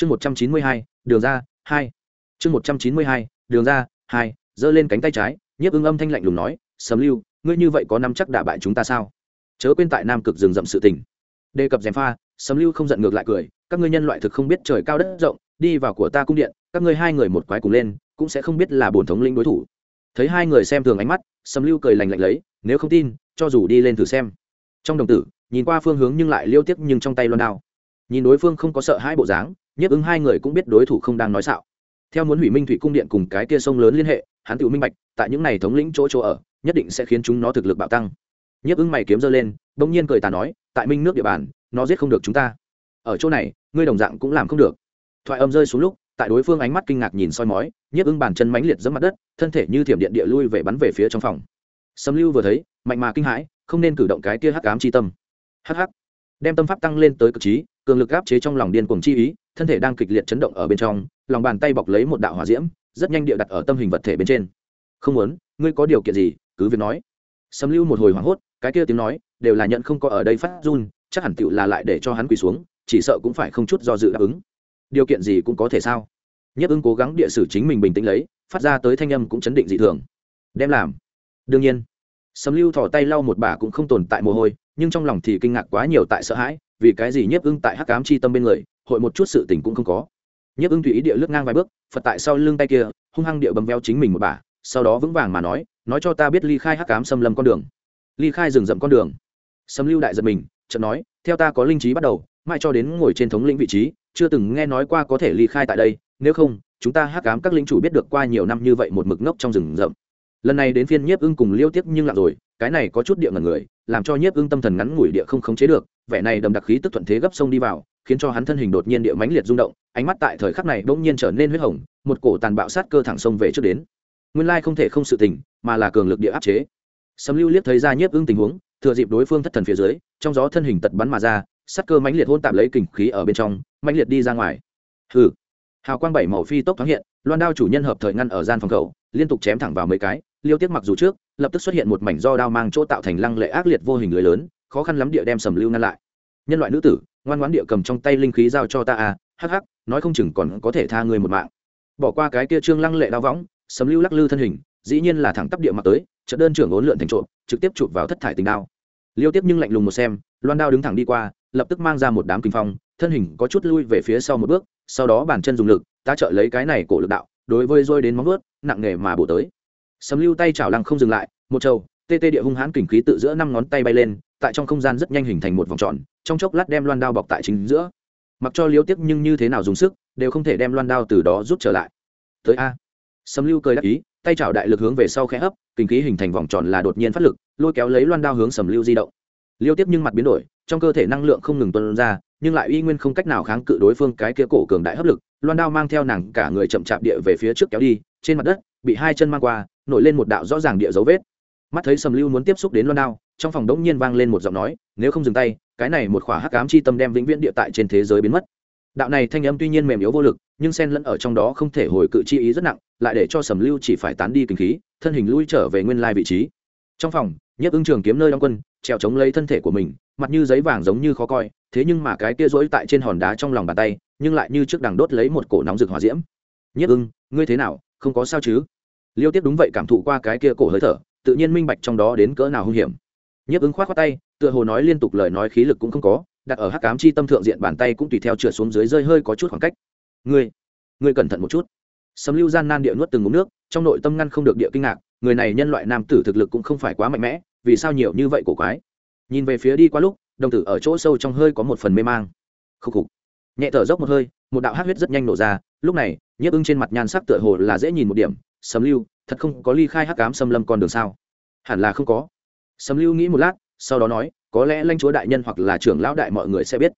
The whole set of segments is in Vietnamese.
chương một trăm chín mươi hai, đường ra, hai. Chương một trăm chín mươi hai, đường ra, hai, giơ lên cánh tay trái, nhiếp ưng âm thanh lạnh lùng nói, sầm lưu, ngươi như vậy có năm chắc đả bại chúng ta sao? Chớ quên tại nam cực rừng rậm sự tình. Đề cập gièm pha, sầm lưu không giận ngược lại cười, các ngươi nhân loại thực không biết trời cao đất rộng, đi vào của ta cung điện, các ngươi hai người một quái cùng lên, cũng sẽ không biết là bổn thống lĩnh đối thủ. Thấy hai người xem thường ánh mắt, sầm lưu cười lành lạnh lấy, nếu không tin, cho dù đi lên thử xem. Trong đồng tử, nhìn qua phương hướng nhưng lại liêu tiếc nhưng trong tay loan đao. Nhìn đối phương không có sợ hai bộ dáng nhiếp ứng hai người cũng biết đối thủ không đang nói xạo. Theo muốn hủy minh thủy cung điện cùng cái kia sông lớn liên hệ, hắn tự minh bạch, tại những này thống lĩnh chỗ chỗ ở, nhất định sẽ khiến chúng nó thực lực bạo tăng. Nhiếp ứng mày kiếm giơ lên, bỗng nhiên cười tà nói, tại minh nước địa bàn, nó giết không được chúng ta. Ở chỗ này, ngươi đồng dạng cũng làm không được. Thoại âm rơi xuống lúc, tại đối phương ánh mắt kinh ngạc nhìn soi mói, nhiếp ứng bàn chân mánh liệt dẫm mặt đất, thân thể như thiểm điện địa lui về bắn về phía trong phòng. Sâm lưu vừa thấy, mạnh mà kinh hãi, không nên cử động cái kia hắc ám chi tâm. Hắc hắc. Đem tâm pháp tăng lên tới cực trí, cường lực áp chế trong lòng điên cuồng chi ý thân thể đang kịch liệt chấn động ở bên trong, lòng bàn tay bọc lấy một đạo hỏa diễm, rất nhanh địa đặt ở tâm hình vật thể bên trên. Không muốn, ngươi có điều kiện gì, cứ việc nói. Sâm lưu một hồi hoảng hốt, cái kia tiếng nói, đều là nhận không có ở đây phát run, chắc hẳn tựu là lại để cho hắn quỳ xuống, chỉ sợ cũng phải không chút do dự đáp ứng. Điều kiện gì cũng có thể sao? Nhất ứng cố gắng địa sử chính mình bình tĩnh lấy, phát ra tới thanh âm cũng chấn định dị thường. Đem làm. Đương nhiên. Sâm lưu thỏ tay lau một bà cũng không tồn tại mồ hôi, nhưng trong lòng thì kinh ngạc quá nhiều tại sợ hãi, vì cái gì nhiếp ưng tại hắc cám chi tâm bên người hội một chút sự tình cũng không có. Nhiếp ưng tùy ý địa lướt ngang vài bước, phật tại sau lưng tay kia, hung hăng địa bấm veo chính mình một bà sau đó vững vàng mà nói nói cho ta biết ly khai hắc cám xâm lâm con đường. Ly khai rừng rậm con đường. Sâm lưu đại giật mình, chợt nói, theo ta có linh trí bắt đầu, mãi cho đến ngồi trên thống lĩnh vị trí, chưa từng nghe nói qua có thể ly khai tại đây, nếu không, chúng ta hắc cám các lính chủ biết được qua nhiều năm như vậy một mực ngốc trong rừng rậm. Lần này đến phiên nhiếp ưng cùng liêu tiếp nhưng lặng rồi, cái này có chút địa ngần người, làm cho nhiếp ưng tâm thần ngắn ngủi địa không khống chế được, vẻ này đầm đặc khí tức thuận thế gấp sông đi vào khiến cho hắn thân hình đột nhiên địa mãnh liệt rung động, ánh mắt tại thời khắc này bỗng nhiên trở nên huyết hồng, một cổ tàn bạo sát cơ thẳng sông về trước đến. Nguyên lai không thể không sự tình, mà là cường lực địa áp chế. Sấm lưu liếc thấy ra nhiếp ưng tình huống, thừa dịp đối phương thất thần phía dưới, trong gió thân hình tật bắn mà ra, sát cơ mãnh liệt hôn tạm lấy kình khí ở bên trong, mãnh liệt đi ra ngoài. Hừ. Hào quang bảy màu phi tốc thoáng hiện, loan đao chủ nhân hợp thời ngăn ở gian phòng khẩu liên tục chém thẳng vào mấy cái, liêu tiếc mặc dù trước, lập tức xuất hiện một mảnh do đao mang chỗ tạo thành lăng lệ ác liệt vô hình lưới lớn, khó khăn lắm địa đem sầm lưu ngăn lại. Nhân loại nữ tử ngoan ngoãn địa cầm trong tay linh khí giao cho ta à hắc hắc nói không chừng còn có thể tha người một mạng. Bỏ qua cái kia trương lăng lệ đao võng sấm lưu lắc lư thân hình dĩ nhiên là thẳng tắp địa mặt tới trận đơn trưởng ốn lượn thành trộm trực tiếp chụp vào thất thải tình đao. Liêu tiếp nhưng lạnh lùng một xem loan đao đứng thẳng đi qua lập tức mang ra một đám kinh phong thân hình có chút lui về phía sau một bước sau đó bàn chân dùng lực ta trợ lấy cái này cổ lực đạo đối với rôi đến móng vuốt, nặng nghề mà bổ tới. Sấm lưu tay chảo lăng không dừng lại một trâu tê tê địa hung hãn kình khí tự giữa năm ngón tay bay lên tại trong không gian rất nhanh hình thành một vòng tròn trong chốc lát đem loan đao bọc tại chính giữa. Mặc cho liêu tiếp nhưng như thế nào dùng sức, đều không thể đem loan đao từ đó rút trở lại. Tới a. Sầm lưu cười đắc ý, tay chảo đại lực hướng về sau khẽ hấp, kinh khí hình thành vòng tròn là đột nhiên phát lực, lôi kéo lấy loan đao hướng sầm lưu di động. Liêu tiếp nhưng mặt biến đổi, trong cơ thể năng lượng không ngừng tuân ra, nhưng lại uy nguyên không cách nào kháng cự đối phương cái kia cổ cường đại hấp lực, loan đao mang theo nàng cả người chậm chạp địa về phía trước kéo đi, trên mặt đất, bị hai chân mang qua, nổi lên một đạo rõ ràng địa dấu vết mắt thấy sầm lưu muốn tiếp xúc đến loan đao, trong phòng đống nhiên vang lên một giọng nói, nếu không dừng tay, cái này một khỏa hắc ám chi tâm đem vĩnh viễn địa tại trên thế giới biến mất. Đạo này thanh âm tuy nhiên mềm yếu vô lực, nhưng sen lẫn ở trong đó không thể hồi cự chi ý rất nặng, lại để cho sầm lưu chỉ phải tán đi kinh khí, thân hình lui trở về nguyên lai vị trí. Trong phòng, nhất ưng trường kiếm nơi đóng quân, trèo chống lấy thân thể của mình, mặt như giấy vàng giống như khó coi, thế nhưng mà cái kia rỗi tại trên hòn đá trong lòng bàn tay, nhưng lại như trước đằng đốt lấy một cổ nóng rực hỏa diễm. Nhất ưng, ngươi thế nào? Không có sao chứ? Liêu tiếp đúng vậy cảm thụ qua cái kia cổ hơi thở tự nhiên minh bạch trong đó đến cỡ nào hung hiểm. Nhất ứng khoát khoát tay, tựa hồ nói liên tục lời nói khí lực cũng không có, đặt ở hắc cám chi tâm thượng diện bàn tay cũng tùy theo trượt xuống dưới rơi hơi có chút khoảng cách. Ngươi ngươi cẩn thận một chút. Sấm lưu gian nan địa nuốt từng ngụm nước, trong nội tâm ngăn không được địa kinh ngạc, người này nhân loại nam tử thực lực cũng không phải quá mạnh mẽ, vì sao nhiều như vậy cổ quái? Nhìn về phía đi qua lúc, đồng tử ở chỗ sâu trong hơi có một phần mê mang. Khúc khục. Nhẹ thở dốc một hơi, một đạo hát huyết rất nhanh nổ ra, lúc này, nhiếp ưng trên mặt nhan sắc tựa hồ là dễ nhìn một điểm, sấm lưu, thật không có ly khai hắc cám xâm lâm con đường sao? Hẳn là không có. Sầm lưu nghĩ một lát, sau đó nói, có lẽ lãnh chúa đại nhân hoặc là trưởng lão đại mọi người sẽ biết.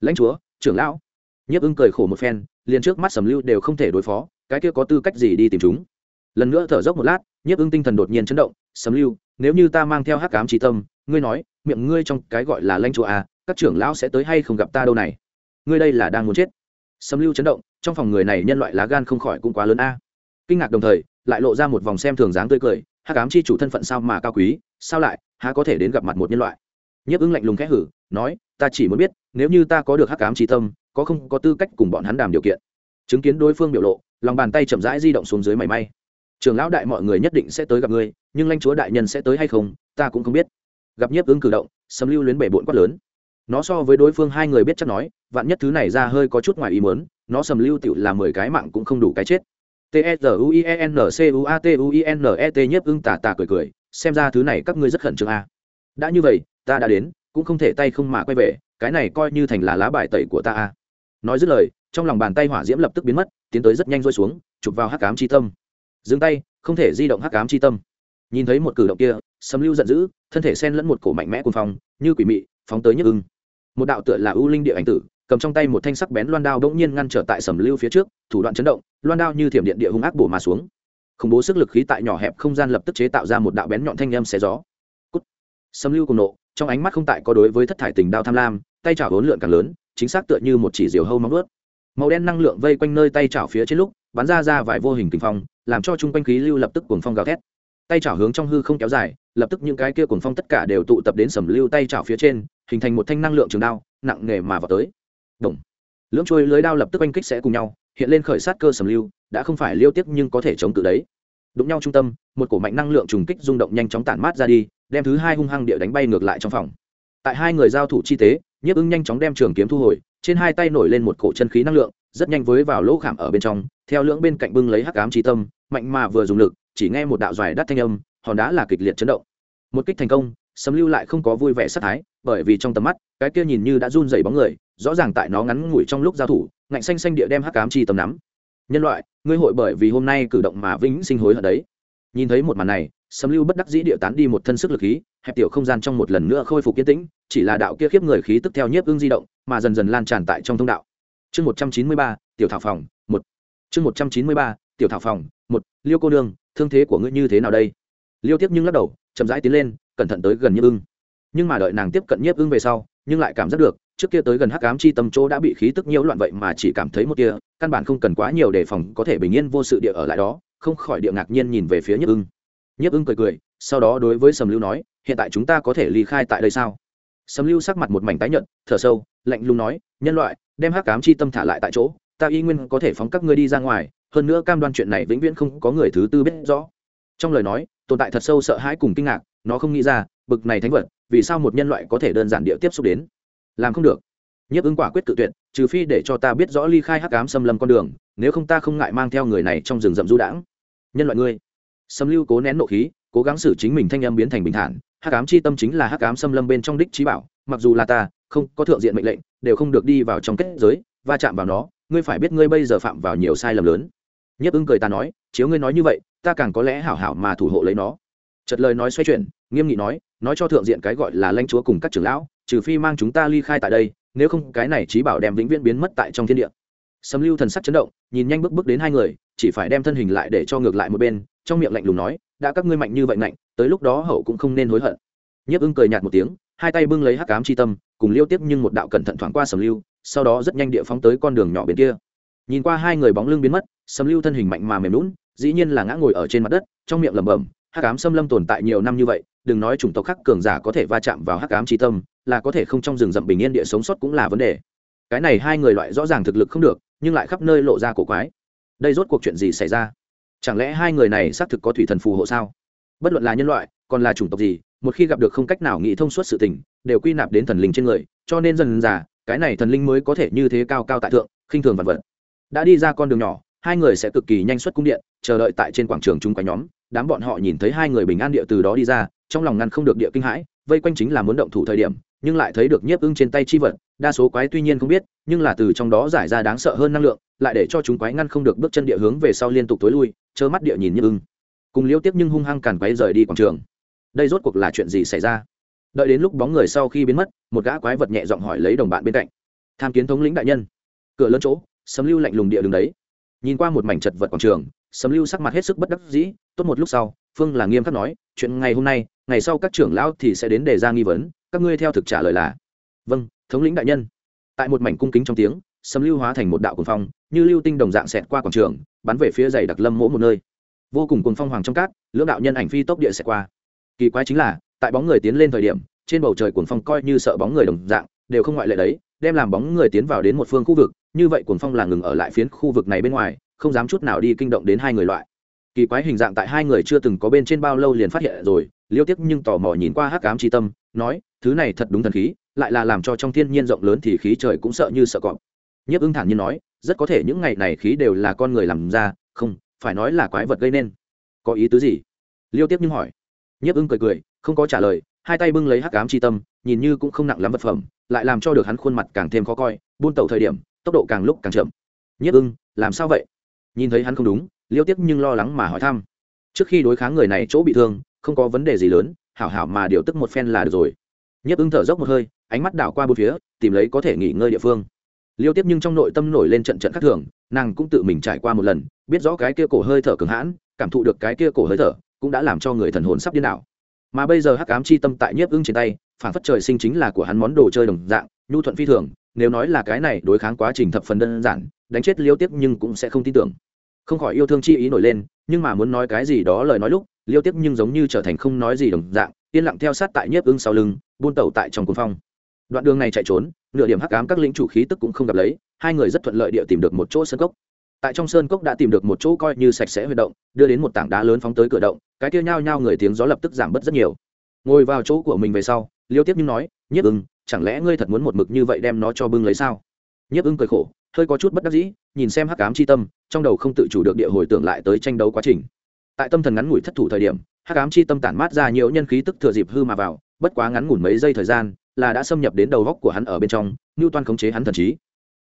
Lãnh chúa, trưởng lão. Nhiếp ưng cười khổ một phen, liền trước mắt sầm lưu đều không thể đối phó, cái kia có tư cách gì đi tìm chúng? Lần nữa thở dốc một lát, nhiếp ưng tinh thần đột nhiên chấn động, sầm lưu, nếu như ta mang theo hắc cám trí tâm, ngươi nói, miệng ngươi trong cái gọi là lãnh chúa à các trưởng lão sẽ tới hay không gặp ta đâu này? Ngươi đây là đang muốn chết. Sầm lưu chấn động, trong phòng người này nhân loại lá gan không khỏi cũng quá lớn a. Kinh ngạc đồng thời, lại lộ ra một vòng xem thường dáng tươi cười hắc ám chi chủ thân phận sao mà cao quý, sao lại, há có thể đến gặp mặt một nhân loại? Nhiếp ứng lạnh lùng khẽ hử, nói, ta chỉ muốn biết, nếu như ta có được hắc ám chi tâm, có không có tư cách cùng bọn hắn đàm điều kiện? Chứng kiến đối phương biểu lộ, lòng bàn tay chậm rãi di động xuống dưới mảy may. Trường lão đại mọi người nhất định sẽ tới gặp ngươi, nhưng lãnh chúa đại nhân sẽ tới hay không, ta cũng không biết. Gặp nhiếp ứng cử động sầm lưu luyến bể bộn quát lớn. Nó so với đối phương hai người biết chắc nói, vạn nhất thứ này ra hơi có chút ngoài ý mớn nó sầm lưu tựu là mười cái mạng cũng không đủ cái chết t s r u i e n c u a t u i n e t nhiếp ưng tà tà cười cười, xem ra thứ này các ngươi rất khẩn trương a đã như vậy, ta đã đến, cũng không thể tay không mà quay về, cái này coi như thành là lá bài tẩy của ta a nói dứt lời, trong lòng bàn tay hỏa diễm lập tức biến mất, tiến tới rất nhanh rơi xuống, chụp vào hắc cám chi tâm. Dừng tay, không thể di động hắc cám chi tâm. Nhìn thấy một cử động kia, sâm lưu giận dữ, thân thể sen lẫn một cổ mạnh mẽ cuồng phong, như quỷ mị, phóng tới nhức ưng. Một đạo tựa là ưu linh địa ảnh tử cầm trong tay một thanh sắc bén loan đao bỗng nhiên ngăn trở tại sầm lưu phía trước, thủ đoạn chấn động, loan đao như thiểm điện địa hung ác bổ mà xuống. Khủng bố sức lực khí tại nhỏ hẹp không gian lập tức chế tạo ra một đạo bén nhọn thanh âm xé gió. Cút. sầm lưu cùng nộ, trong ánh mắt không tại có đối với thất thải tình đao tham lam, tay chảo hỗn lượn càng lớn, chính xác tựa như một chỉ diều hâu móng ướt màu đen năng lượng vây quanh nơi tay chảo phía trên lúc, bắn ra ra vài vô hình tình phong, làm cho chung quanh khí lưu lập tức cuồng phong gào thét. Tay chảo hướng trong hư không kéo dài, lập tức những cái kia cuồng phong tất cả đều tụ tập đến sầm lưu tay chảo phía trên, hình thành một thanh năng lượng trường đao, nặng nề mà vào tới đồng. Lưỡng trôi lưới đao lập tức oanh kích sẽ cùng nhau, hiện lên khởi sát cơ sầm lưu, đã không phải liêu tiếp nhưng có thể chống cự đấy. Đụng nhau trung tâm, một cổ mạnh năng lượng trùng kích rung động nhanh chóng tản mát ra đi, đem thứ hai hung hăng địa đánh bay ngược lại trong phòng. Tại hai người giao thủ chi tế, nhiếp ứng nhanh chóng đem trường kiếm thu hồi, trên hai tay nổi lên một cổ chân khí năng lượng, rất nhanh với vào lỗ khảm ở bên trong, theo lưỡng bên cạnh bưng lấy hắc ám trí tâm, mạnh mà vừa dùng lực, chỉ nghe một đạo dài đắt thanh âm, hòn đá là kịch liệt chấn động. Một kích thành công sấm lưu lại không có vui vẻ sát thái, bởi vì trong tầm mắt, cái kia nhìn như đã run dày bóng người rõ ràng tại nó ngắn ngủi trong lúc giao thủ, ngạnh xanh xanh địa đem hắc ám chi tầm nắm. Nhân loại, ngươi hội bởi vì hôm nay cử động mà vĩnh sinh hối ở đấy. Nhìn thấy một màn này sấm lưu bất đắc dĩ địa tán đi một thân sức lực khí, hẹp tiểu không gian trong một lần nữa khôi phục yên tĩnh, chỉ là đạo kia khiếp người khí tức theo nhiếp ương di động, mà dần dần lan tràn tại trong thông đạo. Chương một trăm chín mươi ba, tiểu thảo phòng, một. Chương một trăm chín mươi ba, tiểu thảo phòng, một. Liêu cô đương thương thế của ngươi như thế nào đây? Liêu tiếp nhưng lắc đầu, chậm rãi tiến lên, cẩn thận tới gần nhiếp ưng. Nhưng mà đợi nàng tiếp cận nhiếp ưng về sau, nhưng lại cảm giác được trước kia tới gần hắc ám chi tâm chỗ đã bị khí tức nhiễu loạn vậy mà chỉ cảm thấy một kia căn bản không cần quá nhiều đề phòng có thể bình yên vô sự địa ở lại đó, không khỏi địa ngạc nhiên nhìn về phía nhiếp ưng. Nhiếp ưng cười cười, sau đó đối với sầm lưu nói, hiện tại chúng ta có thể ly khai tại đây sao? Sầm lưu sắc mặt một mảnh tái nhợt, thở sâu, lạnh lùng nói, nhân loại, đem hắc ám chi tâm thả lại tại chỗ, ta y nguyên có thể phóng các ngươi đi ra ngoài, hơn nữa cam đoan chuyện này vĩnh viễn không có người thứ tư biết rõ. Trong lời nói, tồn tại thật sâu sợ hãi cùng kinh ngạc, nó không nghĩ ra, bực này thánh vật, vì sao một nhân loại có thể đơn giản địa tiếp xúc đến? Làm không được. Nhiếp ứng quả quyết tự tuyệt, trừ phi để cho ta biết rõ ly khai hắc ám xâm lâm con đường, nếu không ta không ngại mang theo người này trong rừng rậm du đãng. Nhân loại ngươi. Xâm lưu cố nén nộ khí, cố gắng xử chính mình thanh âm biến thành bình thản, hắc ám chi tâm chính là hắc ám xâm lâm bên trong đích trí bảo, mặc dù là ta, không có thượng diện mệnh lệnh, đều không được đi vào trong kết giới, va chạm vào nó, ngươi phải biết ngươi bây giờ phạm vào nhiều sai lầm lớn. Nhiếp ứng cười ta nói, chiếu ngươi nói như vậy, ta càng có lẽ hảo hảo mà thủ hộ lấy nó. Chật lời nói xoay chuyển, nghiêm nghị nói nói cho thượng diện cái gọi là lãnh chúa cùng các trưởng lão trừ phi mang chúng ta ly khai tại đây, nếu không cái này trí bảo đem vĩnh viễn biến mất tại trong thiên địa. Sấm lưu thần sắc chấn động, nhìn nhanh bước bước đến hai người, chỉ phải đem thân hình lại để cho ngược lại một bên, trong miệng lạnh lùng nói, đã các ngươi mạnh như vậy mạnh tới lúc đó hậu cũng không nên hối hận. Nhiếp ưng cười nhạt một tiếng, hai tay bưng lấy hắc cám chi tâm, cùng liêu tiếp nhưng một đạo cẩn thận thoảng qua sầm lưu, sau đó rất nhanh địa phóng tới con đường nhỏ bên kia. Nhìn qua hai người bóng lưng biến mất sầm lưu thân hình mạnh mà mềm lún dĩ nhiên là ngã ngồi ở trên mặt đất, trong miệng lẩm bẩm, hắc cám xâm lâm tồn tại nhiều năm như vậy, đừng nói chủng tộc khác cường giả có thể va chạm vào hắc cám chi tâm là có thể không trong rừng rậm bình yên địa sống sót cũng là vấn đề. Cái này hai người loại rõ ràng thực lực không được, nhưng lại khắp nơi lộ ra cổ quái. Đây rốt cuộc chuyện gì xảy ra? Chẳng lẽ hai người này xác thực có thủy thần phù hộ sao? Bất luận là nhân loại, còn là chủng tộc gì, một khi gặp được không cách nào nghĩ thông suốt sự tình, đều quy nạp đến thần linh trên người, cho nên dần dà, cái này thần linh mới có thể như thế cao cao tại thượng, khinh thường vật vật. Đã đi ra con đường nhỏ, hai người sẽ cực kỳ nhanh xuất cung điện, chờ đợi tại trên quảng trường chung quanh nhóm, đám bọn họ nhìn thấy hai người bình an địa từ đó đi ra, trong lòng ngăn không được địa kinh hãi, vây quanh chính là muốn động thủ thời điểm nhưng lại thấy được nhiếp ưng trên tay chi vật, đa số quái tuy nhiên không biết, nhưng là từ trong đó giải ra đáng sợ hơn năng lượng, lại để cho chúng quái ngăn không được bước chân địa hướng về sau liên tục tối lui, trơ mắt địa nhìn nhiếp ưng. Cùng liêu tiếp nhưng hung hăng càn quái rời đi quảng trường. Đây rốt cuộc là chuyện gì xảy ra? Đợi đến lúc bóng người sau khi biến mất, một gã quái vật nhẹ giọng hỏi lấy đồng bạn bên cạnh. Tham kiến thống lĩnh đại nhân. Cửa lớn chỗ, sấm lưu lạnh lùng địa đường đấy. Nhìn qua một mảnh chật vật quảng trường, sấm lưu sắc mặt hết sức bất đắc dĩ, tốt một lúc sau, phương là nghiêm khắc nói, chuyện ngày hôm nay, ngày sau các trưởng lão thì sẽ đến đề ra nghi vấn các ngươi theo thực trả lời là vâng thống lĩnh đại nhân. Tại một mảnh cung kính trong tiếng, sấm lưu hóa thành một đạo cuồng phong, như lưu tinh đồng dạng xẹt qua quảng trường, bắn về phía dày đặc lâm mỗ một nơi. Vô cùng cuồng phong hoàng trong cát, lưỡng đạo nhân ảnh phi tốc địa xẹt qua. Kỳ quái chính là, tại bóng người tiến lên thời điểm, trên bầu trời cuồng phong coi như sợ bóng người đồng dạng, đều không ngoại lệ đấy, đem làm bóng người tiến vào đến một phương khu vực, như vậy cuồng phong là ngừng ở lại phiến khu vực này bên ngoài, không dám chút nào đi kinh động đến hai người loại. Kỳ quái hình dạng tại hai người chưa từng có bên trên bao lâu liền phát hiện rồi, liêu tiếc nhưng tò mò nhìn qua hắc ám tri tâm, nói thứ này thật đúng thần khí, lại là làm cho trong thiên nhiên rộng lớn thì khí trời cũng sợ như sợ cọp. Nhiếp ưng thản nhiên nói, rất có thể những ngày này khí đều là con người làm ra, không, phải nói là quái vật gây nên. Có ý tứ gì? Liêu tiếp nhưng hỏi. Nhiếp ưng cười cười, không có trả lời, hai tay bưng lấy hắc ám i tâm, nhìn như cũng không nặng lắm vật phẩm, lại làm cho được hắn khuôn mặt càng thêm khó coi, buôn tẩu thời điểm, tốc độ càng lúc càng chậm. Nhiếp ưng, làm sao vậy? Nhìn thấy hắn không đúng, liêu tiếp nhưng lo lắng mà hỏi thăm. Trước khi đối kháng người này chỗ bị thương, không có vấn đề gì lớn, hảo hảo mà điều tức một phen là được rồi nhấp ưng thở dốc một hơi, ánh mắt đảo qua bốn phía, tìm lấy có thể nghỉ ngơi địa phương. Liêu tiếp nhưng trong nội tâm nổi lên trận trận khác thường, nàng cũng tự mình trải qua một lần, biết rõ cái kia cổ hơi thở cường hãn, cảm thụ được cái kia cổ hơi thở, cũng đã làm cho người thần hồn sắp điên đảo. Mà bây giờ hắc ám chi tâm tại nhiếp ưng trên tay, phản phất trời sinh chính là của hắn món đồ chơi đồng dạng, nhu thuận phi thường, nếu nói là cái này đối kháng quá trình thập phần đơn giản, đánh chết liêu tiếp nhưng cũng sẽ không tin tưởng. Không khỏi yêu thương chi ý nổi lên, nhưng mà muốn nói cái gì đó lời nói lúc, liêu tiếp nhưng giống như trở thành không nói gì đồng dạng, yên lặng theo sát tại nhiếp ưng sau lưng buôn tẩu tại trong cuồng phong. Đoạn đường này chạy trốn, nửa điểm hắc ám các lĩnh chủ khí tức cũng không gặp lấy, hai người rất thuận lợi địa tìm được một chỗ sơn cốc. Tại trong sơn cốc đã tìm được một chỗ coi như sạch sẽ huy động, đưa đến một tảng đá lớn phóng tới cửa động, cái kia nhao nhao người tiếng gió lập tức giảm bớt rất nhiều. Ngồi vào chỗ của mình về sau, liêu tiếp nhưng nói, nhiếp ưng, chẳng lẽ ngươi thật muốn một mực như vậy đem nó cho bưng lấy sao? Nhiếp ưng cười khổ, hơi có chút bất đắc dĩ, nhìn xem hắc ám c h i tâm, trong đầu không tự chủ được địa hồi tưởng lại tới tranh đấu quá trình. Tại tâm thần ngắn ngủi thất thủ thời điểm, hắc ám c h i tâm tản mát ra nhiều nhân khí tức thừa dịp hư mà vào bất quá ngắn ngủn mấy giây thời gian, là đã xâm nhập đến đầu góc của hắn ở bên trong ngưu toan khống chế hắn thần trí.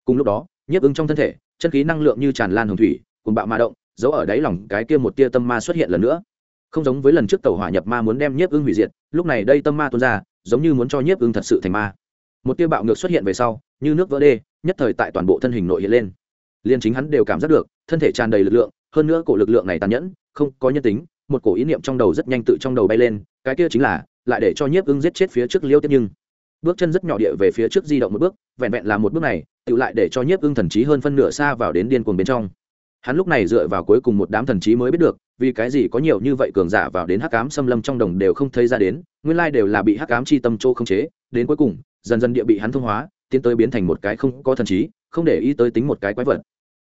Cùng lúc đó, nhiếp ứng trong thân thể, chân khí năng lượng như tràn lan hồng thủy cùng bạo ma động, giấu ở đáy lòng cái kia một tia tâm ma xuất hiện lần nữa. Không giống với lần trước tàu hỏa nhập ma muốn đem nhiếp ưng hủy diệt, lúc này đây tâm ma tuôn ra, giống như muốn cho nhiếp ưng thật sự thành ma. Một tia bạo ngược xuất hiện về sau, như nước vỡ đê, nhất thời tại toàn bộ thân hình nội hiện lên. Liền chính hắn đều cảm giác được, thân thể tràn đầy lực lượng, hơn nữa cổ lực lượng này tàn nhẫn, không có nhân tính, một cổ ý niệm trong đầu rất nhanh tự trong đầu bay lên, cái kia chính là lại để cho nhiếp ưng giết chết phía trước liêu tiếp nhưng. Bước chân rất nhỏ địa về phía trước di động một bước, vẹn vẹn là một bước này tự lại để cho nhiếp ưng thần trí hơn phân nửa xa vào đến điên cuồng bên trong. Hắn lúc này dựa vào cuối cùng một đám thần trí mới biết được, vì cái gì có nhiều như vậy cường giả vào đến hắc ám xâm lâm trong đồng đều không thấy ra đến, nguyên lai đều là bị hắc ám chi tâm chỗ không chế, đến cuối cùng, dần dần địa bị hắn thông hóa, tiến tới biến thành một cái không có thần trí, không để ý tới tính một cái quái vật.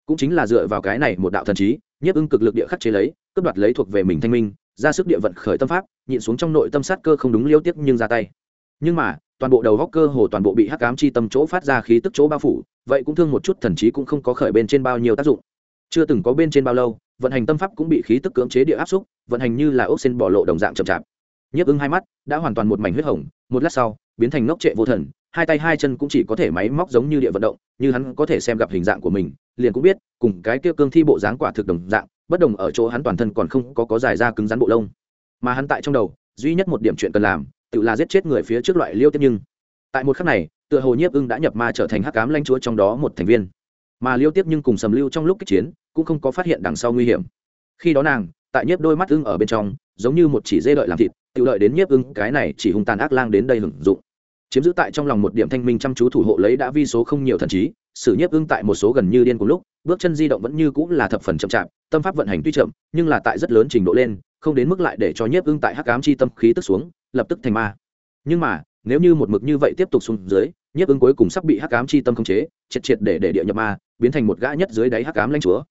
Cũng chính là dựa vào cái này một đạo thần trí, nhiếp ưng cực lực địa khắc chế lấy, cướp đoạt lấy thuộc về mình thanh minh ra sức địa vận khởi tâm pháp, nhịn xuống trong nội tâm sát cơ không đúng liêu tiếc nhưng ra tay. Nhưng mà, toàn bộ đầu góc cơ hồ toàn bộ bị hắc cám chi tâm chỗ phát ra khí tức chỗ bao phủ, vậy cũng thương một chút thần trí cũng không có khởi bên trên bao nhiêu tác dụng. Chưa từng có bên trên bao lâu, vận hành tâm pháp cũng bị khí tức cưỡng chế địa áp xúc, vận hành như là ốc sen bỏ lộ đồng dạng chậm chạp. Nhấp ứng hai mắt, đã hoàn toàn một mảnh huyết hồng, một lát sau, biến thành ngốc trệ vô thần, hai tay hai chân cũng chỉ có thể máy móc giống như địa vận động, như hắn có thể xem gặp hình dạng của mình, liền cũng biết, cùng cái kia cương thi bộ dáng quả thực đồng dạng bất đồng ở chỗ hắn toàn thân còn không có có dài ra cứng rắn bộ lông. Mà hắn tại trong đầu, duy nhất một điểm chuyện cần làm, tự là giết chết người phía trước loại liêu tiếp nhưng. Tại một khắc này, tựa hồ nhiếp ưng đã nhập ma trở thành hắc cám lanh chúa trong đó một thành viên. Mà liêu tiếp nhưng cùng sầm lưu trong lúc kích chiến, cũng không có phát hiện đằng sau nguy hiểm. Khi đó nàng, tại nhiếp đôi mắt ưng ở bên trong, giống như một chỉ dê đợi làm thịt, tự lợi đến nhiếp ưng, cái này chỉ hung tàn ác lang đến đây hưởng dụng. Chiếm giữ tại trong lòng một điểm thanh minh chăm chú thủ hộ lấy đã vi số không nhiều thần trí sử nhiếp ưng tại một số gần như điên cùng lúc, bước chân di động vẫn như cũng là thập phần chậm chạp, tâm pháp vận hành tuy chậm, nhưng là tại rất lớn trình độ lên, không đến mức lại để cho nhiếp ưng tại hắc ám chi tâm khí tức xuống, lập tức thành ma. Nhưng mà, nếu như một mực như vậy tiếp tục xuống dưới, nhiếp ưng cuối cùng sắp bị hắc ám chi tâm khống chế, triệt triệt để để địa nhập ma, biến thành một gã nhất dưới đáy hắc ám lãnh chúa.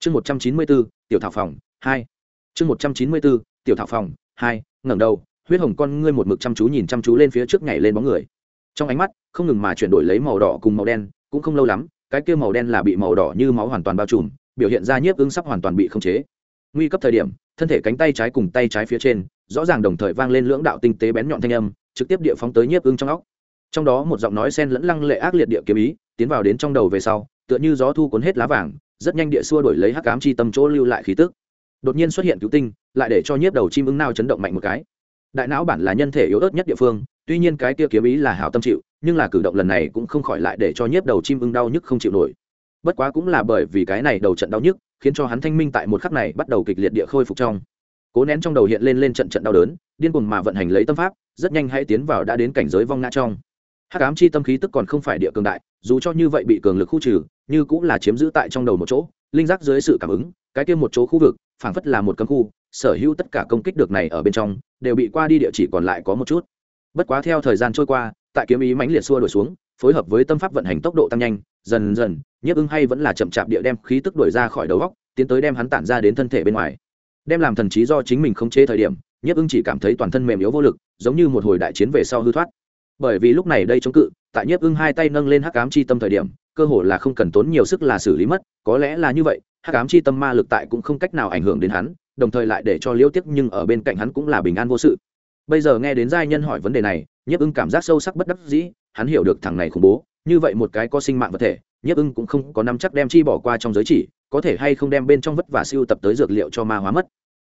Chương một trăm chín mươi bốn, tiểu thảo phòng, hai. Chương một trăm chín mươi bốn, tiểu thảo phòng, hai, ngẩng đầu, huyết hồng con ngươi một mực chăm chú nhìn chăm chú lên phía trước nhảy lên bóng người. Trong ánh mắt, không ngừng mà chuyển đổi lấy màu đỏ cùng màu đen cũng không lâu lắm, cái kia màu đen là bị màu đỏ như máu hoàn toàn bao trùm, biểu hiện ra nhiếp ứng sắp hoàn toàn bị khống chế. Nguy cấp thời điểm, thân thể cánh tay trái cùng tay trái phía trên, rõ ràng đồng thời vang lên lưỡng đạo tinh tế bén nhọn thanh âm, trực tiếp địa phóng tới nhiếp ứng trong óc. Trong đó một giọng nói sen lẫn lăng lệ ác liệt địa kiếm ý, tiến vào đến trong đầu về sau, tựa như gió thu cuốn hết lá vàng, rất nhanh địa xua đổi lấy hắc ám chi tâm chỗ lưu lại khí tức. Đột nhiên xuất hiện cứu tinh, lại để cho nhiếp đầu chim ưng nao chấn động mạnh một cái. Đại não bản là nhân thể yếu ớt nhất địa phương, tuy nhiên cái kia kiếm ý là hảo tâm chịu nhưng là cử động lần này cũng không khỏi lại để cho nhiếp đầu chim ưng đau nhức không chịu nổi. Bất quá cũng là bởi vì cái này đầu trận đau nhức, khiến cho hắn thanh minh tại một khắc này bắt đầu kịch liệt địa khôi phục trong. Cố nén trong đầu hiện lên lên trận trận đau đớn, điên cuồng mà vận hành lấy tâm pháp, rất nhanh hãy tiến vào đã đến cảnh giới vong ngã trong. Hắc ám chi tâm khí tức còn không phải địa cường đại, dù cho như vậy bị cường lực khu trừ, như cũng là chiếm giữ tại trong đầu một chỗ, linh giác dưới sự cảm ứng, cái kia một chỗ khu vực, phảng phất là một cấm khu, sở hữu tất cả công kích được này ở bên trong, đều bị qua đi địa chỉ còn lại có một chút bất quá theo thời gian trôi qua, tại kiếm ý mãnh liệt xua đổi xuống, phối hợp với tâm pháp vận hành tốc độ tăng nhanh, dần dần, nhiếp ưng hay vẫn là chậm chạp địa đem khí tức đuổi ra khỏi đầu góc, tiến tới đem hắn tản ra đến thân thể bên ngoài. Đem làm thần trí do chính mình khống chế thời điểm, nhiếp ưng chỉ cảm thấy toàn thân mềm yếu vô lực, giống như một hồi đại chiến về sau hư thoát. Bởi vì lúc này đây chống cự, tại nhiếp ưng hai tay nâng lên hắc ám chi tâm thời điểm, cơ hồ là không cần tốn nhiều sức là xử lý mất, có lẽ là như vậy, hắc ám chi tâm ma lực tại cũng không cách nào ảnh hưởng đến hắn, đồng thời lại để cho liễu tiếc nhưng ở bên cạnh hắn cũng là bình an vô sự bây giờ nghe đến giai nhân hỏi vấn đề này, nhiếp ưng cảm giác sâu sắc bất đắc dĩ, hắn hiểu được thằng này khủng bố, như vậy một cái có sinh mạng vật thể, nhiếp ưng cũng không có năm chắc đem chi bỏ qua trong giới chỉ, có thể hay không đem bên trong vất vả siêu tập tới dược liệu cho ma hóa mất.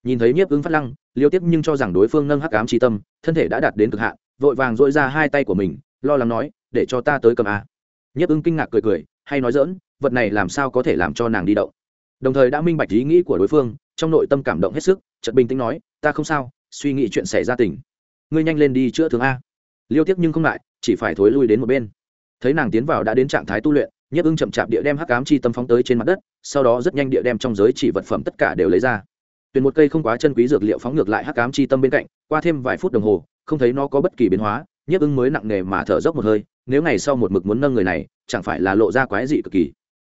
Nhìn thấy nhiếp ưng phát lăng, liêu tiếp nhưng cho rằng đối phương nâng hắc ám chi tâm, thân thể đã đạt đến cực hạn, vội vàng dội ra hai tay của mình, lo lắng nói, để cho ta tới cầm a. Nhiếp ưng kinh ngạc cười cười, hay nói dỡn vật này làm sao có thể làm cho nàng đi động? Đồng thời đã minh bạch ý nghĩ của đối phương, trong nội tâm cảm động hết sức, chợt bình tĩnh nói, ta không sao suy nghĩ chuyện xảy ra tỉnh ngươi nhanh lên đi chữa thương a. Liêu tiếc nhưng không lại chỉ phải thối lui đến một bên. Thấy nàng tiến vào đã đến trạng thái tu luyện, nhiếp ưng chậm chạp địa đem hắc ám chi tâm phóng tới trên mặt đất, sau đó rất nhanh địa đem trong giới chỉ vật phẩm tất cả đều lấy ra. Tuyển một cây không quá chân quý dược liệu phóng ngược lại hắc ám chi tâm bên cạnh, qua thêm vài phút đồng hồ, không thấy nó có bất kỳ biến hóa, nhiếp ưng mới nặng nề mà thở dốc một hơi, nếu ngày sau một mực muốn nâng người này, chẳng phải là lộ ra quái dị cực kỳ.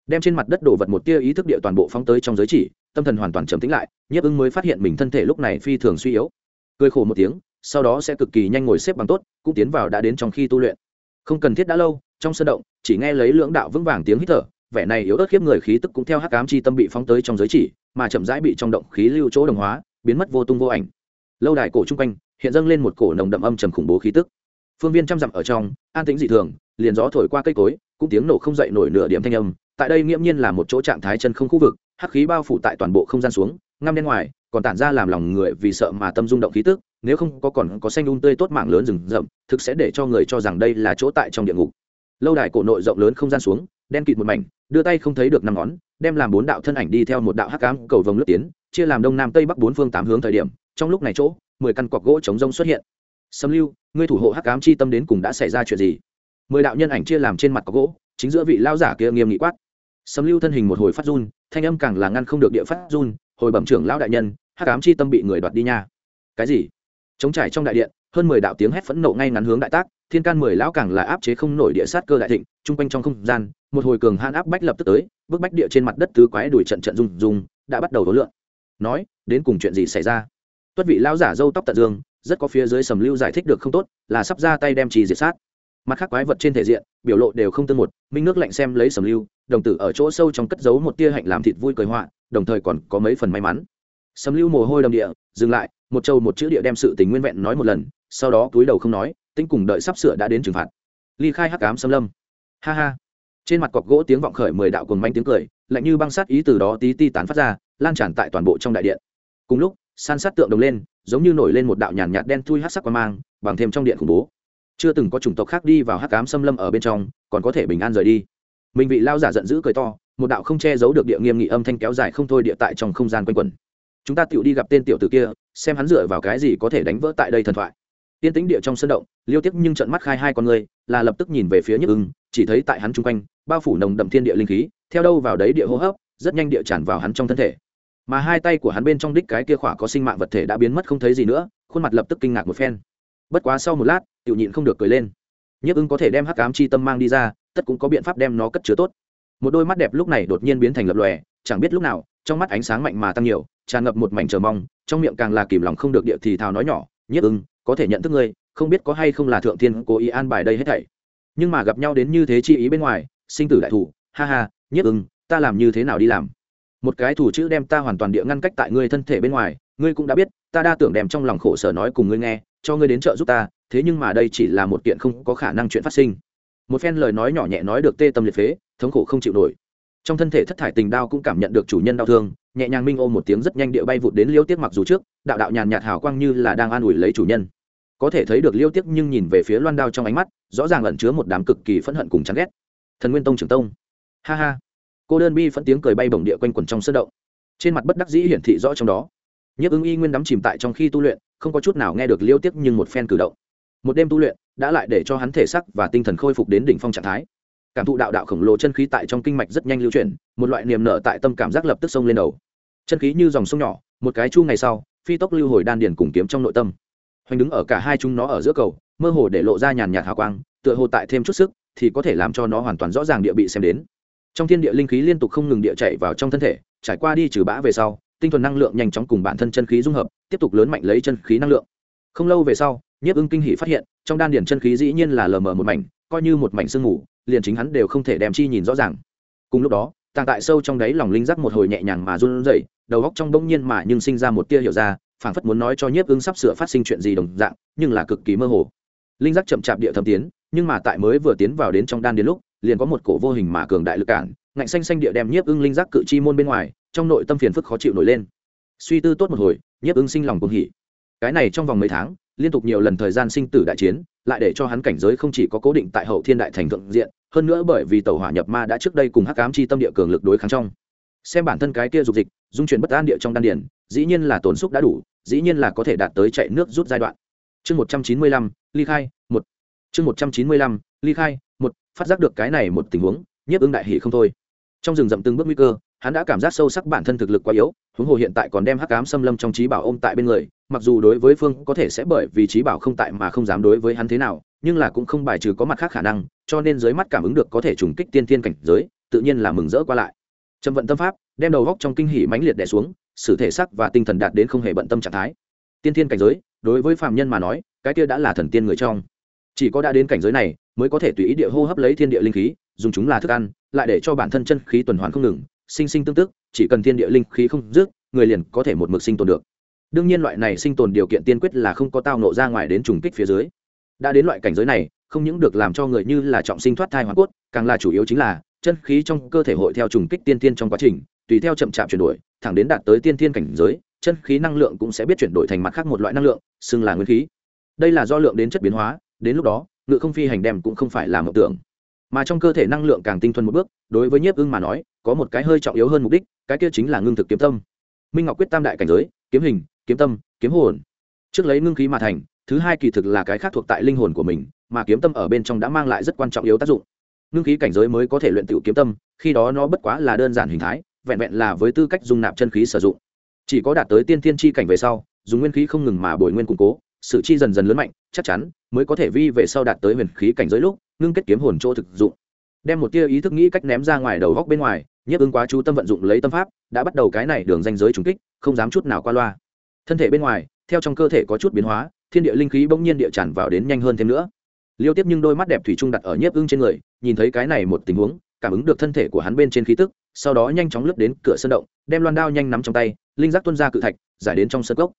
Đem trên mặt đất đổ vật một tia ý thức địa toàn bộ phóng tới trong giới chỉ, tâm thần hoàn toàn trầm tĩnh lại, nhiếp ưng mới phát hiện mình thân thể lúc này phi thường suy yếu cười khổ một tiếng, sau đó sẽ cực kỳ nhanh ngồi xếp bằng tốt, cũng tiến vào đã đến trong khi tu luyện. Không cần thiết đã lâu, trong sân động, chỉ nghe lấy lưỡng đạo vững vàng tiếng hít thở, vẻ này yếu ớt khiếp người khí tức cũng theo hắc ám chi tâm bị phóng tới trong giới chỉ, mà chậm rãi bị trong động khí lưu chỗ đồng hóa, biến mất vô tung vô ảnh. Lâu đài cổ chung quanh, hiện dâng lên một cổ nồng đậm âm trầm khủng bố khí tức. Phương viên trăm dặm ở trong, an tĩnh dị thường, liền gió thổi qua cây cối, cũng tiếng nổ không dậy nổi nửa điểm thanh âm, tại đây nghiễm nhiên là một chỗ trạng thái chân không khu vực, hắc khí bao phủ tại toàn bộ không gian xuống ngăm đen ngoài, còn tản ra làm lòng người vì sợ mà tâm rung động khí tức, nếu không có còn có xanh un tươi tốt mạng lớn rừng rậm, thực sẽ để cho người cho rằng đây là chỗ tại trong địa ngục. Lâu đài cổ nội rộng lớn không gian xuống, đen kịt một mảnh, đưa tay không thấy được năm ngón, đem làm bốn đạo thân ảnh đi theo một đạo hắc ám cầu vồng lướt tiến, chia làm đông nam tây bắc bốn phương tám hướng thời điểm, trong lúc này chỗ, mười căn cọc gỗ chống rông xuất hiện. Sâm lưu, ngươi thủ hộ hắc ám chi tâm đến cùng đã xảy ra chuyện gì? Mười đạo nhân ảnh chia làm trên mặt cọc gỗ, chính giữa vị lao giả kia nghiêm nghị quát. Sâm lưu thân hình một hồi phát run thanh âm càng là ngăn không được địa phát run, hồi bẩm trưởng lão đại nhân, hắc ám chi tâm bị người đoạt đi nha. Cái gì? Chống trải trong đại điện, hơn mười đạo tiếng hét phẫn nộ ngay ngắn hướng đại tác, thiên can mười lão càng là áp chế không nổi địa sát cơ đại thịnh, chung quanh trong không gian, một hồi cường han áp bách lập tức tới, bức bách địa trên mặt đất tứ quái đuổi trận trận rung rung, đã bắt đầu đối lượng nói, đến cùng chuyện gì xảy ra? Tuất vị lão giả râu tóc tận dương, rất có phía dưới sầm lưu giải thích được không tốt, là sắp ra tay đem trì diệt sát mặt khác quái vật trên thể diện, biểu lộ đều không tương một, minh nước lạnh xem lấy sầm lưu, đồng tử ở chỗ sâu trong cất giấu một tia hạnh làm thịt vui cười họa, đồng thời còn có mấy phần may mắn. Sầm lưu mồ hôi đầm địa, dừng lại, một châu một chữ địa đem sự tình nguyên vẹn nói một lần, sau đó túi đầu không nói, tính cùng đợi sắp sửa đã đến trừng phạt. Ly khai hắc ám xâm lâm. Ha ha. Trên mặt cọc gỗ tiếng vọng khởi mười đạo cùng manh tiếng cười, lạnh như băng sát ý từ đó tí ti tán phát ra, lan tràn tại toàn bộ trong đại điện. Cùng lúc, san sát tượng đồng lên, giống như nổi lên một đạo nhàn nhạt đen thui hát sắc qua mang, bằng thêm trong điện khủng bố chưa từng có chủng tộc khác đi vào hắc cám xâm lâm ở bên trong, còn có thể bình an rời đi. Mình vị lao giả giận dữ cười to, một đạo không che giấu được địa nghiêm nghị âm thanh kéo dài không thôi địa tại trong không gian quanh quẩn. Chúng ta tựu đi gặp tên tiểu tử kia, xem hắn dựa vào cái gì có thể đánh vỡ tại đây thần thoại. Tiên tĩnh địa trong sân động, liêu tiếc nhưng trận mắt khai hai con người, là lập tức nhìn về phía nhức ưng, chỉ thấy tại hắn chung quanh, bao phủ nồng đậm thiên địa linh khí, theo đâu vào đấy địa hô hấp, rất nhanh địa tràn vào hắn trong thân thể. Mà hai tay của hắn bên trong đích cái kia khỏa có sinh mạng vật thể đã biến mất không thấy gì nữa, khuôn mặt lập tức kinh ngạc một phen bất quá sau một lát, tiểu nhịn không được cười lên. Nhiếp ưng có thể đem hắc ám chi tâm mang đi ra, tất cũng có biện pháp đem nó cất chứa tốt. Một đôi mắt đẹp lúc này đột nhiên biến thành lập lòe, chẳng biết lúc nào, trong mắt ánh sáng mạnh mà tăng nhiều, tràn ngập một mảnh chờ mong, trong miệng càng là kìm lòng không được địa thì thào nói nhỏ, nhiếp ưng có thể nhận thức ngươi, không biết có hay không là thượng thiên cố ý an bài đây hết thảy. Nhưng mà gặp nhau đến như thế chi ý bên ngoài, sinh tử đại thủ, ha ha, nhiếp ưng ta làm như thế nào đi làm? Một cái thủ chữ đem ta hoàn toàn địa ngăn cách tại ngươi thân thể bên ngoài, ngươi cũng đã biết, ta đa tưởng đem trong lòng khổ sở nói cùng ngươi nghe, cho ngươi đến trợ giúp ta, thế nhưng mà đây chỉ là một kiện không có khả năng chuyện phát sinh. Một phen lời nói nhỏ nhẹ nói được tê tâm liệt phế, thống khổ không chịu nổi. Trong thân thể thất thải tình đao cũng cảm nhận được chủ nhân đau thương, nhẹ nhàng minh ôm một tiếng rất nhanh địa bay vụt đến liêu tiếc mặc dù trước, đạo đạo nhàn nhạt hào quang như là đang an ủi lấy chủ nhân. Có thể thấy được liêu tiếc nhưng nhìn về phía loan đao trong ánh mắt, rõ ràng ẩn chứa một đám cực kỳ phẫn hận cùng chán ghét. Thần nguyên tông trưởng tông. Ha ha cô đơn bi phẫn tiếng cười bay bổng địa quanh quần trong sân động. Trên mặt bất đắc dĩ hiển thị rõ trong đó. Nhiếp ứng y nguyên đắm chìm tại trong khi tu luyện, không có chút nào nghe được liêu tiếc nhưng một phen cử động. Một đêm tu luyện, đã lại để cho hắn thể sắc và tinh thần khôi phục đến đỉnh phong trạng thái. Cảm thụ đạo đạo khổng lồ chân khí tại trong kinh mạch rất nhanh lưu chuyển, một loại niềm nở tại tâm cảm giác lập tức sông lên đầu. Chân khí như dòng sông nhỏ, một cái chu ngày sau, phi tốc lưu hồi đan điền cùng kiếm trong nội tâm. Hoành đứng ở cả hai chúng nó ở giữa cầu, mơ hồ để lộ ra nhàn nhạt hào quang, tựa hồ tại thêm chút sức, thì có thể làm cho nó hoàn toàn rõ ràng địa bị xem đến trong thiên địa linh khí liên tục không ngừng địa chạy vào trong thân thể, trải qua đi trừ bã về sau, tinh thuần năng lượng nhanh chóng cùng bản thân chân khí dung hợp, tiếp tục lớn mạnh lấy chân khí năng lượng. Không lâu về sau, nhiếp ưng kinh hỷ phát hiện, trong đan điển chân khí dĩ nhiên là lờ mờ một mảnh, coi như một mảnh sương mù, liền chính hắn đều không thể đem chi nhìn rõ ràng. Cùng lúc đó, tàng tại sâu trong đáy lòng linh giác một hồi nhẹ nhàng mà run rẩy, đầu góc trong bỗng nhiên mà nhưng sinh ra một tia hiểu ra, phảng phất muốn nói cho nhiếp ưng sắp sửa phát sinh chuyện gì đồng dạng, nhưng là cực kỳ mơ hồ. Linh giác chậm chạp địa thâm tiến, nhưng mà tại mới vừa tiến vào đến trong đan điển lúc liền có một cổ vô hình mà cường đại lực cản, ngạnh xanh xanh địa đem nhiếp ưng linh giác cự chi môn bên ngoài, trong nội tâm phiền phức khó chịu nổi lên. Suy tư tốt một hồi, nhiếp ưng sinh lòng cuồng hỉ. Cái này trong vòng mấy tháng, liên tục nhiều lần thời gian sinh tử đại chiến, lại để cho hắn cảnh giới không chỉ có cố định tại hậu thiên đại thành thượng diện, hơn nữa bởi vì tàu hỏa nhập ma đã trước đây cùng hắc ám chi tâm địa cường lực đối kháng trong. Xem bản thân cái kia dục dịch, dung chuyển bất an địa trong đan điển dĩ nhiên là tổn xúc đã đủ, dĩ nhiên là có thể đạt tới chạy nước rút giai đoạn. Chương một trăm chín mươi lăm, ly khai, một. Chương một trăm chín mươi lăm, ly khai phát giác được cái này một tình huống, nhiếp ứng đại hỷ không thôi. Trong rừng rậm từng bước nguy cơ, hắn đã cảm giác sâu sắc bản thân thực lực quá yếu, huống hồ hiện tại còn đem hắc ám xâm lâm trong trí bảo ôm tại bên người, mặc dù đối với phương có thể sẽ bởi vì trí bảo không tại mà không dám đối với hắn thế nào, nhưng là cũng không bài trừ có mặt khác khả năng, cho nên dưới mắt cảm ứng được có thể trùng kích tiên thiên cảnh giới, tự nhiên là mừng rỡ qua lại. Trầm vận tâm pháp, đem đầu góc trong kinh hỉ mãnh liệt đè xuống sự thể sắc và tinh thần đạt đến không hề bận tâm trạng thái. Tiên thiên cảnh giới, đối với phạm nhân mà nói, cái kia đã là thần tiên người trong. Chỉ có đã đến cảnh giới này mới có thể tùy ý địa hô hấp lấy thiên địa linh khí, dùng chúng là thức ăn, lại để cho bản thân chân khí tuần hoàn không ngừng, sinh sinh tương tức, chỉ cần thiên địa linh khí không dứt, người liền có thể một mực sinh tồn được. Đương nhiên loại này sinh tồn điều kiện tiên quyết là không có tao nộ ra ngoài đến trùng kích phía dưới. Đã đến loại cảnh giới này, không những được làm cho người như là trọng sinh thoát thai hoàn cốt, càng là chủ yếu chính là chân khí trong cơ thể hội theo trùng kích tiên tiên trong quá trình, tùy theo chậm chạp chuyển đổi, thẳng đến đạt tới tiên tiên cảnh giới, chân khí năng lượng cũng sẽ biết chuyển đổi thành mặt khác một loại năng lượng, xưng là nguyên khí. Đây là do lượng đến chất biến hóa, đến lúc đó ngự không phi hành đem cũng không phải là mộng tưởng. Mà trong cơ thể năng lượng càng tinh thuần một bước, đối với nhiếp ưng mà nói, có một cái hơi trọng yếu hơn mục đích, cái kia chính là ngưng thực kiếm tâm. Minh ngọc quyết tam đại cảnh giới, kiếm hình, kiếm tâm, kiếm hồn. Trước lấy ngưng khí mà thành, thứ hai kỳ thực là cái khác thuộc tại linh hồn của mình, mà kiếm tâm ở bên trong đã mang lại rất quan trọng yếu tác dụng. Ngưng khí cảnh giới mới có thể luyện tiểu kiếm tâm, khi đó nó bất quá là đơn giản hình thái, vẹn vẹn là với tư cách dung nạp chân khí sử dụng. Chỉ có đạt tới tiên thiên chi cảnh về sau, dùng nguyên khí không ngừng mà bồi nguyên củng cố sự chi dần dần lớn mạnh, chắc chắn mới có thể vi về sau đạt tới huyền khí cảnh giới lúc, ngưng kết kiếm hồn chỗ thực dụng. Đem một tia ý thức nghĩ cách ném ra ngoài đầu góc bên ngoài, nhiếp ứng quá chú tâm vận dụng lấy tâm pháp, đã bắt đầu cái này đường danh giới trùng kích, không dám chút nào qua loa. Thân thể bên ngoài, theo trong cơ thể có chút biến hóa, thiên địa linh khí bỗng nhiên địa tràn vào đến nhanh hơn thêm nữa. Liêu tiếp nhưng đôi mắt đẹp thủy trung đặt ở nhiếp ưng trên người, nhìn thấy cái này một tình huống, cảm ứng được thân thể của hắn bên trên khí tức, sau đó nhanh chóng lướt đến cửa sân động, đem loan đao nhanh nắm trong tay, linh giác tuân ra cự thạch, giải đến trong sân gốc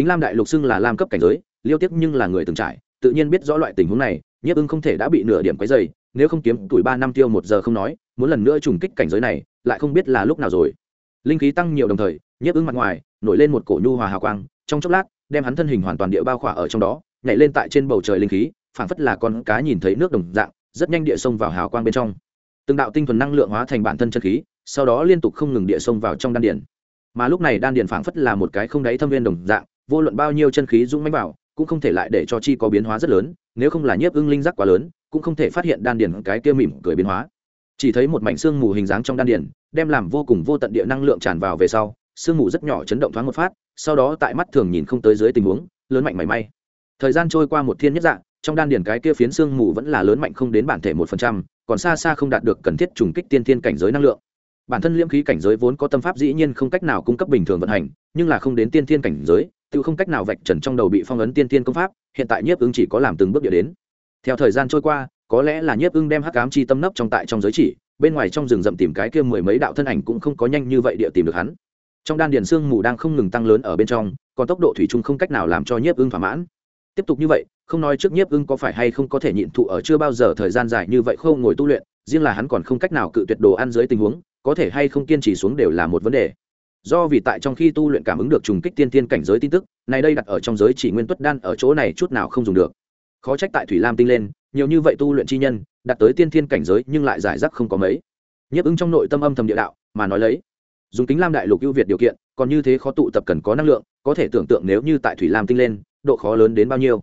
kính lam đại lục xưng là lam cấp cảnh giới, liêu tiếp nhưng là người từng trải, tự nhiên biết rõ loại tình huống này, nhiếp ưng không thể đã bị nửa điểm quấy dày nếu không kiếm tuổi ba năm tiêu một giờ không nói, muốn lần nữa trùng kích cảnh giới này, lại không biết là lúc nào rồi. Linh khí tăng nhiều đồng thời, nhiếp ưng mặt ngoài, nổi lên một cổ nhu hòa hào quang, trong chốc lát, đem hắn thân hình hoàn toàn địa bao khỏa ở trong đó, nhảy lên tại trên bầu trời linh khí, phảng phất là con cá nhìn thấy nước đồng dạng, rất nhanh địa sông vào hào quang bên trong. Từng đạo tinh thuần năng lượng hóa thành bản thân chân khí, sau đó liên tục không ngừng địa sông vào trong đan điển mà lúc này đan điển phảng phất là một cái không đáy thâm viên đồng dạng vô luận bao nhiêu chân khí dũng mãnh vào, cũng không thể lại để cho chi có biến hóa rất lớn, nếu không là nhiếp ưng linh giác quá lớn, cũng không thể phát hiện đan điển cái kia mỉm cười biến hóa. Chỉ thấy một mảnh xương mù hình dáng trong đan điển đem làm vô cùng vô tận địa năng lượng tràn vào về sau, sương mù rất nhỏ chấn động thoáng một phát, sau đó tại mắt thường nhìn không tới dưới tình huống, lớn mạnh mảy may. Thời gian trôi qua một thiên nhất dạng, trong đan điển cái kia phiến sương mù vẫn là lớn mạnh không đến bản thể một phần trăm, còn xa xa không đạt được cần thiết trùng kích tiên thiên cảnh giới năng lượng. Bản thân liễm khí cảnh giới vốn có tâm pháp dĩ nhiên không cách nào cung cấp bình thường vận hành, nhưng là không đến tiên thiên cảnh giới tự không cách nào vạch trần trong đầu bị phong ấn tiên tiên công pháp, hiện tại nhiếp ưng chỉ có làm từng bước địa đến. Theo thời gian trôi qua, có lẽ là nhiếp ưng đem hắc ám chi tâm nấp trong tại trong giới chỉ, bên ngoài trong rừng rậm tìm cái kia mười mấy đạo thân ảnh cũng không có nhanh như vậy địa tìm được hắn. Trong đan điền xương mù đang không ngừng tăng lớn ở bên trong, còn tốc độ thủy chung không cách nào làm cho nhiếp ưng thỏa mãn. Tiếp tục như vậy, không nói trước nhiếp ưng có phải hay không có thể nhịn thụ ở chưa bao giờ thời gian dài như vậy không ngồi tu luyện, riêng là hắn còn không cách nào cự tuyệt đồ ăn dưới tình huống, có thể hay không kiên trì xuống đều là một vấn đề do vì tại trong khi tu luyện cảm ứng được trùng kích tiên tiên cảnh giới tin tức, này đây đặt ở trong giới chỉ nguyên tuất đan ở chỗ này chút nào không dùng được. Khó trách tại thủy lam tinh lên, nhiều như vậy tu luyện chi nhân, đặt tới tiên thiên cảnh giới nhưng lại giải rác không có mấy. Nhiếp ứng trong nội tâm âm thầm địa đạo, mà nói lấy, dùng kính lam đại lục ưu việt điều kiện, còn như thế khó tụ tập cần có năng lượng, có thể tưởng tượng nếu như tại thủy lam tinh lên, độ khó lớn đến bao nhiêu.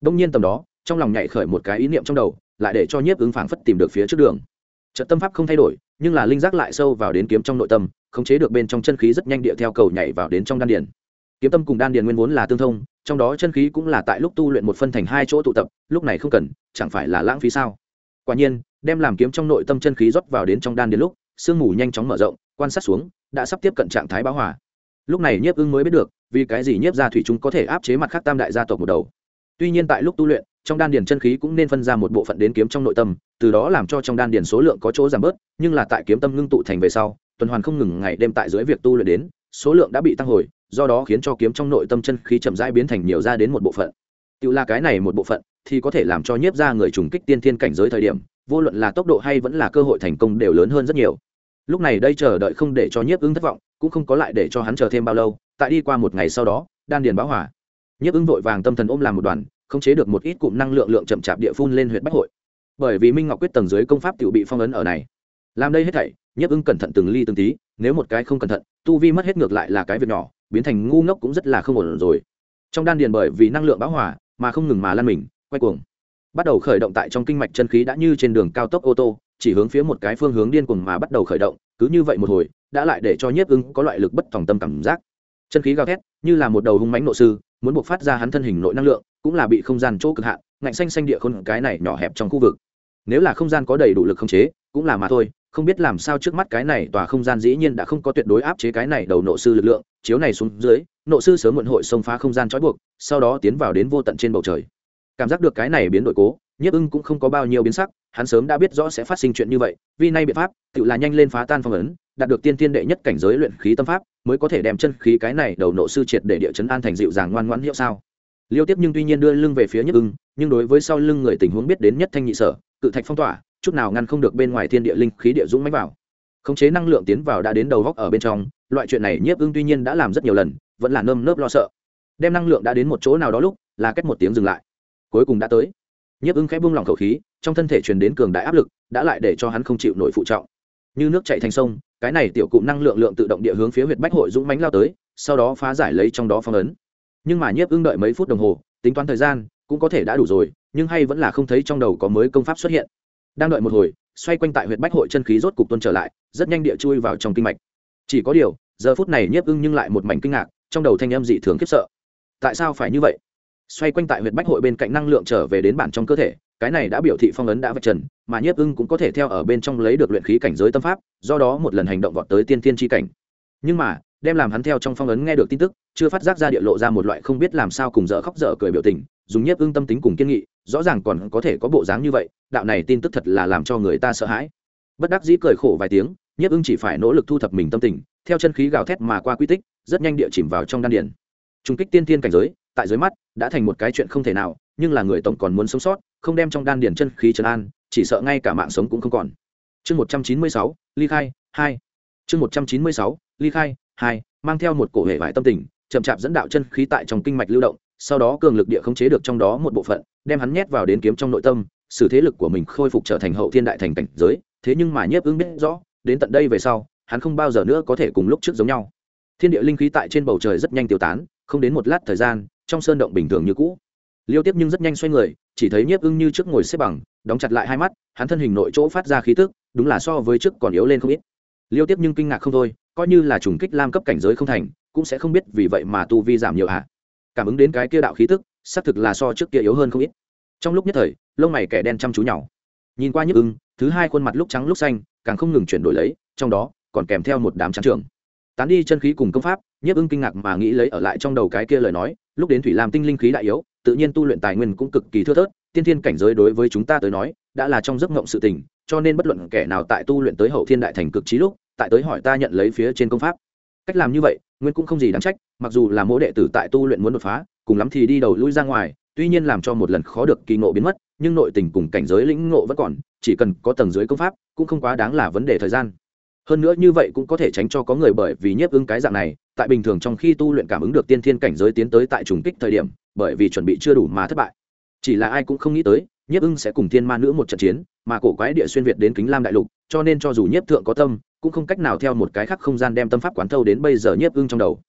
Đông nhiên tầm đó, trong lòng nhảy khởi một cái ý niệm trong đầu, lại để cho nhiếp ứng phảng phất tìm được phía trước đường. Trận tâm pháp không thay đổi, nhưng là linh giác lại sâu vào đến kiếm trong nội tâm khống chế được bên trong chân khí rất nhanh địa theo cầu nhảy vào đến trong đan điền. Kiếm tâm cùng đan điền nguyên vốn là tương thông, trong đó chân khí cũng là tại lúc tu luyện một phân thành hai chỗ tụ tập, lúc này không cần, chẳng phải là lãng phí sao? Quả nhiên, đem làm kiếm trong nội tâm chân khí rót vào đến trong đan điền lúc, sương mù nhanh chóng mở rộng, quan sát xuống, đã sắp tiếp cận trạng thái bão hòa. Lúc này nhiếp ưng mới biết được, vì cái gì nhiếp gia thủy chúng có thể áp chế mặt khác tam đại gia tộc một đầu. Tuy nhiên tại lúc tu luyện, trong đan điền chân khí cũng nên phân ra một bộ phận đến kiếm trong nội tâm, từ đó làm cho trong đan điền số lượng có chỗ giảm bớt, nhưng là tại kiếm tâm ngưng tụ thành về sau tuần hoàn không ngừng ngày đêm tại dưới việc tu luyện đến, số lượng đã bị tăng hồi, do đó khiến cho kiếm trong nội tâm chân khí chậm rãi biến thành nhiều ra đến một bộ phận. Tự là cái này một bộ phận, thì có thể làm cho nhiếp ra người trùng kích tiên thiên cảnh giới thời điểm, vô luận là tốc độ hay vẫn là cơ hội thành công đều lớn hơn rất nhiều. Lúc này đây chờ đợi không để cho nhiếp ứng thất vọng, cũng không có lại để cho hắn chờ thêm bao lâu, tại đi qua một ngày sau đó, đan điền báo hỏa nhiếp ứng vội vàng tâm thần ôm làm một đoàn không chế được một ít cụm năng lượng lượng chậm chạp địa phun lên huyện bách hội. Bởi vì minh ngọc quyết tầng dưới công pháp tự bị phong ấn ở này. Làm đây hết thảy nhiếp ưng cẩn thận từng ly từng tí, nếu một cái không cẩn thận, tu vi mất hết ngược lại là cái việc nhỏ, biến thành ngu ngốc cũng rất là không ổn rồi. Trong đan điền bởi vì năng lượng bão hỏa mà không ngừng mà lăn mình, quay cuồng. Bắt đầu khởi động tại trong kinh mạch chân khí đã như trên đường cao tốc ô tô, chỉ hướng phía một cái phương hướng điên cuồng mà bắt đầu khởi động, cứ như vậy một hồi, đã lại để cho nhiếp ưng có loại lực bất thòng tâm cảm giác. Chân khí gào thét, như là một đầu hung mãnh nội sư, muốn buộc phát ra hắn thân hình nội năng lượng, cũng là bị không gian chỗ cực hạn, ngạnh xanh xanh địa khôn cái này nhỏ hẹp trong khu vực. Nếu là không gian có đầy đủ lực khống chế cũng là mà thôi, không biết làm sao trước mắt cái này tòa không gian dĩ nhiên đã không có tuyệt đối áp chế cái này đầu nộ sư lực lượng, chiếu này xuống dưới, nộ sư sớm muộn hội xông phá không gian trói buộc, sau đó tiến vào đến vô tận trên bầu trời. Cảm giác được cái này biến đổi cố, nhiếp ưng cũng không có bao nhiêu biến sắc, hắn sớm đã biết rõ sẽ phát sinh chuyện như vậy, vì nay biện pháp, tự là nhanh lên phá tan phong ấn, đạt được tiên tiên đệ nhất cảnh giới luyện khí tâm pháp, mới có thể đem chân khí cái này đầu nộ sư triệt để địa chấn an thành dịu dàng ngoan ngoãn hiệu sao. Liêu tiếp nhưng tuy nhiên đưa lưng về phía nhất ưng, nhưng đối với sau lưng người tình huống biết đến nhất thanh nhị sở, cự thạch phong tỏa chút nào ngăn không được bên ngoài thiên địa linh khí địa dũng mánh vào. Khống chế năng lượng tiến vào đã đến đầu góc ở bên trong, loại chuyện này nhiếp ưng tuy nhiên đã làm rất nhiều lần, vẫn là nơm nớp lo sợ. Đem năng lượng đã đến một chỗ nào đó lúc, là cách một tiếng dừng lại. Cuối cùng đã tới. Nhiếp ưng khẽ buông lỏng khẩu khí, trong thân thể truyền đến cường đại áp lực, đã lại để cho hắn không chịu nổi phụ trọng. Như nước chạy thành sông, cái này tiểu cụm năng lượng lượng tự động địa hướng phía huyệt bách hội dũng mánh lao tới, sau đó phá giải lấy trong đó phong ấn. Nhưng mà nhiếp ưng đợi mấy phút đồng hồ, tính toán thời gian, cũng có thể đã đủ rồi, nhưng hay vẫn là không thấy trong đầu có mới công pháp xuất hiện đang đợi một hồi, xoay quanh tại huyệt bách hội chân khí rốt cục tuân trở lại, rất nhanh địa chui vào trong kinh mạch. Chỉ có điều, giờ phút này nhiếp ưng nhưng lại một mảnh kinh ngạc, trong đầu thanh âm dị thường khiếp sợ. Tại sao phải như vậy? Xoay quanh tại huyệt bách hội bên cạnh năng lượng trở về đến bản trong cơ thể, cái này đã biểu thị phong ấn đã vạch trần, mà nhiếp ưng cũng có thể theo ở bên trong lấy được luyện khí cảnh giới tâm pháp, do đó một lần hành động vọt tới tiên thiên tri cảnh. Nhưng mà, đem làm hắn theo trong phong ấn nghe được tin tức, chưa phát giác ra địa lộ ra một loại không biết làm sao cùng dở khóc dở cười biểu tình, dùng nhiếp ưng tâm tính cùng kiên nghị rõ ràng còn có thể có bộ dáng như vậy, đạo này tin tức thật là làm cho người ta sợ hãi. Bất đắc dĩ cười khổ vài tiếng, nhiếp ưng chỉ phải nỗ lực thu thập mình tâm tình, theo chân khí gào thét mà qua quy tích, rất nhanh địa chìm vào trong đan điển trung kích tiên thiên cảnh giới, tại dưới mắt, đã thành một cái chuyện không thể nào, nhưng là người tổng còn muốn sống sót, không đem trong đan điển chân khí trấn an, chỉ sợ ngay cả mạng sống cũng không còn. Chương một trăm chín mươi sáu, ly khai, hai. Chương một trăm chín mươi sáu, ly khai, hai, mang theo một cổ hệ vải tâm tình, chậm chạp dẫn đạo chân khí tại trong kinh mạch lưu động sau đó cường lực địa khống chế được trong đó một bộ phận, đem hắn nhét vào đến kiếm trong nội tâm sự thế lực của mình khôi phục trở thành hậu thiên đại thành cảnh giới, thế nhưng mà nhiếp ứng biết rõ, đến tận đây về sau, hắn không bao giờ nữa có thể cùng lúc trước giống nhau. Thiên địa linh khí tại trên bầu trời rất nhanh tiêu tán, không đến một lát thời gian, trong sơn động bình thường như cũ. Liêu tiếp nhưng rất nhanh xoay người, chỉ thấy nhiếp ưng như trước ngồi xếp bằng, đóng chặt lại hai mắt, hắn thân hình nội chỗ phát ra khí tức, đúng là so với trước còn yếu lên không ít. Liêu tiếp nhưng kinh ngạc không thôi, coi như là trùng kích lam cấp cảnh giới không thành, cũng sẽ không biết vì vậy mà tu vi giảm nhiều ạ. à cảm ứng đến cái kia đạo khí tức, xác thực là so trước kia yếu hơn không ít. Trong lúc nhất thời, lông mày kẻ đen chăm chú nhỏ nhìn qua nhức ưng, thứ hai khuôn mặt lúc trắng lúc xanh, càng không ngừng chuyển đổi lấy, trong đó, còn kèm theo một đám trắng trường. Tán đi chân khí cùng công pháp nhiếp ưng kinh ngạc mà nghĩ lấy ở lại trong đầu cái kia lời nói, lúc đến thủy làm tinh linh khí đại yếu, tự nhiên tu luyện tài nguyên cũng cực kỳ thưa thớt, tiên thiên cảnh giới đối với chúng ta tới nói, đã là trong giấc mộng sự tình, cho nên bất luận kẻ nào tại tu luyện tới hậu thiên đại thành cực trí lúc, tại tới hỏi ta nhận lấy phía trên công pháp cách làm như vậy, nguyên cũng không gì đáng trách, mặc dù là mỗi đệ tử tại tu luyện muốn đột phá, cùng lắm thì đi đầu lui ra ngoài, tuy nhiên làm cho một lần khó được kỳ ngộ biến mất, nhưng nội tình cùng cảnh giới lĩnh ngộ vẫn còn, chỉ cần có tầng dưới công pháp, cũng không quá đáng là vấn đề thời gian. Hơn nữa như vậy cũng có thể tránh cho có người bởi vì nhiếp ứng cái dạng này, tại bình thường trong khi tu luyện cảm ứng được tiên thiên cảnh giới tiến tới tại trùng kích thời điểm, bởi vì chuẩn bị chưa đủ mà thất bại. Chỉ là ai cũng không nghĩ tới, nhiếp ưng sẽ cùng thiên ma nữ một trận chiến, mà cổ quái địa xuyên việt đến kính lam đại lục, cho nên cho dù nhiếp thượng có tâm cũng không cách nào theo một cái khác không gian đem tâm pháp quán thâu đến bây giờ nhiếp ưng trong đầu.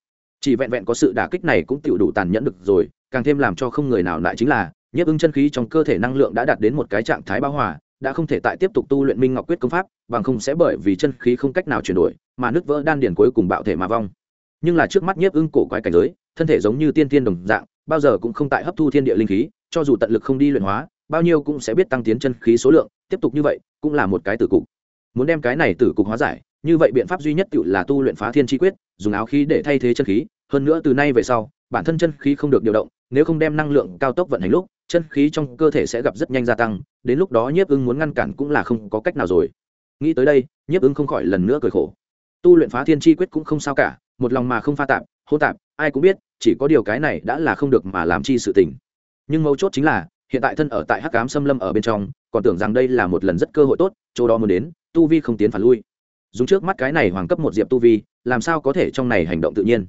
Chỉ vẹn vẹn có sự đả kích này cũng tựu đủ tàn nhẫn được rồi, càng thêm làm cho không người nào lại chính là, nhiếp ưng chân khí trong cơ thể năng lượng đã đạt đến một cái trạng thái bao hòa, đã không thể tại tiếp tục tu luyện minh ngọc quyết công pháp, bằng không sẽ bởi vì chân khí không cách nào chuyển đổi, mà nứt vỡ đan điền cuối cùng bạo thể mà vong. Nhưng là trước mắt nhiếp ưng cổ quái cảnh giới, thân thể giống như tiên tiên đồng dạng, bao giờ cũng không tại hấp thu thiên địa linh khí, cho dù tận lực không đi luyện hóa, bao nhiêu cũng sẽ biết tăng tiến chân khí số lượng, tiếp tục như vậy, cũng là một cái tử cục muốn đem cái này tử cục hóa giải, như vậy biện pháp duy nhất tự là tu luyện phá thiên chi quyết, dùng áo khí để thay thế chân khí, hơn nữa từ nay về sau, bản thân chân khí không được điều động, nếu không đem năng lượng cao tốc vận hành lúc, chân khí trong cơ thể sẽ gặp rất nhanh gia tăng, đến lúc đó nhiếp ưng muốn ngăn cản cũng là không có cách nào rồi. Nghĩ tới đây, nhiếp ưng không khỏi lần nữa cười khổ. Tu luyện phá thiên chi quyết cũng không sao cả, một lòng mà không pha tạp hô tạp, ai cũng biết, chỉ có điều cái này đã là không được mà làm chi sự tình. Nhưng mấu chốt chính là, hiện tại thân ở tại hắc cám xâm lâm ở bên trong còn tưởng rằng đây là một lần rất cơ hội tốt, chỗ đó muốn đến, tu vi không tiến phản lui. Dùng trước mắt cái này hoàng cấp một diệp tu vi, làm sao có thể trong này hành động tự nhiên?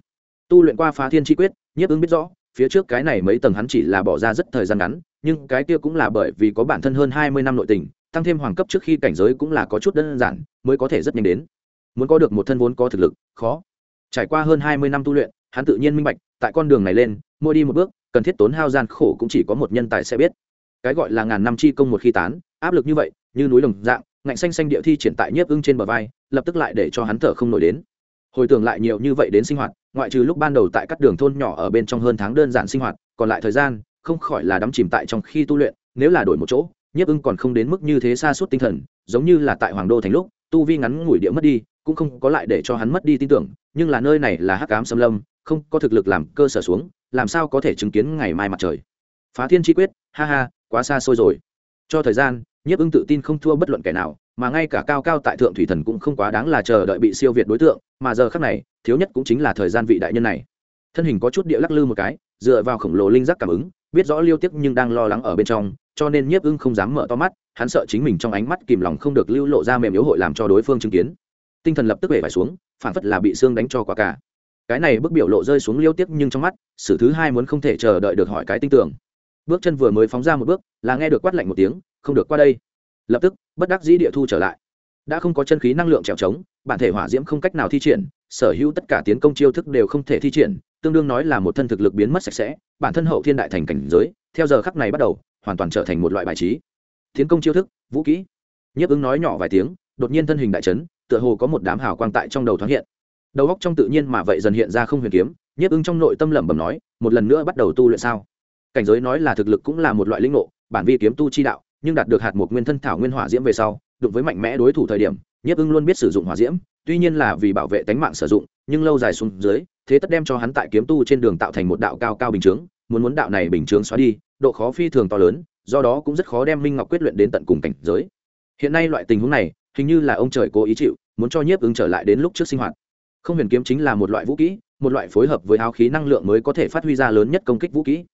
Tu luyện qua phá thiên chi quyết, nhiếp ứng biết rõ, phía trước cái này mấy tầng hắn chỉ là bỏ ra rất thời gian ngắn, nhưng cái kia cũng là bởi vì có bản thân hơn hai mươi năm nội tình, tăng thêm hoàng cấp trước khi cảnh giới cũng là có chút đơn giản, mới có thể rất nhanh đến. Muốn có được một thân vốn có thực lực, khó. Trải qua hơn hai mươi năm tu luyện, hắn tự nhiên minh bạch, tại con đường này lên mua đi một bước, cần thiết tốn hao gian khổ cũng chỉ có một nhân tài sẽ biết cái gọi là ngàn năm chi công một khi tán, áp lực như vậy, như núi lồng dạng, ngạnh xanh xanh địa thi triển tại nhiếp ưng trên bờ vai, lập tức lại để cho hắn thở không nổi đến. Hồi tưởng lại nhiều như vậy đến sinh hoạt, ngoại trừ lúc ban đầu tại các đường thôn nhỏ ở bên trong hơn tháng đơn giản sinh hoạt, còn lại thời gian, không khỏi là đắm chìm tại trong khi tu luyện, nếu là đổi một chỗ, nhiếp ưng còn không đến mức như thế xa suốt tinh thần, giống như là tại hoàng đô thành lúc, tu vi ngắn ngủi địa mất đi, cũng không có lại để cho hắn mất đi tin tưởng, nhưng là nơi này là hắc ám xâm lâm, không có thực lực làm cơ sở xuống, làm sao có thể chứng kiến ngày mai mặt trời. Phá thiên chi quyết, ha ha quá xa xôi rồi. Cho thời gian, nhiếp ưng tự tin không thua bất luận kẻ nào, mà ngay cả cao cao tại thượng thủy thần cũng không quá đáng là chờ đợi bị siêu việt đối tượng, mà giờ khác này, thiếu nhất cũng chính là thời gian vị đại nhân này. Thân hình có chút địa lắc lư một cái, dựa vào khổng lồ linh giác cảm ứng, biết rõ liêu tiếc nhưng đang lo lắng ở bên trong, cho nên nhiếp ưng không dám mở to mắt, hắn sợ chính mình trong ánh mắt kìm lòng không được lưu lộ ra mềm yếu hội làm cho đối phương chứng kiến. Tinh thần lập tức về phải xuống, phản phất là bị xương đánh cho quá cả. Cái này bức biểu lộ rơi xuống liêu tiếc nhưng trong mắt, sự thứ hai muốn không thể chờ đợi được hỏi cái tinh tưởng bước chân vừa mới phóng ra một bước, là nghe được quát lạnh một tiếng, không được qua đây. Lập tức, bất đắc dĩ địa thu trở lại. Đã không có chân khí năng lượng trèo trống, bản thể hỏa diễm không cách nào thi triển, sở hữu tất cả tiến công chiêu thức đều không thể thi triển, tương đương nói là một thân thực lực biến mất sạch sẽ, bản thân hậu thiên đại thành cảnh giới, theo giờ khắc này bắt đầu, hoàn toàn trở thành một loại bài trí. Tiến công chiêu thức, vũ kỹ nhiếp ứng nói nhỏ vài tiếng, đột nhiên thân hình đại trấn tựa hồ có một đám hào quang tại trong đầu thoáng hiện. Đầu góc trong tự nhiên mà vậy dần hiện ra không huyền kiếm, nhiếp ứng trong nội tâm lẩm bẩm nói, một lần nữa bắt đầu tu luyện sao? Cảnh giới nói là thực lực cũng là một loại linh ngộ, bản vi kiếm tu chi đạo, nhưng đạt được hạt một nguyên thân thảo nguyên hỏa diễm về sau, đụng với mạnh mẽ đối thủ thời điểm, nhiếp ưng luôn biết sử dụng hỏa diễm, tuy nhiên là vì bảo vệ tánh mạng sử dụng, nhưng lâu dài xuống dưới, thế tất đem cho hắn tại kiếm tu trên đường tạo thành một đạo cao cao bình chướng, muốn muốn đạo này bình chướng xóa đi, độ khó phi thường to lớn, do đó cũng rất khó đem minh ngọc quyết luyện đến tận cùng cảnh giới. Hiện nay loại tình huống này, hình như là ông trời cố ý chịu, muốn cho nhiếp ứng trở lại đến lúc trước sinh hoạt. Không huyền kiếm chính là một loại vũ kỹ, một loại phối hợp với áo khí năng lượng mới có thể phát huy ra lớn nhất công kích vũ kỹ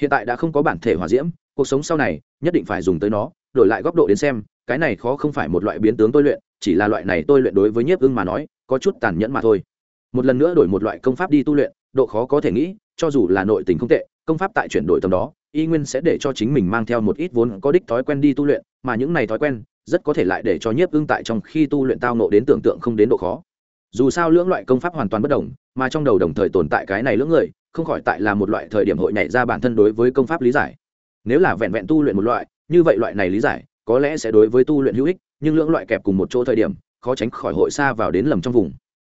hiện tại đã không có bản thể hỏa diễm, cuộc sống sau này, nhất định phải dùng tới nó, đổi lại góc độ đến xem, cái này khó không phải một loại biến tướng tôi luyện, chỉ là loại này tôi luyện đối với nhiếp ưng mà nói, có chút tàn nhẫn mà thôi. Một lần nữa đổi một loại công pháp đi tu luyện, độ khó có thể nghĩ, cho dù là nội tình không tệ, công pháp tại chuyển đổi tầm đó, y nguyên sẽ để cho chính mình mang theo một ít vốn có đích thói quen đi tu luyện, mà những này thói quen, rất có thể lại để cho nhiếp ưng tại trong khi tu luyện tao nộ đến tưởng tượng không đến độ khó dù sao lưỡng loại công pháp hoàn toàn bất đồng, mà trong đầu đồng thời tồn tại cái này lưỡng người, không khỏi tại là một loại thời điểm hội nhảy ra bản thân đối với công pháp lý giải. Nếu là vẹn vẹn tu luyện một loại, như vậy loại này lý giải, có lẽ sẽ đối với tu luyện hữu ích, nhưng lưỡng loại kẹp cùng một chỗ thời điểm, khó tránh khỏi hội xa vào đến lầm trong vùng.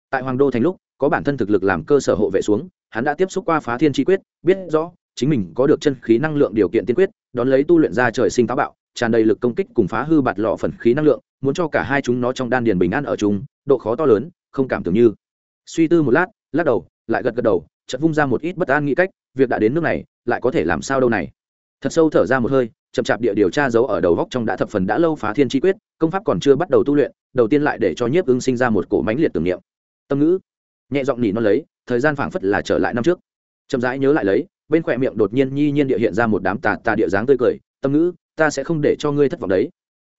Tại hoàng đô thành lúc, có bản thân thực lực làm cơ sở hộ vệ xuống, hắn đã tiếp xúc qua phá thiên chi quyết, biết rõ, chính mình có được chân khí năng lượng điều kiện tiên quyết, đón lấy tu luyện ra trời sinh táo bạo, tràn đầy lực công kích cùng phá hư bạt lọ phần khí năng lượng, muốn cho cả hai chúng nó trong đan điền bình an ở chung, độ khó to lớn không cảm tưởng như. Suy tư một lát, lắc đầu, lại gật gật đầu, chợt vung ra một ít bất an nghĩ cách, việc đã đến nước này, lại có thể làm sao đâu này. Thật sâu thở ra một hơi, chậm chạp địa điều tra giấu ở đầu góc trong đã thập phần đã lâu phá thiên chi quyết, công pháp còn chưa bắt đầu tu luyện, đầu tiên lại để cho nhiếp ưng sinh ra một cổ mánh liệt tưởng niệm. Tâm ngữ. Nhẹ giọng nhỉ nó lấy, thời gian phảng phất là trở lại năm trước. Chậm rãi nhớ lại lấy, bên khỏe miệng đột nhiên nhi nhiên địa hiện ra một đám tà tà địa dáng tươi cười, tâm ngữ, ta sẽ không để cho ngươi thất vọng đấy.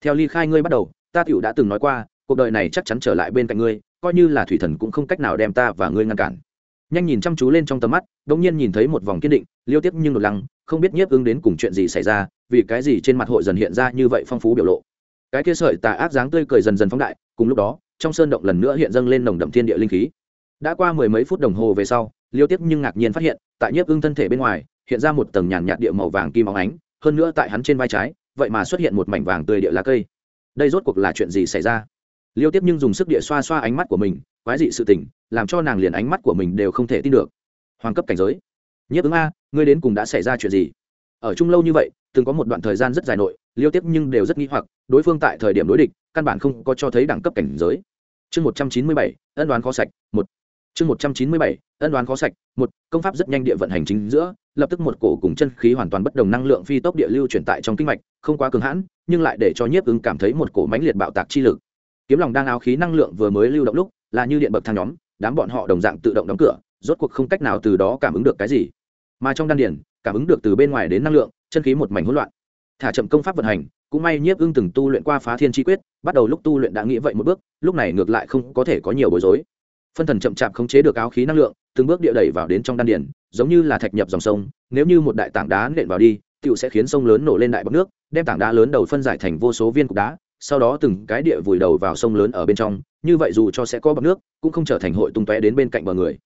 Theo ly khai ngươi bắt đầu, ta tiểu đã từng nói qua, cuộc đời này chắc chắn trở lại bên cạnh ngươi coi như là thủy thần cũng không cách nào đem ta và ngươi ngăn cản. Nhanh nhìn chăm chú lên trong tầm mắt đ ỗ n g nhiên nhìn thấy một vòng kiên định, liêu tiếp nhưng đột lăng, không biết nhiếp ứng đến cùng chuyện gì xảy ra, vì cái gì trên mặt hội dần hiện ra như vậy phong phú biểu lộ. Cái kia sợi tà ác dáng tươi cười dần dần phóng đại, cùng lúc đó, trong sơn động lần nữa hiện dâng lên nồng đậm thiên địa linh khí. Đã qua mười mấy phút đồng hồ về sau, liêu tiếp nhưng ngạc nhiên phát hiện, tại nhiếp ưng thân thể bên ngoài, hiện ra một tầng nhàn nhạt địa màu vàng kim óng ánh, hơn nữa tại hắn trên vai trái, vậy mà xuất hiện một mảnh vàng tươi địa lá cây. Đây rốt cuộc là chuyện gì xảy ra? Liêu tiếp nhưng dùng sức địa xoa xoa ánh mắt của mình, quái dị sự tỉnh làm cho nàng liền ánh mắt của mình đều không thể tin được. Hoàng cấp cảnh giới. Nhiếp ứng a, ngươi đến cùng đã xảy ra chuyện gì? Ở chung lâu như vậy, từng có một đoạn thời gian rất dài nội, liêu tiếp nhưng đều rất nghi hoặc, đối phương tại thời điểm đối địch, căn bản không có cho thấy đẳng cấp cảnh giới. Chương một trăm chín mươi bảy, ân đoán khó sạch, một. Chương một trăm chín mươi bảy, ân đoán khó sạch, một. Công pháp rất nhanh địa vận hành chính giữa, lập tức một cổ cùng chân khí hoàn toàn bất đồng năng lượng phi tốc địa lưu chuyển tại trong kinh mạch, không quá cường hãn, nhưng lại để cho nhiếp ứng cảm thấy một cổ mãnh liệt bạo tạc chi lực kiếm lòng đang áo khí năng lượng vừa mới lưu động lúc, là như điện bậc thang nhóm, đám bọn họ đồng dạng tự động đóng cửa, rốt cuộc không cách nào từ đó cảm ứng được cái gì. Mà trong đan điển cảm ứng được từ bên ngoài đến năng lượng, chân khí một mảnh hỗn loạn. Thả chậm công pháp vận hành, cũng may nhiếp ưng từng tu luyện qua phá thiên chi quyết, bắt đầu lúc tu luyện đã nghĩ vậy một bước, lúc này ngược lại không có thể có nhiều bối rối. Phân thần chậm chạp khống chế được áo khí năng lượng, từng bước địa đẩy vào đến trong đan điển giống như là thạch nhập dòng sông, nếu như một đại tảng đá nện vào đi, tựu sẽ khiến sông lớn nổ lên đại bọc nước, đem tảng đá lớn đầu phân giải thành vô số viên cục đá sau đó từng cái địa vùi đầu vào sông lớn ở bên trong, như vậy dù cho sẽ có bọc nước, cũng không trở thành hội tung tóe đến bên cạnh bờ người.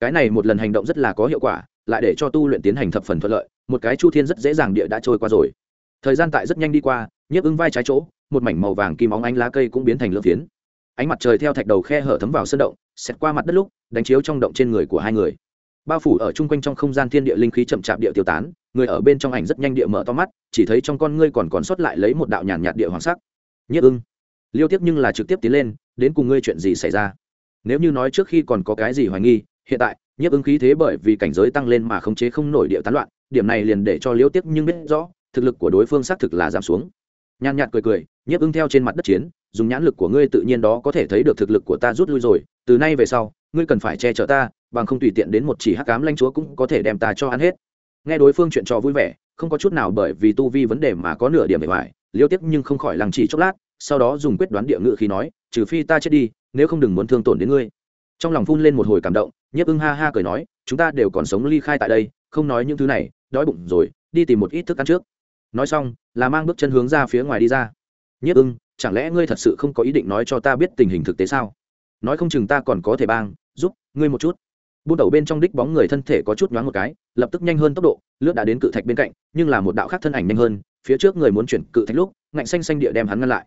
Cái này một lần hành động rất là có hiệu quả, lại để cho tu luyện tiến hành thập phần thuận lợi, một cái chu thiên rất dễ dàng địa đã trôi qua rồi. Thời gian tại rất nhanh đi qua, nhấp ứng vai trái chỗ, một mảnh màu vàng kim óng ánh lá cây cũng biến thành lửa phiến. Ánh mặt trời theo thạch đầu khe hở thấm vào sân động, xẹt qua mặt đất lúc, đánh chiếu trong động trên người của hai người. Bao phủ ở chung quanh trong không gian thiên địa linh khí chậm chạp địa tiêu tán, người ở bên trong ảnh rất nhanh địa mở to mắt, chỉ thấy trong con ngươi còn còn sót lại lấy một đạo nhàn nhạt địa hoàng sắc nhất ưng. Liêu tiếp nhưng là trực tiếp tiến lên, đến cùng ngươi chuyện gì xảy ra? Nếu như nói trước khi còn có cái gì hoài nghi, hiện tại, nhiếp ứng khí thế bởi vì cảnh giới tăng lên mà khống chế không nổi địa tán loạn, điểm này liền để cho liêu tiếp nhưng biết rõ, thực lực của đối phương xác thực là giảm xuống. Nhàn nhạt cười cười, nhiếp ứng theo trên mặt đất chiến, dùng nhãn lực của ngươi tự nhiên đó có thể thấy được thực lực của ta rút lui rồi, từ nay về sau, ngươi cần phải che chở ta, bằng không tùy tiện đến một chỉ hắc cám lanh chúa cũng có thể đem ta cho ăn hết. Nghe đối phương chuyện trò vui vẻ không có chút nào bởi vì tu vi vấn đề mà có nửa điểm bề ngoài, liêu tiếp nhưng không khỏi lằng chỉ chốc lát, sau đó dùng quyết đoán địa ngự khi nói, trừ phi ta chết đi, nếu không đừng muốn thương tổn đến ngươi. Trong lòng phun lên một hồi cảm động, nhiếp ưng ha ha cười nói, chúng ta đều còn sống ly khai tại đây, không nói những thứ này, đói bụng rồi, đi tìm một ít thức ăn trước. Nói xong, là mang bước chân hướng ra phía ngoài đi ra. Nhiếp ưng, chẳng lẽ ngươi thật sự không có ý định nói cho ta biết tình hình thực tế sao? Nói không chừng ta còn có thể bang, giúp ngươi một chút buôn đầu bên trong đích bóng người thân thể có chút nhoáng một cái, lập tức nhanh hơn tốc độ, lướt đã đến cự thạch bên cạnh, nhưng là một đạo khác thân ảnh nhanh hơn, phía trước người muốn chuyển cự thạch lúc, ngạnh xanh xanh địa đem hắn ngăn lại.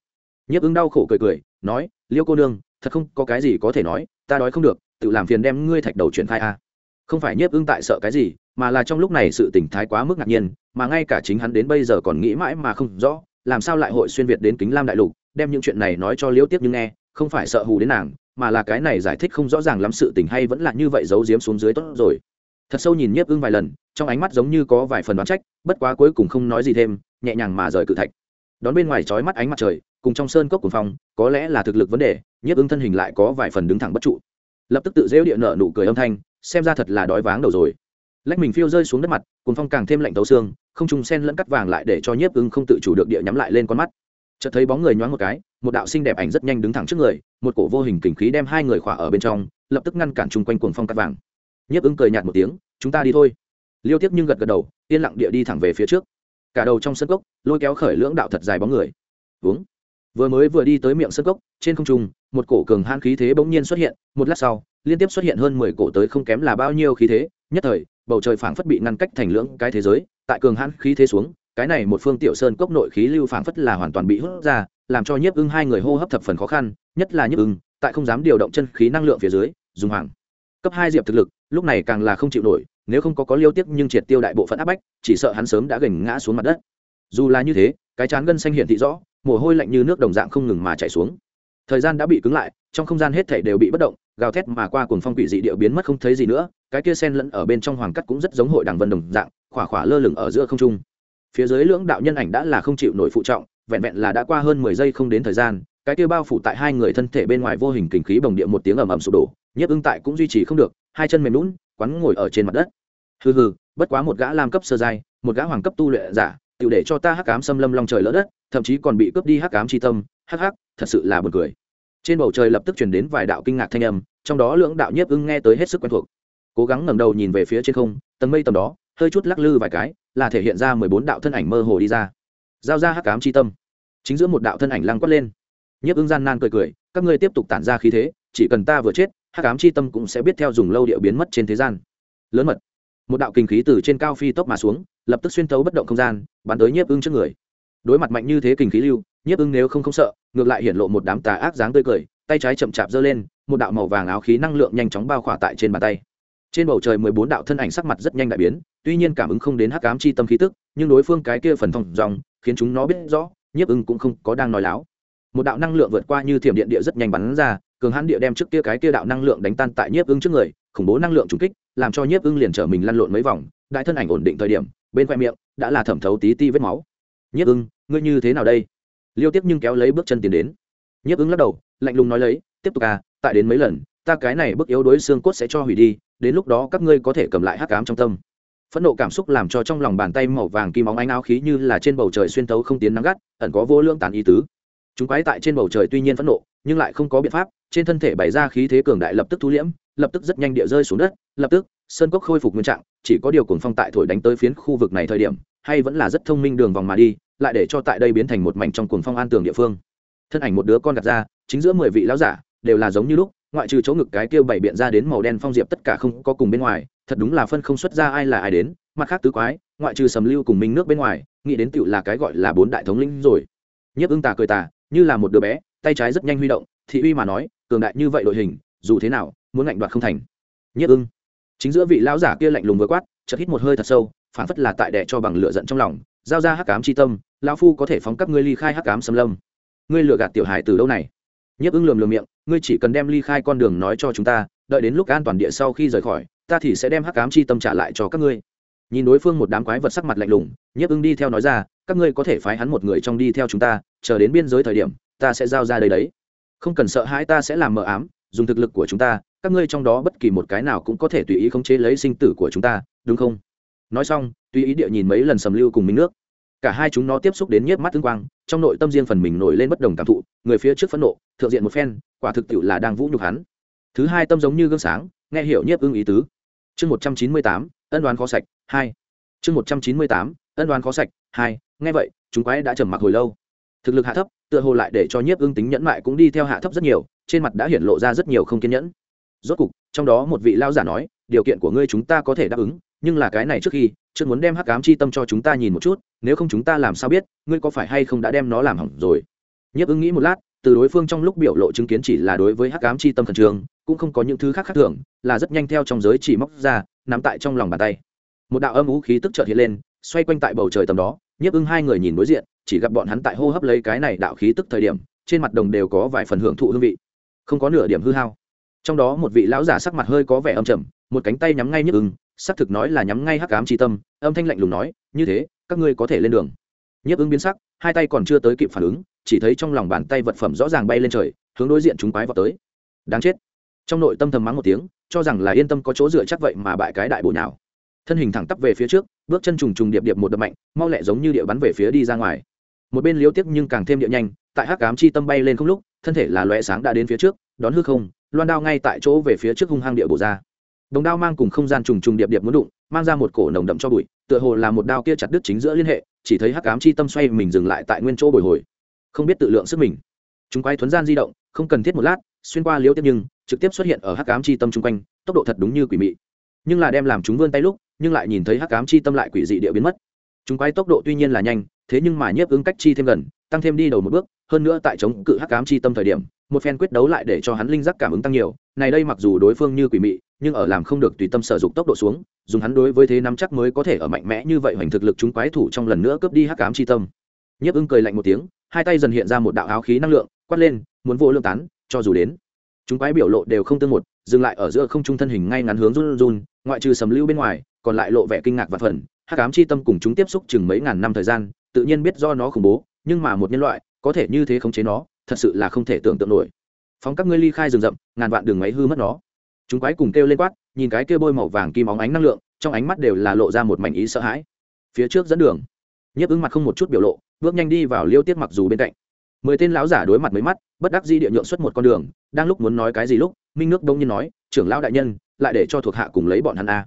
Nhiếp ứng đau khổ cười cười, nói, liêu cô nương, thật không có cái gì có thể nói, ta đói không được, tự làm phiền đem ngươi thạch đầu chuyển khai a. Không phải nhiếp ứng tại sợ cái gì, mà là trong lúc này sự tỉnh thái quá mức ngạc nhiên, mà ngay cả chính hắn đến bây giờ còn nghĩ mãi mà không rõ, làm sao lại hội xuyên việt đến kính lam đại lục, đem những chuyện này nói cho liễu tiếp nhưng nghe, không phải sợ hù đến nàng mà là cái này giải thích không rõ ràng lắm sự tình hay vẫn là như vậy giấu giếm xuống dưới tốt rồi. Thật sâu nhìn nhiếp ưng vài lần, trong ánh mắt giống như có vài phần đoán trách, bất quá cuối cùng không nói gì thêm, nhẹ nhàng mà rời cự thạch. Đón bên ngoài trói mắt ánh mặt trời, cùng trong sơn cốc cùng phòng, có lẽ là thực lực vấn đề, nhiếp ưng thân hình lại có vài phần đứng thẳng bất trụ. Lập tức tự rêu địa nợ nụ cười âm thanh, xem ra thật là đói váng đầu rồi. Lách mình phiêu rơi xuống đất mặt cùng phong càng thêm lạnh tấu xương, không trùng sen lẫn cắt vàng lại để cho nhiếp ưng không tự chủ được địa nhắm lại lên con mắt chợt thấy bóng người nhoáng một cái, một đạo sinh đẹp ảnh rất nhanh đứng thẳng trước người, một cổ vô hình kình khí đem hai người khỏa ở bên trong, lập tức ngăn cản chung quanh cuồng phong cắt vàng. Nhiếp ứng cười nhạt một tiếng, chúng ta đi thôi. Liêu tiếp nhưng gật gật đầu, yên lặng địa đi thẳng về phía trước. Cả đầu trong sân cốc, lôi kéo khởi lưỡng đạo thật dài bóng người. Uống vừa mới vừa đi tới miệng sân cốc, trên không trung, một cổ cường han khí thế bỗng nhiên xuất hiện, một lát sau, liên tiếp xuất hiện hơn mười cổ tới không kém là bao nhiêu khí thế, nhất thời, bầu trời phảng phất bị ngăn cách thành lưỡng cái thế giới, tại cường han khí thế xuống cái này một phương tiểu sơn cốc nội khí lưu phảng phất là hoàn toàn bị hút ra, làm cho nhiếp ưng hai người hô hấp thập phần khó khăn, nhất là nhiếp ưng, tại không dám điều động chân khí năng lượng phía dưới, dùng hoàng, cấp hai diệp thực lực, lúc này càng là không chịu nổi, nếu không có có liêu tiếp nhưng triệt tiêu đại bộ phận áp bách, chỉ sợ hắn sớm đã gành ngã xuống mặt đất. Dù là như thế, cái chán gân xanh hiển thị rõ, mồ hôi lạnh như nước đồng dạng không ngừng mà chảy xuống. Thời gian đã bị cứng lại, trong không gian hết thảy đều bị bất động, gào thét mà qua cuồng phong quỷ dị điệu biến mất không thấy gì nữa, cái kia sen lẫn ở bên trong hoàng cắt cũng rất giống hội đằng vân đồng dạng, khỏa khỏa lơ lửng ở giữa không trung phía dưới lưỡng đạo nhân ảnh đã là không chịu nổi phụ trọng, vẹn vẹn là đã qua hơn mười giây không đến thời gian, cái kia bao phủ tại hai người thân thể bên ngoài vô hình kình khí bồng địa một tiếng ầm ầm sụp đổ, nhiếp ưng tại cũng duy trì không được, hai chân mềm lún quắn ngồi ở trên mặt đất. Hừ hừ, bất quá một gã lam cấp sơ giai, một gã hoàng cấp tu luyện giả tự để cho ta hắc ám xâm lâm long trời lỡ đất, thậm chí còn bị cướp đi hắc ám chi tâm, hắc hắc, thật sự là buồn cười. Trên bầu trời lập tức truyền đến vài đạo kinh ngạc thanh âm, trong đó lưỡng đạo nhiếp ưng nghe tới hết sức quen thuộc. Cố gắng ngẩng đầu nhìn về phía trên không, tầng mây tầm đó, hơi chút lắc lư vài cái là thể hiện ra mười bốn đạo thân ảnh mơ hồ đi ra. Giao ra hắc ám chi tâm. Chính giữa một đạo thân ảnh lăng quất lên. Nhiếp ứng gian nan cười cười, các ngươi tiếp tục tản ra khí thế, chỉ cần ta vừa chết, hắc ám chi tâm cũng sẽ biết theo dùng lâu điệu biến mất trên thế gian. Lớn mật. Một đạo kinh khí từ trên cao phi tốc mà xuống, lập tức xuyên tấu bất động không gian, bắn tới nhiếp ưng trước người. Đối mặt mạnh như thế kinh khí lưu, nhiếp ưng nếu không không sợ, ngược lại hiện lộ một đám tà ác dáng tươi cười, tay trái chậm chạp giơ lên, một đạo màu vàng áo khí năng lượng nhanh chóng bao khỏa tại trên bàn tay trên bầu trời mười bốn đạo thân ảnh sắc mặt rất nhanh đại biến, tuy nhiên cảm ứng không đến hắc ám chi tâm khí tức, nhưng đối phương cái kia phần thông dòng, khiến chúng nó biết rõ, nhiếp ưng cũng không có đang nói láo. Một đạo năng lượng vượt qua như thiểm điện địa rất nhanh bắn ra, cường hãn địa đem trước kia cái kia đạo năng lượng đánh tan tại nhiếp ưng trước người, khủng bố năng lượng trùng kích, làm cho nhiếp ưng liền trở mình lăn lộn mấy vòng, đại thân ảnh ổn định thời điểm, bên khoe miệng đã là thẩm thấu tí ti vết máu. Nhiếp ưng, ngươi như thế nào đây? Liêu tiếp nhưng kéo lấy bước chân tiến đến. Nhiếp ưng lắc đầu, lạnh lùng nói lấy, tiếp tục à tại đến mấy lần ta cái này bức yếu đối xương cốt sẽ cho hủy đi, đến lúc đó các ngươi có thể cầm lại hắc ám trong tâm. Phẫn nộ cảm xúc làm cho trong lòng bàn tay màu vàng kim óng ánh áo khí như là trên bầu trời xuyên tấu không tiến nắng gắt, ẩn có vô lương tàn ý tứ. Chúng quái tại trên bầu trời tuy nhiên phẫn nộ, nhưng lại không có biện pháp, trên thân thể bày ra khí thế cường đại lập tức thu liễm, lập tức rất nhanh địa rơi xuống đất, lập tức, sơn cốc khôi phục nguyên trạng, chỉ có điều cuồng phong tại thổi đánh tới phiến khu vực này thời điểm, hay vẫn là rất thông minh đường vòng mà đi, lại để cho tại đây biến thành một mảnh trong cuồng phong an tường địa phương. Thân ảnh một đứa con gạt ra, chính giữa mười vị lão giả, đều là giống như lúc ngoại trừ chỗ ngực cái kia bảy biện ra đến màu đen phong diệp tất cả không có cùng bên ngoài, thật đúng là phân không xuất ra ai là ai đến, mặt khác tứ quái, ngoại trừ sầm lưu cùng minh nước bên ngoài, nghĩ đến tựu là cái gọi là bốn đại thống lĩnh rồi. Nhiếp ưng tà cười tà, như là một đứa bé, tay trái rất nhanh huy động, thị uy mà nói, cường đại như vậy đội hình, dù thế nào, muốn ngạnh đoạt không thành. Nhiếp ưng, chính giữa vị lão giả kia lạnh lùng vừa quát, chợt hít một hơi thật sâu phản phất là tại đẻ cho bằng lửa giận trong lòng, giao ra hắc cám chi tâm, lão phu có thể phóng các ngươi ly khai hắc cám xâm lâm. Ngươi lựa gạt tiểu hải từ đâu này? Nhiếp ưng lườm lườm miệng, ngươi chỉ cần đem ly khai con đường nói cho chúng ta, đợi đến lúc an toàn địa sau khi rời khỏi, ta thì sẽ đem hắc cám chi tâm trả lại cho các ngươi. Nhìn đối phương một đám quái vật sắc mặt lạnh lùng, nhiếp ưng đi theo nói ra, các ngươi có thể phái hắn một người trong đi theo chúng ta, chờ đến biên giới thời điểm, ta sẽ giao ra đây đấy. Không cần sợ hãi ta sẽ làm mờ ám, dùng thực lực của chúng ta, các ngươi trong đó bất kỳ một cái nào cũng có thể tùy ý khống chế lấy sinh tử của chúng ta, đúng không? Nói xong, tùy ý địa nhìn mấy lần sầm lưu cùng minh nước. Cả hai chúng nó tiếp xúc đến nhiếp mắt tương quang trong nội tâm riêng phần mình nổi lên bất đồng cảm thụ, người phía trước phẫn nộ, thượng diện một phen, quả thực tiệu là đang vũ nhục hắn. Thứ hai tâm giống như gương sáng, nghe hiểu nhiếp ưng ý tứ. Chương một trăm chín mươi tám, ân đoán khó sạch, hai. Chương một trăm chín mươi tám, ân đoán khó sạch, hai. Nghe vậy, chúng quái đã trầm mặc hồi lâu. Thực lực hạ thấp, tựa hồ lại để cho nhiếp ưng tính nhẫn mại cũng đi theo hạ thấp rất nhiều, trên mặt đã hiển lộ ra rất nhiều không kiên nhẫn. Rốt cục, trong đó một vị lao giả nói, điều kiện của ngươi chúng ta có thể đáp ứng, nhưng là cái này trước khi trước muốn đem hắc ám chi tâm cho chúng ta nhìn một chút, nếu không chúng ta làm sao biết, ngươi có phải hay không đã đem nó làm hỏng rồi? Nhiếp ứng nghĩ một lát, từ đối phương trong lúc biểu lộ chứng kiến chỉ là đối với hắc ám chi tâm thần trường cũng không có những thứ khác khác thường, là rất nhanh theo trong giới chỉ móc ra, nắm tại trong lòng bàn tay. Một đạo âm ú khí tức chợt hiện lên, xoay quanh tại bầu trời tầm đó, nhiếp ưng hai người nhìn đối diện, chỉ gặp bọn hắn tại hô hấp lấy cái này đạo khí tức thời điểm, trên mặt đồng đều có vài phần hưởng thụ hương vị. Không có nửa điểm hư hao. Trong đó một vị lão giả sắc mặt hơi có vẻ âm trầm, một cánh tay nhắm ngay nhức ưng xác thực nói là nhắm ngay hắc ám tri tâm, âm thanh lạnh lùng nói, như thế, các ngươi có thể lên đường. Nhấp ứng biến sắc, hai tay còn chưa tới kịp phản ứng, chỉ thấy trong lòng bàn tay vật phẩm rõ ràng bay lên trời, hướng đối diện chúng quái vào tới. Đáng chết. Trong nội tâm thầm mắng một tiếng, cho rằng là yên tâm có chỗ dựa chắc vậy mà bại cái đại bộ nào thân hình thẳng tắp về phía trước, bước chân trùng trùng điệp điệp một đập mạnh, mau lẹ giống như địa bắn về phía đi ra ngoài. Một bên liếu tiếp nhưng càng thêm địa nhanh, tại hắc ám chi tâm bay lên không lúc, thân thể là loe sáng đã đến phía trước, đón hư không, loan đao ngay tại chỗ về phía trước hung hăng địa bổ ra đồng đao mang cùng không gian trùng trùng điệp điệp muốn đụng, mang ra một cổ nồng đậm cho bụi, tựa hồ là một đao kia chặt đứt chính giữa liên hệ, chỉ thấy hắc ám chi tâm xoay mình dừng lại tại nguyên chỗ bồi hồi. Không biết tự lượng sức mình. Chúng quay thuấn gian di động, không cần thiết một lát, xuyên qua liễu tiếp nhưng, trực tiếp xuất hiện ở hắc ám chi tâm chung quanh, tốc độ thật đúng như quỷ mị. Nhưng là đem làm chúng vươn tay lúc, nhưng lại nhìn thấy hắc ám chi tâm lại quỷ dị địa biến mất. Chúng quay tốc độ tuy nhiên là nhanh, thế nhưng mà nhiếp ứng cách chi thêm gần, tăng thêm đi đầu một bước hơn nữa tại chống cự hắc ám chi tâm thời điểm, một phen quyết đấu lại để cho hắn linh giác cảm ứng tăng nhiều. Này đây mặc dù đối phương như quỷ mị, nhưng ở làm không được tùy tâm sử dụng tốc độ xuống, dùng hắn đối với thế nắm chắc mới có thể ở mạnh mẽ như vậy hoành thực lực chúng quái thủ trong lần nữa cướp đi hắc ám chi tâm. Nhiếp ưng cười lạnh một tiếng, hai tay dần hiện ra một đạo áo khí năng lượng, quát lên, muốn vô lượng tán, cho dù đến. Chúng quái biểu lộ đều không tương một, dừng lại ở giữa không trung thân hình ngay ngắn hướng run run, ngoại trừ sầm lưu bên ngoài, còn lại lộ vẻ kinh ngạc và phần hắc ám chi tâm cùng chúng tiếp xúc chừng mấy ngàn năm thời gian, tự nhiên biết do nó khủng bố, nhưng mà một nhân loại có thể như thế khống chế nó, thật sự là không thể tưởng tượng nổi. Phóng các ngươi ly khai rừng rậm, ngàn vạn đường máy hư mất nó. Chúng quái cùng kêu lên quát, nhìn cái kêu bôi màu vàng kim óng ánh năng lượng, trong ánh mắt đều là lộ ra một mảnh ý sợ hãi. Phía trước dẫn đường. Nhấp ứng mặt không một chút biểu lộ, bước nhanh đi vào liêu tiết mặc dù bên cạnh. Mười tên lão giả đối mặt mấy mắt, bất đắc di địa nhượng xuất một con đường, đang lúc muốn nói cái gì lúc, minh nước đông nhiên nói, trưởng lão đại nhân, lại để cho thuộc hạ cùng lấy bọn hắn a.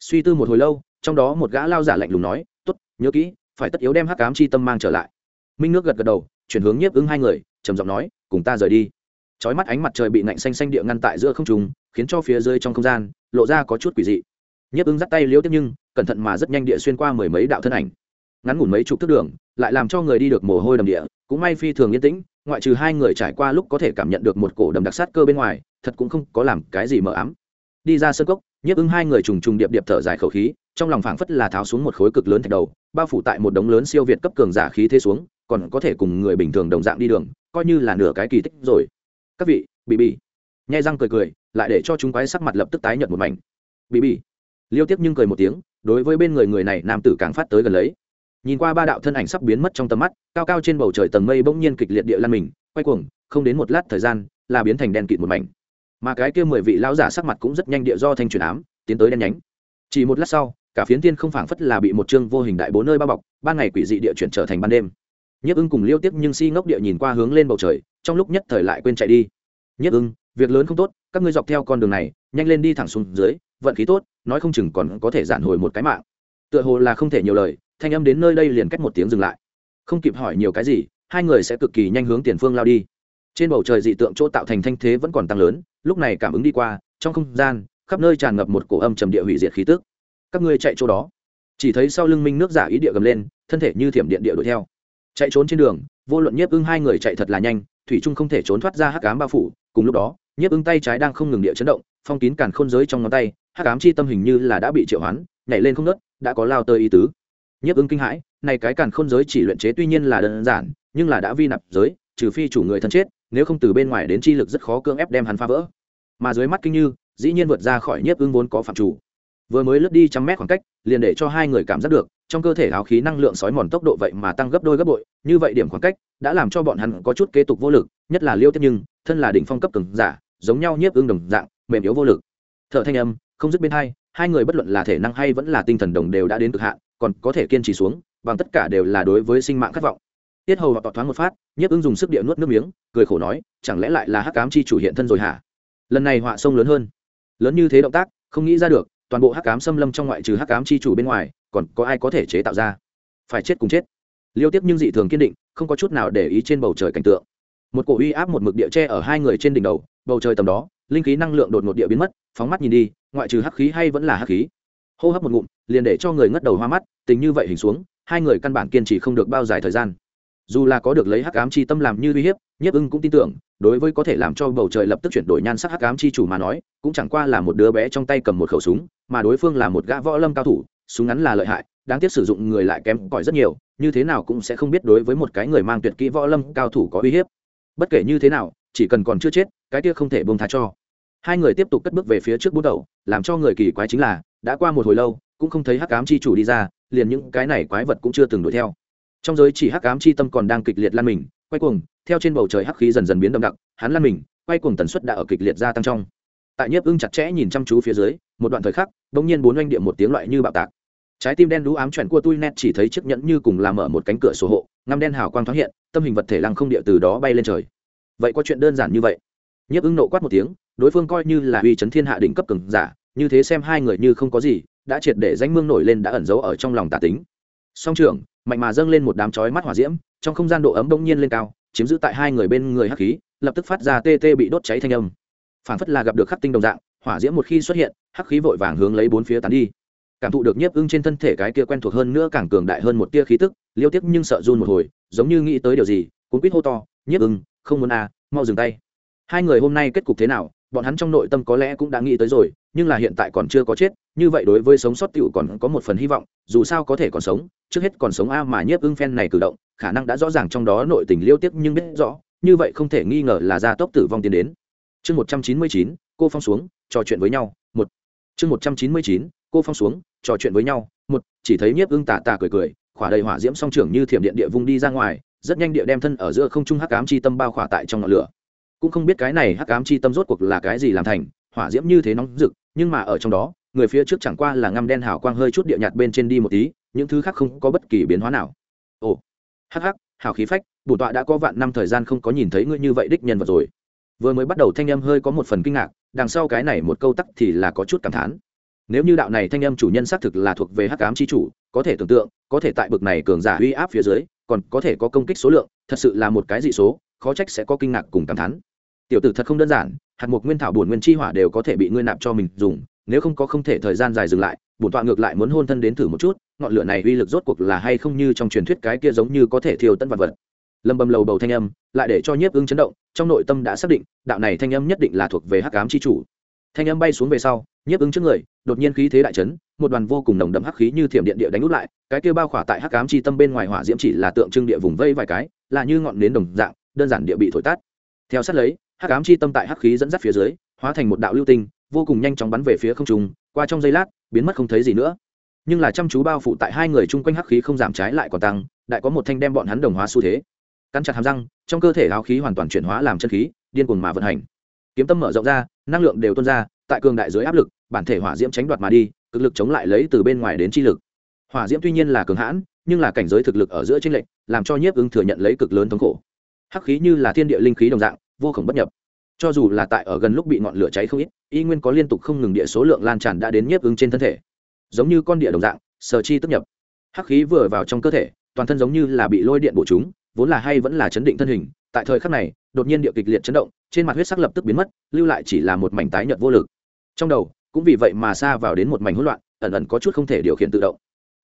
Suy tư một hồi lâu, trong đó một gã lao giả lạnh lùng nói, tốt, nhớ kỹ, phải tất yếu đem hắc cám chi tâm mang trở lại. Minh nước gật gật đầu chuyển hướng nhiếp ứng hai người, trầm giọng nói, cùng ta rời đi. Chói mắt ánh mặt trời bị nạnh xanh xanh địa ngăn tại giữa không trùng khiến cho phía dưới trong không gian, lộ ra có chút quỷ dị. Nhiếp ứng dắt tay liễu tiếp nhưng, cẩn thận mà rất nhanh địa xuyên qua mười mấy đạo thân ảnh. Ngắn ngủn mấy chục thước đường, lại làm cho người đi được mồ hôi đầm địa, cũng may phi thường yên tĩnh, ngoại trừ hai người trải qua lúc có thể cảm nhận được một cổ đầm đặc sát cơ bên ngoài, thật cũng không có làm cái gì mờ ám. Đi ra sân cốc, nhiếp ứng hai người trùng trùng điệp điệp thở dài khẩu khí, trong lòng phảng phất là tháo xuống một khối cực lớn thạch đầu, bao phủ tại một đống lớn siêu việt cấp cường giả khí thế xuống còn có thể cùng người bình thường đồng dạng đi đường, coi như là nửa cái kỳ tích rồi. Các vị bị bị nhai răng cười cười, lại để cho chúng quái sắc mặt lập tức tái nhợt một mảnh. Bị bị liêu tiếp nhưng cười một tiếng, đối với bên người người này nam tử càng phát tới gần lấy. Nhìn qua ba đạo thân ảnh sắp biến mất trong tầm mắt, cao cao trên bầu trời tầng mây bỗng nhiên kịch liệt địa lan mình, quay cuồng, không đến một lát thời gian, là biến thành đen kịt một mảnh. Mà cái kia mười vị lão giả sắc mặt cũng rất nhanh địa do thanh truyền ám, tiến tới đen nhánh. Chỉ một lát sau, cả phiến tiên không phảng phất là bị một chương vô hình đại bố nơi bao bọc, ban ngày quỷ dị địa chuyển trở thành ban đêm nhiếp ưng cùng liêu tiếp nhưng si ngốc địa nhìn qua hướng lên bầu trời, trong lúc nhất thời lại quên chạy đi. Nhiếp ưng, việc lớn không tốt, các ngươi dọc theo con đường này, nhanh lên đi thẳng xuống dưới, vận khí tốt, nói không chừng còn có thể giản hồi một cái mạng. Tựa hồ là không thể nhiều lời, thanh âm đến nơi đây liền cách một tiếng dừng lại. Không kịp hỏi nhiều cái gì, hai người sẽ cực kỳ nhanh hướng tiền phương lao đi. Trên bầu trời dị tượng chỗ tạo thành thanh thế vẫn còn tăng lớn, lúc này cảm ứng đi qua, trong không gian, khắp nơi tràn ngập một cổ âm trầm địa hủy diệt khí tức. Các ngươi chạy chỗ đó. Chỉ thấy sau lưng minh nước giả ý địa gầm lên, thân thể như thiểm điện địa đuổi theo chạy trốn trên đường, vô luận nhiếp ưng hai người chạy thật là nhanh, thủy trung không thể trốn thoát ra hắc cám bao phủ. Cùng lúc đó, nhiếp ưng tay trái đang không ngừng địa chấn động, phong kín càn khôn giới trong ngón tay, hắc cám chi tâm hình như là đã bị triệu hoán, nhảy lên không nớt đã có lao tơi ý tứ. Nhiếp ưng kinh hãi, này cái càn khôn giới chỉ luyện chế tuy nhiên là đơn giản, nhưng là đã vi nạp giới, trừ phi chủ người thân chết, nếu không từ bên ngoài đến chi lực rất khó cưỡng ép đem hắn phá vỡ. Mà dưới mắt kinh như, dĩ nhiên vượt ra khỏi nhiếp ưng vốn có phạm chủ. Vừa mới lướt đi trăm mét khoảng cách, liền để cho hai người cảm giác được trong cơ thể áo khí năng lượng sói mòn tốc độ vậy mà tăng gấp đôi gấp bội, như vậy điểm khoảng cách đã làm cho bọn hắn có chút kế tục vô lực, nhất là liêu tiếp nhưng, thân là đỉnh phong cấp cường giả, giống nhau nhiếp ương đồng dạng, mềm yếu vô lực. Thợ thanh âm, không dứt bên hai hai người bất luận là thể năng hay vẫn là tinh thần đồng đều đã đến cực hạn, còn có thể kiên trì xuống, bằng tất cả đều là đối với sinh mạng khát vọng. Tiết hầu và tọt thoáng một phát, nhiếp ưng dùng sức địa nuốt nước miếng, cười khổ nói, chẳng lẽ lại là hắc cám chi chủ hiện thân rồi hả? Lần này họa sông lớn hơn. Lớn như thế động tác, không nghĩ ra được, toàn bộ hắc cám xâm lâm trong ngoại trừ hắc cám chi chủ bên ngoài còn có ai có thể chế tạo ra? Phải chết cùng chết. Liêu tiếp nhưng dị thường kiên định, không có chút nào để ý trên bầu trời cảnh tượng. Một cổ uy áp một mực địa tre ở hai người trên đỉnh đầu, bầu trời tầm đó, linh khí năng lượng đột ngột địa biến mất, phóng mắt nhìn đi, ngoại trừ hắc khí hay vẫn là hắc khí. Hô hấp một ngụm, liền để cho người ngất đầu hoa mắt, tình như vậy hình xuống, hai người căn bản kiên trì không được bao dài thời gian. Dù là có được lấy hắc ám chi tâm làm như uy hiếp, nhiếp ưng cũng tin tưởng, đối với có thể làm cho bầu trời lập tức chuyển đổi nhan sắc hắc ám chi chủ mà nói, cũng chẳng qua là một đứa bé trong tay cầm một khẩu súng, mà đối phương là một gã võ lâm cao thủ súng ngắn là lợi hại, đáng tiếc sử dụng người lại kém cỏi rất nhiều, như thế nào cũng sẽ không biết đối với một cái người mang tuyệt kỹ võ lâm cao thủ có uy hiếp. Bất kể như thế nào, chỉ cần còn chưa chết, cái kia không thể bông tha cho. Hai người tiếp tục cất bước về phía trước bút đầu, làm cho người kỳ quái chính là, đã qua một hồi lâu, cũng không thấy hắc cám chi chủ đi ra, liền những cái này quái vật cũng chưa từng đuổi theo. Trong giới chỉ hắc cám chi tâm còn đang kịch liệt lan mình, quay cuồng, theo trên bầu trời hắc khí dần dần biến đậm đặc, hắn lan mình, quay cuồng tần suất đã ở kịch liệt gia tăng trong. Tại nhiếp ưng chặt chẽ nhìn chăm chú phía dưới, một đoạn thời khắc, bỗng nhiên bốn oanh địa một tiếng loại như bạo tạc trái tim đen đũ ám chuẩn của tôi nét chỉ thấy chiếc nhẫn như cùng làm mở một cánh cửa sổ hộ, ngăm đen hào quang thoáng hiện, tâm hình vật thể lăng không địa từ đó bay lên trời. Vậy có chuyện đơn giản như vậy? Nhiếp ứng nộ quát một tiếng, đối phương coi như là uy chấn thiên hạ đỉnh cấp cường giả, như thế xem hai người như không có gì, đã triệt để danh mương nổi lên đã ẩn giấu ở trong lòng tà tính. Song trưởng, mạnh mà dâng lên một đám chói mắt hỏa diễm, trong không gian độ ấm bỗng nhiên lên cao, chiếm giữ tại hai người bên người hắc khí, lập tức phát ra tê tê bị đốt cháy thanh âm. Phản phất là gặp được khắc tinh đồng dạng, hỏa diễm một khi xuất hiện, hắc khí vội vàng hướng lấy bốn phía tán đi cảm thụ được nhiếp ưng trên thân thể cái kia quen thuộc hơn nữa càng cường đại hơn một tia khí tức, liêu tiếc nhưng sợ run một hồi, giống như nghĩ tới điều gì cũng quýt hô to, nhiếp ưng, không muốn à mau dừng tay. Hai người hôm nay kết cục thế nào, bọn hắn trong nội tâm có lẽ cũng đã nghĩ tới rồi, nhưng là hiện tại còn chưa có chết, như vậy đối với sống sót tựu còn có một phần hy vọng, dù sao có thể còn sống, trước hết còn sống a mà nhiếp ưng phen này cử động, khả năng đã rõ ràng trong đó nội tình liêu tiếc nhưng biết rõ, như vậy không thể nghi ngờ là gia tốc tử vong tiến đến. Chương một trăm chín mươi chín, cô phong xuống, trò chuyện với nhau, một. Chương một trăm chín mươi chín, cô phong xuống trò chuyện với nhau, một, chỉ thấy nhiếp ưng tà tà cười cười, khỏa đầy hỏa diễm song trưởng như thiểm điện địa vung đi ra ngoài, rất nhanh địa đem thân ở giữa không trung hắc ám chi tâm bao khỏa tại trong ngọn lửa. Cũng không biết cái này hắc ám chi tâm rốt cuộc là cái gì làm thành, hỏa diễm như thế nóng rực, nhưng mà ở trong đó, người phía trước chẳng qua là ngăm đen hào quang hơi chút địa nhạt bên trên đi một tí, những thứ khác không có bất kỳ biến hóa nào. Ồ, hắc hắc, hào khí phách bổn tọa đã có vạn năm thời gian không có nhìn thấy ngươi như vậy đích nhân vật rồi. Vừa mới bắt đầu thanh âm hơi có một phần kinh ngạc, đằng sau cái này một câu tắc thì là có chút cảm thán nếu như đạo này thanh âm chủ nhân xác thực là thuộc về hắc ám chi chủ, có thể tưởng tượng, có thể tại bực này cường giả uy áp phía dưới, còn có thể có công kích số lượng, thật sự là một cái dị số, khó trách sẽ có kinh ngạc cùng cảm thán. Tiểu tử thật không đơn giản, hạt mục nguyên thảo bổn nguyên chi hỏa đều có thể bị ngươi nạp cho mình dùng, nếu không có không thể thời gian dài dừng lại, bổn tọa ngược lại muốn hôn thân đến thử một chút, ngọn lửa này uy lực rốt cuộc là hay không như trong truyền thuyết cái kia giống như có thể thiêu tân vật vật. Lâm bầm lầu bầu thanh âm, lại để cho nhiếp ưng chấn động, trong nội tâm đã xác định, đạo này thanh âm nhất định là thuộc về hắc ám chi chủ thanh âm bay xuống về sau, nhiếp ứng trước người, đột nhiên khí thế đại chấn, một đoàn vô cùng nồng đậm hắc khí như thiểm điện địa đánh út lại, cái kia bao khỏa tại hắc cám chi tâm bên ngoài hỏa diễm chỉ là tượng trưng địa vùng vây vài cái, là như ngọn nến đồng dạng, đơn giản địa bị thổi tát. Theo sát lấy, hắc ám chi tâm tại hắc khí dẫn dắt phía dưới, hóa thành một đạo lưu tinh, vô cùng nhanh chóng bắn về phía không trung, qua trong giây lát, biến mất không thấy gì nữa. Nhưng là chăm chú bao phủ tại hai người chung quanh hắc khí không giảm trái lại còn tăng, đại có một thanh đem bọn hắn đồng hóa xu thế. Cắn chặt hàm răng, trong cơ thể áo khí hoàn toàn chuyển hóa làm chân khí, điên cuồng mà vận hành kiếm tâm mở rộng ra, năng lượng đều tuôn ra, tại cường đại dưới áp lực, bản thể hỏa diễm tránh đoạt mà đi, cực lực chống lại lấy từ bên ngoài đến chi lực. Hỏa diễm tuy nhiên là cường hãn, nhưng là cảnh giới thực lực ở giữa trên lệnh làm cho nhiếp ứng thừa nhận lấy cực lớn thống khổ. Hắc khí như là thiên địa linh khí đồng dạng, vô khổng bất nhập. Cho dù là tại ở gần lúc bị ngọn lửa cháy không ít, y nguyên có liên tục không ngừng địa số lượng lan tràn đã đến nhiếp ứng trên thân thể. Giống như con địa đồng dạng, sở chi tức nhập. Hắc khí vừa vào trong cơ thể, toàn thân giống như là bị lôi điện bổ chúng, vốn là hay vẫn là chấn định thân hình, tại thời khắc này đột nhiên địa kịch liệt chấn động, trên mặt huyết sắc lập tức biến mất, lưu lại chỉ là một mảnh tái nhợt vô lực. Trong đầu, cũng vì vậy mà xa vào đến một mảnh hỗn loạn, ẩn ẩn có chút không thể điều khiển tự động.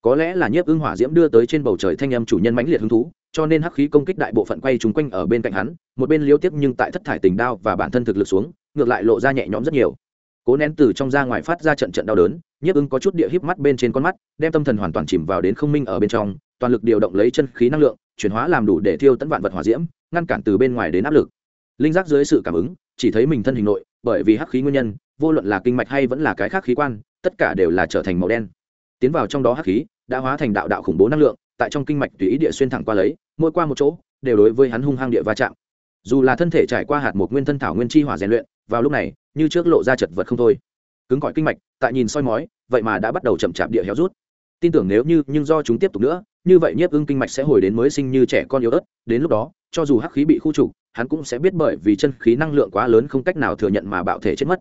Có lẽ là nhiếp ưng hỏa diễm đưa tới trên bầu trời thanh âm chủ nhân mãnh liệt hứng thú, cho nên hắc khí công kích đại bộ phận quay trúng quanh ở bên cạnh hắn, một bên liêu tiếp nhưng tại thất thải tình đao và bản thân thực lực xuống, ngược lại lộ ra nhẹ nhõm rất nhiều. Cố nén từ trong ra ngoài phát ra trận trận đau đớn, nhiếp ưng có chút địa híp mắt bên trên con mắt, đem tâm thần hoàn toàn chìm vào đến không minh ở bên trong, toàn lực điều động lấy chân khí năng lượng, chuyển hóa làm đủ để thiêu tấn vạn vật hỏa diễm ngăn cản từ bên ngoài đến áp lực. Linh giác dưới sự cảm ứng, chỉ thấy mình thân hình nội, bởi vì hắc khí nguyên nhân, vô luận là kinh mạch hay vẫn là cái khác khí quan, tất cả đều là trở thành màu đen. Tiến vào trong đó hắc khí, đã hóa thành đạo đạo khủng bố năng lượng, tại trong kinh mạch tùy ý địa xuyên thẳng qua lấy, mỗi qua một chỗ, đều đối với hắn hung hăng địa va chạm. Dù là thân thể trải qua hạt một nguyên thân thảo nguyên chi hỏa rèn luyện, vào lúc này, như trước lộ ra chật vật không thôi. Cứng cỏi kinh mạch, tại nhìn soi mói, vậy mà đã bắt đầu chậm chạp địa héo rút. Tin tưởng nếu như, nhưng do chúng tiếp tục nữa, như vậy nhiếp ưng kinh mạch sẽ hồi đến mới sinh như trẻ con yếu ớt, đến lúc đó cho dù hắc khí bị khu trục, hắn cũng sẽ biết bởi vì chân khí năng lượng quá lớn không cách nào thừa nhận mà bạo thể chết mất.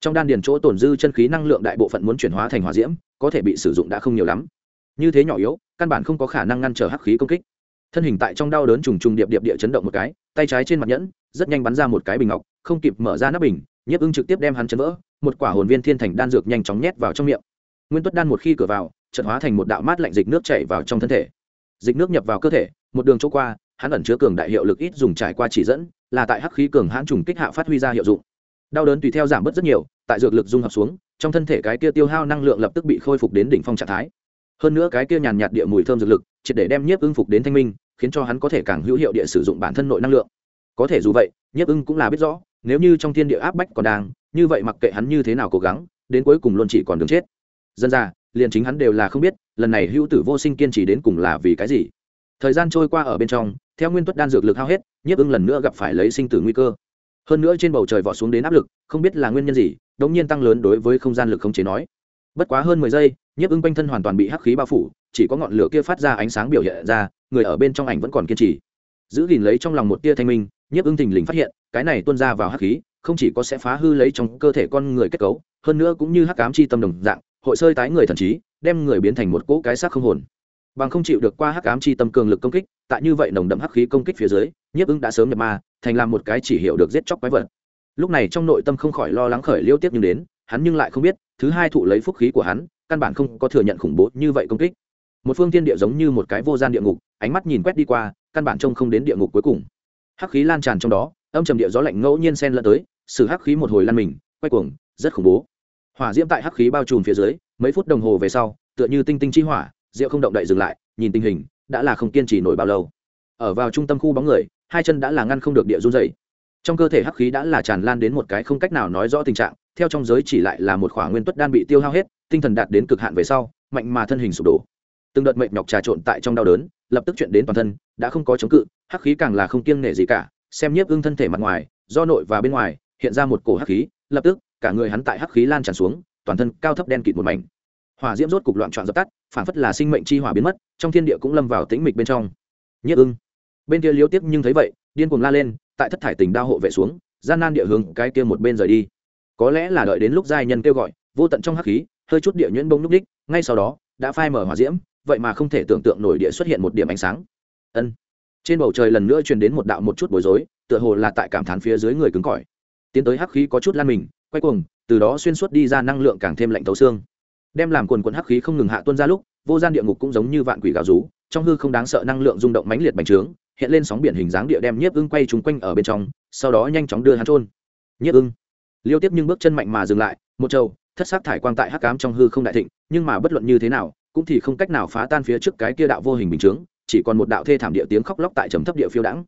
Trong đan điền chỗ tổn dư chân khí năng lượng đại bộ phận muốn chuyển hóa thành hỏa diễm, có thể bị sử dụng đã không nhiều lắm. Như thế nhỏ yếu, căn bản không có khả năng ngăn trở hắc khí công kích. Thân hình tại trong đau đớn trùng trùng điệp điệp địa chấn động một cái, tay trái trên mặt nhẫn, rất nhanh bắn ra một cái bình ngọc, không kịp mở ra nắp bình, nhiếp ưng trực tiếp đem hắn chấn vỡ, một quả hồn viên thiên thành đan dược nhanh chóng nhét vào trong miệng. Nguyên tuất đan một khi cửa vào trận hóa thành một đạo mát lạnh dịch nước chảy vào trong thân thể. Dịch nước nhập vào cơ thể, một đường chỗ qua hắn ẩn chứa cường đại hiệu lực ít dùng trải qua chỉ dẫn, là tại hắc khí cường hãn trùng kích hạ phát huy ra hiệu dụng. Đau đớn tùy theo giảm bớt rất nhiều, tại dược lực dung hợp xuống, trong thân thể cái kia tiêu hao năng lượng lập tức bị khôi phục đến đỉnh phong trạng thái. Hơn nữa cái kia nhàn nhạt địa mùi thơm dược lực, triệt để đem nhiếp ưng phục đến thanh minh, khiến cho hắn có thể càng hữu hiệu địa sử dụng bản thân nội năng lượng. Có thể dù vậy, nhiếp ưng cũng là biết rõ, nếu như trong thiên địa áp bách còn đang, như vậy mặc kệ hắn như thế nào cố gắng, đến cuối cùng luôn chỉ còn đường chết. Dân ra liền chính hắn đều là không biết, lần này hữu tử vô sinh kiên trì đến cùng là vì cái gì. Thời gian trôi qua ở bên trong theo nguyên tuất đan dược lực hao hết, nhiếp ưng lần nữa gặp phải lấy sinh tử nguy cơ. Hơn nữa trên bầu trời vọt xuống đến áp lực, không biết là nguyên nhân gì, đống nhiên tăng lớn đối với không gian lực không chế nói. Bất quá hơn mười giây, nhiếp ưng quanh thân hoàn toàn bị hắc khí bao phủ, chỉ có ngọn lửa kia phát ra ánh sáng biểu hiện ra, người ở bên trong ảnh vẫn còn kiên trì. Giữ gìn lấy trong lòng một tia thanh minh, nhiếp ưng thình lình phát hiện, cái này tuôn ra vào hắc khí, không chỉ có sẽ phá hư lấy trong cơ thể con người kết cấu, hơn nữa cũng như hắc cám chi tâm đồng dạng, hội sơi tái người thần trí, đem người biến thành một cỗ cái xác không hồn. Bằng không chịu được qua hắc ám chi tâm cường lực công kích tại như vậy nồng đậm hắc khí công kích phía dưới, nhiếp ưng đã sớm nhập ma, thành làm một cái chỉ hiệu được giết chóc quái vật. Lúc này trong nội tâm không khỏi lo lắng khởi liêu tiếp nhưng đến, hắn nhưng lại không biết, thứ hai thụ lấy phúc khí của hắn, căn bản không có thừa nhận khủng bố như vậy công kích. Một phương tiên địa giống như một cái vô gian địa ngục, ánh mắt nhìn quét đi qua, căn bản trông không đến địa ngục cuối cùng. Hắc khí lan tràn trong đó, âm trầm địa gió lạnh ngẫu nhiên sen lẫn tới sự hắc khí một hồi lan mình, quay cuồng, rất khủng bố. Hỏa diễm tại hắc khí bao trùm phía dưới, mấy phút đồng hồ về sau, tựa như tinh tinh chi hỏa, rượu không động đậy dừng lại, nhìn tình hình đã là không kiên trì nổi bao lâu. Ở vào trung tâm khu bóng người, hai chân đã là ngăn không được địa run dày trong cơ thể hắc khí đã là tràn lan đến một cái không cách nào nói rõ tình trạng, theo trong giới chỉ lại là một khỏa nguyên tuất đan bị tiêu hao hết, tinh thần đạt đến cực hạn về sau, mạnh mà thân hình sụp đổ. Từng đợt mệnh nhọc trà trộn tại trong đau đớn, lập tức chuyện đến toàn thân, đã không có chống cự, hắc khí càng là không kiêng nể gì cả, xem nhiếp ưng thân thể mặt ngoài, do nội và bên ngoài, hiện ra một cổ hắc khí, lập tức, cả người hắn tại hắc khí lan tràn xuống, toàn thân cao thấp đen kịt một mảnh hỏa diễm rốt cục loạn trọn dập tắt, phản phất là sinh mệnh chi hỏa biến mất, trong thiên địa cũng lâm vào tĩnh mịch bên trong. Nhất ưng. Bên kia liếu tiếc nhưng thấy vậy, điên cuồng la lên, tại thất thải tình đao hộ vệ xuống, gian nan địa hướng cái kia một bên rời đi. Có lẽ là đợi đến lúc giai nhân kêu gọi, vô tận trong hắc khí, hơi chút địa nhuyễn bông núc đích, ngay sau đó, đã phai mở hỏa diễm, vậy mà không thể tưởng tượng nổi địa xuất hiện một điểm ánh sáng. Ân. Trên bầu trời lần nữa truyền đến một đạo một chút bối rối, tựa hồ là tại cảm thán phía dưới người cứng cỏi. Tiến tới hắc khí có chút lan mình, quay cuồng, từ đó xuyên suốt đi ra năng lượng càng thêm lạnh tấu xương đem làm quần quần hắc khí không ngừng hạ tuân ra lúc, vô gian địa ngục cũng giống như vạn quỷ gào rú, trong hư không đáng sợ năng lượng rung động mãnh liệt bành trướng, hiện lên sóng biển hình dáng địa đem nhiếp ưng quay trúng quanh ở bên trong, sau đó nhanh chóng đưa hắn trôn nhiếp ưng. Liêu tiếp nhưng bước chân mạnh mà dừng lại, một trâu thất sắc thải quang tại hắc cám trong hư không đại thịnh, nhưng mà bất luận như thế nào, cũng thì không cách nào phá tan phía trước cái kia đạo vô hình bình chướng, chỉ còn một đạo thê thảm địa tiếng khóc lóc tại trầm thấp địa phiêu đãng.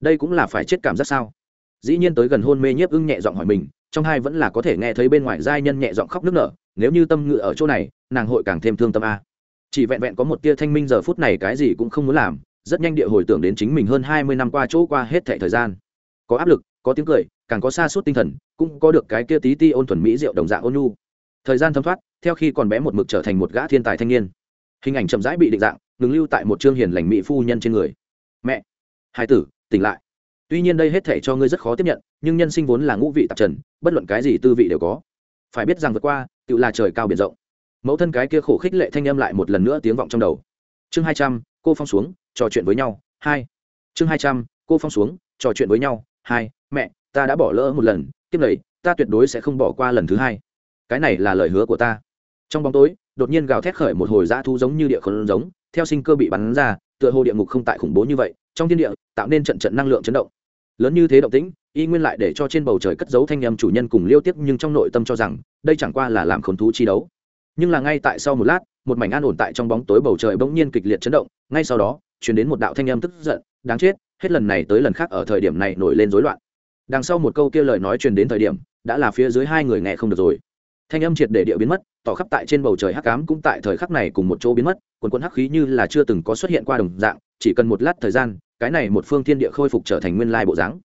Đây cũng là phải chết cảm giác sao? Dĩ nhiên tới gần hôn mê nhiếp ưng nhẹ giọng hỏi mình, trong hai vẫn là có thể nghe thấy bên ngoài giai nhân nhẹ giọng khóc nức nở nếu như tâm ngự ở chỗ này, nàng hội càng thêm thương tâm a. Chỉ vẹn vẹn có một tia thanh minh giờ phút này cái gì cũng không muốn làm, rất nhanh địa hồi tưởng đến chính mình hơn hai mươi năm qua chỗ qua hết thẻ thời gian. Có áp lực, có tiếng cười, càng có xa suốt tinh thần, cũng có được cái kia tí ti ôn thuần mỹ rượu đồng dạng ôn nhu. Thời gian thấm thoát, theo khi còn bé một mực trở thành một gã thiên tài thanh niên. Hình ảnh chậm rãi bị định dạng, ngừng lưu tại một chương hiền lành mỹ phu nhân trên người. Mẹ, hai tử, tỉnh lại. Tuy nhiên đây hết thể cho ngươi rất khó tiếp nhận, nhưng nhân sinh vốn là ngũ vị tạp trần, bất luận cái gì tư vị đều có. Phải biết rằng vượt qua tự là trời cao biển rộng. Mẫu thân cái kia khổ khích lệ thanh âm lại một lần nữa tiếng vọng trong đầu. Chương hai trăm, cô phong xuống, trò chuyện với nhau, hai. Chương hai trăm, cô phong xuống, trò chuyện với nhau, hai. Mẹ, ta đã bỏ lỡ một lần tiếp này, ta tuyệt đối sẽ không bỏ qua lần thứ hai. Cái này là lời hứa của ta. Trong bóng tối, đột nhiên gào thét khởi một hồi dã thu giống như địa khốn giống, theo sinh cơ bị bắn ra, tựa hồ địa ngục không tại khủng bố như vậy, trong thiên địa, tạo nên trận trận năng lượng chấn động lớn như thế động tĩnh, y nguyên lại để cho trên bầu trời cất giấu thanh âm chủ nhân cùng liêu tiếp nhưng trong nội tâm cho rằng, đây chẳng qua là làm khốn thú chi đấu. Nhưng là ngay tại sau một lát, một mảnh an ổn tại trong bóng tối bầu trời bỗng nhiên kịch liệt chấn động, ngay sau đó chuyển đến một đạo thanh âm tức giận, đáng chết, hết lần này tới lần khác ở thời điểm này nổi lên rối loạn. Đằng sau một câu kia lời nói truyền đến thời điểm, đã là phía dưới hai người nghe không được rồi. Thanh âm triệt để địa biến mất, tỏ khắp tại trên bầu trời hắc cám cũng tại thời khắc này cùng một chỗ biến mất, quần quân hắc khí như là chưa từng có xuất hiện qua đồng dạng, chỉ cần một lát thời gian cái này một phương thiên địa khôi phục trở thành nguyên lai bộ dáng.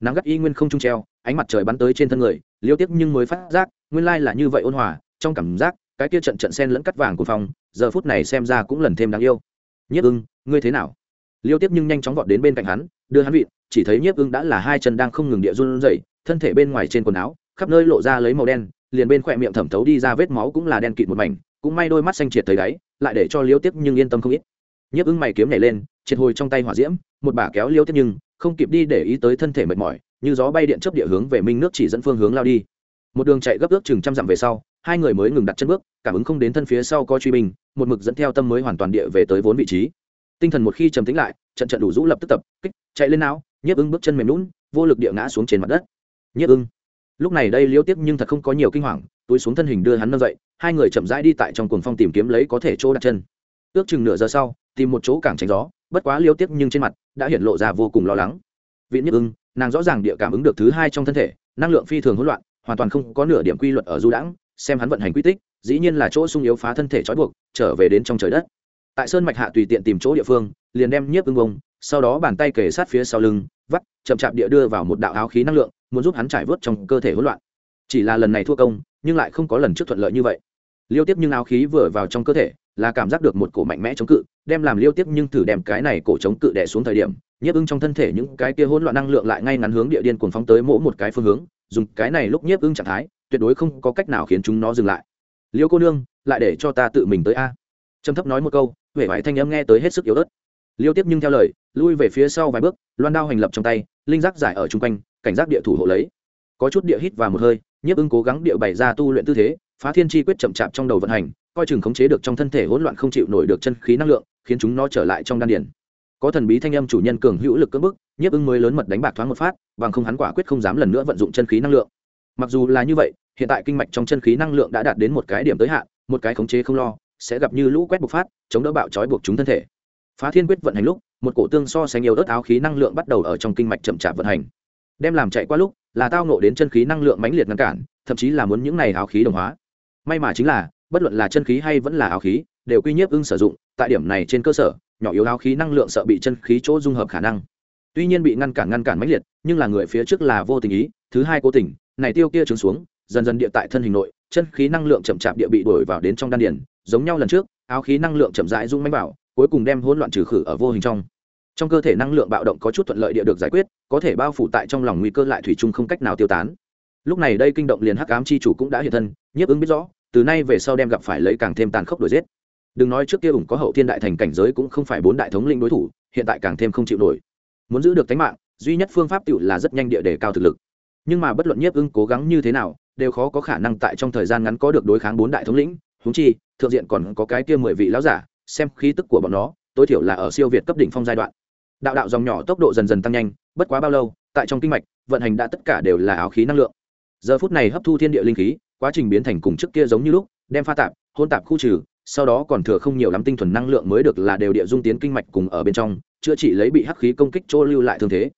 Nắng gắt y nguyên không trung treo, ánh mặt trời bắn tới trên thân người, liêu tiếc nhưng mới phát giác, nguyên lai là như vậy ôn hòa, trong cảm giác, cái kia trận trận sen lẫn cắt vàng của phòng, giờ phút này xem ra cũng lần thêm đáng yêu. Nhiếp ưng, ngươi thế nào? Liêu tiếp nhưng nhanh chóng vọt đến bên cạnh hắn, đưa hắn vịn, chỉ thấy nhiếp ưng đã là hai chân đang không ngừng địa run rẩy, thân thể bên ngoài trên quần áo, khắp nơi lộ ra lấy màu đen, liền bên khỏe miệng thẩm thấu đi ra vết máu cũng là đen kịt một mảnh, cũng may đôi mắt xanh triệt thấy đáy, lại để cho liêu tiếp nhưng yên tâm không ít nhiếp ưng mày kiếm nhảy lên, triệt hồi trong tay hỏa diễm, một bà kéo liêu tiếp nhưng, không kịp đi để ý tới thân thể mệt mỏi, như gió bay điện chấp địa hướng về minh nước chỉ dẫn phương hướng lao đi. Một đường chạy gấp ước chừng trăm dặm về sau, hai người mới ngừng đặt chân bước, cảm ứng không đến thân phía sau có truy binh, một mực dẫn theo tâm mới hoàn toàn địa về tới vốn vị trí. Tinh thần một khi trầm tĩnh lại, trận trận đủ rũ lập tức tập, kích, chạy lên não, nhiếp ưng bước chân mềm lún vô lực địa ngã xuống trên mặt đất. Nhiếp ưng. Lúc này đây liêu tiếp nhưng thật không có nhiều kinh hoàng, túi xuống thân hình đưa hắn nâng dậy, hai người chậm rãi đi tại trong cuồng phong tìm kiếm lấy có thể chỗ đặt chân. Ước chừng nửa giờ sau tìm một chỗ cảng tránh gió, bất quá liêu tiếc nhưng trên mặt đã hiện lộ ra vô cùng lo lắng. Viện nhiếp ưng, nàng rõ ràng địa cảm ứng được thứ hai trong thân thể, năng lượng phi thường hỗn loạn, hoàn toàn không có nửa điểm quy luật ở du đãng, xem hắn vận hành quy tích, dĩ nhiên là chỗ sung yếu phá thân thể trói buộc, trở về đến trong trời đất. Tại sơn mạch hạ tùy tiện tìm chỗ địa phương, liền đem nhiếp ưng bông, sau đó bàn tay kề sát phía sau lưng, vắt, chậm chạp địa đưa vào một đạo áo khí năng lượng, muốn giúp hắn trải vớt trong cơ thể hỗn loạn. Chỉ là lần này thua công, nhưng lại không có lần trước thuận lợi như vậy. Liêu tiếp nhưng áo khí vừa vào trong cơ thể là cảm giác được một cổ mạnh mẽ chống cự, đem làm liêu tiếp nhưng thử đem cái này cổ chống cự đẻ xuống thời điểm, nhiếp ưng trong thân thể những cái kia hỗn loạn năng lượng lại ngay ngắn hướng địa điên cuồng phóng tới mỗi một cái phương hướng, dùng cái này lúc nhiếp ưng trạng thái, tuyệt đối không có cách nào khiến chúng nó dừng lại. Liêu cô nương, lại để cho ta tự mình tới a. Trầm thấp nói một câu huệ vải thanh âm nghe tới hết sức yếu ớt. Liêu tiếp nhưng theo lời, lui về phía sau vài bước, loan đao hành lập trong tay, linh giác giải ở chung quanh, cảnh giác địa thủ hộ lấy. Có chút địa hít vào một hơi, nhiếp ưng cố gắng địa bày ra tu luyện tư thế, phá thiên chi quyết chậm chạp trong đầu vận hành coi chừng khống chế được trong thân thể hỗn loạn không chịu nổi được chân khí năng lượng, khiến chúng nó trở lại trong đan điển có thần bí thanh âm chủ nhân cường hữu lực cưỡng bức, nhiếp ưng mới lớn mật đánh bạc thoáng một phát, bằng không hắn quả quyết không dám lần nữa vận dụng chân khí năng lượng. Mặc dù là như vậy, hiện tại kinh mạch trong chân khí năng lượng đã đạt đến một cái điểm tới hạn, một cái khống chế không lo, sẽ gặp như lũ quét bộc phát, chống đỡ bạo trói buộc chúng thân thể. Phá thiên quyết vận hành lúc, một cổ tương so sánh yếu ớt áo khí năng lượng bắt đầu ở trong kinh mạch chậm chạp vận hành. Đem làm chạy qua lúc, là tao nộ đến chân khí năng lượng mãnh liệt ngăn cản, thậm chí là muốn những này áo khí đồng hóa. May mà chính là bất luận là chân khí hay vẫn là áo khí, đều quy nhiếp ưng sử dụng, tại điểm này trên cơ sở, nhỏ yếu áo khí năng lượng sợ bị chân khí chỗ dung hợp khả năng. Tuy nhiên bị ngăn cản ngăn cản mãnh liệt, nhưng là người phía trước là vô tình ý, thứ hai cố tình, này tiêu kia trứng xuống, dần dần địa tại thân hình nội, chân khí năng lượng chậm chạp địa bị đổi vào đến trong đan điền, giống nhau lần trước, áo khí năng lượng chậm rãi rung mãnh vào, cuối cùng đem hỗn loạn trừ khử ở vô hình trong. Trong cơ thể năng lượng bạo động có chút thuận lợi địa được giải quyết, có thể bao phủ tại trong lòng nguy cơ lại thủy chung không cách nào tiêu tán. Lúc này đây kinh động liền hắc ám chi chủ cũng đã hiện thân, nhiếp ứng biết rõ từ nay về sau đem gặp phải lấy càng thêm tàn khốc đuổi giết. Đừng nói trước kia ủng có hậu thiên đại thành cảnh giới cũng không phải bốn đại thống linh đối thủ, hiện tại càng thêm không chịu nổi. Muốn giữ được tính mạng, duy nhất phương pháp tựu là rất nhanh địa đề cao thực lực. Nhưng mà bất luận nhiếp ưng cố gắng như thế nào, đều khó có khả năng tại trong thời gian ngắn có được đối kháng bốn đại thống lĩnh húng chi, thượng diện còn có cái kia mười vị lão giả, xem khí tức của bọn nó, tối thiểu là ở siêu việt cấp đỉnh phong giai đoạn. Đạo đạo dòng nhỏ tốc độ dần dần tăng nhanh, bất quá bao lâu, tại trong kinh mạch, vận hành đã tất cả đều là áo khí năng lượng. Giờ phút này hấp thu thiên địa linh khí quá trình biến thành cùng trước kia giống như lúc, đem pha tạp, hôn tạp khu trừ, sau đó còn thừa không nhiều lắm tinh thuần năng lượng mới được là đều địa dung tiến kinh mạch cùng ở bên trong, chữa trị lấy bị hắc khí công kích chỗ lưu lại thương thế.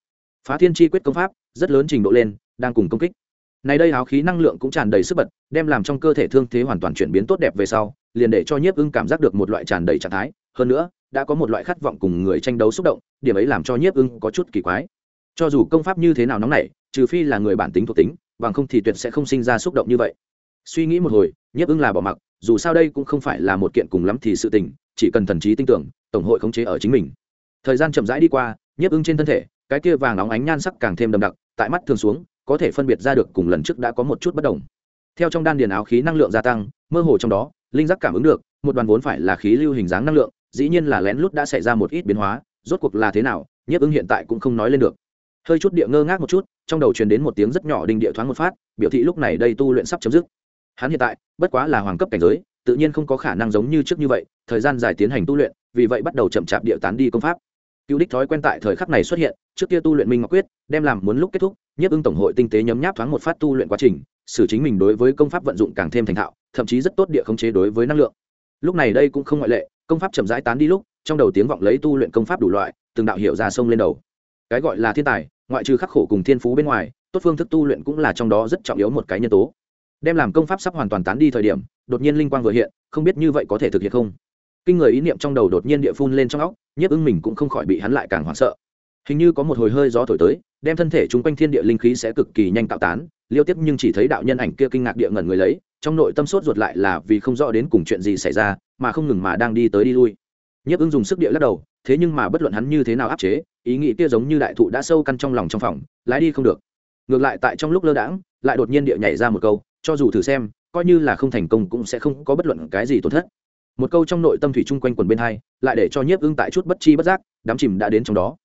Phá thiên chi quyết công pháp, rất lớn trình độ lên, đang cùng công kích. Này đây áo khí năng lượng cũng tràn đầy sức bật, đem làm trong cơ thể thương thế hoàn toàn chuyển biến tốt đẹp về sau, liền để cho nhiếp ưng cảm giác được một loại tràn đầy trạng thái. Hơn nữa, đã có một loại khát vọng cùng người tranh đấu xúc động, điểm ấy làm cho nhiếp ưng có chút kỳ quái. Cho dù công pháp như thế nào nóng nảy, trừ phi là người bản tính thuộc tính, bằng không thì tuyệt sẽ không sinh ra xúc động như vậy suy nghĩ một hồi, nhiếp ưng là bỏ mặc, dù sao đây cũng không phải là một kiện cùng lắm thì sự tình, chỉ cần thần trí tin tưởng, tổng hội khống chế ở chính mình. Thời gian chậm rãi đi qua, nhiếp ưng trên thân thể, cái kia vàng óng ánh nhan sắc càng thêm đậm đặc, tại mắt thường xuống, có thể phân biệt ra được cùng lần trước đã có một chút bất đồng. Theo trong đan điền áo khí năng lượng gia tăng, mơ hồ trong đó, linh giác cảm ứng được, một đoàn vốn phải là khí lưu hình dáng năng lượng, dĩ nhiên là lén lút đã xảy ra một ít biến hóa, rốt cuộc là thế nào, nhiếp ứng hiện tại cũng không nói lên được. Hơi chút địa ngơ ngác một chút, trong đầu truyền đến một tiếng rất nhỏ đinh địa thoáng một phát, biểu thị lúc này đây tu luyện sắp chấm dứt hắn hiện tại, bất quá là hoàng cấp cảnh giới, tự nhiên không có khả năng giống như trước như vậy, thời gian dài tiến hành tu luyện, vì vậy bắt đầu chậm chạp địa tán đi công pháp. Cựu đích thói quen tại thời khắc này xuất hiện, trước kia tu luyện minh ngọc quyết, đem làm muốn lúc kết thúc, nhiếp ưng tổng hội tinh tế nhấm nháp thoáng một phát tu luyện quá trình, xử chính mình đối với công pháp vận dụng càng thêm thành thạo, thậm chí rất tốt địa khống chế đối với năng lượng. Lúc này đây cũng không ngoại lệ, công pháp chậm rãi tán đi lúc, trong đầu tiếng vọng lấy tu luyện công pháp đủ loại, từng đạo hiệu ra sông lên đầu. Cái gọi là thiên tài, ngoại trừ khắc khổ cùng thiên phú bên ngoài, tốt phương thức tu luyện cũng là trong đó rất trọng yếu một cái nhân tố đem làm công pháp sắp hoàn toàn tán đi thời điểm, đột nhiên linh quang vừa hiện, không biết như vậy có thể thực hiện không? Kinh người ý niệm trong đầu đột nhiên địa phun lên trong óc, nhiếp ưng mình cũng không khỏi bị hắn lại càng hoảng sợ. Hình như có một hồi hơi gió thổi tới, đem thân thể chung quanh thiên địa linh khí sẽ cực kỳ nhanh tạo tán, liêu tiếp nhưng chỉ thấy đạo nhân ảnh kia kinh ngạc địa ngẩn người lấy, trong nội tâm sốt ruột lại là vì không rõ đến cùng chuyện gì xảy ra, mà không ngừng mà đang đi tới đi lui. Nhiếp ưng dùng sức địa lắc đầu, thế nhưng mà bất luận hắn như thế nào áp chế, ý nghĩ kia giống như đại thụ đã sâu căn trong lòng trong phòng, lái đi không được. Ngược lại tại trong lúc lơ đãng, lại đột nhiên địa nhảy ra một câu cho dù thử xem, coi như là không thành công cũng sẽ không có bất luận cái gì tổn thất. Một câu trong nội tâm thủy chung quanh quần bên hai, lại để cho nhiếp ưng tại chút bất chi bất giác, đám chìm đã đến trong đó.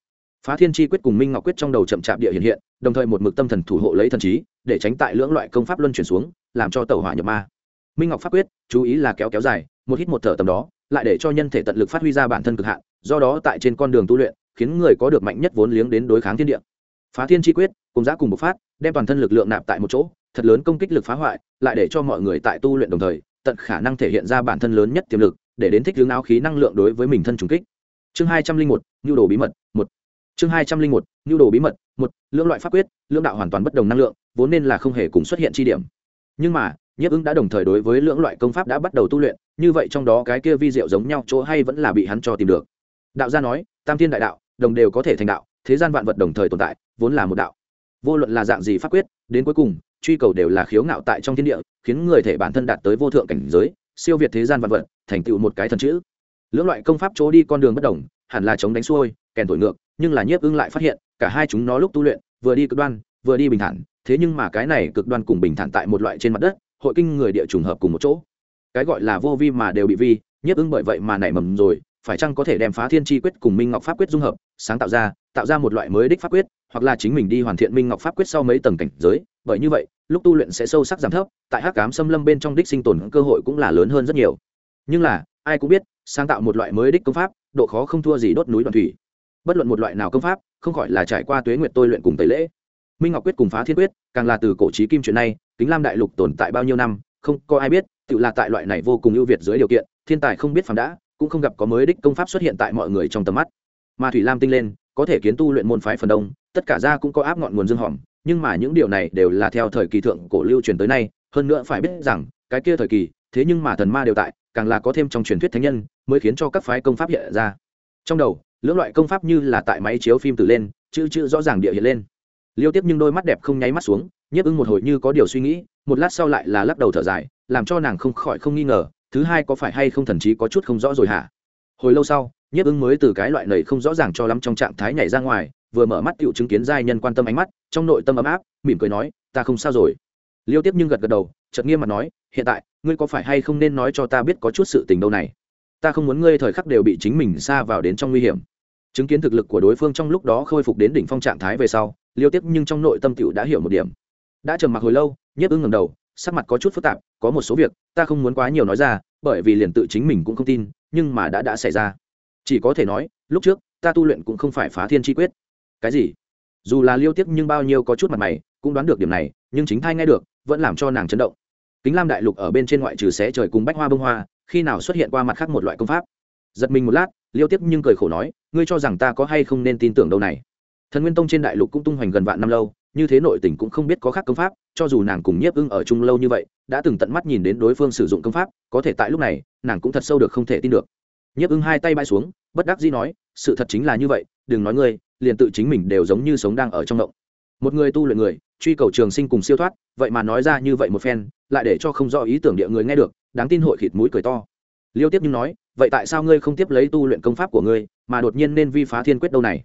Phá thiên chi quyết cùng minh ngọc quyết trong đầu chậm chạp địa hiện hiện, đồng thời một mực tâm thần thủ hộ lấy thần trí, để tránh tại lưỡng loại công pháp luân chuyển xuống, làm cho tàu hỏa nhập ma. Minh ngọc pháp quyết, chú ý là kéo kéo dài, một hít một thở tầm đó, lại để cho nhân thể tận lực phát huy ra bản thân cực hạn, do đó tại trên con đường tu luyện, khiến người có được mạnh nhất vốn liếng đến đối kháng thiên địa. Phá thiên chi quyết, cùng giá cùng một phát, đem toàn thân lực lượng nạp tại một chỗ thật lớn công kích lực phá hoại, lại để cho mọi người tại tu luyện đồng thời, tận khả năng thể hiện ra bản thân lớn nhất tiềm lực, để đến thích hướng áo khí năng lượng đối với mình thân trùng kích. Chương hai trăm linh một, nhu đồ bí mật, một. Chương hai trăm linh một, nhu đồ bí mật, một. Lưỡng loại pháp quyết, lưỡng đạo hoàn toàn bất đồng năng lượng, vốn nên là không hề cùng xuất hiện chi điểm. Nhưng mà, nhiếp ứng đã đồng thời đối với lưỡng loại công pháp đã bắt đầu tu luyện, như vậy trong đó cái kia vi diệu giống nhau chỗ hay vẫn là bị hắn cho tìm được. Đạo gia nói, tam thiên đại đạo, đồng đều có thể thành đạo, thế gian vạn vật đồng thời tồn tại, vốn là một đạo. Vô luận là dạng gì pháp quyết, đến cuối cùng truy cầu đều là khiếu ngạo tại trong thiên địa, khiến người thể bản thân đạt tới vô thượng cảnh giới, siêu việt thế gian vạn vật, thành tựu một cái thần chữ. Lưỡng loại công pháp chỗ đi con đường bất đồng, hẳn là chống đánh xuôi, kèn thổi ngược, nhưng là nhiếp ưng lại phát hiện, cả hai chúng nó lúc tu luyện, vừa đi cực đoan, vừa đi bình thản, thế nhưng mà cái này cực đoan cùng bình thản tại một loại trên mặt đất, hội kinh người địa trùng hợp cùng một chỗ. Cái gọi là vô vi mà đều bị vi, nhiếp ưng bởi vậy mà nảy mầm rồi, phải chăng có thể đem phá thiên chi quyết cùng minh ngọc pháp quyết dung hợp, sáng tạo ra tạo ra một loại mới đích pháp quyết, hoặc là chính mình đi hoàn thiện minh ngọc pháp quyết sau mấy tầng cảnh giới bởi như vậy, lúc tu luyện sẽ sâu sắc giảm thấp, tại hắc cám xâm lâm bên trong đích sinh tồn cơ hội cũng là lớn hơn rất nhiều. Nhưng là, ai cũng biết, sáng tạo một loại mới đích công pháp, độ khó không thua gì đốt núi đoàn thủy. Bất luận một loại nào công pháp, không khỏi là trải qua tuế nguyệt tôi luyện cùng tẩy lễ. Minh ngọc quyết cùng phá thiên quyết, càng là từ cổ trí kim chuyện này, kính lam đại lục tồn tại bao nhiêu năm, không có ai biết, tự là tại loại này vô cùng ưu việt dưới điều kiện, thiên tài không biết phàm đã, cũng không gặp có mới đích công pháp xuất hiện tại mọi người trong tầm mắt. Mà thủy lam tinh lên, có thể kiến tu luyện môn phái phần đông, tất cả ra cũng có áp ngọn nguồn dương hỏng nhưng mà những điều này đều là theo thời kỳ thượng cổ lưu truyền tới nay, hơn nữa phải biết rằng, cái kia thời kỳ, thế nhưng mà thần ma đều tại, càng là có thêm trong truyền thuyết thánh nhân, mới khiến cho các phái công pháp hiện ra. Trong đầu, lưỡng loại công pháp như là tại máy chiếu phim từ lên, chữ chữ rõ ràng địa hiện lên. Liêu tiếp nhưng đôi mắt đẹp không nháy mắt xuống, nhiếp ưng một hồi như có điều suy nghĩ, một lát sau lại là lắc đầu thở dài, làm cho nàng không khỏi không nghi ngờ, thứ hai có phải hay không thần trí có chút không rõ rồi hả? Hồi lâu sau, nhiếp ưng mới từ cái loại này không rõ ràng cho lắm trong trạng thái nhảy ra ngoài, vừa mở mắt tựu chứng kiến giai nhân quan tâm ánh mắt trong nội tâm ấm áp, mỉm cười nói, ta không sao rồi. Liêu tiếp nhưng gật gật đầu, chợt nghiêm mặt nói, hiện tại, ngươi có phải hay không nên nói cho ta biết có chút sự tình đâu này? Ta không muốn ngươi thời khắc đều bị chính mình xa vào đến trong nguy hiểm. Chứng kiến thực lực của đối phương trong lúc đó khôi phục đến đỉnh phong trạng thái về sau, liêu tiếp nhưng trong nội tâm tựu đã hiểu một điểm. Đã trầm mặc hồi lâu, nhiếp ưng ngầm đầu, sắc mặt có chút phức tạp, có một số việc, ta không muốn quá nhiều nói ra, bởi vì liền tự chính mình cũng không tin, nhưng mà đã đã xảy ra. Chỉ có thể nói, lúc trước, ta tu luyện cũng không phải phá thiên chi quyết. Cái gì? Dù là liêu tiếp nhưng bao nhiêu có chút mặt mày, cũng đoán được điểm này, nhưng chính thai nghe được, vẫn làm cho nàng chấn động. Kính lam đại lục ở bên trên ngoại trừ xé trời cùng bách hoa bông hoa, khi nào xuất hiện qua mặt khác một loại công pháp? Giật mình một lát, liêu tiếp nhưng cười khổ nói, ngươi cho rằng ta có hay không nên tin tưởng đâu này? Thần nguyên tông trên đại lục cũng tung hoành gần vạn năm lâu, như thế nội tình cũng không biết có khác công pháp, cho dù nàng cùng nhiếp ưng ở chung lâu như vậy, đã từng tận mắt nhìn đến đối phương sử dụng công pháp, có thể tại lúc này, nàng cũng thật sâu được không thể tin được. Nhiếp ưng hai tay bay xuống, bất đắc dĩ nói, sự thật chính là như vậy, đừng nói ngươi liền tự chính mình đều giống như sống đang ở trong động một người tu luyện người, truy cầu trường sinh cùng siêu thoát, vậy mà nói ra như vậy một phen, lại để cho không rõ ý tưởng địa người nghe được, đáng tin hội khịt mũi cười to. Liêu tiếp nhưng nói, vậy tại sao ngươi không tiếp lấy tu luyện công pháp của ngươi, mà đột nhiên nên vi phá thiên quyết đâu này?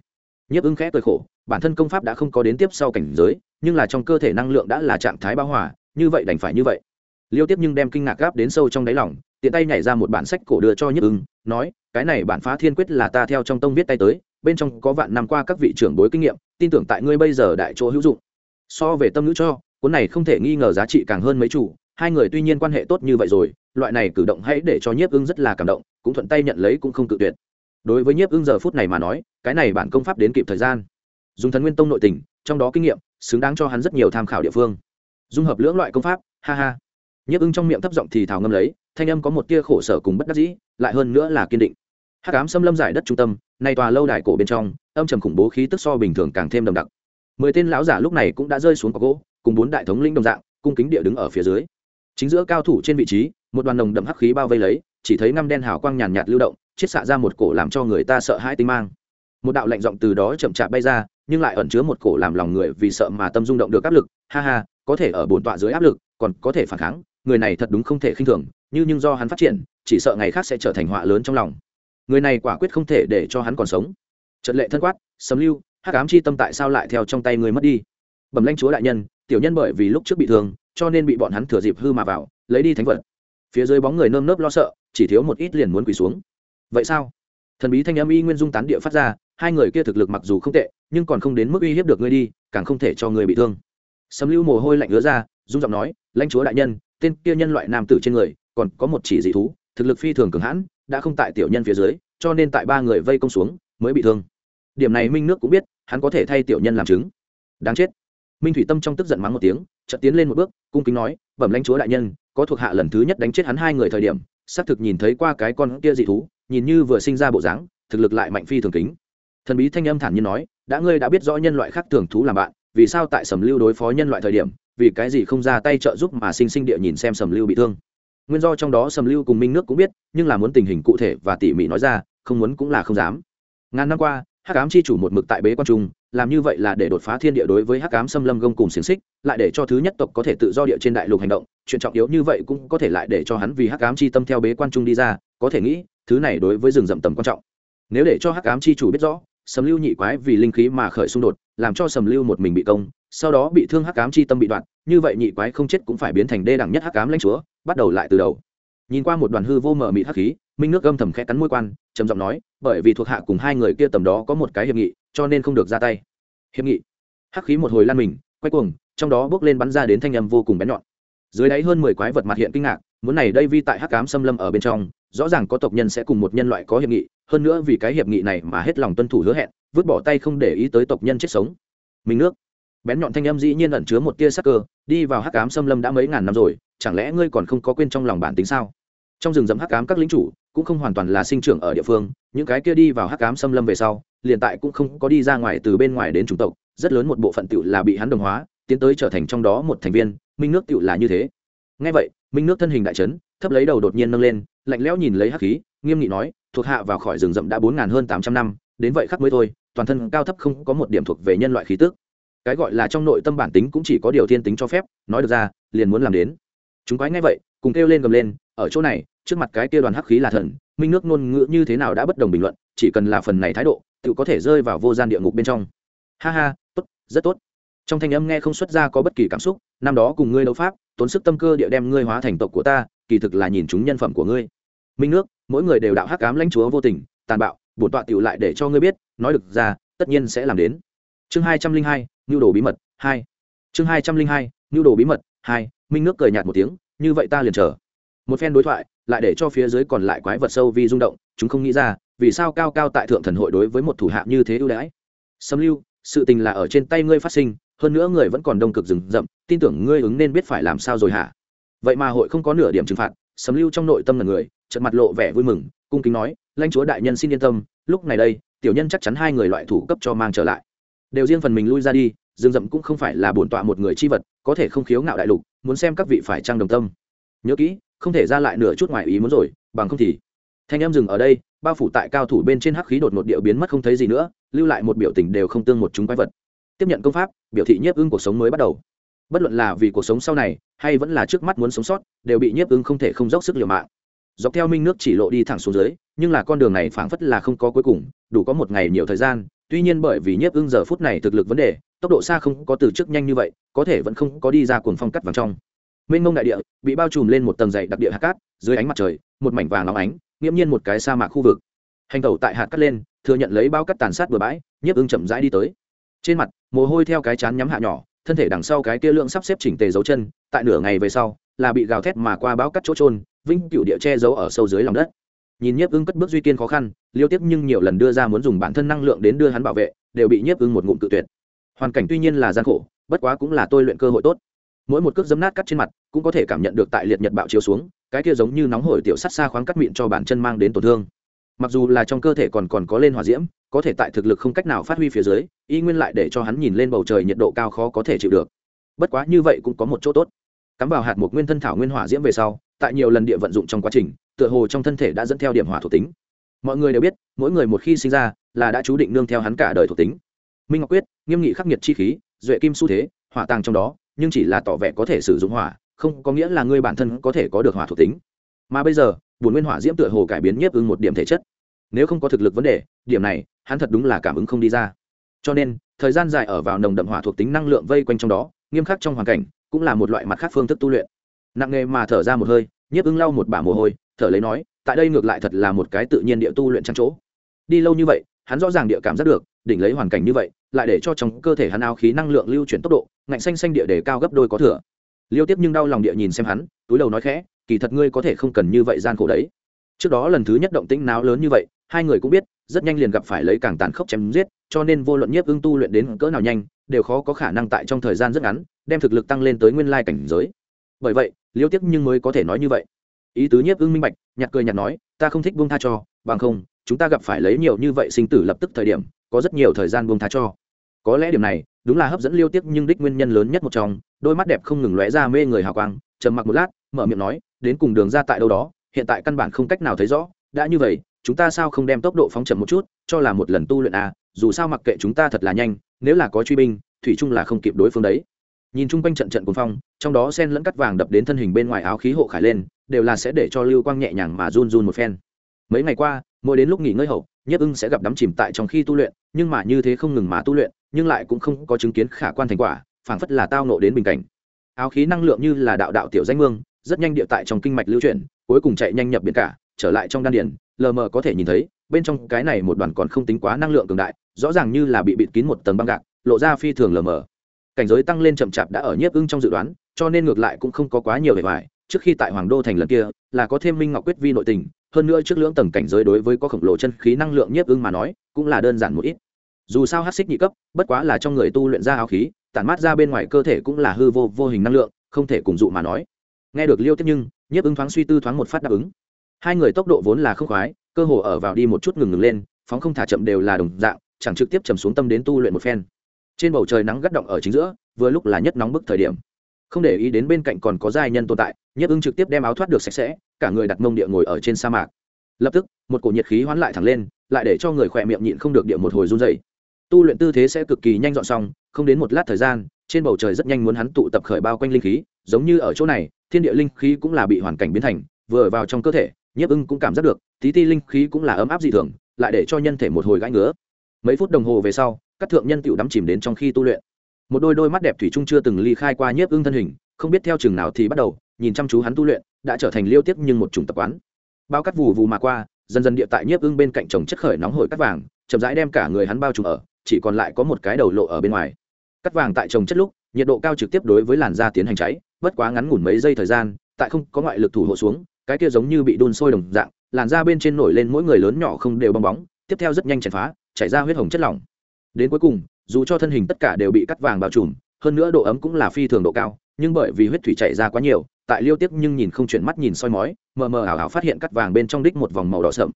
Nhiếp ứng khẽ cười khổ, bản thân công pháp đã không có đến tiếp sau cảnh giới, nhưng là trong cơ thể năng lượng đã là trạng thái bao hòa, như vậy đành phải như vậy. Liêu tiếp nhưng đem kinh ngạc gáp đến sâu trong đáy lòng, tiện tay nhảy ra một bản sách cổ đưa cho nhiếp ứng nói, cái này bản phá thiên quyết là ta theo trong tông viết tay tới bên trong có vạn năm qua các vị trưởng bối kinh nghiệm, tin tưởng tại ngươi bây giờ đại chỗ hữu dụng. So về tâm ngữ cho, cuốn này không thể nghi ngờ giá trị càng hơn mấy chủ, hai người tuy nhiên quan hệ tốt như vậy rồi, loại này cử động hãy để cho nhiếp ưng rất là cảm động, cũng thuận tay nhận lấy cũng không cự tuyệt. Đối với nhiếp ưng giờ phút này mà nói, cái này bản công pháp đến kịp thời gian. Dùng thần nguyên tông nội tình, trong đó kinh nghiệm, xứng đáng cho hắn rất nhiều tham khảo địa phương. Dung hợp lưỡng loại công pháp, ha ha. Nhiếp ưng trong miệng thấp giọng thì thào ngâm lấy, thanh âm có một tia khổ sở cùng bất đắc dĩ, lại hơn nữa là kiên định. Hát cám xâm lâm giải đất trung tâm nay tòa lâu đài cổ bên trong, âm trầm khủng bố khí tức so bình thường càng thêm đậm đặc. Mười tên lão giả lúc này cũng đã rơi xuống có gỗ, cùng bốn đại thống linh đồng dạng, cung kính địa đứng ở phía dưới. Chính giữa cao thủ trên vị trí, một đoàn nồng đậm hắc khí bao vây lấy, chỉ thấy ngăm đen hào quang nhàn nhạt lưu động, chiết xạ ra một cổ làm cho người ta sợ hãi tinh mang. Một đạo lạnh giọng từ đó chậm chạp bay ra, nhưng lại ẩn chứa một cổ làm lòng người vì sợ mà tâm rung động được áp lực. Ha ha, có thể ở bổn tọa dưới áp lực, còn có thể phản kháng, người này thật đúng không thể khinh thường, như nhưng do hắn phát triển, chỉ sợ ngày khác sẽ trở thành họa lớn trong lòng người này quả quyết không thể để cho hắn còn sống. Trận lệ thân quát sấm lưu, hắc ám chi tâm tại sao lại theo trong tay người mất đi? Bẩm lanh chúa đại nhân, tiểu nhân bởi vì lúc trước bị thương, cho nên bị bọn hắn thừa dịp hư mà vào, lấy đi thánh vật. Phía dưới bóng người nơm nớp lo sợ, chỉ thiếu một ít liền muốn quỳ xuống. Vậy sao? Thần bí thanh âm y nguyên dung tán địa phát ra, hai người kia thực lực mặc dù không tệ, nhưng còn không đến mức uy hiếp được ngươi đi, càng không thể cho người bị thương. Sấm lưu mồ hôi lạnh ứa ra dung giọng nói, lãnh chúa đại nhân, tên kia nhân loại nam tử trên người, còn có một chỉ dị thú, thực lực phi thường cường hãn đã không tại tiểu nhân phía dưới, cho nên tại ba người vây công xuống mới bị thương. Điểm này minh nước cũng biết, hắn có thể thay tiểu nhân làm chứng. Đáng chết. Minh thủy tâm trong tức giận mắng một tiếng, chợt tiến lên một bước, cung kính nói, bẩm lãnh chúa đại nhân, có thuộc hạ lần thứ nhất đánh chết hắn hai người thời điểm, xác thực nhìn thấy qua cái con kia dị thú, nhìn như vừa sinh ra bộ dáng, thực lực lại mạnh phi thường kính. Thần bí thanh âm thản nhiên nói, đã ngươi đã biết rõ nhân loại khác thường thú làm bạn, vì sao tại sầm lưu đối phó nhân loại thời điểm, vì cái gì không ra tay trợ giúp mà sinh sinh địa nhìn xem sầm lưu bị thương? Nguyên do trong đó sầm lưu cùng minh nước cũng biết, nhưng là muốn tình hình cụ thể và tỉ mỉ nói ra, không muốn cũng là không dám. Ngàn năm qua, hắc ám chi chủ một mực tại bế quan trung, làm như vậy là để đột phá thiên địa đối với hắc ám xâm lâm gông cùng xiềng xích, lại để cho thứ nhất tộc có thể tự do địa trên đại lục hành động, chuyện trọng yếu như vậy cũng có thể lại để cho hắn vì hắc ám chi tâm theo bế quan trung đi ra, có thể nghĩ, thứ này đối với rừng rậm tầm quan trọng. Nếu để cho hắc ám chi chủ biết rõ, sầm lưu nhị quái vì linh khí mà khởi xung đột, làm cho sầm lưu một mình bị công, sau đó bị thương hắc ám chi tâm bị đoạn, như vậy nhị quái không chết cũng phải biến thành đê đẳng nhất hắc ám lãnh chúa bắt đầu lại từ đầu. Nhìn qua một đoàn hư vô mờ mịt hắc khí, minh nước gâm thầm khẽ cắn môi quan, trầm giọng nói, bởi vì thuộc hạ cùng hai người kia tầm đó có một cái hiệp nghị, cho nên không được ra tay. Hiệp nghị. Hắc khí một hồi lan mình, quay cuồng, trong đó bước lên bắn ra đến thanh âm vô cùng bén nhọn. Dưới đáy hơn mười quái vật mặt hiện kinh ngạc, muốn này đây vi tại hắc cám xâm lâm ở bên trong, rõ ràng có tộc nhân sẽ cùng một nhân loại có hiệp nghị, hơn nữa vì cái hiệp nghị này mà hết lòng tuân thủ hứa hẹn, vứt bỏ tay không để ý tới tộc nhân chết sống. Mình nước. Bén nhọn thanh âm dĩ nhiên ẩn chứa một tia sắc cơ, đi vào hắc cám xâm lâm đã mấy ngàn năm rồi chẳng lẽ ngươi còn không có quên trong lòng bản tính sao? Trong rừng rậm hắc cám các lính chủ cũng không hoàn toàn là sinh trưởng ở địa phương, những cái kia đi vào hắc cám xâm lâm về sau, liền tại cũng không có đi ra ngoài từ bên ngoài đến chủng tộc, rất lớn một bộ phận tựu là bị hắn đồng hóa, tiến tới trở thành trong đó một thành viên, minh nước tựu là như thế. Ngay vậy, minh nước thân hình đại trấn thấp lấy đầu đột nhiên nâng lên, lạnh lẽo nhìn lấy hắc khí, nghiêm nghị nói, thuộc hạ vào khỏi rừng rậm đã bốn hơn tám trăm năm, đến vậy khắc mới thôi, toàn thân cao thấp không có một điểm thuộc về nhân loại khí tức. Cái gọi là trong nội tâm bản tính cũng chỉ có điều thiên tính cho phép, nói được ra, liền muốn làm đến chúng quái ngay vậy, cùng kêu lên gầm lên, ở chỗ này, trước mặt cái kia đoàn hắc khí là thần, minh nước ngôn ngữ như thế nào đã bất đồng bình luận, chỉ cần là phần này thái độ, tự có thể rơi vào vô gian địa ngục bên trong. Ha ha, tốt, rất tốt. Trong thanh âm nghe không xuất ra có bất kỳ cảm xúc, năm đó cùng ngươi đấu pháp, tốn sức tâm cơ địa đem ngươi hóa thành tộc của ta, kỳ thực là nhìn chúng nhân phẩm của ngươi. Minh nước, mỗi người đều đạo hắc cám lãnh chúa vô tình, tàn bạo, bổn tọa tiểu lại để cho ngươi biết, nói được ra, tất nhiên sẽ làm đến. Chương hai trăm linh hai nhu đồ bí mật hai. Chương hai trăm linh hai nhu đồ bí mật hai minh nước cười nhạt một tiếng, như vậy ta liền chờ. Một phen đối thoại, lại để cho phía dưới còn lại quái vật sâu vi rung động, chúng không nghĩ ra, vì sao cao cao tại thượng thần hội đối với một thủ hạ như thế ưu đãi. Xâm lưu, sự tình là ở trên tay ngươi phát sinh, hơn nữa người vẫn còn đông cực rừng rậm, tin tưởng ngươi ứng nên biết phải làm sao rồi hả? Vậy mà hội không có nửa điểm trừng phạt sấm lưu trong nội tâm là người trận mặt lộ vẻ vui mừng, cung kính nói, lãnh chúa đại nhân xin yên tâm, lúc này đây, tiểu nhân chắc chắn hai người loại thủ cấp cho mang trở lại. Đều riêng phần mình lui ra đi, rừng rậm cũng không phải là bổn tọa một người chi vật, có thể không khiếu ngạo đại lục muốn xem các vị phải trang đồng tâm. Nhớ kỹ, không thể ra lại nửa chút ngoài ý muốn rồi, bằng không thì. Thanh em dừng ở đây, bao phủ tại cao thủ bên trên hắc khí đột một điệu biến mất không thấy gì nữa, lưu lại một biểu tình đều không tương một chúng quái vật. Tiếp nhận công pháp, biểu thị nhiếp ưng cuộc sống mới bắt đầu. Bất luận là vì cuộc sống sau này, hay vẫn là trước mắt muốn sống sót, đều bị nhiếp ưng không thể không dốc sức liều mạng. Dọc theo minh nước chỉ lộ đi thẳng xuống dưới, nhưng là con đường này phảng phất là không có cuối cùng, đủ có một ngày nhiều thời gian tuy nhiên bởi vì nhiếp ưng giờ phút này thực lực vấn đề, tốc độ xa không có từ trước nhanh như vậy, có thể vẫn không có đi ra cuồng phong cắt vàng trong. Mênh mông đại địa bị bao trùm lên một tầng dày đặc địa hạt cát, dưới ánh mặt trời, một mảnh vàng óng ánh, nghiễm nhiên một cái sa mạc khu vực. Hành tẩu tại hạt cắt lên, thừa nhận lấy bao cắt tàn sát bừa bãi, nhiếp ưng chậm rãi đi tới. Trên mặt, mồ hôi theo cái chán nhắm hạ nhỏ, thân thể đằng sau cái kia lượng sắp xếp chỉnh tề dấu chân, tại nửa ngày về sau, là bị gào thét mà qua bão cắt chỗ trôn vinh cựu địa che giấu ở sâu dưới lòng đất nhìn nhiếp ưng cất bước duy kiên khó khăn, liêu tiếp nhưng nhiều lần đưa ra muốn dùng bản thân năng lượng đến đưa hắn bảo vệ, đều bị nhiếp ưng một ngụm cự tuyệt. Hoàn cảnh tuy nhiên là gian khổ, bất quá cũng là tôi luyện cơ hội tốt. Mỗi một cước dấm nát cắt trên mặt, cũng có thể cảm nhận được tại liệt nhật bạo chiếu xuống, cái kia giống như nóng hổi tiểu sắt xa khoáng cắt miệng cho bản chân mang đến tổn thương. Mặc dù là trong cơ thể còn còn có lên hỏa diễm, có thể tại thực lực không cách nào phát huy phía dưới, y nguyên lại để cho hắn nhìn lên bầu trời nhiệt độ cao khó có thể chịu được. Bất quá như vậy cũng có một chỗ tốt. Cắm vào hạt một nguyên thân thảo nguyên hỏa diễm về sau tại nhiều lần địa vận dụng trong quá trình, tựa hồ trong thân thể đã dẫn theo điểm hỏa thuộc tính. Mọi người đều biết, mỗi người một khi sinh ra, là đã chú định nương theo hắn cả đời thuộc tính. Minh ngọc quyết, nghiêm nghị khắc nghiệt chi khí, duệ kim xu thế, hỏa tàng trong đó, nhưng chỉ là tỏ vẻ có thể sử dụng hỏa, không có nghĩa là ngươi bản thân có thể có được hỏa thuộc tính. Mà bây giờ bùn nguyên hỏa diễm tựa hồ cải biến nhiếp ưng một điểm thể chất. Nếu không có thực lực vấn đề, điểm này, hắn thật đúng là cảm ứng không đi ra. Cho nên, thời gian dài ở vào nồng đậm hỏa thuộc tính năng lượng vây quanh trong đó, nghiêm khắc trong hoàn cảnh, cũng là một loại mặt khác phương thức tu luyện nặng nghề mà thở ra một hơi, nhiếp ưng lau một bả mồ hôi, thở lấy nói, tại đây ngược lại thật là một cái tự nhiên địa tu luyện trang chỗ. Đi lâu như vậy, hắn rõ ràng địa cảm giác được, đỉnh lấy hoàn cảnh như vậy, lại để cho trong cơ thể hắn áo khí năng lượng lưu chuyển tốc độ, ngạnh xanh xanh địa để cao gấp đôi có thừa. Liêu tiếp nhưng đau lòng địa nhìn xem hắn, túi đầu nói khẽ, kỳ thật ngươi có thể không cần như vậy gian khổ đấy. Trước đó lần thứ nhất động tĩnh náo lớn như vậy, hai người cũng biết, rất nhanh liền gặp phải lấy càng tàn khốc chém giết, cho nên vô luận nhiếp ưng tu luyện đến cỡ nào nhanh, đều khó có khả năng tại trong thời gian rất ngắn, đem thực lực tăng lên tới nguyên lai cảnh giới. Bởi vậy liêu tiếc nhưng mới có thể nói như vậy. Ý tứ nhiếp ưng minh bạch nhạc cười nhạt nói, ta không thích buông tha cho, bằng không, chúng ta gặp phải lấy nhiều như vậy sinh tử lập tức thời điểm, có rất nhiều thời gian buông tha cho. Có lẽ điểm này, đúng là hấp dẫn liêu tiếc nhưng đích nguyên nhân lớn nhất một trong, đôi mắt đẹp không ngừng lóe ra mê người hào quang, trầm mặc một lát, mở miệng nói, đến cùng đường ra tại đâu đó, hiện tại căn bản không cách nào thấy rõ, đã như vậy, chúng ta sao không đem tốc độ phóng chậm một chút, cho là một lần tu luyện à dù sao mặc kệ chúng ta thật là nhanh, nếu là có truy binh, thủy chung là không kịp đối phương đấy nhìn chung quanh trận trận cuồng phong, trong đó sen lẫn cắt vàng đập đến thân hình bên ngoài áo khí hộ khải lên, đều là sẽ để cho lưu quang nhẹ nhàng mà run run một phen. Mấy ngày qua, mỗi đến lúc nghỉ ngơi hậu, nhất ưng sẽ gặp đắm chìm tại trong khi tu luyện, nhưng mà như thế không ngừng mà tu luyện, nhưng lại cũng không có chứng kiến khả quan thành quả, phảng phất là tao nộ đến bình cảnh. Áo khí năng lượng như là đạo đạo tiểu danh mương, rất nhanh địa tại trong kinh mạch lưu chuyển, cuối cùng chạy nhanh nhập biển cả, trở lại trong đan điền, lờ mờ có thể nhìn thấy, bên trong cái này một đoàn còn không tính quá năng lượng cường đại, rõ ràng như là bị bịt kín một tầng băng gạc, lộ ra phi thường lờ mờ cảnh giới tăng lên chậm chạp đã ở nhiếp ưng trong dự đoán, cho nên ngược lại cũng không có quá nhiều vẻ vải. trước khi tại hoàng đô thành lần kia, là có thêm minh ngọc quyết vi nội tình, hơn nữa trước lưỡng tầng cảnh giới đối với có khổng lồ chân khí năng lượng nhiếp ưng mà nói, cũng là đơn giản một ít. Dù sao hát xích nhị cấp, bất quá là trong người tu luyện ra áo khí, tản mát ra bên ngoài cơ thể cũng là hư vô vô hình năng lượng, không thể cùng dụ mà nói. Nghe được liêu tiếp nhưng, nhiếp ứng thoáng suy tư thoáng một phát đáp ứng. Hai người tốc độ vốn là không khoái, cơ hồ ở vào đi một chút ngừng ngừng lên, phóng không thả chậm đều là đồng dạng, chẳng trực tiếp chầm xuống tâm đến tu luyện một phen trên bầu trời nắng gắt động ở chính giữa, vừa lúc là nhất nóng bức thời điểm. Không để ý đến bên cạnh còn có giai nhân tồn tại, nhiếp ưng trực tiếp đem áo thoát được sạch sẽ, cả người đặt mông địa ngồi ở trên sa mạc. Lập tức, một cổ nhiệt khí hoán lại thẳng lên, lại để cho người khỏe miệng nhịn không được địa một hồi run dày tu luyện tư thế sẽ cực kỳ nhanh dọn xong, không đến một lát thời gian, trên bầu trời rất nhanh muốn hắn tụ tập khởi bao quanh linh khí, giống như ở chỗ này, thiên địa linh khí cũng là bị hoàn cảnh biến thành, vừa vào trong cơ thể, nhiếp ưng cũng cảm giác được, tí ti linh khí cũng là ấm áp dị thường, lại để cho nhân thể một hồi gãi ngứa. Mấy phút đồng hồ về sau các thượng nhân tựu đắm chìm đến trong khi tu luyện. Một đôi đôi mắt đẹp thủy chung chưa từng ly khai qua nhiếp ưng thân hình, không biết theo chừng nào thì bắt đầu, nhìn chăm chú hắn tu luyện, đã trở thành liêu tiếp nhưng một chủng tập quán. Bao cắt vù vù mà qua, dần dần địa tại nhiếp ưng bên cạnh chồng chất khởi nóng hổi cắt vàng, chậm rãi đem cả người hắn bao trùm ở, chỉ còn lại có một cái đầu lộ ở bên ngoài. Cắt vàng tại chồng chất lúc, nhiệt độ cao trực tiếp đối với làn da tiến hành cháy, bất quá ngắn ngủn mấy giây thời gian, tại không có ngoại lực thủ hộ xuống, cái kia giống như bị đun sôi đồng dạng, làn da bên trên nổi lên mỗi người lớn nhỏ không đều bong bóng, tiếp theo rất nhanh chảy phá, chảy ra huyết hồng chất lỏng đến cuối cùng, dù cho thân hình tất cả đều bị cắt vàng bao trùm, hơn nữa độ ấm cũng là phi thường độ cao, nhưng bởi vì huyết thủy chảy ra quá nhiều, tại liêu tiếp nhưng nhìn không chuyển mắt nhìn soi mói, mờ mờ ảo ảo phát hiện cắt vàng bên trong đích một vòng màu đỏ sậm.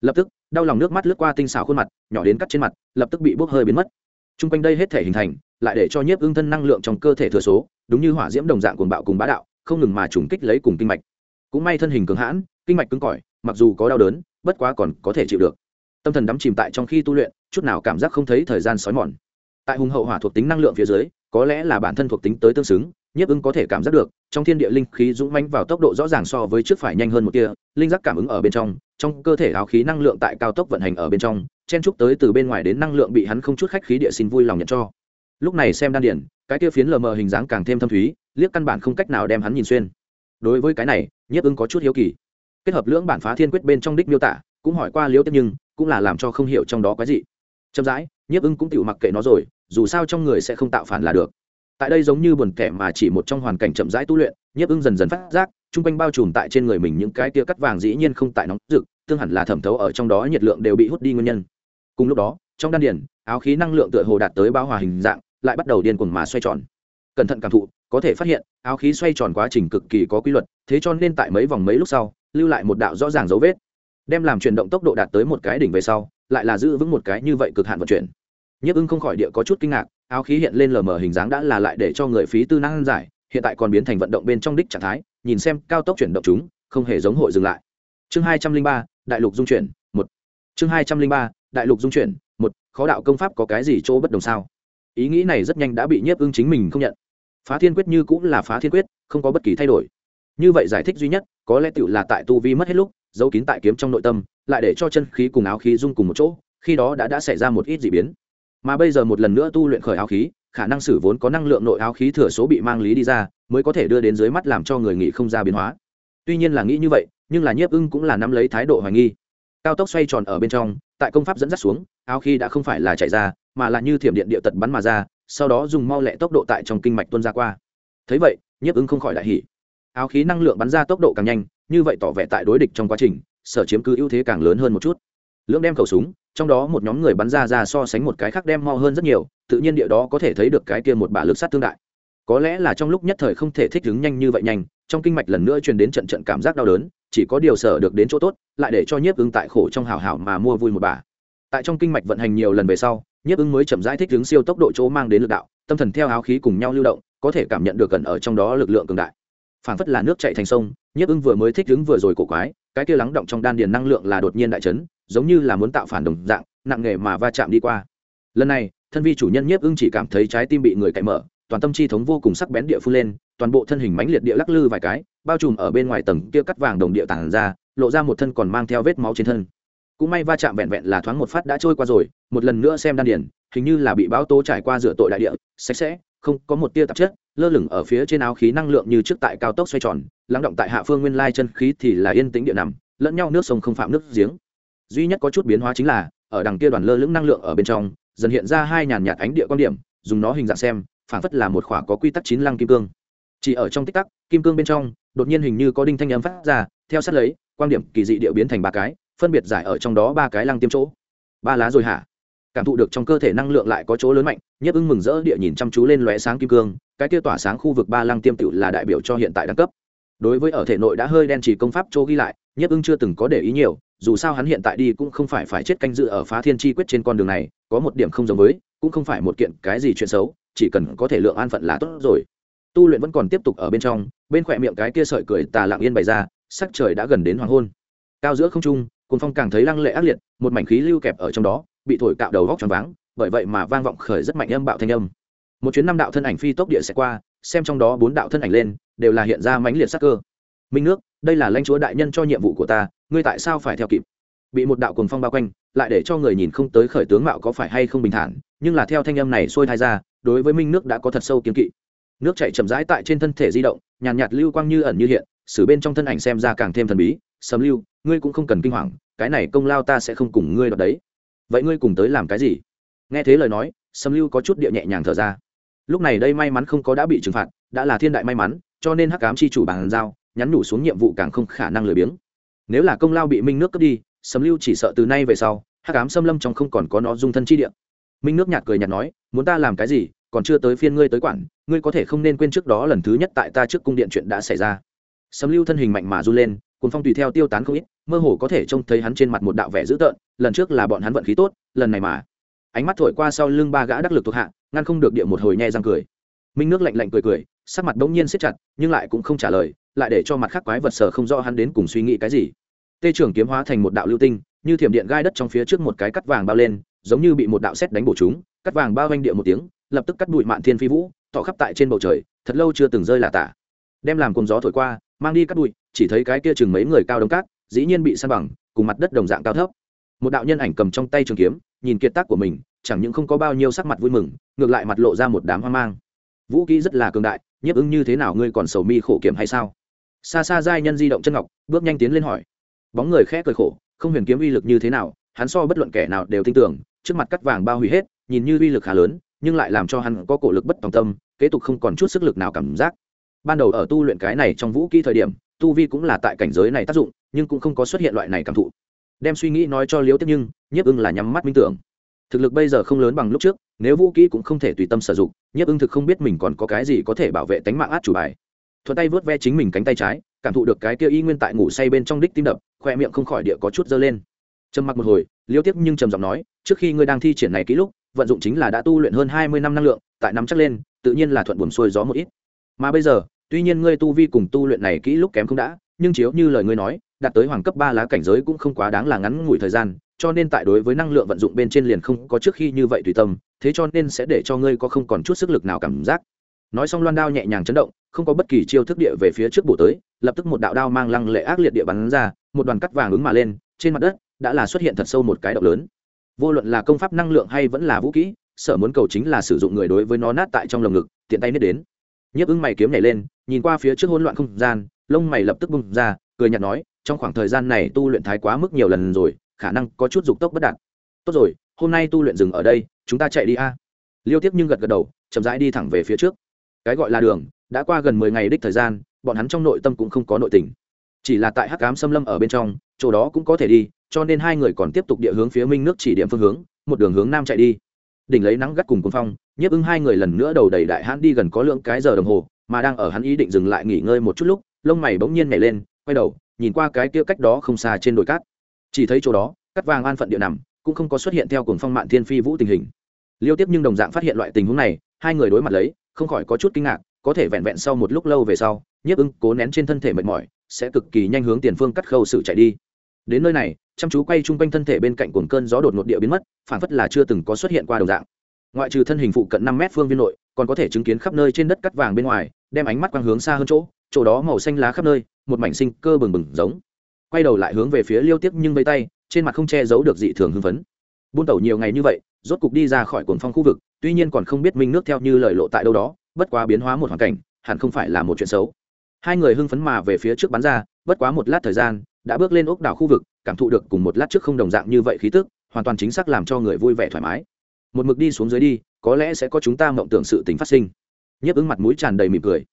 Lập tức, đau lòng nước mắt lướt qua tinh xảo khuôn mặt, nhỏ đến cắt trên mặt, lập tức bị bốc hơi biến mất. T r u n g quanh đây hết thể hình thành, lại để cho nhiếp ưng thân năng lượng trong cơ thể thừa số, đúng như hỏa diễm đồng dạng cuồng bạo cùng bá đạo, không ngừng mà trùng kích lấy cùng kinh mạch. Cũng may thân hình cường hãn, kinh mạch cứng cỏi, mặc dù có đau đớn, bất quá còn có thể chịu được tâm thần đắm chìm tại trong khi tu luyện, chút nào cảm giác không thấy thời gian sói mòn. Tại hùng hậu hỏa thuộc tính năng lượng phía dưới, có lẽ là bản thân thuộc tính tới tương xứng, nhiếp ưng có thể cảm giác được, trong thiên địa linh khí dũng mãnh vào tốc độ rõ ràng so với trước phải nhanh hơn một kia linh giác cảm ứng ở bên trong trong cơ thể áo khí năng lượng tại cao tốc vận hành ở bên trong, chen trúc tới từ bên ngoài đến năng lượng bị hắn không chút khách khí địa xin vui lòng nhận cho. Lúc này xem đan điển, cái kia phiến lờ mờ hình dáng càng thêm thâm thúy, liếc căn bản không cách nào đem hắn nhìn xuyên. Đối với cái này, nhiếp ưng có chút hiếu kỳ. Kết hợp lưỡng bản phá thiên quyết bên trong đích miêu tả, cũng hỏi qua liễu tiếp nhưng cũng là làm cho không hiểu trong đó cái gì chậm rãi, nhiếp ưng cũng tự mặc kệ nó rồi, dù sao trong người sẽ không tạo phản là được. Tại đây giống như buồn kẻ mà chỉ một trong hoàn cảnh chậm rãi tu luyện, nhiếp ưng dần dần phát giác, chung quanh bao trùm tại trên người mình những cái tia cắt vàng dĩ nhiên không tại nóng rực, tương hẳn là thẩm thấu ở trong đó nhiệt lượng đều bị hút đi nguyên nhân. Cùng lúc đó, trong đan điển áo khí năng lượng tựa hồ đạt tới bao hòa hình dạng, lại bắt đầu điên cuồng mà xoay tròn. Cẩn thận cảm thụ, có thể phát hiện, áo khí xoay tròn quá trình cực kỳ có quy luật, thế cho nên tại mấy vòng mấy lúc sau, lưu lại một đạo rõ ràng dấu vết đem làm chuyển động tốc độ đạt tới một cái đỉnh về sau, lại là giữ vững một cái như vậy cực hạn vận chuyển. Nhấp ưng không khỏi địa có chút kinh ngạc, áo khí hiện lên lờ mờ hình dáng đã là lại để cho người phí tư năng giải, hiện tại còn biến thành vận động bên trong đích trạng thái, nhìn xem cao tốc chuyển động chúng, không hề giống hội dừng lại. Chương hai trăm linh ba, đại lục dung chuyển, một. Chương hai trăm linh ba, đại lục dung chuyển, một. Khó đạo công pháp có cái gì chỗ bất đồng sao? Ý nghĩ này rất nhanh đã bị nhiếp ưng chính mình không nhận. Phá thiên quyết như cũng là phá thiên quyết, không có bất kỳ thay đổi. Như vậy giải thích duy nhất, có lẽ tựu là tại tu vi mất hết lúc giấu kín tại kiếm trong nội tâm, lại để cho chân khí cùng áo khí dung cùng một chỗ, khi đó đã đã xảy ra một ít d ị biến. Mà bây giờ một lần nữa tu luyện khởi áo khí, khả năng sử vốn có năng lượng nội áo khí thừa số bị mang lý đi ra, mới có thể đưa đến dưới mắt làm cho người nghĩ không ra biến hóa. Tuy nhiên là nghĩ như vậy, nhưng là nhiếp ưng cũng là nắm lấy thái độ hoài nghi. Cao tốc xoay tròn ở bên trong, tại công pháp dẫn dắt xuống, áo khí đã không phải là chạy ra, mà là như thiểm điện địa tật bắn mà ra, sau đó dùng mau lẹ tốc độ tại trong kinh mạch tuân ra qua. Thấy vậy, nhiếp ưng không khỏi đại hỉ. Áo khí năng lượng bắn ra tốc độ càng nhanh như vậy tỏ vẻ tại đối địch trong quá trình, sở chiếm cứ ưu thế càng lớn hơn một chút. Lưỡng đem khẩu súng, trong đó một nhóm người bắn ra ra so sánh một cái khác đem mau hơn rất nhiều, tự nhiên địa đó có thể thấy được cái kia một bả lực sát tương đại. Có lẽ là trong lúc nhất thời không thể thích ứng nhanh như vậy nhanh, trong kinh mạch lần nữa truyền đến trận trận cảm giác đau đớn, chỉ có điều sở được đến chỗ tốt, lại để cho nhiếp ứng tại khổ trong hào hảo mà mua vui một bà tại trong kinh mạch vận hành nhiều lần về sau, nhiếp ứng mới chậm rãi thích ứng siêu tốc độ chỗ mang đến lực đạo, tâm thần theo áo khí cùng nhau lưu động, có thể cảm nhận được gần ở trong đó lực lượng cường đại. Phảng phất là nước chạy thành sông nhiếp ưng vừa mới thích ứng vừa rồi cổ quái cái kia lắng động trong đan điền năng lượng là đột nhiên đại chấn giống như là muốn tạo phản đồng dạng nặng nghề mà va chạm đi qua. Lần này thân vi chủ nhân nhiếp ưng chỉ cảm thấy trái tim bị người cậy mở toàn tâm chi thống vô cùng sắc bén địa phu lên toàn bộ thân hình mãnh liệt địa lắc lư vài cái bao trùm ở bên ngoài tầng kia cắt vàng đồng địa tản ra lộ ra một thân còn mang theo vết máu trên thân. Cũng may va chạm vẹn vẹn là thoáng một phát đã trôi qua rồi một lần nữa xem đan điền, hình như là bị báo tố trải qua rửa tội đại địa sạch sẽ không có một tia tạp chất lơ lửng ở phía trên áo khí năng lượng như trước tại cao tốc xoay tròn, lắng động tại hạ phương nguyên lai chân khí thì là yên tĩnh địa nằm, lẫn nhau nước sông không phạm nước giếng. Duy nhất có chút biến hóa chính là, ở đằng kia đoàn lơ lửng năng lượng ở bên trong, dần hiện ra hai nhàn nhạt ánh địa quan điểm, dùng nó hình dạng xem, phảng phất là một khỏa có quy tắc chín lăng kim cương. Chỉ ở trong tích tắc, kim cương bên trong, đột nhiên hình như có đinh thanh âm phát ra, theo sát lấy, quan điểm kỳ dị địa biến thành ba cái, phân biệt giải ở trong đó ba cái lăng tiêm chỗ. Ba lá rồi hả? Cảm thụ được trong cơ thể năng lượng lại có chỗ lớn mạnh nhất ưng mừng rỡ địa nhìn chăm chú lên lóe sáng kim cương cái kia tỏa sáng khu vực ba lăng tiêm tựu là đại biểu cho hiện tại đẳng cấp. Đối với ở thể nội đã hơi đen chỉ công pháp chỗ ghi lại nhất ưng chưa từng có để ý nhiều, dù sao hắn hiện tại đi cũng không phải phải chết canh dự ở phá thiên chi quyết trên con đường này, có một điểm không giống với, cũng không phải một kiện cái gì chuyện xấu, chỉ cần có thể lượng an phận là tốt rồi. Tu luyện vẫn còn tiếp tục ở bên trong, bên khỏe miệng cái kia sợi cười tà lặng yên bày ra, sắc trời đã gần đến hoàng hôn. Cao giữa không trung cùng phong càng thấy lăng lệ ác liệt, một mảnh khí lưu kẹp ở trong đó, bị thổi cạo đầu góc tròn váng, bởi vậy mà vang vọng khởi rất mạnh âm bạo thanh âm một chuyến năm đạo thân ảnh phi tốc địa sẽ qua xem trong đó bốn đạo thân ảnh lên đều là hiện ra mãnh liệt sắc cơ. Minh nước đây là lãnh chúa đại nhân cho nhiệm vụ của ta ngươi tại sao phải theo kịp? Bị một đạo cuồng phong bao quanh lại để cho người nhìn không tới khởi tướng mạo có phải hay không bình thản nhưng là theo thanh âm này xuôi thai ra đối với minh nước đã có thật sâu kiếm kỵ. Nước chạy chậm rãi tại trên thân thể di động nhàn nhạt, nhạt lưu quang như ẩn như hiện xử bên trong thân ảnh xem ra càng thêm thần bí sầm lưu ngươi cũng không cần kinh hoàng cái này công lao ta sẽ không cùng ngươi đoạt đấy. Vậy ngươi cùng tới làm cái gì? Nghe thế lời nói sầm lưu có chút địa nhẹ nhàng thở ra lúc này đây may mắn không có đã bị trừng phạt, đã là thiên đại may mắn, cho nên hắc cám chi chủ bàn giao, nhắn nhủ xuống nhiệm vụ càng không khả năng lười biếng. Nếu là công lao bị minh nước cướp đi sấm lưu chỉ sợ từ nay về sau, hắc cám xâm lâm trong không còn có nó dung thân chi địa. Minh nước nhạt cười nhạt nói, muốn ta làm cái gì, còn chưa tới phiên ngươi tới quản, ngươi có thể không nên quên trước đó lần thứ nhất tại ta trước cung điện chuyện đã xảy ra. Sấm lưu thân hình mạnh mà run lên cuốn phong tùy theo tiêu tán không ít, mơ hồ có thể trông thấy hắn trên mặt một đạo vẻ dữ tợn, lần trước là bọn hắn vận khí tốt, lần này mà ánh mắt thổi qua sau lưng ba gã đắc lực thuộc hạ, ngăn không được địa một hồi nhe răng cười. Minh nước lạnh lạnh cười cười, sắc mặt bỗng nhiên siết chặt, nhưng lại cũng không trả lời, lại để cho mặt khác quái vật sở không rõ hắn đến cùng suy nghĩ cái gì. Tê trưởng kiếm hóa thành một đạo lưu tinh, như thiểm điện gai đất trong phía trước một cái cắt vàng bao lên, giống như bị một đạo xét đánh bổ chúng, cắt vàng bao vanh địa một tiếng, lập tức cắt bụi mạn thiên phi vũ, tỏ khắp tại trên bầu trời, thật lâu chưa từng rơi là tả. Đem làm cùng gió thổi qua, mang đi cắt bụi, chỉ thấy cái kia chừng mấy người cao đông cát, dĩ nhiên bị san bằng, cùng mặt đất đồng dạng cao thấp. Một đạo nhân ảnh cầm trong tay trường kiếm nhìn kiệt tác của mình, chẳng những không có bao nhiêu sắc mặt vui mừng, ngược lại mặt lộ ra một đám hoang mang. Vũ kỹ rất là cường đại, nhiếp ứng như thế nào ngươi còn sầu mi khổ kiểm hay sao? Xa xa giai nhân di động chân ngọc, bước nhanh tiến lên hỏi. Bóng người khẽ cười khổ, không huyền kiếm uy lực như thế nào, hắn so bất luận kẻ nào đều tin tưởng, trước mặt cắt vàng bao hủy hết, nhìn như uy lực khá lớn, nhưng lại làm cho hắn có cổ lực bất tòng tâm, kế tục không còn chút sức lực nào cảm giác. Ban đầu ở tu luyện cái này trong vũ kỹ thời điểm, tu vi cũng là tại cảnh giới này tác dụng, nhưng cũng không có xuất hiện loại này cảm thụ đem suy nghĩ nói cho liếu tiếp nhưng nhiếp ưng là nhắm mắt minh tưởng. Thực lực bây giờ không lớn bằng lúc trước, nếu vũ kỹ cũng không thể tùy tâm sử dụng, nhiếp ưng thực không biết mình còn có cái gì có thể bảo vệ tánh mạng át chủ bài. Thuận tay vớt ve chính mình cánh tay trái, cảm thụ được cái kia y nguyên tại ngủ say bên trong đích tim đập, khoe miệng không khỏi địa có chút dơ lên. Trầm mặc một hồi liêu tiếp nhưng trầm giọng nói, trước khi ngươi đang thi triển này kỹ lúc, vận dụng chính là đã tu luyện hơn hai mươi năm năng lượng, tại nắm chắc lên, tự nhiên là thuận buồm xuôi gió một ít. Mà bây giờ, tuy nhiên ngươi tu vi cùng tu luyện này kỹ lúc kém không đã, nhưng chiếu như lời ngươi nói đạt tới hoàng cấp ba lá cảnh giới cũng không quá đáng là ngắn ngủi thời gian, cho nên tại đối với năng lượng vận dụng bên trên liền không có trước khi như vậy tùy tâm, thế cho nên sẽ để cho ngươi có không còn chút sức lực nào cảm giác. Nói xong loan đao nhẹ nhàng chấn động, không có bất kỳ chiêu thức địa về phía trước bổ tới, lập tức một đạo đao mang lăng lệ ác liệt địa bắn ra, một đoàn cắt vàng ứng mà lên, trên mặt đất đã là xuất hiện thật sâu một cái động lớn. Vô luận là công pháp năng lượng hay vẫn là vũ kỹ, sở muốn cầu chính là sử dụng người đối với nó nát tại trong lồng ngực, tiện tay nết đến. Nhấp ứng mày kiếm nhảy lên, nhìn qua phía trước hỗn loạn không gian, lông mày lập tức bung ra, cười nhạt nói trong khoảng thời gian này tu luyện thái quá mức nhiều lần rồi, khả năng có chút dục tốc bất đạt. Tốt rồi, hôm nay tu luyện dừng ở đây, chúng ta chạy đi a. Liêu tiếp nhưng gật gật đầu, chậm rãi đi thẳng về phía trước. Cái gọi là đường, đã qua gần mười ngày đích thời gian, bọn hắn trong nội tâm cũng không có nội tình. Chỉ là tại hắc cám xâm lâm ở bên trong, chỗ đó cũng có thể đi, cho nên hai người còn tiếp tục địa hướng phía minh nước chỉ điểm phương hướng, một đường hướng nam chạy đi. Đỉnh lấy nắng gắt cùng cuốn phong, nhiếp ứng hai người lần nữa đầu đầy đại hãn đi gần có lượng cái giờ đồng hồ, mà đang ở hắn ý định dừng lại nghỉ ngơi một chút lúc, lông mày bỗng nhiên nhảy lên, quay đầu nhìn qua cái kia cách đó không xa trên đồi cát. Chỉ thấy chỗ đó cắt vàng an phận địa nằm, cũng không có xuất hiện theo cuồng phong mạn thiên phi vũ tình hình. Liêu tiếp nhưng đồng dạng phát hiện loại tình huống này, hai người đối mặt lấy, không khỏi có chút kinh ngạc, có thể vẹn vẹn sau một lúc lâu về sau, nhiếp ưng cố nén trên thân thể mệt mỏi, sẽ cực kỳ nhanh hướng tiền phương cắt khâu sự chạy đi. Đến nơi này, chăm chú quay chung quanh thân thể bên cạnh cuồng cơn gió đột ngột địa biến mất, phản phất là chưa từng có xuất hiện qua đồng dạng. Ngoại trừ thân hình phụ cận năm mét phương viên nội, còn có thể chứng kiến khắp nơi trên đất cắt vàng bên ngoài, đem ánh mắt quang hướng xa hơn chỗ chỗ đó màu xanh lá khắp nơi, một mảnh sinh cơ bừng bừng giống. Quay đầu lại hướng về phía liêu tiếp nhưng vây tay, trên mặt không che giấu được dị thường hưng phấn. Buôn tẩu nhiều ngày như vậy, rốt cục đi ra khỏi cuồng phong khu vực, tuy nhiên còn không biết minh nước theo như lời lộ tại đâu đó, bất quá biến hóa một hoàn cảnh, hẳn không phải là một chuyện xấu. Hai người hưng phấn mà về phía trước bắn ra, bất quá một lát thời gian, đã bước lên ốc đảo khu vực, cảm thụ được cùng một lát trước không đồng dạng như vậy khí tức, hoàn toàn chính xác làm cho người vui vẻ thoải mái. Một mực đi xuống dưới đi, có lẽ sẽ có chúng ta mộng tưởng sự tình phát sinh. Nhấp ứng mặt mũi tràn đầy mỉm cười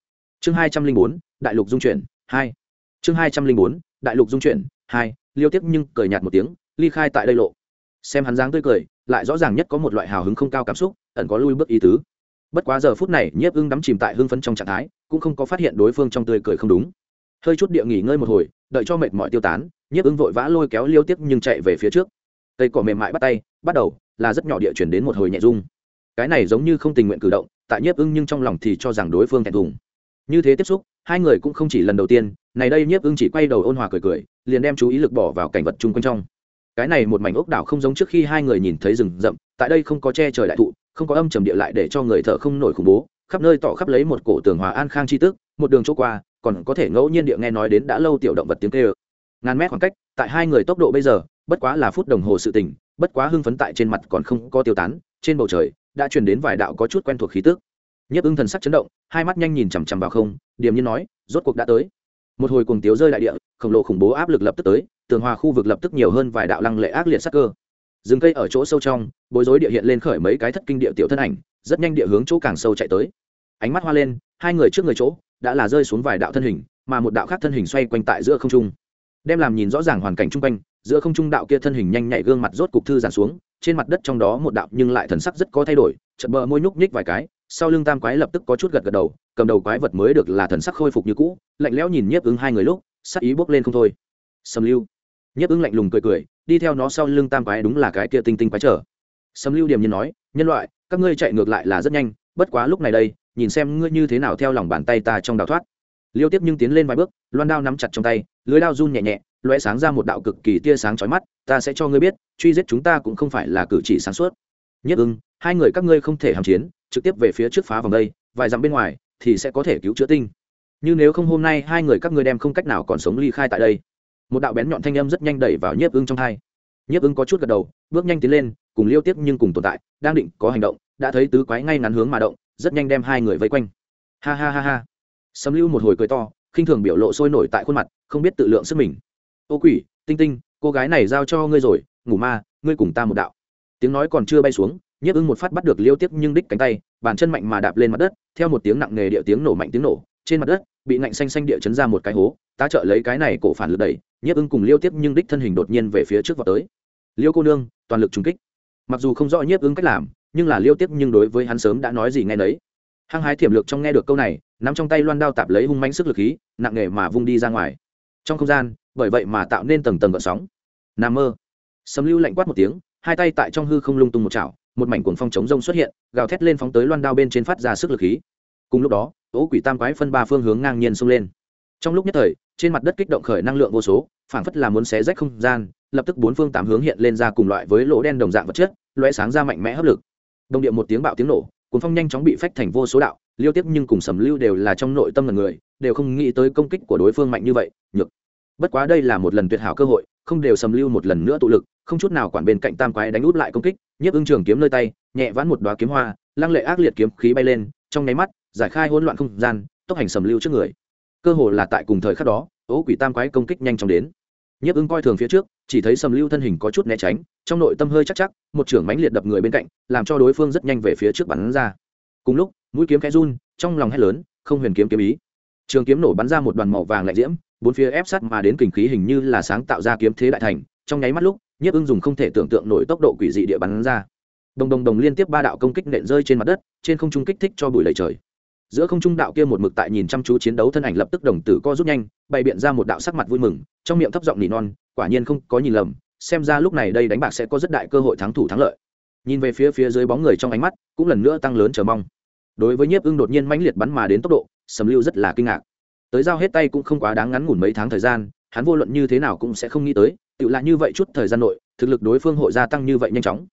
chương hai trăm linh bốn, đại lục dung chuyển, hai. Chương hai trăm linh bốn, đại lục dung chuyển, hai. Liêu tiếp nhưng cười nhạt một tiếng, ly khai tại đây lộ. Xem hắn dáng tươi cười, lại rõ ràng nhất có một loại hào hứng không cao cảm xúc, ẩn có lui bước ý tứ. Bất quá giờ phút này, nhiếp ưng đắm chìm tại hưng phấn trong trạng thái, cũng không có phát hiện đối phương trong tươi cười không đúng. Hơi chút địa nghỉ ngơi một hồi, đợi cho mệt mỏi tiêu tán, nhiếp ưng vội vã lôi kéo liêu tiếp nhưng chạy về phía trước. Cây cỏ mềm mại bắt tay, bắt đầu, là rất nhỏ địa chuyển đến một hồi nhẹ dung cái này giống như không tình nguyện cử động, tại nhiếp ưng nhưng trong lòng thì cho rằng đối phương thẹn thùng như thế tiếp xúc, hai người cũng không chỉ lần đầu tiên, này đây nhiếp ưng chỉ quay đầu ôn hòa cười cười, liền đem chú ý lực bỏ vào cảnh vật chung quanh trong. Cái này một mảnh ốc đảo không giống trước khi hai người nhìn thấy rừng rậm, tại đây không có che trời đại thụ, không có âm trầm địa lại để cho người thở không nổi khủng bố, khắp nơi tỏ khắp lấy một cổ tường hòa an khang chi tức, một đường chỗ qua, còn có thể ngẫu nhiên địa nghe nói đến đã lâu tiểu động vật tiếng kêu. Ngàn mét khoảng cách, tại hai người tốc độ bây giờ, bất quá là phút đồng hồ sự tình, bất quá hưng phấn tại trên mặt còn không có tiêu tán, trên bầu trời, đã truyền đến vài đạo có chút quen thuộc khí tức nhấp ưng thần sắc chấn động, hai mắt nhanh nhìn chằm chằm vào không, điềm nhiên nói, rốt cuộc đã tới. Một hồi cuồng tiếu rơi đại địa, khổng lồ khủng bố áp lực lập tức tới, tường hòa khu vực lập tức nhiều hơn vài đạo lăng lệ ác liệt sắc cơ. Rừng cây ở chỗ sâu trong, bối rối địa hiện lên khởi mấy cái thất kinh địa tiểu thân ảnh, rất nhanh địa hướng chỗ càng sâu chạy tới. Ánh mắt hoa lên, hai người trước người chỗ, đã là rơi xuống vài đạo thân hình, mà một đạo khác thân hình xoay quanh tại giữa không trung. Đem làm nhìn rõ ràng hoàn cảnh chung quanh, giữa không trung đạo kia thân hình nhanh nhảy gương mặt rốt cục thư giàn xuống, trên mặt đất trong đó một đạo nhưng lại thần sắc rất có thay đổi, chợt bờ môi nhúc nhích vài cái sau lưng tam quái lập tức có chút gật gật đầu, cầm đầu quái vật mới được là thần sắc khôi phục như cũ, lạnh lẽo nhìn nhiếp ứng hai người lúc, sắc ý bốc lên không thôi. Sầm lưu. Nhiếp ứng lạnh lùng cười cười, đi theo nó sau lưng tam quái đúng là cái kia tinh tinh quái trở. Sầm lưu điềm nhiên nói, nhân loại, các ngươi chạy ngược lại là rất nhanh, bất quá lúc này đây, nhìn xem ngươi như thế nào theo lòng bàn tay ta trong đào thoát. Liêu tiếp nhưng tiến lên vài bước, loan đao nắm chặt trong tay, lưới đao run nhẹ nhẹ loé sáng ra một đạo cực kỳ tia sáng chói mắt, ta sẽ cho ngươi biết, truy giết chúng ta cũng không phải là cử chỉ sáng suốt. Nhất ưng, hai người các ngươi không thể hàm chiến trực tiếp về phía trước phá vòng đây, vài dặm bên ngoài thì sẽ có thể cứu chữa tinh. Nhưng nếu không hôm nay hai người các ngươi đem không cách nào còn sống ly khai tại đây. Một đạo bén nhọn thanh âm rất nhanh đẩy vào nhiếp ưng trong hai. Nhiếp ưng có chút gật đầu, bước nhanh tiến lên, cùng liêu tiếp nhưng cùng tồn tại, đang định có hành động, đã thấy tứ quái ngay ngắn hướng mà động, rất nhanh đem hai người vây quanh. Ha ha ha ha. Sấm lưu một hồi cười to, khinh thường biểu lộ sôi nổi tại khuôn mặt, không biết tự lượng sức mình. Ô quỷ, tinh tinh, cô gái này giao cho ngươi rồi, ngủ ma, ngươi cùng ta một đạo. Tiếng nói còn chưa bay xuống nhiếp ưng một phát bắt được liêu tiếp nhưng đích cánh tay, bàn chân mạnh mà đạp lên mặt đất, theo một tiếng nặng nề địa tiếng nổ mạnh tiếng nổ, trên mặt đất, bị ngạnh xanh xanh địa chấn ra một cái hố ta trợ lấy cái này cổ phản lực đẩy, nhiếp ưng cùng liêu tiếp nhưng đích thân hình đột nhiên về phía trước vào tới. Liêu cô nương, toàn lực trung kích. Mặc dù không rõ nhiếp ưng cách làm, nhưng là liêu tiếp nhưng đối với hắn sớm đã nói gì nghe nấy. Hăng hái thiểm lược trong nghe được câu này, nắm trong tay loan đao tạp lấy hung manh sức lực khí, nặng nề mà vung đi ra ngoài. Trong không gian, bởi vậy mà tạo nên tầng tầng gợn sóng. Nà mơ. Sầm lưu lạnh quát một tiếng, hai tay tại trong hư không lung tung một chảo một mảnh cuồng phong chống rông xuất hiện, gào thét lên phóng tới loan đao bên trên phát ra sức lực khí. Cùng lúc đó ố quỷ tam quái phân ba phương hướng ngang nhiên xông lên. Trong lúc nhất thời, trên mặt đất kích động khởi năng lượng vô số, phảng phất là muốn xé rách không gian, lập tức bốn phương tám hướng hiện lên ra cùng loại với lỗ đen đồng dạng vật chất loé sáng ra mạnh mẽ hấp lực. Đồng điệu một tiếng bạo tiếng nổ cuốn phong nhanh chóng bị phách thành vô số đạo, liêu tiếp nhưng cùng sầm lưu đều là trong nội tâm là người, đều không nghĩ tới công kích của đối phương mạnh như vậy, nhược. Bất quá đây là một lần tuyệt hảo cơ hội, không đều sầm lưu một lần nữa tụ lực không chút nào quản bên cạnh tam quái đánh út lại công kích, nhiếp ưng trường kiếm nơi tay, nhẹ vãn một đoá kiếm hoa, lăng lệ ác liệt kiếm khí bay lên, trong nháy mắt, giải khai hỗn loạn không gian, tốc hành sầm lưu trước người. Cơ hồ là tại cùng thời khắc đó, ố quỷ tam quái công kích nhanh chóng đến. Nhiếp ưng coi thường phía trước, chỉ thấy sầm lưu thân hình có chút né tránh, trong nội tâm hơi chắc chắc, một trưởng mãnh liệt đập người bên cạnh, làm cho đối phương rất nhanh về phía trước bắn ra. Cùng lúc, mũi kiếm khẽ run, trong lòng hét lớn, không huyền kiếm kiếm ý. Trường kiếm nổ bắn ra một đoàn màu vàng lạnh diễm, bốn phía ép sát mà đến kình khí hình như là sáng tạo ra kiếm thế đại thành, trong nháy mắt lúc nhiếp ưng dùng không thể tưởng tượng nổi tốc độ quỷ dị địa bắn ra. Đồng đồng đồng liên tiếp ba đạo công kích nện rơi trên mặt đất, trên không trung kích thích cho bụi lầy trời. Giữa không trung đạo kia một mực tại nhìn chăm chú chiến đấu thân ảnh lập tức đồng tử co rút nhanh, bày biện ra một đạo sắc mặt vui mừng, trong miệng thấp giọng nỉ non, quả nhiên không có nhìn lầm, xem ra lúc này đây đánh bạc sẽ có rất đại cơ hội thắng thủ thắng lợi. Nhìn về phía phía dưới bóng người trong ánh mắt, cũng lần nữa tăng lớn chờ mong. Đối với nhiếp ưng đột nhiên mãnh liệt bắn mà đến tốc độ, sầm lưu rất là kinh ngạc. Tới giao hết tay cũng không quá đáng ngắn ngủn mấy tháng thời gian, hắn vô luận như thế nào cũng sẽ không nghĩ tới tự lại như vậy chút thời gian nội, thực lực đối phương hội gia tăng như vậy nhanh chóng.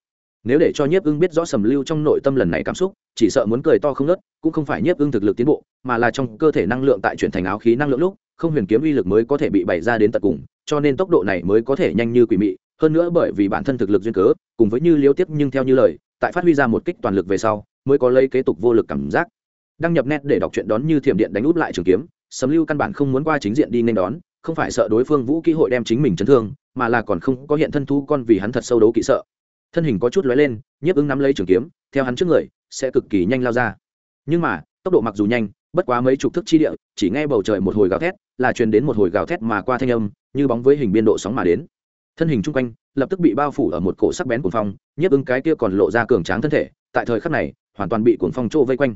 Nếu để cho nhiếp ưng biết rõ sầm lưu trong nội tâm lần này cảm xúc, chỉ sợ muốn cười to không nớt cũng không phải nhiếp ưng thực lực tiến bộ, mà là trong cơ thể năng lượng tại chuyển thành áo khí năng lượng lúc, không huyền kiếm uy lực mới có thể bị bày ra đến tận cùng, cho nên tốc độ này mới có thể nhanh như quỷ mị. Hơn nữa bởi vì bản thân thực lực duyên cớ, cùng với như liêu tiếp nhưng theo như lời, tại phát huy ra một kích toàn lực về sau, mới có lấy kế tục vô lực cảm giác. Đăng nhập net để đọc chuyện đón như thiểm điện đánh út lại trường kiếm, sầm lưu căn bản không muốn qua chính diện đi nên đón, không phải sợ đối phương vũ kỹ hội đem chính mình chấn thương mà là còn không có hiện thân thu con vì hắn thật sâu đấu kỵ sợ. Thân hình có chút lóe lên, nhiếp ứng nắm lấy trường kiếm, theo hắn trước người, sẽ cực kỳ nhanh lao ra. Nhưng mà, tốc độ mặc dù nhanh, bất quá mấy chục thước chi địa, chỉ nghe bầu trời một hồi gào thét, là truyền đến một hồi gào thét mà qua thanh âm, như bóng với hình biên độ sóng mà đến. Thân hình chung quanh, lập tức bị bao phủ ở một cổ sắc bén cuồng phong, nhiếp ứng cái kia còn lộ ra cường tráng thân thể, tại thời khắc này, hoàn toàn bị cuồng phong chỗ vây quanh.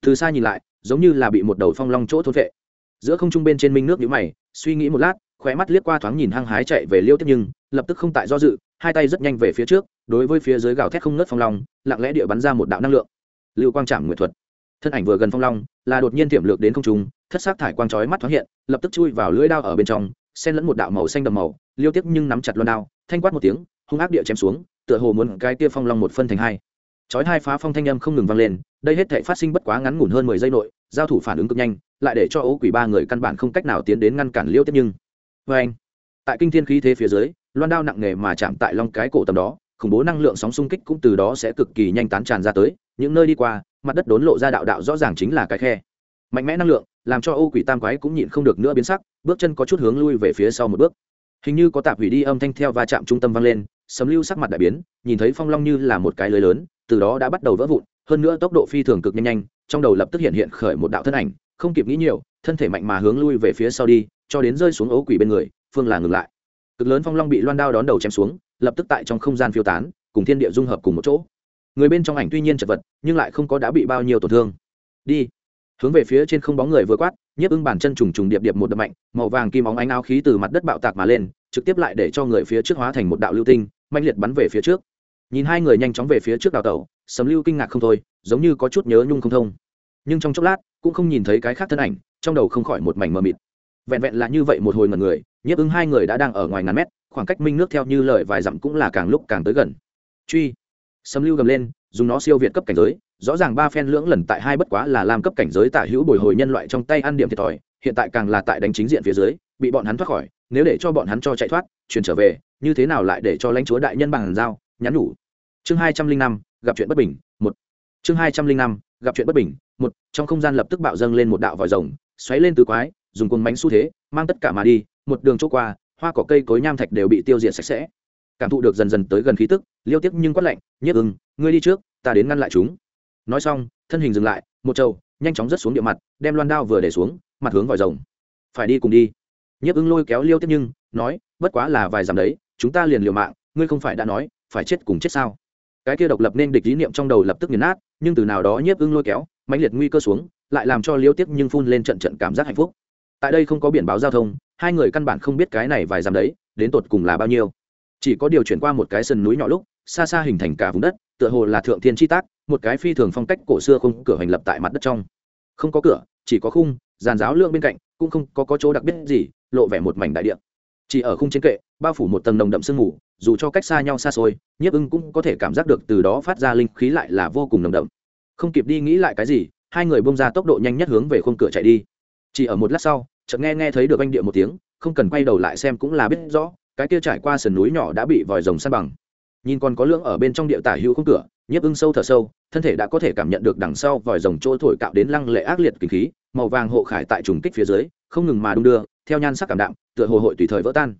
Từ xa nhìn lại, giống như là bị một đầu phong long chỗ thôn vệ giữa không trung bên trên minh nước nhíu mày, suy nghĩ một lát khóe mắt liếc qua thoáng nhìn hăng hái chạy về liêu tiếp nhưng, lập tức không tại do dự, hai tay rất nhanh về phía trước, đối với phía dưới gào thét không ngớt phong long, lặng lẽ địa bắn ra một đạo năng lượng. Lưu quang trảm nguyệt thuật. Thân ảnh vừa gần phong long, là đột nhiên tiềm lược đến không trung, thất sắc thải quang chói mắt thoáng hiện, lập tức chui vào lưỡi đao ở bên trong, xen lẫn một đạo màu xanh đậm màu, liêu tiếp nhưng nắm chặt loan đao, thanh quát một tiếng, hung ác địa chém xuống, tựa hồ muốn cái tia phong long một phân thành hai. Chói hai phá phong thanh âm không ngừng vang lên, đây hết thảy phát sinh bất quá ngắn ngủn hơn mười giây nội, giao thủ phản ứng cực nhanh, lại để cho ố quỷ ba người căn bản không cách nào tiến đến ngăn cản liêu tiếp nhưng vê anh, tại kinh thiên khí thế phía dưới, loan đao nặng nề mà chạm tại long cái cổ tầm đó, khủng bố năng lượng sóng xung kích cũng từ đó sẽ cực kỳ nhanh tán tràn ra tới, những nơi đi qua, mặt đất đốn lộ ra đạo đạo rõ ràng chính là cái khe. Mạnh mẽ năng lượng, làm cho ô quỷ tam quái cũng nhịn không được nữa biến sắc, bước chân có chút hướng lui về phía sau một bước. Hình như có tạp hủy đi âm thanh theo va chạm trung tâm vang lên, sấm lưu sắc mặt đại biến, nhìn thấy phong long như là một cái lưới lớn, từ đó đã bắt đầu vỡ vụn, hơn nữa tốc độ phi thường cực nhanh nhanh, trong đầu lập tức hiện hiện khởi một đạo thân ảnh, không kịp nghĩ nhiều, thân thể mạnh mà hướng lui về phía sau đi cho đến rơi xuống ấu quỷ bên người, phương là ngừng lại. Cực lớn phong long bị loan đao đón đầu chém xuống, lập tức tại trong không gian phiêu tán, cùng thiên địa dung hợp cùng một chỗ. Người bên trong ảnh tuy nhiên chật vật, nhưng lại không có đã bị bao nhiêu tổn thương. Đi. Hướng về phía trên không bóng người vừa quát, nhiếp ưng bản chân trùng trùng điệp điệp một đập mạnh, màu vàng kim óng ánh áo khí từ mặt đất bạo tạc mà lên, trực tiếp lại để cho người phía trước hóa thành một đạo lưu tinh mạnh liệt bắn về phía trước. Nhìn hai người nhanh chóng về phía trước đào tẩu sấm lưu kinh ngạc không thôi, giống như có chút nhớ nhung không thông. Nhưng trong chốc lát, cũng không nhìn thấy cái khác thân ảnh, trong đầu không khỏi một mảnh mờ mịt vẹn vẹn là như vậy một hồi ngần người, nhiếp ứng hai người đã đang ở ngoài ngàn mét, khoảng cách minh nước theo như lời vài dặm cũng là càng lúc càng tới gần. Truy. Sâm lưu gầm lên, dùng nó siêu việt cấp cảnh giới, rõ ràng ba phen lưỡng lần tại hai bất quá là làm cấp cảnh giới tả hữu bồi hồi nhân loại trong tay ăn điểm thiệt thòi, hiện tại càng là tại đánh chính diện phía dưới, bị bọn hắn thoát khỏi, nếu để cho bọn hắn cho chạy thoát, chuyển trở về, như thế nào lại để cho lãnh chúa đại nhân bằng giao nhắn nhủ. Chương hai trăm linh năm, gặp chuyện bất bình, một. Chương hai trăm linh năm, gặp chuyện bất bình, một. Trong không gian lập tức bạo dâng lên một đạo vòi rồng, xoáy lên tứ quái dùng cuồng mánh xu thế, mang tất cả mà đi, một đường chỗ qua, hoa cỏ cây cối nham thạch đều bị tiêu diệt sạch sẽ. Cảm thụ được dần dần tới gần khí tức, liêu tiếc nhưng quát lạnh nhiếp ưng, ngươi đi trước, ta đến ngăn lại chúng. Nói xong, thân hình dừng lại, một trâu nhanh chóng rớt xuống địa mặt, đem loan đao vừa để xuống, mặt hướng vòi rồng. Phải đi cùng đi. Nhiếp ưng lôi kéo liêu tiếc nhưng, nói, bất quá là vài dặm đấy, chúng ta liền liều mạng, ngươi không phải đã nói, phải chết cùng chết sao? Cái kia độc lập nên địch ý niệm trong đầu lập tức nghiền nát, nhưng từ nào đó nhiếp ưng lôi kéo, mãnh liệt nguy cơ xuống, lại làm cho liêu tiếc nhưng phun lên trận trận cảm giác hạnh phúc tại đây không có biển báo giao thông hai người căn bản không biết cái này vài dặm đấy đến tột cùng là bao nhiêu. Chỉ có điều chuyển qua một cái sườn núi nhỏ lúc xa xa hình thành cả vùng đất tựa hồ là thượng thiên chi tác một cái phi thường phong cách cổ xưa không cửa hành lập tại mặt đất trong. Không có cửa chỉ có khung giàn giáo lượng bên cạnh cũng không có, có chỗ đặc biệt gì lộ vẻ một mảnh đại địa. Chỉ ở khung trên kệ bao phủ một tầng nồng đậm sương mù dù cho cách xa nhau xa xôi nhiếp ưng cũng có thể cảm giác được từ đó phát ra linh khí lại là vô cùng nồng đậm. Không kịp đi nghĩ lại cái gì hai người bông ra tốc độ nhanh nhất hướng về khung cửa chạy đi chỉ ở một lát sau, chợt nghe nghe thấy được anh địa một tiếng, không cần quay đầu lại xem cũng là biết rõ, cái kia trải qua sườn núi nhỏ đã bị vòi rồng săn bằng. Nhìn còn có lưỡng ở bên trong địa tả hữu không cửa, nhiếp ưng sâu thở sâu, thân thể đã có thể cảm nhận được đằng sau vòi rồng trôi thổi cạo đến lăng lệ ác liệt kinh khí, màu vàng hộ khải tại trùng kích phía dưới, không ngừng mà đung đưa, theo nhan sắc cảm đạm, tựa hồ hội tùy thời vỡ tan.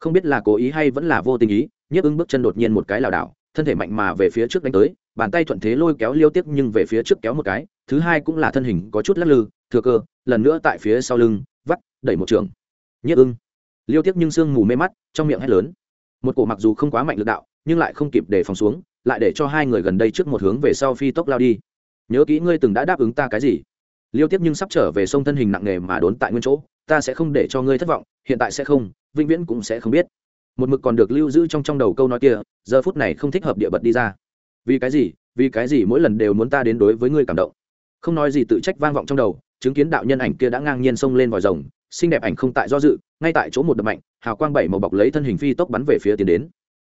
Không biết là cố ý hay vẫn là vô tình ý, nhiếp ưng bước chân đột nhiên một cái lảo đảo, thân thể mạnh mà về phía trước đánh tới, bàn tay thuận thế lôi kéo liêu tiếp nhưng về phía trước kéo một cái, thứ hai cũng là thân hình có chút lắc lư thừa cơ, lần nữa tại phía sau lưng, vắt, đẩy một trường. Nhất ưng. Liêu tiếc nhưng sương mù mê mắt, trong miệng hét lớn. Một cổ mặc dù không quá mạnh lực đạo, nhưng lại không kịp để phòng xuống, lại để cho hai người gần đây trước một hướng về sau phi tốc lao đi. Nhớ kỹ ngươi từng đã đáp ứng ta cái gì. Liêu tiếp nhưng sắp trở về sông thân hình nặng nề mà đốn tại nguyên chỗ, ta sẽ không để cho ngươi thất vọng, hiện tại sẽ không, vĩnh viễn cũng sẽ không biết. Một mực còn được lưu giữ trong trong đầu câu nói kia, giờ phút này không thích hợp địa bật đi ra. Vì cái gì, vì cái gì mỗi lần đều muốn ta đến đối với ngươi cảm động. Không nói gì tự trách vang vọng trong đầu chứng kiến đạo nhân ảnh kia đã ngang nhiên xông lên vòi rồng, xinh đẹp ảnh không tại do dự, ngay tại chỗ một đập mạnh, hào quang bảy màu bọc lấy thân hình phi tốc bắn về phía tiến đến.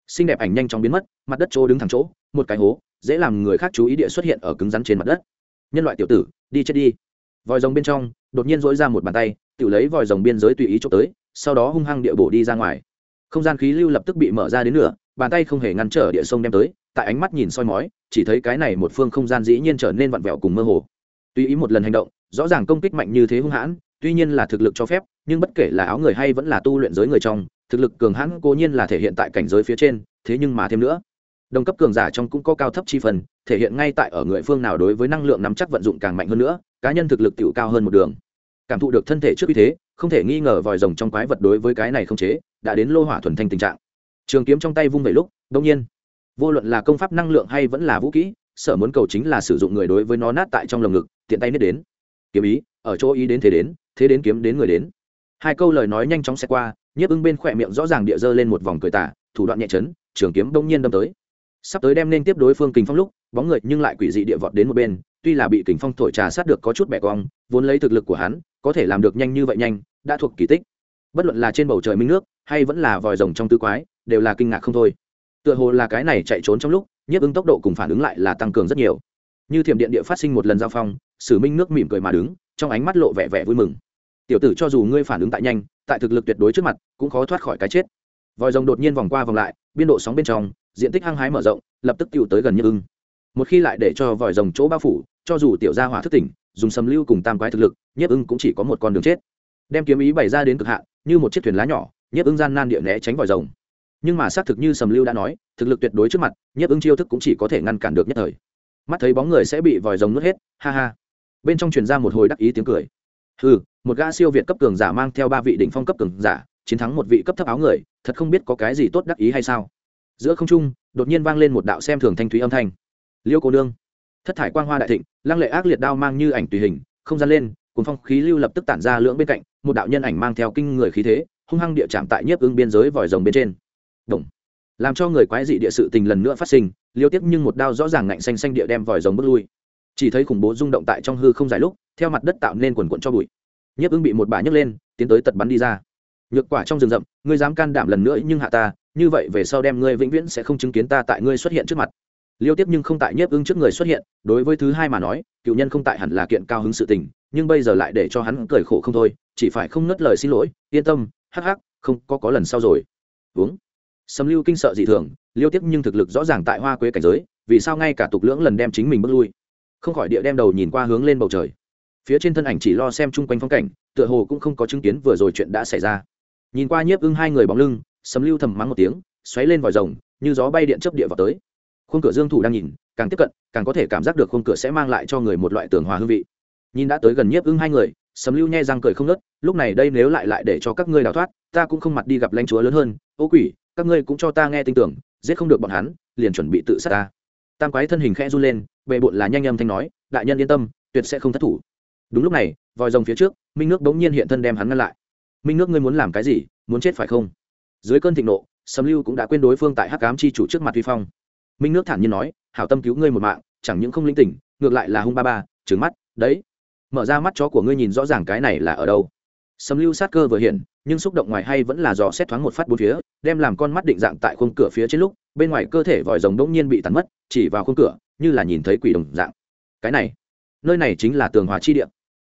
Xinh đẹp ảnh nhanh chóng biến mất, mặt đất chỗ đứng thẳng chỗ, một cái hố, dễ làm người khác chú ý địa xuất hiện ở cứng rắn trên mặt đất. Nhân loại tiểu tử, đi chết đi. Vòi rồng bên trong, đột nhiên dỗi ra một bàn tay, tự lấy vòi rồng biên giới tùy ý chụp tới, sau đó hung hăng địa bổ đi ra ngoài. Không gian khí lưu lập tức bị mở ra đến nửa, bàn tay không hề ngăn trở địa sông đem tới, tại ánh mắt nhìn soi mói, chỉ thấy cái này một phương không gian dĩ nhiên trở nên vặn vẹo cùng mơ hồ tùy ý một lần hành động, rõ ràng công kích mạnh như thế hung hãn, tuy nhiên là thực lực cho phép, nhưng bất kể là áo người hay vẫn là tu luyện giới người trong, thực lực cường hãn cố nhiên là thể hiện tại cảnh giới phía trên, thế nhưng mà thêm nữa, đồng cấp cường giả trong cũng có cao thấp chi phần, thể hiện ngay tại ở người phương nào đối với năng lượng nắm chắc vận dụng càng mạnh hơn nữa, cá nhân thực lực tiểu cao hơn một đường. Cảm thụ được thân thể trước uy thế, không thể nghi ngờ vòi rồng trong quái vật đối với cái này không chế, đã đến lô hỏa thuần thanh tình trạng. Trường kiếm trong tay vung vẩy lúc đông nhiên, vô luận là công pháp năng lượng hay vẫn là vũ kỹ sở muốn cầu chính là sử dụng người đối với nó nát tại trong lồng ngực, tiện tay nết đến. Kiếm ý, ở chỗ ý đến thế đến thế đến kiếm đến người đến. Hai câu lời nói nhanh chóng xẹt qua, nhiếp ưng bên khỏe miệng rõ ràng địa dơ lên một vòng cười tả thủ đoạn nhẹ chấn, trường kiếm đông nhiên đâm tới. Sắp tới đem nên tiếp đối phương kình phong lúc, bóng người nhưng lại quỷ dị địa vọt đến một bên, tuy là bị kình phong thổi trà sát được có chút bẻ cong, vốn lấy thực lực của hắn, có thể làm được nhanh như vậy nhanh, đã thuộc kỳ tích. Bất luận là trên bầu trời minh nước, hay vẫn là vòi rồng trong tứ quái, đều là kinh ngạc không thôi tựa hồ là cái này chạy trốn trong lúc, nhiếp ứng tốc độ cùng phản ứng lại là tăng cường rất nhiều. Như thiểm điện địa phát sinh một lần giao phong, sử minh nước mỉm cười mà đứng, trong ánh mắt lộ vẻ vẻ vui mừng. Tiểu tử cho dù ngươi phản ứng tại nhanh, tại thực lực tuyệt đối trước mặt, cũng khó thoát khỏi cái chết. Vòi rồng đột nhiên vòng qua vòng lại, biên độ sóng bên trong, diện tích hăng hái mở rộng, lập tức tiêu tới gần như ưng một khi lại để cho vòi rồng chỗ bao phủ, cho dù tiểu gia hỏa thức tỉnh, dùng sầm lưu cùng tam quái thực lực, nhiếp ưng cũng chỉ có một con đường chết. Đem kiếm ý bày ra đến cực hạn, như một chiếc thuyền lá nhỏ, nhiếp ưng gian nan địa né tránh vòi rồng nhưng mà xác thực như sầm lưu đã nói, thực lực tuyệt đối trước mặt, nhiếp ứng chiêu thức cũng chỉ có thể ngăn cản được nhất thời. Mắt thấy bóng người sẽ bị vòi rồng nuốt hết, ha ha. Bên trong truyền ra một hồi đắc ý tiếng cười. Ừ một gã siêu việt cấp cường giả mang theo ba vị đỉnh phong cấp cường giả, chiến thắng một vị cấp thấp áo người, thật không biết có cái gì tốt đắc ý hay sao. Giữa không trung, đột nhiên vang lên một đạo xem thường thanh thúy âm thanh. Liêu cô nương. Thất thải quang hoa đại thịnh, lăng lệ ác liệt đao mang như ảnh tùy hình, không gian lên cuốn phong khí lưu lập tức tản ra lưỡng bên cạnh, một đạo nhân ảnh mang theo kinh người khí thế, hung hăng địa chạm tại nhiếp ứng biên giới vòi rồng bên trên. Động. làm cho người quái dị địa sự tình lần nữa phát sinh, liêu tiếp nhưng một đao rõ ràng ngạnh xanh xanh địa đem vòi rồng bước lui. Chỉ thấy khủng bố rung động tại trong hư không dài lúc, theo mặt đất tạo nên quần quận cho bụi. Nhiếp ứng bị một bà nhấc lên, tiến tới tật bắn đi ra. Nhược quả trong rừng rậm, ngươi dám can đảm lần nữa nhưng hạ ta, như vậy về sau đem ngươi vĩnh viễn sẽ không chứng kiến ta tại ngươi xuất hiện trước mặt. Liêu tiếp nhưng không tại nhiếp ứng trước người xuất hiện, đối với thứ hai mà nói, cựu nhân không tại hẳn là kiện cao hứng sự tình, nhưng bây giờ lại để cho hắn cười khổ không thôi, chỉ phải không ngất lời xin lỗi, yên tâm, hắc hắc, không có có lần sau rồi. Uống sầm lưu kinh sợ dị thường, liêu tiếp nhưng thực lực rõ ràng tại hoa quế cảnh giới, vì sao ngay cả tục lưỡng lần đem chính mình bước lui? Không khỏi địa đem đầu nhìn qua hướng lên bầu trời. Phía trên thân ảnh chỉ lo xem chung quanh phong cảnh, tựa hồ cũng không có chứng kiến vừa rồi chuyện đã xảy ra. Nhìn qua nhiếp ưng hai người bóng lưng, sầm lưu thầm mắng một tiếng, xoáy lên vòi rồng, như gió bay điện chấp địa vào tới. Khung cửa dương thủ đang nhìn, càng tiếp cận, càng có thể cảm giác được khung cửa sẽ mang lại cho người một loại tường hòa hương vị. Nhìn đã tới gần nhiếp ưng hai người, sầm lưu nhẹ răng cười không nớt lúc này đây nếu lại lại để cho các ngươi đào thoát, ta cũng không mặt đi gặp lãnh chúa lớn hơn, ô quỷ các ngươi cũng cho ta nghe tin tưởng, giết không được bọn hắn, liền chuẩn bị tự sát ta. Tam quái thân hình khẽ run lên, bề bộn là nhanh âm thanh nói, đại nhân yên tâm, tuyệt sẽ không thất thủ. Đúng lúc này, vòi rồng phía trước, minh nước bỗng nhiên hiện thân đem hắn ngăn lại. Minh nước ngươi muốn làm cái gì, muốn chết phải không? Dưới cơn thịnh nộ, sầm lưu cũng đã quên đối phương tại hắc cám chi chủ trước mặt vi phong. Minh nước thản nhiên nói, hảo tâm cứu ngươi một mạng, chẳng những không linh tỉnh, ngược lại là hung ba ba trứng mắt, đấy. Mở ra mắt chó của ngươi nhìn rõ ràng cái này là ở đâu. Sầm lưu sát cơ vừa hiện, nhưng xúc động ngoài hay vẫn là dò xét thoáng một phát bốn phía đem làm con mắt định dạng tại khung cửa phía trên lúc, bên ngoài cơ thể vòi rồng đống nhiên bị tắn mất, chỉ vào khung cửa, như là nhìn thấy quỷ đồng dạng. Cái này, nơi này chính là tường hòa chi địa.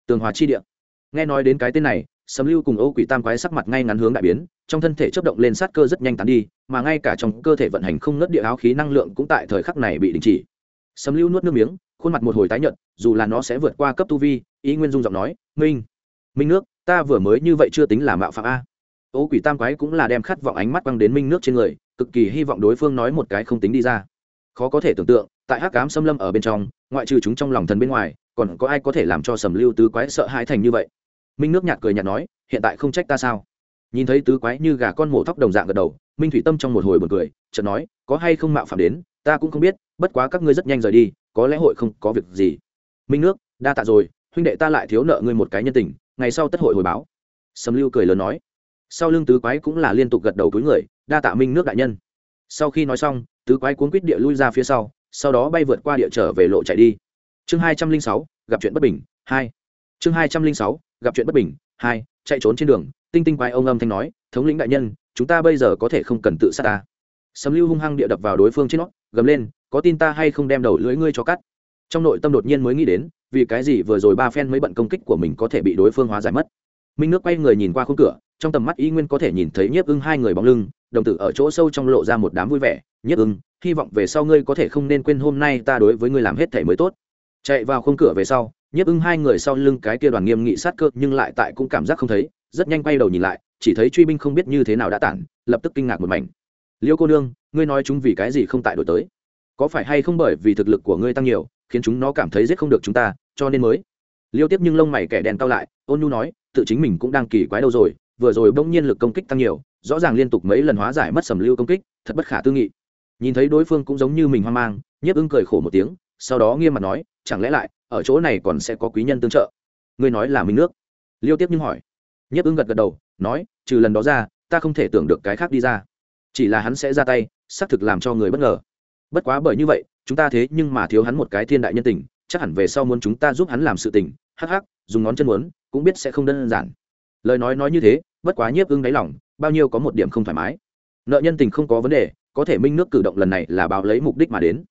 Tường hòa chi địa. Nghe nói đến cái tên này, sầm lưu cùng ô quỷ tam quái sắc mặt ngay ngắn hướng đại biến, trong thân thể chấp động lên sát cơ rất nhanh tán đi, mà ngay cả trong cơ thể vận hành không ngất địa áo khí năng lượng cũng tại thời khắc này bị đình chỉ. Sầm lưu nuốt nước miếng, khuôn mặt một hồi tái nhợt, dù là nó sẽ vượt qua cấp tu vi, ý nguyên dung giọng nói, minh minh nước, ta vừa mới như vậy chưa tính là mạo phạm a ô quỷ tam quái cũng là đem khát vọng ánh mắt băng đến minh nước trên người, cực kỳ hy vọng đối phương nói một cái không tính đi ra. Khó có thể tưởng tượng, tại hắc cám xâm lâm ở bên trong, ngoại trừ chúng trong lòng thần bên ngoài, còn có ai có thể làm cho sầm lưu tứ quái sợ hãi thành như vậy? Minh nước nhạt cười nhạt nói, hiện tại không trách ta sao? Nhìn thấy tứ quái như gà con mổ thóc đồng dạng gật đầu, minh thủy tâm trong một hồi buồn cười, chợt nói, có hay không mạo phạm đến, ta cũng không biết, bất quá các ngươi rất nhanh rời đi, có lẽ hội không có việc gì. Minh nước, đa tạ rồi, huynh đệ ta lại thiếu nợ ngươi một cái nhân tình, ngày sau tất hội hồi báo. Sầm lưu cười lớn nói sau lưng tứ quái cũng là liên tục gật đầu túi người, đa tạ minh nước đại nhân. Sau khi nói xong, tứ quái cuốn quýt địa lui ra phía sau sau đó bay vượt qua địa trở về lộ chạy đi. Chương hai trăm linh sáu, gặp chuyện bất bình, hai. Chương hai trăm linh sáu, gặp chuyện bất bình, hai, chạy trốn trên đường, tinh tinh quái ông âm thanh nói, thống lĩnh đại nhân, chúng ta bây giờ có thể không cần tự sát ta. Sấm lưu hung hăng địa đập vào đối phương trên nó, gầm lên, có tin ta hay không đem đầu lưỡi ngươi cho cắt? Trong nội tâm đột nhiên mới nghĩ đến, vì cái gì vừa rồi ba phen mới bận công kích của mình có thể bị đối phương hóa giải mất. Minh nước quay người nhìn qua khung cửa trong tầm mắt y nguyên có thể nhìn thấy nhiếp ưng hai người bóng lưng, đồng tử ở chỗ sâu trong lộ ra một đám vui vẻ. Nhiếp ưng, hy vọng về sau ngươi có thể không nên quên hôm nay ta đối với ngươi làm hết thể mới tốt. Chạy vào khung cửa về sau, nhiếp ưng hai người sau lưng cái kia đoàn nghiêm nghị sát cơ nhưng lại tại cũng cảm giác không thấy, rất nhanh quay đầu nhìn lại, chỉ thấy truy binh không biết như thế nào đã tản, lập tức kinh ngạc một mảnh. Liêu cô nương, ngươi nói chúng vì cái gì không tại đổi tới? Có phải hay không bởi vì thực lực của ngươi tăng nhiều, khiến chúng nó cảm thấy giết không được chúng ta, cho nên mới? Liêu tiếp nhưng lông mày kẻ đèn cao lại, ôn nhu nói, tự chính mình cũng đang kỳ quái đâu rồi vừa rồi bỗng nhiên lực công kích tăng nhiều, rõ ràng liên tục mấy lần hóa giải mất sầm lưu công kích, thật bất khả tư nghị. Nhìn thấy đối phương cũng giống như mình hoang mang, nhiếp ưng cười khổ một tiếng, sau đó nghiêm mặt nói, chẳng lẽ lại, ở chỗ này còn sẽ có quý nhân tương trợ? Ngươi nói là minh nước. Liêu tiếp nhưng hỏi. Nhiếp ưng gật gật đầu, nói, trừ lần đó ra, ta không thể tưởng được cái khác đi ra. Chỉ là hắn sẽ ra tay, xác thực làm cho người bất ngờ. Bất quá bởi như vậy, chúng ta thế nhưng mà thiếu hắn một cái thiên đại nhân tình, chắc hẳn về sau muốn chúng ta giúp hắn làm sự tình. Hắc hắc, dùng ngón chân muốn, cũng biết sẽ không đơn giản lời nói nói như thế, bất quá nhiếp ưng đáy lòng, bao nhiêu có một điểm không thoải mái. Nợ nhân tình không có vấn đề, có thể minh nước cử động lần này là báo lấy mục đích mà đến.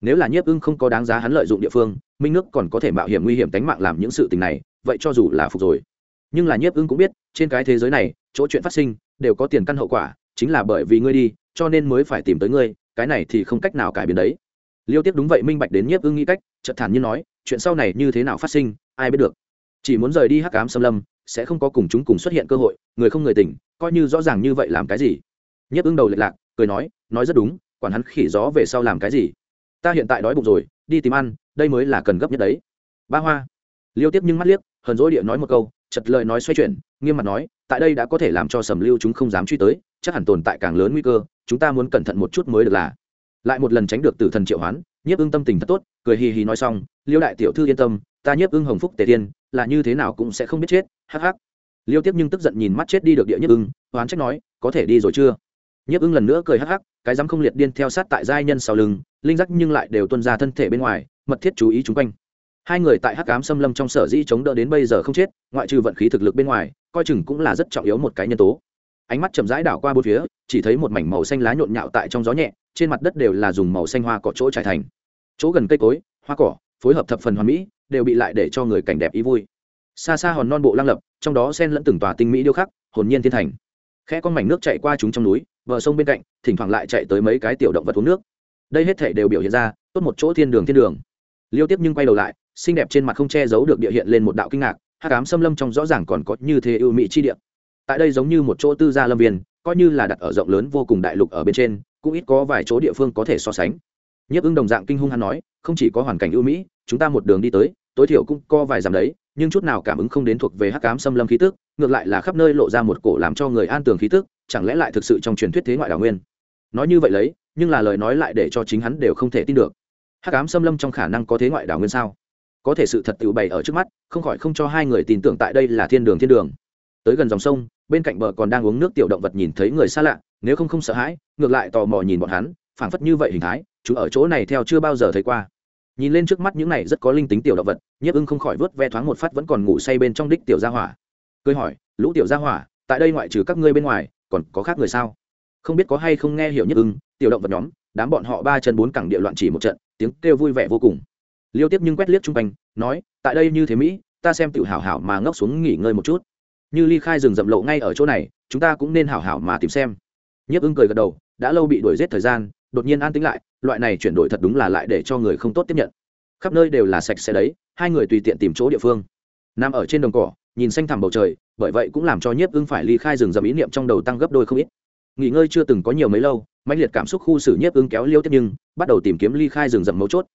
Nếu là nhiếp ưng không có đáng giá hắn lợi dụng địa phương, minh nước còn có thể mạo hiểm nguy hiểm tính mạng làm những sự tình này, vậy cho dù là phục rồi. Nhưng là nhiếp ưng cũng biết, trên cái thế giới này, chỗ chuyện phát sinh, đều có tiền căn hậu quả, chính là bởi vì ngươi đi, cho nên mới phải tìm tới ngươi, cái này thì không cách nào cải biến đấy. Liêu tiếp đúng vậy minh bạch đến nhiếp ưng nghĩ cách chật thản như nói, chuyện sau này như thế nào phát sinh, ai biết được. Chỉ muốn rời đi hắc ám xâm lâm sẽ không có cùng chúng cùng xuất hiện cơ hội, người không người tỉnh coi như rõ ràng như vậy làm cái gì? Nhấp ứng đầu lệch lạc, cười nói nói rất đúng, quản hắn khỉ gió về sau làm cái gì? Ta hiện tại đói bụng rồi, đi tìm ăn, đây mới là cần gấp nhất đấy. Ba hoa. Liêu tiếp nhưng mắt liếc, hờn dỗi địa nói một câu, chật lời nói xoay chuyển, nghiêm mặt nói, tại đây đã có thể làm cho sầm lưu chúng không dám truy tới, chắc hẳn tồn tại càng lớn nguy cơ, chúng ta muốn cẩn thận một chút mới được là. Lại một lần tránh được tử thần triệu hoán, nhiếp ưng tâm tình thật tốt, cười hì hì nói xong, liêu đại tiểu thư yên tâm, ta nhiếp ưng hồng phúc tề tiên là như thế nào cũng sẽ không biết chết, hắc hắc. Liêu tiếp nhưng tức giận nhìn mắt chết đi được địa Nhất ưng, oán trách nói, có thể đi rồi chưa? Nhiếp ưng lần nữa cười hắc hắc, cái dám không liệt điên theo sát tại giai nhân sau lưng, linh giác nhưng lại đều tuân ra thân thể bên ngoài, mật thiết chú ý chung quanh. Hai người tại hắc cám xâm lâm trong sở dĩ chống đỡ đến bây giờ không chết, ngoại trừ vận khí thực lực bên ngoài, coi chừng cũng là rất trọng yếu một cái nhân tố. Ánh mắt chậm rãi đảo qua bốn phía, chỉ thấy một mảnh màu xanh lá nhộn nhạo tại trong gió nhẹ, trên mặt đất đều là dùng màu xanh hoa cỏ chỗ trải thành. Chỗ gần cây cối, hoa cỏ phối hợp thập phần hoàn mỹ, đều bị lại để cho người cảnh đẹp ý vui. Xa xa hòn non bộ lang lập, trong đó sen lẫn từng tòa tinh mỹ điêu khắc, hồn nhiên thiên thành. Khẽ con mảnh nước chạy qua chúng trong núi, bờ sông bên cạnh, thỉnh thoảng lại chạy tới mấy cái tiểu động vật uống nước. Đây hết thể đều biểu hiện ra, tốt một chỗ thiên đường thiên đường. Liêu tiếp nhưng quay đầu lại, xinh đẹp trên mặt không che giấu được địa hiện lên một đạo kinh ngạc hát cám xâm lâm trong rõ ràng còn có như thế ưu mỹ chi địa. Tại đây giống như một chỗ tư gia lâm viên, coi như là đặt ở rộng lớn vô cùng đại lục ở bên trên, cũng ít có vài chỗ địa phương có thể so sánh nhiếp ưng đồng dạng kinh hung hắn nói, không chỉ có hoàn cảnh ưu mỹ, chúng ta một đường đi tới, tối thiểu cũng co vài dặm đấy, nhưng chút nào cảm ứng không đến thuộc về hắc cám xâm lâm khí tức, ngược lại là khắp nơi lộ ra một cổ làm cho người an tường khí tức, chẳng lẽ lại thực sự trong truyền thuyết thế ngoại đảo nguyên? Nói như vậy lấy, nhưng là lời nói lại để cho chính hắn đều không thể tin được. Hắc ám xâm lâm trong khả năng có thế ngoại đảo nguyên sao? Có thể sự thật tự bày ở trước mắt, không khỏi không cho hai người tin tưởng tại đây là thiên đường thiên đường. Tới gần dòng sông, bên cạnh bờ còn đang uống nước tiểu động vật nhìn thấy người xa lạ, nếu không không sợ hãi, ngược lại tò mò nhìn bọn hắn, phảng phất như vậy hình thái chúng ở chỗ này theo chưa bao giờ thấy qua. Nhìn lên trước mắt những này rất có linh tính tiểu động vật, nhiếp ưng không khỏi vớt ve thoáng một phát vẫn còn ngủ say bên trong đích tiểu gia hỏa. Cười hỏi, lũ tiểu gia hỏa, tại đây ngoại trừ các ngươi bên ngoài, còn có khác người sao? Không biết có hay không nghe hiểu nhiếp ưng, tiểu động vật nhóm, đám bọn họ ba chân bốn cẳng địa loạn chỉ một trận, tiếng kêu vui vẻ vô cùng. Liêu tiếp nhưng quét liếc chung quanh, nói, tại đây như thế mỹ, ta xem tiểu hảo hảo mà ngốc xuống nghỉ ngơi một chút. Như ly khai rừng rậm lộ ngay ở chỗ này, chúng ta cũng nên hảo hảo mà tìm xem. Nhiếp ưng cười gật đầu, đã lâu bị đuổi giết thời gian đột nhiên an tĩnh lại, loại này chuyển đổi thật đúng là lại để cho người không tốt tiếp nhận. Khắp nơi đều là sạch sẽ đấy, hai người tùy tiện tìm chỗ địa phương. Nằm ở trên đồng cỏ, nhìn xanh thẳm bầu trời, bởi vậy cũng làm cho nhiếp ưng phải ly khai rừng rậm ý niệm trong đầu tăng gấp đôi không ít. Nghỉ ngơi chưa từng có nhiều mấy lâu, mãnh liệt cảm xúc khu xử nhiếp ưng kéo liêu tiếp nhưng, bắt đầu tìm kiếm ly khai rừng rậm mấu chốt.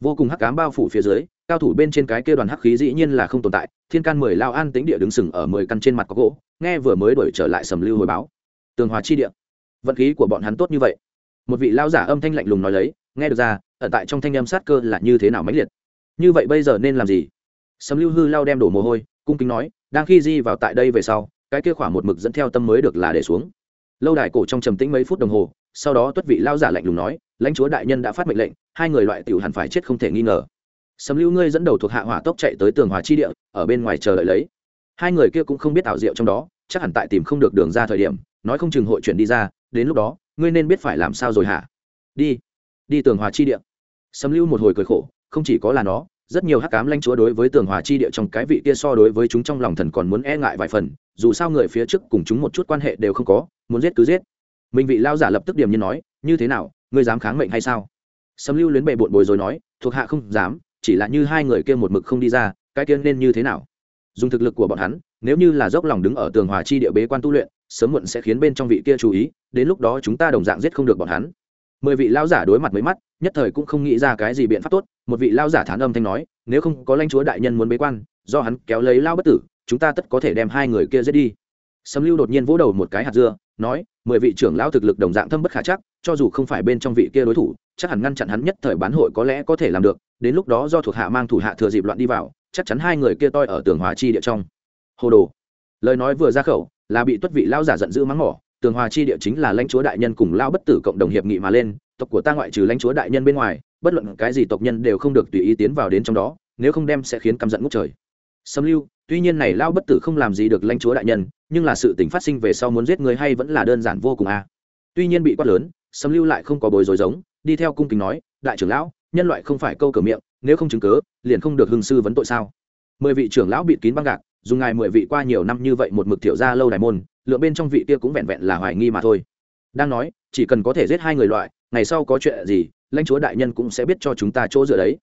Vô cùng hắc cám bao phủ phía dưới, cao thủ bên trên cái kia đoàn hắc khí dĩ nhiên là không tồn tại, thiên can mười lao an tính địa đứng sừng ở mười căn trên mặt có gỗ, nghe vừa mới đổi trở lại sầm lưu hồi báo. Tường hòa chi địa. Vận khí của bọn hắn tốt như vậy một vị lao giả âm thanh lạnh lùng nói lấy, nghe được ra, ẩn tại trong thanh âm sát cơ là như thế nào mãnh liệt? Như vậy bây giờ nên làm gì? Sấm lưu hư lao đem đổ mồ hôi, cung kính nói, đang khi di vào tại đây về sau, cái kia khoảng một mực dẫn theo tâm mới được là để xuống. Lâu đài cổ trong trầm tĩnh mấy phút đồng hồ, sau đó tuất vị lao giả lạnh lùng nói, lãnh chúa đại nhân đã phát mệnh lệnh, hai người loại tiểu hẳn phải chết không thể nghi ngờ. Sấm lưu ngươi dẫn đầu thuộc hạ hỏa tốc chạy tới tường hòa chi địa, ở bên ngoài chờ đợi lấy. Hai người kia cũng không biết ảo diệu trong đó, chắc hẳn tại tìm không được đường ra thời điểm, nói không chừng hội chuyển đi ra, đến lúc đó ngươi nên biết phải làm sao rồi hả? Đi đi tường hòa chi địa. Sâm lưu một hồi cười khổ, không chỉ có là nó, rất nhiều hắc cám lãnh chúa đối với tường hòa chi địa trong cái vị kia so đối với chúng trong lòng thần còn muốn e ngại vài phần, dù sao người phía trước cùng chúng một chút quan hệ đều không có, muốn giết cứ giết. Minh vị lao giả lập tức điểm như nói, như thế nào, ngươi dám kháng mệnh hay sao? Sâm lưu luyến bề bộn bồi rồi nói, thuộc hạ không dám, chỉ là như hai người kia một mực không đi ra, cái kia nên như thế nào? Dùng thực lực của bọn hắn, nếu như là dốc lòng đứng ở tường hòa chi địa bế quan tu luyện sớm muộn sẽ khiến bên trong vị kia chú ý, đến lúc đó chúng ta đồng dạng giết không được bọn hắn. Mười vị lao giả đối mặt mấy mắt, nhất thời cũng không nghĩ ra cái gì biện pháp tốt, một vị lao giả thán âm thanh nói, nếu không có lãnh chúa đại nhân muốn bế quan, do hắn kéo lấy lao bất tử, chúng ta tất có thể đem hai người kia giết đi. Sấm lưu đột nhiên vỗ đầu một cái hạt dưa, nói, mười vị trưởng lao thực lực đồng dạng thâm bất khả chắc, cho dù không phải bên trong vị kia đối thủ, chắc hẳn ngăn chặn hắn nhất thời bán hội có lẽ có thể làm được, đến lúc đó do thuộc hạ mang thủ hạ thừa dịp loạn đi vào, chắc chắn hai người kia toi ở tường hòa chi địa trong. Hồ đồ. Lời nói vừa ra khẩu là bị tuất vị lao giả giận dữ mắng mỏ, tường hòa chi địa chính là lãnh chúa đại nhân cùng lao bất tử cộng đồng hiệp nghị mà lên, tộc của ta ngoại trừ lãnh chúa đại nhân bên ngoài, bất luận cái gì tộc nhân đều không được tùy ý tiến vào đến trong đó, nếu không đem sẽ khiến căm giận ngút trời. Sâm lưu, tuy nhiên này lao bất tử không làm gì được lãnh chúa đại nhân, nhưng là sự tình phát sinh về sau muốn giết người hay vẫn là đơn giản vô cùng a. Tuy nhiên bị quát lớn Sâm lưu lại không có bối rối giống, đi theo cung kính nói, đại trưởng lão, nhân loại không phải câu cửa miệng, nếu không chứng cớ liền không được hưng sư vấn tội sao? Mười vị trưởng lão bịt kín băng gạc dùng ngài mười vị qua nhiều năm như vậy một mực tiểu ra lâu đài môn lựa bên trong vị kia cũng vẹn vẹn là hoài nghi mà thôi. Đang nói, chỉ cần có thể giết hai người loại, ngày sau có chuyện gì, lãnh chúa đại nhân cũng sẽ biết cho chúng ta chỗ dựa đấy.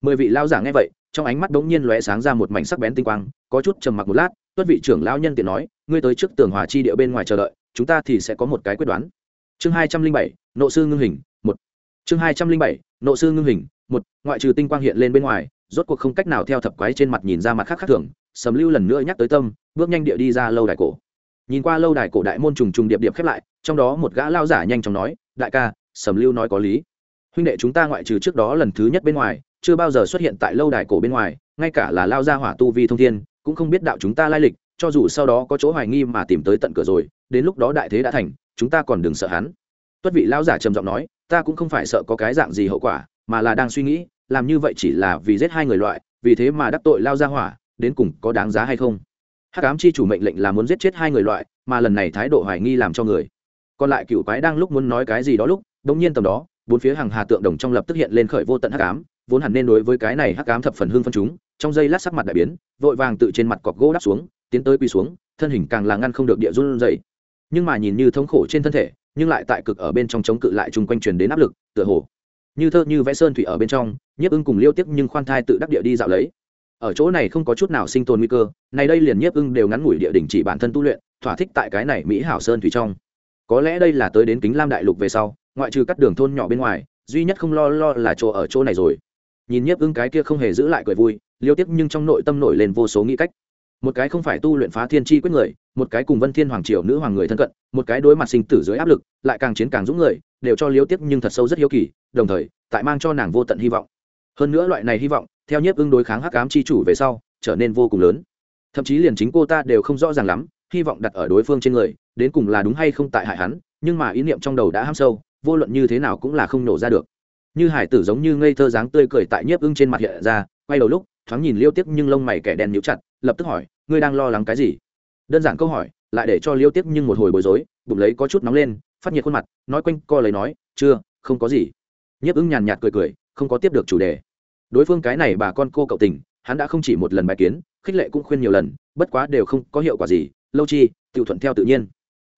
Mười vị lao giả nghe vậy, trong ánh mắt đống nhiên lóe sáng ra một mảnh sắc bén tinh quang, có chút trầm mặc một lát, tuất vị trưởng lao nhân tiện nói, ngươi tới trước tường hòa chi địa bên ngoài chờ đợi, chúng ta thì sẽ có một cái quyết đoán. Chương hai trăm linh bảy, nộ sư ngưng hình, một. Chương hai trăm linh bảy, nộ sư ngưng hình, một. Ngoại trừ tinh quang hiện lên bên ngoài, rốt cuộc không cách nào theo thập quái trên mặt nhìn ra mặt khác khác thường sầm lưu lần nữa nhắc tới tâm, bước nhanh địa đi ra lâu đài cổ. Nhìn qua lâu đài cổ đại môn trùng trùng điệp điệp khép lại, trong đó một gã lao giả nhanh chóng nói, đại ca, sầm lưu nói có lý. Huynh đệ chúng ta ngoại trừ trước đó lần thứ nhất bên ngoài, chưa bao giờ xuất hiện tại lâu đài cổ bên ngoài, ngay cả là lao ra hỏa tu vi thông thiên, cũng không biết đạo chúng ta lai lịch, cho dù sau đó có chỗ hoài nghi mà tìm tới tận cửa rồi, đến lúc đó đại thế đã thành, chúng ta còn đừng sợ hắn. Tuất vị lão giả trầm giọng nói, ta cũng không phải sợ có cái dạng gì hậu quả, mà là đang suy nghĩ, làm như vậy chỉ là vì giết hai người loại, vì thế mà đắc tội lao ra hỏa đến cùng có đáng giá hay không? Hắc ám chi chủ mệnh lệnh là muốn giết chết hai người loại, mà lần này thái độ hoài nghi làm cho người. Còn lại cựu quái đang lúc muốn nói cái gì đó lúc đ ỗ n g nhiên tầm đó, bốn phía hàng hà tượng đồng trong lập tức hiện lên khởi vô tận hắc ám, vốn hẳn nên đối với cái này hắc ám thập phần hương phân chúng, trong giây lát sắc mặt đại biến, vội vàng tự trên mặt cọc gỗ đắp xuống, tiến tới quỳ xuống, thân hình càng là ngăn không được địa run dày nhưng mà nhìn như thống khổ trên thân thể, nhưng lại tại cực ở bên trong chống cự lại chung quanh truyền đến áp lực, tựa hồ. Như thơ như vẽ sơn thủy ở bên trong, nhiếp ưng cùng liêu tiếp nhưng khoan thai tự đắc địa đi dạo lấy ở chỗ này không có chút nào sinh tồn nguy cơ, này đây liền nhiếp ưng đều ngắn ngủi địa đình chỉ bản thân tu luyện, thỏa thích tại cái này mỹ hảo sơn thủy trong. Có lẽ đây là tới đến kính lam đại lục về sau, ngoại trừ các đường thôn nhỏ bên ngoài, duy nhất không lo lo là chỗ ở chỗ này rồi. Nhìn nhiếp ưng cái kia không hề giữ lại cười vui, liêu tiếc nhưng trong nội tâm nổi lên vô số nghĩ cách. Một cái không phải tu luyện phá thiên chi quyết người, một cái cùng vân thiên hoàng triều nữ hoàng người thân cận, một cái đối mặt sinh tử dưới áp lực, lại càng chiến càng dũng người, đều cho liêu tiếc nhưng thật sâu rất hiếu kỳ, đồng thời, tại mang cho nàng vô tận hy vọng hơn nữa loại này hy vọng, theo nhiếp ưng đối kháng hắc ám chi chủ về sau, trở nên vô cùng lớn. Thậm chí liền chính cô ta đều không rõ ràng lắm, hy vọng đặt ở đối phương trên người, đến cùng là đúng hay không tại hại hắn, nhưng mà ý niệm trong đầu đã ham sâu, vô luận như thế nào cũng là không nổ ra được. Như hải tử giống như ngây thơ dáng tươi cười tại nhiếp ưng trên mặt hiện ra, quay đầu lúc, thoáng nhìn liêu tiếc nhưng lông mày kẻ đen nhíu chặt, lập tức hỏi, ngươi đang lo lắng cái gì? Đơn giản câu hỏi, lại để cho liêu tiếc nhưng một hồi bối rối, bụng lấy có chút nóng lên, phát nhiệt khuôn mặt, nói quanh co lấy nói, chưa, không có gì. Nhiếp ưng nhàn nhạt cười cười, không có tiếp được chủ đề đối phương cái này bà con cô cậu tình, hắn đã không chỉ một lần bài kiến, khích lệ cũng khuyên nhiều lần, bất quá đều không có hiệu quả gì, lâu chi tự thuận theo tự nhiên.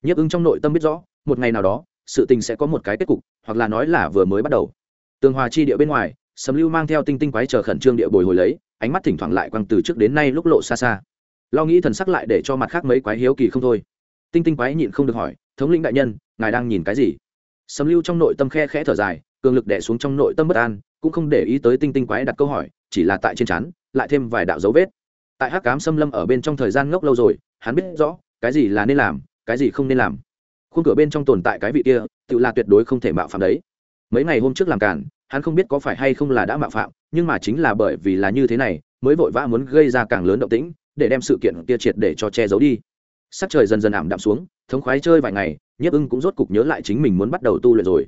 Nhiếp ứng trong nội tâm biết rõ, một ngày nào đó, sự tình sẽ có một cái kết cục, hoặc là nói là vừa mới bắt đầu. Tường hòa chi địa bên ngoài, sầm lưu mang theo tinh tinh quái chờ khẩn trương địa bồi hồi lấy, ánh mắt thỉnh thoảng lại quăng từ trước đến nay lúc lộ xa xa. Lo nghĩ thần sắc lại để cho mặt khác mấy quái hiếu kỳ không thôi. Tinh tinh quái nhịn không được hỏi, thống lĩnh đại nhân, ngài đang nhìn cái gì? Sầm lưu trong nội tâm khe khẽ thở dài cường lực đẻ xuống trong nội tâm bất an, cũng không để ý tới tinh tinh quái đặt câu hỏi, chỉ là tại trên chắn lại thêm vài đạo dấu vết. Tại hắc cám xâm lâm ở bên trong thời gian ngốc lâu rồi, hắn biết rõ, cái gì là nên làm, cái gì không nên làm. Khung cửa bên trong tồn tại cái vị kia, tự là tuyệt đối không thể mạo phạm đấy. Mấy ngày hôm trước làm cản hắn không biết có phải hay không là đã mạo phạm, nhưng mà chính là bởi vì là như thế này, mới vội vã muốn gây ra càng lớn động tĩnh, để đem sự kiện kia triệt để cho che giấu đi. Sắc trời dần dần ảm đạm xuống, thống khoái chơi vài ngày, nhiếp ưng cũng rốt cục nhớ lại chính mình muốn bắt đầu tu luyện rồi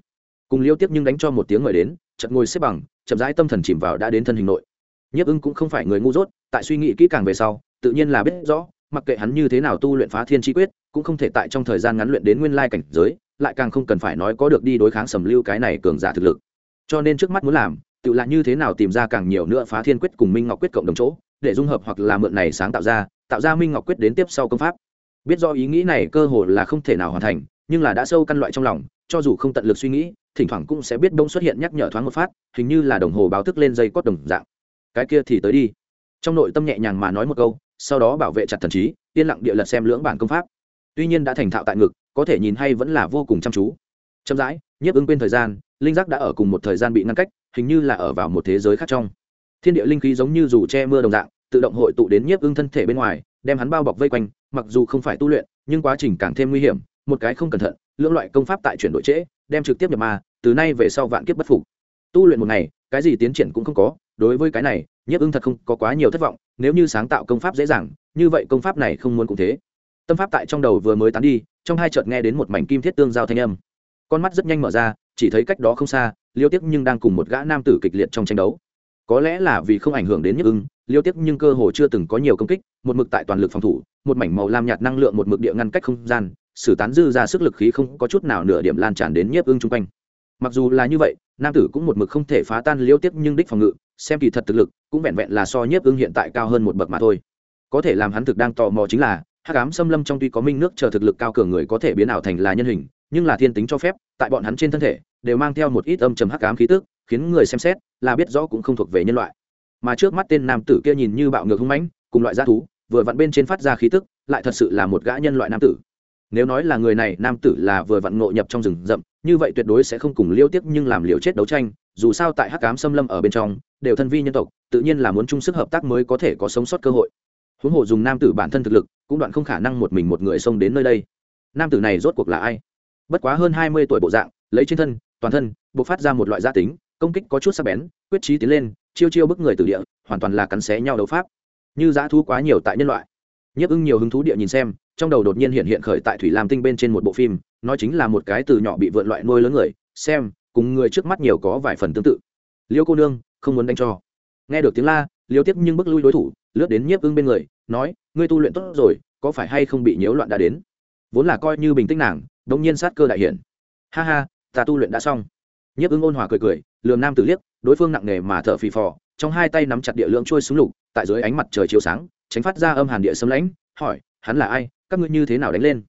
cùng liêu tiếp nhưng đánh cho một tiếng mời đến chật ngồi xếp bằng, chậm rãi tâm thần chìm vào đã đến thân hình nội. Nhiếp ưng cũng không phải người ngu dốt, tại suy nghĩ kỹ càng về sau, tự nhiên là biết rõ, mặc kệ hắn như thế nào tu luyện phá thiên chi quyết, cũng không thể tại trong thời gian ngắn luyện đến nguyên lai cảnh giới, lại càng không cần phải nói có được đi đối kháng sầm lưu cái này cường giả thực lực. Cho nên trước mắt muốn làm, tự là như thế nào tìm ra càng nhiều nữa phá thiên quyết cùng minh ngọc quyết cộng đồng chỗ, để dung hợp hoặc là mượn này sáng tạo ra tạo ra minh ngọc quyết đến tiếp sau công pháp. Biết do ý nghĩ này cơ hồ là không thể nào hoàn thành nhưng là đã sâu căn loại trong lòng, cho dù không tận lực suy nghĩ, thỉnh thoảng cũng sẽ biết đông xuất hiện nhắc nhở thoáng một phát, hình như là đồng hồ báo thức lên dây cót đồng dạng. Cái kia thì tới đi. Trong nội tâm nhẹ nhàng mà nói một câu, sau đó bảo vệ chặt thần trí, yên lặng địa lật xem lưỡng bản công pháp. Tuy nhiên đã thành thạo tại ngực, có thể nhìn hay vẫn là vô cùng chăm chú. Chậm rãi, nhiếp ứng quên thời gian, linh giác đã ở cùng một thời gian bị ngăn cách, hình như là ở vào một thế giới khác trong. Thiên địa linh khí giống như dù che mưa đồng dạng, tự động hội tụ đến nhiếp ưng thân thể bên ngoài, đem hắn bao bọc vây quanh, mặc dù không phải tu luyện, nhưng quá trình càng thêm nguy hiểm một cái không cẩn thận, lưỡng loại công pháp tại chuyển đổi trễ, đem trực tiếp nhập ma, từ nay về sau vạn kiếp bất phục. Tu luyện một ngày, cái gì tiến triển cũng không có, đối với cái này, nhiếp ưng thật không có quá nhiều thất vọng, nếu như sáng tạo công pháp dễ dàng, như vậy công pháp này không muốn cũng thế. Tâm pháp tại trong đầu vừa mới tán đi, trong hai chợt nghe đến một mảnh kim thiết tương giao thanh âm. Con mắt rất nhanh mở ra, chỉ thấy cách đó không xa, liêu tiếc nhưng đang cùng một gã nam tử kịch liệt trong tranh đấu. Có lẽ là vì không ảnh hưởng đến nhức ưng liêu tiếc nhưng cơ hồ chưa từng có nhiều công kích, một mực tại toàn lực phòng thủ, một mảnh màu lam nhạt năng lượng một mực địa ngăn cách không gian sử tán dư ra sức lực khí không có chút nào nửa điểm lan tràn đến nhiếp ưng chung quanh. Mặc dù là như vậy, nam tử cũng một mực không thể phá tan liêu tiếp nhưng đích phòng ngự, xem kỳ thật thực lực cũng vẹn vẹn là so nhiếp ưng hiện tại cao hơn một bậc mà thôi. Có thể làm hắn thực đang tò mò chính là, hắc ám xâm lâm trong tuy có minh nước chờ thực lực cao cường người có thể biến ảo thành là nhân hình, nhưng là thiên tính cho phép, tại bọn hắn trên thân thể, đều mang theo một ít âm trầm hắc ám khí tức, khiến người xem xét, là biết rõ cũng không thuộc về nhân loại. Mà trước mắt tên nam tử kia nhìn như bạo ngược hung mãnh, cùng loại g thú, vừa vặn bên trên phát ra khí tức, lại thật sự là một gã nhân loại nam tử nếu nói là người này, nam tử là vừa vặn ngộ nhập trong rừng rậm, như vậy tuyệt đối sẽ không cùng liêu tiếp nhưng làm liều chết đấu tranh, dù sao tại hắc ám xâm lâm ở bên trong, đều thân vi nhân tộc, tự nhiên là muốn chung sức hợp tác mới có thể có sống sót cơ hội. Huống hồ dùng nam tử bản thân thực lực, cũng đoạn không khả năng một mình một người xông đến nơi đây. Nam tử này rốt cuộc là ai? Bất quá hơn hai mươi tuổi bộ dạng, lấy trên thân, toàn thân buộc phát ra một loại gia tính, công kích có chút sắc bén, quyết trí tiến lên, chiêu chiêu bức người từ địa, hoàn toàn là cắn xé nhau đấu pháp. Như dã thu quá nhiều tại nhân loại nhiếp ưng nhiều hứng thú địa nhìn xem, trong đầu đột nhiên hiện hiện khởi tại thủy lam tinh bên trên một bộ phim, nói chính là một cái từ nhỏ bị vượn loại nuôi lớn người, xem, cùng người trước mắt nhiều có vài phần tương tự. Liêu cô nương, không muốn đánh cho. Nghe được tiếng la, liêu tiếp nhưng bước lui đối thủ, lướt đến nhiếp ưng bên người, nói, ngươi tu luyện tốt rồi, có phải hay không bị nhiễu loạn đã đến? Vốn là coi như bình tĩnh nàng đống nhiên sát cơ đại hiển ha ha, ta tu luyện đã xong. Nhiếp ưng ôn hòa cười cười, lườm nam tử liếc, đối phương nặng nề mà thở phì phò, trong hai tay nắm chặt địa lượng trôi xuống lục, tại dưới ánh mặt trời chiếu sáng tránh phát ra âm hàn địa sấm lãnh, hỏi, hắn là ai? Các ngươi như thế nào đánh lên?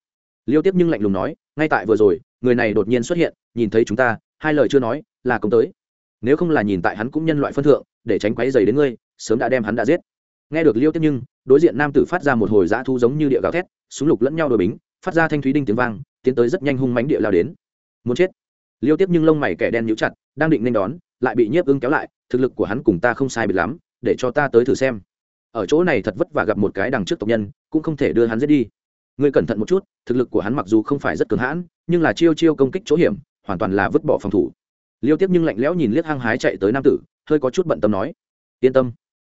Liêu tiếp nhưng lạnh lùng nói, ngay tại vừa rồi, người này đột nhiên xuất hiện, nhìn thấy chúng ta, hai lời chưa nói, là công tới. Nếu không là nhìn tại hắn cũng nhân loại phân thượng, để tránh quấy dày đến ngươi, sớm đã đem hắn đã giết. Nghe được liêu tiếp nhưng, đối diện nam tử phát ra một hồi dã thu giống như địa gào thét, súng lục lẫn nhau đôi bính, phát ra thanh thúy đinh tiếng vang, tiến tới rất nhanh hung mánh địa lao đến. Muốn chết? Liêu tiếp nhưng lông mày kẻ đen nhũ chặt, đang định nên đón, lại bị nhiếp ưng kéo lại, thực lực của hắn cùng ta không sai biệt lắm, để cho ta tới thử xem ở chỗ này thật vất vả gặp một cái đằng trước tộc nhân, cũng không thể đưa hắn giết đi. Ngươi cẩn thận một chút, thực lực của hắn mặc dù không phải rất cường hãn, nhưng là chiêu chiêu công kích chỗ hiểm, hoàn toàn là vứt bỏ phòng thủ. Liêu tiếp nhưng lạnh lẽo nhìn liếc hăng hái chạy tới nam tử, hơi có chút bận tâm nói, yên tâm.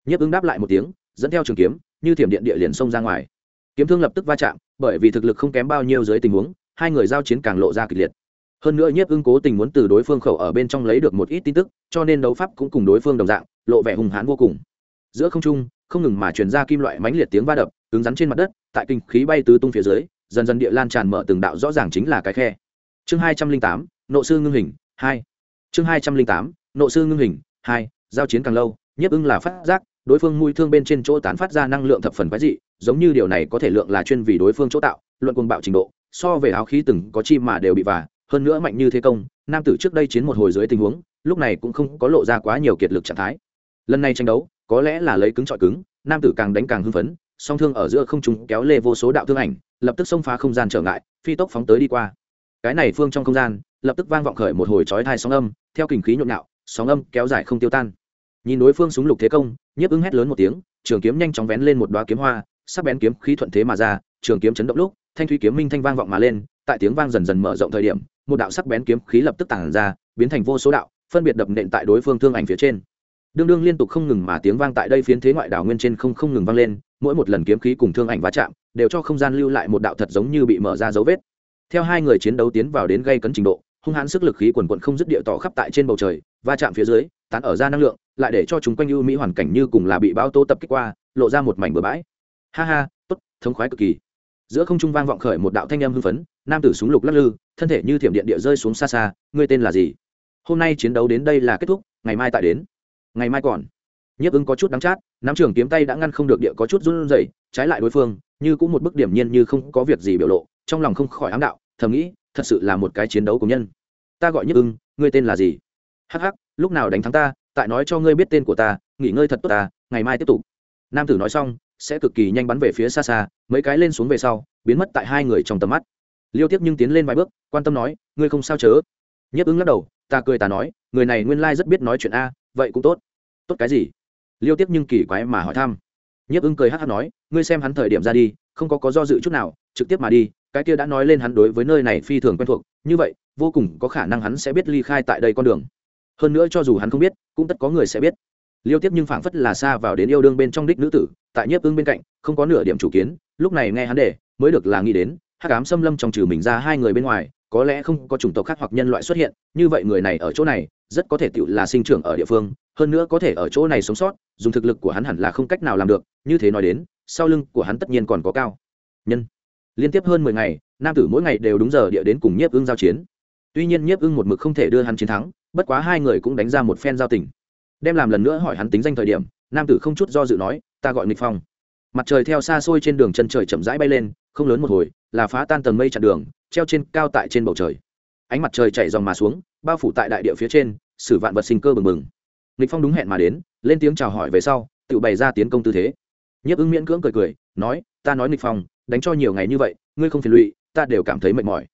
Nhiếp ứng đáp lại một tiếng, dẫn theo trường kiếm, như thiểm điện địa liền xông ra ngoài. Kiếm thương lập tức va chạm, bởi vì thực lực không kém bao nhiêu dưới tình huống, hai người giao chiến càng lộ ra kịch liệt. Hơn nữa nhiếp ưng cố tình muốn từ đối phương khẩu ở bên trong lấy được một ít tin tức, cho nên đấu pháp cũng cùng đối phương đồng dạng, lộ vẻ hùng hãn vô cùng. Giữa không trung không ngừng mà truyền ra kim loại mãnh liệt tiếng va đập, cứng rắn trên mặt đất, tại kinh khí bay tứ tung phía dưới, dần dần địa lan tràn mở từng đạo rõ ràng chính là cái khe. Chương hai trăm linh tám, nộ sư ngưng hình, hai. Chương hai trăm linh tám, nộ sư ngưng hình, hai, giao chiến càng lâu, nhiếp ưng là phát giác, đối phương mùi thương bên trên chỗ tán phát ra năng lượng thập phần quái dị, giống như điều này có thể lượng là chuyên vì đối phương chỗ tạo, luận quân bạo trình độ, so về áo khí từng có chi mà đều bị vả, hơn nữa mạnh như thế công, nam tử trước đây chiến một hồi dưới tình huống, lúc này cũng không có lộ ra quá nhiều kiệt lực trạng thái. Lần này tranh đấu có lẽ là lấy cứng trọi cứng, nam tử càng đánh càng hưng phấn, song thương ở giữa không trung kéo lê vô số đạo thương ảnh, lập tức xông phá không gian trở ngại, phi tốc phóng tới đi qua. Cái này phương trong không gian, lập tức vang vọng khởi một hồi chói thai sóng âm, theo kình khí nhộn nhạo, sóng âm kéo dài không tiêu tan. Nhìn đối phương súng lục thế công, nhiếp ứng hét lớn một tiếng, trường kiếm nhanh chóng vén lên một đoá kiếm hoa, sắc bén kiếm khí thuận thế mà ra, trường kiếm chấn động lúc, thanh thúy kiếm minh thanh vang vọng mà lên, tại tiếng vang dần dần mở rộng thời điểm, một đạo sắc bén kiếm khí lập tức tản ra, biến thành vô số đạo, phân biệt đập nện tại đối phương thương ảnh phía trên đương đương liên tục không ngừng mà tiếng vang tại đây phiến thế ngoại đảo nguyên trên không không ngừng vang lên, mỗi một lần kiếm khí cùng thương ảnh va chạm, đều cho không gian lưu lại một đạo thật giống như bị mở ra dấu vết. Theo hai người chiến đấu tiến vào đến gây cấn trình độ, hung hãn sức lực khí quần quận không dứt địa tỏ khắp tại trên bầu trời, va chạm phía dưới, tán ở ra năng lượng, lại để cho chúng quanh ưu mỹ hoàn cảnh như cùng là bị bao tô tập kích qua, lộ ra một mảnh bừa bãi. Ha ha, tốt, thống khoái cực kỳ. Giữa không trung vang vọng khởi một đạo thanh âm hưng phấn, nam tử súng lục lắc lư, thân thể như thiểm điện địa rơi xuống xa xa, ngươi tên là gì? Hôm nay chiến đấu đến đây là kết thúc, ngày mai tại đến ngày mai còn. Nhiếp ứng có chút đắng chát, nắm trường kiếm tay đã ngăn không được địa có chút run rẩy, trái lại đối phương, như cũng một bức điểm nhiên như không có việc gì biểu lộ, trong lòng không khỏi ám đạo, thầm nghĩ, thật sự là một cái chiến đấu của nhân. Ta gọi nhiếp ưng ngươi tên là gì? Hắc hắc, lúc nào đánh thắng ta, tại nói cho ngươi biết tên của ta, nghỉ ngơi thật tốt ta, ngày mai tiếp tục. Nam tử nói xong, sẽ cực kỳ nhanh bắn về phía xa xa, mấy cái lên xuống về sau, biến mất tại hai người trong tầm mắt. Liêu tiếp nhưng tiến lên vài bước, quan tâm nói, ngươi không sao chớ. Nhấp ứng lắc đầu, ta cười ta nói, người này nguyên lai rất biết nói chuyện a vậy cũng tốt. Tốt cái gì? Liêu tiếp nhưng kỳ quái mà hỏi thăm. Nhiếp ưng cười hát hát nói, ngươi xem hắn thời điểm ra đi, không có có do dự chút nào, trực tiếp mà đi, cái kia đã nói lên hắn đối với nơi này phi thường quen thuộc, như vậy, vô cùng có khả năng hắn sẽ biết ly khai tại đây con đường. Hơn nữa cho dù hắn không biết, cũng tất có người sẽ biết. Liêu tiếp nhưng phảng phất là xa vào đến yêu đương bên trong đích nữ tử, tại nhiếp ưng bên cạnh, không có nửa điểm chủ kiến, lúc này nghe hắn để, mới được là nghĩ đến, hắc ám xâm lâm trong trừ mình ra hai người bên ngoài, có lẽ không có chủng tộc khác hoặc nhân loại xuất hiện, như vậy người này ở chỗ này rất có thể tựu là sinh trưởng ở địa phương, hơn nữa có thể ở chỗ này sống sót, dùng thực lực của hắn hẳn là không cách nào làm được, như thế nói đến, sau lưng của hắn tất nhiên còn có cao. Nhân. Liên tiếp hơn mười ngày, nam tử mỗi ngày đều đúng giờ địa đến cùng nhiếp ưng giao chiến. Tuy nhiên nhiếp ưng một mực không thể đưa hắn chiến thắng, bất quá hai người cũng đánh ra một phen giao tình. Đem làm lần nữa hỏi hắn tính danh thời điểm, nam tử không chút do dự nói, ta gọi nghịch phong. Mặt trời theo xa xôi trên đường chân trời chậm rãi bay lên, không lớn một hồi, là phá tan tầng mây chặn đường, treo trên cao tại trên bầu trời. Ánh mặt trời chạy dòng mà xuống bao phủ tại đại địa phía trên xử vạn vật sinh cơ bừng bừng. Nghịch phong đúng hẹn mà đến, lên tiếng chào hỏi về sau, tự bày ra tiến công tư thế. Nhiếp ứng miễn cưỡng cười cười, nói, ta nói nghịch phong, đánh cho nhiều ngày như vậy, ngươi không phiền lụy, ta đều cảm thấy mệt mỏi.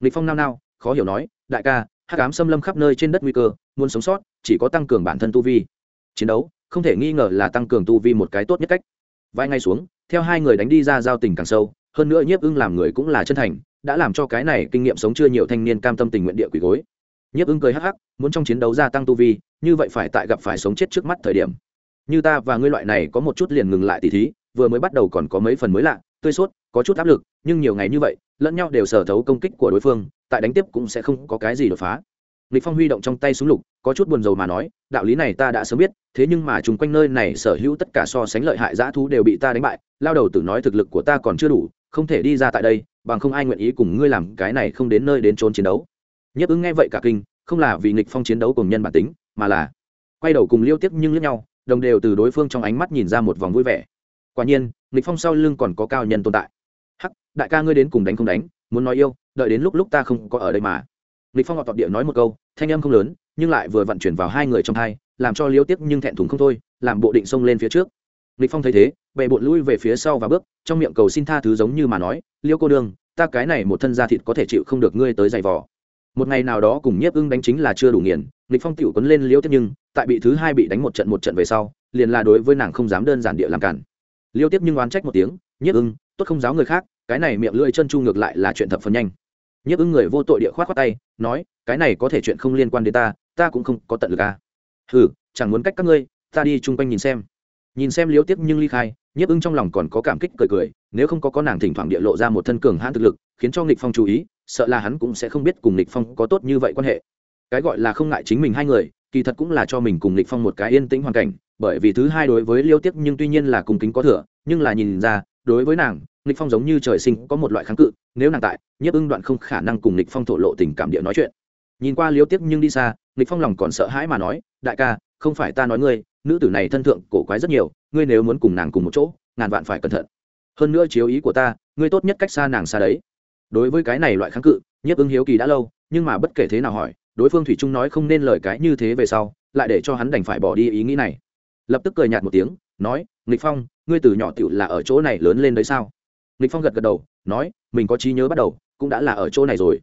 Nghịch phong nao nao, khó hiểu nói, đại ca, hắc cám xâm lâm khắp nơi trên đất nguy cơ, muốn sống sót, chỉ có tăng cường bản thân tu vi. Chiến đấu, không thể nghi ngờ là tăng cường tu vi một cái tốt nhất cách. Vài ngày xuống, theo hai người đánh đi ra giao tình càng sâu, hơn nữa nhiếp ưng làm người cũng là chân thành, đã làm cho cái này kinh nghiệm sống chưa nhiều thanh niên cam tâm tình nguyện địa quỷ gối nhiếp ưng cười hắc hắc, muốn trong chiến đấu gia tăng tu vi, như vậy phải tại gặp phải sống chết trước mắt thời điểm. Như ta và ngươi loại này có một chút liền ngừng lại tỉ thí, vừa mới bắt đầu còn có mấy phần mới lạ, tươi sốt, có chút áp lực, nhưng nhiều ngày như vậy, lẫn nhau đều sở thấu công kích của đối phương, tại đánh tiếp cũng sẽ không có cái gì đột phá. Lịch phong huy động trong tay súng lục, có chút buồn rầu mà nói, đạo lý này ta đã sớm biết, thế nhưng mà chung quanh nơi này sở hữu tất cả so sánh lợi hại dã thú đều bị ta đánh bại, lao đầu tử nói thực lực của ta còn chưa đủ, không thể đi ra tại đây, bằng không ai nguyện ý cùng ngươi làm cái này không đến nơi đến trốn chiến đấu nhấp ứng nghe vậy cả kinh, không là vì nghịch phong chiến đấu cùng nhân bản tính, mà là quay đầu cùng liêu tiếp nhưng lẫn nhau, đồng đều từ đối phương trong ánh mắt nhìn ra một vòng vui vẻ. Quả nhiên, nghịch phong sau lưng còn có cao nhân tồn tại. Hắc, đại ca ngươi đến cùng đánh không đánh, muốn nói yêu, đợi đến lúc lúc ta không có ở đây mà. Nghịch phong họ tọt địa nói một câu, thanh âm không lớn, nhưng lại vừa vận chuyển vào hai người trong hai, làm cho liêu tiếp nhưng thẹn thùng không thôi, làm bộ định xông lên phía trước. Nghịch phong thấy thế bệ bộn lui về phía sau và bước, trong miệng cầu xin tha thứ giống như mà nói, liêu cô đương ta cái này một thân da thịt có thể chịu không được ngươi tới giày vò một ngày nào đó cùng nhiếp ưng đánh chính là chưa đủ nghiền nghịch phong tiểu quấn lên liêu tiếp nhưng, tại bị thứ hai bị đánh một trận một trận về sau, liền là đối với nàng không dám đơn giản địa làm cản. Liêu tiếp nhưng oán trách một tiếng, nhiếp ưng, tốt không giáo người khác, cái này miệng lưỡi chân chu ngược lại là chuyện thập phần nhanh. Nhiếp ưng người vô tội địa khoát khoát tay, nói, cái này có thể chuyện không liên quan đến ta ta cũng không có tận lực à. Hừ, chẳng muốn cách các ngươi, ta đi chung quanh nhìn xem. Nhìn xem liêu tiếp nhưng ly khai nhiếp ưng trong lòng còn có cảm kích cười cười, nếu không có có nàng thỉnh thoảng địa lộ ra một thân cường hãn thực lực, khiến cho nghịch phong chú ý, sợ là hắn cũng sẽ không biết cùng nghịch phong có tốt như vậy quan hệ. Cái gọi là không ngại chính mình hai người, kỳ thật cũng là cho mình cùng nghịch phong một cái yên tĩnh hoàn cảnh, bởi vì thứ hai đối với liêu tiếp nhưng tuy nhiên là cùng kính có thừa, nhưng là nhìn ra, đối với nàng, nghịch phong giống như trời sinh có một loại kháng cự, nếu nàng tại, nhiếp ưng đoạn không khả năng cùng nghịch phong thổ lộ tình cảm địa nói chuyện. Nhìn qua liêu tiếp nhưng đi xa, nghịch phong lòng còn sợ hãi mà nói, đại ca, không phải ta nói ngươi, nữ tử này thân thượng cổ quái rất nhiều ngươi nếu muốn cùng nàng cùng một chỗ, ngàn vạn phải cẩn thận. Hơn nữa chiếu ý của ta, ngươi tốt nhất cách xa nàng xa đấy. Đối với cái này loại kháng cự, nhiếp ứng hiếu kỳ đã lâu, nhưng mà bất kể thế nào hỏi, đối phương thủy trung nói không nên lời cái như thế về sau, lại để cho hắn đành phải bỏ đi ý nghĩ này. Lập tức cười nhạt một tiếng, nói, nghịch phong, ngươi từ nhỏ tiểu là ở chỗ này lớn lên đấy sao? Nghịch phong gật gật đầu, nói, mình có trí nhớ bắt đầu, cũng đã là ở chỗ này rồi.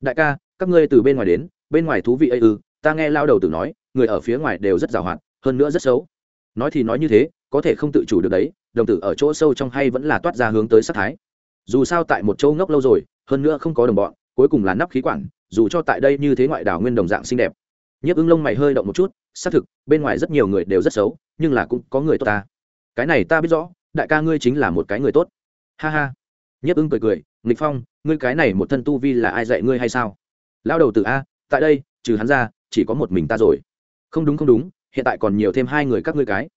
Đại ca, các ngươi từ bên ngoài đến, bên ngoài thú vị ấy ư, ta nghe lao đầu tử nói, người ở phía ngoài đều rất giàu hoạt hơn nữa rất xấu. Nói thì nói như thế có thể không tự chủ được đấy, đồng tử ở chỗ sâu trong hay vẫn là toát ra hướng tới sát thái. Dù sao tại một châu ngốc lâu rồi, hơn nữa không có đồng bọn, cuối cùng là nắp khí quản, dù cho tại đây như thế ngoại đảo nguyên đồng dạng xinh đẹp. Nhiếp ứng lông mày hơi động một chút, xác thực, bên ngoài rất nhiều người đều rất xấu, nhưng là cũng có người tốt ta. Cái này ta biết rõ, đại ca ngươi chính là một cái người tốt. Ha ha. Nhiếp ứng cười cười, nghịch phong, ngươi cái này một thân tu vi là ai dạy ngươi hay sao? Lao đầu từ a, tại đây, trừ hắn ra, chỉ có một mình ta rồi. Không đúng không đúng, hiện tại còn nhiều thêm hai người các ngươi cái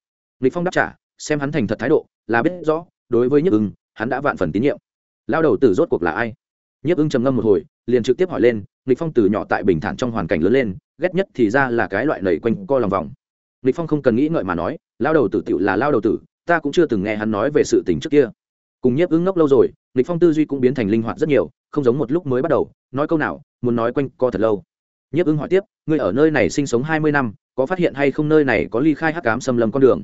lịch phong đáp trả, xem hắn thành thật thái độ, là biết rõ, đối với nhiếp ưng, hắn đã vạn phần tín nhiệm. Lao đầu tử rốt cuộc là ai? Nhiếp ưng trầm ngâm một hồi, liền trực tiếp hỏi lên, lịch phong từ nhỏ tại bình thản trong hoàn cảnh lớn lên, ghét nhất thì ra là cái loại lầy quanh co lòng vòng. Lịch phong không cần nghĩ ngợi mà nói, lao đầu tử tựu là lao đầu tử, ta cũng chưa từng nghe hắn nói về sự tình trước kia. Cùng nhiếp ưng ngốc lâu rồi, lịch phong tư duy cũng biến thành linh hoạt rất nhiều, không giống một lúc mới bắt đầu, nói câu nào, muốn nói quanh co thật lâu. Nhiếp ưng hỏi tiếp, ngươi ở nơi này sinh sống hai mươi năm, có phát hiện hay không nơi này có ly khai hắc cám xâm lâm con đường?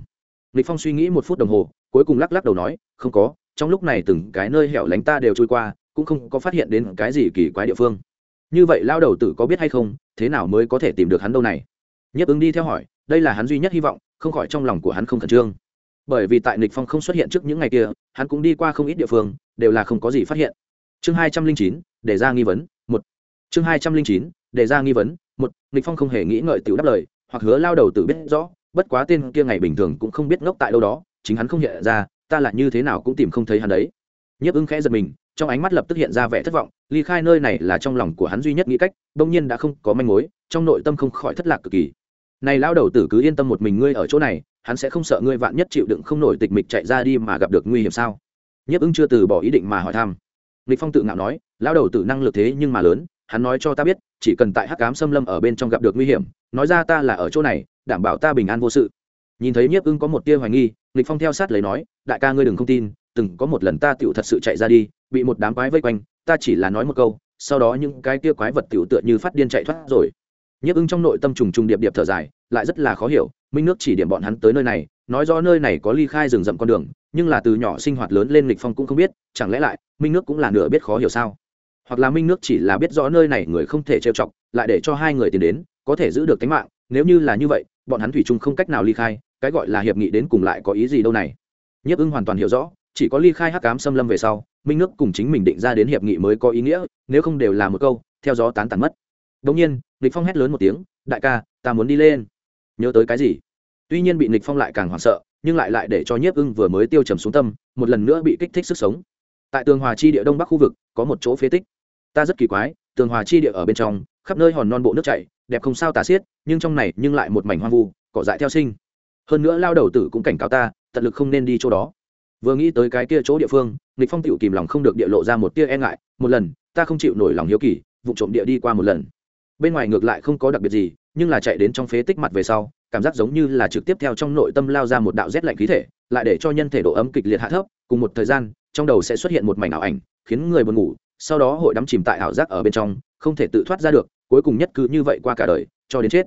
Lịch phong suy nghĩ một phút đồng hồ, cuối cùng lắc lắc đầu nói, không có, trong lúc này từng cái nơi hẻo lánh ta đều trôi qua, cũng không có phát hiện đến cái gì kỳ quái địa phương. Như vậy lao đầu tử có biết hay không, thế nào mới có thể tìm được hắn đâu này? Nhất ứng đi theo hỏi, đây là hắn duy nhất hy vọng, không khỏi trong lòng của hắn không khẩn trương. Bởi vì tại nịch phong không xuất hiện trước những ngày kia, hắn cũng đi qua không ít địa phương, đều là không có gì phát hiện. Chương hai trăm linh chín, để ra nghi vấn, một. Chương hai trăm linh chín, để ra nghi vấn, một. Nịch phong không hề nghĩ ngợi tiểu đáp lời, hoặc hứa lao đầu tử biết rõ bất quá tên kia ngày bình thường cũng không biết ngốc tại đâu đó, chính hắn không hiện ra, ta là như thế nào cũng tìm không thấy hắn đấy. Nhiếp ưng khẽ giật mình, trong ánh mắt lập tức hiện ra vẻ thất vọng, ly khai nơi này là trong lòng của hắn duy nhất nghĩ cách, bỗng nhiên đã không có manh mối, trong nội tâm không khỏi thất lạc cực kỳ. Này lao đầu tử cứ yên tâm một mình ngươi ở chỗ này, hắn sẽ không sợ ngươi vạn nhất chịu đựng không nổi tịch mịch chạy ra đi mà gặp được nguy hiểm sao? Nhiếp ưng chưa từ bỏ ý định mà hỏi thăm. Lịch phong tự ngạo nói lao đầu tử năng lực thế nhưng mà lớn, hắn nói cho ta biết, chỉ cần tại hắc cám xâm lâm ở bên trong gặp được nguy hiểm, nói ra ta là ở chỗ này đảm bảo ta bình an vô sự. Nhìn thấy nhiếp ưng có một tia hoài nghi lịch phong theo sát lấy nói, đại ca ngươi đừng không tin, từng có một lần ta tựu thật sự chạy ra đi, bị một đám quái vây quanh, ta chỉ là nói một câu, sau đó những cái tia quái vật tựu tựa như phát điên chạy thoát rồi. Nhiếp ưng trong nội tâm trùng trùng điệp điệp thở dài, lại rất là khó hiểu, minh nước chỉ điểm bọn hắn tới nơi này, nói rõ nơi này có ly khai rừng rậm con đường, nhưng là từ nhỏ sinh hoạt lớn lên lịch phong cũng không biết, chẳng lẽ lại, minh nước cũng là nửa biết khó hiểu sao? Hoặc là minh nước chỉ là biết rõ nơi này người không thể trêu chọc, lại để cho hai người tìm đến, có thể giữ được tính mạng, nếu như là như vậy bọn hắn thủy chung không cách nào ly khai, cái gọi là hiệp nghị đến cùng lại có ý gì đâu này? Nhiếp ưng hoàn toàn hiểu rõ, chỉ có ly khai hắc cám xâm lâm về sau, minh nước cùng chính mình định ra đến hiệp nghị mới có ý nghĩa, nếu không đều là một câu, theo gió tán tàn mất. Đông nhiên địch phong hét lớn một tiếng, đại ca, ta muốn đi lên. Nhớ tới cái gì? Tuy nhiên bị địch phong lại càng hoảng sợ, nhưng lại lại để cho nhiếp ưng vừa mới tiêu trầm xuống tâm, một lần nữa bị kích thích sức sống. Tại tường hòa chi địa đông bắc khu vực, có một chỗ phế tích. Ta rất kỳ quái, tường hòa chi địa ở bên trong, khắp nơi hòn non bộ nước chảy đẹp không sao tả xiết, nhưng trong này nhưng lại một mảnh hoang vu, cỏ dại theo sinh. Hơn nữa lao đầu tử cũng cảnh cáo ta, tận lực không nên đi chỗ đó. Vừa nghĩ tới cái kia chỗ địa phương, nghịch phong tựu kìm lòng không được địa lộ ra một tia e ngại, một lần, ta không chịu nổi lòng hiếu kỳ, vụ trộm địa đi qua một lần. Bên ngoài ngược lại không có đặc biệt gì, nhưng là chạy đến trong phế tích mặt về sau, cảm giác giống như là trực tiếp theo trong nội tâm lao ra một đạo rét lạnh khí thể, lại để cho nhân thể độ ấm kịch liệt hạ thấp, cùng một thời gian, trong đầu sẽ xuất hiện một mảnh ảo ảnh, khiến người buồn ngủ, sau đó hội đắm chìm tại ảo giác ở bên trong, không thể tự thoát ra được cuối cùng nhất cứ như vậy qua cả đời, cho đến chết.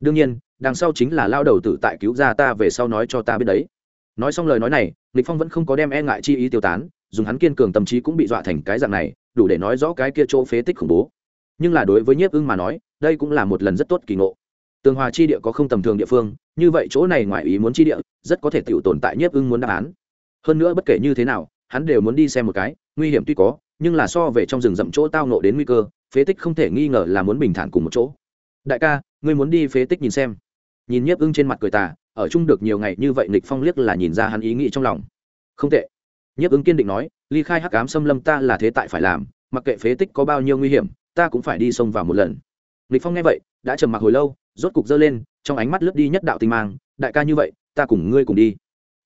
Đương nhiên, đằng sau chính là lao đầu tử tại cứu ra ta về sau nói cho ta biết đấy. Nói xong lời nói này, lịch phong vẫn không có đem e ngại chi ý tiêu tán, dùng hắn kiên cường tâm trí cũng bị dọa thành cái dạng này, đủ để nói rõ cái kia chỗ phế tích khủng bố. Nhưng là đối với nhiếp ưng mà nói, đây cũng là một lần rất tốt kỳ ngộ. Tường hòa chi địa có không tầm thường địa phương, như vậy chỗ này ngoài ý muốn chi địa, rất có thể tự tồn tại nhiếp ưng muốn đáp án. Hơn nữa bất kể như thế nào, hắn đều muốn đi xem một cái, nguy hiểm tuy có nhưng là so về trong rừng rậm chỗ tao nộ đến nguy cơ, phế tích không thể nghi ngờ là muốn bình thản cùng một chỗ. Đại ca, ngươi muốn đi phế tích nhìn xem. Nhìn nhiếp ưng trên mặt cười tà, ở chung được nhiều ngày như vậy nịch phong liếc là nhìn ra hắn ý nghĩ trong lòng. Không tệ. Nhiếp ưng kiên định nói, ly khai hắc ám xâm lâm ta là thế tại phải làm, mặc kệ phế tích có bao nhiêu nguy hiểm, ta cũng phải đi xông vào một lần. Nịch phong nghe vậy, đã trầm mặc hồi lâu, rốt cục dơ lên, trong ánh mắt lướt đi nhất đạo tinh mang, đại ca như vậy, ta cùng ngươi cùng đi.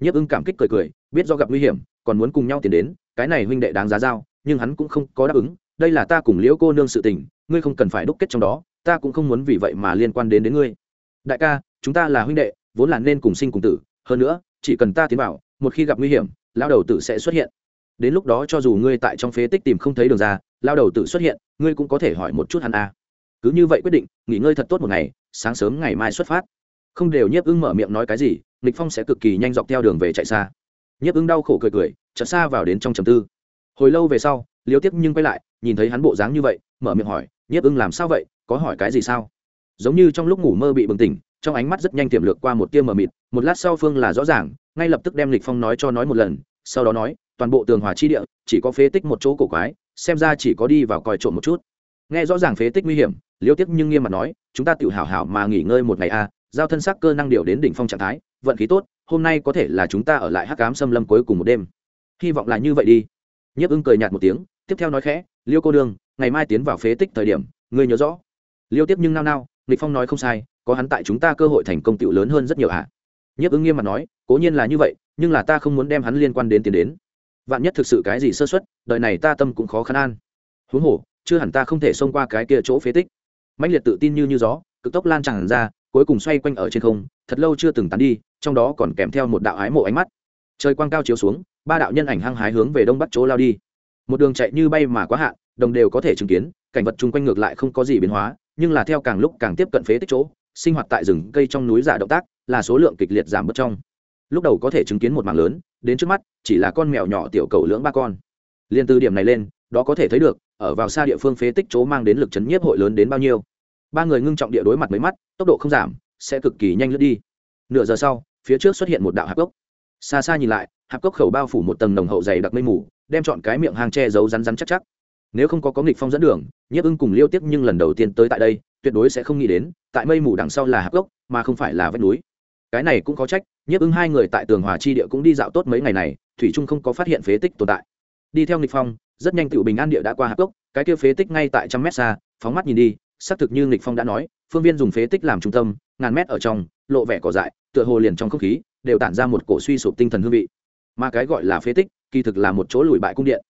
Nhiếp ưng cảm kích cười cười, biết do gặp nguy hiểm, còn muốn cùng nhau tiến đến, cái này huynh đệ đáng giá giao nhưng hắn cũng không có đáp ứng, đây là ta cùng liễu cô nương sự tình, ngươi không cần phải đúc kết trong đó, ta cũng không muốn vì vậy mà liên quan đến đến ngươi. Đại ca, chúng ta là huynh đệ, vốn là nên cùng sinh cùng tử, hơn nữa, chỉ cần ta tiến vào, một khi gặp nguy hiểm lao đầu tử sẽ xuất hiện. Đến lúc đó cho dù ngươi tại trong phế tích tìm không thấy đường ra lao đầu tử xuất hiện, ngươi cũng có thể hỏi một chút hắn a cứ như vậy quyết định, nghỉ ngơi thật tốt một ngày, sáng sớm ngày mai xuất phát. Không đều nhiếp ưng mở miệng nói cái gì nghịch phong sẽ cực kỳ nhanh dọc theo đường về chạy xa. Nhiếp ưng đau khổ cười cười, chợt xa vào đến trong trầm tư hồi lâu về sau, liêu tiếp nhưng quay lại, nhìn thấy hắn bộ dáng như vậy, mở miệng hỏi, nhiếp ưng làm sao vậy? Có hỏi cái gì sao? Giống như trong lúc ngủ mơ bị bừng tỉnh, trong ánh mắt rất nhanh tiềm lược qua một tia mờ mịt, một lát sau phương là rõ ràng, ngay lập tức đem lịch phong nói cho nói một lần, sau đó nói, toàn bộ tường hòa chi địa, chỉ có phế tích một chỗ cổ quái, xem ra chỉ có đi vào coi trộm một chút. Nghe rõ ràng phế tích nguy hiểm, liêu tiếp nhưng nghiêm mặt nói, chúng ta tự hào hảo mà nghỉ ngơi một ngày a, giao thân sắc cơ năng điều đến đỉnh phong trạng thái, vận khí tốt, hôm nay có thể là chúng ta ở lại hắc cám xâm lâm cuối cùng một đêm. Hy vọng là như vậy đi nhiếp ưng cười nhạt một tiếng, tiếp theo nói khẽ, liêu cô đương, ngày mai tiến vào phế tích thời điểm, ngươi nhớ rõ. Liêu tiếp nhưng nao nao nghịch phong nói không sai, có hắn tại chúng ta cơ hội thành công tựu lớn hơn rất nhiều ạ. À. nhiếp Ưng nghiêm mặt nói, cố nhiên là như vậy, nhưng là ta không muốn đem hắn liên quan đến tiền đến. Vạn nhất thực sự cái gì sơ xuất đời này ta tâm cũng khó khăn an. Huống hồ, chưa hẳn ta không thể xông qua cái kia chỗ phế tích. Mạnh liệt tự tin như như gió, cực tốc lan tràn ra, cuối cùng xoay quanh ở trên không, thật lâu chưa từng tán đi, trong đó còn kèm theo một đạo ái mộ ánh mắt trời quang cao chiếu xuống, ba đạo nhân ảnh hăng hái hướng về đông bắc chỗ lao đi. Một đường chạy như bay mà quá hạn, đồng đều có thể chứng kiến, cảnh vật chung quanh ngược lại không có gì biến hóa, nhưng là theo càng lúc càng tiếp cận phế tích chỗ, sinh hoạt tại rừng cây trong núi giả động tác, là số lượng kịch liệt giảm bớt trong. Lúc đầu có thể chứng kiến một mảng lớn, đến trước mắt, chỉ là con mèo nhỏ tiểu cầu lưỡng ba con. Liên từ điểm này lên, đó có thể thấy được, ở vào xa địa phương phế tích chỗ mang đến lực chấn nhiếp hội lớn đến bao nhiêu. Ba người ngưng trọng địa đối mặt mấy mắt, tốc độ không giảm, sẽ cực kỳ nhanh lướt đi. Nửa giờ sau, phía trước xuất hiện một đạo hạp gốc xa xa nhìn lại hạp cốc khẩu bao phủ một tầng nồng hậu dày đặc mây mù đem chọn cái miệng hang che giấu rắn rắn chắc chắc. Nếu không có có nghịch phong dẫn đường nhiếp ưng cùng liêu tiếp nhưng lần đầu tiên tới tại đây tuyệt đối sẽ không nghĩ đến tại mây mù đằng sau là hạp cốc, mà không phải là vách núi. Cái này cũng có trách nhiếp ưng hai người tại tường hòa chi địa cũng đi dạo tốt mấy ngày này thủy trung không có phát hiện phế tích tồn tại. Đi theo nghịch phong rất nhanh tựu bình an địa đã qua hạp cốc, cái kia phế tích ngay tại trăm mét xa phóng mắt nhìn đi xác thực như nghịch phong đã nói phương viên dùng phế tích làm trung tâm ngàn mét ở trong lộ vẻ cỏ dại tựa hồ liền trong không khí đều tản ra một cổ suy sụp tinh thần hương vị. Mà cái gọi là phế tích, kỳ thực là một chỗ lùi bại cung điện.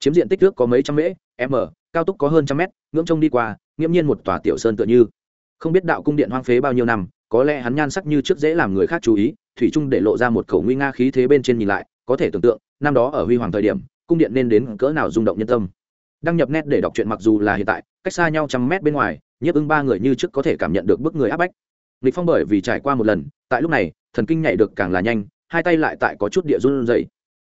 Chiếm diện tích nước có mấy trăm mễ, m, cao túc có hơn trăm mét, ngưỡng trông đi qua, nghiễm nhiên một tòa tiểu sơn tựa như. Không biết đạo cung điện hoang phế bao nhiêu năm, có lẽ hắn nhan sắc như trước dễ làm người khác chú ý, thủy trung để lộ ra một khẩu nguy nga khí thế bên trên nhìn lại, có thể tưởng tượng, năm đó ở huy hoàng thời điểm, cung điện nên đến cỡ nào rung động nhân tâm. Đăng nhập nét để đọc truyện mặc dù là hiện tại, cách xa nhau trăm mét bên ngoài, nhiếp ưng ba người như trước có thể cảm nhận được bức người áp bách. Lịch phong bởi vì trải qua một lần, tại lúc này thần kinh nhảy được càng là nhanh, hai tay lại tại có chút địa run rẩy.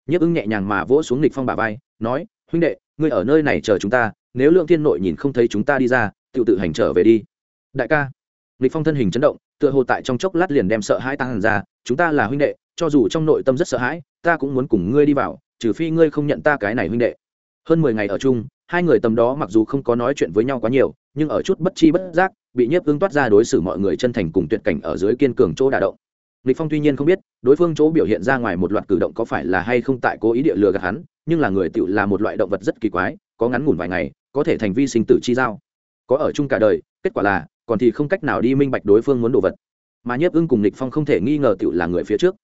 Nhiếp ưng nhẹ nhàng mà vỗ xuống lịch phong bả vai, nói, huynh đệ, ngươi ở nơi này chờ chúng ta, nếu lượng thiên nội nhìn không thấy chúng ta đi ra tự tự hành trở về đi. Đại ca. Lịch phong thân hình chấn động, tựa hồ tại trong chốc lát liền đem sợ hãi tăng ra, chúng ta là huynh đệ, cho dù trong nội tâm rất sợ hãi, ta cũng muốn cùng ngươi đi vào, trừ phi ngươi không nhận ta cái này huynh đệ. Hơn mười ngày ở chung, hai người tầm đó mặc dù không có nói chuyện với nhau quá nhiều, nhưng ở chút bất chi bất giác, bị nhiếp ưng toát ra đối xử mọi người chân thành cùng tuyệt cảnh ở dưới kiên cường chỗ đà động lịch phong tuy nhiên không biết, đối phương chỗ biểu hiện ra ngoài một loạt cử động có phải là hay không tại cố ý địa lừa gạt hắn, nhưng là người tiểu là một loại động vật rất kỳ quái, có ngắn ngủn vài ngày, có thể thành vi sinh tử chi giao. Có ở chung cả đời, kết quả là, còn thì không cách nào đi minh bạch đối phương muốn đồ vật. Mà nhiếp ưng cùng lịch phong không thể nghi ngờ tiểu là người phía trước.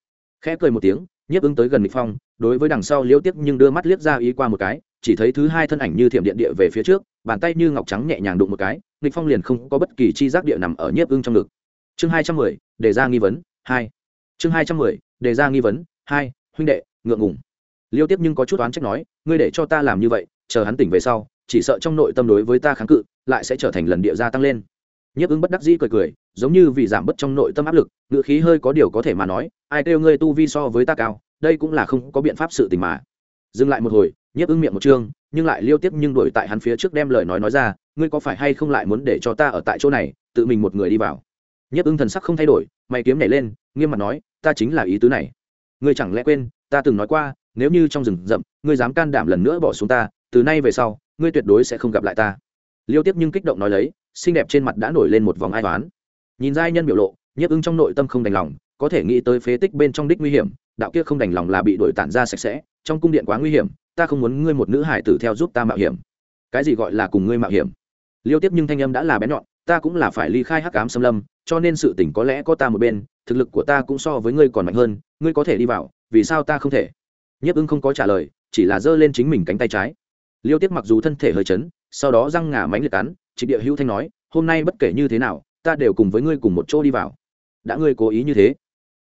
Khẽ cười một tiếng, nhiếp ưng tới gần lịch phong, đối với đằng sau liễu tiếc nhưng đưa mắt liếc ra ý qua một cái, chỉ thấy thứ hai thân ảnh như thiểm điện địa về phía trước, bàn tay như ngọc trắng nhẹ nhàng đụng một cái, lịch phong liền không có bất kỳ chi giác địa nằm ở nhiếp ưng trong ngực. Chương hai trăm mười đề ra nghi vấn hai. Chương hai trăm mười, đề ra nghi vấn, hai, huynh đệ, ngượng ngùng. Liêu tiếp nhưng có chút oán trách nói, ngươi để cho ta làm như vậy, chờ hắn tỉnh về sau, chỉ sợ trong nội tâm đối với ta kháng cự, lại sẽ trở thành lần địa gia tăng lên. Nhiếp ứng bất đắc dĩ cười cười, giống như vì giảm bớt trong nội tâm áp lực ngự khí hơi có điều có thể mà nói, ai kêu ngươi tu vi so với ta cao, đây cũng là không có biện pháp sự tình mà. Dừng lại một hồi, nhiếp ứng miệng một chương nhưng lại liêu tiếp nhưng đuổi tại hắn phía trước đem lời nói nói ra, ngươi có phải hay không lại muốn để cho ta ở tại chỗ này, tự mình một người đi vào? Nhiếp ứng thần sắc không thay đổi, mày kiếm nhảy lên, nghiêm mặt nói, ta chính là ý tứ này. Ngươi chẳng lẽ quên, ta từng nói qua, nếu như trong rừng rậm, ngươi dám can đảm lần nữa bỏ xuống ta, từ nay về sau, ngươi tuyệt đối sẽ không gặp lại ta. Liêu tiếp nhưng kích động nói lấy, xinh đẹp trên mặt đã nổi lên một vòng ai toán nhìn giai nhân biểu lộ, nhiếp ứng trong nội tâm không đành lòng, có thể nghĩ tới phế tích bên trong đích nguy hiểm, đạo kia không đành lòng là bị đổi tản ra sạch sẽ, trong cung điện quá nguy hiểm, ta không muốn ngươi một nữ hải tử theo giúp ta mạo hiểm. Cái gì gọi là cùng ngươi mạo hiểm? Liêu tiếp nhưng thanh âm đã là bé nhọn ta cũng là phải ly khai hắc ám xâm lâm, cho nên sự tỉnh có lẽ có ta một bên, thực lực của ta cũng so với ngươi còn mạnh hơn, ngươi có thể đi vào, vì sao ta không thể? Nhiếp ưng không có trả lời, chỉ là giơ lên chính mình cánh tay trái. Liêu tiếc mặc dù thân thể hơi chấn, sau đó răng ngả mánh liệt cắn, trịnh địa hữu thanh nói, hôm nay bất kể như thế nào, ta đều cùng với ngươi cùng một chỗ đi vào. Đã ngươi cố ý như thế?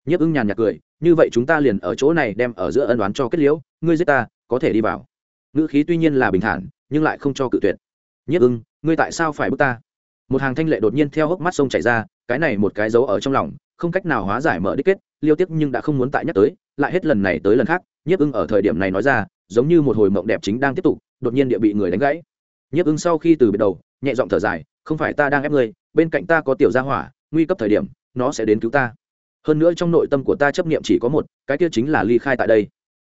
Nhiếp ưng nhàn nhạt cười, như vậy chúng ta liền ở chỗ này đem ở giữa ân đoán cho kết liễu, ngươi giết ta, có thể đi vào. Ngữ khí tuy nhiên là bình thản, nhưng lại không cho cự tuyệt. Nhiếp ưng, ngươi tại sao phải bước ta? Một hàng thanh lệ đột nhiên theo hốc mắt sông chảy ra, cái này một cái dấu ở trong lòng, không cách nào hóa giải mở đích kết, liêu tiếc nhưng đã không muốn tại nhắc tới, lại hết lần này tới lần khác, nhiếp ưng ở thời điểm này nói ra, giống như một hồi mộng đẹp chính đang tiếp tục, đột nhiên địa bị người đánh gãy. Nhiếp ưng sau khi từ biệt đầu, nhẹ giọng thở dài, không phải ta đang ép ngươi, bên cạnh ta có tiểu gia hỏa, nguy cấp thời điểm, nó sẽ đến cứu ta. Hơn nữa trong nội tâm của ta chấp niệm chỉ có một, cái kia chính là ly khai tại đây.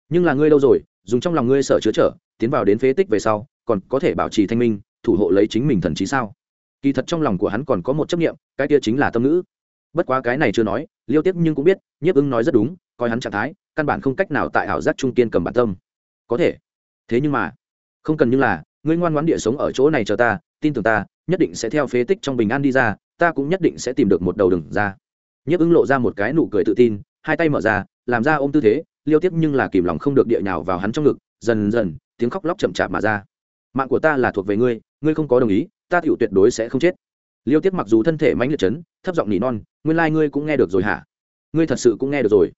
Nhưng là ngươi đâu rồi, dùng trong lòng ngươi sở chứa trở, tiến vào đến phế tích về sau, còn có thể bảo trì thanh minh, thủ hộ lấy chính mình thần trí sao? Kỳ thật trong lòng của hắn còn có một chấp niệm, cái kia chính là tâm ngữ. Bất quá cái này chưa nói, liêu tiếp nhưng cũng biết, nhiếp ưng nói rất đúng, coi hắn trạng thái, căn bản không cách nào tại ảo giác trung kiên cầm bản tâm. Có thể. Thế nhưng mà, không cần như là, ngươi ngoan ngoãn địa sống ở chỗ này chờ ta, tin tưởng ta, nhất định sẽ theo phế tích trong bình an đi ra, ta cũng nhất định sẽ tìm được một đầu đừng ra. Nhiếp ưng lộ ra một cái nụ cười tự tin, hai tay mở ra, làm ra ôm tư thế, liêu tiếp nhưng là kìm lòng không được địa nhào vào hắn trong ngực, dần dần, tiếng khóc lóc chậm chạp mà ra. Mạng của ta là thuộc về ngươi ngươi không có đồng ý ta tiểu tuyệt đối sẽ không chết. Liêu tiếp mặc dù thân thể mãnh liệt chấn, thấp giọng nỉ non, nguyên lai、like、ngươi cũng nghe được rồi hả? Ngươi thật sự cũng nghe được rồi.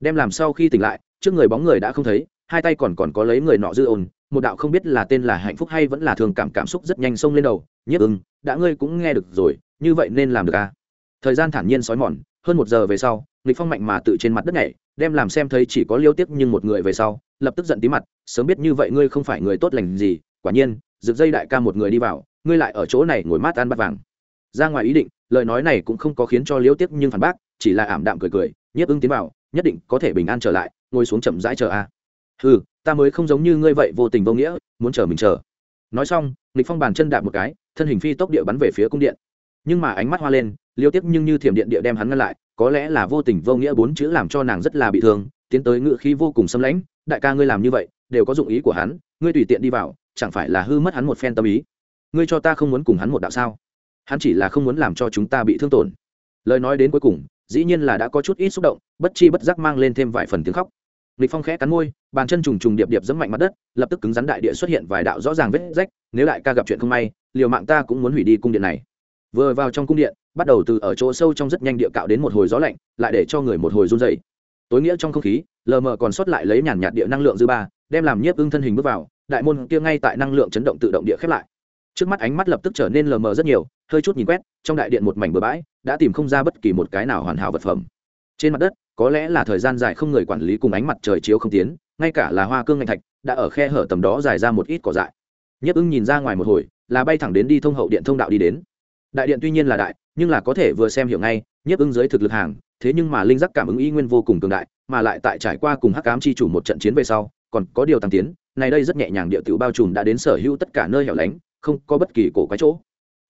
Đem làm sau khi tỉnh lại, trước người bóng người đã không thấy, hai tay còn còn có lấy người nọ dư ồn một đạo không biết là tên là hạnh phúc hay vẫn là thường cảm cảm xúc rất nhanh xông lên đầu nhiếp ưng, đã ngươi cũng nghe được rồi, như vậy nên làm được à? Thời gian thản nhiên sói mòn, hơn một giờ về sau, nghịch phong mạnh mà tự trên mặt đất nhảy, đem làm xem thấy chỉ có liêu tiếp nhưng một người về sau, lập tức giận tí mặt, sớm biết như vậy ngươi không phải người tốt lành gì, quả nhiên, rực dây đại ca một người đi vào ngươi lại ở chỗ này ngồi mát ăn bát vàng. Ra ngoài ý định, lời nói này cũng không có khiến cho liễu tiếp nhưng phản bác, chỉ là ảm đạm cười cười, nhiếp ứng tiến vào, nhất định có thể bình an trở lại, ngồi xuống chậm rãi chờ a. À. ừ ta mới không giống như ngươi vậy vô tình vô nghĩa, muốn chờ mình chờ. Nói xong, nghịch phong bàn chân đạp một cái, thân hình phi tốc địa bắn về phía cung điện. Nhưng mà ánh mắt hoa lên liêu tiếp nhưng như thiểm điện địa đem hắn ngăn lại, có lẽ là vô tình vô nghĩa bốn chữ làm cho nàng rất là bị thương, tiến tới ngựa khí vô cùng xâm lãnh, đại ca ngươi làm như vậy, đều có dụng ý của hắn, ngươi tùy tiện đi vào, chẳng phải là hư mất hắn một phen tâm ý ngươi cho ta không muốn cùng hắn một đạo sao? Hắn chỉ là không muốn làm cho chúng ta bị thương tổn. Lời nói đến cuối cùng, dĩ nhiên là đã có chút ít xúc động, bất chi bất giác mang lên thêm vài phần tiếng khóc. Lịch phong khẽ cắn môi, bàn chân trùng trùng điệp điệp dẫm mạnh mặt đất, lập tức cứng rắn đại địa xuất hiện vài đạo rõ ràng vết rách, nếu đại ca gặp chuyện không may, liều mạng ta cũng muốn hủy đi cung điện này. Vừa vào trong cung điện, bắt đầu từ ở chỗ sâu trong rất nhanh địa cạo đến một hồi gió lạnh, lại để cho người một hồi run dày tối nghĩa trong không khí, lờ mờ còn sót lại lấy nhàn nhạt địa năng lượng dư ba, đem làm nhiếp ưng thân hình bước vào, đại môn kia ngay tại năng lượng chấn động tự động địa khép lại trước mắt ánh mắt lập tức trở nên lờ mờ rất nhiều, hơi chút nhìn quét, trong đại điện một mảnh bừa bãi, đã tìm không ra bất kỳ một cái nào hoàn hảo vật phẩm. Trên mặt đất, có lẽ là thời gian dài không người quản lý cùng ánh mặt trời chiếu không tiến, ngay cả là hoa cương ngành thạch, đã ở khe hở tầm đó dài ra một ít cỏ dại. Nhấp ưng nhìn ra ngoài một hồi, là bay thẳng đến đi thông hậu điện thông đạo đi đến. Đại điện tuy nhiên là đại, nhưng là có thể vừa xem hiểu ngay nhấp ưng dưới thực lực hàng, thế nhưng mà linh giác cảm ứng y nguyên vô cùng cường đại, mà lại tại trải qua cùng hắc cám chi chủ một trận chiến về sau, còn có điều tăng tiến này đây rất nhẹ nhàng địa tiểu bao trùm đã đến sở hữu tất cả nơi hẻo lánh không có bất kỳ cổ quái chỗ.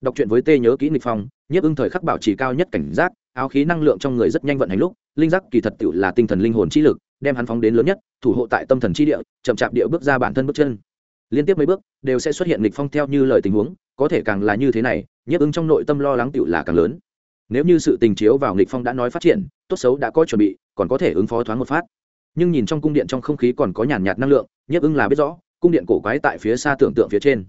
Đọc truyện với tê nhớ kỹ nghịch phong, nhiếp ưng thời khắc bảo trì cao nhất cảnh giác, áo khí năng lượng trong người rất nhanh vận hành lúc, linh giác kỳ thật tiểu là tinh thần linh hồn trí lực, đem hắn phóng đến lớn nhất, thủ hộ tại tâm thần chi địa, chậm chạp địa bước ra bản thân bước chân. Liên tiếp mấy bước, đều sẽ xuất hiện nghịch phong theo như lời tình huống, có thể càng là như thế này, nhiếp ưng trong nội tâm lo lắng tiểu là càng lớn. Nếu như sự tình chiếu vào nghịch phong đã nói phát triển, tốt xấu đã có chuẩn bị, còn có thể ứng phó thoáng một phát. Nhưng nhìn trong cung điện trong không khí còn có nhàn nhạt năng lượng, nhiếp ưng là biết rõ, cung điện cổ quái tại phía xa tưởng tượng phía trên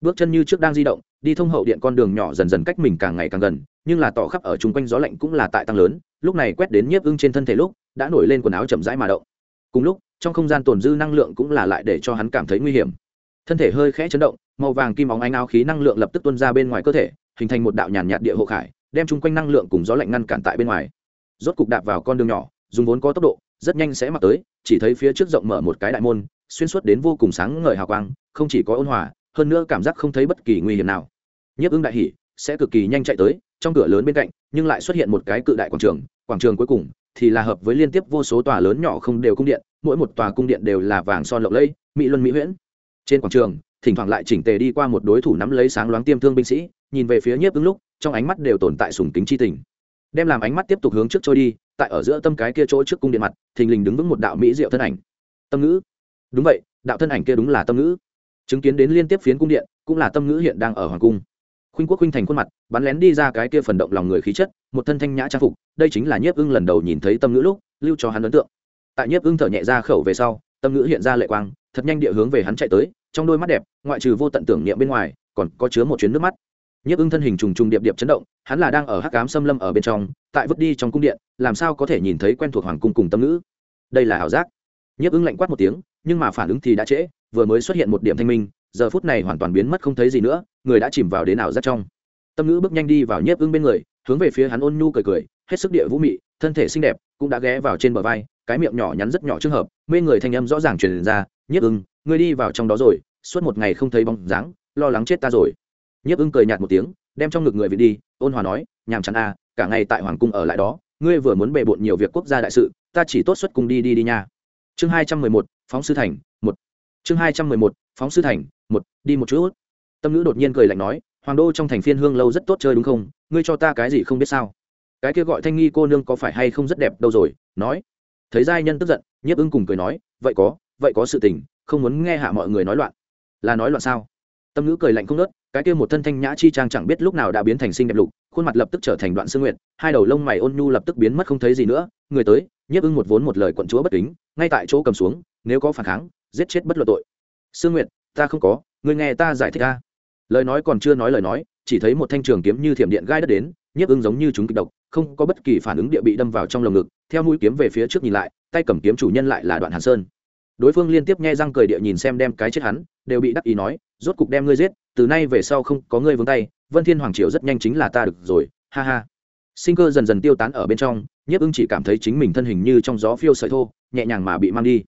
bước chân như trước đang di động, đi thông hậu điện con đường nhỏ dần dần cách mình càng ngày càng gần, nhưng là tỏ khắp ở chung quanh gió lạnh cũng là tại tăng lớn, lúc này quét đến nhiếp ưng trên thân thể lúc, đã nổi lên quần áo chậm rãi mà động. Cùng lúc, trong không gian tồn dư năng lượng cũng là lại để cho hắn cảm thấy nguy hiểm. Thân thể hơi khẽ chấn động, màu vàng kim óng ánh áo khí năng lượng lập tức tuôn ra bên ngoài cơ thể, hình thành một đạo nhàn nhạt địa hộ khải, đem chung quanh năng lượng cùng gió lạnh ngăn cản tại bên ngoài. Rốt cục đạp vào con đường nhỏ, dùng vốn có tốc độ, rất nhanh sẽ mặc tới, chỉ thấy phía trước rộng mở một cái đại môn, xuyên suốt đến vô cùng sáng ngời hào quang, không chỉ có ôn hòa hơn nữa cảm giác không thấy bất kỳ nguy hiểm nào. Nhiếp ứng đại hỉ sẽ cực kỳ nhanh chạy tới, trong cửa lớn bên cạnh, nhưng lại xuất hiện một cái cự đại quảng trường. Quảng trường cuối cùng thì là hợp với liên tiếp vô số tòa lớn nhỏ không đều cung điện, mỗi một tòa cung điện đều là vàng son lộng lẫy, mỹ luân mỹ huyễn. Trên quảng trường, thỉnh thoảng lại chỉnh tề đi qua một đối thủ nắm lấy sáng loáng tiêm thương binh sĩ, nhìn về phía nhiếp ứng lúc, trong ánh mắt đều tồn tại sùng kính chi tình. Đem làm ánh mắt tiếp tục hướng trước trôi đi, tại ở giữa tâm cái kia chỗ trước cung điện mặt, thình lình đứng vững một đạo mỹ diệu thân ảnh. Tâm ngữ. Đúng vậy, đạo thân ảnh kia đúng là tâm ngữ chứng kiến đến liên tiếp phiến cung điện, cũng là tâm ngữ hiện đang ở hoàng cung. Khuynh quốc khuynh thành khuôn mặt, bắn lén đi ra cái kia phần động lòng người khí chất, một thân thanh nhã trang phục, đây chính là nhiếp ưng lần đầu nhìn thấy tâm ngữ lúc, lưu cho hắn ấn tượng. Tại nhiếp ưng thở nhẹ ra khẩu về sau, tâm ngữ hiện ra lệ quang, thật nhanh địa hướng về hắn chạy tới, trong đôi mắt đẹp, ngoại trừ vô tận tưởng niệm bên ngoài, còn có chứa một chuyến nước mắt. Nhiếp ưng thân hình trùng trùng điệp điệp chấn động, hắn là đang ở hắc cám xâm lâm ở bên trong, tại vứt đi trong cung điện, làm sao có thể nhìn thấy quen thuộc hoàng cung cùng tâm ngữ? Đây là ảo giác. Nhiếp ưng lạnh quát một tiếng, nhưng mà phản ứng thì đã trễ vừa mới xuất hiện một điểm thanh minh, giờ phút này hoàn toàn biến mất không thấy gì nữa, người đã chìm vào đến ảo giác trong. Tâm ngữ bước nhanh đi vào nhiếp ưng bên người, hướng về phía hắn ôn nhu cười cười, hết sức địa vũ mị, thân thể xinh đẹp, cũng đã ghé vào trên bờ vai, cái miệng nhỏ nhắn rất nhỏ trường hợp, mê người thanh âm rõ ràng truyền ra, nhiếp ưng, ngươi đi vào trong đó rồi, suốt một ngày không thấy bóng dáng, lo lắng chết ta rồi. Nhiếp ưng cười nhạt một tiếng, đem trong ngực người vị đi, ôn hòa nói, nhàm chán a, cả ngày tại hoàng cung ở lại đó, ngươi vừa muốn bề bộn nhiều việc quốc gia đại sự, ta chỉ tốt xuất cung đi đi đi nha. Chương hai trăm mười một, phóng sư thành chương hai trăm mười một, phóng sư thành, một, đi một chút. Tâm ngữ đột nhiên cười lạnh nói, hoàng đô trong thành phiên hương lâu rất tốt chơi đúng không? Ngươi cho ta cái gì không biết sao? Cái kia gọi thanh nghi cô nương có phải hay không rất đẹp đâu rồi? Nói. Thấy giai nhân tức giận, nhiếp ưng cùng cười nói, vậy có vậy có sự tình, không muốn nghe hạ mọi người nói loạn. Là nói loạn sao? Tâm ngữ cười lạnh không nớt, cái kia một thân thanh nhã chi trang chẳng biết lúc nào đã biến thành sinh đẹp lục, khuôn mặt lập tức trở thành đoạn sư nguyện hai đầu lông mày ôn nhu lập tức biến mất không thấy gì nữa. Người tới, nhiếp ưng một vốn một lời quận chúa bất kính, ngay tại chỗ cầm xuống, nếu có phản kháng giết chết bất luận tội. Sương nguyệt, ta không có người nghe ta giải thích ta lời nói còn chưa nói lời nói, chỉ thấy một thanh trường kiếm như thiểm điện gai đất đến, nhiếp ưng giống như chúng kịch độc, không có bất kỳ phản ứng địa bị đâm vào trong lồng ngực, theo mũi kiếm về phía trước nhìn lại, tay cầm kiếm chủ nhân lại là đoạn hàn sơn. Đối phương liên tiếp nghe răng cười địa nhìn xem đem cái chết hắn, đều bị đắc ý nói, rốt cục đem ngươi giết, từ nay về sau không có ngươi vướng tay, vân thiên hoàng triều rất nhanh chính là ta được rồi, ha ha. Sinh cơ dần dần tiêu tán ở bên trong, nhiếp ưng chỉ cảm thấy chính mình thân hình như trong gió phiêu sợi thô, nhẹ nhàng mà bị mang đi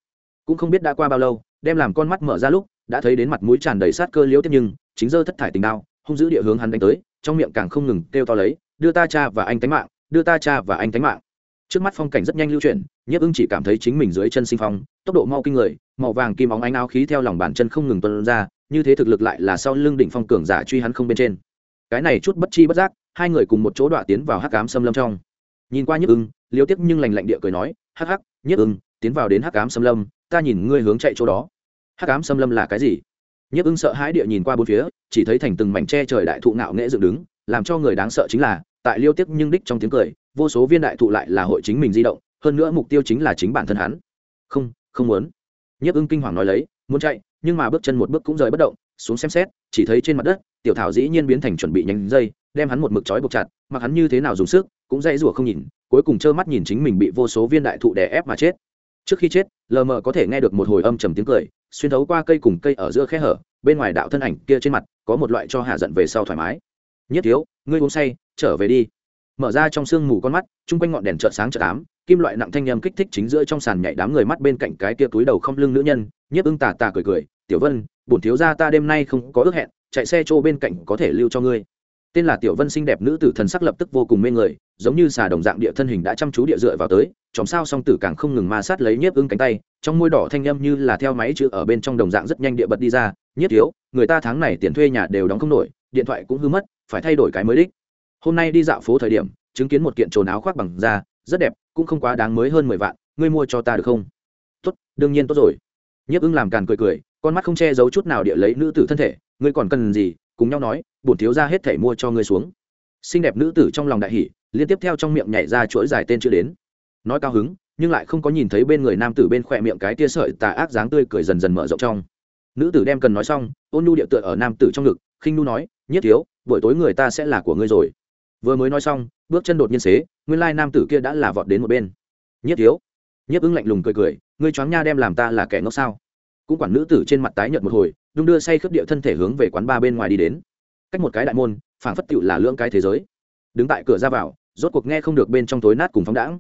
cũng không biết đã qua bao lâu, đem làm con mắt mở ra lúc, đã thấy đến mặt mũi tràn đầy sát cơ liễu tiếp nhưng, chính dơ thất thải tình đao, hung giữ địa hướng hắn đánh tới, trong miệng càng không ngừng kêu to lấy, đưa ta cha và anh tánh mạng, đưa ta cha và anh tánh mạng. Trước mắt phong cảnh rất nhanh lưu chuyển, nhiếp ưng chỉ cảm thấy chính mình dưới chân sinh phong, tốc độ mau kinh người, màu vàng kim óng ánh áo khí theo lòng bàn chân không ngừng tuân ra, như thế thực lực lại là sau lưng đỉnh phong cường giả truy hắn không bên trên. Cái này chút bất chi bất giác, hai người cùng một chỗ đọa tiến vào hắc cám xâm lâm trong. Nhìn qua nhiếp ưng liếu tiếc nhưng lành lạnh địa cười nói, hắc hắc, nhiếp ưng, tiến vào đến hắc cám xâm lâm ta nhìn ngươi hướng chạy chỗ đó. Hắc ám xâm lâm là cái gì? Nhấp ưng sợ hãi địa nhìn qua bốn phía, chỉ thấy thành từng mảnh tre trời đại thụ ngạo nghễ dựng đứng, làm cho người đáng sợ chính là, tại liêu tiếc nhưng đích trong tiếng cười, vô số viên đại thụ lại là hội chính mình di động, hơn nữa mục tiêu chính là chính bản thân hắn. Không không muốn. Nhấp ưng kinh hoàng nói lấy, muốn chạy, nhưng mà bước chân một bước cũng rời bất động, xuống xem xét, chỉ thấy trên mặt đất, tiểu thảo dĩ nhiên biến thành chuẩn bị nhánh dây, đem hắn một mực trói buộc chặt, mặc hắn như thế nào dùng sức, cũng dãy rủa không nhìn, cuối cùng trơ mắt nhìn chính mình bị vô số viên đại thụ đè ép mà chết trước khi chết lờ mờ có thể nghe được một hồi âm trầm tiếng cười xuyên thấu qua cây cùng cây ở giữa khe hở bên ngoài đạo thân ảnh kia trên mặt có một loại cho hạ giận về sau thoải mái. Nhất thiếu ngươi uống say trở về đi. Mở ra trong sương mù con mắt chung quanh ngọn đèn trợ sáng trợ tám, kim loại nặng thanh nhầm kích thích chính giữa trong sàn nhảy đám người mắt bên cạnh cái kia túi đầu không lưng nữ nhân nhiếp ưng tà tà cười cười tiểu vân bổn thiếu gia ta đêm nay không có ước hẹn chạy xe chỗ bên cạnh có thể lưu cho ngươi tên là tiểu vân xinh đẹp nữ tử thần sắc lập tức vô cùng mê người, giống như xà đồng dạng địa thân hình đã chăm chú địa dựa vào tới, chòm sao song tử càng không ngừng ma sát lấy nhiếp ưng cánh tay, trong môi đỏ thanh âm như là theo máy chữ ở bên trong đồng dạng rất nhanh địa bật đi ra nhất thiếu, người ta tháng này tiền thuê nhà đều đóng không nổi, điện thoại cũng hư mất, phải thay đổi cái mới đích. Hôm nay đi dạo phố thời điểm, chứng kiến một kiện trồn áo khoác bằng da, rất đẹp, cũng không quá đáng mới hơn mười vạn, ngươi mua cho ta được không? Tốt, đương nhiên tốt rồi. Nhiếp ưng làm càn cười cười, con mắt không che giấu chút nào địa lấy nữ tử thân thể, ngươi còn cần gì? cùng nhau nói bổn thiếu ra hết thể mua cho ngươi xuống. Xinh đẹp nữ tử trong lòng đại hỷ liên tiếp theo trong miệng nhảy ra chuỗi dài tên chưa đến. Nói cao hứng, nhưng lại không có nhìn thấy bên người nam tử bên khỏe miệng cái tia sợi tà ác dáng tươi cười dần dần mở rộng trong. Nữ tử đem cần nói xong, ôn nhu địa tựa ở nam tử trong ngực, khinh nu nói, nhất thiếu, buổi tối người ta sẽ là của ngươi rồi. Vừa mới nói xong, bước chân đột nhiên xế, nguyên lai nam tử kia đã là vọt đến một bên. Nhất thiếu. Nhất ứng lạnh lùng cười cười, ngươi choáng nha đem làm ta là kẻ ngốc sao? Cũng quản nữ tử trên mặt tái nhợt một hồi, đung đưa say khớp địa thân thể hướng về quán ba bên ngoài đi đến cách một cái đại môn, phảng phất tựu là lưỡng cái thế giới. Đứng tại cửa ra vào, rốt cuộc nghe không được bên trong tối nát cùng phóng đãng.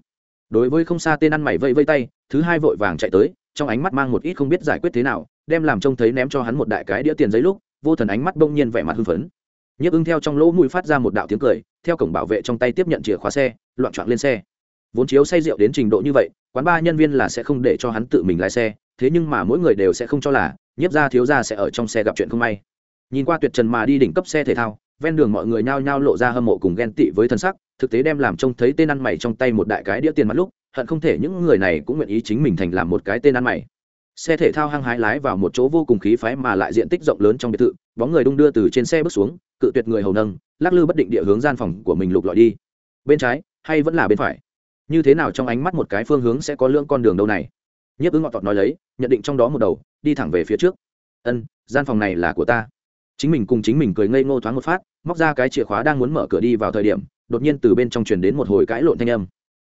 Đối với không xa tên ăn mày vây vây tay, thứ hai vội vàng chạy tới, trong ánh mắt mang một ít không biết giải quyết thế nào, đem làm trông thấy ném cho hắn một đại cái đĩa tiền giấy lúc, vô thần ánh mắt bỗng nhiên vẻ mặt hưng phấn. Nhấp ưng theo trong lỗ mùi phát ra một đạo tiếng cười, theo cổng bảo vệ trong tay tiếp nhận chìa khóa xe, loạn trọn lên xe. Vốn chiếu say rượu đến trình độ như vậy, quán ba nhân viên là sẽ không để cho hắn tự mình lái xe, thế nhưng mà mỗi người đều sẽ không cho là nhiếp ra thiếu ra sẽ ở trong xe gặp chuyện không may nhìn qua tuyệt trần mà đi đỉnh cấp xe thể thao, ven đường mọi người nhao nhao lộ ra hâm mộ cùng ghen tị với thân sắc, thực tế đem làm trông thấy tên ăn mày trong tay một đại cái đĩa tiền mặt lúc, hận không thể những người này cũng nguyện ý chính mình thành làm một cái tên ăn mày. Xe thể thao hăng hái lái vào một chỗ vô cùng khí phái mà lại diện tích rộng lớn trong biệt thự, bóng người đung đưa từ trên xe bước xuống, cự tuyệt người hầu nâng, lắc lư bất định địa hướng gian phòng của mình lục lọi đi. Bên trái, hay vẫn là bên phải? Như thế nào trong ánh mắt một cái phương hướng sẽ có lưỡng con đường đâu này? Nhiếp ứng ngọt tọt nói lấy, nhận định trong đó một đầu, đi thẳng về phía trước. Ân, gian phòng này là của ta chính mình cùng chính mình cười ngây ngô thoáng một phát, móc ra cái chìa khóa đang muốn mở cửa đi vào thời điểm, đột nhiên từ bên trong truyền đến một hồi cãi lộn thanh âm.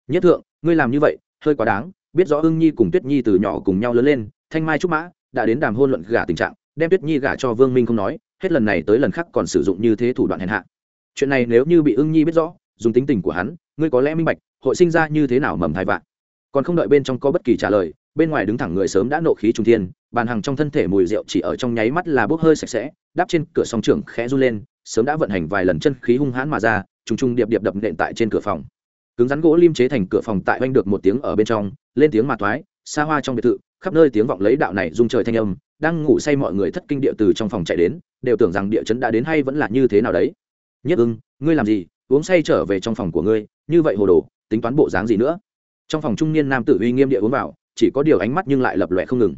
Nhất thượng, ngươi làm như vậy, hơi quá đáng, biết rõ ưng nhi cùng tuyết nhi từ nhỏ cùng nhau lớn lên, thanh mai trúc mã đã đến đàm hôn luận gả tình trạng, đem tuyết nhi gả cho vương minh không nói, hết lần này tới lần khác còn sử dụng như thế thủ đoạn hèn hạ. Chuyện này nếu như bị ưng nhi biết rõ, dùng tính tình của hắn, ngươi có lẽ minh bạch, hội sinh ra như thế nào mầm thai vạn. Còn không đợi bên trong có bất kỳ trả lời, bên ngoài đứng thẳng người sớm đã nộ khí trung thiên bàn hàng trong thân thể mùi rượu chỉ ở trong nháy mắt là bốc hơi sạch sẽ, đáp trên cửa song trưởng khẽ run lên, sớm đã vận hành vài lần chân khí hung hãn mà ra, trùng trùng điệp điệp đập nện tại trên cửa phòng. Cứng rắn gỗ lim chế thành cửa phòng tại oanh được một tiếng ở bên trong, lên tiếng mà thoái, xa hoa trong biệt thự, khắp nơi tiếng vọng lấy đạo này rung trời thanh âm, đang ngủ say mọi người thất kinh địa từ trong phòng chạy đến, đều tưởng rằng địa chấn đã đến hay vẫn là như thế nào đấy. Nhất ưng, ngươi làm gì, uống say trở về trong phòng của ngươi, như vậy hồ đồ, tính toán bộ dáng gì nữa? Trong phòng trung niên nam tử uy nghiêm địa uống vào, chỉ có điều ánh mắt nhưng lại lập lòe không ngừng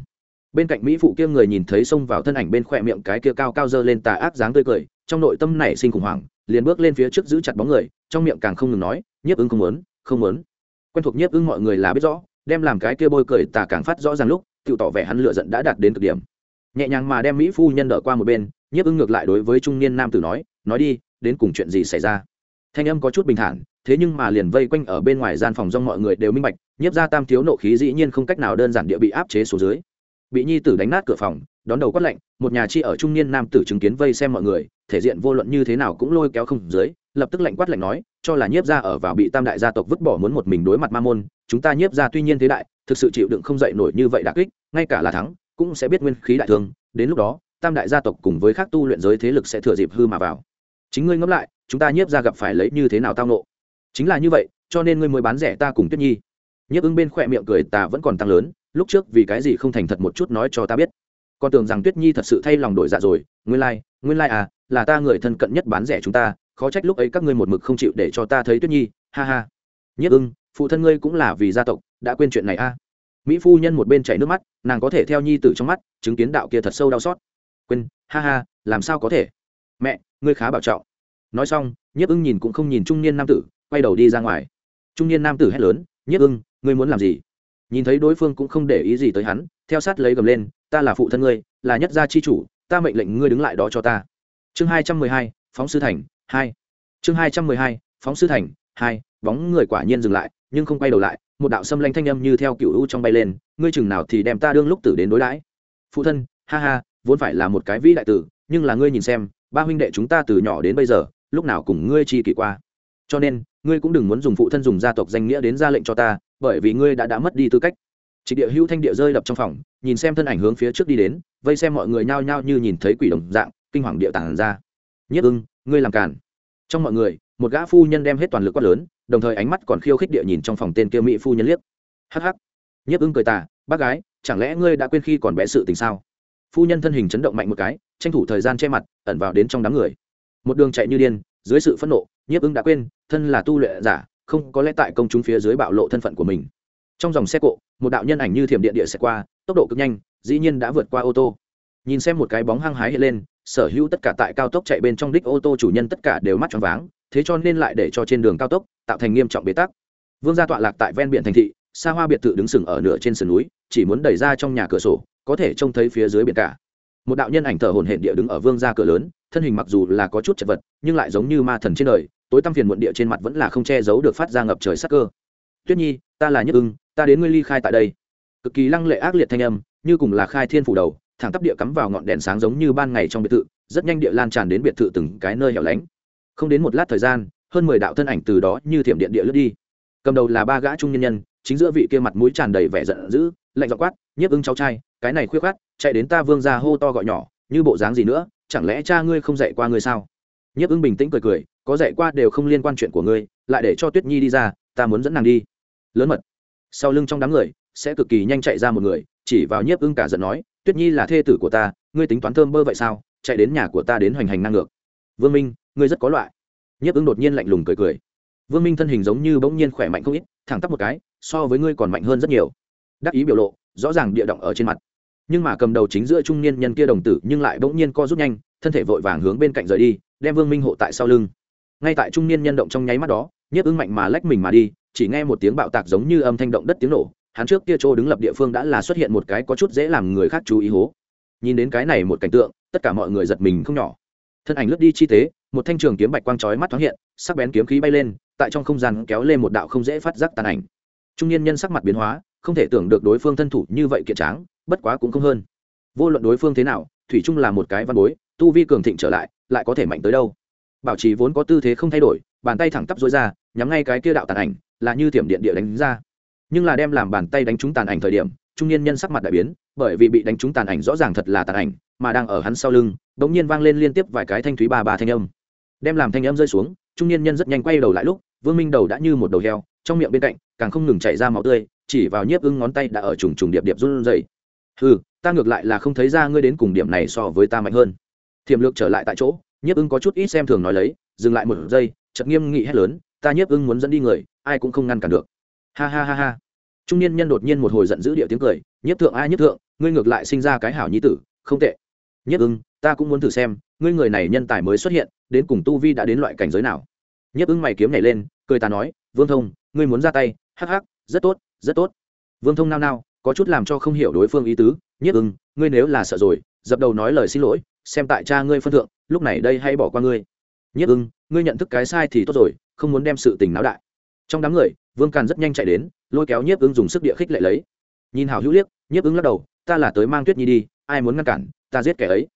bên cạnh mỹ phụ kia người nhìn thấy xông vào thân ảnh bên khỏe miệng cái kia cao cao dơ lên tà ác dáng tươi cười, trong nội tâm nảy sinh khủng hoảng, liền bước lên phía trước giữ chặt bóng người, trong miệng càng không ngừng nói, nhiếp ưng không muốn không muốn. Quen thuộc nhiếp ưng mọi người là biết rõ, đem làm cái kia bôi cười tà càng phát rõ ràng lúc tự tỏ vẻ hắn lựa giận đã đạt đến cực điểm. Nhẹ nhàng mà đem mỹ phu nhân đỡ qua một bên, nhiếp ưng ngược lại đối với trung niên nam tử nói nói đi, đến cùng chuyện gì xảy ra? Thanh âm có chút bình thản, thế nhưng mà liền vây quanh ở bên ngoài gian phòng do mọi người đều minh bạch, nhiếp ra tam thiếu nộ khí dĩ nhiên không cách nào đơn giản địa bị áp chế xuống dưới bị nhi tử đánh nát cửa phòng, đón đầu quát lạnh, một nhà chi ở trung niên nam tử chứng kiến vây xem mọi người, thể diện vô luận như thế nào cũng lôi kéo không dưới, lập tức lạnh quát lạnh nói, cho là nhiếp ra ở vào bị tam đại gia tộc vứt bỏ muốn một mình đối mặt ma môn, chúng ta nhiếp ra tuy nhiên thế đại, thực sự chịu đựng không dậy nổi như vậy đà kích, ngay cả là thắng, cũng sẽ biết nguyên khí đại thương, đến lúc đó, tam đại gia tộc cùng với các tu luyện giới thế lực sẽ thừa dịp hư mà vào. Chính ngươi ngẫm lại, chúng ta nhiếp ra gặp phải lấy như thế nào tao nộ chính là như vậy, cho nên ngươi mới bán rẻ ta cùng tuyết nhi. Nhiếp ứng bên khỏe miệng cười ta vẫn còn tăng lớn lúc trước vì cái gì không thành thật một chút nói cho ta biết. Con tưởng rằng tuyết nhi thật sự thay lòng đổi dạ rồi. Nguyên lai、like, nguyên lai、like、à à là ta người thân cận nhất bán rẻ chúng ta khó trách lúc ấy các ngươi một mực không chịu để cho ta thấy tuyết nhi ha ha. Nhất ưng phụ thân ngươi cũng là vì gia tộc đã quên chuyện này a à. mỹ phu nhân một bên chảy nước mắt nàng có thể theo nhi tử trong mắt chứng kiến đạo kia thật sâu đau xót. Quên ha ha làm sao có thể? Mẹ ngươi khá bảo trọng. Nói xong nhiếp ưng nhìn cũng không nhìn trung niên nam tử quay đầu đi ra ngoài. Trung niên nam tử hét lớn nhiếp ưng ngươi muốn làm gì? Nhìn thấy đối phương cũng không để ý gì tới hắn, theo sát lấy gầm lên, ta là phụ thân ngươi, là nhất gia chi chủ, ta mệnh lệnh ngươi đứng lại đó cho ta. Chương hai trăm mười hai, phóng sư thành, hai. Chương hai trăm mười hai, phóng sư thành, hai, bóng người quả nhiên dừng lại, nhưng không quay đầu lại, một đạo xâm lanh thanh âm như theo cựu u trong bay lên, ngươi chừng nào thì đem ta đương lúc tử đến đối đãi? Phụ thân, ha ha, vốn phải là một cái vĩ đại tử, nhưng là ngươi nhìn xem, ba huynh đệ chúng ta từ nhỏ đến bây giờ, lúc nào cùng ngươi chi kỷ qua? Cho nên ngươi cũng đừng muốn dùng phụ thân dùng gia tộc danh nghĩa đến ra lệnh cho ta, bởi vì ngươi đã đã mất đi tư cách. Chỉ địa hữu thanh địa rơi đập trong phòng, nhìn xem thân ảnh hướng phía trước đi đến, vây xem mọi người nhao nhao như nhìn thấy quỷ đồng dạng, kinh hoàng địa tản ra. Nhất ưng, ngươi làm càn. Trong mọi người, một gã phu nhân đem hết toàn lực quát lớn, đồng thời ánh mắt còn khiêu khích địa nhìn trong phòng tên kia mỹ phu nhân liếc. Hắc hắc. Nhất ưng cười tà, bác gái, chẳng lẽ ngươi đã quên khi còn bé sự tình sao? Phu nhân thân hình chấn động mạnh một cái, tranh thủ thời gian che mặt, ẩn vào đến trong đám người. Một đường chạy như điên, dưới sự phẫn nộ nhiếp ưng đã quên, thân là tu luyện giả, không có lẽ tại công chúng phía dưới bạo lộ thân phận của mình. Trong dòng xe cộ, một đạo nhân ảnh như thiểm điện địa sẽ qua, tốc độ cực nhanh, dĩ nhiên đã vượt qua ô tô. Nhìn xem một cái bóng hăng hái hiện lên, sở hữu tất cả tại cao tốc chạy bên trong đích ô tô chủ nhân tất cả đều mắt tròn váng, thế cho nên lại để cho trên đường cao tốc tạo thành nghiêm trọng bế tắc. Vương gia tọa lạc tại ven biển thành thị, xa hoa biệt thự đứng sừng ở nửa trên sườn núi, chỉ muốn đẩy ra trong nhà cửa sổ, có thể trông thấy phía dưới biển cả. Một đạo nhân ảnh thở hồn hển địa đứng ở vương gia cửa lớn, thân hình mặc dù là có chút chật vật, nhưng lại giống như ma thần trên đời tối tăm phiền muộn địa trên mặt vẫn là không che giấu được phát ra ngập trời sắc cơ. Tuyết nhi, ta là nhất ưng, ta đến ngươi ly khai tại đây. Cực kỳ lăng lệ ác liệt thanh âm, như cùng là khai thiên phủ đầu, thẳng tắp địa cắm vào ngọn đèn sáng giống như ban ngày trong biệt thự, rất nhanh địa lan tràn đến biệt thự từng cái nơi hẻo lánh. Không đến một lát thời gian, hơn mười đạo thân ảnh từ đó như thiểm điện địa lướt đi. Cầm đầu là ba gã trung nhân nhân, chính giữa vị kia mặt mũi tràn đầy vẻ giận dữ, lạnh dọ quát nhiếp ưng cháu trai, cái này khuyết khát chạy đến ta vương ra hô to gọi nhỏ, như bộ dáng gì nữa, chẳng lẽ cha ngươi không dạy qua ngươi sao? Nhiếp ưng bình tĩnh cười cười có dạy qua đều không liên quan chuyện của ngươi, lại để cho tuyết nhi đi ra, ta muốn dẫn nàng đi. Lớn mật. Sau lưng trong đám người, sẽ cực kỳ nhanh chạy ra một người, chỉ vào nhiếp ưng cả giận nói, tuyết nhi là thê tử của ta, ngươi tính toán thơm bơ vậy sao? Chạy đến nhà của ta đến hoành hành năng ngược. Vương minh, ngươi rất có loại. Nhiếp ưng đột nhiên lạnh lùng cười cười. Vương minh thân hình giống như bỗng nhiên khỏe mạnh không ít, thẳng tắp một cái, so với ngươi còn mạnh hơn rất nhiều. Đắc ý biểu lộ, rõ ràng địa động ở trên mặt. Nhưng mà cầm đầu chính giữa trung niên nhân kia đồng tử nhưng lại bỗng nhiên co rút nhanh, thân thể vội vàng hướng bên cạnh rời đi, đem vương minh hộ tại sau lưng ngay tại trung niên nhân động trong nháy mắt đó, nhiếp ưng mạnh mà lách mình mà đi, chỉ nghe một tiếng bạo tạc giống như âm thanh động đất tiếng nổ, hắn trước kia chỗ đứng lập địa phương đã là xuất hiện một cái có chút dễ làm người khác chú ý hố. Nhìn đến cái này một cảnh tượng, tất cả mọi người giật mình không nhỏ. Thân ảnh lướt đi chi tế một thanh trường kiếm bạch quang chói mắt thoáng hiện, sắc bén kiếm khí bay lên, tại trong không gian kéo lên một đạo không dễ phát giác tàn ảnh. Trung niên nhân sắc mặt biến hóa, không thể tưởng được đối phương thân thủ như vậy kiện tráng, bất quá cũng không hơn. Vô luận đối phương thế nào, thủy trung là một cái văn bối, tu vi cường thịnh trở lại lại có thể mạnh tới đâu? Bảo trì vốn có tư thế không thay đổi, bàn tay thẳng tắp dối ra, nhắm ngay cái kia đạo tàn ảnh, là như thiểm điện địa đánh ra. Nhưng là đem làm bàn tay đánh trúng tàn ảnh thời điểm, trung niên nhân sắc mặt đại biến, bởi vì bị đánh trúng tàn ảnh rõ ràng thật là tàn ảnh, mà đang ở hắn sau lưng đ ỗ n g nhiên vang lên liên tiếp vài cái thanh thúy ba ba thanh âm. Đem làm thanh âm rơi xuống, trung niên nhân rất nhanh quay đầu lại lúc, vương minh đầu đã như một đầu heo, trong miệng bên cạnh, càng không ngừng chảy ra máu tươi, chỉ vào nhiếp ưng ngón tay đã ở trùng trùng điệp điệp run dày ừ ta ngược lại là không thấy ra ngươi đến cùng điểm này so với ta mạnh hơn. Thiềm lược trở lại tại chỗ nhiếp ưng có chút ít xem thường nói lấy, dừng lại một giây chật nghiêm nghị hét lớn, ta nhiếp ưng muốn dẫn đi người, ai cũng không ngăn cản được. Ha ha ha ha. Trung niên nhân đột nhiên một hồi giận dữ địa tiếng cười, nhiếp thượng, ai nhiếp thượng, ngươi ngược lại sinh ra cái hảo nhi tử, không tệ. Nhiếp ưng, ta cũng muốn thử xem, ngươi người này nhân tài mới xuất hiện, đến cùng tu vi đã đến loại cảnh giới nào? Nhiếp ưng mày kiếm nhảy lên, cười ta nói, vương thông, ngươi muốn ra tay, hắc hắc, rất tốt rất tốt. Vương thông nao nao, có chút làm cho không hiểu đối phương ý tứ, nhiếp ưng, ngươi nếu là sợ rồi, dập đầu nói lời xin lỗi xem tại cha ngươi phân thượng, lúc này đây hay bỏ qua ngươi. Nhất ưng, ngươi nhận thức cái sai thì tốt rồi, không muốn đem sự tình náo đại. Trong đám người, vương càn rất nhanh chạy đến, lôi kéo nhiếp ứng dùng sức địa khích lệ lấy. Nhìn hào hữu liếc, nhiếp ứng lắc đầu, ta là tới mang tuyết nhi đi, ai muốn ngăn cản, ta giết kẻ ấy.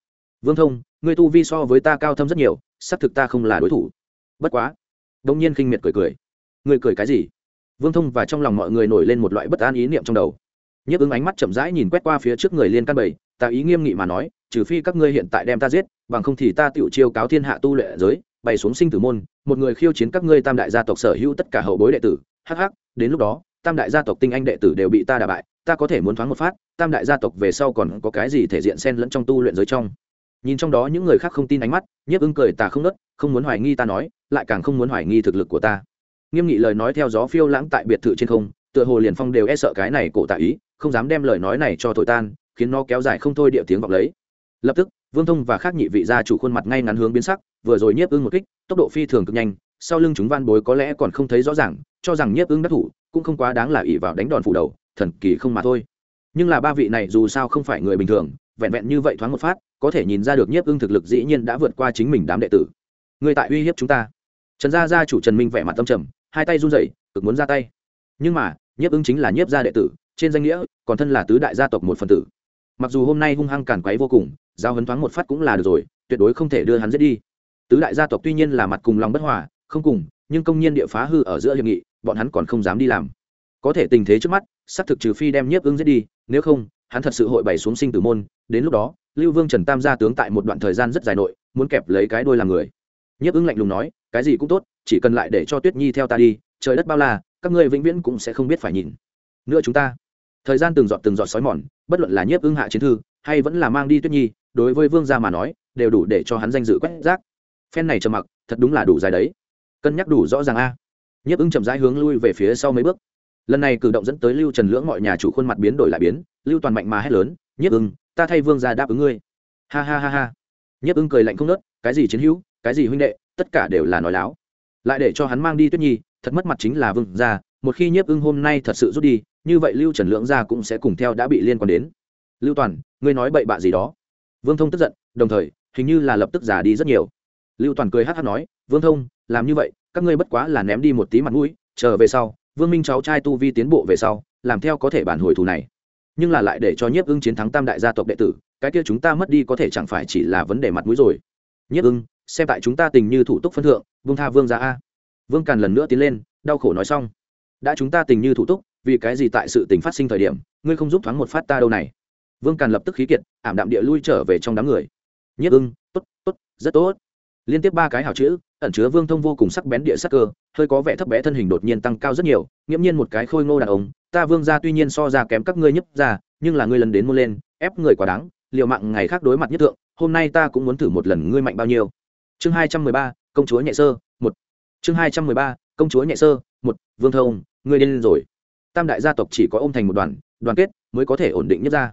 Vương thông người tu vi so với ta cao thâm rất nhiều, xác thực ta không là đối thủ. Bất quá. Đông nhiên khinh miệt cười cười. Người cười cái gì? Vương thông và trong lòng mọi người nổi lên một loại bất an ý niệm trong đầu. Nhiếp ứng ánh mắt chậm rãi nhìn quét qua phía trước người liên căn bảy ta ý nghiêm nghị mà nói, trừ phi các ngươi hiện tại đem ta giết, bằng không thì ta tựu chiêu cáo thiên hạ tu lệ giới, bày xuống sinh tử môn, một người khiêu chiến các ngươi tam đại gia tộc sở hữu tất cả hậu bối đệ tử. Hắc hắc, đến lúc đó, tam đại gia tộc tinh anh đệ tử đều bị ta đả bại, ta có thể muốn thoáng một phát, tam đại gia tộc về sau còn có cái gì thể diện xen lẫn trong tu luyện giới trong? Nhìn trong đó những người khác không tin ánh mắt, nhiếp ưng cười ta không nớt không muốn hoài nghi ta nói, lại càng không muốn hoài nghi thực lực của ta. Nghiêm nghị lời nói theo gió phiêu lãng tại biệt thự trên không, tựa hồ liền phong đều e sợ cái này cổ tạ ý, không dám đem lời nói này cho thổi tan khiến nó kéo dài không thôi địa tiếng vọng lấy. Lập tức, vương thông và khác nhị vị gia chủ khuôn mặt ngay ngắn hướng biến sắc, vừa rồi nhiếp ưng một kích, tốc độ phi thường cực nhanh, sau lưng chúng van bối có lẽ còn không thấy rõ ràng, cho rằng nhiếp ưng đắc thủ, cũng không quá đáng là ỉ vào đánh đòn phủ đầu, thần kỳ không mà thôi. Nhưng là ba vị này dù sao không phải người bình thường, vẹn vẹn như vậy thoáng một phát, có thể nhìn ra được nhiếp ưng thực lực dĩ nhiên đã vượt qua chính mình đám đệ tử. Người tại uy hiếp chúng ta. Trần gia gia chủ trần minh vẻ mặt tâm trầm, hai tay run rẩy, cực muốn ra tay. Nhưng mà, nhiếp ưng chính là nhiếp gia đệ tử, trên danh nghĩa, còn thân là tứ đại gia tộc một phần tử mặc dù hôm nay hung hăng càn quấy vô cùng, giao hấn thoáng một phát cũng là được rồi, tuyệt đối không thể đưa hắn giết đi. Tứ đại gia tộc tuy nhiên là mặt cùng lòng bất hòa, không cùng, nhưng công nhiên địa phá hư ở giữa hiệp nghị, bọn hắn còn không dám đi làm. Có thể tình thế trước mắt, xác thực trừ phi đem nhiếp ưng giết đi, nếu không, hắn thật sự hội bày xuống sinh tử môn. Đến lúc đó, lưu vương trần tam gia tướng tại một đoạn thời gian rất dài nội, muốn kẹp lấy cái đôi làm người. Nhiếp ưng lạnh lùng nói, cái gì cũng tốt, chỉ cần lại để cho tuyết nhi theo ta đi, trời đất bao la, các ngươi vĩnh viễn cũng sẽ không biết phải nhìn. Nữa chúng ta. Thời gian từng giọt từng giọt sói mòn bất luận là nhiếp ưng hạ chiến thư, hay vẫn là mang đi tuyết nhi, đối với vương gia mà nói, đều đủ để cho hắn danh dự quét rác. Phen này trầm mặc, thật đúng là đủ dài đấy. Cân nhắc đủ rõ ràng a. Nhiếp ưng chậm rãi hướng lui về phía sau mấy bước. Lần này cử động dẫn tới lưu trần lưỡng mọi nhà chủ khuôn mặt biến đổi lại biến, lưu toàn mạnh mà hét lớn, nhiếp ưng, ta thay vương gia đáp ứng ngươi. Ha ha ha ha. Nhiếp ưng cười lạnh không nớt cái gì chiến hữu, cái gì huynh đệ, tất cả đều là nói láo. Lại để cho hắn mang đi tuyết nhi, thật mất mặt chính là vương gia, một khi nhiếp ưng hôm nay thật sự rút đi như vậy lưu trần lưỡng gia cũng sẽ cùng theo đã bị liên quan đến. Lưu toàn, ngươi nói bậy bạ gì đó? Vương thông tức giận, đồng thời, hình như là lập tức giả đi rất nhiều. Lưu toàn cười hát hát nói, vương thông, làm như vậy, các ngươi bất quá là ném đi một tí mặt mũi, chờ về sau, vương minh cháu trai tu vi tiến bộ về sau, làm theo có thể bản hồi thù này. Nhưng là lại để cho nhiếp ưng chiến thắng tam đại gia tộc đệ tử, cái kia chúng ta mất đi có thể chẳng phải chỉ là vấn đề mặt mũi rồi. Nhiếp ưng, xem tại chúng ta tình như thủ tục phân thượng vương tha vương ra a. Vương càn lần nữa tiến lên, đau khổ nói xong. Đã chúng ta tình như thủ tục vì cái gì tại sự tình phát sinh thời điểm, ngươi không giúp thoáng một phát ta đâu này? Vương càn lập tức khí kiệt, ảm đạm địa lui trở về trong đám người. Nhất ưng, tốt tốt, rất tốt. Liên tiếp ba cái hào chữ, ẩn chứa vương thông vô cùng sắc bén địa sắc cơ, hơi có vẻ thấp bé thân hình đột nhiên tăng cao rất nhiều, nghiễm nhiên một cái khôi ngô đàn ông. Ta vương ra tuy nhiên so ra kém các ngươi nhấp ra nhưng là ngươi lần đến mua lên, ép người quá đáng liệu mạng ngày khác đối mặt nhất thượng, hôm nay ta cũng muốn thử một lần ngươi mạnh bao nhiêu. Chương hai trăm mười ba, công chúa nhẹ sơ, một. Chương hai trăm mười ba, công chúa nhẹ sơ, một. Vương thông, ngươi lên rồi tam đại gia tộc chỉ có ôm thành một đoàn đoàn kết mới có thể ổn định nhất ra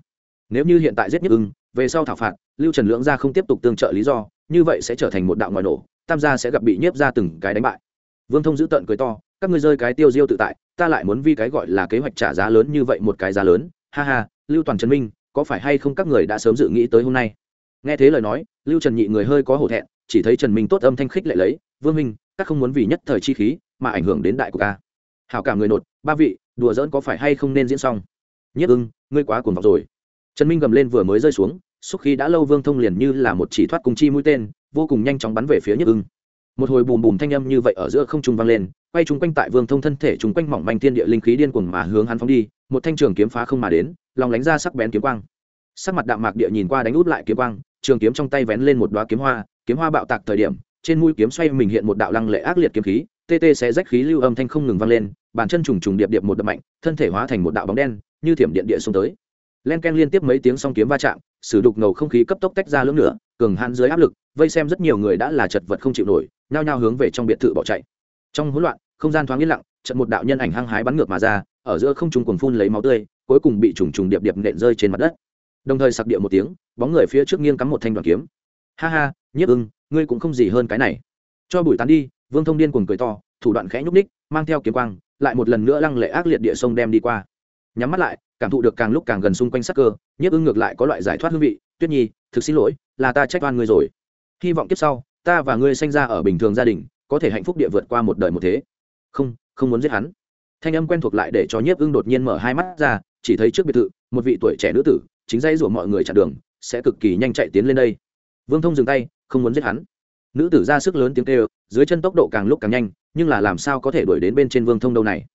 nếu như hiện tại giết nhất ưng, về sau thảo phạt, lưu trần lưỡng gia không tiếp tục tương trợ lý do, như vậy sẽ trở thành một đạo ngoài nổ, tam gia sẽ gặp bị nhiếp ra từng cái đánh bại. Vương thông giữ tận cười to, các ngươi rơi cái tiêu diêu tự tại, ta lại muốn vi cái gọi là kế hoạch trả giá lớn như vậy một cái giá lớn. Ha ha, lưu toàn trần minh, có phải hay không các người đã sớm dự nghĩ tới hôm nay? Nghe thế lời nói, lưu trần nhị người hơi có hổ thẹn, chỉ thấy trần minh tốt âm thanh khích lệ lấy, vương minh các không muốn vì nhất thời chi khí mà ảnh hưởng đến đại của ca hảo cả người nột, ba vị đùa dỡn có phải hay không nên diễn xong? Nhất ưng, ngươi quá cuồng vọng rồi. Trần minh gầm lên vừa mới rơi xuống, xúc khí đã lâu vương thông liền như là một chỉ thoát cùng chi mũi tên, vô cùng nhanh chóng bắn về phía nhất ưng. Một hồi bùm bùm thanh âm như vậy ở giữa không trung vang lên, quay chung quanh tại vương thông thân thể chung quanh mỏng manh thiên địa linh khí điên cuồng mà hướng hắn phóng đi, một thanh trường kiếm phá không mà đến, lòng lánh ra sắc bén kiếm quang. Sắc mặt đạm mạc địa nhìn qua đánh út lại kiếm quang, trường kiếm trong tay vén lên một đoá kiếm hoa kiếm hoa bạo tạc thời điểm, trên mũi kiếm xoay mình hiện một đạo lăng lệ ác liệt kiếm khí tê tê sẽ rách khí lưu âm thanh không ngừng vang lên, bàn chân trùng trùng điệp điệp một đập mạnh, thân thể hóa thành một đạo bóng đen, như thiểm điện địa xuống tới. Len ken liên tiếp mấy tiếng song kiếm va chạm, sử đục ngầu không khí cấp tốc tách ra lưỡng nữa cường hãn dưới áp lực, vây xem rất nhiều người đã là chật vật không chịu nổi, nhao nhao hướng về trong biệt thự bỏ chạy. Trong hỗn loạn, không gian thoáng yên lặng trận một đạo nhân ảnh hăng hái bắn ngược mà ra, ở giữa không trung cuồng phun lấy máu tươi, cuối cùng bị trùng trùng điệp điệp nện rơi trên mặt đất. Đồng thời sặc địa một tiếng, bóng người phía trước nghiêng cắm một thanh đoàn kiếm. Ha ha, nhiếp ưng, ngươi cũng không gì hơn cái này. Cho bụi tán đi vương thông điên cuồng cười to, thủ đoạn khẽ nhúc ních mang theo kiếm quang, lại một lần nữa lăng lệ ác liệt địa sông đem đi qua. Nhắm mắt lại, cảm thụ được càng lúc càng gần xung quanh sắc cơ, nhiếp ưng ngược lại có loại giải thoát hương vị, tuyết nhi, thực xin lỗi, là ta trách oan ngươi rồi. Hy vọng kiếp sau, ta và ngươi sanh ra ở bình thường gia đình, có thể hạnh phúc địa vượt qua một đời một thế. Không không muốn giết hắn. Thanh âm quen thuộc lại để cho nhiếp ưng đột nhiên mở hai mắt ra, chỉ thấy trước biệt thự, một vị tuổi trẻ nữ tử, chính dây rủa mọi người chặn đường, sẽ cực kỳ nhanh chạy tiến lên đây. Vương thông dừng tay, không muốn giết hắn nữ tử ra sức lớn tiếng kêu, dưới chân tốc độ càng lúc càng nhanh, nhưng là làm sao có thể đuổi đến bên trên vương thông đâu này?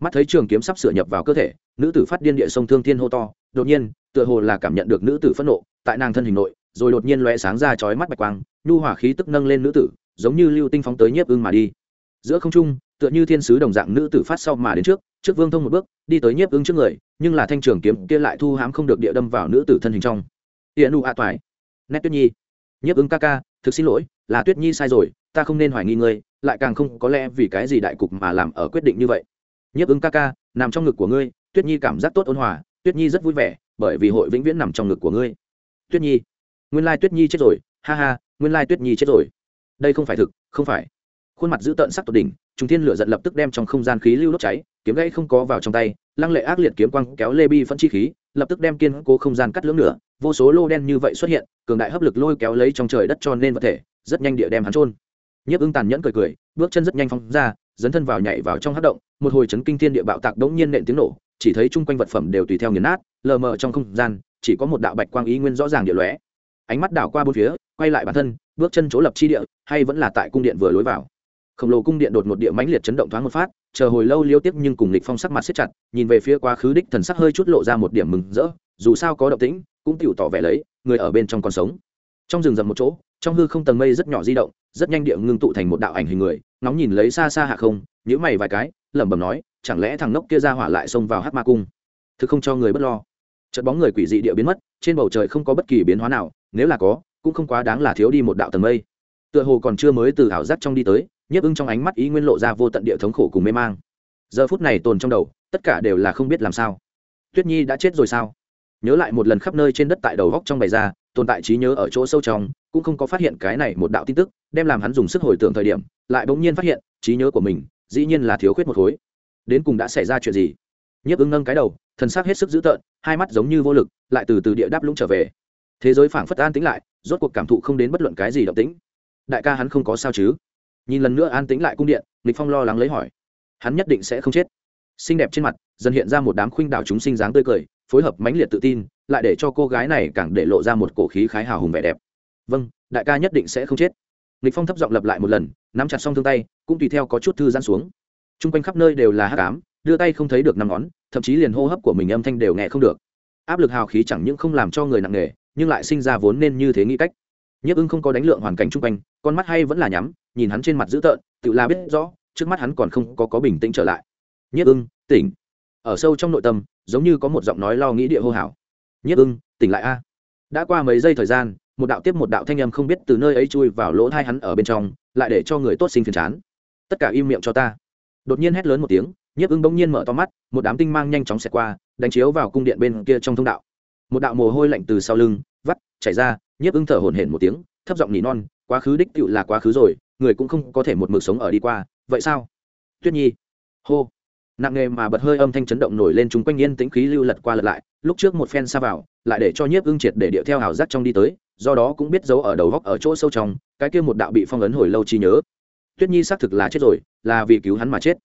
Mắt thấy trường kiếm sắp sửa nhập vào cơ thể, nữ tử phát điên địa sông thương thiên hô to, đột nhiên, tựa hồ là cảm nhận được nữ tử phẫn nộ, tại nàng thân hình nội, rồi đột nhiên lóe sáng ra chói mắt bạch quang, nhu hỏa khí tức nâng lên nữ tử, giống như lưu tinh phóng tới nhiếp ưng mà đi. Giữa không trung, tựa như thiên sứ đồng dạng nữ tử phát sau mà đến trước trước vương thông một bước, đi tới nhiếp ưng trước người, nhưng là thanh trường kiếm kia lại thu hãm không được địa đâm vào nữ tử thân hình trong. Hiện nụ a toại nét tuyết nhi nhiếp ưng ca ca, thực xin lỗi, là tuyết nhi sai rồi, ta không nên hoài nghi ngươi, lại càng không có lẽ vì cái gì đại cục mà làm ở quyết định như vậy. Nhiếp ưng ca ca, nằm trong ngực của ngươi, tuyết nhi cảm giác tốt ôn hòa, tuyết nhi rất vui vẻ, bởi vì hội vĩnh viễn nằm trong ngực của ngươi. Tuyết nhi, nguyên lai tuyết nhi chết rồi, ha ha, nguyên lai tuyết nhi chết rồi. Đây không phải thực, không phải. Khuôn mặt giữ tợn sắc tột đỉnh chúng thiên lửa giận lập tức đem trong không gian khí lưu đốt cháy, kiếm gãy không có vào trong tay, lăng lệ ác liệt kiếm quang kéo lê bi phân chi khí, lập tức đem kiên cố không gian cắt lưỡng nửa vô số lô đen như vậy xuất hiện, cường đại hấp lực lôi kéo lấy trong trời đất cho nên vật thể, rất nhanh địa đem hắn trôn nhiếp ưng tàn nhẫn cười cười, bước chân rất nhanh phóng ra, dấn thân vào nhảy vào trong hát động, một hồi chấn kinh thiên địa bạo tạc đống nhiên nện tiếng nổ, chỉ thấy chung quanh vật phẩm đều tùy theo nghiền nát, lờ mờ trong không gian, chỉ có một đạo bạch quang ý nguyên rõ ràng địa lóe. Ánh mắt đảo qua bốn phía, quay lại bản thân, bước chân chỗ lập chi địa, hay vẫn là tại cung điện vừa lối vào. Khổng lồ cung điện đột một địa mãnh liệt chấn động thoáng một phát, chờ hồi lâu liêu tiếp nhưng cùng lịch phong sắc mặt siết chặt, nhìn về phía quá khứ đích thần sắc hơi chút lộ ra một điểm mừng rỡ dù sao có động tĩnh, cũng tựu tỏ vẻ lấy, người ở bên trong còn sống. Trong rừng rậm một chỗ, trong hư không tầng mây rất nhỏ di động, rất nhanh địa ngưng tụ thành một đạo ảnh hình người nóng nhìn lấy xa xa hạ không nhữ mày vài cái, lẩm bẩm nói, chẳng lẽ thằng nốc kia ra hỏa lại xông vào hát ma cung? Thực không cho người bất lo. Chợt bóng người quỷ dị địa biến mất, trên bầu trời không có bất kỳ biến hóa nào, nếu là có, cũng không quá đáng là thiếu đi một đạo tầng mây. Tựa hồ còn chưa mới từ ảo giác trong đi tới, nhiếp ưng trong ánh mắt ý nguyên lộ ra vô tận địa thống khổ cùng mê mang. Giờ phút này tồn trong đầu, tất cả đều là không biết làm sao. Tuyết nhi đã chết rồi sao? Nhớ lại một lần khắp nơi trên đất tại đầu góc trong bày ra, tồn tại trí nhớ ở chỗ sâu trong, cũng không có phát hiện cái này một đạo tin tức, đem làm hắn dùng sức hồi tưởng thời điểm, lại bỗng nhiên phát hiện, trí nhớ của mình, dĩ nhiên là thiếu khuyết một khối. Đến cùng đã xảy ra chuyện gì? Nhiếp ứng nâng cái đầu, thần sắc hết sức dữ tợn, hai mắt giống như vô lực, lại từ từ địa đáp lũng trở về. Thế giới phảng phất an tĩnh lại, rốt cuộc cảm thụ không đến bất luận cái gì động tĩnh. Đại ca hắn không có sao chứ? Nhìn lần nữa an tĩnh lại cung điện, lịch phong lo lắng lấy hỏi. Hắn nhất định sẽ không chết. Xinh đẹp trên mặt, dần hiện ra một đám khuynh đảo chúng sinh dáng tươi cười phối hợp mãnh liệt tự tin, lại để cho cô gái này càng để lộ ra một cổ khí khái hào hùng vẻ đẹp. Vâng đại ca nhất định sẽ không chết. Lịch phong thấp giọng lặp lại một lần, nắm chặt xong thương tay, cũng tùy theo có chút thư giãn xuống. Trung quanh khắp nơi đều là hắc ám, đưa tay không thấy được năm ngón, thậm chí liền hô hấp của mình âm thanh đều nghe không được. Áp lực hào khí chẳng những không làm cho người nặng nề, nhưng lại sinh ra vốn nên như thế nghĩ cách. Nhiếp ưng không có đánh lượng hoàn cảnh chung quanh, con mắt hay vẫn là nhắm, nhìn hắn trên mặt dữ tợn, tự la biết rõ, trước mắt hắn còn không có có bình tĩnh trở lại. Nhiếp ưng, tỉnh ở sâu trong nội tâm, giống như có một giọng nói lo nghĩ địa hô hào. Nhất ưng, tỉnh lại a. Đã qua mấy giây thời gian, một đạo tiếp một đạo thanh âm không biết từ nơi ấy chui vào lỗ thai hắn ở bên trong, lại để cho người tốt sinh phiền chán. Tất cả im miệng cho ta. Đột nhiên hét lớn một tiếng nhiếp ưng bỗng nhiên mở to mắt, một đám tinh mang nhanh chóng xẹt qua, đánh chiếu vào cung điện bên kia trong thông đạo. Một đạo mồ hôi lạnh từ sau lưng, vắt, chảy ra nhiếp ưng thở hổn hển một tiếng, thấp giọng nỉ non, quá khứ đích cựu là quá khứ rồi, người cũng không có thể một mực sống ở đi qua, vậy sao? Tuyết nhi, hô nặng nề mà bật hơi âm thanh chấn động nổi lên chúng quanh yên tĩnh khí lưu lật qua lật lại, lúc trước một phen xa vào, lại để cho nhiếp ưng triệt để điệu theo hào giác trong đi tới, do đó cũng biết giấu ở đầu góc ở chỗ sâu trong, cái kia một đạo bị phong ấn hồi lâu chi nhớ. Tuyết nhi xác thực là chết rồi, là vì cứu hắn mà chết.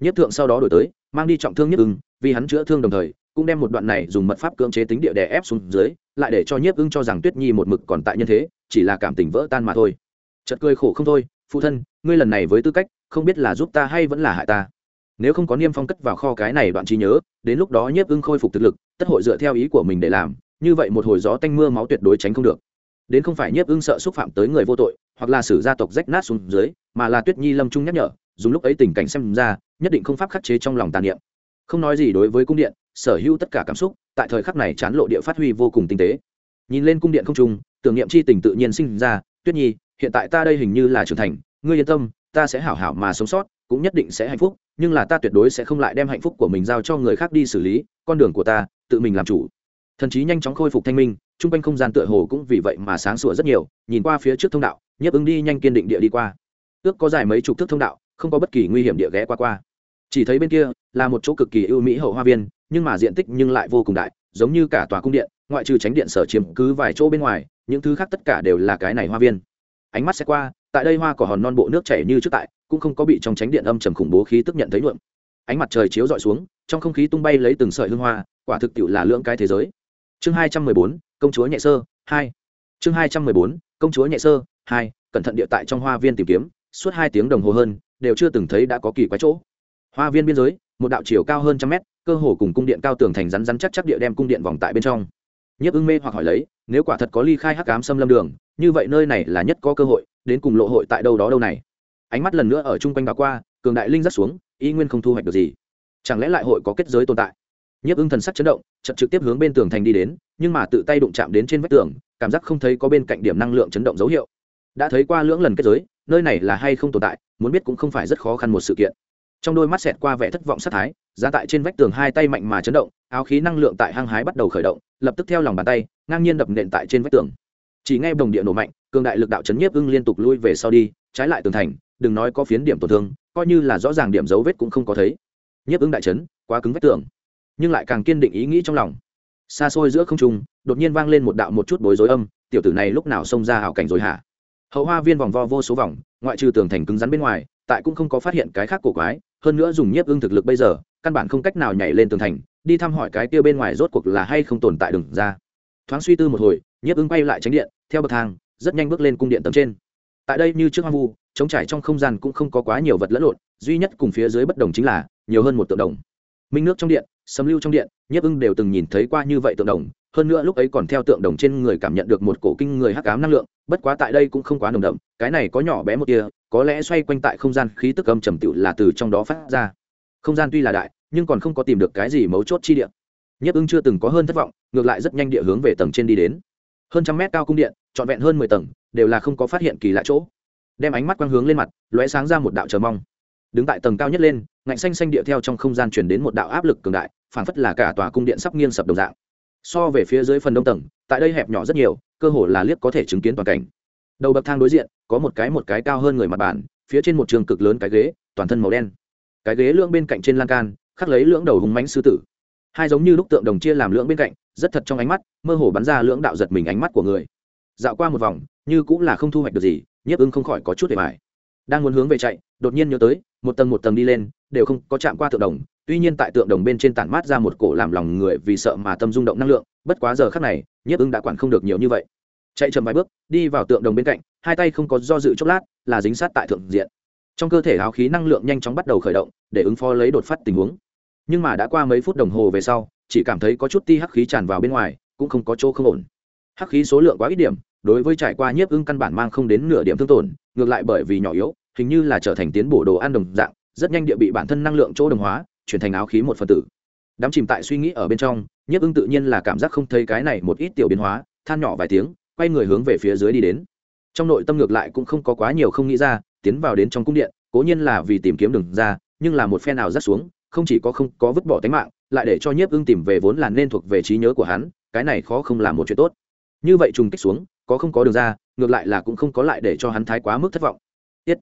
Nhiếp thượng sau đó đổi tới, mang đi trọng thương nhiếp ưng, vì hắn chữa thương đồng thời, cũng đem một đoạn này dùng mật pháp cưỡng chế tính địa đè ép xuống dưới, lại để cho nhiếp ưng cho rằng tuyết nhi một mực còn tại nhân thế, chỉ là cảm tình vỡ tan mà thôi. Chật cười khổ không thôi, phụ thân, ngươi lần này với tư cách, không biết là giúp ta hay vẫn là hại ta nếu không có niêm phong cất vào kho cái này đoạn trí nhớ, đến lúc đó nhiếp ưng khôi phục thực lực, tất hội dựa theo ý của mình để làm, như vậy một hồi gió tanh mưa máu tuyệt đối tránh không được. Đến không phải nhiếp ưng sợ xúc phạm tới người vô tội, hoặc là xử gia tộc rách nát xuống dưới, mà là tuyết nhi lâm trung nhắc nhở, dùng lúc ấy tình cảnh xem ra, nhất định không pháp khắc chế trong lòng tàn niệm. Không nói gì đối với cung điện, sở hữu tất cả cảm xúc, tại thời khắc này chán lộ địa phát huy vô cùng tinh tế. Nhìn lên cung điện không trung, tưởng niệm chi tình tự nhiên sinh ra, tuyết nhi, hiện tại ta đây hình như là trưởng thành, ngươi yên tâm, ta sẽ hảo hảo mà sống sót cũng nhất định sẽ hạnh phúc, nhưng là ta tuyệt đối sẽ không lại đem hạnh phúc của mình giao cho người khác đi xử lý, con đường của ta, tự mình làm chủ. Thần chí nhanh chóng khôi phục thanh minh, chung quanh không gian tựa hồ cũng vì vậy mà sáng sủa rất nhiều, nhìn qua phía trước thông đạo, nhấp ứng đi nhanh kiên định địa đi qua. Ước có dài mấy chục thước thông đạo, không có bất kỳ nguy hiểm địa ghé qua qua. Chỉ thấy bên kia, là một chỗ cực kỳ ưu mỹ hậu hoa viên, nhưng mà diện tích nhưng lại vô cùng đại, giống như cả tòa cung điện, ngoại trừ tránh điện sở chiếm cứ vài chỗ bên ngoài, những thứ khác tất cả đều là cái này hoa viên. Ánh mắt sẽ qua tại đây hoa cỏ hòn non bộ nước chảy như trước tại, cũng không có bị trong tránh điện âm trầm khủng bố khí tức nhận thấy nhuộm. Ánh mặt trời chiếu dọi xuống, trong không khí tung bay lấy từng sợi hương hoa, quả thực tiệu là lưỡng cái thế giới. Chương hai trăm mười bốn, công chúa nhẹ sơ, hai. Chương hai trăm mười bốn, công chúa nhẹ sơ, hai. Cẩn thận địa tại trong hoa viên tìm kiếm, suốt hai tiếng đồng hồ hơn, đều chưa từng thấy đã có kỳ quái chỗ. Hoa viên biên giới, một đạo chiều cao hơn trăm mét, cơ hồ cùng cung điện cao tường thành rắn rắn chắc chắc địa đem cung điện vòng tại bên trong nhiếp ưng mê hoặc hỏi lấy, nếu quả thật có ly khai hắc ám xâm lâm đường, như vậy nơi này là nhất có cơ hội, đến cùng lộ hội tại đâu đó đâu này? Ánh mắt lần nữa ở chung quanh bà qua, cường đại linh rắt xuống, y nguyên không thu hoạch được gì. Chẳng lẽ lại hội có kết giới tồn tại? Nhiếp ưng thần sắc chấn động chậm trực tiếp hướng bên tường thành đi đến, nhưng mà tự tay đụng chạm đến trên vách tường, cảm giác không thấy có bên cạnh điểm năng lượng chấn động dấu hiệu. Đã thấy qua lưỡng lần kết giới, nơi này là hay không tồn tại, muốn biết cũng không phải rất khó khăn một sự kiện trong đôi mắt xẹt qua vẻ thất vọng sát thái, giá tại trên vách tường hai tay mạnh mà chấn động, áo khí năng lượng tại hang hái bắt đầu khởi động, lập tức theo lòng bàn tay, ngang nhiên đập nện tại trên vách tường. Chỉ nghe đồng địa nổ mạnh, cường đại lực đạo chấn nhiếp ưng liên tục lui về sau đi, trái lại tường thành, đừng nói có phiến điểm tổn thương, coi như là rõ ràng điểm dấu vết cũng không có thấy. Nhiếp ưng đại chấn, quá cứng vách tường. Nhưng lại càng kiên định ý nghĩ trong lòng. Xa xôi giữa không trung, đột nhiên vang lên một đạo một chút bối rối âm, tiểu tử này lúc nào xông ra hảo cảnh rồi hả? Hậu hoa viên vòng vo vô số vòng, ngoại trừ tường thành cứng rắn bên ngoài tại cũng không có phát hiện cái khác cổ quái, hơn nữa dùng nhiếp ưng thực lực bây giờ, căn bản không cách nào nhảy lên tường thành, đi thăm hỏi cái kia bên ngoài rốt cuộc là hay không tồn tại đừng ra. Thoáng suy tư một hồi, nhiếp ưng bay lại tránh điện, theo bậc thang, rất nhanh bước lên cung điện tầng trên. Tại đây như trước hoang vu chống trải trong không gian cũng không có quá nhiều vật lẫn lộn, duy nhất cùng phía dưới bất đồng chính là, nhiều hơn một tượng đồng. Minh nước trong điện, sấm lưu trong điện, nhiếp ưng đều từng nhìn thấy qua như vậy tượng đồng hơn nữa lúc ấy còn theo tượng đồng trên người cảm nhận được một cổ kinh người hắc ám năng lượng, bất quá tại đây cũng không quá nồng đậm, cái này có nhỏ bé một kia, có lẽ xoay quanh tại không gian khí tức âm trầm tựu là từ trong đó phát ra. Không gian tuy là đại, nhưng còn không có tìm được cái gì mấu chốt chi điện nhất ưng chưa từng có hơn thất vọng, ngược lại rất nhanh địa hướng về tầng trên đi đến. Hơn trăm mét cao cung điện, trọn vẹn hơn mười tầng, đều là không có phát hiện kỳ lạ chỗ. Đem ánh mắt quang hướng lên mặt, lóe sáng ra một đạo chờ mong. Đứng tại tầng cao nhất lên, ngạnh xanh xanh địa theo trong không gian chuyển đến một đạo áp lực cường đại phản phất là cả tòa cung điện sắp nghiêng sập đồng dạng so về phía dưới phần đông tầng, tại đây hẹp nhỏ rất nhiều, cơ hồ là liếc có thể chứng kiến toàn cảnh. Đầu bậc thang đối diện, có một cái một cái cao hơn người mặt bàn, phía trên một trường cực lớn cái ghế, toàn thân màu đen. Cái ghế lưỡng bên cạnh trên lan can, khắc lấy lưỡng đầu hùng mánh sư tử. Hai giống như lúc tượng đồng chia làm lưỡng bên cạnh, rất thật trong ánh mắt, mơ hồ bắn ra lưỡng đạo giật mình ánh mắt của người. Dạo qua một vòng, như cũng là không thu hoạch được gì, nhiếp ưng không khỏi có chút để bài. Đang muốn hướng về chạy, đột nhiên nhớ tới, một tầng một tầng đi lên, đều không có chạm qua tượng đồng tuy nhiên tại tượng đồng bên trên tản mát ra một cổ làm lòng người vì sợ mà tâm rung động năng lượng, bất quá giờ khác này, nhiếp ưng đã quản không được nhiều như vậy. Chạy chậm vài bước, đi vào tượng đồng bên cạnh, hai tay không có do dự chốc lát, là dính sát tại thượng diện. Trong cơ thể áo khí năng lượng nhanh chóng bắt đầu khởi động, để ứng phó lấy đột phát tình huống. Nhưng mà đã qua mấy phút đồng hồ về sau, chỉ cảm thấy có chút ti hắc khí tràn vào bên ngoài, cũng không có chỗ không ổn. Hắc khí số lượng quá ít điểm, đối với trải qua nhiếp ưng căn bản mang không đến nửa điểm thương tổn, ngược lại bởi vì nhỏ yếu, hình như là trở thành tiến bổ đồ ăn đồng dạng, rất nhanh địa bị bản thân năng lượng chỗ đồng hóa chuyển thành áo khí một phần tử. Đám chìm tại suy nghĩ ở bên trong, nhiếp ưng tự nhiên là cảm giác không thấy cái này một ít tiểu biến hóa, than nhỏ vài tiếng, quay người hướng về phía dưới đi đến. Trong nội tâm ngược lại cũng không có quá nhiều không nghĩ ra, tiến vào đến trong cung điện, cố nhiên là vì tìm kiếm đường ra, nhưng là một phe nào rắt xuống, không chỉ có không có vứt bỏ tính mạng, lại để cho nhiếp ưng tìm về vốn là nên thuộc về trí nhớ của hắn, cái này khó không làm một chuyện tốt. Như vậy trùng kích xuống, có không có đường ra, ngược lại là cũng không có lại để cho hắn thái quá mức thất vọng. Tiết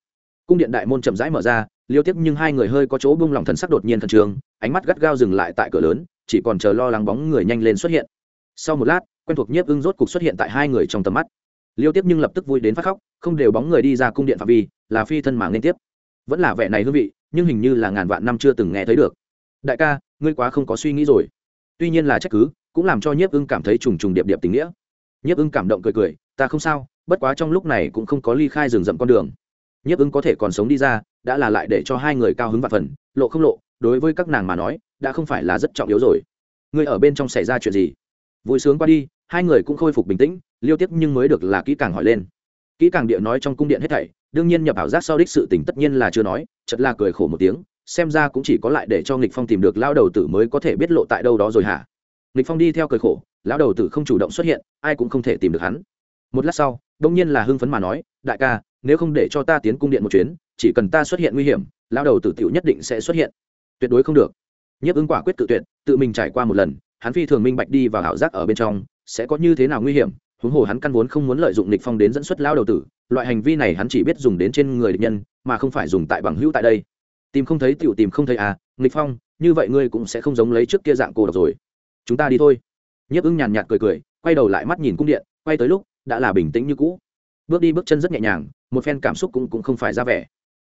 cung điện đại môn chậm rãi mở ra, liêu tiếp nhưng hai người hơi có chỗ bung lòng thần sắc đột nhiên thần trường ánh mắt gắt gao dừng lại tại cửa lớn, chỉ còn chờ lo lắng bóng người nhanh lên xuất hiện. Sau một lát, quen thuộc nhiếp ưng rốt cục xuất hiện tại hai người trong tầm mắt. Liêu tiếp nhưng lập tức vui đến phát khóc, không đều bóng người đi ra cung điện phạm vi, là phi thân mà liên tiếp. Vẫn là vẻ này hương vị, nhưng hình như là ngàn vạn năm chưa từng nghe thấy được. Đại ca, ngươi quá không có suy nghĩ rồi. Tuy nhiên là trách cứ, cũng làm cho nhiếp ưng cảm thấy trùng trùng điệp điệp tình nghĩa. Nhiếp ưng cảm động cười cười, ta không sao, bất quá trong lúc này cũng không có ly khai rừng rậm con đường nhiếp ứng có thể còn sống đi ra, đã là lại để cho hai người cao hứng và phần, lộ không lộ, đối với các nàng mà nói, đã không phải là rất trọng yếu rồi. Ngươi ở bên trong xảy ra chuyện gì? Vui sướng qua đi, hai người cũng khôi phục bình tĩnh, liêu tiếp nhưng mới được là kỹ càng hỏi lên. Kỹ càng địa nói trong cung điện hết thảy, đương nhiên nhập ảo giác sau đích sự tình tất nhiên là chưa nói chật là cười khổ một tiếng, xem ra cũng chỉ có lại để cho nghịch phong tìm được lao đầu tử mới có thể biết lộ tại đâu đó rồi hả? Nghịch phong đi theo cười khổ, lão đầu tử không chủ động xuất hiện, ai cũng không thể tìm được hắn. Một lát sau, đông nhiên là hưng phấn mà nói, đại ca nếu không để cho ta tiến cung điện một chuyến, chỉ cần ta xuất hiện nguy hiểm, lão đầu tử tiểu nhất định sẽ xuất hiện. Tuyệt đối không được. Nhiếp ứng quả quyết tự tuyệt, tự mình trải qua một lần, hắn phi thường minh bạch đi vào ảo giác ở bên trong, sẽ có như thế nào nguy hiểm, huống hồ hắn căn vốn không muốn lợi dụng lịch phong đến dẫn xuất lão đầu tử, loại hành vi này hắn chỉ biết dùng đến trên người địch nhân, mà không phải dùng tại bằng hữu tại đây. Tìm không thấy, tiểu tìm không thấy à nghịch phong, như vậy ngươi cũng sẽ không giống lấy trước kia dạng cổ độc rồi. Chúng ta đi thôi. Nhiếp ứng nhàn nhạt cười cười, quay đầu lại mắt nhìn cung điện, quay tới lúc, đã là bình tĩnh như cũ. Bước đi bước chân rất nhẹ nhàng một phen cảm xúc cũng cũng không phải ra vẻ.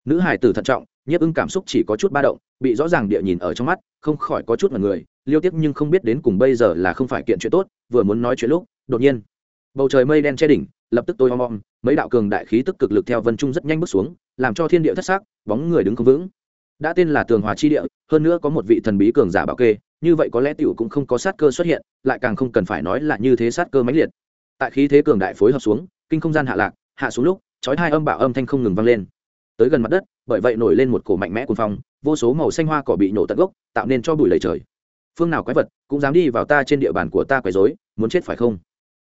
Nữ hải tử thận trọng, nhiếp ưng cảm xúc chỉ có chút ba động, bị rõ ràng địa nhìn ở trong mắt, không khỏi có chút mà người, liêu tiếc nhưng không biết đến cùng bây giờ là không phải kiện chuyện tốt, vừa muốn nói chuyện lúc, đột nhiên, bầu trời mây đen che đỉnh, lập tức tôi om om, mấy đạo cường đại khí tức cực lực theo vân trung rất nhanh bước xuống, làm cho thiên địa thất xác bóng người đứng không vững. Đã tên là tường hòa chi địa, hơn nữa có một vị thần bí cường giả bảo kê, như vậy có lẽ tiểu cũng không có sát cơ xuất hiện, lại càng không cần phải nói là như thế sát cơ mãnh liệt. Tại khí thế cường đại phối hợp xuống, kinh không gian hạ lạc, hạ xuống lúc chói hai âm bạo âm thanh không ngừng vang lên. Tới gần mặt đất, bởi vậy nổi lên một cổ mạnh mẽ cuồng phong, vô số màu xanh hoa cỏ bị nổ tận gốc, tạo nên cho bụi lầy trời. Phương nào quái vật cũng dám đi vào ta trên địa bàn của ta quấy rối, muốn chết phải không?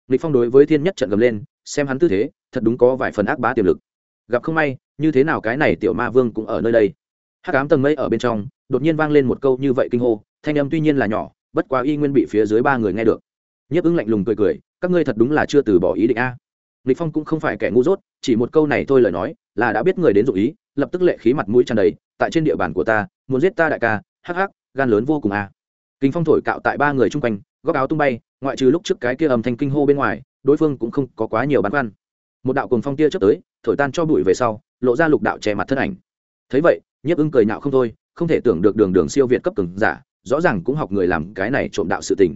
Lịch phong đối với thiên nhất trận gầm lên, xem hắn tư thế, thật đúng có vài phần ác bá tiềm lực. Gặp không may, như thế nào cái này tiểu ma vương cũng ở nơi đây? Hắc ám tầng mây ở bên trong, đột nhiên vang lên một câu như vậy kinh hô, thanh âm tuy nhiên là nhỏ, bất quá y nguyên bị phía dưới ba người nghe được. Nhiếp ứng lạnh lùng cười cười, các ngươi thật đúng là chưa từ bỏ ý định a lịch phong cũng không phải kẻ ngu dốt, chỉ một câu này thôi lời nói, là đã biết người đến dụ ý, lập tức lệ khí mặt mũi tràn đầy, tại trên địa bàn của ta, muốn giết ta đại ca, hắc hắc, gan lớn vô cùng à? kinh phong thổi cạo tại ba người chung quanh, góc áo tung bay, ngoại trừ lúc trước cái kia âm thanh kinh hô bên ngoài, đối phương cũng không có quá nhiều băn khoăn. Một đạo cùng phong tia chớp tới, thổi tan cho bụi về sau, lộ ra lục đạo che mặt thân ảnh. Thấy vậy, nhiếp ưng cười nhạo không thôi, không thể tưởng được đường đường siêu việt cấp cường giả, rõ ràng cũng học người làm cái này trộm đạo sự tình.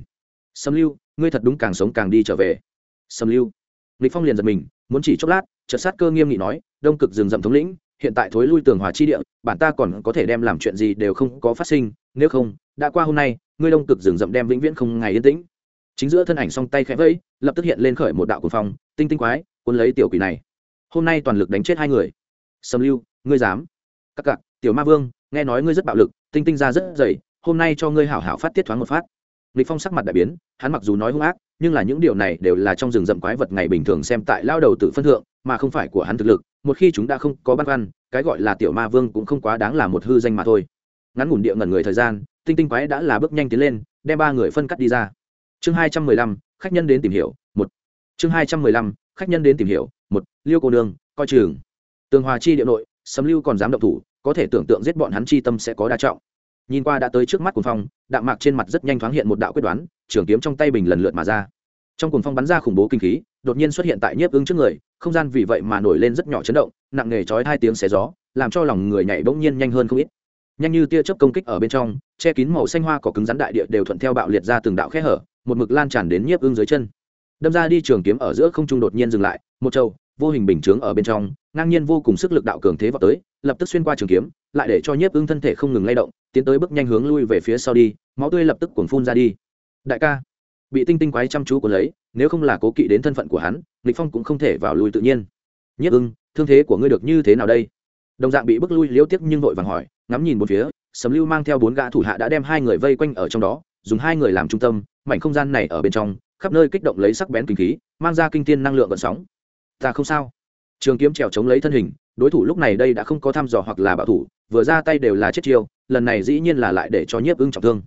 Sâm lưu, ngươi thật đúng càng sống càng đi trở về. Sâm lưu lịch phong liền giật mình, muốn chỉ chốc lát, chợt sát cơ nghiêm nghị nói, đông cực rừng rậm thống lĩnh, hiện tại thối lui tường hòa chi địa, bản ta còn có thể đem làm chuyện gì đều không có phát sinh, nếu không, đã qua hôm nay, ngươi đông cực rừng rậm đem vĩnh viễn không ngày yên tĩnh. Chính giữa thân ảnh song tay khẽ vẫy, lập tức hiện lên khởi một đạo cuồng phong, tinh tinh quái, cuốn lấy tiểu quỷ này. Hôm nay toàn lực đánh chết hai người. Sâm lưu, ngươi dám? Các cặc tiểu ma vương, nghe nói ngươi rất bạo lực, tinh tinh ra rất dày, hôm nay cho ngươi hảo hảo phát tiết thoáng một phát. Lịch phong sắc mặt đại biến, hắn mặc dù nói hung ác nhưng là những điều này đều là trong rừng rậm quái vật ngày bình thường xem tại lao đầu tự phân thượng, mà không phải của hắn thực lực, một khi chúng đã không có băn khoăn, cái gọi là tiểu ma vương cũng không quá đáng là một hư danh mà thôi. Ngắn ngủn địa ngẩn người thời gian, tinh tinh quái đã là bước nhanh tiến lên, đem ba người phân cắt đi ra. Chương hai trăm mười lăm, khách nhân đến tìm hiểu, một. Chương hai trăm mười lăm, khách nhân đến tìm hiểu, một. Liêu cô nương, coi trường tường hòa chi địa nội sấm lưu còn dám động thủ, có thể tưởng tượng giết bọn hắn chi tâm sẽ có đa trọng. Nhìn qua đã tới trước mắt cuồng phong đạm mạc trên mặt rất nhanh thoáng hiện một đạo quyết đoán, trường kiếm trong tay bình lần lượt mà ra. Trong cuồng phong bắn ra khủng bố kinh khí, đột nhiên xuất hiện tại nhiếp ứng trước người, không gian vì vậy mà nổi lên rất nhỏ chấn động, nặng nề chói hai tiếng xé gió, làm cho lòng người nhảy bỗng nhiên nhanh hơn không ít. Nhanh như tia chớp công kích ở bên trong, che kín màu xanh hoa cỏ cứng rắn đại địa đều thuận theo bạo liệt ra từng đạo khe hở, một mực lan tràn đến nhiếp ứng dưới chân. Đâm ra đi trường kiếm ở giữa không trung đột nhiên dừng lại, một trâu vô hình bình chướng ở bên trong, ngang nhiên vô cùng sức lực đạo cường thế vào tới, lập tức xuyên qua trường kiếm, lại để cho nhiếp ưng thân thể không ngừng lay động, tiến tới bước nhanh hướng lui về phía sau đi, máu tươi lập tức cuồng phun ra đi. Đại ca, bị tinh tinh quái chăm chú của lấy, nếu không là cố kỵ đến thân phận của hắn, lịch phong cũng không thể vào lui tự nhiên. Nhiếp ưng, thương thế của ngươi được như thế nào đây? Đồng dạng bị bức lui liễu tiếc nhưng vội vàng hỏi, ngắm nhìn một phía, sầm lưu mang theo bốn gã thủ hạ đã đem hai người vây quanh ở trong đó, dùng hai người làm trung tâm, mảnh không gian này ở bên trong, khắp nơi kích động lấy sắc bén kinh khí, mang ra kinh thiên năng lượng gợn sóng ta không sao. Trường kiếm trèo chống lấy thân hình, đối thủ lúc này đây đã không có thăm dò hoặc là bảo thủ, vừa ra tay đều là chết chiêu, lần này dĩ nhiên là lại để cho nhiếp ưng trọng thương.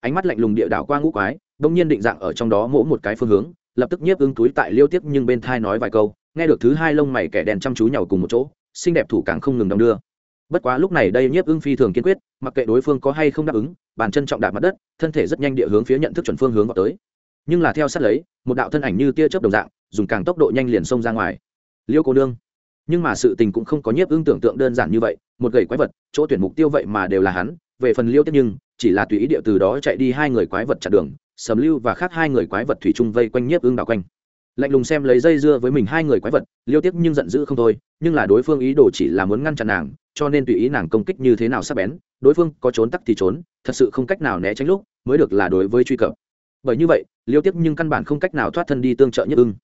Ánh mắt lạnh lùng địa đảo qua ngũ quái, bỗng nhiên định dạng ở trong đó mỗ một cái phương hướng, lập tức nhiếp ưng túi tại liêu tiếp nhưng bên thai nói vài câu, nghe được thứ hai lông mày kẻ đèn chăm chú nhau cùng một chỗ, xinh đẹp thủ càng không ngừng đong đưa. Bất quá lúc này đây nhiếp ưng phi thường kiên quyết, mặc kệ đối phương có hay không đáp ứng, bàn chân trọng đạp mặt đất, thân thể rất nhanh địa hướng phía nhận thức chuẩn phương hướng vào tới nhưng là theo sát lấy, một đạo thân ảnh như tia chớp đồng dạng, dùng càng tốc độ nhanh liền xông ra ngoài. Liêu cô nương, nhưng mà sự tình cũng không có nhiếp ưng tưởng tượng đơn giản như vậy, một gầy quái vật, chỗ tuyển mục tiêu vậy mà đều là hắn, về phần liêu tiếp nhưng, chỉ là tùy ý địa từ đó chạy đi hai người quái vật chặn đường, sầm lưu và khác hai người quái vật thủy chung vây quanh nhiếp ưng đảo quanh. Lạnh lùng xem lấy dây dưa với mình hai người quái vật, liêu tiếp nhưng giận dữ không thôi, nhưng là đối phương ý đồ chỉ là muốn ngăn chặn nàng, cho nên tùy ý nàng công kích như thế nào sắp bén, đối phương có trốn tắc thì trốn, thật sự không cách nào né tránh lúc, mới được là đối với truy cập bởi như vậy, liêu tiếp nhưng căn bản không cách nào thoát thân đi tương trợ nhất ưng.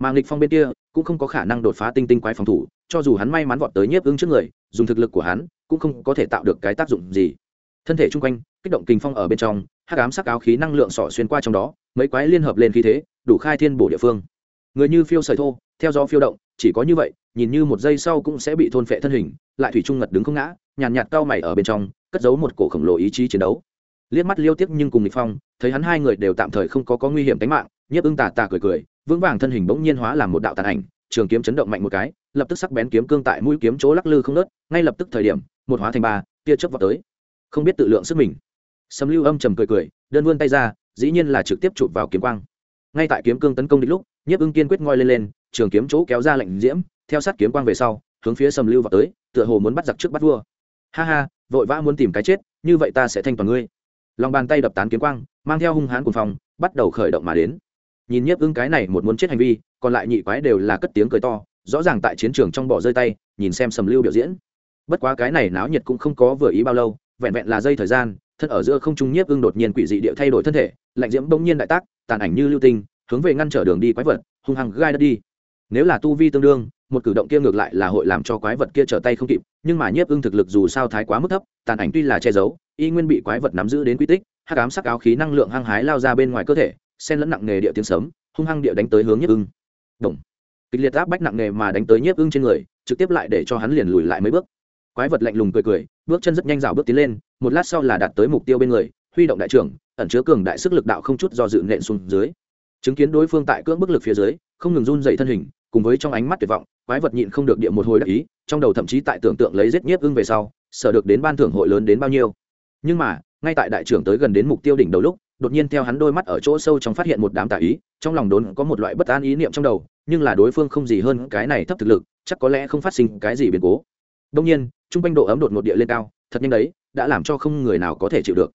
Mà nghịch phong bên kia cũng không có khả năng đột phá tinh tinh quái phòng thủ, cho dù hắn may mắn vọt tới nhiếp ưng trước người, dùng thực lực của hắn cũng không có thể tạo được cái tác dụng gì. Thân thể chung quanh, kích động kinh phong ở bên trong, hắc ám sắc áo khí năng lượng sỏ xuyên qua trong đó, mấy quái liên hợp lên khí thế, đủ khai thiên bổ địa phương. Người như phiêu sợi thô, theo gió phiêu động, chỉ có như vậy, nhìn như một giây sau cũng sẽ bị thôn phệ thân hình, lại thủy trung ngật đứng không ngã, nhàn nhạt cao mày ở bên trong, cất giấu một cổ khổng lồ ý chí chiến đấu liếc mắt liêu tiếc nhưng cùng lịch phong, thấy hắn hai người đều tạm thời không có có nguy hiểm tính mạng, nhiếp ưng tà tà cười cười, vững vàng thân hình bỗng nhiên hóa làm một đạo tàn ảnh, trường kiếm chấn động mạnh một cái, lập tức sắc bén kiếm cương tại mũi kiếm chỗ lắc lư không nớt ngay lập tức thời điểm, một hóa thành ba, tia chớp vào tới. Không biết tự lượng sức mình. Sầm lưu âm trầm cười cười, đơn vươn tay ra, dĩ nhiên là trực tiếp chụp vào kiếm quang. Ngay tại kiếm cương tấn công địch lúc, nhiếp ưng kiên quyết ngoi lên lên, trường kiếm chỗ kéo ra lạnh diễm, theo sát kiếm quang về sau, hướng phía sầm lưu vào tới, tựa hồ muốn bắt giặc trước bắt vua. Ha ha, vội vã muốn tìm cái chết, như vậy ta sẽ thanh toàn ngươi lòng bàn tay đập tán kiếm quang, mang theo hung hãn cùng phòng bắt đầu khởi động mà đến. Nhìn nhiếp ưng cái này một muốn chết hành vi, còn lại nhị quái đều là cất tiếng cười to, rõ ràng tại chiến trường trong bỏ rơi tay, nhìn xem sầm lưu biểu diễn. Bất quá cái này náo nhiệt cũng không có vừa ý bao lâu, vẹn vẹn là dây thời gian, thân ở giữa không trung nhiếp ưng đột nhiên quỷ dị địa thay đổi thân thể, lạnh diễm bỗng nhiên đại tác, tàn ảnh như lưu tinh, hướng về ngăn trở đường đi quái vật, hung hăng gai đất đi. Nếu là tu vi tương đương, một cử động kia ngược lại là hội làm cho quái vật kia trở tay không kịp, nhưng mà nhiếp ưng thực lực dù sao thái quá mức thấp, tàn ảnh tuy là che giấu y nguyên bị quái vật nắm giữ đến quy tích, hắc ám sắc áo khí năng lượng hăng hái lao ra bên ngoài cơ thể sen lẫn nặng nghề địa tiếng sấm, hung hăng địa đánh tới hướng nhiếp ưng. Đồng. Kịch liệt áp bách nặng nghề mà đánh tới nhiếp ưng trên người, trực tiếp lại để cho hắn liền lùi lại mấy bước. Quái vật lạnh lùng cười cười, bước chân rất nhanh rào bước tiến lên, một lát sau là đạt tới mục tiêu bên người, huy động đại trưởng, ẩn chứa cường đại sức lực đạo không chút do dự nện xuống dưới. Chứng kiến đối phương tại cưỡng bức lực phía dưới, không ngừng run dậy thân hình, cùng với trong ánh mắt tuyệt vọng, quái vật nhịn không được địa một hồi đắc ý, trong đầu thậm chí tại tưởng tượng lấy giết nhiếp ưng về sau sợ được đến ban thưởng hội lớn đến bao nhiêu nhưng mà, ngay tại đại trưởng tới gần đến mục tiêu đỉnh đầu lúc, đột nhiên theo hắn đôi mắt ở chỗ sâu trong phát hiện một đám tà ý, trong lòng đốn có một loại bất an ý niệm trong đầu, nhưng là đối phương không gì hơn cái này thấp thực lực, chắc có lẽ không phát sinh cái gì biến cố. Đông nhiên, trung quanh độ ấm đột một địa lên cao, thật nhanh đấy, đã làm cho không người nào có thể chịu được.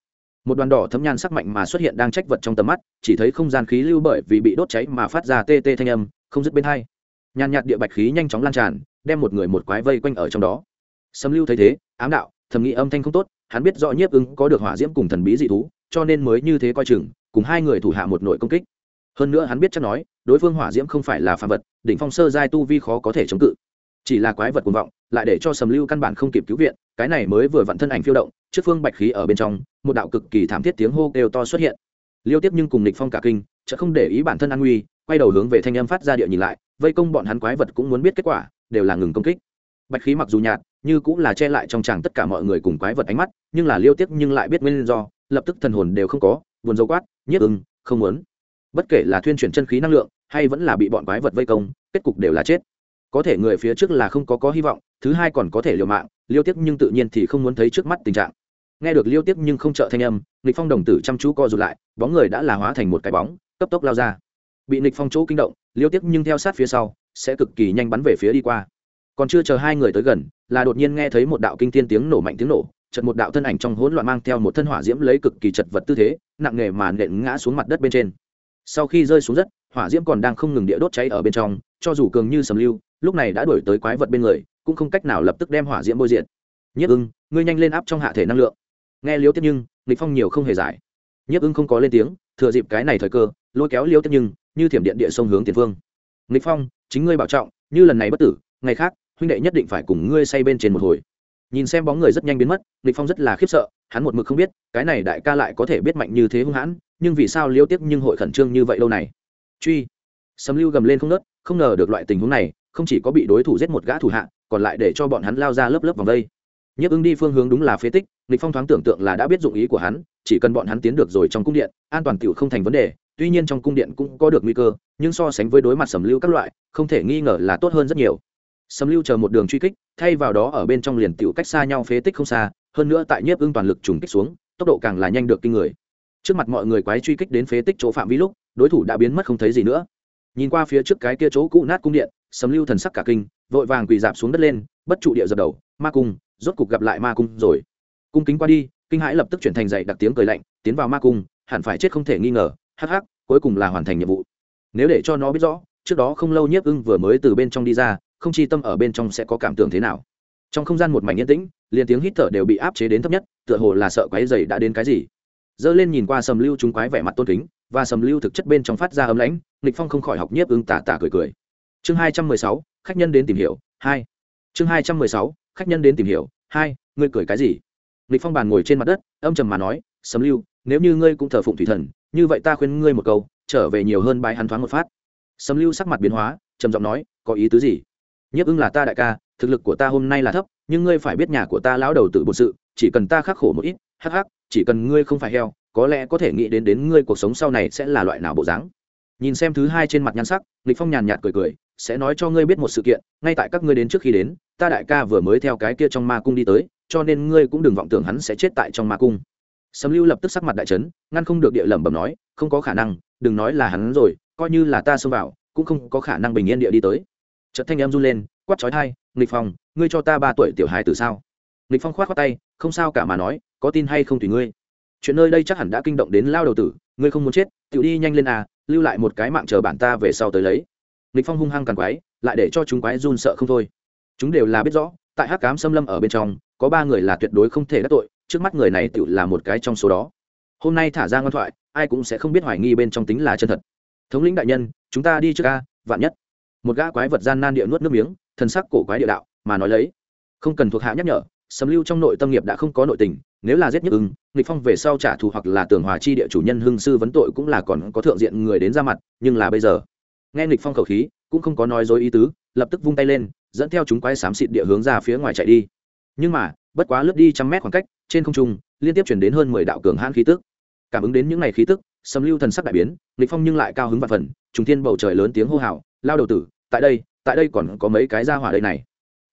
Một đoàn đỏ thấm nhan sắc mạnh mà xuất hiện đang trách vật trong tầm mắt, chỉ thấy không gian khí lưu bởi vì bị đốt cháy mà phát ra tê tê thanh âm, không dứt bên hai. Nhàn nhạt địa bạch khí nhanh chóng lan tràn, đem một người một quái vây quanh ở trong đó. Sâm lưu thấy thế, ám đạo, thầm nghĩ âm thanh không tốt hắn biết rõ nhiếp ứng có được hỏa diễm cùng thần bí dị thú, cho nên mới như thế coi chừng, cùng hai người thủ hạ một nội công kích. Hơn nữa hắn biết chắc nói, đối phương hỏa diễm không phải là phàm vật, đỉnh phong sơ giai tu vi khó có thể chống cự. Chỉ là quái vật cuồng vọng, lại để cho sầm lưu căn bản không kịp cứu viện, cái này mới vừa vặn thân ảnh phiêu động, trước phương bạch khí ở bên trong, một đạo cực kỳ thảm thiết tiếng hô kêu to xuất hiện. Liêu tiếp nhưng cùng địch phong cả kinh chợ không để ý bản thân an nguy, quay đầu hướng về thanh âm phát ra địa nhìn lại, vây công bọn hắn quái vật cũng muốn biết kết quả, đều là ngừng công kích bạch khí mặc dù nhạt, như cũng là che lại trong tràng tất cả mọi người cùng quái vật ánh mắt, nhưng là liêu tiếc nhưng lại biết nguyên do, lập tức thần hồn đều không có, buồn dấu quát, nhiếp ưng, không muốn. Bất kể là thuyên chuyển chân khí năng lượng, hay vẫn là bị bọn quái vật vây công, kết cục đều là chết. Có thể người phía trước là không có có hy vọng, thứ hai còn có thể liều mạng, liêu tiếc nhưng tự nhiên thì không muốn thấy trước mắt tình trạng. Nghe được liêu tiếc nhưng không trợ thanh âm nghịch phong đồng tử chăm chú co rụt lại, bóng người đã là hóa thành một cái bóng, cấp tốc lao ra. Bị nghịch phong chỗ kinh động, liêu tiếc nhưng theo sát phía sau, sẽ cực kỳ nhanh bắn về phía đi qua còn chưa chờ hai người tới gần, là đột nhiên nghe thấy một đạo kinh tiên tiếng nổ mạnh tiếng nổ chật một đạo thân ảnh trong hỗn loạn mang theo một thân hỏa diễm lấy cực kỳ chật vật tư thế, nặng nề mà nện ngã xuống mặt đất bên trên. Sau khi rơi xuống đất, hỏa diễm còn đang không ngừng địa đốt cháy ở bên trong, cho dù cường như sầm lưu, lúc này đã đuổi tới quái vật bên người, cũng không cách nào lập tức đem hỏa diễm bôi diện nhất ưng, ngươi nhanh lên áp trong hạ thể năng lượng. Nghe liêu tiếp nhưng, nghịch phong nhiều không hề giải. Nhất ưng không có lên tiếng, thừa dịp cái này thời cơ, lôi kéo liêu tiếp nhưng, như thiểm điện địa sông hướng tiền phương. Nghịch phong, chính ngươi bảo trọng, như lần này bất tử, ngày khác huynh đệ nhất định phải cùng ngươi say bên trên một hồi. Nhìn xem bóng người rất nhanh biến mất, lịch phong rất là khiếp sợ, hắn một mực không biết, cái này đại ca lại có thể biết mạnh như thế hung hãn, nhưng vì sao liêu tiếp nhưng hội khẩn trương như vậy lâu này? Truy. Sấm lưu gầm lên không nớt không ngờ được loại tình huống này, không chỉ có bị đối thủ giết một gã thủ hạ, còn lại để cho bọn hắn lao ra lớp lớp vòng đây nhấp ứng đi phương hướng đúng là phế tích, lịch phong thoáng tưởng tượng là đã biết dụng ý của hắn, chỉ cần bọn hắn tiến được rồi trong cung điện, an toàn tiểu không thành vấn đề, tuy nhiên trong cung điện cũng có được nguy cơ, nhưng so sánh với đối mặt sầm lưu các loại, không thể nghi ngờ là tốt hơn rất nhiều sầm lưu chờ một đường truy kích, thay vào đó ở bên trong liền tiểu cách xa nhau phế tích không xa, hơn nữa tại nhiếp ưng toàn lực trùng kích xuống, tốc độ càng là nhanh được kinh người. Trước mặt mọi người quái truy kích đến phế tích chỗ phạm vi lúc, đối thủ đã biến mất không thấy gì nữa. Nhìn qua phía trước cái kia chỗ cũ nát cung điện, sầm lưu thần sắc cả kinh, vội vàng quỳ dạp xuống đất lên, bất trụ địa dập đầu, ma cung, rốt cục gặp lại ma cung rồi. Cung kính qua đi, kinh hãi lập tức chuyển thành dậy đặc tiếng cười lạnh, tiến vào ma cung, hẳn phải chết không thể nghi ngờ, hắc hắc, cuối cùng là hoàn thành nhiệm vụ. Nếu để cho nó biết rõ, trước đó không lâu nhiếp ưng vừa mới từ bên trong đi ra không chi tâm ở bên trong sẽ có cảm tưởng thế nào. Trong không gian một mảnh yên tĩnh, liền tiếng hít thở đều bị áp chế đến thấp nhất, tựa hồ là sợ quái dày đã đến cái gì. Dơ lên nhìn qua sầm lưu chúng quái vẻ mặt tôn kính, và sầm lưu thực chất bên trong phát ra ấm lãnh nghịch phong không khỏi học nhiếp ưng tà tà cười cười. Chương hai trăm mười sáu, khách nhân đến tìm hiểu, hai. Chương hai trăm mười sáu, khách nhân đến tìm hiểu, hai, ngươi cười cái gì? Nghịch phong bàn ngồi trên mặt đất, âm trầm mà nói, sầm lưu, nếu như ngươi cũng thờ phụng thủy thần, như vậy ta khuyên ngươi một câu, trở về nhiều hơn bài hắn thoáng một phát. Sầm lưu sắc mặt biến hóa, trầm giọng nói, có ý tứ gì? Nhiếp ưng là ta đại ca, thực lực của ta hôm nay là thấp, nhưng ngươi phải biết nhà của ta lão đầu tự bột sự, chỉ cần ta khắc khổ một ít, hắc hắc, chỉ cần ngươi không phải heo, có lẽ có thể nghĩ đến đến ngươi cuộc sống sau này sẽ là loại nào bộ dáng. Nhìn xem thứ hai trên mặt nhan sắc, lịch phong nhàn nhạt cười cười, sẽ nói cho ngươi biết một sự kiện, ngay tại các ngươi đến trước khi đến, ta đại ca vừa mới theo cái kia trong ma cung đi tới, cho nên ngươi cũng đừng vọng tưởng hắn sẽ chết tại trong ma cung. Sấm lưu lập tức sắc mặt đại trấn ngăn không được địa lẩm bẩm nói, không có khả năng, đừng nói là hắn rồi, coi như là ta xông vào, cũng không có khả năng bình yên địa đi tới chợt thanh em run lên, quát chói tai, nghịch phong, ngươi cho ta ba tuổi tiểu hài từ sao? Nghịch phong khoát khoát tay, không sao cả mà nói, có tin hay không tùy ngươi. Chuyện nơi đây chắc hẳn đã kinh động đến lao đầu tử, ngươi không muốn chết tự đi nhanh lên à lưu lại một cái mạng chờ bản ta về sau tới lấy. Nghịch phong hung hăng càng quái, lại để cho chúng quái run sợ không thôi. Chúng đều là biết rõ, tại hắc cám xâm lâm ở bên trong, có ba người là tuyệt đối không thể đắc tội, trước mắt người này tự là một cái trong số đó. Hôm nay thả ra ngoan thoại, ai cũng sẽ không biết hoài nghi bên trong tính là chân thật. Thống lĩnh đại nhân, chúng ta đi trước ca vạn nhất một gã quái vật gian nan địa nuốt nước miếng, thần sắc cổ quái địa đạo, mà nói lấy, không cần thuộc hạ nhắc nhở, sấm lưu trong nội tâm nghiệp đã không có nội tình, nếu là giết nhất ưng, nghịch phong về sau trả thù hoặc là tường hòa chi địa chủ nhân hưng sư vấn tội cũng là còn có thượng diện người đến ra mặt, nhưng là bây giờ, nghe nghịch phong khẩu khí, cũng không có nói dối ý tứ, lập tức vung tay lên, dẫn theo chúng quái xám xịt địa hướng ra phía ngoài chạy đi. Nhưng mà, bất quá lướt đi trăm mét khoảng cách, trên không trung, liên tiếp chuyển đến hơn mười đạo cường hãn khí tức. Cảm ứng đến những ngày khí tức, sấm lưu thần sắc đại biến, nghịch phong nhưng lại cao hứng vạn phần, trùng thiên bầu trời lớn tiếng hô hào lao đầu tử, tại đây tại đây còn có mấy cái ra hỏa đây này.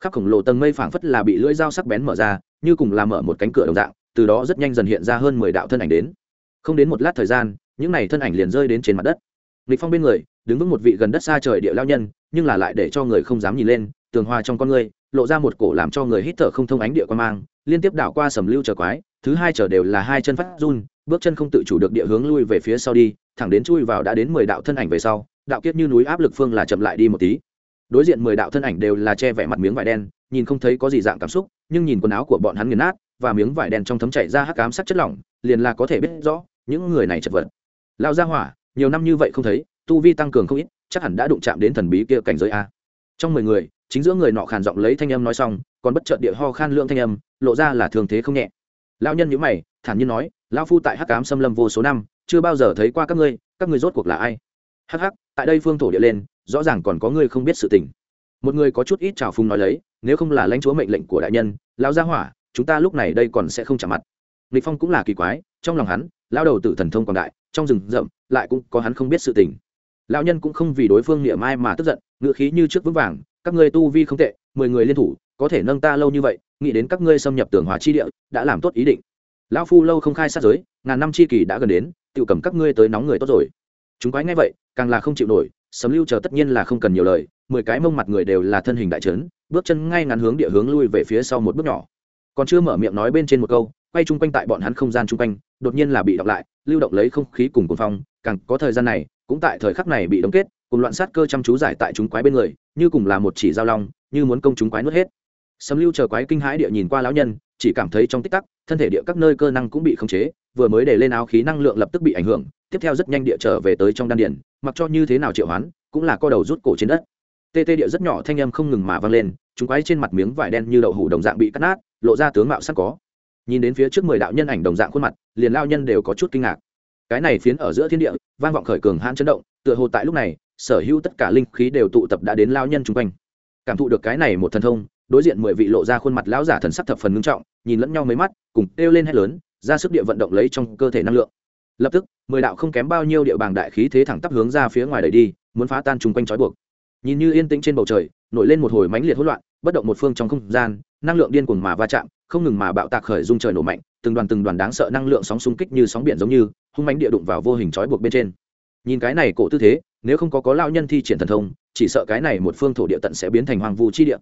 Khắp khổng lồ tầng mây phảng phất là bị lưỡi dao sắc bén mở ra, như cùng làm mở một cánh cửa đồng dạng, từ đó rất nhanh dần hiện ra hơn mười đạo thân ảnh đến. Không đến một lát thời gian, những này thân ảnh liền rơi đến trên mặt đất. Lịch phong bên người, đứng vững một vị gần đất xa trời địa lao nhân, nhưng là lại để cho người không dám nhìn lên, tường hoa trong con người, lộ ra một cổ làm cho người hít thở không thông ánh địa quan mang, liên tiếp đảo qua sầm lưu chờ quái, thứ hai chờ đều là hai chân phát run, bước chân không tự chủ được địa hướng lui về phía sau đi, thẳng đến chui vào đã đến mười đạo thân ảnh về sau đạo kiếp như núi áp lực phương là chậm lại đi một tí. Đối diện mười đạo thân ảnh đều là che vẻ mặt miếng vải đen, nhìn không thấy có gì dạng cảm xúc, nhưng nhìn quần áo của bọn hắn nghiền nát và miếng vải đen trong thấm chảy ra hắc ám sắc chất lỏng, liền là có thể biết rõ, những người này chật vật. Lao ra hỏa, nhiều năm như vậy không thấy, tu vi tăng cường không ít, chắc hẳn đã đụng chạm đến thần bí kia cảnh giới a. Trong mười người, chính giữa người nọ khàn giọng lấy thanh âm nói xong, còn bất chợt địa ho khan lượng thanh âm, lộ ra là thường thế không nhẹ. Lao nhân nhữ mày, thản nhiên nói lao phu tại hắc ám xâm lâm vô số năm, chưa bao giờ thấy qua các ngươi các ngươi rốt cuộc là ai? Hắc hắc, tại đây phương thổ địa lên, rõ ràng còn có ngươi không biết sự tình. Một người có chút ít trào phúng nói lấy, nếu không là lãnh chúa mệnh lệnh của đại nhân lao gia hỏa, chúng ta lúc này đây còn sẽ không chạm mặt. Lịch phong cũng là kỳ quái, trong lòng hắn lao đầu tử thần thông còn đại, trong rừng rậm, lại cũng có hắn không biết sự tình. Lão nhân cũng không vì đối phương niệm ai mà tức giận, ngựa khí như trước vững vàng, các ngươi tu vi không tệ, mười người liên thủ, có thể nâng ta lâu như vậy, nghĩ đến các ngươi xâm nhập tường hòa chi địa, đã làm tốt ý định. Lão phu lâu không khai sát giới, ngàn năm chi kỳ đã gần đến tự cầm các ngươi tới nóng người tốt rồi chúng quái ngay vậy, càng là không chịu nổi, sấm lưu chờ tất nhiên là không cần nhiều lời, mười cái mông mặt người đều là thân hình đại trấn, bước chân ngay ngắn hướng địa hướng lui về phía sau một bước nhỏ. Còn chưa mở miệng nói bên trên một câu, quay chung quanh tại bọn hắn không gian chung quanh, đột nhiên là bị đọc lại, lưu động lấy không khí cùng cuồng phong, càng có thời gian này, cũng tại thời khắc này bị đóng kết, cùng loạn sát cơ chăm chú giải tại chúng quái bên người, như cùng là một chỉ giao long, như muốn công chúng quái nuốt hết. Sấm lưu chờ quái kinh hãi địa nhìn qua lão nhân, chỉ cảm thấy trong tích tắc, thân thể địa các nơi cơ năng cũng bị khống chế, vừa mới để lên áo khí năng lượng lập tức bị ảnh hưởng tiếp theo rất nhanh địa trở về tới trong đan điền, mặc cho như thế nào triệu hoán, cũng là co đầu rút cổ trên đất. Tê tê địa rất nhỏ thanh âm không ngừng mà vang lên, chúng quái trên mặt miếng vải đen như đậu hủ đồng dạng bị cắt nát, lộ ra tướng mạo sẵn có. Nhìn đến phía trước mười đạo nhân ảnh đồng dạng khuôn mặt, liền lao nhân đều có chút kinh ngạc. Cái này phiến ở giữa thiên địa, vang vọng khởi cường hãn chấn động, tựa hồ tại lúc này, sở hữu tất cả linh khí đều tụ tập đã đến lao nhân chung quanh. Cảm thụ được cái này một thần thông, đối diện mười vị lộ ra khuôn mặt lão giả thần sắc thập phần ngưng trọng, nhìn lẫn nhau mấy mắt, cùng kêu lên hét lớn, ra sức địa vận động lấy trong cơ thể năng lượng lập tức, mười đạo không kém bao nhiêu địa bàng đại khí thế thẳng tắp hướng ra phía ngoài đẩy đi, muốn phá tan chung quanh trói buộc. Nhìn như yên tĩnh trên bầu trời, nổi lên một hồi mãnh liệt hỗn loạn, bất động một phương trong không gian, năng lượng điên cuồng mà va chạm, không ngừng mà bạo tạc khởi dung trời nổ mạnh, từng đoàn từng đoàn đáng sợ năng lượng sóng xung kích như sóng biển giống như, hung mãnh địa đụng vào vô hình trói buộc bên trên. Nhìn cái này cổ tư thế, nếu không có có lao nhân thi triển thần thông, chỉ sợ cái này một phương thổ địa tận sẽ biến thành hoàng vu chi địa.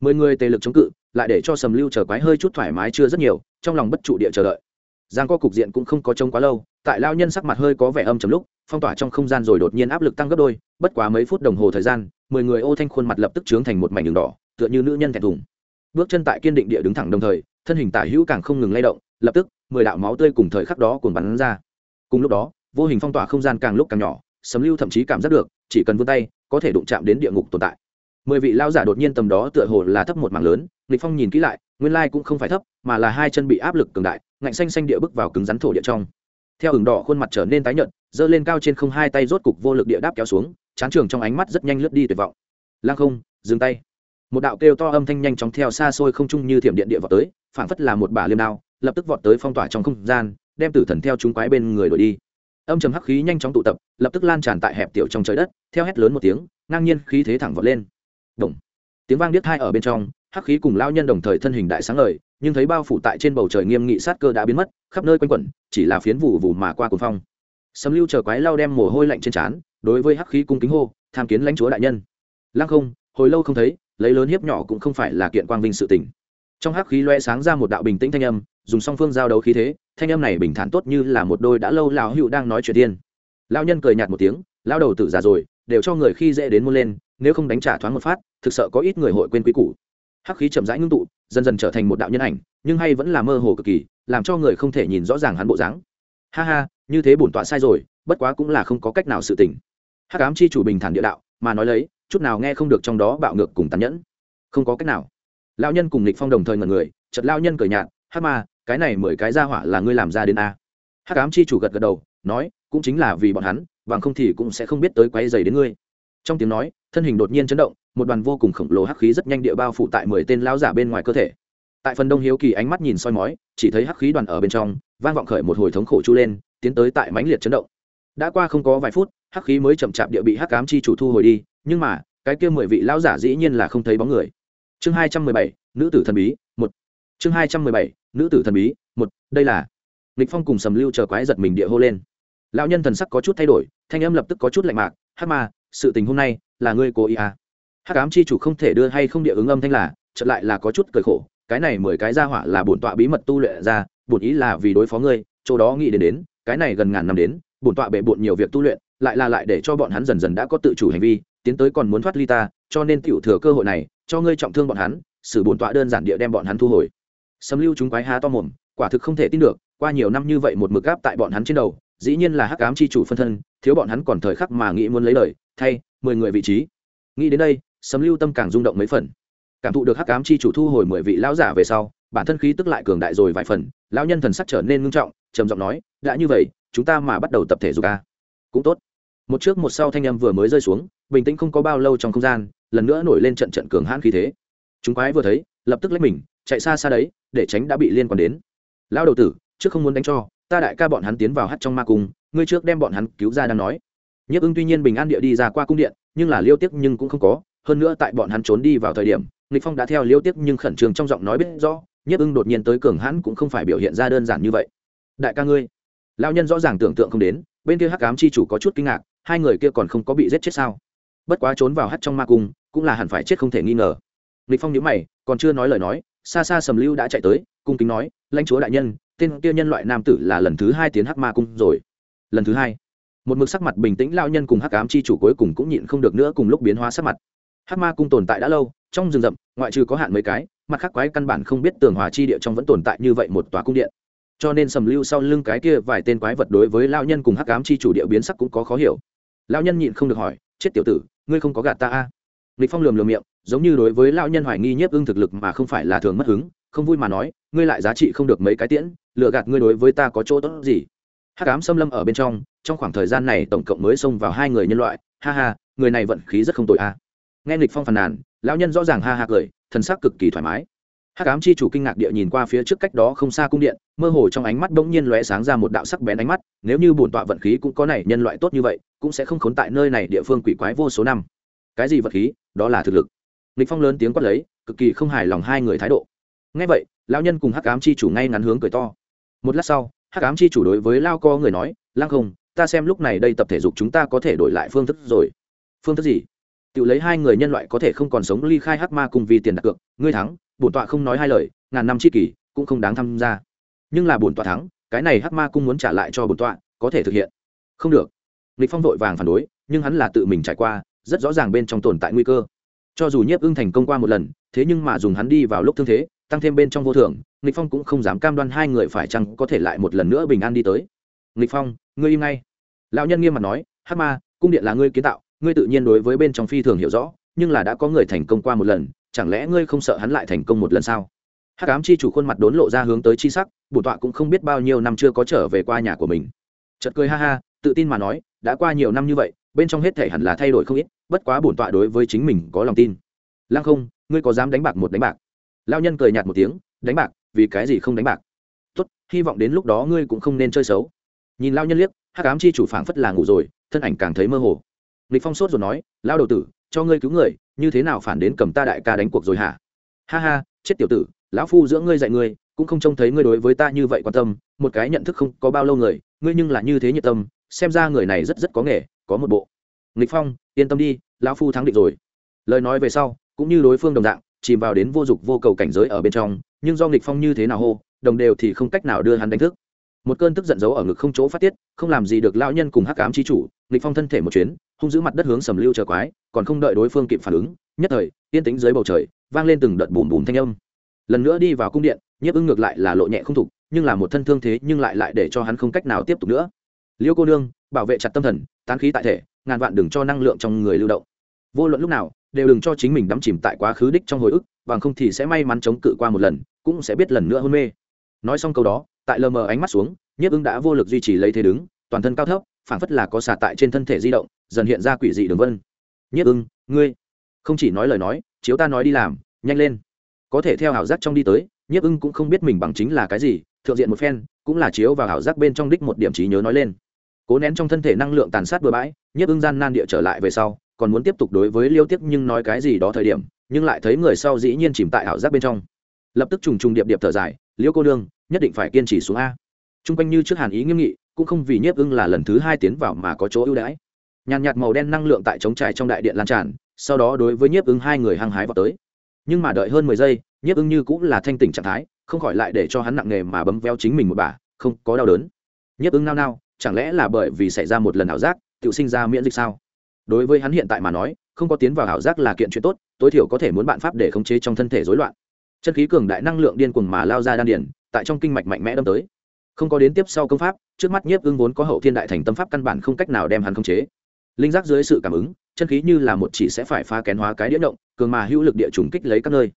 Mười người tề lực chống cự, lại để cho sầm lưu chờ quái hơi chút thoải mái chưa rất nhiều, trong lòng bất trụ địa chờ đợi giang co cục diện cũng không có trông quá lâu, tại lao nhân sắc mặt hơi có vẻ âm chầm lúc, phong tỏa trong không gian rồi đột nhiên áp lực tăng gấp đôi, bất quá mấy phút đồng hồ thời gian, mười người ô thanh khuôn mặt lập tức trướng thành một mảnh đường đỏ, tựa như nữ nhân thẹn thùng. Bước chân tại kiên định địa đứng thẳng đồng thời, thân hình tả hữu càng không ngừng lay động, lập tức, mười đạo máu tươi cùng thời khắc đó cuồn bắn ra. Cùng lúc đó, vô hình phong tỏa không gian càng lúc càng nhỏ, sấm lưu thậm chí cảm giác được, chỉ cần vươn tay, có thể đụng chạm đến địa ngục tồn tại. Mười vị lao giả đột nhiên tầm đó tựa hồ là thấp một mảng lớn, lịch phong nhìn kỹ lại nguyên lai cũng không phải thấp, mà là hai chân bị áp lực cường đại, ngạnh xanh xanh địa bước vào cứng rắn thổ địa trong. Theo ửng đỏ khuôn mặt trở nên tái nhợt, giơ lên cao trên không hai tay rốt cục vô lực địa đáp kéo xuống, chán trường trong ánh mắt rất nhanh lướt đi tuyệt vọng. Lang không, dừng tay. Một đạo kêu to âm thanh nhanh chóng theo xa xôi không trung như thiểm điện địa vào tới, phảng phất là một bả liêm đao, lập tức vọt tới phong tỏa trong không gian, đem tử thần theo chúng quái bên người đuổi đi. Âm trầm hắc khí nhanh chóng tụ tập, lập tức lan tràn tại hẹp tiểu trong trời đất, theo hét lớn một tiếng, ngang nhiên khí thế thẳng vọt lên. Động. tiếng vang điếc hai ở bên trong hắc khí cùng lao nhân đồng thời thân hình đại sáng ngời, nhưng thấy bao phủ tại trên bầu trời nghiêm nghị sát cơ đã biến mất, khắp nơi quanh quẩn, chỉ là phiến vụ vụ mà qua cuồng phong. Sấm lưu chờ quái lao đem mồ hôi lạnh trên trán, đối với hắc khí cung kính hô, tham kiến lãnh chúa đại nhân. Lăng không, hồi lâu không thấy, lấy lớn hiếp nhỏ cũng không phải là kiện quang vinh sự tình. Trong hắc khí loe sáng ra một đạo bình tĩnh thanh âm, dùng song phương giao đấu khí thế, thanh âm này bình thản tốt như là một đôi đã lâu lão hữu đang nói chuyện tiên lao nhân cười nhạt một tiếng lao đầu tử già rồi, đều cho người khi dễ đến muôn lên, nếu không đánh trả thoáng một phát, thực sợ có ít người hội quên quý cũ hắc khí chậm rãi ngưng tụ, dần dần trở thành một đạo nhân ảnh, nhưng hay vẫn là mơ hồ cực kỳ, làm cho người không thể nhìn rõ ràng hắn bộ dáng. Ha ha, như thế bổn tọa sai rồi, bất quá cũng là không có cách nào sự tình. Hắc ám chi chủ bình thản địa đạo, mà nói lấy, chút nào nghe không được trong đó bạo ngược cùng tàn nhẫn. Không có cách nào. Lão nhân cùng lịch phong đồng thời ngẩn người, chợt lão nhân cười nhạt, hắc ma, cái này mười cái ra hỏa là ngươi làm ra đến a? Hắc ám chi chủ gật gật đầu, nói, cũng chính là vì bọn hắn, bằng không thì cũng sẽ không biết tới quấy giày đến ngươi trong tiếng nói, thân hình đột nhiên chấn động, một đoàn vô cùng khổng lồ hắc khí rất nhanh địa bao phủ tại mười tên lão giả bên ngoài cơ thể. Tại phần đông hiếu kỳ ánh mắt nhìn soi mói, chỉ thấy hắc khí đoàn ở bên trong, vang vọng khởi một hồi thống khổ chu lên, tiến tới tại mãnh liệt chấn động. Đã qua không có vài phút, hắc khí mới chậm chạp địa bị hắc ám chi chủ thu hồi đi, nhưng mà, cái kia mười vị lão giả dĩ nhiên là không thấy bóng người. Chương hai trăm mười bảy, nữ tử thần bí, một. Chương hai trăm mười bảy, nữ tử thần bí, một. Đây là lịch phong cùng sầm lưu chờ quái giật mình địa hô lên. Lão nhân thần sắc có chút thay đổi, thanh âm lập tức có chút lạnh mạc, hắc ma sự tình hôm nay là ngươi cố ý à? Hắc ám chi chủ không thể đưa hay không địa ứng âm thanh là, chợt lại là có chút cười khổ, cái này mười cái ra hỏa là bổn tọa bí mật tu luyện ra, bổn ý là vì đối phó ngươi, chỗ đó nghĩ đến đến, cái này gần ngàn năm đến, bổn tọa bệ bộn nhiều việc tu luyện, lại là lại để cho bọn hắn dần dần đã có tự chủ hành vi, tiến tới còn muốn thoát ly ta, cho nên tiểu thừa cơ hội này, cho ngươi trọng thương bọn hắn, xử bổn tọa đơn giản địa đem bọn hắn thu hồi. Sấm lưu chúng quái há to mồm, quả thực không thể tin được, qua nhiều năm như vậy một mực gáp tại bọn hắn trên đầu, dĩ nhiên là hắc ám chi chủ phân thân, thiếu bọn hắn còn thời khắc mà nghĩ muốn lấy lời thay, mười người vị trí. Nghĩ đến đây, sấm lưu tâm càng rung động mấy phần. Cảm thụ được hắc ám chi chủ thu hồi mười vị lão giả về sau, bản thân khí tức lại cường đại rồi vài phần, lão nhân thần sắc trở nên ngưng trọng, trầm giọng nói, đã như vậy, chúng ta mà bắt đầu tập thể dục a cũng tốt. Một trước một sau thanh âm vừa mới rơi xuống, bình tĩnh không có bao lâu trong không gian, lần nữa nổi lên trận trận cường hãn khí thế. Chúng quái vừa thấy, lập tức lấy mình, chạy xa xa đấy, để tránh đã bị liên quan đến. Lão đầu tử, trước không muốn đánh cho, ta đại ca bọn hắn tiến vào hắt trong ma cung, ngươi trước đem bọn hắn cứu ra đang nói nhiếp ưng tuy nhiên bình an địa đi ra qua cung điện, nhưng là liêu tiếc nhưng cũng không có. Hơn nữa tại bọn hắn trốn đi vào thời điểm, nghịch phong đã theo liêu tiếc nhưng khẩn trương trong giọng nói biết rõ, nhiếp ưng đột nhiên tới cường hãn cũng không phải biểu hiện ra đơn giản như vậy. Đại ca ngươi. Lao nhân rõ ràng tưởng tượng không đến, bên kia hắc ám chi chủ có chút kinh ngạc, hai người kia còn không có bị giết chết sao? Bất quá trốn vào hắt trong ma cung, cũng là hẳn phải chết không thể nghi ngờ. Nghịch phong nhíu mày, còn chưa nói lời nói, xa xa sầm lưu đã chạy tới, cung kính nói, lãnh chúa đại nhân, tên kia nhân loại nam tử là lần thứ hai tiến hắc ma cung rồi. Lần thứ hai? Một mực sắc mặt bình tĩnh lao nhân cùng hắc ám chi chủ cuối cùng cũng nhịn không được nữa cùng lúc biến hóa sắc mặt. Hắc ma cung tồn tại đã lâu, trong rừng rậm, ngoại trừ có hạn mấy cái, mặt khác quái căn bản không biết tường hòa chi địa trong vẫn tồn tại như vậy một tòa cung điện. Cho nên sầm lưu sau lưng cái kia vài tên quái vật đối với lao nhân cùng hắc ám chi chủ địa biến sắc cũng có khó hiểu. Lao nhân nhịn không được hỏi, chết tiểu tử, ngươi không có gạt ta a? À? lịch phong lườm lườm miệng, giống như đối với lao nhân hoài nghi nhiếp ưng thực lực mà không phải là thường mất hứng, không vui mà nói, ngươi lại giá trị không được mấy cái tiễn lựa gạt ngươi đối với ta có chỗ tốt gì? Hắc ám xâm lâm ở bên trong trong khoảng thời gian này tổng cộng mới xông vào hai người nhân loại. Ha ha, người này vận khí rất không tội a. À. nghe lịch phong phàn nàn, lão nhân rõ ràng ha ha cười, thần sắc cực kỳ thoải mái. Hắc ám chi chủ kinh ngạc địa nhìn qua phía trước cách đó không xa cung điện, mơ hồ trong ánh mắt bỗng nhiên lóe sáng ra một đạo sắc bén ánh mắt, nếu như bổn tọa vận khí cũng có này nhân loại tốt như vậy, cũng sẽ không khốn tại nơi này địa phương quỷ quái vô số năm. Cái gì vật khí? Đó là thực lực. Lịch phong lớn tiếng quát lấy, cực kỳ không hài lòng hai người thái độ. Nghe vậy, lão nhân cùng hắc ám chi chủ ngay ngắn hướng cười to. Một lát sau hắc ám chi chủ đối với lao co người nói lang không, ta xem lúc này đây tập thể dục chúng ta có thể đổi lại phương thức rồi. Phương thức gì? Tự lấy hai người nhân loại có thể không còn sống ly khai hắc ma cùng vì tiền đặt cược, ngươi thắng, bổn tọa không nói hai lời, ngàn năm chi kỷ cũng không đáng tham gia. Nhưng là bổn tọa thắng, cái này hắc ma cung muốn trả lại cho bổn tọa, có thể thực hiện. Không được. Lịch phong vội vàng phản đối, nhưng hắn là tự mình trải qua, rất rõ ràng bên trong tồn tại nguy cơ. Cho dù nhiếp ưng thành công qua một lần, thế nhưng mà dùng hắn đi vào lúc thương thế, tăng thêm bên trong vô thường nghịch phong cũng không dám cam đoan hai người phải chăng có thể lại một lần nữa bình an đi tới. Nghịch phong, ngươi im ngay. Lão nhân nghiêm mặt nói, hắc ma, cung điện là ngươi kiến tạo, ngươi tự nhiên đối với bên trong phi thường hiểu rõ, nhưng là đã có người thành công qua một lần, chẳng lẽ ngươi không sợ hắn lại thành công một lần sao? Hắc ám chi chủ khuôn mặt đốn lộ ra hướng tới chi sắc, bổn tọa cũng không biết bao nhiêu năm chưa có trở về qua nhà của mình. Chợt cười ha ha, tự tin mà nói, đã qua nhiều năm như vậy, bên trong hết thể hẳn là thay đổi không ít, bất quá bổn tọa đối với chính mình có lòng tin. Lăng không, ngươi có dám đánh bạc một đánh bạc? Lao nhân cười nhạt một tiếng đánh bạc, vì cái gì không đánh bạc? Tốt, hy vọng đến lúc đó ngươi cũng không nên chơi xấu. Nhìn lao nhân liếc hát cám chi chủ phảng phất là ngủ rồi, thân ảnh càng thấy mơ hồ. Lịch phong sốt rồi nói, lao đầu tử, cho ngươi cứu người, như thế nào phản đến cầm ta đại ca đánh cuộc rồi hả? Ha ha, chết tiểu tử, lão phu giữa ngươi dạy ngươi, cũng không trông thấy ngươi đối với ta như vậy quan tâm, một cái nhận thức không có bao lâu người, ngươi nhưng là như thế nhiệt tâm, xem ra người này rất rất có nghề, có một bộ. Nghịch phong, yên tâm đi, lão phu thắng định rồi. Lời nói về sau, cũng như đối phương đồng dạng, chìm vào đến vô dục vô cầu cảnh giới ở bên trong nhưng do nghịch phong như thế nào hô, đồng đều thì không cách nào đưa hắn đánh thức. Một cơn tức giận giấu ở ngực không chỗ phát tiết, không làm gì được lão nhân cùng hắc ám chi chủ, nghịch phong thân thể một chuyến, hung giữ mặt đất hướng sầm lưu chờ quái, còn không đợi đối phương kịp phản ứng, nhất thời, yên tĩnh dưới bầu trời, vang lên từng đợt bùm bùm thanh âm. Lần nữa đi vào cung điện, nhiếp ứng ngược lại là lộ nhẹ không thục, nhưng là một thân thương thế nhưng lại lại để cho hắn không cách nào tiếp tục nữa. Liêu cô nương, bảo vệ chặt tâm thần, tán khí tại thể, ngàn vạn đừng cho năng lượng trong người lưu động. Vô luận lúc nào, đều đừng cho chính mình đắm chìm tại quá khứ đích trong hồi ức bằng không thì sẽ may mắn chống cự qua một lần, cũng sẽ biết lần nữa hôn mê. Nói xong câu đó, tại lờ mờ ánh mắt xuống, nhiếp ứng đã vô lực duy trì lấy thế đứng, toàn thân cao thấp, phảng phất là có xả tại trên thân thể di động, dần hiện ra quỷ dị đường vân. Nhiếp ưng, ngươi không chỉ nói lời nói, chiếu ta nói đi làm, nhanh lên. Có thể theo ảo giác trong đi tới, nhiếp ưng cũng không biết mình bằng chính là cái gì, thượng diện một phen, cũng là chiếu vào ảo giác bên trong đích một điểm trí nhớ nói lên. Cố nén trong thân thể năng lượng tàn sát bừa bãi, nhiếp ưng gian nan địa trở lại về sau, còn muốn tiếp tục đối với liêu tiếc nhưng nói cái gì đó thời điểm nhưng lại thấy người sau dĩ nhiên chìm tại ảo giác bên trong. Lập tức trùng trùng điệp điệp thở dài liễu cô nương, nhất định phải kiên trì xuống a. T r u n g quanh như trước hàn ý nghiêm nghị, cũng không vì nhiếp ưng là lần thứ hai tiến vào mà có chỗ ưu đãi. Nhàn nhạt màu đen năng lượng tại chống trải trong đại điện lan tràn, sau đó đối với nhiếp ưng hai người hăng hái vào tới. Nhưng mà đợi hơn mười giây, nhiếp ưng như cũng là thanh tỉnh trạng thái, không khỏi lại để cho hắn nặng nề mà bấm veo chính mình một bà, không có đau đớn. Nhiếp ưng nao nao, chẳng lẽ là bởi vì xảy ra một lần ảo giác tự sinh ra miễn dịch sao? Đối với hắn hiện tại mà nói không có tiến vào ảo giác là kiện chuyện tốt, tối thiểu có thể muốn bạn pháp để khống chế trong thân thể rối loạn. Chân khí cường đại năng lượng điên cuồng mà lao ra đan điển tại trong kinh mạch mạnh mẽ đâm tới. Không có đến tiếp sau công pháp, trước mắt nhiếp ưng vốn có hậu thiên đại thành tâm pháp căn bản không cách nào đem hắn khống chế. Linh giác dưới sự cảm ứng, chân khí như là một chỉ sẽ phải pha kén hóa cái đĩa động, cường mà hữu lực địa trùng kích lấy các nơi.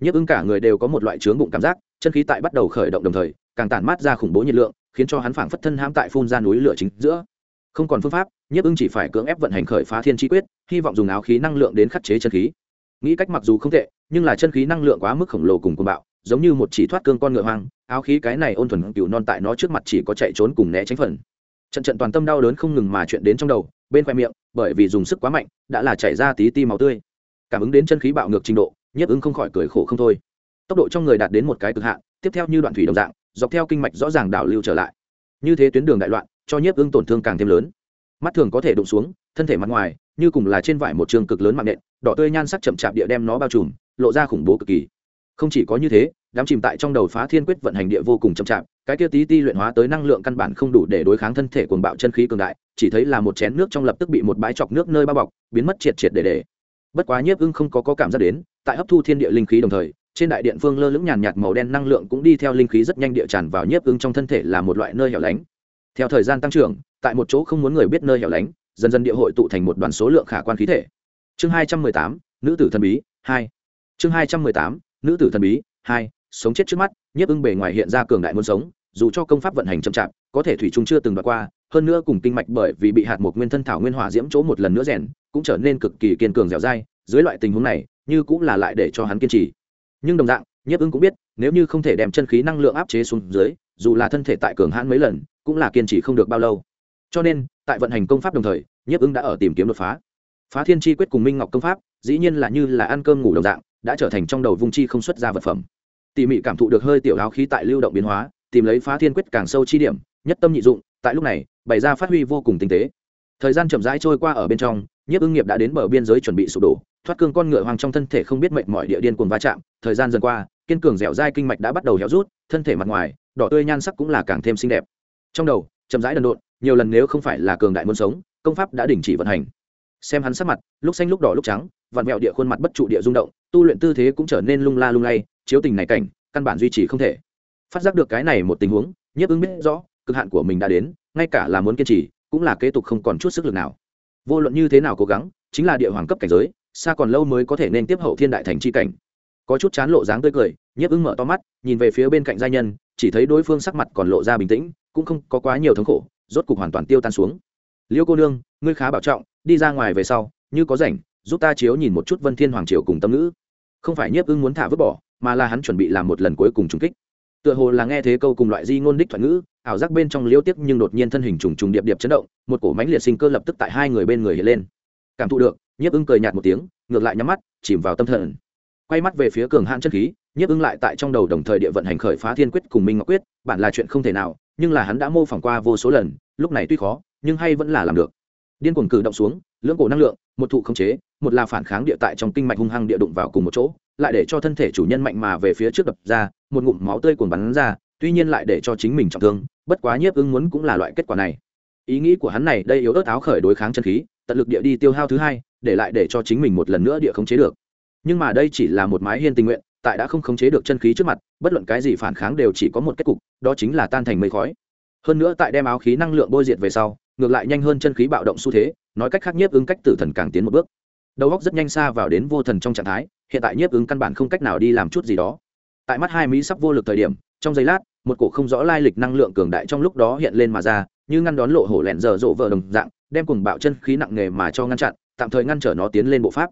Nhiếp ưng cả người đều có một loại chướng bụng cảm giác, chân khí tại bắt đầu khởi động đồng thời, càng tản mát ra khủng bố nhiệt lượng, khiến cho hắn phảng phất thân hãm tại phun ra núi lửa chính giữa không còn phương pháp, nhiếp ưng chỉ phải cưỡng ép vận hành khởi phá thiên chi quyết, hy vọng dùng áo khí năng lượng đến khắc chế chân khí. Nghĩ cách mặc dù không tệ, nhưng là chân khí năng lượng quá mức khổng lồ cùng cuồng bạo, giống như một chỉ thoát cương con ngựa hoang, áo khí cái này ôn thuần cựu non tại nó trước mặt chỉ có chạy trốn cùng né tránh phần. Trận trận toàn tâm đau đớn không ngừng mà chuyện đến trong đầu, bên khoe miệng, bởi vì dùng sức quá mạnh, đã là chảy ra tí ti máu tươi. Cảm ứng đến chân khí bạo ngược trình độ, nhiếp ứng không khỏi cười khổ không thôi. Tốc độ trong người đạt đến một cái cực hạn, tiếp theo như đoạn thủy đồng dạng, dọc theo kinh mạch rõ ràng đảo lưu trở lại. Như thế tuyến đường đại loạn cho nhiếp ưng tổn thương càng thêm lớn. Mắt thường có thể đụng xuống thân thể mặt ngoài như cùng là trên vải một trường cực lớn mạng nện đỏ tươi nhan sắc chậm chạp địa đem nó bao trùm lộ ra khủng bố cực kỳ. Không chỉ có như thế đám chìm tại trong đầu phá thiên quyết vận hành địa vô cùng chậm chạp cái kia tí ti luyện hóa tới năng lượng căn bản không đủ để đối kháng thân thể cuồng bạo chân khí cường đại chỉ thấy là một chén nước trong lập tức bị một bãi chọc nước nơi bao bọc biến mất triệt triệt để để. Bất quá nhiếp ưng không có, có cảm giác đến tại hấp thu thiên địa linh khí đồng thời trên đại điện phương lơ lững nhàn nhạt màu đen năng lượng cũng đi theo linh khí rất nhanh địa tràn vào nhiếp ưng trong thân thể là một loại nơi hẻo lánh theo thời gian tăng trưởng, tại một chỗ không muốn người biết nơi hẻo lánh, dần dần địa hội tụ thành một đoàn số lượng khả quan khí thể. Chương hai trăm mười tám, nữ tử thần bí, hai. Chương hai trăm mười tám, nữ tử thần bí, hai. Sống chết trước mắt, nhiếp ưng bề ngoài hiện ra cường đại muốn sống, dù cho công pháp vận hành chậm chạp, có thể thủy chung chưa từng đoạt qua, hơn nữa cùng kinh mạch bởi vì bị hạt một nguyên thân thảo nguyên hỏa diễm chỗ một lần nữa rèn, cũng trở nên cực kỳ kiên cường dẻo dai, dưới loại tình huống này, như cũng là lại để cho hắn kiên trì. Nhưng đồng dạng nhiếp ưng cũng biết, nếu như không thể đem chân khí năng lượng áp chế xuống dưới, dù là thân thể tại cường hãn mấy lần, cũng là kiên trì không được bao lâu. Cho nên, tại vận hành công pháp đồng thời, nhiếp ưng đã ở tìm kiếm đột phá. Phá thiên chi quyết cùng minh ngọc công pháp, dĩ nhiên là như là ăn cơm ngủ đồng dạng, đã trở thành trong đầu vung chi không xuất ra vật phẩm. Tỉ mỉ cảm thụ được hơi tiểu áo khí tại lưu động biến hóa, tìm lấy phá thiên quyết càng sâu chi điểm, nhất tâm nhị dụng, tại lúc này, bày ra phát huy vô cùng tinh tế. Thời gian chậm rãi trôi qua ở bên trong, nhiếp ưng nghiệp đã đến bờ biên giới chuẩn bị sụp đổ, thoát cương con ngựa hoang trong thân thể không biết mệnh mọi địa điên cuồng va chạm, thời gian dần qua kiên cường dẻo dai kinh mạch đã bắt đầu héo rút, thân thể mặt ngoài, đỏ tươi nhan sắc cũng là càng thêm xinh đẹp. Trong đầu, chậm rãi đần độn, nhiều lần nếu không phải là cường đại muốn sống, công pháp đã đình chỉ vận hành. Xem hắn sắc mặt, lúc xanh lúc đỏ lúc trắng vặn vẹo địa khuôn mặt bất trụ địa rung động, tu luyện tư thế cũng trở nên lung la lung lay, chiếu tình này cảnh, căn bản duy trì không thể. Phát giác được cái này một tình huống, nhiếp ứng biết rõ, cực hạn của mình đã đến, ngay cả là muốn kiên trì, cũng là kế tục không còn chút sức lực nào. Vô luận như thế nào cố gắng, chính là địa hoàng cấp cảnh giới, xa còn lâu mới có thể nên tiếp hậu thiên đại thành c h i cảnh có chút chán lộ dáng tươi cười, nhiếp ưng mở to mắt, nhìn về phía bên cạnh gia nhân, chỉ thấy đối phương sắc mặt còn lộ ra bình tĩnh, cũng không có quá nhiều thống khổ, rốt cục hoàn toàn tiêu tan xuống. Liêu cô nương, ngươi khá bảo trọng, đi ra ngoài về sau, như có rảnh, giúp ta chiếu nhìn một chút vân thiên hoàng triều cùng tâm ngữ. Không phải nhiếp ưng muốn thả vứt bỏ, mà là hắn chuẩn bị làm một lần cuối cùng trùng kích. Tựa hồ là nghe thế câu cùng loại di ngôn đích thoại ngữ, ảo giác bên trong liêu tiếc nhưng đột nhiên thân hình trùng trùng điệp điệp chấn động, một cổ mánh liệt sinh cơ lập tức tại hai người bên người hiện lên. Cảm thụ được, nhiếp ưng cười nhạt một tiếng, ngược lại nhắm mắt, chìm vào tâm thần quay mắt về phía cường hãn chân khí, nhiếp ưng lại tại trong đầu đồng thời địa vận hành khởi phá thiên quyết cùng minh ngọc quyết, bản là chuyện không thể nào, nhưng là hắn đã mô phỏng qua vô số lần, lúc này tuy khó, nhưng hay vẫn là làm được. Điên cuồng cử động xuống, lưỡng cổ năng lượng, một thụ khống chế, một là phản kháng địa tại trong kinh mạch hung hăng địa đụng vào cùng một chỗ, lại để cho thân thể chủ nhân mạnh mà về phía trước đập ra, một ngụm máu tươi cuồng bắn ra, tuy nhiên lại để cho chính mình trọng thương, bất quá nhiếp ưng muốn cũng là loại kết quả này. Ý nghĩ của hắn này đây yếu ớt áo khởi đối kháng chân khí, tận lực địa đi tiêu hao thứ hai, để lại để cho chính mình một lần nữa địa khống chế được nhưng mà đây chỉ là một mái hiên tình nguyện, tại đã không khống chế được chân khí trước mặt, bất luận cái gì phản kháng đều chỉ có một kết cục, đó chính là tan thành mây khói. Hơn nữa tại đem áo khí năng lượng bôi diệt về sau, ngược lại nhanh hơn chân khí bạo động xu thế, nói cách khác nhiếp ứng cách tử thần càng tiến một bước. Đầu góc rất nhanh xa vào đến vô thần trong trạng thái, hiện tại nhiếp ứng căn bản không cách nào đi làm chút gì đó. Tại mắt hai mỹ sắp vô lực thời điểm, trong giây lát, một cổ không rõ lai lịch năng lượng cường đại trong lúc đó hiện lên mà ra, như ngăn đón lộ hổ lẹn dở dộ vợ đồng dạng, đem cùng bạo chân khí nặng nề mà cho ngăn chặn, tạm thời ngăn trở nó tiến lên bộ pháp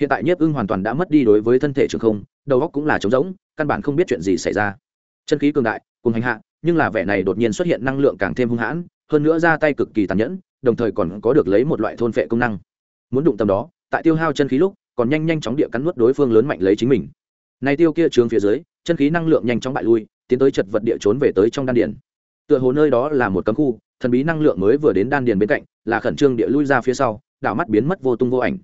hiện tại nhiếp ưng hoàn toàn đã mất đi đối với thân thể trường không, đầu óc cũng là trống rỗng, căn bản không biết chuyện gì xảy ra. Chân khí cường đại, cùng hành hạ, nhưng là vẻ này đột nhiên xuất hiện năng lượng càng thêm hung hãn, hơn nữa ra tay cực kỳ tàn nhẫn, đồng thời còn có được lấy một loại thôn phệ công năng. Muốn đụng tầm đó, tại tiêu hao chân khí lúc, còn nhanh nhanh chóng địa cắn nuốt đối phương lớn mạnh lấy chính mình. Này tiêu kia trướng phía dưới, chân khí năng lượng nhanh chóng bại lui, tiến tới chật vật địa trốn về tới trong đan điền. Tựa hồ nơi đó là một cấm khu, thần bí năng lượng mới vừa đến đan điền bên cạnh, là khẩn trương địa lui ra phía sau đảo mắt biến mất vô tung vô ảnh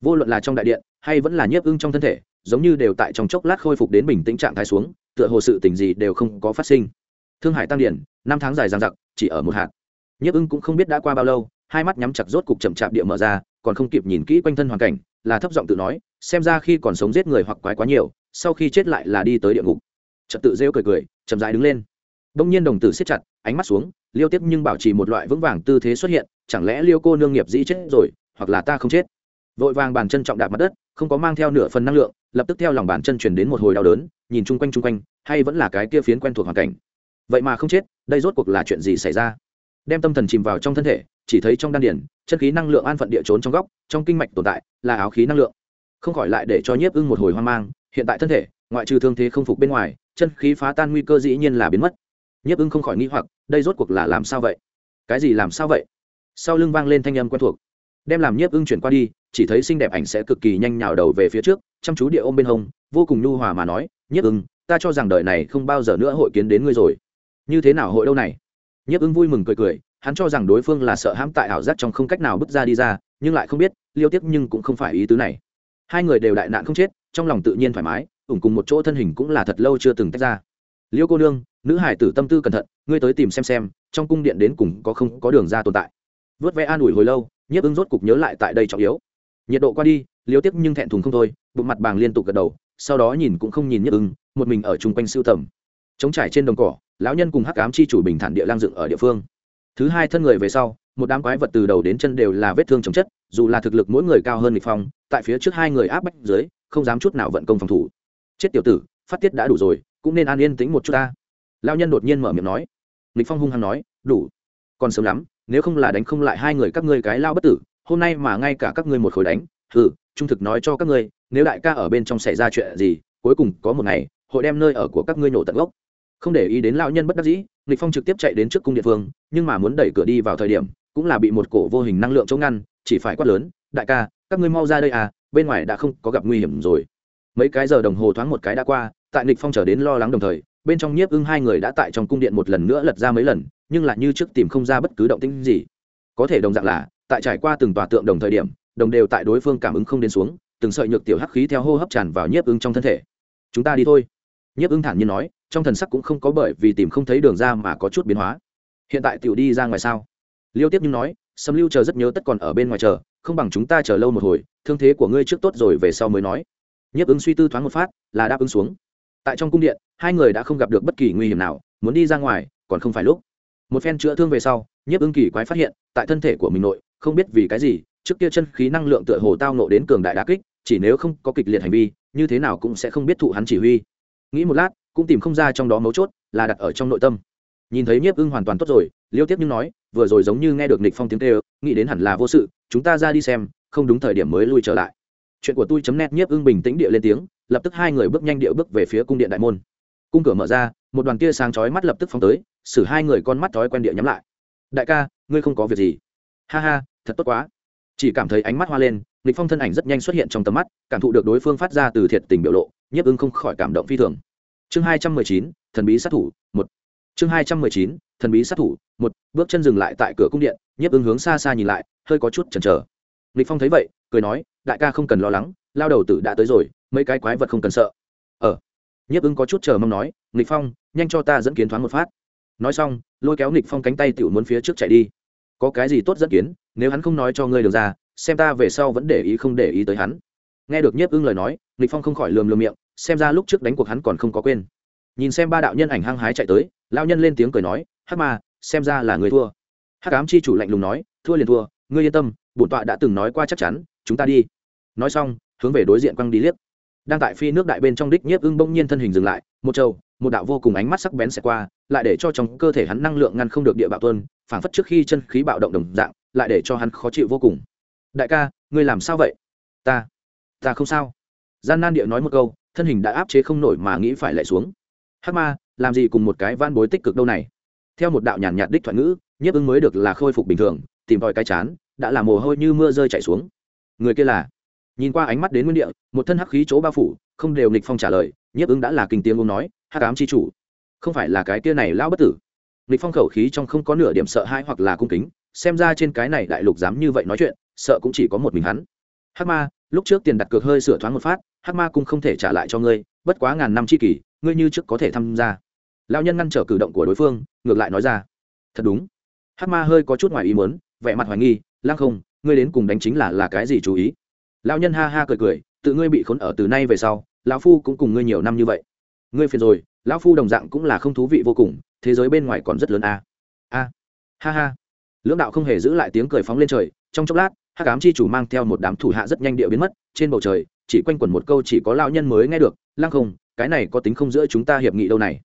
vô luận là trong đại điện hay vẫn là nhiếp ưng trong thân thể, giống như đều tại trong chốc lát khôi phục đến bình tĩnh trạng thái xuống, tựa hồ sự tình gì đều không có phát sinh. Thương hải tăng điển, năm tháng dài dằng dặc, chỉ ở một hạt. Nhiếp ưng cũng không biết đã qua bao lâu, hai mắt nhắm chặt rốt cục chậm chạp địa mở ra, còn không kịp nhìn kỹ quanh thân hoàn cảnh, là thấp giọng tự nói, xem ra khi còn sống giết người hoặc quái quá nhiều, sau khi chết lại là đi tới địa ngục. Trật tự rêu cười cười, chậm rãi đứng lên. Đông nhiên đồng tử siết chặt, ánh mắt xuống, liêu tiếp nhưng bảo trì một loại vững vàng tư thế xuất hiện, chẳng lẽ liêu cô nương nghiệp dĩ chết rồi, hoặc là ta không chết? Vội vàng bàn chân trọng đạp mặt đất, không có mang theo nửa phần năng lượng, lập tức theo lòng bàn chân chuyển đến một hồi đau đớn, nhìn chung quanh chung quanh, hay vẫn là cái kia phiến quen thuộc hoàn cảnh. Vậy mà không chết, đây rốt cuộc là chuyện gì xảy ra? Đem tâm thần chìm vào trong thân thể, chỉ thấy trong đan điển chân khí năng lượng an phận địa trốn trong góc, trong kinh mạch tồn tại, là áo khí năng lượng. Không khỏi lại để cho nhiếp ưng một hồi hoang mang, hiện tại thân thể, ngoại trừ thương thế không phục bên ngoài, chân khí phá tan nguy cơ dĩ nhiên là biến mất. Nhiếp ưng không khỏi nghĩ hoặc, đây rốt cuộc là làm sao vậy? Cái gì làm sao vậy? Sau lưng vang lên thanh âm quen thuộc đem làm nhiếp ưng chuyển qua đi, chỉ thấy xinh đẹp ảnh sẽ cực kỳ nhanh nhào đầu về phía trước, chăm chú địa ôm bên hông, vô cùng nhu hòa mà nói, nhiếp ưng, ta cho rằng đời này không bao giờ nữa hội kiến đến ngươi rồi. Như thế nào hội đâu này? Nhiếp ưng vui mừng cười cười, hắn cho rằng đối phương là sợ hãm tại ảo giác trong không cách nào bước ra đi ra, nhưng lại không biết, liêu tiếc nhưng cũng không phải ý tứ này. Hai người đều đại nạn không chết, trong lòng tự nhiên thoải mái, ủng cùng một chỗ thân hình cũng là thật lâu chưa từng tách ra. Liêu cô nương, nữ hải tử tâm tư cẩn thận, ngươi tới tìm xem xem, trong cung điện đến cùng có không có đường ra tồn tại. Vớt vẽ an ủi hồi lâu nhiếp ưng rốt cục nhớ lại tại đây trọng yếu. Nhiệt độ qua đi, liêu tiếc nhưng thẹn thùng không thôi, bụng mặt bàng liên tục gật đầu, sau đó nhìn cũng không nhìn nhiếp ưng, một mình ở chung quanh siêu tầm. Chống trải trên đồng cỏ, lão nhân cùng hắc ám chi chủ bình thản địa lang dựng ở địa phương. Thứ hai thân người về sau, một đám quái vật từ đầu đến chân đều là vết thương chồng chất, dù là thực lực mỗi người cao hơn lịch phong, tại phía trước hai người áp bách dưới, không dám chút nào vận công phòng thủ. Chết tiểu tử, phát tiết đã đủ rồi, cũng nên an yên tĩnh một chút ta. Lão nhân đột nhiên mở miệng nói. Lịch phong hung hăng nói, đủ. Còn sớm lắm nếu không là đánh không lại hai người các ngươi cái lao bất tử, hôm nay mà ngay cả các ngươi một khối đánh thử trung thực nói cho các ngươi, nếu đại ca ở bên trong xảy ra chuyện gì, cuối cùng có một ngày, hội đem nơi ở của các ngươi nổ tận gốc. Không để ý đến lão nhân bất đắc dĩ, nghịch phong trực tiếp chạy đến trước cung địa phương, nhưng mà muốn đẩy cửa đi vào thời điểm, cũng là bị một cổ vô hình năng lượng chống ngăn, chỉ phải quát lớn, đại ca, các ngươi mau ra đây à bên ngoài đã không có gặp nguy hiểm rồi. Mấy cái giờ đồng hồ thoáng một cái đã qua, tại nghịch phong trở đến lo lắng đồng thời, bên trong nhiếp ưng hai người đã tại trong cung điện một lần nữa lật ra mấy lần nhưng lại như trước tìm không ra bất cứ động tĩnh gì. Có thể đồng dạng là, tại trải qua từng tòa tượng đồng thời điểm, đồng đều tại đối phương cảm ứng không đến xuống, từng sợi nhược tiểu hắc khí theo hô hấp tràn vào nhiếp ứng trong thân thể. Chúng ta đi thôi. Nhiếp ứng thản nhiên nói, trong thần sắc cũng không có bởi vì tìm không thấy đường ra mà có chút biến hóa. Hiện tại tiểu đi ra ngoài sao? Liêu tiếp nhưng nói, sâm lưu chờ rất nhớ tất còn ở bên ngoài chờ, không bằng chúng ta chờ lâu một hồi, thương thế của ngươi trước tốt rồi về sau mới nói. Nhiếp ứng suy tư thoáng một phát, là đáp ứng xuống. Tại trong cung điện, hai người đã không gặp được bất kỳ nguy hiểm nào, muốn đi ra ngoài, còn không phải lúc một phen chữa thương về sau, nhiếp ưng kỳ quái phát hiện, tại thân thể của mình nội, không biết vì cái gì, trước kia chân khí năng lượng tựa hồ tao nộ đến cường đại đá kích, chỉ nếu không có kịch liệt hành vi, như thế nào cũng sẽ không biết thụ hắn chỉ huy. Nghĩ một lát, cũng tìm không ra trong đó mấu chốt, là đặt ở trong nội tâm. Nhìn thấy nhiếp ưng hoàn toàn tốt rồi, liêu tiếp nhưng nói, vừa rồi giống như nghe được nịch phong tiếng kêu, nghĩ đến hẳn là vô sự, chúng ta ra đi xem, không đúng thời điểm mới lui trở lại. Chuyện của tôi chấm nét nhiếp ưng bình tĩnh địa lên tiếng, lập tức hai người bước nhanh địa bước về phía cung điện đại môn. Cung cửa mở ra, một đoàn tia sáng chói mắt lập tức phóng tới xử hai người con mắt thói quen địa nhắm lại. Đại ca, ngươi không có việc gì. Ha ha, thật tốt quá. Chỉ cảm thấy ánh mắt hoa lên lịch phong thân ảnh rất nhanh xuất hiện trong tầm mắt, cảm thụ được đối phương phát ra từ thiệt tình biểu lộ, nhiếp ưng không khỏi cảm động phi thường. Chương hai trăm mười chín, thần bí sát thủ, một. Chương hai trăm mười chín, thần bí sát thủ, một. Bước chân dừng lại tại cửa cung điện, nhiếp ưng hướng xa xa nhìn lại, hơi có chút chần chờ. Lịch phong thấy vậy, cười nói, đại ca không cần lo lắng, lao đầu tử đã tới rồi, mấy cái quái vật không cần sợ. Ờ. Nhiếp ưng có chút chờ mong nói, nghịch phong, nhanh cho ta dẫn kiến thoáng một phát nói xong, lôi kéo nghịch phong cánh tay tiểu muốn phía trước chạy đi. Có cái gì tốt dẫn kiến, nếu hắn không nói cho ngươi được ra, xem ta về sau vẫn để ý không để ý tới hắn. Nghe được nhiếp ưng lời nói, nghịch phong không khỏi lườm lườm miệng, xem ra lúc trước đánh cuộc hắn còn không có quên. Nhìn xem ba đạo nhân ảnh hăng hái chạy tới lao nhân lên tiếng cười nói, hắc ma, xem ra là người thua. Hắc ám chi chủ lạnh lùng nói, thua liền thua, ngươi yên tâm, bổn tọa đã từng nói qua chắc chắn, chúng ta đi. Nói xong, hướng về đối diện quăng đi liếc. Đang tại phi nước đại bên trong đích nhiếp ưng bỗng nhiên thân hình dừng lại, một trâu một đạo vô cùng ánh mắt sắc bén sẽ qua, lại để cho trong cơ thể hắn năng lượng ngăn không được địa bạo tuân, phảng phất trước khi chân khí bạo động đồng dạng, lại để cho hắn khó chịu vô cùng. Đại ca, ngươi làm sao vậy? Ta ta không sao. Gian nan địa nói một câu, thân hình đã áp chế không nổi mà nghĩ phải lại xuống. Hắc ma, làm gì cùng một cái van bối tích cực đâu này? Theo một đạo nhàn nhạt đích thoại ngữ, nhiếp ứng mới được là khôi phục bình thường, tìm tòi cái chán, đã là mồ hôi như mưa rơi chảy xuống. Người kia là nhìn qua ánh mắt đến nguyên địa, một thân hắc khí chỗ bao phủ, không đều nghịch phong trả lời, nhiếp ứng đã là kinh tiếng ông nói, hắc ám chi chủ, không phải là cái kia này lão bất tử. Nghịch phong khẩu khí trong không có nửa điểm sợ hãi hoặc là cung kính, xem ra trên cái này đại lục dám như vậy nói chuyện, sợ cũng chỉ có một mình hắn. Hắc ma, lúc trước tiền đặt cược hơi sửa thoáng một phát, hắc ma cũng không thể trả lại cho ngươi, bất quá ngàn năm chi kỷ, ngươi như trước có thể tham gia. Lão nhân ngăn trở cử động của đối phương, ngược lại nói ra, thật đúng. Hắc ma hơi có chút ngoài ý muốn, vẻ mặt hoài nghi lang không, ngươi đến cùng đánh chính là là cái gì chú ý? Lão nhân ha ha cười cười, tự ngươi bị khốn ở từ nay về sau, lão phu cũng cùng ngươi nhiều năm như vậy. Ngươi phiền rồi, lão phu đồng dạng cũng là không thú vị vô cùng, thế giới bên ngoài còn rất lớn a a, ha ha. Lưỡng đạo không hề giữ lại tiếng cười phóng lên trời, trong chốc lát hát cám chi chủ mang theo một đám thủ hạ rất nhanh địa biến mất, trên bầu trời, chỉ quanh quẩn một câu chỉ có lao nhân mới nghe được, lăng không, cái này có tính không giữa chúng ta hiệp nghị đâu này?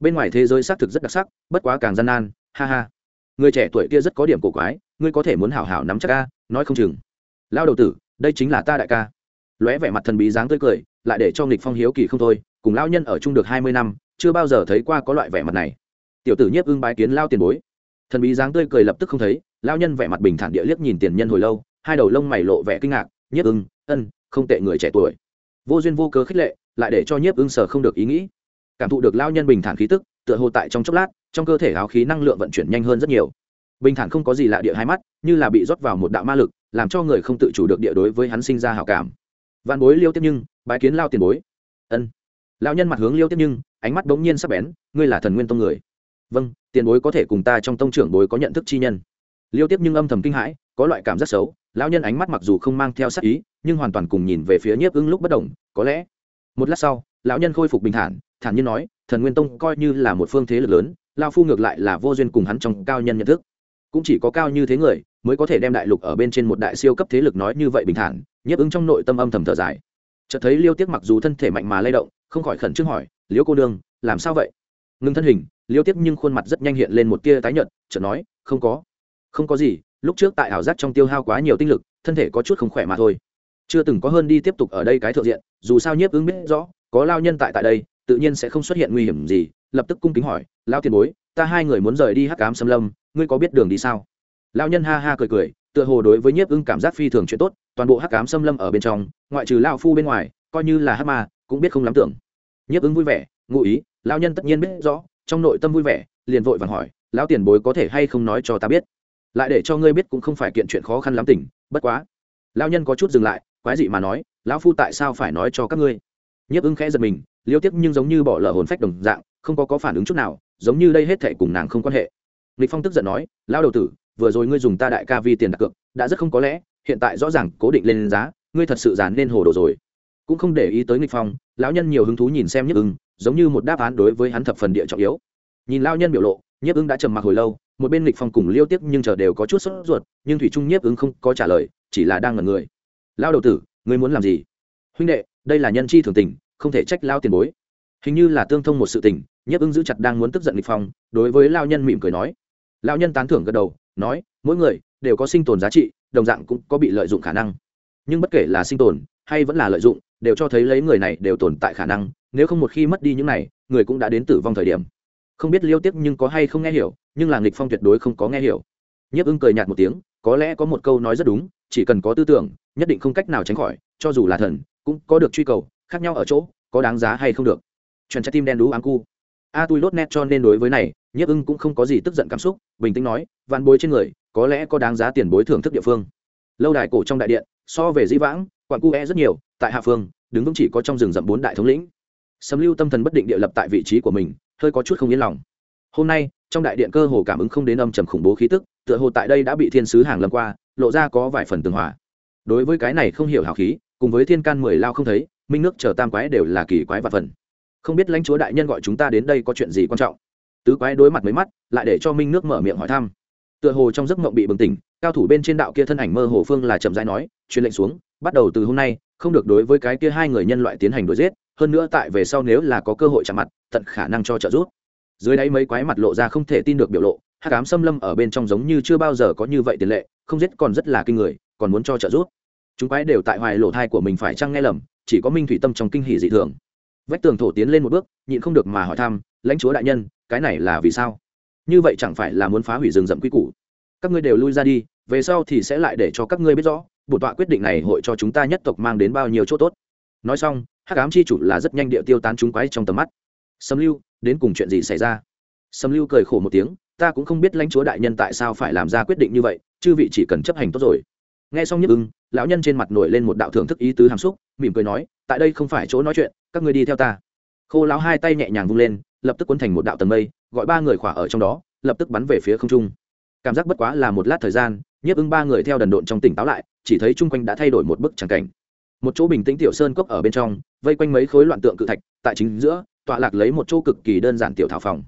Bên ngoài thế giới xác thực rất đặc sắc, bất quá càng gian nan, ha ha. Người trẻ tuổi kia rất có điểm cổ quái, ngươi có thể muốn hảo hảo nắm chắc ca nói không chừng. Lao đầu tử đây chính là ta đại ca. Lóe vẻ mặt thần bí dáng tươi cười, lại để cho nghịch phong hiếu kỳ không thôi, cùng lao nhân ở chung được hai mươi năm, chưa bao giờ thấy qua có loại vẻ mặt này. Tiểu tử nhiếp ưng bái kiến lao tiền bối. Thần bí dáng tươi cười lập tức không thấy lao nhân vẻ mặt bình thản địa liếc nhìn tiền nhân hồi lâu, hai đầu lông mày lộ vẻ kinh ngạc, nhiếp ưng, ân, không tệ người trẻ tuổi. Vô duyên vô cớ khích lệ, lại để cho nhiếp ưng sở không được ý nghĩ. Cảm thụ được lao nhân bình thản khí tức, tựa hồ tại trong chốc lát, trong cơ thể áo khí năng lượng vận chuyển nhanh hơn rất nhiều. Bình thản không có gì lạ địa hai mắt, như là bị rót vào một đạo ma lực làm cho người không tự chủ được địa đối với hắn sinh ra hảo cảm. Văn bối liêu tiếp nhưng, bái kiến lao tiền bối. Ân. Lao nhân mặt hướng liêu tiếp nhưng, ánh mắt bỗng nhiên sắp bén, ngươi là thần nguyên tông người. Vâng tiền bối có thể cùng ta trong tông trưởng bối có nhận thức chi nhân. Liêu tiếp nhưng âm thầm kinh hãi, có loại cảm rất xấu, lão nhân ánh mắt mặc dù không mang theo sắc ý, nhưng hoàn toàn cùng nhìn về phía nhiếp ưng lúc bất đồng có lẽ. Một lát sau, lão nhân khôi phục bình thản thản nhiên nói, thần nguyên tông coi như là một phương thế lực lớn, lao phu ngược lại là vô duyên cùng hắn trong cao nhân nhận thức. Cũng chỉ có cao như thế người mới có thể đem đại lục ở bên trên một đại siêu cấp thế lực nói như vậy bình thản, nhiếp ứng trong nội tâm âm thầm thở dài. Chợt thấy liêu tiếc mặc dù thân thể mạnh mà lay động, không khỏi khẩn trương hỏi liễu cô đương làm sao vậy? Ngưng thân hình, liêu tiếc nhưng khuôn mặt rất nhanh hiện lên một tia tái nhợt, chợt nói, không có. Không có gì, lúc trước tại ảo giác trong tiêu hao quá nhiều tinh lực, thân thể có chút không khỏe mà thôi. Chưa từng có hơn đi tiếp tục ở đây cái thượng diện, dù sao nhiếp ứng biết rõ, có lao nhân tại tại đây, tự nhiên sẽ không xuất hiện nguy hiểm gì. Lập tức cung kính hỏi, lao tiền bối, ta hai người muốn rời đi hắc cám xâm lâm, ngươi có biết đường đi sao? Lao nhân ha ha cười cười, tựa hồ đối với nhiếp ưng cảm giác phi thường chuyện tốt, toàn bộ hắc cám xâm lâm ở bên trong, ngoại trừ lao phu bên ngoài, coi như là hắc ma, cũng biết không lắm tưởng. Nhiếp ưng vui vẻ, ngụ ý lao nhân tất nhiên biết rõ, trong nội tâm vui vẻ, liền vội vàng hỏi lao tiền bối có thể hay không nói cho ta biết? Lại để cho ngươi biết cũng không phải kiện chuyện khó khăn lắm tỉnh, bất quá. Lao nhân có chút dừng lại, quái dị mà nói, lão phu tại sao phải nói cho các ngươi? Nhiếp ưng khẽ giật mình, liêu tiếc nhưng giống như bỏ lỡ hồn phách đồng dạng, không có có phản ứng chút nào, giống như đây hết thệ cùng nàng không quan hệ. Lịch phong tức giận nói, lão đầu tử vừa rồi ngươi dùng ta đại ca vi tiền đặt cược, đã rất không có lẽ, hiện tại rõ ràng cố định lên giá, ngươi thật sự dàn lên hồ đồ rồi. Cũng không để ý tới nghịch phong, lão nhân nhiều hứng thú nhìn xem nhất ưng, giống như một đáp án đối với hắn thập phần địa trọng yếu. Nhìn lão nhân biểu lộ, nhiếp ưng đã trầm mặc hồi lâu, một bên nghịch phong cùng liêu tiếp nhưng chờ đều có chút sốt ruột, nhưng thủy trung nhiếp ưng không có trả lời, chỉ là đang ngẩn người. Lão đầu tử, ngươi muốn làm gì? Huynh đệ, đây là nhân chi thường tình, không thể trách lao tiền bối. Hình như là tương thông một sự tình, nhiếp ưng giữ chặt đang muốn tức giận lịch phong, đối với lao nhân mỉm cười nói lão nhân tán thưởng gật đầu, nói, mỗi người đều có sinh tồn giá trị, đồng dạng cũng có bị lợi dụng khả năng. Nhưng bất kể là sinh tồn hay vẫn là lợi dụng, đều cho thấy lấy người này đều tồn tại khả năng, nếu không một khi mất đi những này, người cũng đã đến tử vong thời điểm. Không biết liêu tiếc nhưng có hay không nghe hiểu, nhưng là nghịch phong tuyệt đối không có nghe hiểu. Nhiếp ưng cười nhạt một tiếng, có lẽ có một câu nói rất đúng, chỉ cần có tư tưởng, nhất định không cách nào tránh khỏi, cho dù là thần, cũng có được truy cầu, khác nhau ở chỗ, có đáng giá hay không được. Truyền trái tim đen đú áng cu. A, tui lốt nét cho nên đối với này nhiếp ưng cũng không có gì tức giận cảm xúc, bình tĩnh nói, vạn bối trên người, có lẽ có đáng giá tiền bối thưởng thức địa phương. Lâu đài cổ trong đại điện, so về dĩ vãng, quặng cu e rất nhiều, tại hạ phương, đứng vững chỉ có trong rừng rậm bốn đại thống lĩnh. Sấm lưu tâm thần bất định địa lập tại vị trí của mình, hơi có chút không yên lòng. Hôm nay, trong đại điện cơ hồ cảm ứng không đến âm trầm khủng bố khí tức, tựa hồ tại đây đã bị thiên sứ hàng lâm qua, lộ ra có vài phần tường hòa. Đối với cái này không hiểu hào khí, cùng với thiên can mười lao không thấy, minh nước chờ tam quái đều là kỳ quái và phần. Không biết lãnh chúa đại nhân gọi chúng ta đến đây có chuyện gì quan trọng? Tứ quái đối mặt mấy mắt, lại để cho minh nước mở miệng hỏi thăm. Tựa hồ trong giấc mộng bị bừng tỉnh, cao thủ bên trên đạo kia thân ảnh mơ hồ phương là chậm rãi nói, truyền lệnh xuống, bắt đầu từ hôm nay, không được đối với cái kia hai người nhân loại tiến hành đuổi giết, hơn nữa tại về sau nếu là có cơ hội chạm mặt, tận khả năng cho trợ giúp. Dưới đáy mấy quái mặt lộ ra không thể tin được biểu lộ, hắc ám xâm lâm ở bên trong giống như chưa bao giờ có như vậy tiền lệ, không giết còn rất là kinh người, còn muốn cho trợ giúp. Chúng quái đều tại hoài lộ thai của mình phải chăng nghe lầm, chỉ có minh thủy tâm trong kinh hỉ dị thường vách tường thổ tiến lên một bước, nhịn không được mà hỏi thăm, lãnh chúa đại nhân, cái này là vì sao? Như vậy chẳng phải là muốn phá hủy rừng rậm quy củ? Các ngươi đều lui ra đi, về sau thì sẽ lại để cho các ngươi biết rõ, bổn tọa quyết định này hội cho chúng ta nhất tộc mang đến bao nhiêu chỗ tốt. Nói xong, hắc ám chi chủ là rất nhanh địa tiêu tán chúng quái trong tầm mắt. Sâm lưu, đến cùng chuyện gì xảy ra? Sâm lưu cười khổ một tiếng, ta cũng không biết lãnh chúa đại nhân tại sao phải làm ra quyết định như vậy, chư vị chỉ cần chấp hành tốt rồi. Nghe xong nhức ưng lão nhân trên mặt nổi lên một đạo thưởng thức ý tứ hàm xúc, mỉm cười nói, tại đây không phải chỗ nói chuyện, các ngươi đi theo ta. Khô lão hai tay nhẹ nhàng vung lên, lập tức quấn thành một đạo tầng mây, gọi ba người khỏa ở trong đó, lập tức bắn về phía không trung. Cảm giác bất quá là một lát thời gian, nhiếp ưng ba người theo đần độn trong tỉnh táo lại, chỉ thấy chung quanh đã thay đổi một bức tràng cảnh. Một chỗ bình tĩnh tiểu sơn cốc ở bên trong, vây quanh mấy khối loạn tượng cự thạch, tại chính giữa, tọa lạc lấy một chỗ cực kỳ đơn giản tiểu thảo phòng.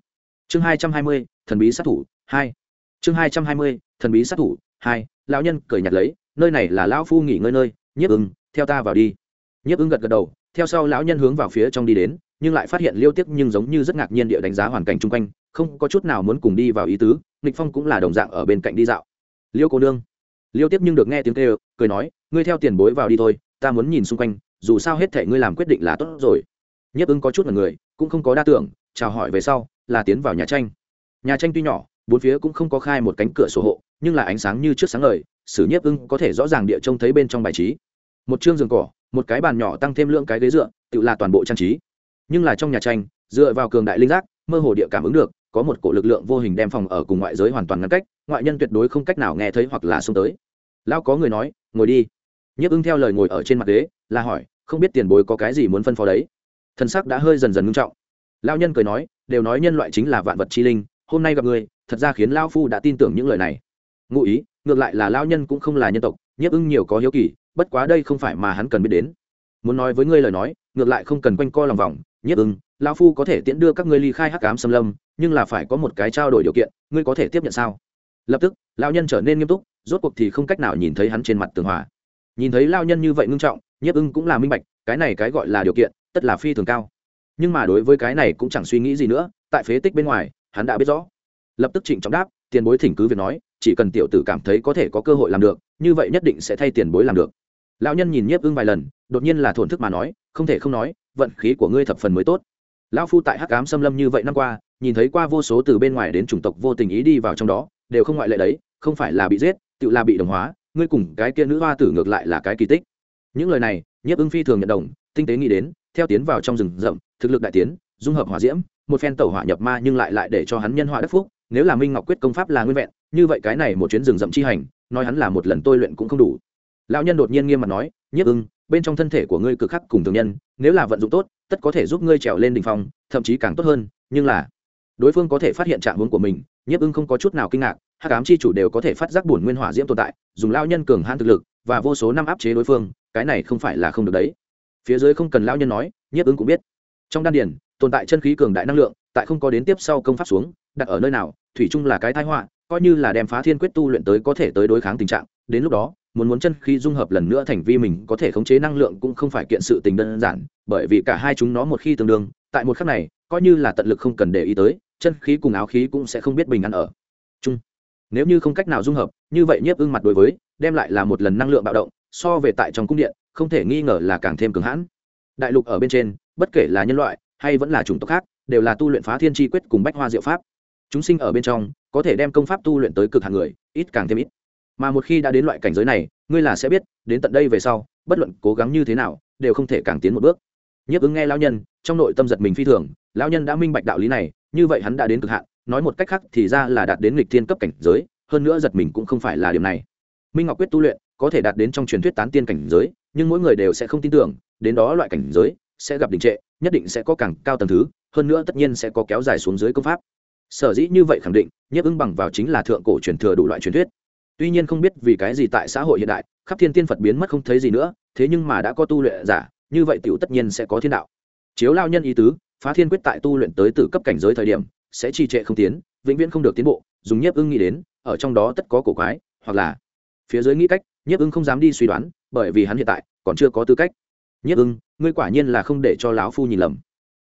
Chương hai trăm hai mươi, thần bí sát thủ, hai. Chương hai trăm hai mươi, thần bí sát thủ, hai, lão nhân cười nhặt lấy nơi này là lão phu nghỉ ngơi nơi, nhiếp ưng, theo ta vào đi. Nhiếp ưng gật gật đầu, theo sau lão nhân hướng vào phía trong đi đến, nhưng lại phát hiện liêu tiếc nhưng giống như rất ngạc nhiên địa đánh giá hoàn cảnh chung quanh, không có chút nào muốn cùng đi vào ý tứ nghịch phong cũng là đồng dạng ở bên cạnh đi dạo. Liêu cô nương. Liêu tiếp nhưng được nghe tiếng kêu, cười nói, ngươi theo tiền bối vào đi thôi, ta muốn nhìn xung quanh, dù sao hết thể ngươi làm quyết định là tốt rồi. Nhiếp ứng có chút là người, cũng không có đa tưởng, chào hỏi về sau, là tiến vào nhà tranh. Nhà tranh tuy nhỏ, bốn phía cũng không có khai một cánh cửa sổ hộ, nhưng là ánh sáng như trước sáng ngời sử nhiếp ưng có thể rõ ràng địa trông thấy bên trong bài trí. Một chương giường cỏ, một cái bàn nhỏ tăng thêm lượng cái ghế dựa, tự là toàn bộ trang trí. Nhưng là trong nhà tranh, dựa vào cường đại linh giác, mơ hồ địa cảm ứng được, có một cổ lực lượng vô hình đem phòng ở cùng ngoại giới hoàn toàn ngăn cách, ngoại nhân tuyệt đối không cách nào nghe thấy hoặc là xông tới. Lão có người nói, ngồi đi. Nhiếp ưng theo lời ngồi ở trên mặt ghế, là hỏi, không biết tiền bối có cái gì muốn phân phó đấy? Thân sắc đã hơi dần dần ngưng trọng. Lão nhân cười nói, đều nói nhân loại chính là vạn vật chi linh, hôm nay gặp người, thật ra khiến lão phu đã tin tưởng những lời này ngụ ý, ngược lại là lão nhân cũng không là nhân tộc, nhiếp ưng nhiều có hiếu kỳ, bất quá đây không phải mà hắn cần biết đến. Muốn nói với ngươi lời nói, ngược lại không cần quanh co lòng vòng, Nhiếp ưng, lão phu có thể tiễn đưa các ngươi ly khai hắc cám xâm lâm, nhưng là phải có một cái trao đổi điều kiện, ngươi có thể tiếp nhận sao? Lập tức, lão nhân trở nên nghiêm túc, rốt cuộc thì không cách nào nhìn thấy hắn trên mặt tường hòa. Nhìn thấy lao nhân như vậy ngưng trọng, nhiếp ưng cũng là minh bạch, cái này cái gọi là điều kiện, tất là phi thường cao. Nhưng mà đối với cái này cũng chẳng suy nghĩ gì nữa, tại phế tích bên ngoài, hắn đã biết rõ. Lập tức trịnh trọng đáp tiền bối thỉnh cứ việc nói, chỉ cần tiểu tử cảm thấy có thể có cơ hội làm được, như vậy nhất định sẽ thay tiền bối làm được. Lão nhân nhìn nhiếp ưng vài lần, đột nhiên là thổn thức mà nói, không thể không nói, vận khí của ngươi thập phần mới tốt. Lão phu tại hắc ám xâm lâm như vậy năm qua, nhìn thấy qua vô số từ bên ngoài đến chủng tộc vô tình ý đi vào trong đó, đều không ngoại lệ đấy, không phải là bị giết, tự là bị đồng hóa, ngươi cùng cái kia nữ hoa tử ngược lại là cái kỳ tích. Những lời này, nhiếp ưng phi thường nhận đồng, tinh tế nghĩ đến, theo tiến vào trong rừng rậm, thực lực đại tiến, dung hợp hỏa diễm, một phen tẩu hỏa nhập ma nhưng lại lại để cho hắn nhân họa đắc phúc nếu là minh ngọc quyết công pháp là nguyên vẹn, như vậy cái này một chuyến rừng rậm chi hành, nói hắn là một lần tôi luyện cũng không đủ. Lão nhân đột nhiên nghiêm mặt nói, nhiếp ưng, bên trong thân thể của ngươi cực khắc cùng thường nhân, nếu là vận dụng tốt, tất có thể giúp ngươi trèo lên đỉnh phong, thậm chí càng tốt hơn, nhưng là đối phương có thể phát hiện trạng huống của mình. Nhiếp ưng không có chút nào kinh ngạc, hắc ám chi chủ đều có thể phát giác bổn nguyên hỏa diễm tồn tại, dùng lao nhân cường hãn thực lực và vô số năm áp chế đối phương, cái này không phải là không được đấy. Phía dưới không cần lao nhân nói, nhiếp ưng cũng biết. Trong đan điển tồn tại chân khí cường đại năng lượng, tại không có đến tiếp sau công pháp xuống, đặt ở nơi nào thủy chung là cái thái họa, coi như là đem phá thiên quyết tu luyện tới có thể tới đối kháng tình trạng, đến lúc đó, muốn muốn chân khí dung hợp lần nữa thành vi mình có thể khống chế năng lượng cũng không phải kiện sự tình đơn giản, bởi vì cả hai chúng nó một khi tương đương, tại một khắc này, coi như là tận lực không cần để ý tới, chân khí cùng áo khí cũng sẽ không biết bình ăn ở. Chung, nếu như không cách nào dung hợp, như vậy nhiếp ưng mặt đối với, đem lại là một lần năng lượng bạo động, so về tại trong cung điện, không thể nghi ngờ là càng thêm cứng hãn. Đại lục ở bên trên, bất kể là nhân loại, hay vẫn là chủng tộc khác, đều là tu luyện phá thiên tri quyết cùng bách hoa diệu pháp chúng sinh ở bên trong, có thể đem công pháp tu luyện tới cực hàng người, ít càng thêm ít. Mà một khi đã đến loại cảnh giới này, ngươi là sẽ biết, đến tận đây về sau, bất luận cố gắng như thế nào, đều không thể càng tiến một bước. Nhấp ứng nghe lao nhân, trong nội tâm giật mình phi thường lao nhân đã minh bạch đạo lý này, như vậy hắn đã đến cực hạn, nói một cách khác thì ra là đạt đến lịch thiên cấp cảnh giới, hơn nữa giật mình cũng không phải là điều này. Minh ngọc quyết tu luyện, có thể đạt đến trong truyền thuyết tán tiên cảnh giới, nhưng mỗi người đều sẽ không tin tưởng, đến đó loại cảnh giới sẽ gặp đình trệ, nhất định sẽ có càng cao tầng thứ, hơn nữa tất nhiên sẽ có kéo dài xuống dưới công pháp sở dĩ như vậy khẳng định, nhiếp ưng bằng vào chính là thượng cổ truyền thừa đủ loại truyền thuyết. Tuy nhiên không biết vì cái gì tại xã hội hiện đại, khắp thiên tiên phật biến mất không thấy gì nữa, thế nhưng mà đã có tu luyện giả, như vậy tiểu tất nhiên sẽ có thiên đạo. Chiếu lao nhân ý tứ, phá thiên quyết tại tu luyện tới từ cấp cảnh giới thời điểm, sẽ trì trệ không tiến, vĩnh viễn không được tiến bộ, dùng nhiếp ưng nghĩ đến, ở trong đó tất có cổ quái, hoặc là phía dưới nghĩ cách, nhiếp ưng không dám đi suy đoán, bởi vì hắn hiện tại còn chưa có tư cách. Nhiếp ưng ngươi quả nhiên là không để cho lão phu nhìn lầm.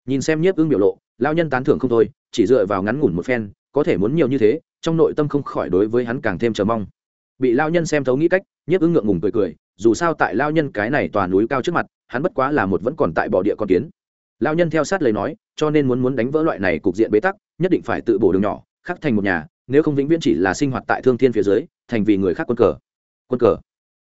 Nhìn xem nhiếp ưng biểu lộ lao nhân tán thưởng không thôi, chỉ dựa vào ngắn ngủn một phen, có thể muốn nhiều như thế, trong nội tâm không khỏi đối với hắn càng thêm chờ mong. Bị lao nhân xem thấu nghĩ cách, nhiếp Ứng ngượng ngùng cười cười, dù sao tại lao nhân cái này toàn núi cao trước mặt, hắn bất quá là một vẫn còn tại bỏ địa con kiến. Lao nhân theo sát lời nói, cho nên muốn muốn đánh vỡ loại này cục diện bế tắc, nhất định phải tự bổ đường nhỏ, khắc thành một nhà, nếu không vĩnh viễn chỉ là sinh hoạt tại thương thiên phía dưới, thành vì người khác quân cờ. Quân cờ.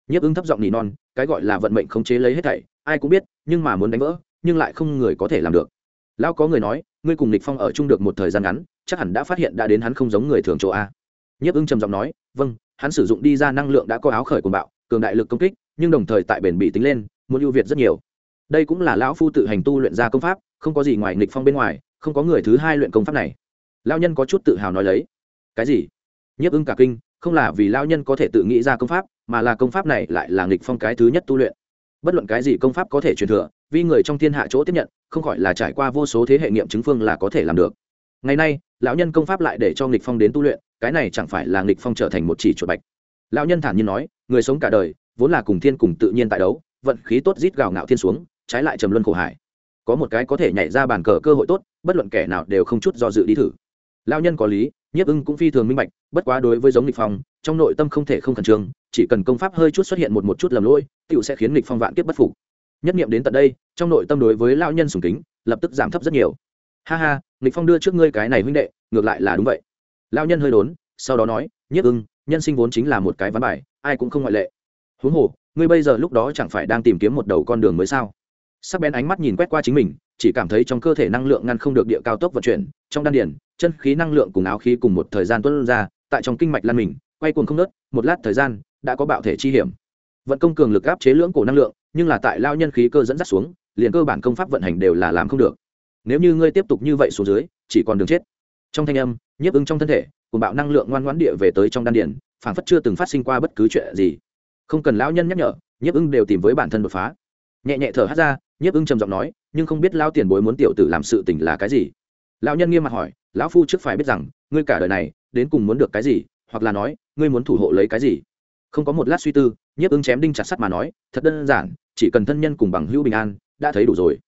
Nhiếp ứng thấp giọng nỉ non, cái gọi là vận mệnh khống chế lấy hết thảy, ai cũng biết, nhưng mà muốn đánh vỡ, nhưng lại không người có thể làm được. Lão có người nói ngươi cùng lịch phong ở chung được một thời gian ngắn, chắc hẳn đã phát hiện đã đến hắn không giống người thường chỗ a. Nhiếp Ưng trầm giọng nói vâng hắn sử dụng đi ra năng lượng đã có áo khởi cuồng bạo, cường đại lực công kích, nhưng đồng thời tại bền bị tính lên, muốn ưu việt rất nhiều. Đây cũng là lão phu tự hành tu luyện ra công pháp, không có gì ngoài nghịch phong bên ngoài, không có người thứ hai luyện công pháp này. Lao nhân có chút tự hào nói lấy. Cái gì? Nhiếp ưng cả kinh, không là vì lao nhân có thể tự nghĩ ra công pháp, mà là công pháp này lại là nghịch phong cái thứ nhất tu luyện bất luận cái gì công pháp có thể truyền thừa, vì người trong thiên hạ chỗ tiếp nhận, không khỏi là trải qua vô số thế hệ nghiệm chứng phương là có thể làm được. Ngày nay, lão nhân công pháp lại để cho nghịch phong đến tu luyện, cái này chẳng phải là nghịch phong trở thành một chỉ chuột bạch. Lão nhân thản nhiên nói, người sống cả đời, vốn là cùng thiên cùng tự nhiên tại đấu, vận khí tốt rít gào ngạo thiên xuống, trái lại trầm luân khổ hải. Có một cái có thể nhảy ra bàn cờ cơ hội tốt, bất luận kẻ nào đều không chút do dự đi thử. Lão nhân có lý, nhiếp ưng cũng phi thường minh bạch, bất quá đối với giống nghịch phong trong nội tâm không thể không khẩn trương, chỉ cần công pháp hơi chút xuất hiện một một chút lầm lỗi tựu sẽ khiến nghịch phong vạn kiếp bất phục. Nhất nghiệm đến tận đây, trong nội tâm đối với lao nhân sùng kính, lập tức giảm thấp rất nhiều. Ha ha, nghịch phong đưa trước ngươi cái này huynh đệ, ngược lại là đúng vậy. Lao nhân hơi đốn, sau đó nói, nhất ưng, nhân sinh vốn chính là một cái ván bài, ai cũng không ngoại lệ. Huống hồ, ngươi bây giờ lúc đó chẳng phải đang tìm kiếm một đầu con đường mới sao? Sắc bén ánh mắt nhìn quét qua chính mình, chỉ cảm thấy trong cơ thể năng lượng ngăn không được địa cao tốc vận chuyển, trong đan điển chân khí năng lượng cùng áo khí cùng một thời gian tuân ra, tại trong kinh mạch lan mình quay cuồng không nớt, một lát thời gian, đã có bạo thể chi hiểm. Vận công cường lực áp chế lưỡng cổ năng lượng, nhưng là tại lao nhân khí cơ dẫn dắt xuống, liền cơ bản công pháp vận hành đều là làm không được. Nếu như ngươi tiếp tục như vậy xuống dưới, chỉ còn đường chết. Trong thanh âm, nhiếp ứng trong thân thể cùng bạo năng lượng ngoan ngoãn địa về tới trong đan điển phản phất chưa từng phát sinh qua bất cứ chuyện gì. Không cần lão nhân nhắc nhở, nhiếp ứng đều tìm với bản thân đột phá. Nhẹ nhẹ thở hát ra, nhiếp ứng trầm giọng nói, nhưng không biết lao tiền bối muốn tiểu tử làm sự tình là cái gì. Lão nhân nghiêm mặt hỏi, lão phu trước phải biết rằng, ngươi cả đời này, đến cùng muốn được cái gì hoặc là nói, ngươi muốn thủ hộ lấy cái gì? Không có một lát suy tư, nhiếp ứng chém đinh chặt sắt mà nói, thật đơn giản, chỉ cần thân nhân cùng bằng hữu bình an, đã thấy đủ rồi.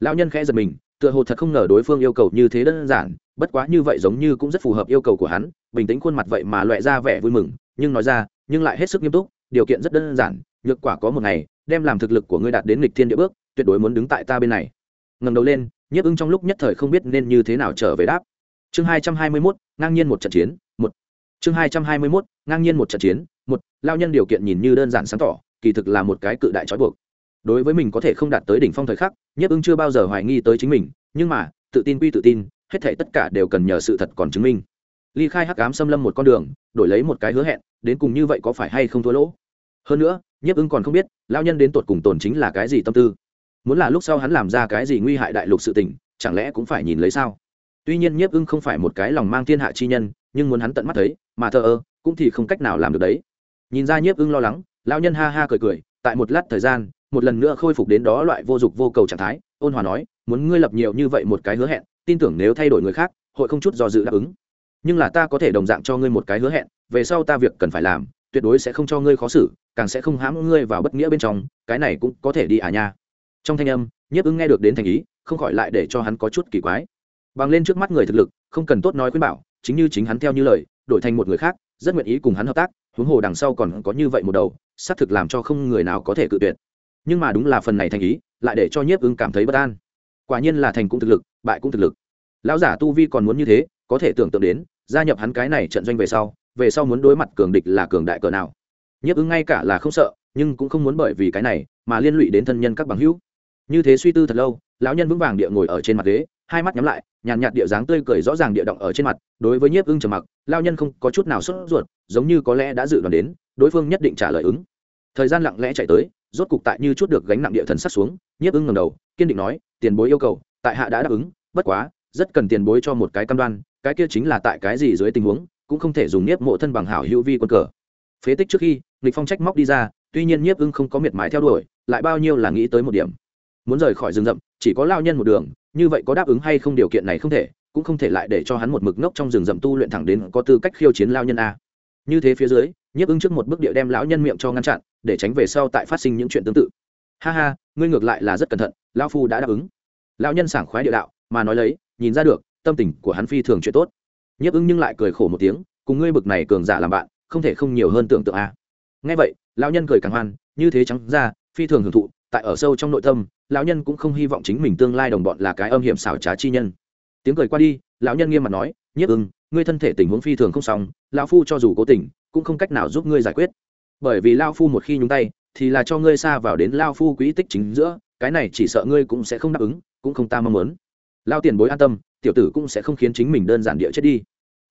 Lão nhân khẽ giật mình, tựa hồ thật không ngờ đối phương yêu cầu như thế đơn giản, bất quá như vậy giống như cũng rất phù hợp yêu cầu của hắn, bình tĩnh khuôn mặt vậy mà loại ra vẻ vui mừng, nhưng nói ra, nhưng lại hết sức nghiêm túc, điều kiện rất đơn giản, nhược quả có một ngày, đem làm thực lực của ngươi đạt đến lịch thiên địa bước, tuyệt đối muốn đứng tại ta bên này. Ngầm đầu lên, nhiếp ưng trong lúc nhất thời không biết nên như thế nào trở về đáp. Chương hai trăm hai mươi mốt, ngang nhiên một trận chiến chương hai trăm hai mươi mốt, ngang nhiên một trận chiến, một, lao nhân điều kiện nhìn như đơn giản sáng tỏ, kỳ thực là một cái cự đại trói buộc. Đối với mình có thể không đạt tới đỉnh phong thời khắc, nhiếp ưng chưa bao giờ hoài nghi tới chính mình, nhưng mà, tự tin quy tự tin, hết thể tất cả đều cần nhờ sự thật còn chứng minh. Ly khai hắc ám xâm lâm một con đường, đổi lấy một cái hứa hẹn, đến cùng như vậy có phải hay không thua lỗ? Hơn nữa, nhiếp ưng còn không biết, lao nhân đến tột cùng tồn chính là cái gì tâm tư. Muốn là lúc sau hắn làm ra cái gì nguy hại đại lục sự tình, chẳng lẽ cũng phải nhìn lấy sao? Tuy nhiên nhiếp ưng không phải một cái lòng mang thiên hạ chi nhân, nhưng muốn hắn tận mắt thấy, mà thờ ơ, cũng thì không cách nào làm được đấy. Nhìn ra nhiếp ưng lo lắng, lão nhân ha ha cười cười, tại một lát thời gian, một lần nữa khôi phục đến đó loại vô dụng vô cầu trạng thái, ôn hòa nói, muốn ngươi lập nhiều như vậy một cái hứa hẹn, tin tưởng nếu thay đổi người khác, hội không chút do dự đáp ứng. Nhưng là ta có thể đồng dạng cho ngươi một cái hứa hẹn, về sau ta việc cần phải làm, tuyệt đối sẽ không cho ngươi khó xử, càng sẽ không hãm ngươi vào bất nghĩa bên trong, cái này cũng có thể đi à nha. Trong thanh âm, nhiếp ưng nghe được đến thành ý, không khỏi lại để cho hắn có chút kỳ quái bằng lên trước mắt người thực lực, không cần tốt nói khuyên bảo, chính như chính hắn theo như lời, đổi thành một người khác, rất nguyện ý cùng hắn hợp tác, huống hồ đằng sau còn có như vậy một đầu, xác thực làm cho không người nào có thể cự tuyệt. Nhưng mà đúng là phần này thành ý, lại để cho nhiếp ứng cảm thấy bất an. Quả nhiên là thành cũng thực lực, bại cũng thực lực. Lão giả tu vi còn muốn như thế, có thể tưởng tượng đến, gia nhập hắn cái này trận doanh về sau về sau muốn đối mặt cường địch là cường đại cỡ nào. Nhiếp ứng ngay cả là không sợ, nhưng cũng không muốn bởi vì cái này, mà liên lụy đến thân nhân các bằng hữu như thế suy tư thật lâu, lão nhân vững vàng địa ngồi ở trên mặt ghế, hai mắt nhắm lại, nhàn nhạt địa dáng tươi cười rõ ràng địa động ở trên mặt, đối với nhiếp ưng trầm mặc lao nhân không có chút nào sốt ruột, giống như có lẽ đã dự đoán đến, đối phương nhất định trả lời ứng. Thời gian lặng lẽ chạy tới, rốt cục tại như chút được gánh nặng địa thần sắt xuống, nhiếp ưng ngầm đầu, kiên định nói, tiền bối yêu cầu, tại hạ đã đáp ứng, bất quá, rất cần tiền bối cho một cái cam đoan, cái kia chính là tại cái gì dưới tình huống, cũng không thể dùng nhiếp mộ thân bằng hảo hữu vi quân cờ. Phế tích trước khi, nghịch phong trách móc đi ra, tuy nhiên nhiếp ưng không có miệt mài theo đuổi, lại bao nhiêu là nghĩ tới một điểm muốn rời khỏi rừng rậm, chỉ có lao nhân một đường, như vậy có đáp ứng hay không điều kiện này không thể, cũng không thể lại để cho hắn một mực ngốc trong rừng rậm tu luyện thẳng đến có tư cách khiêu chiến lao nhân a. Như thế phía dưới, nhiếp ứng trước một bước địa đem lão nhân miệng cho ngăn chặn, để tránh về sau tại phát sinh những chuyện tương tự. Ha ha, ngươi ngược lại là rất cẩn thận lao phu đã đáp ứng. Lão nhân sảng khoái địa đạo, mà nói lấy, nhìn ra được, tâm tình của hắn phi thường chuyện tốt. Nhiếp ứng nhưng lại cười khổ một tiếng, cùng ngươi bực này cường giả làm bạn, không thể không nhiều hơn tưởng tượng a. Ngay vậy, lão nhân cười càng hoan, như thế trắng ra, phi thường hưởng thụ tại ở sâu trong nội tâm, lão nhân cũng không hy vọng chính mình tương lai đồng bọn là cái âm hiểm xảo trá chi nhân. Tiếng cười qua đi, lão nhân nghiêm mặt nói, nhiếp ưng, ngươi thân thể tình huống phi thường không xong, lão phu cho dù cố tình, cũng không cách nào giúp ngươi giải quyết. Bởi vì lao phu một khi nhúng tay, thì là cho ngươi xa vào đến lao phu quỹ tích chính giữa, cái này chỉ sợ ngươi cũng sẽ không đáp ứng, cũng không ta mong muốn. Lao tiền bối an tâm, tiểu tử cũng sẽ không khiến chính mình đơn giản địa chết đi.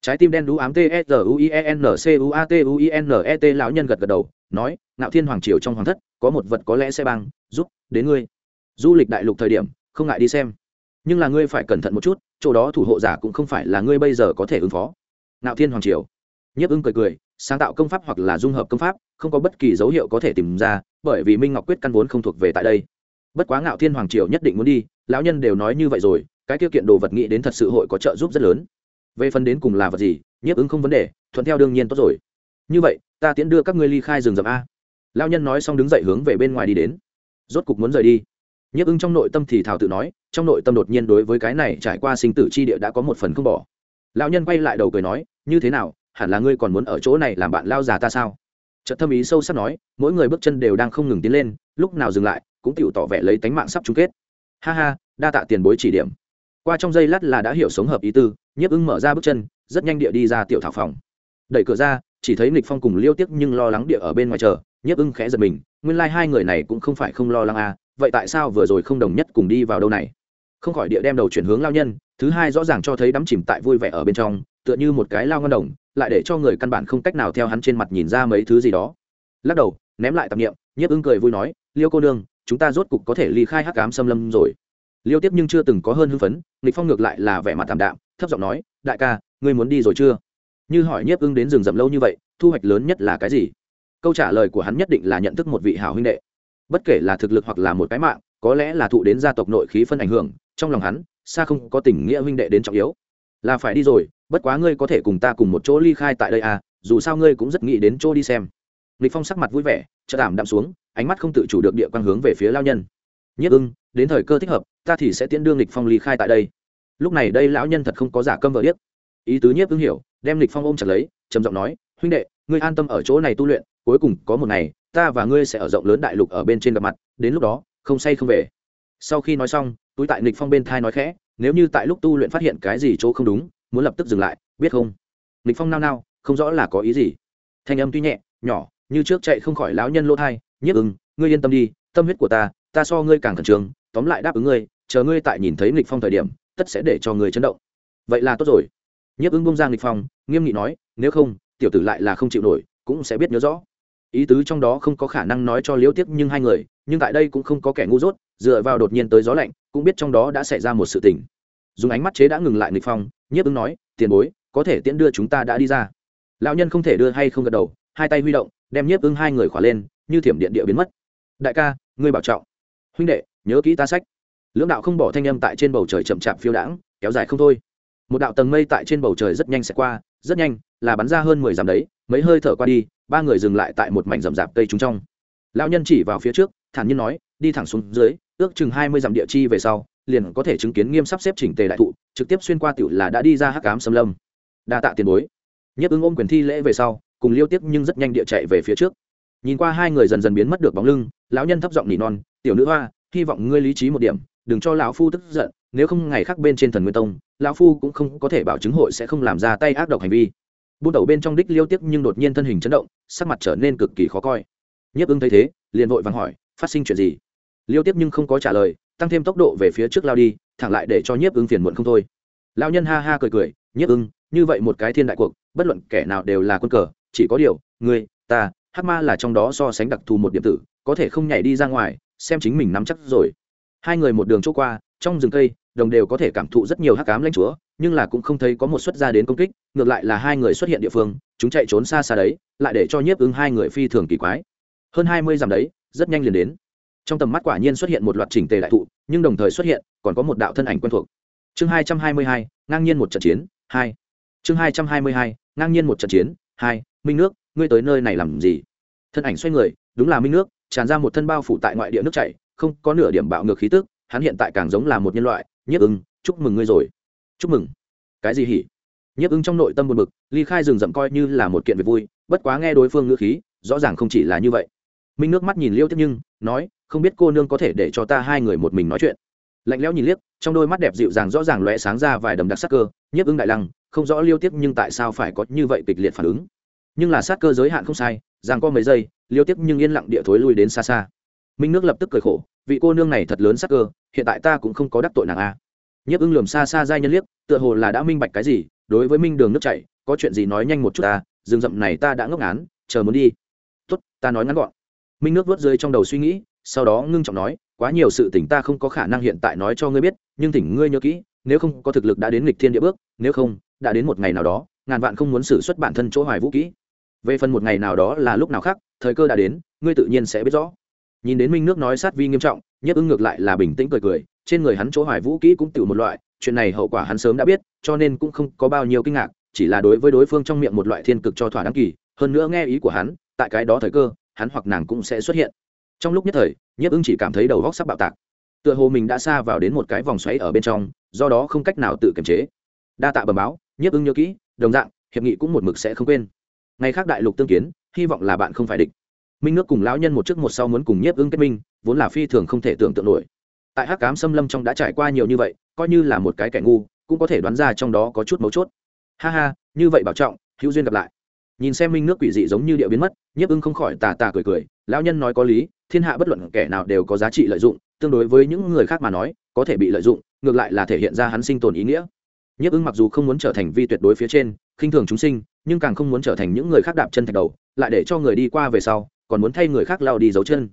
Trái tim đen đũ ám t s u i e n c u a t u i n e t, lão nhân gật gật đầu, nói, ngạo thiên hoàng triều trong hoàng thất có một vật có lẽ sẽ băng, giúp, đến ngươi. Du lịch đại lục thời điểm, không ngại đi xem. Nhưng là ngươi phải cẩn thận một chút, chỗ đó thủ hộ giả cũng không phải là ngươi bây giờ có thể ứng phó. Ngạo thiên hoàng triều. Nhiếp ưng cười cười, sáng tạo công pháp hoặc là dung hợp công pháp, không có bất kỳ dấu hiệu có thể tìm ra, bởi vì minh ngọc quyết căn vốn không thuộc về tại đây. Bất quá ngạo thiên hoàng triều nhất định muốn đi, lão nhân đều nói như vậy rồi, cái tiêu kiện đồ vật nghĩ đến thật sự hội có trợ giúp rất lớn. Về phần đến cùng là vật gì, nhiếp ứng không vấn đề, thuận theo đương nhiên tốt rồi. Như vậy, ta tiễn đưa các ngươi ly khai rừng rậm a lao nhân nói xong đứng dậy hướng về bên ngoài đi đến. Rốt cục muốn rời đi. Nhiếp ưng trong nội tâm thì thảo tự nói, trong nội tâm đột nhiên đối với cái này trải qua sinh tử chi địa đã có một phần không bỏ. Lão nhân quay lại đầu cười nói, như thế nào, hẳn là ngươi còn muốn ở chỗ này làm bạn lao già ta sao? Trận thâm ý sâu sắc nói, mỗi người bước chân đều đang không ngừng tiến lên, lúc nào dừng lại, cũng tự tỏ vẻ lấy tánh mạng sắp chung kết. Ha ha, đa tạ tiền bối chỉ điểm. Qua trong giây lát là đã hiểu sống hợp ý tư, nhiếp ưng mở ra bước chân, rất nhanh địa đi ra tiểu thảo phòng. Đẩy cửa ra, chỉ thấy nghịch phong cùng liêu tiếc nhưng lo lắng địa ở bên ngoài chờ nhiếp ưng khẽ giật mình, nguyên lai hai người này cũng không phải không lo lắng à vậy tại sao vừa rồi không đồng nhất cùng đi vào đâu này? Không khỏi địa đem đầu chuyển hướng lao nhân, thứ hai rõ ràng cho thấy đắm chìm tại vui vẻ ở bên trong, tựa như một cái lao ngân đồng, lại để cho người căn bản không cách nào theo hắn trên mặt nhìn ra mấy thứ gì đó. Lắc đầu, ném lại tạp nghiệm nhiếp ưng cười vui nói, liêu cô nương, chúng ta rốt cục có thể ly khai hắc cám xâm lâm rồi. Liêu tiếp nhưng chưa từng có hơn hưng phấn, nghịch phong ngược lại là vẻ mặt tạm đạm, thấp giọng nói, đại ca, ngươi muốn đi rồi chưa? Như hỏi nhiếp ưng đến rừng rậm lâu như vậy, thu hoạch lớn nhất là cái gì? Câu trả lời của hắn nhất định là nhận thức một vị hảo huynh đệ. Bất kể là thực lực hoặc là một cái mạng, có lẽ là thụ đến gia tộc nội khí phân ảnh hưởng, trong lòng hắn, xa không có tình nghĩa huynh đệ đến trọng yếu. Là phải đi rồi, bất quá ngươi có thể cùng ta cùng một chỗ ly khai tại đây à dù sao ngươi cũng rất nghĩ đến chỗ đi xem. Lịch phong sắc mặt vui vẻ, chợt ảm đạm xuống, ánh mắt không tự chủ được địa quang hướng về phía lao nhân. Nhất ưng, đến thời cơ thích hợp, ta thì sẽ tiễn đương lịch phong ly khai tại đây. Lúc này đây lão nhân thật không có giả câm vợ điếc. Ý tứ nhiếp ưng hiểu, đem lịch phong ôm chặt lấy, trầm giọng nói, huynh đệ ngươi an tâm ở chỗ này tu luyện, cuối cùng có một ngày, ta và ngươi sẽ ở rộng lớn đại lục ở bên trên gặp mặt, đến lúc đó, không say không về. Sau khi nói xong, túi tại nịch phong bên thai nói khẽ, nếu như tại lúc tu luyện phát hiện cái gì chỗ không đúng, muốn lập tức dừng lại, biết không? Nịch phong nao nao, không rõ là có ý gì. Thanh âm tuy nhẹ, nhỏ, như trước chạy không khỏi lão nhân lỗ thai, Nhất ưng, ngươi yên tâm đi, tâm huyết của ta ta so ngươi càng khẩn trương, tóm lại đáp ứng ngươi, chờ ngươi tại nhìn thấy nịch phong thời điểm, tất sẽ để cho ngươi chấn động. Vậy là tốt rồi. Nhiếp ưng bung ra nịch phong, nghiêm nghị nói, nếu không tiểu tử lại là không chịu nổi, cũng sẽ biết nhớ rõ. Ý tứ trong đó không có khả năng nói cho liễu tiếc nhưng hai người, nhưng tại đây cũng không có kẻ ngu dốt, dựa vào đột nhiên tới gió lạnh, cũng biết trong đó đã xảy ra một sự tình. Dùng ánh mắt chế đã ngừng lại nghịch phong, nhiếp ứng nói, tiền bối, có thể tiễn đưa chúng ta đã đi ra. Lão nhân không thể đưa hay không gật đầu, hai tay huy động, đem nhiếp ứng hai người khỏa lên, như thiểm điện địa biến mất. Đại ca, ngươi bảo trọng. Huynh đệ, nhớ kỹ ta sách. Lưỡng đạo không bỏ thanh âm tại trên bầu trời chậm chạp phiêu đãng, kéo dài không thôi. Một đạo tầng mây tại trên bầu trời rất nhanh sẽ qua, rất nhanh là bắn ra hơn mười dặm đấy, mấy hơi thở qua đi, ba người dừng lại tại một mảnh rậm rạp cây trúng trong. Lão nhân chỉ vào phía trước, thản nhiên nói, đi thẳng xuống dưới, ước chừng hai mươi dặm địa chi về sau, liền có thể chứng kiến nghiêm sắp xếp chỉnh tề đại thụ, trực tiếp xuyên qua tiểu là đã đi ra hắc ám xâm lâm. Đa tạ tiền bối. Nhất ứng ôm quyền thi lễ về sau, cùng liêu tiếp nhưng rất nhanh địa chạy về phía trước. Nhìn qua hai người dần dần biến mất được bóng lưng, lão nhân thấp giọng nỉ non, tiểu nữ hoa, hy vọng ngươi lý trí một điểm, đừng cho lão phu tức giận, nếu không ngày khác bên trên thần nguyên tông, lão phu cũng không có thể bảo chứng hội sẽ không làm ra tay ác độc hành vi buôn đầu bên trong đích liêu tiếc nhưng đột nhiên thân hình chấn động, sắc mặt trở nên cực kỳ khó coi. Nhiếp ưng thấy thế, liền vội vàng hỏi, phát sinh chuyện gì? Liêu tiếc nhưng không có trả lời, tăng thêm tốc độ về phía trước lao đi, thẳng lại để cho nhiếp ưng phiền muộn không thôi. Lao nhân ha ha cười cười, nhiếp ưng, như vậy một cái thiên đại cuộc, bất luận kẻ nào đều là quân cờ, chỉ có điều người ta, hắc ma là trong đó so sánh đặc thù một điểm tử, có thể không nhảy đi ra ngoài, xem chính mình nắm chắc rồi. Hai người một đường chỗ qua, trong rừng cây đồng đều có thể cảm thụ rất nhiều hắc cám lãnh chúa, nhưng là cũng không thấy có một xuất ra đến công kích, ngược lại là hai người xuất hiện địa phương, chúng chạy trốn xa xa đấy, lại để cho nhiếp ứng hai người phi thường kỳ quái. Hơn hai mươi dặm đấy, rất nhanh liền đến. Trong tầm mắt quả nhiên xuất hiện một loạt chỉnh tề đại thụ, nhưng đồng thời xuất hiện, còn có một đạo thân ảnh quen thuộc. Chương hai trăm hai mươi hai, ngang nhiên một trận chiến, hai. Chương hai trăm hai mươi hai, ngang nhiên một trận chiến, hai. Minh nước, ngươi tới nơi này làm gì? Thân ảnh xoay người, đúng là minh nước, tràn ra một thân bao phủ tại ngoại địa nước chảy, không có nửa điểm bạo ngược khí tức, hắn hiện tại càng giống là một nhân loại nhiếp ưng, chúc mừng ngươi rồi. Chúc mừng. Cái gì hỉ? Nhiếp ưng trong nội tâm buồn bực, ly khai rừng rậm coi như là một kiện việc vui, bất quá nghe đối phương ngữ khí, rõ ràng không chỉ là như vậy. Minh nước mắt nhìn liêu tiếp nhưng, nói, không biết cô nương có thể để cho ta hai người một mình nói chuyện. Lạnh lẽo nhìn liếc trong đôi mắt đẹp dịu dàng rõ ràng lóe sáng ra vài đầm đặc sắc cơ. Nhiếp ưng đại lăng, không rõ liêu tiếp nhưng tại sao phải có như vậy kịch liệt phản ứng. Nhưng là sát cơ giới hạn không sai, rằng có mấy giây, liêu tiếp nhưng yên lặng địa thối lui đến xa xa minh nước lập tức cười khổ, vị cô nương này thật lớn sắc cơ, hiện tại ta cũng không có đắc tội nàng a. Nhiếp ưng lườm xa xa giai nhân liếc, tựa hồ là đã minh bạch cái gì, đối với minh đường nước chảy, có chuyện gì nói nhanh một chút ta, rừng rậm này ta đã ngốc án chờ muốn đi. Tốt, ta nói ngắn gọn. Minh nước vớt rơi trong đầu suy nghĩ, sau đó ngưng trọng nói, quá nhiều sự tỉnh ta không có khả năng hiện tại nói cho ngươi biết, nhưng tỉnh ngươi nhớ kỹ, nếu không có thực lực đã đến lịch thiên địa bước, nếu không, đã đến một ngày nào đó, ngàn vạn không muốn xử xuất bản thân chỗ hoài vũ kỹ. Về phần một ngày nào đó là lúc nào khác, thời cơ đã đến, ngươi tự nhiên sẽ biết rõ nhìn đến minh nước nói sát vi nghiêm trọng, nhất ứng ngược lại là bình tĩnh cười cười, trên người hắn chỗ hoài vũ kỹ cũng tự một loại, chuyện này hậu quả hắn sớm đã biết, cho nên cũng không có bao nhiêu kinh ngạc, chỉ là đối với đối phương trong miệng một loại thiên cực cho thỏa đáng kỳ, hơn nữa nghe ý của hắn, tại cái đó thời cơ, hắn hoặc nàng cũng sẽ xuất hiện. Trong lúc nhất thời nhiếp ứng chỉ cảm thấy đầu góc sắp bạo tạc. Tựa hồ mình đã xa vào đến một cái vòng xoáy ở bên trong, do đó không cách nào tự kiềm chế. Đa tạ bầm báo nhiếp ứng nhớ kỹ, đồng dạng, hiệp nghị cũng một mực sẽ không quên. Ngày khác đại lục tương kiến, hy vọng là bạn không phải địch minh nước cùng lão nhân một trước một sau muốn cùng nhiếp ưng kết minh, vốn là phi thường không thể tưởng tượng nổi. Tại hắc cám xâm lâm trong đã trải qua nhiều như vậy, coi như là một cái kẻ ngu, cũng có thể đoán ra trong đó có chút mấu chốt. Ha ha, như vậy bảo trọng, hữu duyên gặp lại. Nhìn xem minh nước quỷ dị giống như điệu biến mất, nhiếp ưng không khỏi tà tà cười cười, lão nhân nói có lý, thiên hạ bất luận kẻ nào đều có giá trị lợi dụng, tương đối với những người khác mà nói, có thể bị lợi dụng, ngược lại là thể hiện ra hắn sinh tồn ý nghĩa. Nhiếp ưng mặc dù không muốn trở thành vi tuyệt đối phía trên, khinh thường chúng sinh, nhưng càng không muốn trở thành những người khác đạp chân thạch đầu, lại để cho người đi qua về sau còn muốn thay người khác lao đi dấu chân.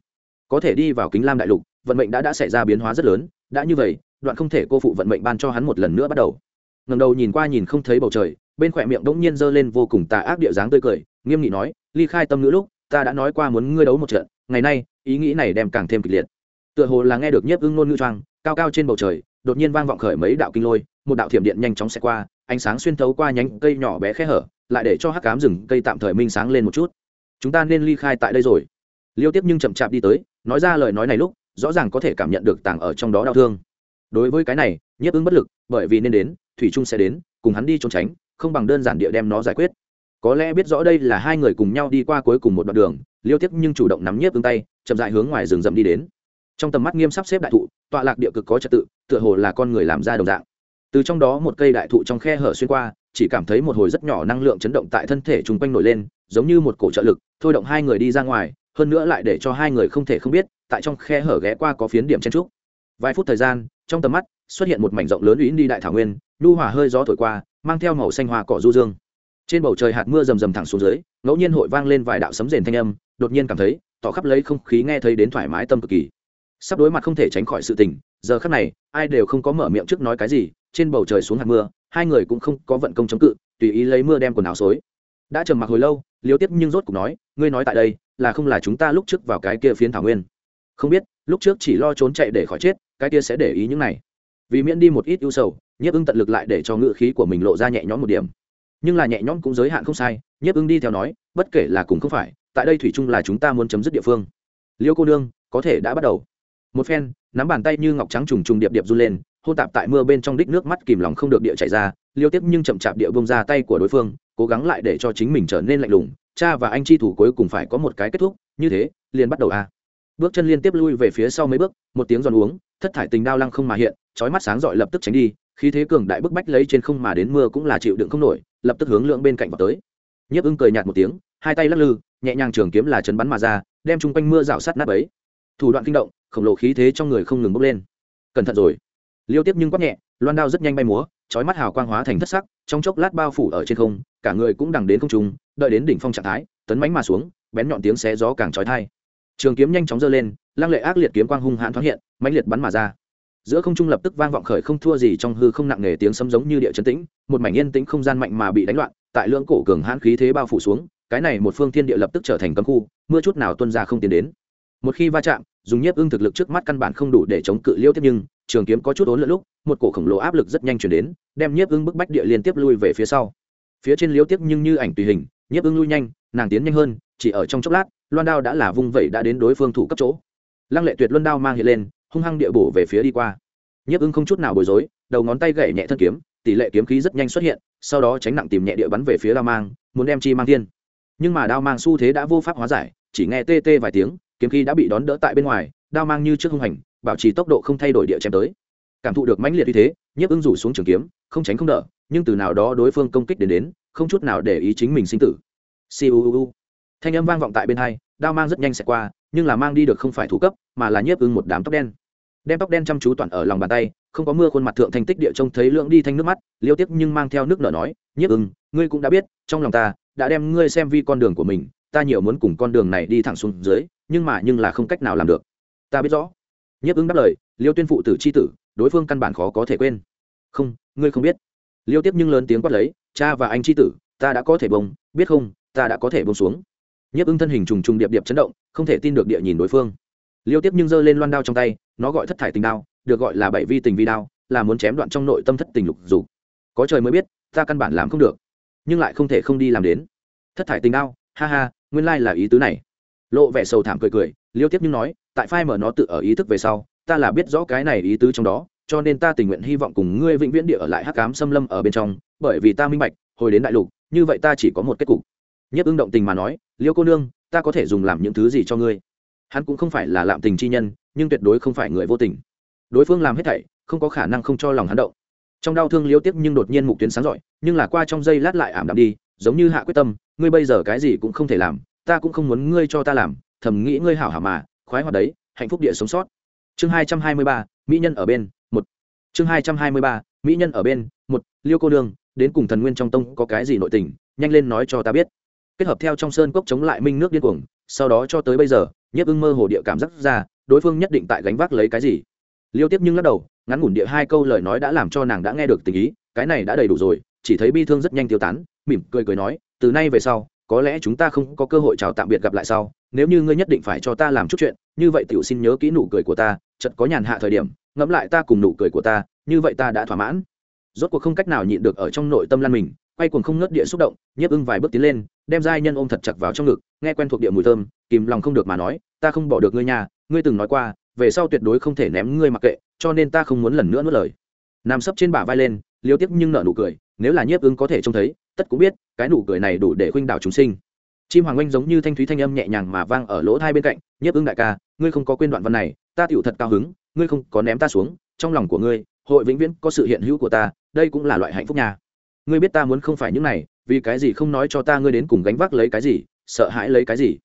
Có thể đi vào kính lam đại lục vận mệnh đã đã xảy ra biến hóa rất lớn đã như vậy đoạn không thể cô phụ vận mệnh ban cho hắn một lần nữa bắt đầu. Ngầm đầu nhìn qua nhìn không thấy bầu trời bên khỏe miệng đống nhiên giơ lên vô cùng tà ác địa dáng tươi cười nghiêm nghị nói ly khai tâm ngữ lúc ta đã nói qua muốn ngươi đấu một trận ngày nay ý nghĩ này đem càng thêm kịch liệt. Tựa hồ là nghe được nhiếp ưng nôn ngữ trang, cao cao trên bầu trời đột nhiên vang vọng khởi mấy đạo kinh lôi một đạo thiểm điện nhanh chóng xẹt qua ánh sáng xuyên thấu qua nhánh cây nhỏ bé khe hở lại để cho hắc cám rừng cây tạm thời minh sáng lên một chút chúng ta nên ly khai tại đây rồi. Liêu tiếp nhưng chậm chạp đi tới, nói ra lời nói này lúc, rõ ràng có thể cảm nhận được tàng ở trong đó đau thương. Đối với cái này, nhiếp ứng bất lực, bởi vì nên đến, thủy trung sẽ đến, cùng hắn đi trốn tránh, không bằng đơn giản địa đem nó giải quyết. Có lẽ biết rõ đây là hai người cùng nhau đi qua cuối cùng một đoạn đường, liêu tiếp nhưng chủ động nắm nhiếp ứng tay, chậm dại hướng ngoài rừng rậm đi đến. Trong tầm mắt nghiêm sắp xếp đại thụ, tọa lạc địa cực có trật tự, tựa hồ là con người làm ra đồng dạng. Từ trong đó một cây đại thụ trong khe hở xuyên qua chỉ cảm thấy một hồi rất nhỏ năng lượng chấn động tại thân thể chung quanh nổi lên, giống như một cổ trợ lực, thôi động hai người đi ra ngoài, hơn nữa lại để cho hai người không thể không biết, tại trong khe hở ghé qua có phiến điểm chen trúc. Vài phút thời gian, trong tầm mắt, xuất hiện một mảnh rộng lớn ủy đi đại thảo nguyên, nhu hòa hơi gió thổi qua, mang theo màu xanh hoa cỏ du dương. Trên bầu trời hạt mưa rầm rầm thẳng xuống dưới, ngẫu nhiên hội vang lên vài đạo sấm rền thanh âm, đột nhiên cảm thấy, tỏ khắp lấy không khí nghe thấy đến thoải mái tâm cực kỳ. Sắp đối mặt không thể tránh khỏi sự tình, giờ khắc này, ai đều không có mở miệng trước nói cái gì trên bầu trời xuống hạt mưa, hai người cũng không có vận công chống cự, tùy ý lấy mưa đem quần áo xối. Đã trầm mặc hồi lâu, liêu tiếp nhưng rốt cục nói, ngươi nói tại đây, là không là chúng ta lúc trước vào cái kia phiến thảo nguyên? Không biết, lúc trước chỉ lo trốn chạy để khỏi chết, cái kia sẽ để ý những này. Vì miễn đi một ít ưu sầu, nhiếp ưng tận lực lại để cho ngự khí của mình lộ ra nhẹ nhõm một điểm. Nhưng là nhẹ nhõm cũng giới hạn không sai, nhiếp ưng đi theo nói, bất kể là cùng không phải, tại đây thủy chung là chúng ta muốn chấm dứt địa phương. Liêu cô nương, có thể đã bắt đầu. Một phen, nắm bàn tay như ngọc trắng trùng trùng điệp điệp run lên hôn tạp tại mưa bên trong đích nước mắt kìm lòng không được địa chảy ra, liêu tiếp nhưng chậm chạp địa bông ra tay của đối phương, cố gắng lại để cho chính mình trở nên lạnh lùng. Cha và anh chi thủ cuối cùng phải có một cái kết thúc, như thế, liền bắt đầu a. Bước chân liên tiếp lui về phía sau mấy bước, một tiếng giòn uống, thất thải tình đao lăng không mà hiện, chói mắt sáng rọi lập tức tránh đi, khí thế cường đại bức bách lấy trên không mà đến mưa cũng là chịu đựng không nổi, lập tức hướng lượng bên cạnh vào tới. Nhiếp ưng cười nhạt một tiếng, hai tay lắc lư, nhẹ nhàng trường kiếm là chấn bắn mà ra, đem chung quanh mưa rào sắt nát ấy thủ đoạn kinh động, khổng lồ khí thế trong người không ngừng bốc lên. Cẩn thận rồi liêu tiếp nhưng quát nhẹ, loan đao rất nhanh bay múa, chói mắt hào quang hóa thành thất sắc, trong chốc lát bao phủ ở trên không, cả người cũng đằng đến không trung, đợi đến đỉnh phong trạng thái, tấn mánh mà xuống, bén nhọn tiếng xé gió càng chói thai trường kiếm nhanh chóng giơ lên, lăng lệ ác liệt kiếm quang hung hãn thoáng hiện, mãnh liệt bắn mà ra. Giữa không trung lập tức vang vọng khởi không thua gì trong hư không nặng nề tiếng sấm giống như địa chấn tĩnh, một mảnh yên tĩnh không gian mạnh mà bị đánh loạn, tại lưỡng cổ cường hãn khí thế bao phủ xuống, cái này một phương thiên địa lập tức trở thành cấm khu, mưa chút nào tuân ra không tiến đến. Một khi va chạm dùng nhiếp ưng thực lực trước mắt căn bản không đủ để chống cự liêu tiếp nhưng, trường kiếm có chút ốn lẫn lúc, một cổ khổng lồ áp lực rất nhanh chuyển đến, đem nhiếp ưng bức bách địa liên tiếp lui về phía sau. Phía trên liêu tiếp nhưng như ảnh tùy hình, nhiếp ưng lui nhanh, nàng tiến nhanh hơn, chỉ ở trong chốc lát, loan đao đã là vung vẩy đã đến đối phương thủ cấp chỗ. Lăng lệ tuyệt luân đao mang hiện lên, hung hăng địa bổ về phía đi qua. Nhiếp ưng không chút nào bối rối, đầu ngón tay gậy nhẹ thân kiếm, tỷ lệ kiếm khí rất nhanh xuất hiện, sau đó tránh nặng tìm nhẹ địa bắn về phía đao mang, muốn đem chi mang thiên. Nhưng mà đao mang xu thế đã vô pháp hóa giải, chỉ nghe tê tê vài tiếng kiếm khí đã bị đón đỡ tại bên ngoài, đao mang như trước hung hành, bảo trì tốc độ không thay đổi địa chém tới. Cảm thụ được mãnh liệt như thế, nhiếp ưng rủ xuống trường kiếm, không tránh không đỡ, nhưng từ nào đó đối phương công kích đến đến, không chút nào để ý chính mình sinh tử. Siêu thanh âm vang vọng tại bên hai, đao mang rất nhanh sẽ qua, nhưng là mang đi được không phải thủ cấp, mà là nhiếp ưng một đám tóc đen. Đem tóc đen chăm chú toàn ở lòng bàn tay, không có mưa khuôn mặt thượng thành tích địa trông thấy lượng đi thanh nước mắt, liêu tiếc nhưng mang theo nước nở nói, nhiếp ưng, ngươi cũng đã biết, trong lòng ta đã đem ngươi xem vi con đường của mình, ta nhiều muốn cùng con đường này đi thẳng xuống dưới nhưng mà nhưng là không cách nào làm được. Ta biết rõ. Nhiếp ứng đáp lời, liêu tuyên phụ tử c h i tử, đối phương căn bản khó có thể quên. Không, ngươi không biết. Liêu tiếp nhưng lớn tiếng quát lấy, cha và anh c h i tử, ta đã có thể bông, biết không, ta đã có thể bông xuống. Nhiếp ứng thân hình trùng trùng điệp điệp chấn động, không thể tin được địa nhìn đối phương. Liêu tiếp nhưng giơ lên loan đao trong tay, nó gọi thất thải tình đao, được gọi là bảy vi tình vi đao, là muốn chém đoạn trong nội tâm thất tình lục dục. Có trời mới biết, ta căn bản làm không được, nhưng lại không thể không đi làm đến. Thất thải tình đao, ha ha, nguyên lai là ý tứ này lộ vẻ sầu thảm cười cười, liêu tiếp nhưng nói, tại phai mở nó tự ở ý thức về sau, ta là biết rõ cái này ý tứ trong đó, cho nên ta tình nguyện hy vọng cùng ngươi vĩnh viễn địa ở lại hắc cám xâm lâm ở bên trong, bởi vì ta minh bạch, hồi đến đại lục, như vậy ta chỉ có một kết cục. Nhất ưng động tình mà nói, liêu cô nương, ta có thể dùng làm những thứ gì cho ngươi? Hắn cũng không phải là lạm tình chi nhân, nhưng tuyệt đối không phải người vô tình. Đối phương làm hết thảy, không có khả năng không cho lòng hắn động. Trong đau thương liêu tiếp nhưng đột nhiên mục tuyến sáng giỏi nhưng là qua trong giây lát lại ảm đạm đi, giống như hạ quyết tâm, ngươi bây giờ cái gì cũng không thể làm ta cũng không muốn ngươi cho ta làm, thầm nghĩ ngươi hảo hảo mà, khoái hoạt đấy, hạnh phúc địa sống sót. Chương hai trăm hai mươi ba, mỹ nhân ở bên, một. Chương hai trăm hai mươi ba, mỹ nhân ở bên, một. Liêu cô đường đến cùng thần nguyên trong tông có cái gì nội tình, nhanh lên nói cho ta biết. Kết hợp theo trong sơn cốc chống lại minh nước điên cuồng, sau đó cho tới bây giờ, nhiếp ưng mơ hồ địa cảm giác ra, đối phương nhất định tại gánh vác lấy cái gì. Liêu tiếp nhưng lắc đầu, ngắn ngủn địa hai câu lời nói đã làm cho nàng đã nghe được tình ý, cái này đã đầy đủ rồi, chỉ thấy bi thương rất nhanh tiêu tán, mỉm cười cười nói, từ nay về sau có lẽ chúng ta không có cơ hội chào tạm biệt gặp lại sau, nếu như ngươi nhất định phải cho ta làm chút chuyện, như vậy tiểu xin nhớ kỹ nụ cười của ta chật có nhàn hạ thời điểm, ngẫm lại ta cùng nụ cười của ta, như vậy ta đã thỏa mãn. Rốt cuộc không cách nào nhịn được ở trong nội tâm lan mình, quay cuồng không ngớt địa xúc động nhiếp ưng vài bước tiến lên, đem giai nhân ôm thật chặt vào trong ngực, nghe quen thuộc địa mùi thơm, kìm lòng không được mà nói, ta không bỏ được ngươi nhà ngươi từng nói qua, về sau tuyệt đối không thể ném ngươi mặc kệ, cho nên ta không muốn lần nữa nuốt lời. Nằm sấp trên bả vai lên, liêu tiếp nhưng nở nụ cười nếu là nhiếp ưng có thể trông thấy, tất cũng biết, cái nụ cười này đủ để khuynh đảo chúng sinh. Chim hoàng oanh giống như thanh thúy thanh âm nhẹ nhàng mà vang ở lỗ thai bên cạnh, nhiếp ưng đại ca, ngươi không có quên đoạn văn này, ta tựu thật cao hứng, ngươi không có ném ta xuống, trong lòng của ngươi, hội vĩnh viễn có sự hiện hữu của ta, đây cũng là loại hạnh phúc nhà ngươi biết ta muốn không phải những này, vì cái gì không nói cho ta ngươi đến cùng gánh vác lấy cái gì, sợ hãi lấy cái gì?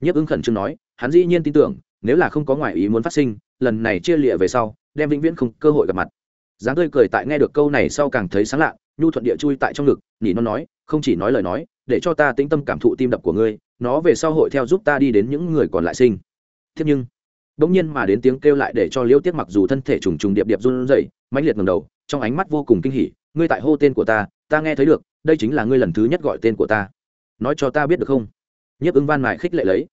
Nhiếp ưng khẩn trương nói, hắn dĩ nhiên tin tưởng, nếu là không có ngoại ý muốn phát sinh, lần này chia lịa về sau, đem vĩnh viễn không cơ hội gặp mặt dáng tươi cười tại nghe được câu này sau càng thấy sáng lạ, nhu thuận địa chui tại trong ngực nhỉ nó nói, không chỉ nói lời nói, để cho ta tĩnh tâm cảm thụ tim đập của ngươi, nó về sau hội theo giúp ta đi đến những người còn lại sinh. Thế nhưng, bỗng nhiên mà đến tiếng kêu lại để cho liễu Tiết mặc dù thân thể trùng trùng điệp điệp run rẩy, mãnh liệt ngầm đầu, trong ánh mắt vô cùng kinh hỉ, ngươi tại hô tên của ta ta nghe thấy được, đây chính là ngươi lần thứ nhất gọi tên của ta. Nói cho ta biết được không? Nhiếp ứng van mài khích lệ lấy.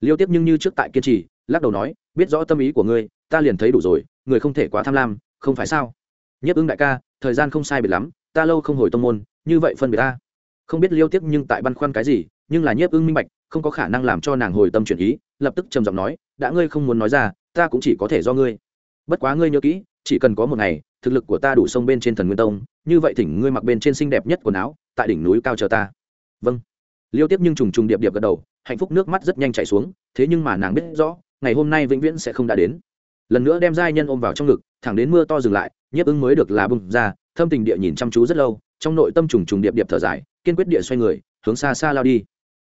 Liêu tiếp nhưng như trước tại kiên trì, lắc đầu nói, biết rõ tâm ý của ngươi, ta liền thấy đủ rồi, người không thể quá tham lam, không phải sao? Nhiếp ưng đại ca, thời gian không sai biệt lắm, ta lâu không hồi tông môn, như vậy phân biệt ta. Không biết liêu tiếc nhưng tại băn khoăn cái gì, nhưng là nhiếp ưng minh bạch, không có khả năng làm cho nàng hồi tâm chuyển ý, lập tức trầm giọng nói, đã ngươi không muốn nói ra, ta cũng chỉ có thể do ngươi. Bất quá ngươi nhớ kỹ, chỉ cần có một ngày, thực lực của ta đủ sông bên trên thần nguyên tông, như vậy thỉnh ngươi mặc bên trên xinh đẹp nhất quần áo, tại đỉnh núi cao chờ ta. Vâng. Liêu tiếp nhưng trùng trùng điệp điệp gật đầu, hạnh phúc nước mắt rất nhanh chảy xuống, thế nhưng mà nàng biết rõ, ngày hôm nay vĩnh viễn sẽ không đã đến. Lần nữa đem giai nhân ôm vào trong ngực thẳng đến mưa to dừng lại, nhiếp ưng mới được là bưng ra, thâm tình địa nhìn chăm chú rất lâu, trong nội tâm trùng trùng điệp điệp thở dài, kiên quyết địa xoay người, hướng xa xa lao đi.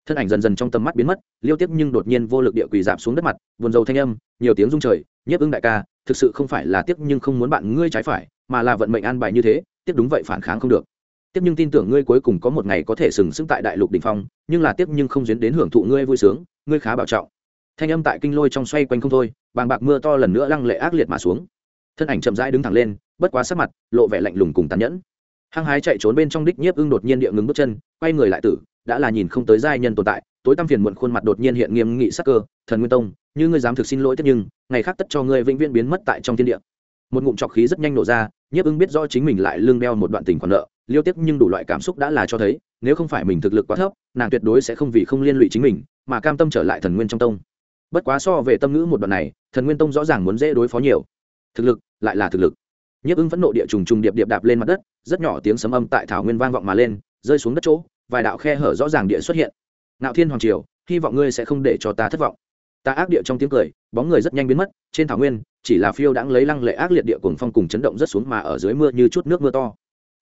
Thân ảnh dần dần trong tầm mắt biến mất, liêu tiếp nhưng đột nhiên vô lực địa quỳ dạp xuống đất mặt, buồn dầu thanh âm, nhiều tiếng rung trời, nhiếp ưng đại ca, thực sự không phải là tiếc nhưng không muốn bạn ngươi trái phải, mà là vận mệnh an bài như thế tiếc đúng vậy phản kháng không được. Tiếc nhưng tin tưởng ngươi cuối cùng có một ngày có thể sừng sững tại đại lục đỉnh phong, nhưng là tiếc nhưng không duyến đến hưởng thụ ngươi vui sướng, ngươi khá bảo trọng. Thanh âm tại kinh lôi trong xoay quanh không thôi, bàng bạc mưa to lần nữa lăng lệ ác liệt mà xuống thân ảnh chậm rãi đứng thẳng lên, bất quá sắc mặt lộ vẻ lạnh lùng cùng tàn nhẫn. Hăng hái chạy trốn bên trong đích nhiếp ưng đột nhiên địa ngừng bước chân, quay người lại tử, đã là nhìn không tới giai nhân tồn tại, tối tăm phiền muộn khuôn mặt đột nhiên hiện nghiêm nghị sắc cơ, thần nguyên tông, như ngươi dám thực xin lỗi tất nhưng, ngày khác tất cho ngươi vĩnh viễn biến mất tại trong thiên địa. Một ngụm trọc khí rất nhanh nổ ra, nhiếp ưng biết rõ chính mình lại lương đeo một đoạn tình khoản nợ, liêu tiếc nhưng đủ loại cảm xúc đã là cho thấy, nếu không phải mình thực lực quá thấp, nàng tuyệt đối sẽ không vì không liên lụy chính mình, mà cam tâm trở lại thần nguyên trong tông. Bất quá so về tâm ngữ một đoạn này, thần nguyên tông rõ ràng muốn dễ đối phó nhiều. Thực lực lại là thực lực. Nhiếp ưng phẫn nộ địa trùng trùng điệp điệp đạp lên mặt đất, rất nhỏ tiếng sấm âm tại thảo nguyên vang vọng mà lên, rơi xuống đất chỗ, vài đạo khe hở rõ ràng địa xuất hiện. Nạo thiên hoàng triều, hy vọng ngươi sẽ không để cho ta thất vọng. Ta ác địa trong tiếng cười, bóng người rất nhanh biến mất, trên thảo nguyên, chỉ là phiêu đãng lấy lăng lệ ác liệt địa cuồng phong cùng chấn động rất xuống mà ở dưới mưa như chút nước mưa to.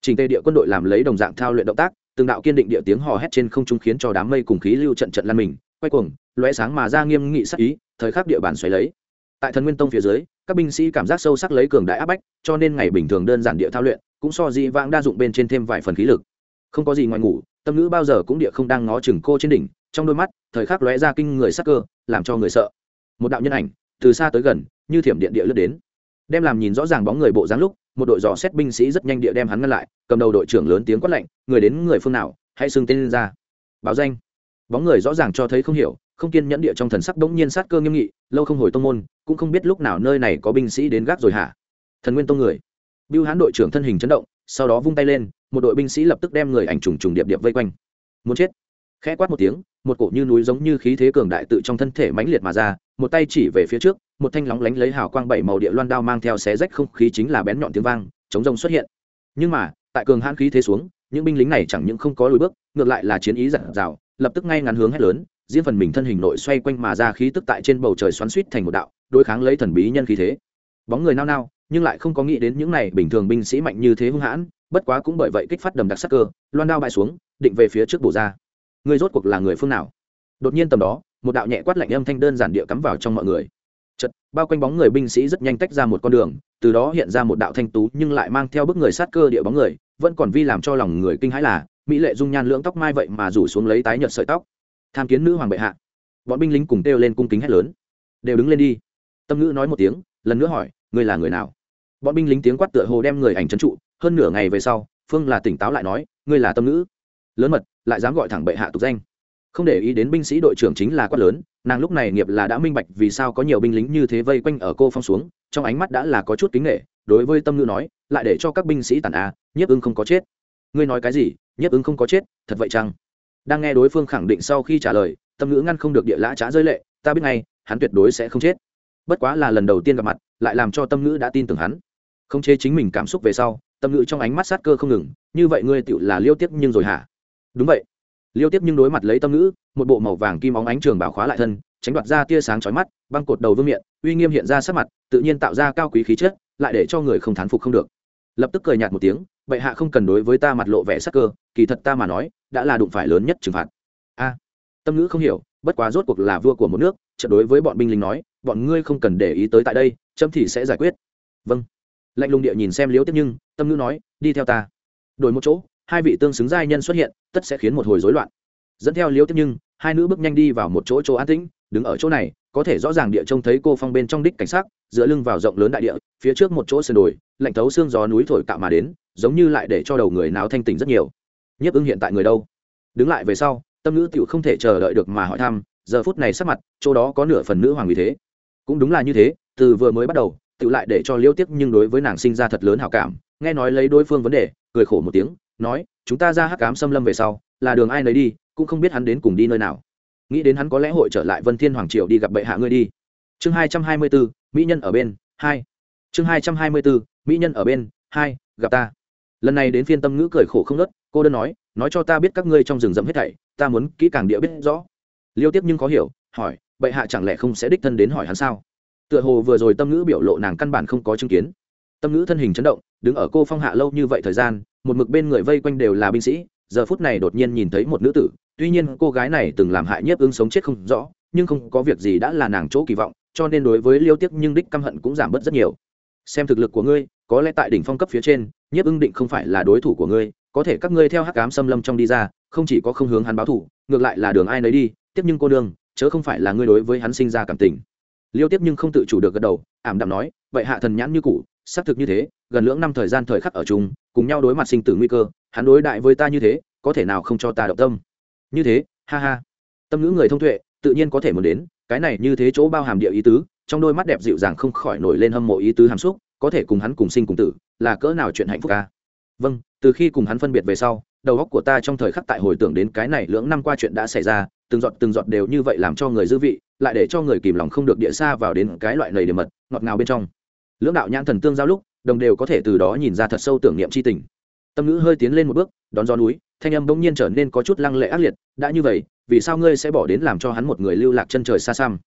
Trình tề địa quân đội làm lấy đồng dạng thao luyện động tác, từng đạo kiên định địa tiếng hò hét trên không trung khiến cho đám mây cùng khí lưu trận trận lan mình, quay cuồng, lóe sáng mà ra nghiêm nghị sắc ý, thời khắc địa bàn xoáy lấy. Tại thần nguyên tông phía dưới các binh sĩ cảm giác sâu sắc lấy cường đại áp bách, cho nên ngày bình thường đơn giản địa thao luyện, cũng so dị vãng đa dụng bên trên thêm vài phần khí lực. Không có gì ngoài ngủ, tâm ngữ bao giờ cũng địa không đang ngó chừng cô trên đỉnh, trong đôi mắt, thời khắc lóe ra kinh người sắc cơ, làm cho người sợ. Một đạo nhân ảnh, từ xa tới gần, như thiểm điện địa lướt đến. Đem làm nhìn rõ ràng bóng người bộ dáng lúc, một đội dò xét binh sĩ rất nhanh địa đem hắn ngăn lại, cầm đầu đội trưởng lớn tiếng quát lệnh người đến người phương nào, hãy xưng tên lên ra. Báo danh. Bóng người rõ ràng cho thấy không hiểu không kiên nhẫn địa trong thần sắc bỗng nhiên sát cơ nghiêm nghị, lâu không hồi tông môn, cũng không biết lúc nào nơi này có binh sĩ đến gác rồi hả? Thần nguyên tông người. Bưu hán đội trưởng thân hình chấn động, sau đó vung tay lên, một đội binh sĩ lập tức đem người ảnh trùng trùng điệp điệp vây quanh. Muốn chết? Khẽ quát một tiếng, một cổ như núi giống như khí thế cường đại tự trong thân thể mãnh liệt mà ra, một tay chỉ về phía trước, một thanh lóng lánh lấy hào quang bảy màu địa loan đao mang theo xé rách không khí chính là bén nhọn tiếng vang, chống rông xuất hiện. Nhưng mà, tại cường hãn khí thế xuống, những binh lính này chẳng những không có lùi bước, ngược lại là chiến ý giặt rào lập tức ngay ngắn hướng hét lớn riêng phần mình thân hình nội xoay quanh mà ra khí tức tại trên bầu trời xoắn suýt thành một đạo, đối kháng lấy thần bí nhân khí thế. Bóng người nao nao, nhưng lại không có nghĩ đến những này bình thường binh sĩ mạnh như thế hung hãn, bất quá cũng bởi vậy kích phát đầm đặc sắc cơ, loan đao bại xuống, định về phía trước bổ ra. Người rốt cuộc là người phương nào? Đột nhiên tầm đó, một đạo nhẹ quát lạnh âm thanh đơn giản địa cắm vào trong mọi người. Chật bao quanh bóng người binh sĩ rất nhanh tách ra một con đường, từ đó hiện ra một đạo thanh tú nhưng lại mang theo bức người sát cơ địa bóng người, vẫn còn vi làm cho lòng người kinh hãi là, mỹ lệ dung nhan lưỡng tóc mai vậy mà rủ xuống lấy tái nhợt sợi tóc tham kiến nữ hoàng bệ hạ. Bọn binh lính cùng kêu lên cung kính hét lớn. Đều đứng lên đi. Tâm ngữ nói một tiếng, lần nữa hỏi, ngươi là người nào? Bọn binh lính tiếng quát tựa hồ đem người ảnh trấn trụ, hơn nửa ngày về sau, phương là tỉnh táo lại nói, ngươi là tâm ngữ. Lớn mật, lại dám gọi thẳng bệ hạ tục danh. Không để ý đến binh sĩ đội trưởng chính là quát lớn, nàng lúc này nghiệp là đã minh bạch vì sao có nhiều binh lính như thế vây quanh ở cô phong xuống, trong ánh mắt đã là có chút kính nghệ đối với tâm ngữ nói, lại để cho các binh sĩ tàn á, nhiếp ưng không có chết. Ngươi nói cái gì? Nhiếp ưng không có chết, thật vậy chăng? Đang nghe đối phương khẳng định sau khi trả lời, tâm ngữ ngăn không được địa lã trá rơi lệ, ta biết ngay, hắn tuyệt đối sẽ không chết. Bất quá là lần đầu tiên gặp mặt, lại làm cho tâm ngữ đã tin tưởng hắn. Không chế chính mình cảm xúc về sau, tâm ngữ trong ánh mắt sát cơ không ngừng, như vậy ngươi tựu là liêu tiếp nhưng rồi hả? Đúng vậy. Liêu tiếp nhưng đối mặt lấy tâm ngữ, một bộ màu vàng kim óng ánh trường bảo khóa lại thân, tránh đoạt ra tia sáng chói mắt, băng cột đầu vương miệng uy nghiêm hiện ra sắc mặt, tự nhiên tạo ra cao quý khí chất, lại để cho người không thán phục không được lập tức cười nhạt một tiếng, bệ hạ không cần đối với ta mặt lộ vẻ sắc cơ, kỳ thật ta mà nói, đã là đụng phải lớn nhất trừng phạt. A, tâm ngữ không hiểu, bất quá rốt cuộc là vua của một nước trận đối với bọn binh lính nói, bọn ngươi không cần để ý tới tại đây, chấm thì sẽ giải quyết. Vâng. Lạnh lùng địa nhìn xem liễu tiếp nhưng, tâm ngữ nói, đi theo ta. Đổi một chỗ, hai vị tương xứng giai nhân xuất hiện, tất sẽ khiến một hồi rối loạn. Dẫn theo liễu tiếp nhưng, hai nữ bước nhanh đi vào một chỗ chỗ an tĩnh, đứng ở chỗ này có thể rõ ràng địa trông thấy cô phong bên trong đích cảnh sát dựa lưng vào rộng lớn đại địa, phía trước một chỗ sườn đồi, lạnh thấu xương gió núi thổi cạo mà đến, giống như lại để cho đầu người náo thanh tỉnh rất nhiều. Nhiếp ưng hiện tại người đâu? Đứng lại về sau, tâm nữ tựu không thể chờ đợi được mà hỏi thăm, giờ phút này sắc mặt, chỗ đó có nửa phần nữ hoàng vì thế. Cũng đúng là như thế, từ vừa mới bắt đầu tựu lại để cho liêu tiếc nhưng đối với nàng sinh ra thật lớn hảo cảm, nghe nói lấy đối phương vấn đề, cười khổ một tiếng, nói, chúng ta ra hắc cám xâm lâm về sau, là đường ai nấy đi, cũng không biết hắn đến cùng đi nơi nào nghĩ đến hắn có lẽ hội trở lại vân thiên hoàng triều đi gặp bệ hạ ngươi đi. Chương hai trăm hai mươi bốn mỹ nhân ở bên, hai. Chương hai trăm hai mươi bốn mỹ nhân ở bên, hai, gặp ta. Lần này đến phiên tâm ngữ cười khổ không nớt cô đơn nói nói cho ta biết các ngươi trong rừng rậm hết thảy, ta muốn kỹ càng địa biết rõ. Liêu tiếp nhưng có hiểu, hỏi, bệ hạ chẳng lẽ không sẽ đích thân đến hỏi hắn sao? Tựa hồ vừa rồi tâm ngữ biểu lộ nàng căn bản không có chứng kiến. Tâm ngữ thân hình chấn động, đứng ở cô phong hạ lâu như vậy thời gian, một mực bên người vây quanh đều là binh sĩ, giờ phút này đột nhiên nhìn thấy một nữ tử tuy nhiên cô gái này từng làm hại nhiếp ứng sống chết không rõ nhưng không có việc gì đã là nàng chỗ kỳ vọng cho nên đối với liêu tiếc nhưng đích căm hận cũng giảm bớt rất nhiều. Xem thực lực của ngươi có lẽ tại đỉnh phong cấp phía trên nhiếp ưng định không phải là đối thủ của ngươi có thể các ngươi theo hắc cám xâm lâm trong đi ra không chỉ có không hướng hắn báo thủ ngược lại là đường ai nấy đi tiếp nhưng cô Đường, chớ không phải là ngươi đối với hắn sinh ra cảm tình. Liêu tiếp nhưng không tự chủ được gật đầu ảm đạm nói vậy hạ thần nhãn như cũ xác thực như thế gần lưỡng năm thời gian thời khắc ở chung cùng nhau đối mặt sinh tử nguy cơ hắn đối đại với ta như thế có thể nào không cho ta động tâm? Như thế, ha ha. Tâm ngữ người thông tuệ, tự nhiên có thể muốn đến, cái này như thế chỗ bao hàm địa ý tứ, trong đôi mắt đẹp dịu dàng không khỏi nổi lên hâm mộ ý tứ hàm xúc, có thể cùng hắn cùng sinh cùng tử, là cỡ nào chuyện hạnh phúc ca. Vâng từ khi cùng hắn phân biệt về sau, đầu óc của ta trong thời khắc tại hồi tưởng đến cái này lưỡng năm qua chuyện đã xảy ra, từng giọt từng giọt đều như vậy làm cho người dư vị, lại để cho người kìm lòng không được địa xa vào đến cái loại lầy để mật, ngọt ngào bên trong. Lưỡng đạo nhãn thần tương giao lúc, đồng đều có thể từ đó nhìn ra thật sâu tưởng niệm c h i tình tâm ngữ hơi tiến lên một bước, đón gió núi, thanh âm bỗng nhiên trở nên có chút lăng lệ ác liệt, đã như vậy, vì sao ngươi sẽ bỏ đến làm cho hắn một người lưu lạc chân trời xa xăm?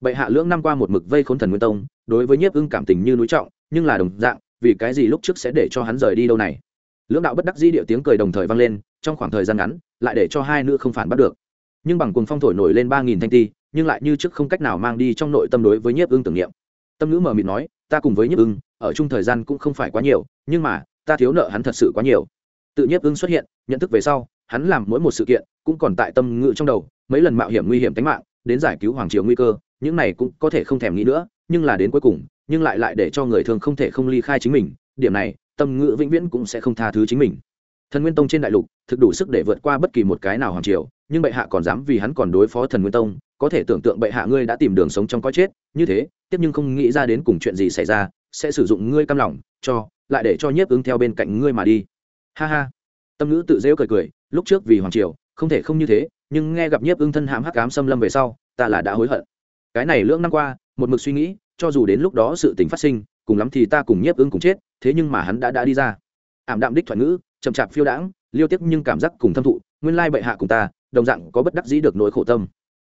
Bệ hạ lưỡng năm qua một mực vây khốn thần nguyên tông, đối với nhiếp ưng cảm tình như núi trọng, nhưng là đồng dạng, vì cái gì lúc trước sẽ để cho hắn rời đi đâu này? Lưỡng đạo bất đắc dĩ địa tiếng cười đồng thời vang lên, trong khoảng thời gian ngắn, lại để cho hai nữ không phản bắt được. Nhưng bằng cuồng phong thổi nổi lên ba nghìn thanh ti, nhưng lại như trước không cách nào mang đi trong nội tâm đối với nhiếp ưng tưởng niệm. Tâm ngữ mờ mịt nói, ta cùng với nhiếp ưng, ở chung thời gian cũng không phải quá nhiều, nhưng mà ta thiếu nợ hắn thật sự quá nhiều. Tự nhiếp ưng xuất hiện, nhận thức về sau, hắn làm mỗi một sự kiện, cũng còn tại tâm ngự trong đầu, mấy lần mạo hiểm nguy hiểm tính mạng, đến giải cứu hoàng triều nguy cơ, những này cũng có thể không thèm nghĩ nữa, nhưng là đến cuối cùng, nhưng lại lại để cho người thường không thể không ly khai chính mình, điểm này, tâm ngự vĩnh viễn cũng sẽ không tha thứ chính mình. Thần nguyên tông trên đại lục, thực đủ sức để vượt qua bất kỳ một cái nào hoàng triều, nhưng bệ hạ còn dám vì hắn còn đối phó thần nguyên tông, có thể tưởng tượng bệ hạ ngươi đã tìm đường sống trong có chết, như thế tiếp nhưng không nghĩ ra đến cùng chuyện gì xảy ra, sẽ sử dụng ngươi cam lòng, cho lại để cho nhiếp ứng theo bên cạnh ngươi mà đi. Ha ha. Tâm ngữ tự dễu cười cười, lúc trước vì hoàng triều, không thể không như thế, nhưng nghe gặp nhiếp ứng thân hãm hắc ám xâm lâm về sau, ta là đã hối hận. Cái này lưỡng năm qua, một mực suy nghĩ, cho dù đến lúc đó sự tình phát sinh, cùng lắm thì ta cùng nhiếp ứng cùng chết, thế nhưng mà hắn đã đã đi ra. Ảm đạm đích thoại ngữ, chậm chạp phiêu đãng, liêu tiếc nhưng cảm giác cùng thâm thụ, nguyên lai bệ hạ cùng ta, đồng dạng có bất đắc dĩ được nỗi khổ tâm.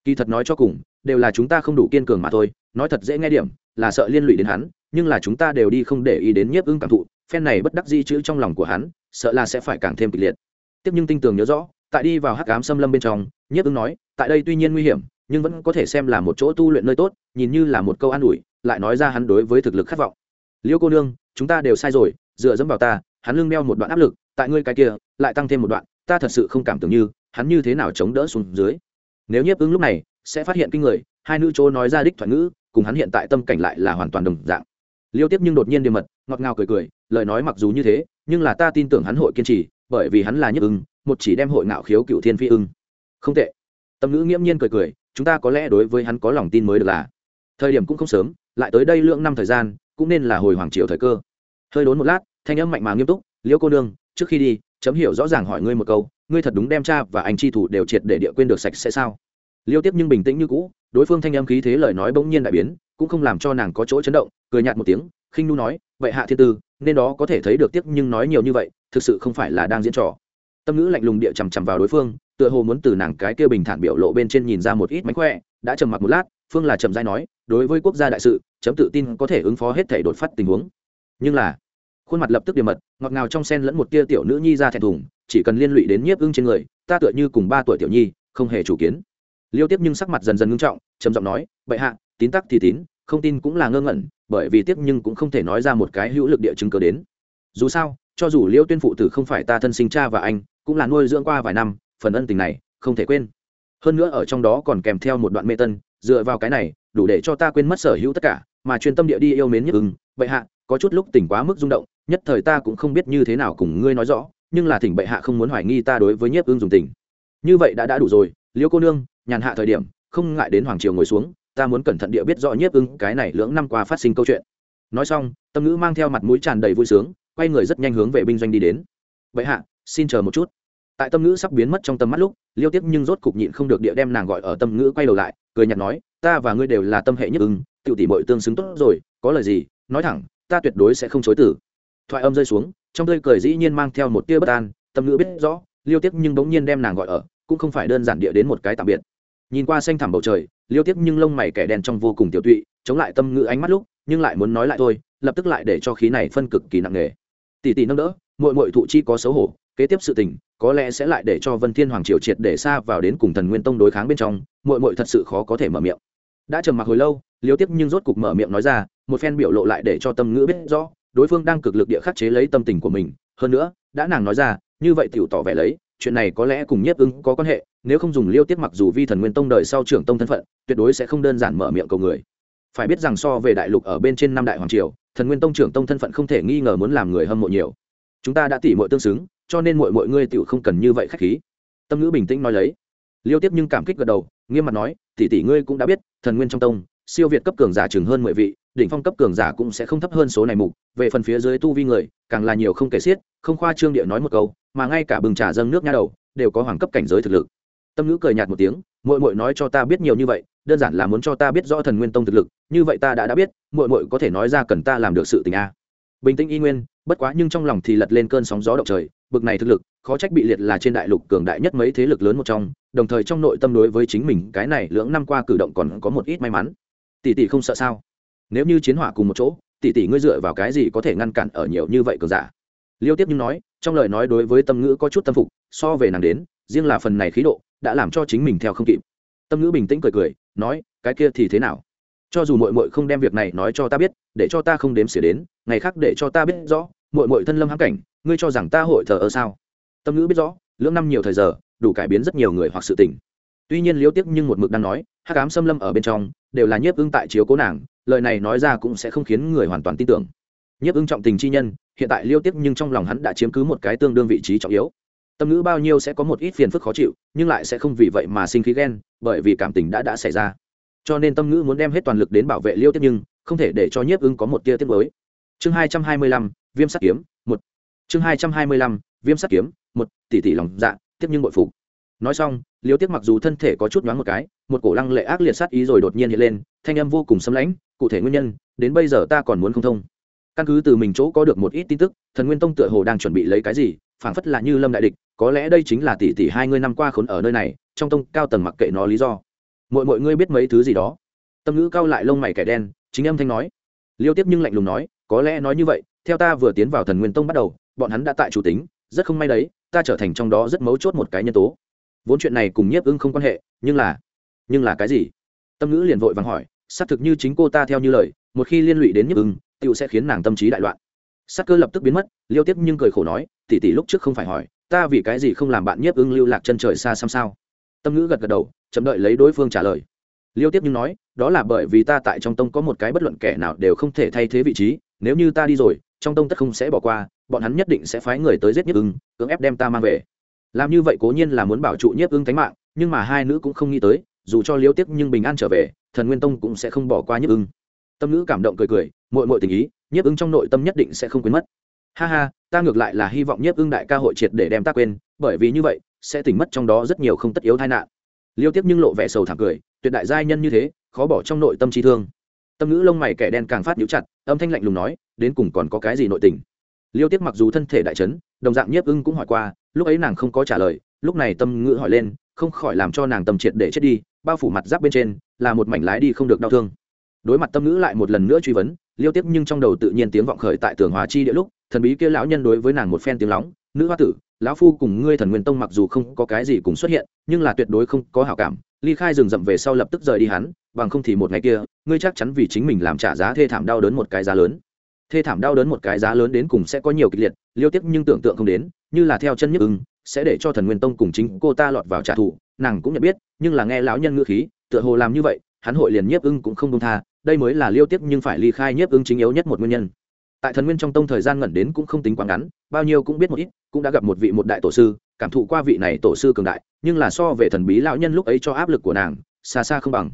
Kỳ thật nói cho cùng, đều là chúng ta không đủ kiên cường mà thôi, nói thật dễ nghe điểm là sợ liên lụy đến hắn, nhưng là chúng ta đều đi không để ý đến nhiếp ưng cảm thụ, phen này bất đắc dĩ chữ trong lòng của hắn, sợ là sẽ phải càng thêm kịch liệt. Tiếp nhưng tinh tường nhớ rõ, tại đi vào hắc ám xâm lâm bên trong, nhiếp ưng nói, tại đây tuy nhiên nguy hiểm, nhưng vẫn có thể xem là một chỗ tu luyện nơi tốt, nhìn như là một câu an ủi, lại nói ra hắn đối với thực lực khát vọng. Liễu cô nương, chúng ta đều sai rồi, dựa dẫm vào ta, hắn lưng đeo một đoạn áp lực, tại ngươi cái kia, lại tăng thêm một đoạn, ta thật sự không cảm tưởng như, hắn như thế nào chống đỡ xuống dưới. Nếu nhiếp ứng lúc này sẽ phát hiện kinh người, hai nữ chỗ nói ra đích thoại ngữ cùng hắn hiện tại tâm cảnh lại là hoàn toàn đồng dạng. Liêu tiếp nhưng đột nhiên điềm mật, ngọt ngào cười cười, lời nói mặc dù như thế, nhưng là ta tin tưởng hắn hội kiên trì, bởi vì hắn là nhất ưng, một chỉ đem hội ngạo khiếu cựu thiên phi ưng. Không tệ. Tâm ngữ nghiễm nhiên cười cười, chúng ta có lẽ đối với hắn có lòng tin mới được là. Thời điểm cũng không sớm, lại tới đây lượng năm thời gian, cũng nên là hồi hoàng triều thời cơ. Hơi đốn một lát, thanh âm mạnh mà nghiêm túc liễu cô nương, trước khi đi, chấm hiểu rõ ràng hỏi ngươi một câu, ngươi thật đúng đem cha và anh chi thủ đều triệt để địa quên được sạch sẽ sao? Liêu tiếp nhưng bình tĩnh như cũ, đối phương thanh âm khí thế lời nói bỗng nhiên đại biến, cũng không làm cho nàng có chỗ chấn động, cười nhạt một tiếng, khinh nu nói, vậy hạ thiên tư, nên đó có thể thấy được tiếc nhưng nói nhiều như vậy, thực sự không phải là đang diễn trò. Tâm ngữ lạnh lùng địa chằm chằm vào đối phương, tựa hồ muốn từ nàng cái kia bình thản biểu lộ bên trên nhìn ra một ít mánh khỏe, đã trầm mặc một lát, phương là trầm dai nói, đối với quốc gia đại sự, chấm tự tin có thể ứng phó hết thể đột phát tình huống. Nhưng là, khuôn mặt lập tức điểm mật, ngọt ngào trong sen lẫn một tia tiểu nữ nhi ra thẹn thùng, chỉ cần liên lụy đến nhiếp ưng trên người, ta tựa như cùng ba tuổi tiểu nhi, không hề chủ kiến liêu tiếp nhưng sắc mặt dần dần ngưng trọng, trầm giọng nói, bệ hạ, tín tắc thì tín, không tin cũng là ngơ ngẩn, bởi vì tiếp nhưng cũng không thể nói ra một cái hữu lực địa chứng cớ đến. Dù sao, cho dù liêu tuyên phụ tử không phải ta thân sinh cha và anh, cũng là nuôi dưỡng qua vài năm, phần ân tình này, không thể quên. Hơn nữa ở trong đó còn kèm theo một đoạn mê tân, dựa vào cái này, đủ để cho ta quên mất sở hữu tất cả, mà chuyên tâm địa đi yêu mến nhất ưng. Bệ hạ, có chút lúc tỉnh quá mức rung động, nhất thời ta cũng không biết như thế nào cùng ngươi nói rõ, nhưng là thỉnh bệ hạ không muốn hoài nghi ta đối với nhiếp ưng dùng tình. Như vậy đã đã đủ rồi, liêu cô nương nhàn hạ thời điểm, không ngại đến hoàng triều ngồi xuống, ta muốn cẩn thận địa biết rõ nhiếp ưng cái này lưỡng năm qua phát sinh câu chuyện. Nói xong, tâm ngữ mang theo mặt mũi tràn đầy vui sướng, quay người rất nhanh hướng về binh doanh đi đến. Bệ hạ, xin chờ một chút. Tại tâm ngữ sắp biến mất trong tầm mắt lúc, liêu tiếp nhưng rốt cục nhịn không được địa đem nàng gọi ở tâm ngữ quay đầu lại, cười nhạt nói, ta và ngươi đều là tâm hệ nhất ưng tự tỷ bội tương xứng tốt rồi, có lời gì, nói thẳng, ta tuyệt đối sẽ không chối tử thoại âm rơi xuống, trong tươi cười dĩ nhiên mang theo một tia bất an, tâm ngữ biết rõ, liêu tiếp nhưng bỗng nhiên đem nàng gọi ở, cũng không phải đơn giản địa đến một cái tạm biệt nhìn qua xanh thẳm bầu trời, liêu tiếp nhưng lông mày kẻ đen trong vô cùng tiểu tụy, chống lại tâm ngữ ánh mắt lúc, nhưng lại muốn nói lại thôi, lập tức lại để cho khí này phân cực kỳ nặng nề. Tỷ tỷ nâng đỡ mội mội thụ chi có xấu hổ, kế tiếp sự tình, có lẽ sẽ lại để cho vân thiên hoàng triều triệt để xa vào đến cùng thần nguyên tông đối kháng bên trong mội mội thật sự khó có thể mở miệng. Đã trầm mặc hồi lâu, liêu tiếp nhưng rốt cục mở miệng nói ra, một phen biểu lộ lại để cho tâm ngữ biết rõ, đối phương đang cực lực địa khắc chế lấy tâm tình của mình. Hơn nữa, đã nàng nói ra, như vậy tiểu tỏ vẻ lấy, chuyện này có lẽ cùng nhiếp ứng có quan hệ nếu không dùng liêu tiết mặc dù vi thần nguyên tông đời sau trưởng tông thân phận, tuyệt đối sẽ không đơn giản mở miệng cầu người. Phải biết rằng so về đại lục ở bên trên năm đại hoàng triều, thần nguyên tông trưởng tông thân phận không thể nghi ngờ muốn làm người hâm mộ nhiều. Chúng ta đã tỉ mọi tương xứng, cho nên mọi mọi ngươi tiểu không cần như vậy khách khí. Tâm ngữ bình tĩnh nói lấy. Liêu tiếp nhưng cảm kích gật đầu, nghiêm mặt nói, tỷ tỷ ngươi cũng đã biết, thần nguyên trong tông, siêu việt cấp cường giả chừng hơn mười vị, đỉnh phong cấp cường giả cũng sẽ không thấp hơn số này mục, về phần phía dưới tu vi người, càng là nhiều không kể xiết, không khoa trương địa nói một câu, mà ngay cả bừng trà dâng nước nha đầu, đều có hoàng cấp cảnh giới thực lực tâm ngữ cười nhạt một tiếng, muội muội nói cho ta biết nhiều như vậy, đơn giản là muốn cho ta biết rõ thần nguyên tông thực lực, như vậy ta đã đã biết, muội muội có thể nói ra cần ta làm được sự tình a. Bình tĩnh y nguyên, bất quá nhưng trong lòng thì lật lên cơn sóng gió động trời, bực này thực lực, khó trách bị liệt là trên đại lục cường đại nhất mấy thế lực lớn một trong, đồng thời trong nội tâm đối với chính mình, cái này lưỡng năm qua cử động còn có một ít may mắn. Tỷ tỷ không sợ sao? Nếu như chiến hỏa cùng một chỗ, tỷ tỷ ngươi dựa vào cái gì có thể ngăn cản ở nhiều như vậy cường giả? Liêu tiếp nhưng nói, trong lời nói đối với tâm ngữ có chút tâm phục, so về nàng đến, riêng là phần này khí độ đã làm cho chính mình theo không kịp. Tâm ngữ bình tĩnh cười cười, nói, cái kia thì thế nào? Cho dù mội mội không đem việc này nói cho ta biết, để cho ta không đếm xỉa đến, ngày khác để cho ta biết rõ mội mội thân lâm hãm cảnh, ngươi cho rằng ta hội thờ ơ sao? Tâm ngữ biết rõ, lưỡng năm nhiều thời giờ, đủ cải biến rất nhiều người hoặc sự tình. Tuy nhiên liêu tiếc nhưng một mực đang nói, hắc ám xâm lâm ở bên trong, đều là nhiếp ưng tại chiếu cố nàng, lời này nói ra cũng sẽ không khiến người hoàn toàn tin tưởng. Nhiếp ưng trọng tình chi nhân, hiện tại liêu tiếc nhưng trong lòng hắn đã chiếm cứ một cái tương đương vị trí trọng yếu tâm ngữ bao nhiêu sẽ có một ít phiền phức khó chịu, nhưng lại sẽ không vì vậy mà sinh khí ghen, bởi vì cảm tình đã đã xảy ra. Cho nên tâm ngữ muốn đem hết toàn lực đến bảo vệ liêu tiếp nhưng, không thể để cho nhiếp ưng có một tia tiết mới chương hai trăm hai mươi lăm, viêm sắt kiếm, một. Chương hai trăm hai mươi lăm, viêm sắt kiếm, một. Tỷ tỷ lòng dạ tiếp nhưng bội phục. Nói xong, liêu tiếc mặc dù thân thể có chút nhoáng một cái, một cổ lăng lệ ác liệt sát ý rồi đột nhiên hiện lên, thanh âm vô cùng xâm lãnh, cụ thể nguyên nhân, đến bây giờ ta còn muốn không thông. Căn cứ từ mình chỗ có được một ít tin tức, thần nguyên tông tựa hồ đang chuẩn bị lấy cái gì phảng phất là như lâm đại địch, có lẽ đây chính là tỷ tỷ hai ngươi năm qua khốn ở nơi này, trong tông cao tầng mặc kệ nó lý do. Mọi mọi ngươi biết mấy thứ gì đó? Tâm ngữ cao lại lông mày kẻ đen, chính âm thanh nói. Liêu tiếp nhưng lạnh lùng nói, có lẽ nói như vậy, theo ta vừa tiến vào thần nguyên tông bắt đầu, bọn hắn đã tại chủ tính, rất không may đấy, ta trở thành trong đó rất mấu chốt một cái nhân tố. Vốn chuyện này cùng nhiếp ưng không quan hệ, nhưng là nhưng là cái gì? Tâm ngữ liền vội vàng hỏi, xác thực như chính cô ta theo như lời, một khi liên lụy đến nhiếp ưng tựu sẽ khiến nàng tâm trí đại loạn. Sắc cơ lập tức biến mất, liêu tiếp nhưng cười khổ nói tỉ tỷ lúc trước không phải hỏi, ta vì cái gì không làm bạn nhiếp ưng lưu lạc chân trời xa xăm sao? Tâm ngữ gật gật đầu, chậm đợi lấy đối phương trả lời. Liêu tiếp nhưng nói, đó là bởi vì ta tại trong tông có một cái bất luận kẻ nào đều không thể thay thế vị trí, nếu như ta đi rồi, trong tông tất không sẽ bỏ qua, bọn hắn nhất định sẽ phái người tới giết nhiếp ưng, cưỡng ép đem ta mang về. Làm như vậy cố nhiên là muốn bảo trụ nhiếp ưng thánh mạng, nhưng mà hai nữ cũng không nghĩ tới, dù cho liêu tiếp nhưng bình an trở về, thần nguyên tông cũng sẽ không bỏ qua nhiếp ưng. Tâm nữ cảm động cười cười mội mội tình ý, nhiếp ưng trong nội tâm nhất định sẽ không quên mất. Ha ha ta ngược lại là hy vọng nhiếp ưng đại ca hội triệt để đem ta quên, bởi vì như vậy, sẽ tỉnh mất trong đó rất nhiều không tất yếu tai nạn. Liêu tiếp nhưng lộ vẻ sầu thảm cười, tuyệt đại giai nhân như thế, khó bỏ trong nội tâm trí thương. Tâm ngữ lông mày kẻ đen càng phát nhũ chặt, âm thanh lạnh lùng nói, đến cùng còn có cái gì nội tình? Liêu tiếp mặc dù thân thể đại trấn đồng dạng nhiếp ưng cũng hỏi qua, lúc ấy nàng không có trả lời, lúc này tâm ngữ hỏi lên, không khỏi làm cho nàng tâm triệt để chết đi, bao phủ mặt giáp bên trên, là một mảnh lái đi không được đau thương. Đối mặt tâm ngữ lại một lần nữa truy vấn, liêu tiếp nhưng trong đầu tự nhiên tiếng vọng khởi tại tường hòa chi địa lúc thần bí kia lão nhân đối với nàng một phen tiếng lóng, nữ hoa tử, lão phu cùng ngươi thần nguyên tông mặc dù không có cái gì cùng xuất hiện, nhưng là tuyệt đối không có hảo cảm, ly khai rừng rậm về sau lập tức rời đi hắn, bằng không thì một ngày kia, ngươi chắc chắn vì chính mình làm trả giá thê thảm đau đớn một cái giá lớn. Thê thảm đau đớn một cái giá lớn đến cùng sẽ có nhiều kịch liệt, liêu tiếp nhưng tưởng tượng không đến, như là theo chân nhức ưng, sẽ để cho thần nguyên tông cùng chính cô ta lọt vào trả thù, nàng cũng nhận biết, nhưng là nghe lão nhân ngữ khí, tựa hồ làm như vậy, hắn hội liền nhiếp ưng cũng không công tha, đây mới là liêu tiếp nhưng phải ly khai nhiếp ưng chính yếu nhất một nguyên nhân tại thần nguyên trong tông thời gian ngẩn đến cũng không tính quá ngắn, bao nhiêu cũng biết một ít, cũng đã gặp một vị một đại tổ sư, cảm thụ qua vị này tổ sư cường đại, nhưng là so về thần bí lão nhân lúc ấy cho áp lực của nàng, xa xa không bằng.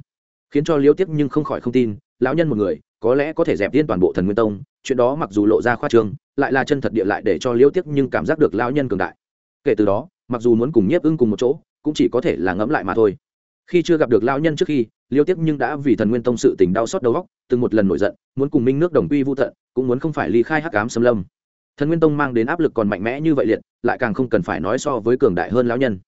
Khiến cho liêu tiếp nhưng không khỏi không tin, lão nhân một người, có lẽ có thể dẹp tiên toàn bộ thần nguyên tông, chuyện đó mặc dù lộ ra khoa trương, lại là chân thật địa lại để cho liêu tiếp nhưng cảm giác được lão nhân cường đại. Kể từ đó, mặc dù muốn cùng nhiếp ưng cùng một chỗ, cũng chỉ có thể là ngẫm lại mà thôi. Khi chưa gặp được lão nhân trước khi liêu tiếc nhưng đã vì thần nguyên tông sự tình đau xót đầu góc từng một lần nổi giận, muốn cùng minh nước đồng quy vô thận, cũng muốn không phải ly khai hắc ám xâm lâm. Thần nguyên tông mang đến áp lực còn mạnh mẽ như vậy liệt, lại càng không cần phải nói so với cường đại hơn lão nhân.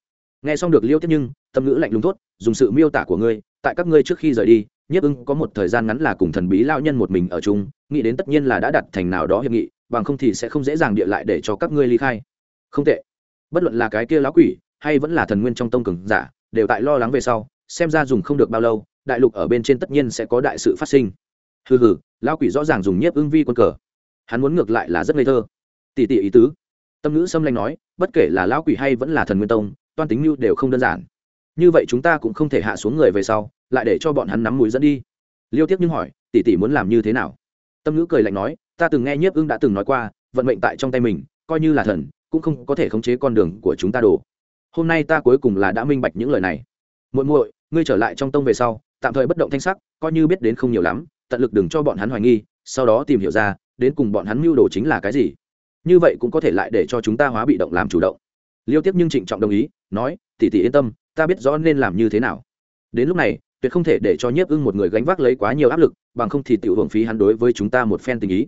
Nghe xong được liêu tiếc nhưng, tâm ngữ lạnh lùng tốt dùng sự miêu tả của ngươi, tại các ngươi trước khi rời đi nhiếp ưng có một thời gian ngắn là cùng thần bí lão nhân một mình ở chung, nghĩ đến tất nhiên là đã đặt thành nào đó hiệp nghị, bằng không thì sẽ không dễ dàng địa lại để cho các ngươi ly khai. Không tệ. Bất luận là cái kia lão quỷ, hay vẫn là thần nguyên trong tông cường giả, đều tại lo lắng về sau xem ra dùng không được bao lâu, đại lục ở bên trên tất nhiên sẽ có đại sự phát sinh. Hừ hừ, lão quỷ rõ ràng dùng nhiếp ưng vi quân cờ. Hắn muốn ngược lại là rất ngây thơ. Tỷ tỷ ý tứ. Tâm ngữ xâm lanh nói, bất kể là lão quỷ hay vẫn là thần nguyên tông, toan tính mưu đều không đơn giản. Như vậy chúng ta cũng không thể hạ xuống người về sau, lại để cho bọn hắn nắm mũi dẫn đi. Liêu tiếp nhưng hỏi, tỷ tỷ muốn làm như thế nào? Tâm ngữ cười lạnh nói, ta từng nghe nhiếp ưng đã từng nói qua, vận mệnh tại trong tay mình, coi như là thần, cũng không có thể khống chế con đường của chúng ta đổ. Hôm nay ta cuối cùng là đã minh bạch những lời này. Muội muội ngươi trở lại trong tông về sau, tạm thời bất động thanh sắc, coi như biết đến không nhiều lắm, tận lực đừng cho bọn hắn hoài nghi, sau đó tìm hiểu ra, đến cùng bọn hắn mưu đồ chính là cái gì. Như vậy cũng có thể lại để cho chúng ta hóa bị động làm chủ động. Liêu tiếp nhưng trịnh trọng đồng ý, nói tỉ tỉ yên tâm, ta biết rõ nên làm như thế nào. Đến lúc này, tuyệt không thể để cho nhiếp ưng một người gánh vác lấy quá nhiều áp lực, bằng không thì tự hưởng phí hắn đối với chúng ta một phen tình ý.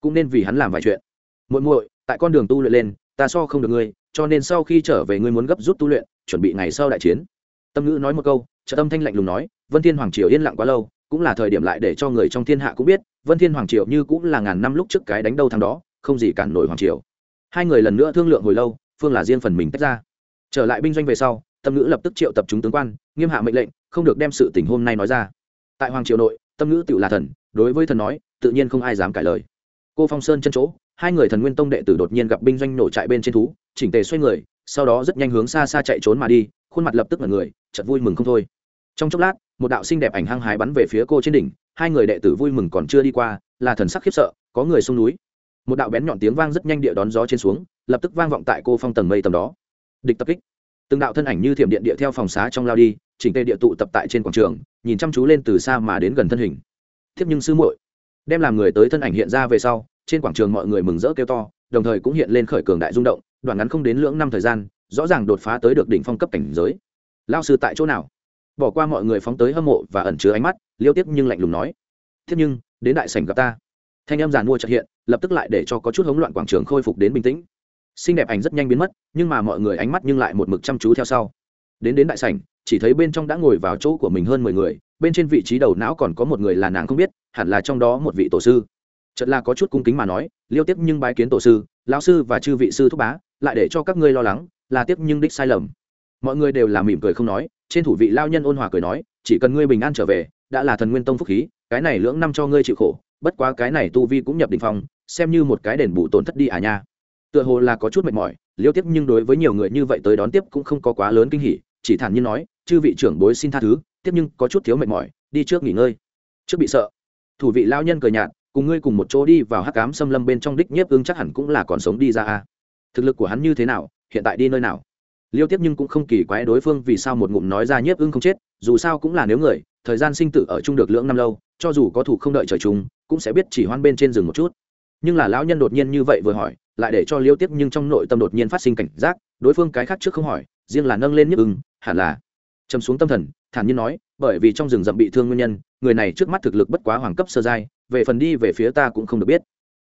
Cũng nên vì hắn làm vài chuyện. Muội muội, tại con đường tu luyện lên, ta so không được ngươi, cho nên sau khi trở về ngươi muốn gấp rút tu luyện, chuẩn bị ngày sau đại chiến. Tâm ngữ nói một câu trợ tâm thanh lạnh lùng nói, vân thiên hoàng triều yên lặng quá lâu, cũng là thời điểm lại để cho người trong thiên hạ cũng biết, vân thiên hoàng triều như cũng là ngàn năm lúc trước cái đánh đâu thằng đó, không gì cản nổi hoàng triều. Hai người lần nữa thương lượng hồi lâu, phương là riêng phần mình tách ra. Trở lại binh doanh về sau, tâm ngữ lập tức triệu tập chúng tướng quan, nghiêm hạ mệnh lệnh, không được đem sự tình hôm nay nói ra. Tại hoàng triều nội, tâm ngữ tự là thần, đối với thần nói, tự nhiên không ai dám cãi lời. Cô phong sơn chân chỗ, hai người thần nguyên tông đệ tử đột nhiên gặp binh doanh nổ trại bên trên thú, chỉnh tề xoay người, sau đó rất nhanh hướng xa xa chạy trốn mà đi khuôn mặt lập tức là người chật vui mừng không thôi. Trong chốc lát, một đạo xinh đẹp ảnh hăng hái bắn về phía cô trên đỉnh, hai người đệ tử vui mừng còn chưa đi qua, là thần sắc khiếp sợ, có người xuống núi. Một đạo bén nhọn tiếng vang rất nhanh địa đón gió trên xuống, lập tức vang vọng tại cô phong tầng mây tầm đó. Địch tập kích. Từng đạo thân ảnh như thiểm điện địa theo phòng xá trong lao đi, chỉnh tề địa tụ tập tại trên quảng trường, nhìn chăm chú lên từ xa mà đến gần thân hình. Thiếp nhưng sư muội, đem làm người tới thân ảnh hiện ra về sau, trên quảng trường mọi người mừng rỡ kêu to, đồng thời cũng hiện lên khởi cường đại rung động, đoạn ngắn không đến lưỡng năm thời gian rõ ràng đột phá tới được đỉnh phong cấp cảnh giới. Lao sư tại chỗ nào? Bỏ qua mọi người phóng tới hâm mộ và ẩn chứa ánh mắt, liêu tiếp nhưng lạnh lùng nói. Thế nhưng, đến đại sảnh gặp ta. Thanh em giàn mua trật hiện, lập tức lại để cho có chút hỗn loạn quảng trường khôi phục đến bình tĩnh. Xinh đẹp ảnh rất nhanh biến mất, nhưng mà mọi người ánh mắt nhưng lại một mực chăm chú theo sau. Đến đến đại sảnh, chỉ thấy bên trong đã ngồi vào chỗ của mình hơn mười người, bên trên vị trí đầu não còn có một người là nàng không biết, hẳn là trong đó một vị tổ sư. Chật là có chút cung kính mà nói, liêu tiếp nhưng bái kiến tổ sư, lão sư và chư vị sư thúc bá lại để cho các ngươi lo lắng, là tiếp nhưng đích sai lầm. Mọi người đều là mỉm cười không nói, trên thủ vị lao nhân ôn hòa cười nói, chỉ cần ngươi bình an trở về, đã là thần nguyên tông phúc khí, cái này lưỡng năm cho ngươi chịu khổ, bất quá cái này tu vi cũng nhập định phong, xem như một cái đền bù tổn thất đi à nha. Tựa hồ là có chút mệt mỏi, liêu tiếp nhưng đối với nhiều người như vậy tới đón tiếp cũng không có quá lớn kinh hỉ, chỉ thản nhiên nói, chư vị trưởng bối xin tha thứ, tiếp nhưng có chút thiếu mệt mỏi, đi trước nghỉ ngơi. Trước bị sợ, thủ vị lao nhân cười nhạt, cùng ngươi cùng một chỗ đi vào hắc cám xâm lâm bên trong đích nhiếp ưng chắc hẳn cũng là còn sống đi ra a thực lực của hắn như thế nào, hiện tại đi nơi nào? Liêu tiếp nhưng cũng không kỳ quái đối phương vì sao một ngụm nói ra nhiếp ưng không chết, dù sao cũng là nếu người, thời gian sinh tử ở chung được lưỡng năm lâu, cho dù có thủ không đợi trời chúng cũng sẽ biết chỉ hoan bên trên rừng một chút. Nhưng là lão nhân đột nhiên như vậy vừa hỏi, lại để cho liêu tiếp nhưng trong nội tâm đột nhiên phát sinh cảnh giác, đối phương cái khác trước không hỏi, riêng là nâng lên nhiếp ưng, hẳn là châm xuống tâm thần, thản nhiên nói, bởi vì trong rừng rậm bị thương nguyên nhân, người này trước mắt thực lực bất quá hoàng cấp sơ giai, về phần đi về phía ta cũng không được biết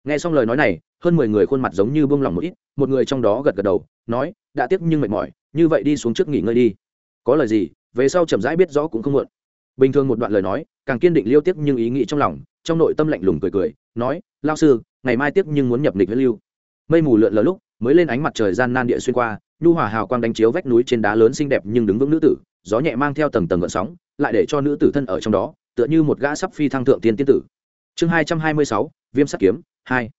nghe xong lời nói này, hơn mười người khuôn mặt giống như buông lỏng một ít, một người trong đó gật gật đầu, nói, đã tiếc nhưng mệt mỏi, như vậy đi xuống trước nghỉ ngơi đi. Có lời gì, về sau chậm rãi biết rõ cũng không muộn. Bình thường một đoạn lời nói, càng kiên định liêu tiếc nhưng ý nghĩ trong lòng, trong nội tâm lạnh lùng cười cười, nói lao sư, ngày mai tiếc nhưng muốn nhập nịch với lưu. Mây mù lượn lờ lúc, mới lên ánh mặt trời gian nan địa xuyên qua, nhu hòa hào quang đánh chiếu vách núi trên đá lớn xinh đẹp nhưng đứng vững nữ tử, gió nhẹ mang theo tầng tầng gợn sóng, lại để cho nữ tử thân ở trong đó, tựa như một gã sắp phi thăng thượng tiên tiên tử. Chương hai trăm hai mươi sáu, viêm sắt kiếm hai.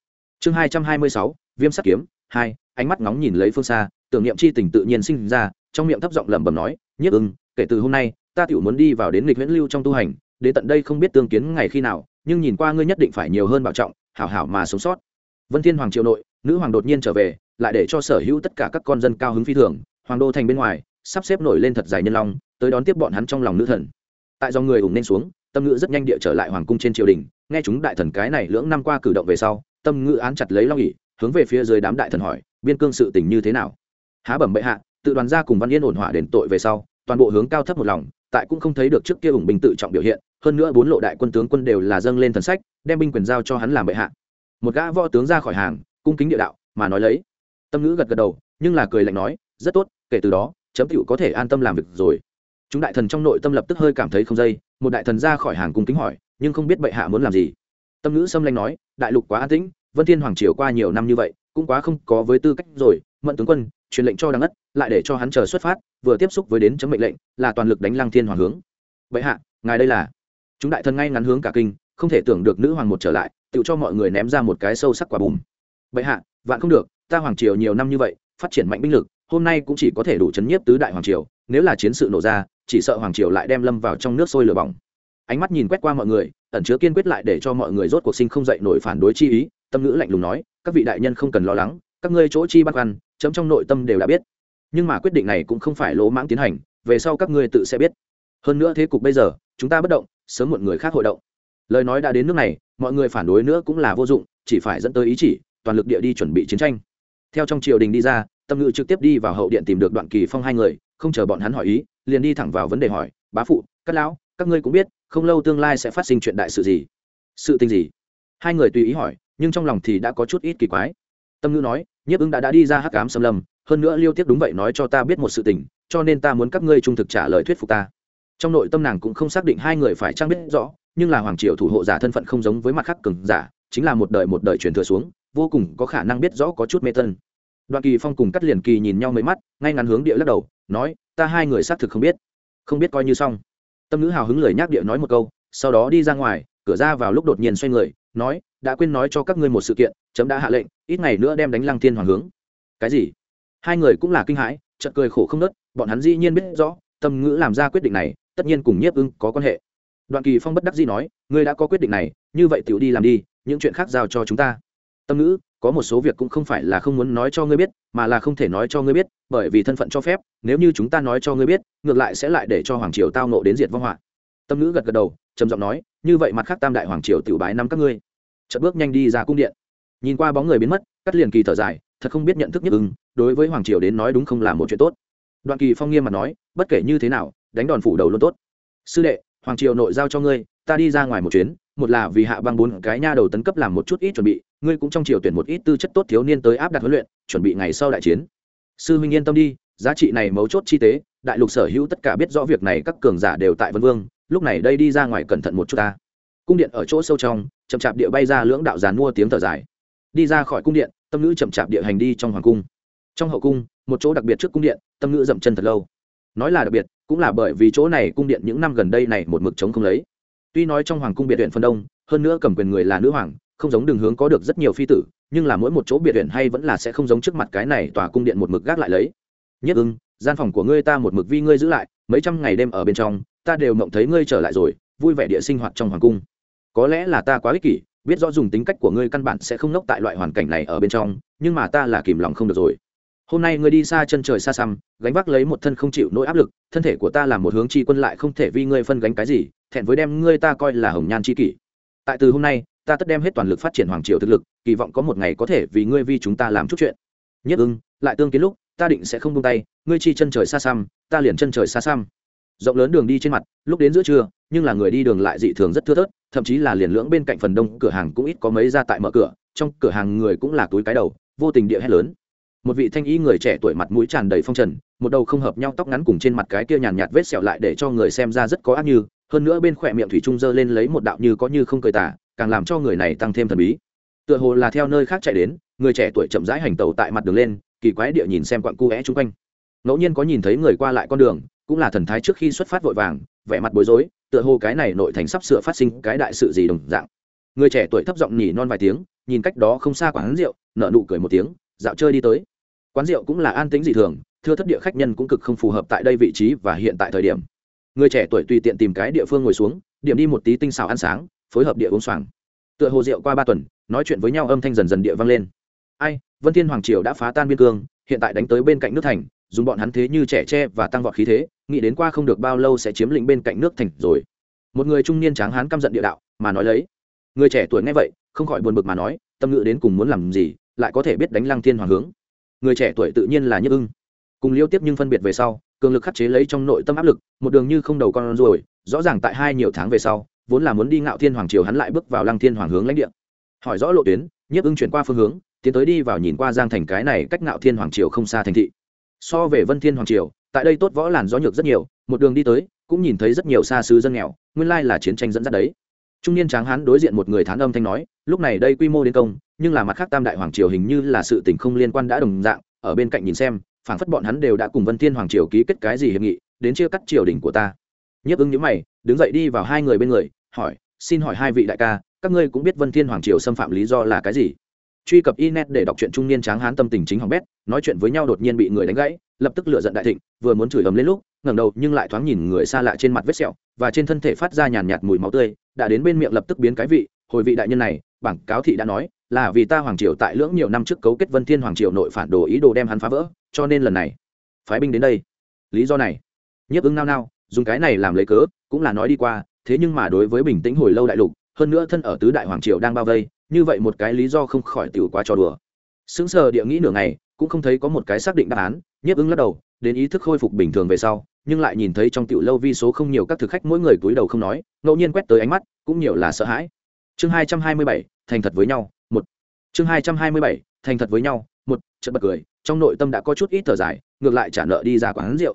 Chương hai trăm hai mươi sáu, viêm sắt kiếm. Hai, ánh mắt ngóng nhìn lấy phương xa, tưởng niệm chi tình tự nhiên sinh ra, trong miệng thấp giọng lẩm bẩm nói nhiếp ưng, kể từ hôm nay, ta tiểu muốn đi vào đến lịch huyễn lưu trong tu hành, đến tận đây không biết tương kiến ngày khi nào, nhưng nhìn qua ngươi nhất định phải nhiều hơn bảo trọng, hảo hảo mà sống sót. Vân thiên hoàng triều nội, nữ hoàng đột nhiên trở về, lại để cho sở hữu tất cả các con dân cao hứng phi thường. Hoàng đô thành bên ngoài, sắp xếp nổi lên thật dài nhân long, tới đón tiếp bọn hắn trong lòng nữ thần. Tại do người ủng nên xuống, tâm ngữ rất nhanh địa trở lại hoàng cung trên triều đình nghe chúng đại thần cái này lưỡng năm qua cử động về sau, tâm ngữ án chặt lấy long ỉ hướng về phía dưới đám đại thần hỏi, biên cương sự tình như thế nào? Há bẩm bệ hạ, tự đoàn ra cùng văn yên ổn hỏa đền tội về sau, toàn bộ hướng cao thấp một lòng, tại cũng không thấy được trước kia ủng binh tự trọng biểu hiện, hơn nữa bốn lộ đại quân tướng quân đều là dâng lên thần sách, đem binh quyền giao cho hắn làm bệ hạ. Một gã võ tướng ra khỏi hàng, cung kính địa đạo, mà nói lấy. Tâm ngữ gật gật đầu, nhưng là cười lạnh nói, rất tốt, kể từ đó, chấm cựu có thể an tâm làm việc rồi. Chúng đại thần trong nội tâm lập tức hơi cảm thấy không dây, một đại thần ra khỏi hàng cung kính hỏi nhưng không biết bệ hạ muốn làm gì. Tâm ngữ xâm lanh nói, đại lục quá an tĩnh, vân thiên hoàng triều qua nhiều năm như vậy, cũng quá không có với tư cách rồi, mận tướng quân, truyền lệnh cho đăng ất, lại để cho hắn chờ xuất phát, vừa tiếp xúc với đến chấm mệnh lệnh, là toàn lực đánh lăng thiên hoàng hướng. Bệ hạ, ngài đây là? Chúng đại thần ngay ngắn hướng cả kinh, không thể tưởng được nữ hoàng một trở lại, tự cho mọi người ném ra một cái sâu sắc quả bùm. Bệ hạ, vạn không được, ta hoàng triều nhiều năm như vậy, phát triển mạnh binh lực, hôm nay cũng chỉ có thể đủ chấn nhiếp tứ đại hoàng triều, nếu là chiến sự nổ ra, chỉ sợ hoàng triều lại đem lâm vào trong nước sôi lửa bỏng ánh mắt nhìn quét qua mọi người, ẩn chứa kiên quyết lại để cho mọi người rốt cuộc sinh không dậy nổi phản đối chi ý, tâm ngữ lạnh lùng nói, các vị đại nhân không cần lo lắng, các ngươi chỗ chi băn khoăn, chấm trong nội tâm đều đã biết. Nhưng mà quyết định này cũng không phải lỗ mãng tiến hành, về sau các ngươi tự sẽ biết. Hơn nữa thế cục bây giờ, chúng ta bất động, sớm một người khác hội động. Lời nói đã đến nước này, mọi người phản đối nữa cũng là vô dụng, chỉ phải dẫn tới ý chỉ, toàn lực địa đi chuẩn bị chiến tranh. Theo trong triều đình đi ra, tâm ngữ trực tiếp đi vào hậu điện tìm được đoạn kỳ phong hai người, không chờ bọn hắn hỏi ý, liền đi thẳng vào vấn đề hỏi, bá phụ, các lão, các ngươi cũng biết không lâu tương lai sẽ phát sinh chuyện đại sự gì? Sự tình gì? Hai người tùy ý hỏi, nhưng trong lòng thì đã có chút ít kỳ quái. Tâm ngữ nói, nhiếp ứng đã đã đi ra hắc cám xâm lâm, hơn nữa liêu tiếp đúng vậy nói cho ta biết một sự tình, cho nên ta muốn các ngươi trung thực trả lời thuyết phục ta. Trong nội tâm nàng cũng không xác định hai người phải trang biết rõ, nhưng là hoàng triều thủ hộ giả thân phận không giống với mặt khác cường giả, chính là một đời một đời truyền thừa xuống, vô cùng có khả năng biết rõ có chút mê tân đoạn kỳ phong cùng cắt liền kỳ nhìn nhau mấy mắt, ngay ngắn hướng địa lắc đầu, nói, ta hai người xác thực không biết. Không biết coi như xong tâm nữ hào hứng lời nhắc địa nói một câu, sau đó đi ra ngoài, cửa ra vào lúc đột nhiên xoay người, nói, đã quên nói cho các ngươi một sự kiện, chấm đã hạ lệnh, ít ngày nữa đem đánh lăng thiên hoàng hướng. Cái gì? Hai người cũng là kinh hãi, chợt cười khổ không nớt, bọn hắn dĩ nhiên biết rõ, tâm ngữ làm ra quyết định này, tất nhiên cùng nhiếp ưng có quan hệ. Đoạn kỳ phong bất đắc dĩ nói, ngươi đã có quyết định này, như vậy tiểu đi làm đi, những chuyện khác giao cho chúng ta. Tâm ngữ có một số việc cũng không phải là không muốn nói cho ngươi biết, mà là không thể nói cho ngươi biết, bởi vì thân phận cho phép, nếu như chúng ta nói cho ngươi biết, ngược lại sẽ lại để cho hoàng triều tao nộ đến diệt vong họa. Tâm ngữ gật gật đầu, trầm giọng nói, như vậy mặt khác tam đại hoàng triều tiểu bái năm các ngươi. Chợt bước nhanh đi ra cung điện. Nhìn qua bóng người biến mất cắt liền kỳ thở dài, thật không biết nhận thức nhất ưng đối với hoàng triều đến nói đúng không là một chuyện tốt. Đoạn kỳ phong nghiêm mặt nói, bất kể như thế nào, đánh đòn phủ đầu luôn tốt. Sư đệ, hoàng triều nội giao cho ngươi, ta đi ra ngoài một chuyến một là vì hạ băng bốn cái nha đầu tấn cấp làm một chút ít chuẩn bị, ngươi cũng trong triều tuyển một ít tư chất tốt thiếu niên tới áp đặt huấn luyện, chuẩn bị ngày sau đại chiến. Sư huynh yên tâm đi, giá trị này mấu chốt chi tế, đại lục sở hữu tất cả biết rõ việc này các cường giả đều tại vân vương, lúc này đây đi ra ngoài cẩn thận một chút ta. Cung điện ở chỗ sâu trong, chậm chạp địa bay ra lưỡng đạo giàn mua tiếng thở dài. Đi ra khỏi cung điện, tâm nữ chậm chạp địa hành đi trong hoàng cung. Trong hậu cung, một chỗ đặc biệt trước cung điện, tâm nữ dậm chân thật lâu. Nói là đặc biệt, cũng là bởi vì chỗ này cung điện những năm gần đây này một mực chống không lấy tuy nói trong hoàng cung biệt viện phân đông, hơn nữa cầm quyền người là nữ hoàng, không giống đường hướng có được rất nhiều phi tử, nhưng là mỗi một chỗ biệt viện hay vẫn là sẽ không giống trước mặt cái này tòa cung điện một mực gác lại lấy. Nhất ưng, gian phòng của ngươi ta một mực vi ngươi giữ lại, mấy trăm ngày đêm ở bên trong, ta đều mộng thấy ngươi trở lại rồi, vui vẻ địa sinh hoạt trong hoàng cung. Có lẽ là ta quá ích kỷ, biết rõ dùng tính cách của ngươi căn bản sẽ không nốc tại loại hoàn cảnh này ở bên trong, nhưng mà ta là kìm lòng không được rồi hôm nay ngươi đi xa chân trời xa xăm, gánh vác lấy một thân không chịu nỗi áp lực, thân thể của ta là một hướng chi quân lại không thể vì ngươi phân gánh cái gì, thẹn với đem ngươi ta coi là hồng nhan chi kỷ. Tại từ hôm nay, ta tất đem hết toàn lực phát triển hoàng triều thực lực, kỳ vọng có một ngày có thể vì ngươi vì chúng ta làm chút chuyện. Nhất ưng, lại tương kiến lúc, ta định sẽ không buông tay, ngươi chi chân trời xa xăm, ta liền chân trời xa xăm. Rộng lớn đường đi trên mặt, lúc đến giữa trưa, nhưng là người đi đường lại dị thường rất thưa thớt, thậm chí là liền lưỡng bên cạnh phần đông cửa hàng cũng ít có mấy ra tại mở cửa, trong cửa hàng người cũng là túi cái đầu, vô tình địa hét lớn một vị thanh y người trẻ tuổi mặt mũi tràn đầy phong trần, một đầu không hợp nhau tóc ngắn cùng trên mặt cái kia nhàn nhạt vết sẹo lại để cho người xem ra rất có ác như, hơn nữa bên khỏe miệng thủy trung dơ lên lấy một đạo như có như không cười tả càng làm cho người này tăng thêm thần bí. Tựa hồ là theo nơi khác chạy đến, người trẻ tuổi chậm rãi hành tẩu tại mặt đường lên, kỳ quái địa nhìn xem quặng cu é chung quanh. Ngẫu nhiên có nhìn thấy người qua lại con đường, cũng là thần thái trước khi xuất phát vội vàng, vẻ mặt bối rối, tựa hồ cái này nội thành sắp sửa phát sinh cái đại sự gì đồng dạng. Người trẻ tuổi thấp giọng nhỉ non vài tiếng, nhìn cách đó không xa quán rượu nợ nụ cười một tiếng, dạo chơi đi tới quán rượu cũng là an tĩnh dị thường, thưa thất địa khách nhân cũng cực không phù hợp tại đây vị trí và hiện tại thời điểm. Người trẻ tuổi tùy tiện tìm cái địa phương ngồi xuống, điểm đi một tí tinh xào ăn sáng, phối hợp địa uống xoàng. Tựa hồ rượu qua ba tuần, nói chuyện với nhau âm thanh dần dần địa vang lên. Ai, vân thiên hoàng triều đã phá tan biên cương, hiện tại đánh tới bên cạnh nước thành, dùng bọn hắn thế như trẻ tre và tăng vọt khí thế, nghĩ đến qua không được bao lâu sẽ chiếm lĩnh bên cạnh nước thành rồi. Một người trung niên tráng hán căm giận địa đạo, mà nói lấy. Người trẻ tuổi nghe vậy, không khỏi buồn bực mà nói, tâm ngữ đến cùng muốn làm gì, lại có thể biết đánh lăng thiên hoàng hướng? Người trẻ tuổi tự nhiên là nhất ưng. Cùng liêu tiếp nhưng phân biệt về sau, cường lực khắc chế lấy trong nội tâm áp lực, một đường như không đầu con rồi rõ ràng tại hai nhiều tháng về sau, vốn là muốn đi ngạo thiên hoàng triều hắn lại bước vào lăng thiên hoàng hướng lãnh địa. Hỏi rõ lộ tuyến, nhiếp ưng chuyển qua phương hướng, tiến tới đi vào nhìn qua giang thành cái này cách ngạo thiên hoàng triều không xa thành thị. So về vân thiên hoàng triều, tại đây tốt võ làn gió nhược rất nhiều, một đường đi tới, cũng nhìn thấy rất nhiều xa xứ dân nghèo, nguyên lai là chiến tranh dẫn dắt đấy. Trung niên tráng hán đối diện một người thán âm thanh nói lúc này đây quy mô đến công, nhưng là mặt khác tam đại hoàng triều hình như là sự tình không liên quan đã đồng dạng, ở bên cạnh nhìn xem, phảng phất bọn hắn đều đã cùng vân thiên hoàng triều ký kết cái gì hiệp nghị, đến chia cắt triều đình của ta. Nhấp ứng nhữ mày, đứng dậy đi vào hai người bên người, hỏi, xin hỏi hai vị đại ca, các ngươi cũng biết vân thiên hoàng triều xâm phạm lý do là cái gì? Truy cập internet để đọc truyện trung niên tráng hán tâm tình chính hỏng bét, nói chuyện với nhau đột nhiên bị người đánh gãy, lập tức lựa giận đại thịnh, vừa muốn chửi ầm lên lúc, ngẩng đầu nhưng lại thoáng nhìn người xa lạ trên mặt vết sẹo, và trên thân thể phát ra nhàn nhạt mùi máu tươi, đã đến bên miệng lập tức biến cái vị, hồi vị đại nhân này bảng cáo thị đã nói, là vì ta hoàng triều tại lưỡng nhiều năm trước cấu kết vân thiên hoàng triều nội phản đồ ý đồ đem hắn phá vỡ, cho nên lần này, phái binh đến đây. Lý do này, nhiếp ứng nao nao, dùng cái này làm lấy cớ, cũng là nói đi qua, thế nhưng mà đối với bình tĩnh hồi lâu đại lục, hơn nữa thân ở tứ đại hoàng triều đang bao vây, như vậy một cái lý do không khỏi tiểu quá trò đùa. Sững sờ địa nghĩ nửa ngày, cũng không thấy có một cái xác định đáp án, nhiếp ứng lắc đầu, đến ý thức khôi phục bình thường về sau, nhưng lại nhìn thấy trong tiểu lâu vi số không nhiều các thực khách mỗi người cúi đầu không nói, ngẫu nhiên quét tới ánh mắt, cũng nhiều là sợ hãi chương hai trăm hai mươi bảy, thành thật với nhau, một. Chương hai trăm hai mươi bảy, thành thật với nhau, một, chợt bật cười, trong nội tâm đã có chút ít thở dài, ngược lại trả nợ đi ra quán rượu.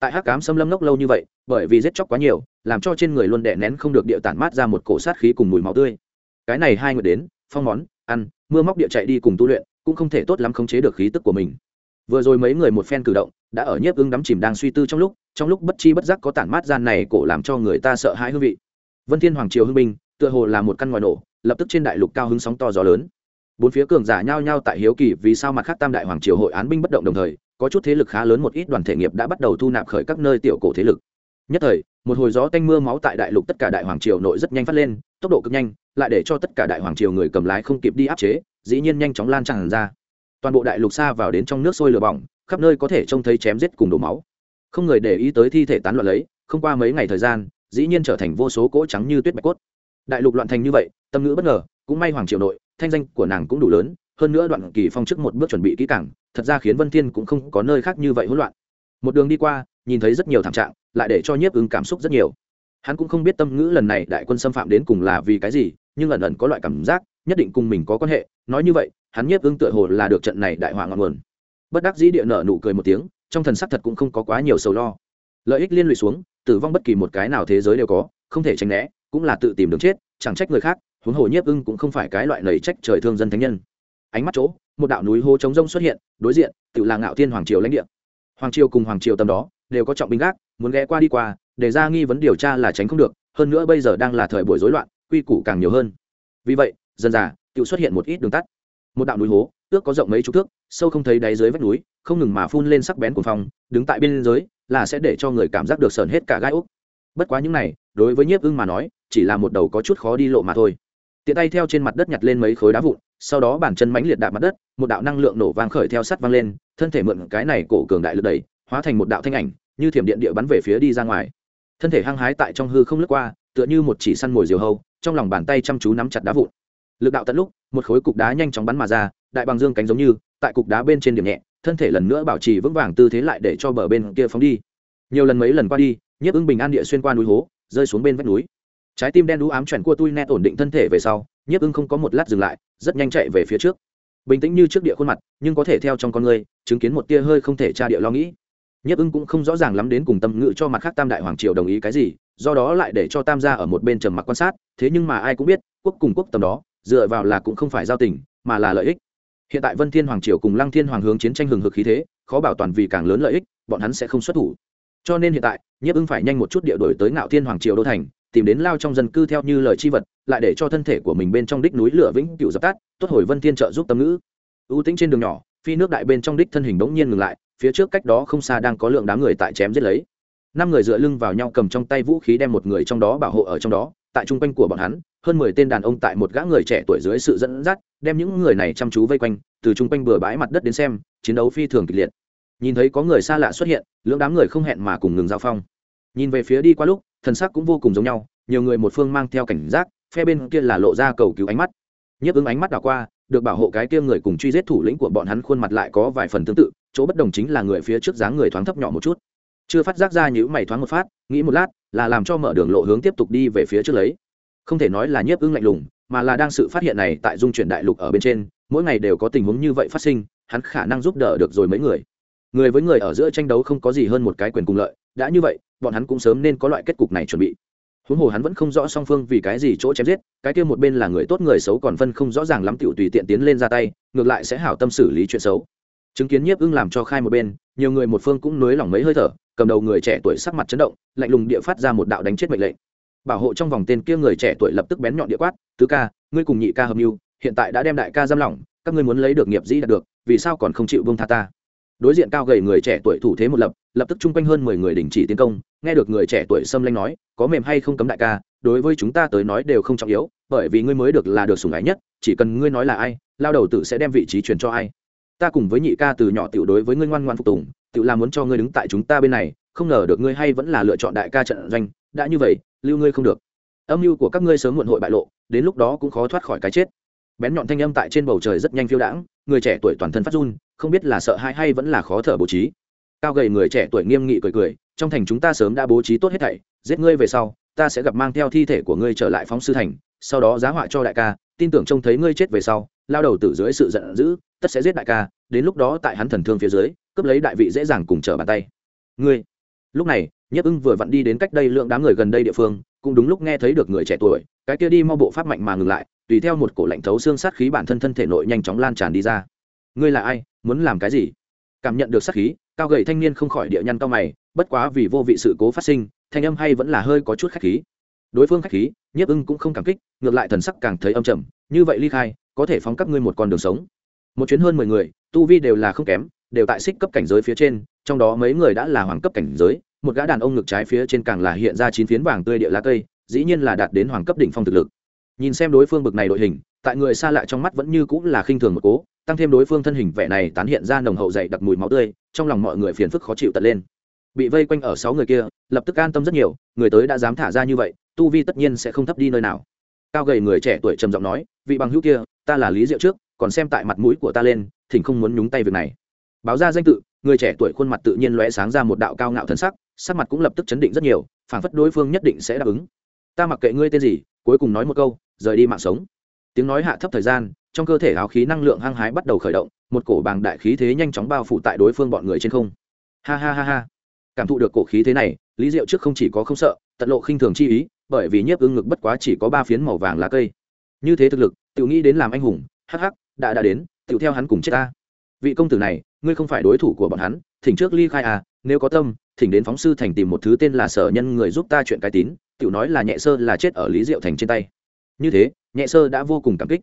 Tại hắc cám xâm lâm nốc lâu như vậy, bởi vì giết chóc quá nhiều, làm cho trên người luôn đè nén không được địa tản mát ra một cổ sát khí cùng mùi máu tươi. Cái này hai người đến, phong món, ăn, mưa móc địa chạy đi cùng tu luyện, cũng không thể tốt lắm khống chế được khí tức của mình. Vừa rồi mấy người một phen cử động, đã ở nhiếp ưng đắm chìm đang suy tư trong lúc trong lúc bất chi bất giác có tản mát gian này cổ làm cho người ta sợ hãi hương vị. Vân thiên hoàng triều hưng binh tựa hồ là một căn ngòi nổ, lập tức trên đại lục cao hứng sóng to gió lớn. Bốn phía cường giả nhao nhao tại hiếu kỳ vì sao mặt khác tam đại hoàng triều hội án binh bất động đồng thời, có chút thế lực khá lớn một ít đoàn thể nghiệp đã bắt đầu thu nạp khởi các nơi tiểu cổ thế lực. Nhất thời, một hồi gió tanh mưa máu tại đại lục tất cả đại hoàng triều nội rất nhanh phát lên, tốc độ cực nhanh, lại để cho tất cả đại hoàng triều người cầm lái không kịp đi áp chế, dĩ nhiên nhanh chóng lan tràn ra. Toàn bộ đại lục xa vào đến trong nước sôi lửa bỏng, khắp nơi có thể trông thấy chém giết cùng đổ máu. Không người để ý tới thi thể tán loạn lấy, không qua mấy ngày thời gian, dĩ nhiên trở thành vô số cỗ trắng như tuyết bạch cốt đại lục loạn thành như vậy, tâm ngữ bất ngờ, cũng may hoàng triều nội, thanh danh của nàng cũng đủ lớn, hơn nữa đoạn kỳ phong trước một bước chuẩn bị kỹ càng, thật ra khiến vân thiên cũng không có nơi khác như vậy hỗn loạn. Một đường đi qua, nhìn thấy rất nhiều thảm trạng, lại để cho nhiếp ứng cảm xúc rất nhiều. Hắn cũng không biết tâm ngữ lần này đại quân xâm phạm đến cùng là vì cái gì, nhưng ẩn ẩn có loại cảm giác, nhất định cùng mình có quan hệ. Nói như vậy, hắn nhiếp ứng tựa hồ là được trận này đại họa ngọn nguồn. Bất đắc dĩ địa nở nụ cười một tiếng, trong thần sắc thật cũng không có quá nhiều sầu lo. Lợi ích liên lụy xuống, tử vong bất kỳ một cái nào thế giới đều có, không thể tránh né cũng là tự tìm đường chết, chẳng trách người khác, huống hồ nhiếp ưng cũng không phải cái loại lầy trách trời thương dân thánh nhân. Ánh mắt chỗ, một đạo núi hô trống rông xuất hiện, đối diện tự là ngạo thiên hoàng triều lãnh địa. Hoàng triều cùng hoàng triều tầm đó, đều có trọng binh gác, muốn ghé qua đi qua, để ra nghi vấn điều tra là tránh không được, hơn nữa bây giờ đang là thời buổi rối loạn, quy củ càng nhiều hơn. Vì vậy, dần dà tự xuất hiện một ít đường tắt. Một đạo núi hố, ước có rộng mấy chục thước, sâu không thấy đáy dưới vách núi, không ngừng mà phun lên sắc bén của phòng đứng tại bên dưới là sẽ để cho người cảm giác được sờn hết cả gai úc bất quá những này, đối với nhiếp ưng mà nói, chỉ là một đầu có chút khó đi lộ mà thôi. Tiện tay theo trên mặt đất nhặt lên mấy khối đá vụn, sau đó bàn chân mãnh liệt đạp mặt đất, một đạo năng lượng nổ vang khởi theo sắt vang lên, thân thể mượn cái này cổ cường đại lực đẩy, hóa thành một đạo thanh ảnh, như thiểm điện địa bắn về phía đi ra ngoài. Thân thể hăng hái tại trong hư không lướt qua, tựa như một chỉ săn mồi diều hâu, trong lòng bàn tay chăm chú nắm chặt đá vụn. Lực đạo tận lúc, một khối cục đá nhanh chóng bắn mà ra, đại bằng dương cánh giống như, tại cục đá bên trên điểm nhẹ, thân thể lần nữa bảo trì vững vàng tư thế lại để cho bờ bên kia phóng đi. Nhiều lần mấy lần qua đi nhiếp ưng bình an địa xuyên qua núi hố, rơi xuống bên vách núi. Trái tim đen đũ ám chuyển cua tui net ổn định thân thể về sau, nhiếp ưng không có một lát dừng lại, rất nhanh chạy về phía trước. Bình tĩnh như trước địa khuôn mặt, nhưng có thể theo trong con người, chứng kiến một tia hơi không thể tra địa lo nghĩ. Nhiếp ưng cũng không rõ ràng lắm đến cùng tâm ngữ cho mặt khác tam đại hoàng triều đồng ý cái gì, do đó lại để cho tam gia ở một bên trầm mặc quan sát, thế nhưng mà ai cũng biết, quốc cùng quốc tầm đó, dựa vào là cũng không phải giao tình, mà là lợi ích. Hiện tại vân thiên hoàng triều cùng lăng thiên hoàng hướng chiến tranh hừng hực khí thế, khó bảo toàn vì càng lớn lợi ích, bọn hắn sẽ không xuất thủ cho nên hiện tại, nhiếp ưng phải nhanh một chút địa đổi tới ngạo thiên hoàng triều đô thành, tìm đến lao trong dân cư theo như lời chi vật, lại để cho thân thể của mình bên trong đích núi lửa vĩnh cựu dập tắt, tốt hồi vân thiên trợ giúp tâm ngữ. Ưu tĩnh trên đường nhỏ, phi nước đại bên trong đích thân hình bỗng nhiên ngừng lại, phía trước cách đó không xa đang có lượng đám người tại chém giết lấy. Năm người dựa lưng vào nhau cầm trong tay vũ khí đem một người trong đó bảo hộ ở trong đó, tại trung quanh của bọn hắn, hơn mười tên đàn ông tại một gã người trẻ tuổi dưới sự dẫn dắt, đem những người này chăm chú vây quanh, từ trung quanh bừa bãi mặt đất đến xem, chiến đấu phi thường kịch liệt nhìn thấy có người xa lạ xuất hiện, lưỡng đám người không hẹn mà cùng ngừng giao phong. Nhìn về phía đi qua lúc, thần sắc cũng vô cùng giống nhau, nhiều người một phương mang theo cảnh giác, phe bên kia là lộ ra cầu cứu ánh mắt. Nhấp ứng ánh mắt đảo qua, được bảo hộ cái kia người cùng truy giết thủ lĩnh của bọn hắn khuôn mặt lại có vài phần tương tự, chỗ bất đồng chính là người phía trước dáng người thoáng thấp nhỏ một chút. Chưa phát giác ra nhữ mày thoáng một phát, nghĩ một lát, là làm cho mở đường lộ hướng tiếp tục đi về phía trước lấy. Không thể nói là nhiếp ưng lạnh lùng, mà là đang sự phát hiện này tại dung chuyển đại lục ở bên trên, mỗi ngày đều có tình huống như vậy phát sinh, hắn khả năng giúp đỡ được rồi mấy người người với người ở giữa tranh đấu không có gì hơn một cái quyền cùng lợi, đã như vậy, bọn hắn cũng sớm nên có loại kết cục này chuẩn bị. Huống hồ hắn vẫn không rõ song phương vì cái gì chỗ chém giết, cái kia một bên là người tốt người xấu còn phân không rõ ràng lắm tiểu tùy tiện tiến lên ra tay, ngược lại sẽ hảo tâm xử lý chuyện xấu. Chứng kiến nhiếp ưng làm cho khai một bên, nhiều người một phương cũng nới lỏng mấy hơi thở, cầm đầu người trẻ tuổi sắc mặt chấn động, lạnh lùng địa phát ra một đạo đánh chết mệnh lệnh. Bảo hộ trong vòng tên kia người trẻ tuổi lập tức bén nhọn địa quát, tứ ca, ngươi cùng nhị ca hợp mưu, hiện tại đã đem đại ca giam lỏng, các ngươi muốn lấy được nghiệp dĩ đạt được, vì sao còn không chịu vương tha ta? Đối diện cao gầy người trẻ tuổi thủ thế một lập lập tức chung quanh hơn mười người đình chỉ tiến công, nghe được người trẻ tuổi xâm lanh nói, có mềm hay không cấm đại ca, đối với chúng ta tới nói đều không trọng yếu, bởi vì ngươi mới được là được sủng ái nhất, chỉ cần ngươi nói là ai, lao đầu tự sẽ đem vị trí truyền cho ai. Ta cùng với nhị ca từ nhỏ tiểu đối với ngươi ngoan ngoan phục tùng, tiểu là muốn cho ngươi đứng tại chúng ta bên này, không ngờ được ngươi hay vẫn là lựa chọn đại ca trận doanh, đã như vậy, lưu ngươi không được. Âm mưu của các ngươi sớm muộn hội bại lộ, đến lúc đó cũng khó thoát khỏi cái chết bén nhọn thanh âm tại trên bầu trời rất nhanh phiêu đãng, người trẻ tuổi toàn thân phát run, không biết là sợ hãi hay vẫn là khó thở bố trí. Cao gầy người trẻ tuổi nghiêm nghị cười cười, trong thành chúng ta sớm đã bố trí tốt hết thảy, giết ngươi về sau, ta sẽ gặp mang theo thi thể của ngươi trở lại phóng sư thành, sau đó giá họa cho đại ca, tin tưởng trông thấy ngươi chết về sau, lao đầu tử dưới sự giận dữ, tất sẽ giết đại ca, đến lúc đó tại hắn thần thương phía dưới, cướp lấy đại vị dễ dàng cùng trở bàn tay. Ngươi, lúc này, nhất ưng vừa vặn đi đến cách đây lượng đám người gần đây địa phương, cũng đúng lúc nghe thấy được người trẻ tuổi, cái kia đi mau bộ pháp mạnh mà ngừng lại tùy theo một cổ lạnh thấu xương sát khí bản thân thân thể nội nhanh chóng lan tràn đi ra. Ngươi là ai? Muốn làm cái gì? Cảm nhận được sát khí, cao gầy thanh niên không khỏi địa nhăn cao mày, bất quá vì vô vị sự cố phát sinh, thanh âm hay vẫn là hơi có chút khách khí. Đối phương khách khí, nhiếp ưng cũng không cảm kích, ngược lại thần sắc càng thấy âm trầm, như vậy ly khai, có thể phóng các ngươi một con đường sống. Một chuyến hơn mười người, tu vi đều là không kém, đều tại xích cấp cảnh giới phía trên, trong đó mấy người đã là hoàng cấp cảnh giới, một gã đàn ông ngực trái phía trên càng là hiện ra chín phiến vàng tươi địa lá cây, dĩ nhiên là đạt đến hoàng cấp đỉnh phong thực lực nhìn xem đối phương bực này đội hình, tại người xa lạ trong mắt vẫn như cũng là khinh thường một cố, tăng thêm đối phương thân hình vẻ này tán hiện ra nồng hậu dày đặc mùi máu tươi, trong lòng mọi người phiền phức khó chịu tật lên. Bị vây quanh ở sáu người kia, lập tức an tâm rất nhiều, người tới đã dám thả ra như vậy, tu vi tất nhiên sẽ không thấp đi nơi nào. Cao gầy người trẻ tuổi trầm giọng nói, vị bằng hữu kia, ta là lý diệu trước, còn xem tại mặt mũi của ta lên, thỉnh không muốn nhúng tay việc này. Báo ra danh tự, người trẻ tuổi khuôn mặt tự nhiên lóe sáng ra một đạo cao ngạo thần sắc sắc mặt cũng lập tức chấn định rất nhiều phản phất đối phương nhất định sẽ đáp ứng. Ta mặc kệ ngươi tên gì cuối cùng nói một câu, rời đi mạng sống. Tiếng nói hạ thấp thời gian, trong cơ thể áo khí năng lượng hăng hái bắt đầu khởi động, một cổ bàng đại khí thế nhanh chóng bao phủ tại đối phương bọn người trên không. Ha ha ha ha. Cảm thụ được cổ khí thế này, lý diệu trước không chỉ có không sợ, tận lộ khinh thường chi ý, bởi vì nhiếp ưng ngực bất quá chỉ có ba phiến màu vàng lá cây. Như thế thực lực tự nghĩ đến làm anh hùng, hắc hắc, đã đã đến tự theo hắn cùng chết ta. Vị công tử này, ngươi không phải đối thủ của bọn hắn, thỉnh trước ly khai à nếu có tâm, thỉnh đến phóng sư thành tìm một thứ tên là sở nhân người giúp ta chuyện cái tín tự nói là nhẹ sơ là chết ở lý diệu thành trên tay. Như thế, nhẹ sơ đã vô cùng cảm kích.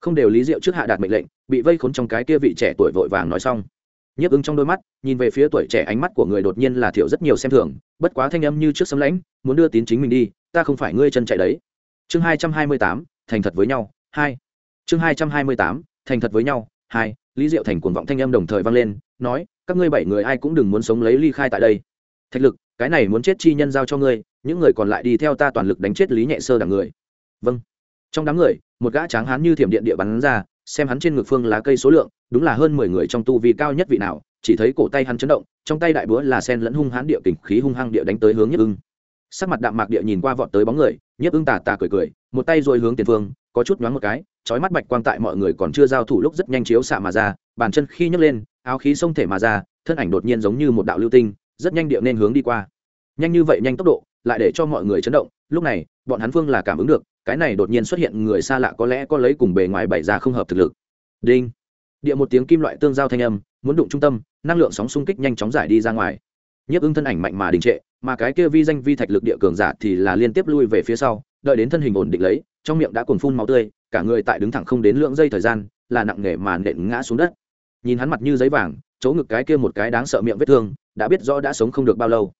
Không đều lý diệu trước hạ đạt mệnh lệnh, bị vây khốn trong cái kia vị trẻ tuổi vội vàng nói xong. Nhấp ứng trong đôi mắt, nhìn về phía tuổi trẻ ánh mắt của người đột nhiên là thiểu rất nhiều xem thường, bất quá thanh âm như trước sấm lãnh muốn đưa tín chính mình đi, ta không phải ngươi chân chạy đấy. Chương hai trăm hai mươi tám, thành thật với nhau, hai. Chương hai trăm hai mươi tám, thành thật với nhau, hai. Lý diệu thành cuồng vọng thanh âm đồng thời vang lên, nói các ngươi bảy người ai cũng đừng muốn sống lấy ly khai tại đây. Thạch lực, cái này muốn chết chi nhân giao cho ngươi, những người còn lại đi theo ta toàn lực đánh chết lý nhẹ sơ đảng người. Vâng. Trong đám người, một gã tráng hán như thiểm điện địa bắn ra, xem hắn trên ngực phương lá cây số lượng, đúng là hơn mười người trong tu vi cao nhất vị nào, chỉ thấy cổ tay hắn chấn động, trong tay đại búa là sen lẫn hung hãn địa kình khí hung hăng địa đánh tới hướng nhất ưng. Sắc mặt đạm mạc địa nhìn qua vọt tới bóng người, nhất ưng tà tà cười cười, một tay rồi hướng tiền phương có chút nhoáng một cái, chói mắt bạch quang tại mọi người còn chưa giao thủ lúc rất nhanh chiếu xạ mà ra, bàn chân khi nhấc lên, áo khí xông thể mà ra, thân ảnh đột nhiên giống như một đạo lưu tinh, rất nhanh địa nên hướng đi qua. Nhanh như vậy nhanh tốc độ, lại để cho mọi người chấn động, lúc này, bọn hắn phương là cảm ứng được, cái này đột nhiên xuất hiện người xa lạ có lẽ có lấy cùng bề ngoài bày ra không hợp thực lực. Đinh. Địa một tiếng kim loại tương giao thanh âm, muốn đụng trung tâm, năng lượng sóng xung kích nhanh chóng giải đi ra ngoài. Nhấp ứng thân ảnh mạnh mà đình trệ, mà cái kia vi danh vi thạch lực địa cường giả thì là liên tiếp lui về phía sau, đợi đến thân hình ổn định lấy trong miệng đã cuồn phun máu tươi, cả người tại đứng thẳng không đến lượng giây thời gian, là nặng nề mà nện ngã xuống đất. Nhìn hắn mặt như giấy vàng, chỗ ngực cái kia một cái đáng sợ miệng vết thương, đã biết rõ đã sống không được bao lâu.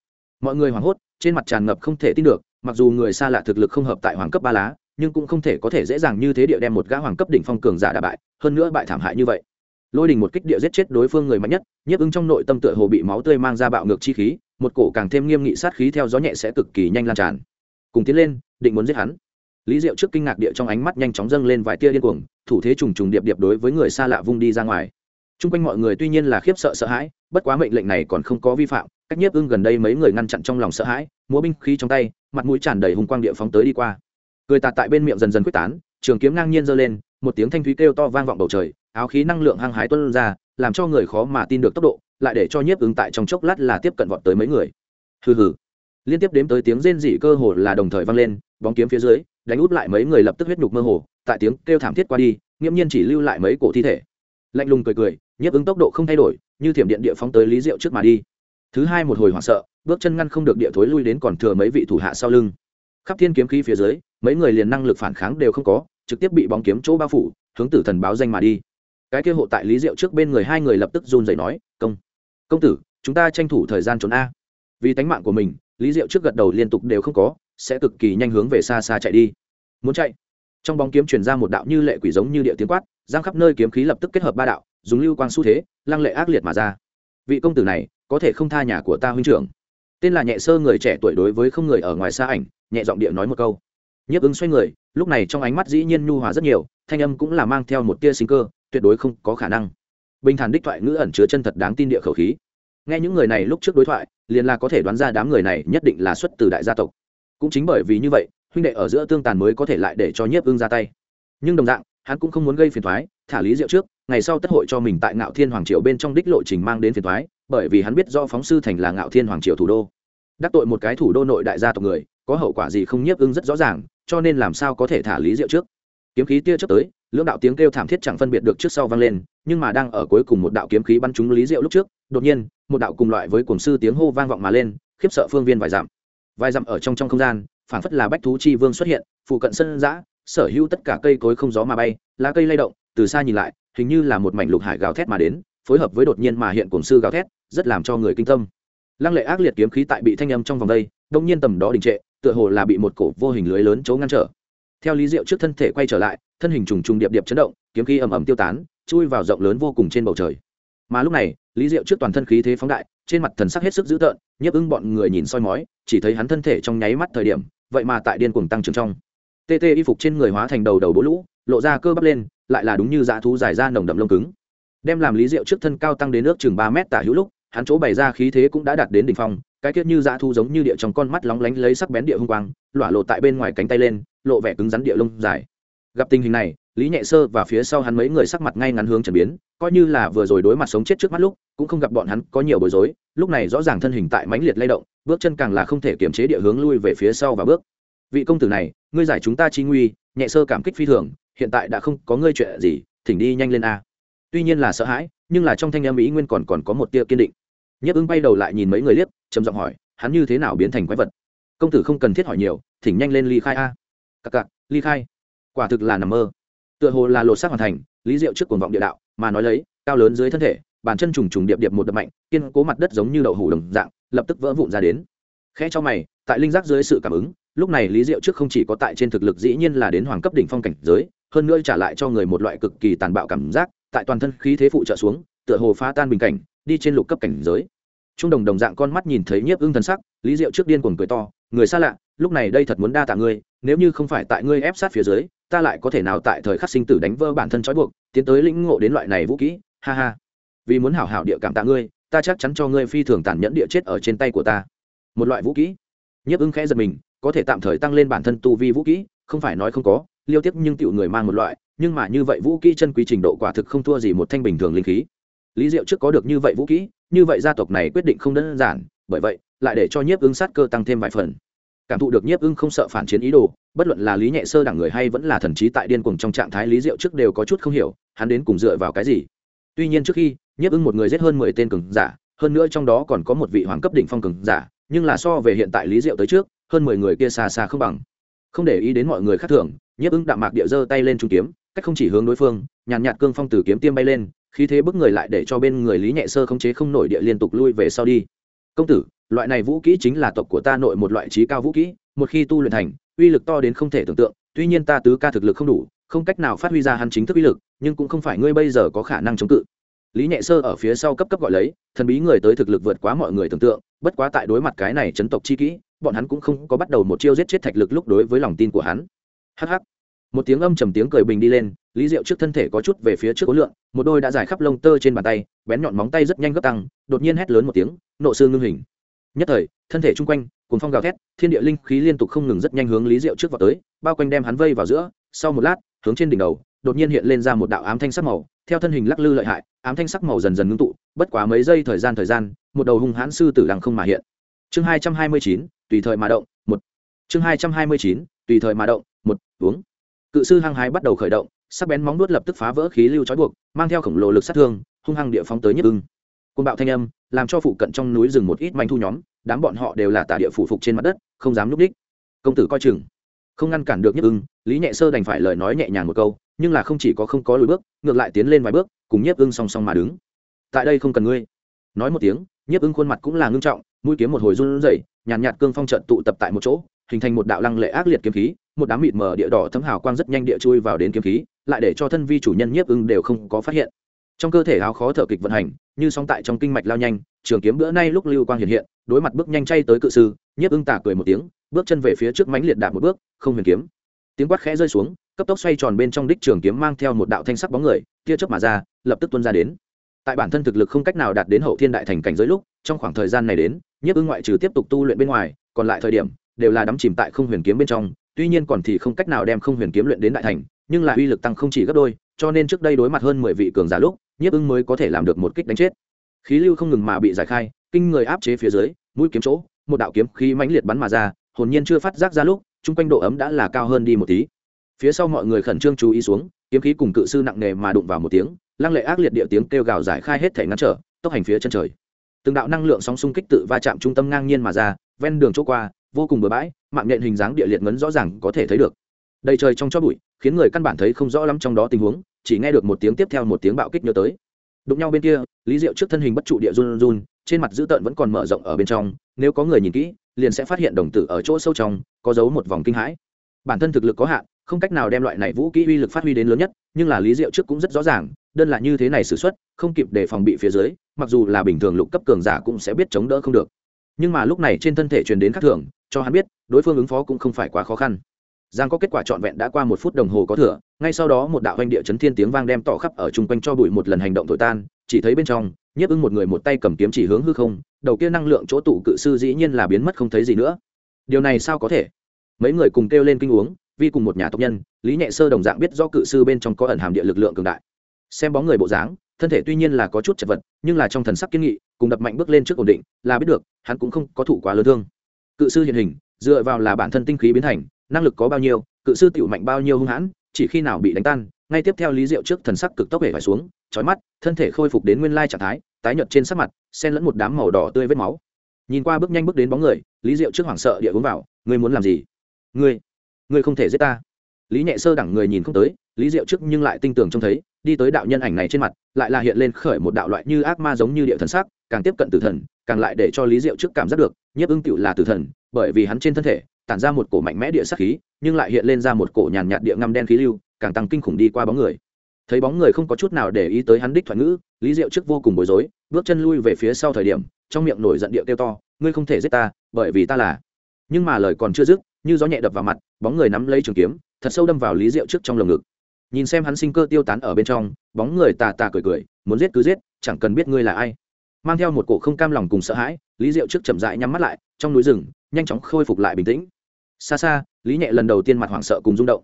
Mọi người hoảng hốt, trên mặt tràn ngập không thể tin được, mặc dù người xa lạ thực lực không hợp tại hoàng cấp ba lá, nhưng cũng không thể có thể dễ dàng như thế địa đem một gã hoàng cấp đỉnh phong cường giả đả bại, hơn nữa bại thảm hại như vậy. Lôi đình một kích địa giết chết đối phương người mạnh nhất, nhiếp ứng trong nội tâm tựa hồ bị máu tươi mang ra bạo ngược chi khí, một cổ càng thêm nghiêm nghị sát khí theo gió nhẹ sẽ cực kỳ nhanh lan tràn. Cùng tiến lên, định muốn giết hắn lý diệu trước kinh ngạc địa trong ánh mắt nhanh chóng dâng lên vài tia điên cuồng, thủ thế trùng trùng điệp điệp đối với người xa lạ vung đi ra ngoài. T r u n g quanh mọi người tuy nhiên là khiếp sợ sợ hãi, bất quá mệnh lệnh này còn không có vi phạm, cách nhiếp ưng gần đây mấy người ngăn chặn trong lòng sợ hãi, múa binh khí trong tay, mặt mũi tràn đầy hùng quang địa phóng tới đi qua. Cười tạt tại bên miệng dần dần quyết tán, trường kiếm ngang nhiên giơ lên, một tiếng thanh thúy kêu to vang vọng bầu trời, áo khí năng lượng hăng hái tuân ra, làm cho người khó mà tin được tốc độ, lại để cho nhiếp ứng tại trong chốc lát là tiếp cận vọt tới mấy người. Hừ hừ. Liên tiếp đếm tới tiếng rên rỉ cơ hồ là đồng thời vang lên, bóng kiếm phía dưới đánh út lại mấy người lập tức huyết nhục mơ hồ, tại tiếng kêu thảm thiết qua đi, nghiễm nhiên chỉ lưu lại mấy cổ thi thể. Lạnh lùng cười cười, nhiếp ứng tốc độ không thay đổi, như thiểm điện địa phóng tới lý diệu trước mà đi. Thứ hai một hồi hoảng sợ, bước chân ngăn không được địa thối lui đến còn thừa mấy vị thủ hạ sau lưng. Khắp thiên kiếm khí phía dưới, mấy người liền năng lực phản kháng đều không có, trực tiếp bị bóng kiếm chỗ bao phủ, hướng tử thần báo danh mà đi. Cái kia hộ tại lý diệu trước bên người hai người lập tức run rẩy nói, công công tử, chúng ta tranh thủ thời gian trốn a. Vì tánh mạng của mình, lý diệu trước gật đầu liên tục đều không có, sẽ cực kỳ nhanh hướng về xa xa chạy đi muốn chạy. Trong bóng kiếm truyền ra một đạo như lệ quỷ giống như địa tiếng quát, giang khắp nơi kiếm khí lập tức kết hợp ba đạo, dùng lưu quang xu thế, lăng lệ ác liệt mà ra. Vị công tử này, có thể không tha nhà của ta huynh trưởng. Tên là nhẹ sơ người trẻ tuổi đối với không người ở ngoài xa ảnh, nhẹ giọng địa nói một câu. Nhấp ứng xoay người, lúc này trong ánh mắt dĩ nhiên nhu hòa rất nhiều, thanh âm cũng là mang theo một tia sinh cơ, tuyệt đối không có khả năng. Bình thản đích thoại ngữ ẩn chứa chân thật đáng tin địa khẩu khí. Nghe những người này lúc trước đối thoại, liền là có thể đoán ra đám người này nhất định là xuất từ đại gia tộc. Cũng chính bởi vì như vậy huynh đệ ở giữa tương tàn mới có thể lại để cho nhiếp ưng ra tay. Nhưng đồng dạng, hắn cũng không muốn gây phiền thoái, thả lý diệu trước, ngày sau tất hội cho mình tại ngạo thiên hoàng triều bên trong đích lộ trình mang đến phiền thoái, bởi vì hắn biết do phóng sư thành là ngạo thiên hoàng triều thủ đô. Đắc tội một cái thủ đô nội đại gia tộc người, có hậu quả gì không nhiếp ưng rất rõ ràng, cho nên làm sao có thể thả lý diệu trước. Kiếm khí tia trước tới, lưỡng đạo tiếng kêu thảm thiết chẳng phân biệt được trước sau vang lên, nhưng mà đang ở cuối cùng một đạo kiếm khí bắn trúng lý diệu lúc trước, đột nhiên, một đạo cùng loại với cổng sư tiếng hô vang vọng mà lên, khiếp sợ phương viên vài dặm. Vài dặm ở trong trong không gian phản phất là bách thú chi vương xuất hiện, phụ cận sân giã, sở hữu tất cả cây cối không gió mà bay, lá cây lay động, từ xa nhìn lại, hình như là một mảnh lục hải gào thét mà đến, phối hợp với đột nhiên mà hiện cổng sư gào thét, rất làm cho người kinh tâm. Lăng lệ ác liệt kiếm khí tại bị thanh âm trong vòng đây, đông nhiên tầm đó đình trệ, tựa hồ là bị một cổ vô hình lưới lớn chấu ngăn trở. Theo lý diệu trước thân thể quay trở lại, thân hình trùng trùng điệp điệp chấn động, kiếm khí ầm ầm tiêu tán, chui vào rộng lớn vô cùng trên bầu trời. Mà lúc này, lý diệu trước toàn thân khí thế phóng đại, trên mặt thần sắc hết sức dữ tợn, nhấp ưng bọn người nhìn soi mói, chỉ thấy hắn thân thể trong nháy mắt thời điểm vậy mà tại điên cuồng tăng trưởng trong. TT y phục trên người hóa thành đầu đầu bố lũ, lộ ra cơ bắp lên, lại là đúng như dã thú dài ra nồng đậm lông cứng. Đem làm lý diệu trước thân cao tăng đến nước chừng ba mét tả hữu lúc, hắn chỗ bày ra khí thế cũng đã đạt đến đỉnh phong, cái kiết như dã thú giống như địa trong con mắt lóng lánh lấy sắc bén địa hung quang, lỏa lộ tại bên ngoài cánh tay lên, lộ vẻ cứng rắn địa lông dài. Gặp tình hình này, lý nhẹ sơ và phía sau hắn mấy người sắc mặt ngay ngắn hướng trần biến, coi như là vừa rồi đối mặt sống chết trước mắt lúc cũng không gặp bọn hắn có nhiều bối rối, lúc này rõ ràng thân hình tại mãnh liệt lay động, bước chân càng là không thể kiềm chế địa hướng lui về phía sau và bước. Vị công tử này, ngươi giải chúng ta chi nguy, nhẹ sơ cảm kích phi thường, hiện tại đã không có ngươi chuyện gì, thỉnh đi nhanh lên a. Tuy nhiên là sợ hãi, nhưng là trong thanh âm ý nguyên còn còn có một tia kiên định. Nhấp ứng bay đầu lại nhìn mấy người liếc, trầm giọng hỏi, hắn như thế nào biến thành quái vật? Công tử không cần thiết hỏi nhiều, thỉnh nhanh lên ly khai a. Cặc cặc, ly khai. Quả thực là nằm mơ. Tựa hồ là lột xác hoàn thành, lý diệu trước cuồng vọng địa đạo, mà nói lấy, cao lớn dưới thân thể bàn chân trùng trùng điệp điệp một đập mạnh, kiên cố mặt đất giống như đậu hủ đồng dạng, lập tức vỡ vụn ra đến. Khẽ cho mày, tại linh giác dưới sự cảm ứng, lúc này lý diệu trước không chỉ có tại trên thực lực dĩ nhiên là đến hoàng cấp đỉnh phong cảnh giới, hơn nữa trả lại cho người một loại cực kỳ tàn bạo cảm giác, tại toàn thân khí thế phụ trợ xuống, tựa hồ phá tan bình cảnh, đi trên lục cấp cảnh giới. Trung đồng đồng dạng con mắt nhìn thấy nhiếp ưng thần sắc, lý diệu trước điên cuồng cười to, người xa lạ, lúc này đây thật muốn đa tạ ngươi, nếu như không phải tại ngươi ép sát phía dưới, ta lại có thể nào tại thời khắc sinh tử đánh vỡ bản thân trói buộc, tiến tới lĩnh ngộ đến loại này vũ kỹ, ha ha vì muốn hảo hảo địa cảm tạ ngươi, ta chắc chắn cho ngươi phi thường tàn nhẫn địa chết ở trên tay của ta. Một loại vũ kỹ. Nhiếp ưng khẽ giật mình, có thể tạm thời tăng lên bản thân tu vi vũ kỹ, không phải nói không có, liêu tiếp nhưng tiểu người mang một loại, nhưng mà như vậy vũ kỹ chân quý trình độ quả thực không thua gì một thanh bình thường linh khí. Lý diệu trước có được như vậy vũ kỹ, như vậy gia tộc này quyết định không đơn giản, bởi vậy, lại để cho nhiếp ưng sát cơ tăng thêm vài phần. Cảm thụ được nhiếp ưng không sợ phản chiến ý đồ, bất luận là lý nhẹ sơ đẳng người hay vẫn là thần trí tại điên cuồng trong trạng thái lý diệu trước đều có chút không hiểu, hắn đến cùng dựa vào cái gì? Tuy nhiên trước khi nhiếp ưng một người giết hơn mười tên cường giả, hơn nữa trong đó còn có một vị hoàng cấp đỉnh phong cường giả, nhưng là so về hiện tại lý diệu tới trước, hơn mười người kia xa xa không bằng. Không để ý đến mọi người khác thường, nhiếp ưng đạm mạc địa giơ tay lên trung kiếm, cách không chỉ hướng đối phương, nhàn nhạt cương phong từ kiếm tiêm bay lên, khí thế bức người lại để cho bên người lý nhẹ sơ không chế không nổi địa liên tục lui về sau đi. Công tử, loại này vũ kỹ chính là tộc của ta nội một loại trí cao vũ kỹ, một khi tu luyện thành, uy lực to đến không thể tưởng tượng, tuy nhiên ta tứ ca thực lực không đủ, không cách nào phát huy ra hắn chính thức uy lực, nhưng cũng không phải ngươi bây giờ có khả năng chống cự lý nhẹ sơ ở phía sau cấp cấp gọi lấy, thần bí người tới thực lực vượt quá mọi người tưởng tượng, bất quá tại đối mặt cái này chấn tộc chi kỹ, bọn hắn cũng không có bắt đầu một chiêu giết chết thạch lực lúc đối với lòng tin của hắn. Hh một tiếng âm trầm tiếng cười bình đi lên, lý diệu trước thân thể có chút về phía trước khối lượng, một đôi đã dài khắp lông tơ trên bàn tay, bén nhọn móng tay rất nhanh gấp tăng, đột nhiên hét lớn một tiếng, nộ xương ngưng hình. Nhất thời, thân thể chung quanh cuốn phong gào thét, thiên địa linh khí liên tục không ngừng rất nhanh hướng lý diệu trước vào tới, bao quanh đem hắn vây vào giữa, sau một lát, hướng trên đỉnh đầu đột nhiên hiện lên ra một đạo ám thanh sắc màu, theo thân hình lắc lư lợi hại, ám thanh sắc màu dần dần ngưng tụ, bất quá mấy giây thời gian thời gian, một đầu hung hãn sư tử đằng không mà hiện. Chương hai trăm hai mươi chín, tùy thời mà động, một. Chương hai trăm hai mươi chín, tùy thời mà động, một, uống. Cự sư hăng hái bắt đầu khởi động, sắc bén móng nuốt lập tức phá vỡ khí lưu trói buộc, mang theo khổng lồ lực sát thương, hung hăng địa phóng tới nhất ưng. Côn bạo thanh âm, làm cho phụ cận trong núi rừng một ít manh thu nhóm, đám bọn họ đều là tả địa phủ phục trên mặt đất, không dám núp đích. Công tử coi chừng. Không ngăn cản được nhất ưng, lý nhẹ sơ đành phải lời nói nhẹ nhàng một câu nhưng là không chỉ có không có lùi bước ngược lại tiến lên vài bước cùng nhiếp ưng song song mà đứng. Tại đây không cần ngươi. Nói một tiếng nhiếp ưng khuôn mặt cũng là ngưng trọng mũi kiếm một hồi run rẩy nhàn nhạt, nhạt cương phong trận tụ tập tại một chỗ hình thành một đạo lăng lệ ác liệt kiếm khí một đám mịt mờ địa đỏ thấm hào quang rất nhanh địa chui vào đến kiếm khí lại để cho thân vi chủ nhân nhiếp ưng đều không có phát hiện. Trong cơ thể áo khó thở kịch vận hành như sóng tại trong kinh mạch lao nhanh trường kiếm bữa nay lúc lưu quang hiện hiện đối mặt bước nhanh chay tới cự sư nhiếp ưng tả cười một tiếng bước chân về phía trước mánh liệt đạp một bước không huyền kiếm tiếng quát khẽ rơi xuống, cấp tốc xoay tròn bên trong đích trường kiếm mang theo một đạo thanh sắc bóng người, tia chớp mà ra, lập tức tuôn ra đến. Tại bản thân thực lực không cách nào đạt đến hậu thiên đại thành cảnh giới lúc, trong khoảng thời gian này đến, nhiếp ưng ngoại trừ tiếp tục tu luyện bên ngoài, còn lại thời điểm, đều là đắm chìm tại không huyền kiếm bên trong, tuy nhiên còn thì không cách nào đem không huyền kiếm luyện đến đại thành, nhưng là uy lực tăng không chỉ gấp đôi, cho nên trước đây đối mặt hơn mười vị cường giả lúc, nhiếp ưng mới có thể làm được một kích đánh chết. Khí lưu không ngừng mà bị giải khai, kinh người áp chế phía dưới, mũi kiếm chỗ, một đạo kiếm khí mãnh liệt bắn mà ra, hồn nhiên chưa phát giác ra lúc chung quanh độ ấm đã là cao hơn đi một tí. Phía sau mọi người khẩn trương chú ý xuống, kiếm khí cùng cự sư nặng nề mà đụng vào một tiếng, lăng lệ ác liệt địa tiếng kêu gào giải khai hết thể ngăn trở, tốc hành phía chân trời. Từng đạo năng lượng sóng xung kích tự va chạm trung tâm ngang nhiên mà ra, ven đường chỗ qua, vô cùng bừa bãi, mạng nhện hình dáng địa liệt ngấn rõ ràng có thể thấy được. Đầy trời trong cho bụi, khiến người căn bản thấy không rõ lắm trong đó tình huống, chỉ nghe được một tiếng tiếp theo một tiếng bạo kích nhớ tới. Đụng nhau bên kia, lý diệu trước thân hình bất trụ địa run run, trên mặt dữ tợn vẫn còn mở rộng ở bên trong, nếu có người nhìn kỹ liền sẽ phát hiện đồng tử ở chỗ sâu trong, có dấu một vòng kinh hãi. Bản thân thực lực có hạn, không cách nào đem loại này vũ kỹ uy lực phát huy đến lớn nhất, nhưng là lý diệu trước cũng rất rõ ràng, đơn là như thế này xử suất không kịp để phòng bị phía dưới, mặc dù là bình thường lục cấp cường giả cũng sẽ biết chống đỡ không được. Nhưng mà lúc này trên thân thể truyền đến khắc thường, cho hắn biết, đối phương ứng phó cũng không phải quá khó khăn. Giang có kết quả trọn vẹn đã qua một phút đồng hồ có thừa ngay sau đó một đạo hoành địa chấn thiên tiếng vang đem tỏ khắp ở chung quanh cho bụi một lần hành động thổi tan, chỉ thấy bên trong, nhiếp ưng một người một tay cầm kiếm chỉ hướng hư không, đầu kia năng lượng chỗ tụ cự sư dĩ nhiên là biến mất không thấy gì nữa. Điều này sao có thể? Mấy người cùng kêu lên kinh uống vì cùng một nhà tộc nhân, lý nhẹ sơ đồng dạng biết do cự sư bên trong có ẩn hàm địa lực lượng cường đại. Xem bóng người bộ dáng, thân thể tuy nhiên là có chút chật vật, nhưng là trong thần sắc kiên nghị, cùng đập mạnh bước lên trước ổn định, là biết được, hắn cũng không có thủ quá lớn thương. Cự sư hiện hình, dựa vào là bản thân tinh khí biến thành, năng lực có bao nhiêu, cự sư tiểu mạnh bao nhiêu hung hãn chỉ khi nào bị đánh tan, ngay tiếp theo lý diệu trước thần sắc cực tốc hể phải xuống trói mắt, thân thể khôi phục đến nguyên lai trạng thái, tái nhợt trên sắc mặt, xen lẫn một đám màu đỏ tươi vết máu. Nhìn qua bước nhanh bước đến bóng người, lý diệu trước hoảng sợ địa hướng vào, ngươi muốn làm gì? Ngươi ngươi không thể giết ta. Lý nhẹ sơ đẳng người nhìn không tới, lý diệu trước nhưng lại tinh tường trông thấy, đi tới đạo nhân ảnh này trên mặt, lại là hiện lên khởi một đạo loại như ác ma giống như địa thần sắc, càng tiếp cận tử thần, càng lại để cho lý diệu trước cảm giác được, nhiếp ưng cựu là tử thần, bởi vì hắn trên thân thể, tản ra một cổ mạnh mẽ địa sắc khí nhưng lại hiện lên ra một cổ nhàn nhạt địa ngăm đen khí lưu, càng tăng kinh khủng đi qua bóng người. Thấy bóng người không có chút nào để ý tới hắn đích thoại ngữ, lý diệu trước vô cùng bối rối, bước chân lui về phía sau thời điểm, trong miệng nổi giận địa kêu to, ngươi không thể giết ta, bởi vì ta là nhưng mà lời còn chưa dứt, như gió nhẹ đập vào mặt, bóng người nắm lấy trường kiếm, thật sâu đâm vào lý diệu trước trong lồng ngực. Nhìn xem hắn sinh cơ tiêu tán ở bên trong, bóng người tà tà cười cười, muốn giết cứ giết, chẳng cần biết ngươi là ai. Mang theo một cổ không cam lòng cùng sợ hãi, lý diệu trước chậm dại nhắm mắt lại, trong núi rừng, nhanh chóng khôi phục lại bình tĩnh. Xa xa lý nhẹ lần đầu tiên mặt hoảng sợ cùng rung động.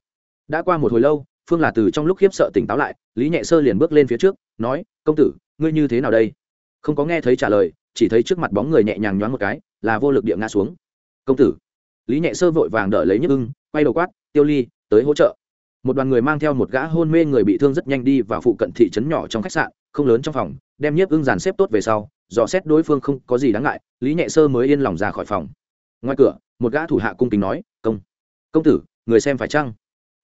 Đã qua một hồi lâu, phương là từ trong lúc khiếp sợ tỉnh táo lại, lý nhẹ sơ liền bước lên phía trước, nói, công tử, ngươi như thế nào đây? Không có nghe thấy trả lời, chỉ thấy trước mặt bóng người nhẹ nhàng nhoáng một cái, là vô lực địa ngã xuống. Công tử. Lý nhẹ sơ vội vàng đợi lấy nhức ưng, quay đầu quát, tiêu ly, tới hỗ trợ. Một đoàn người mang theo một gã hôn mê người bị thương rất nhanh đi vào phụ cận thị trấn nhỏ trong khách sạn, không lớn trong phòng, đem nhiếp ưng dàn xếp tốt về sau, dò xét đối phương không có gì đáng ngại, lý nhẹ sơ mới yên lòng ra khỏi phòng. Ngoài cửa, một gã thủ hạ cung kính nói, công công tử, người xem phải chăng?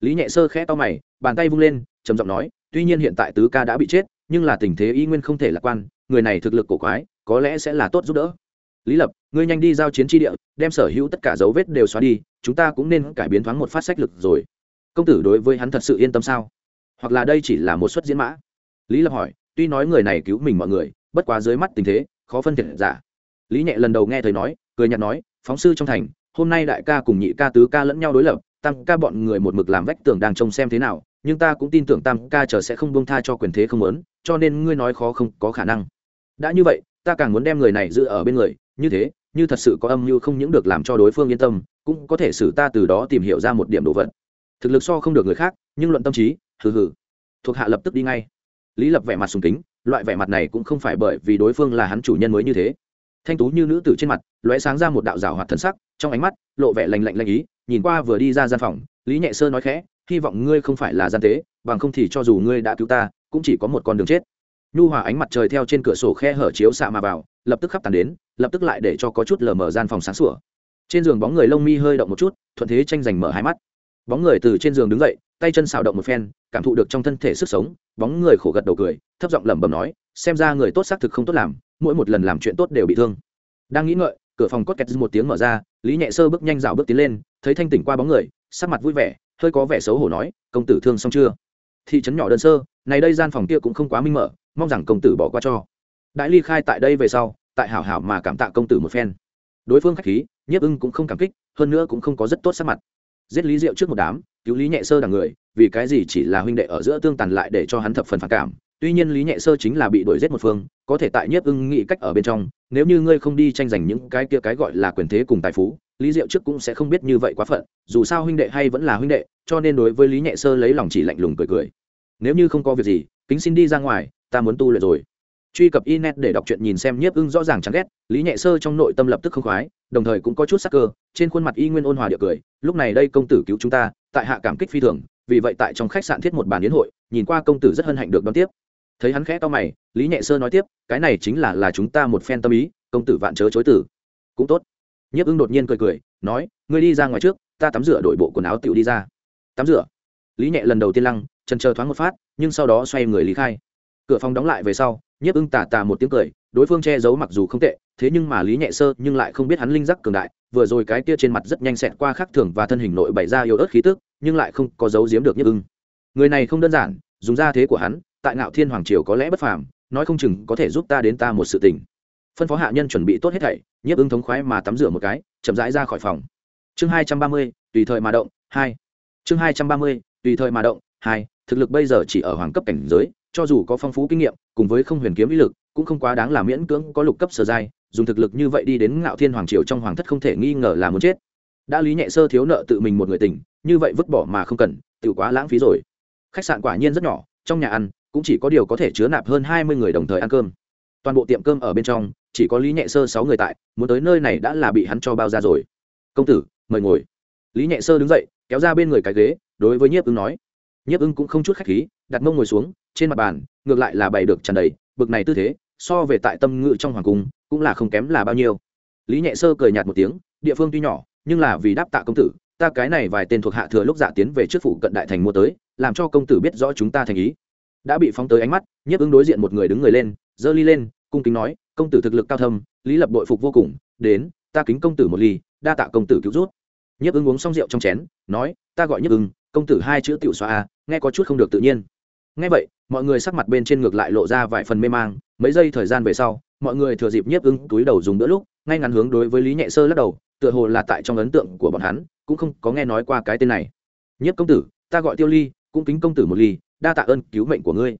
Lý nhẹ sơ khẽ to mày, bàn tay vung lên, trầm giọng nói, tuy nhiên hiện tại tứ ca đã bị chết, nhưng là tình thế y nguyên không thể lạc quan, người này thực lực cổ quái, có lẽ sẽ là tốt giúp đỡ. Lý lập, ngươi nhanh đi giao chiến tri địa, đem sở hữu tất cả dấu vết đều xóa đi, chúng ta cũng nên cải biến thoáng một phát sách lực rồi. Công tử đối với hắn thật sự yên tâm sao? Hoặc là đây chỉ là một suất diễn mã. Lý lập hỏi, tuy nói người này cứu mình mọi người, bất quá dưới mắt tình thế, khó phân thiện giả. Lý nhẹ lần đầu nghe thầy nói, cười nhạt nói, phóng sư trong thành hôm nay đại ca cùng nhị ca tứ ca lẫn nhau đối lập, tam ca bọn người một mực làm vách tường đang trông xem thế nào, nhưng ta cũng tin tưởng tam ca chờ sẽ không buông tha cho quyền thế không lớn cho nên ngươi nói khó không có khả năng. Đã như vậy, ta càng muốn đem người này giữ ở bên người, như thế, như thật sự có âm mưu không những được làm cho đối phương yên tâm, cũng có thể xử ta từ đó tìm hiểu ra một điểm đồ vật. Thực lực so không được người khác, nhưng luận tâm trí, hừ hừ. Thuộc hạ lập tức đi ngay. Lý lập vẻ mặt sùng kính, loại vẻ mặt này cũng không phải bởi vì đối phương là hắn chủ nhân mới như thế thanh tú như nữ tử trên mặt, lóe sáng ra một đạo rào hoạt thần sắc, trong ánh mắt lộ vẻ lành lạnh lạnh ý, nhìn qua vừa đi ra gian phòng, lý nhẹ sơ nói khẽ, hy vọng ngươi không phải là gian tế, bằng không thì cho dù ngươi đã cứu ta, cũng chỉ có một con đường chết. Nhu hòa ánh mặt trời theo trên cửa sổ khe hở chiếu xạ mà vào, lập tức khắp tàn đến, lập tức lại để cho có chút lờ mờ gian phòng sáng sủa. Trên giường bóng người lông mi hơi động một chút, thuận thế tranh giành mở hai mắt. Bóng người từ trên giường đứng dậy, tay chân xào động một phen, cảm thụ được trong thân thể sức sống, bóng người khổ gật đầu cười, thấp giọng lẩm bẩm nói, xem ra người tốt xác thực không tốt làm mỗi một lần làm chuyện tốt đều bị thương. Đang nghĩ ngợi, cửa phòng cốt kẹt một tiếng mở ra, lý nhẹ sơ bước nhanh rào bước tiến lên, thấy thanh tỉnh qua bóng người, sắc mặt vui vẻ, hơi có vẻ xấu hổ nói, công tử thương xong chưa? Thị trấn nhỏ đơn sơ, này đây gian phòng kia cũng không quá minh mở, mong rằng công tử bỏ qua cho. Đại ly khai tại đây về sau, tại hảo hảo mà cảm tạ công tử một phen. Đối phương khách khí, nhiếp ưng cũng không cảm kích, hơn nữa cũng không có rất tốt sắc mặt. Giết lý diệu trước một đám, cứu lý nhẹ sơ đằng người, vì cái gì chỉ là huynh đệ ở giữa tương tàn lại để cho hắn thập phần phản cảm tuy nhiên lý nhẹ sơ chính là bị đuổi giết một phương, có thể tại nhiếp ưng nghĩ cách ở bên trong, nếu như ngươi không đi tranh giành những cái kia cái gọi là quyền thế cùng tài phú, lý diệu trước cũng sẽ không biết như vậy quá phận, dù sao huynh đệ hay vẫn là huynh đệ, cho nên đối với lý nhẹ sơ lấy lòng chỉ lạnh lùng cười cười. Nếu như không có việc gì, kính xin đi ra ngoài, ta muốn tu luyện rồi. Truy cập internet để đọc truyện nhìn xem nhiếp ưng rõ ràng chán ghét, lý nhẹ sơ trong nội tâm lập tức không khoái, đồng thời cũng có chút sắc cơ, trên khuôn mặt y nguyên ôn hòa địa cười, lúc này đây công tử cứu chúng ta, tại hạ cảm kích phi thường, vì vậy tại trong khách sạn thiết một bàn yến hội, nhìn qua công tử rất hân hạnh được đón tiếp thấy hắn khẽ to mày, lý nhẹ sơ nói tiếp, cái này chính là là chúng ta một phen tâm ý, công tử vạn chớ chối tử cũng tốt. Nhiếp ưng đột nhiên cười cười, nói, ngươi đi ra ngoài trước, ta tắm rửa đổi bộ quần áo tựu đi ra. Tắm rửa? Lý nhẹ lần đầu tiên lăng, trần chờ thoáng một phát, nhưng sau đó xoay người lý khai. Cửa phòng đóng lại về sau, nhiếp ưng tà tà một tiếng cười, đối phương che giấu mặc dù không tệ, thế nhưng mà lý nhẹ sơ nhưng lại không biết hắn linh giác cường đại, vừa rồi cái kia trên mặt rất nhanh xẹt qua khắc thường và thân hình nội bày ra yếu ớt khí tức, nhưng lại không có dấu giếm được nhiếp ưng. Người này không đơn giản, dùng ra thế của hắn tại ngạo thiên hoàng triều có lẽ bất phàm, nói không chừng có thể giúp ta đến ta một sự tình. Phân phó hạ nhân chuẩn bị tốt hết thảy, nhiếp ứng thống khoái mà tắm rửa một cái, chậm rãi ra khỏi phòng. Chương hai trăm ba mươi, tùy thời mà động, hai. Chương hai trăm ba mươi, tùy thời mà động, hai. Thực lực bây giờ chỉ ở hoàng cấp cảnh giới, cho dù có phong phú kinh nghiệm, cùng với không huyền kiếm ý lực, cũng không quá đáng là miễn cưỡng có lục cấp sở giai, dùng thực lực như vậy đi đến ngạo thiên hoàng triều trong hoàng thất không thể nghi ngờ là muốn chết. Đã lý nhẹ sơ thiếu nợ tự mình một người tỉnh như vậy vứt bỏ mà không cần, tự quá lãng phí rồi. Khách sạn quả nhiên rất nhỏ, trong nhà ăn cũng chỉ có điều có thể chứa nạp hơn hai mươi người đồng thời ăn cơm. Toàn bộ tiệm cơm ở bên trong, chỉ có lý nhẹ sơ sáu người tại, muốn tới nơi này đã là bị hắn cho bao ra rồi. Công tử, mời ngồi. Lý nhẹ sơ đứng dậy, kéo ra bên người cái ghế, đối với nhiếp ưng nói. Nhiếp ưng cũng không chút khách khí, đặt mông ngồi xuống, trên mặt bàn, ngược lại là bày được tràn đầy, bực này tư thế, so về tại tâm ngự trong hoàng cung, cũng là không kém là bao nhiêu. Lý nhẹ sơ cười nhạt một tiếng, địa phương tuy nhỏ, nhưng là vì đáp tạ công tử, ta cái này vài tên thuộc hạ thừa lúc dạ tiến về trước phủ cận đại thành mua tới, làm cho công tử biết rõ chúng ta thành ý đã bị phóng tới ánh mắt, nhiếp ứng đối diện một người đứng người lên, giơ ly lên, cung kính nói, công tử thực lực cao thâm, lý lập bội phục vô cùng, đến, ta kính công tử một ly, đa tạ công tử cứu rút nhiếp ứng uống xong rượu trong chén, nói, ta gọi nhiếp ứng, công tử hai chữ tiểu xoa a, nghe có chút không được tự nhiên. Nghe vậy, mọi người sắc mặt bên trên ngược lại lộ ra vài phần mê mang, mấy giây thời gian về sau, mọi người thừa dịp nhiếp ứng túi đầu dùng bữa lúc, ngay ngắn hướng đối với lý nhẹ sơ lắc đầu, tựa hồ là tại trong ấn tượng của bọn hắn, cũng không có nghe nói qua cái tên này. Nhiếp công tử, ta gọi tiêu ly, cũng kính công tử một ly đa tạ ơn cứu mệnh của ngươi.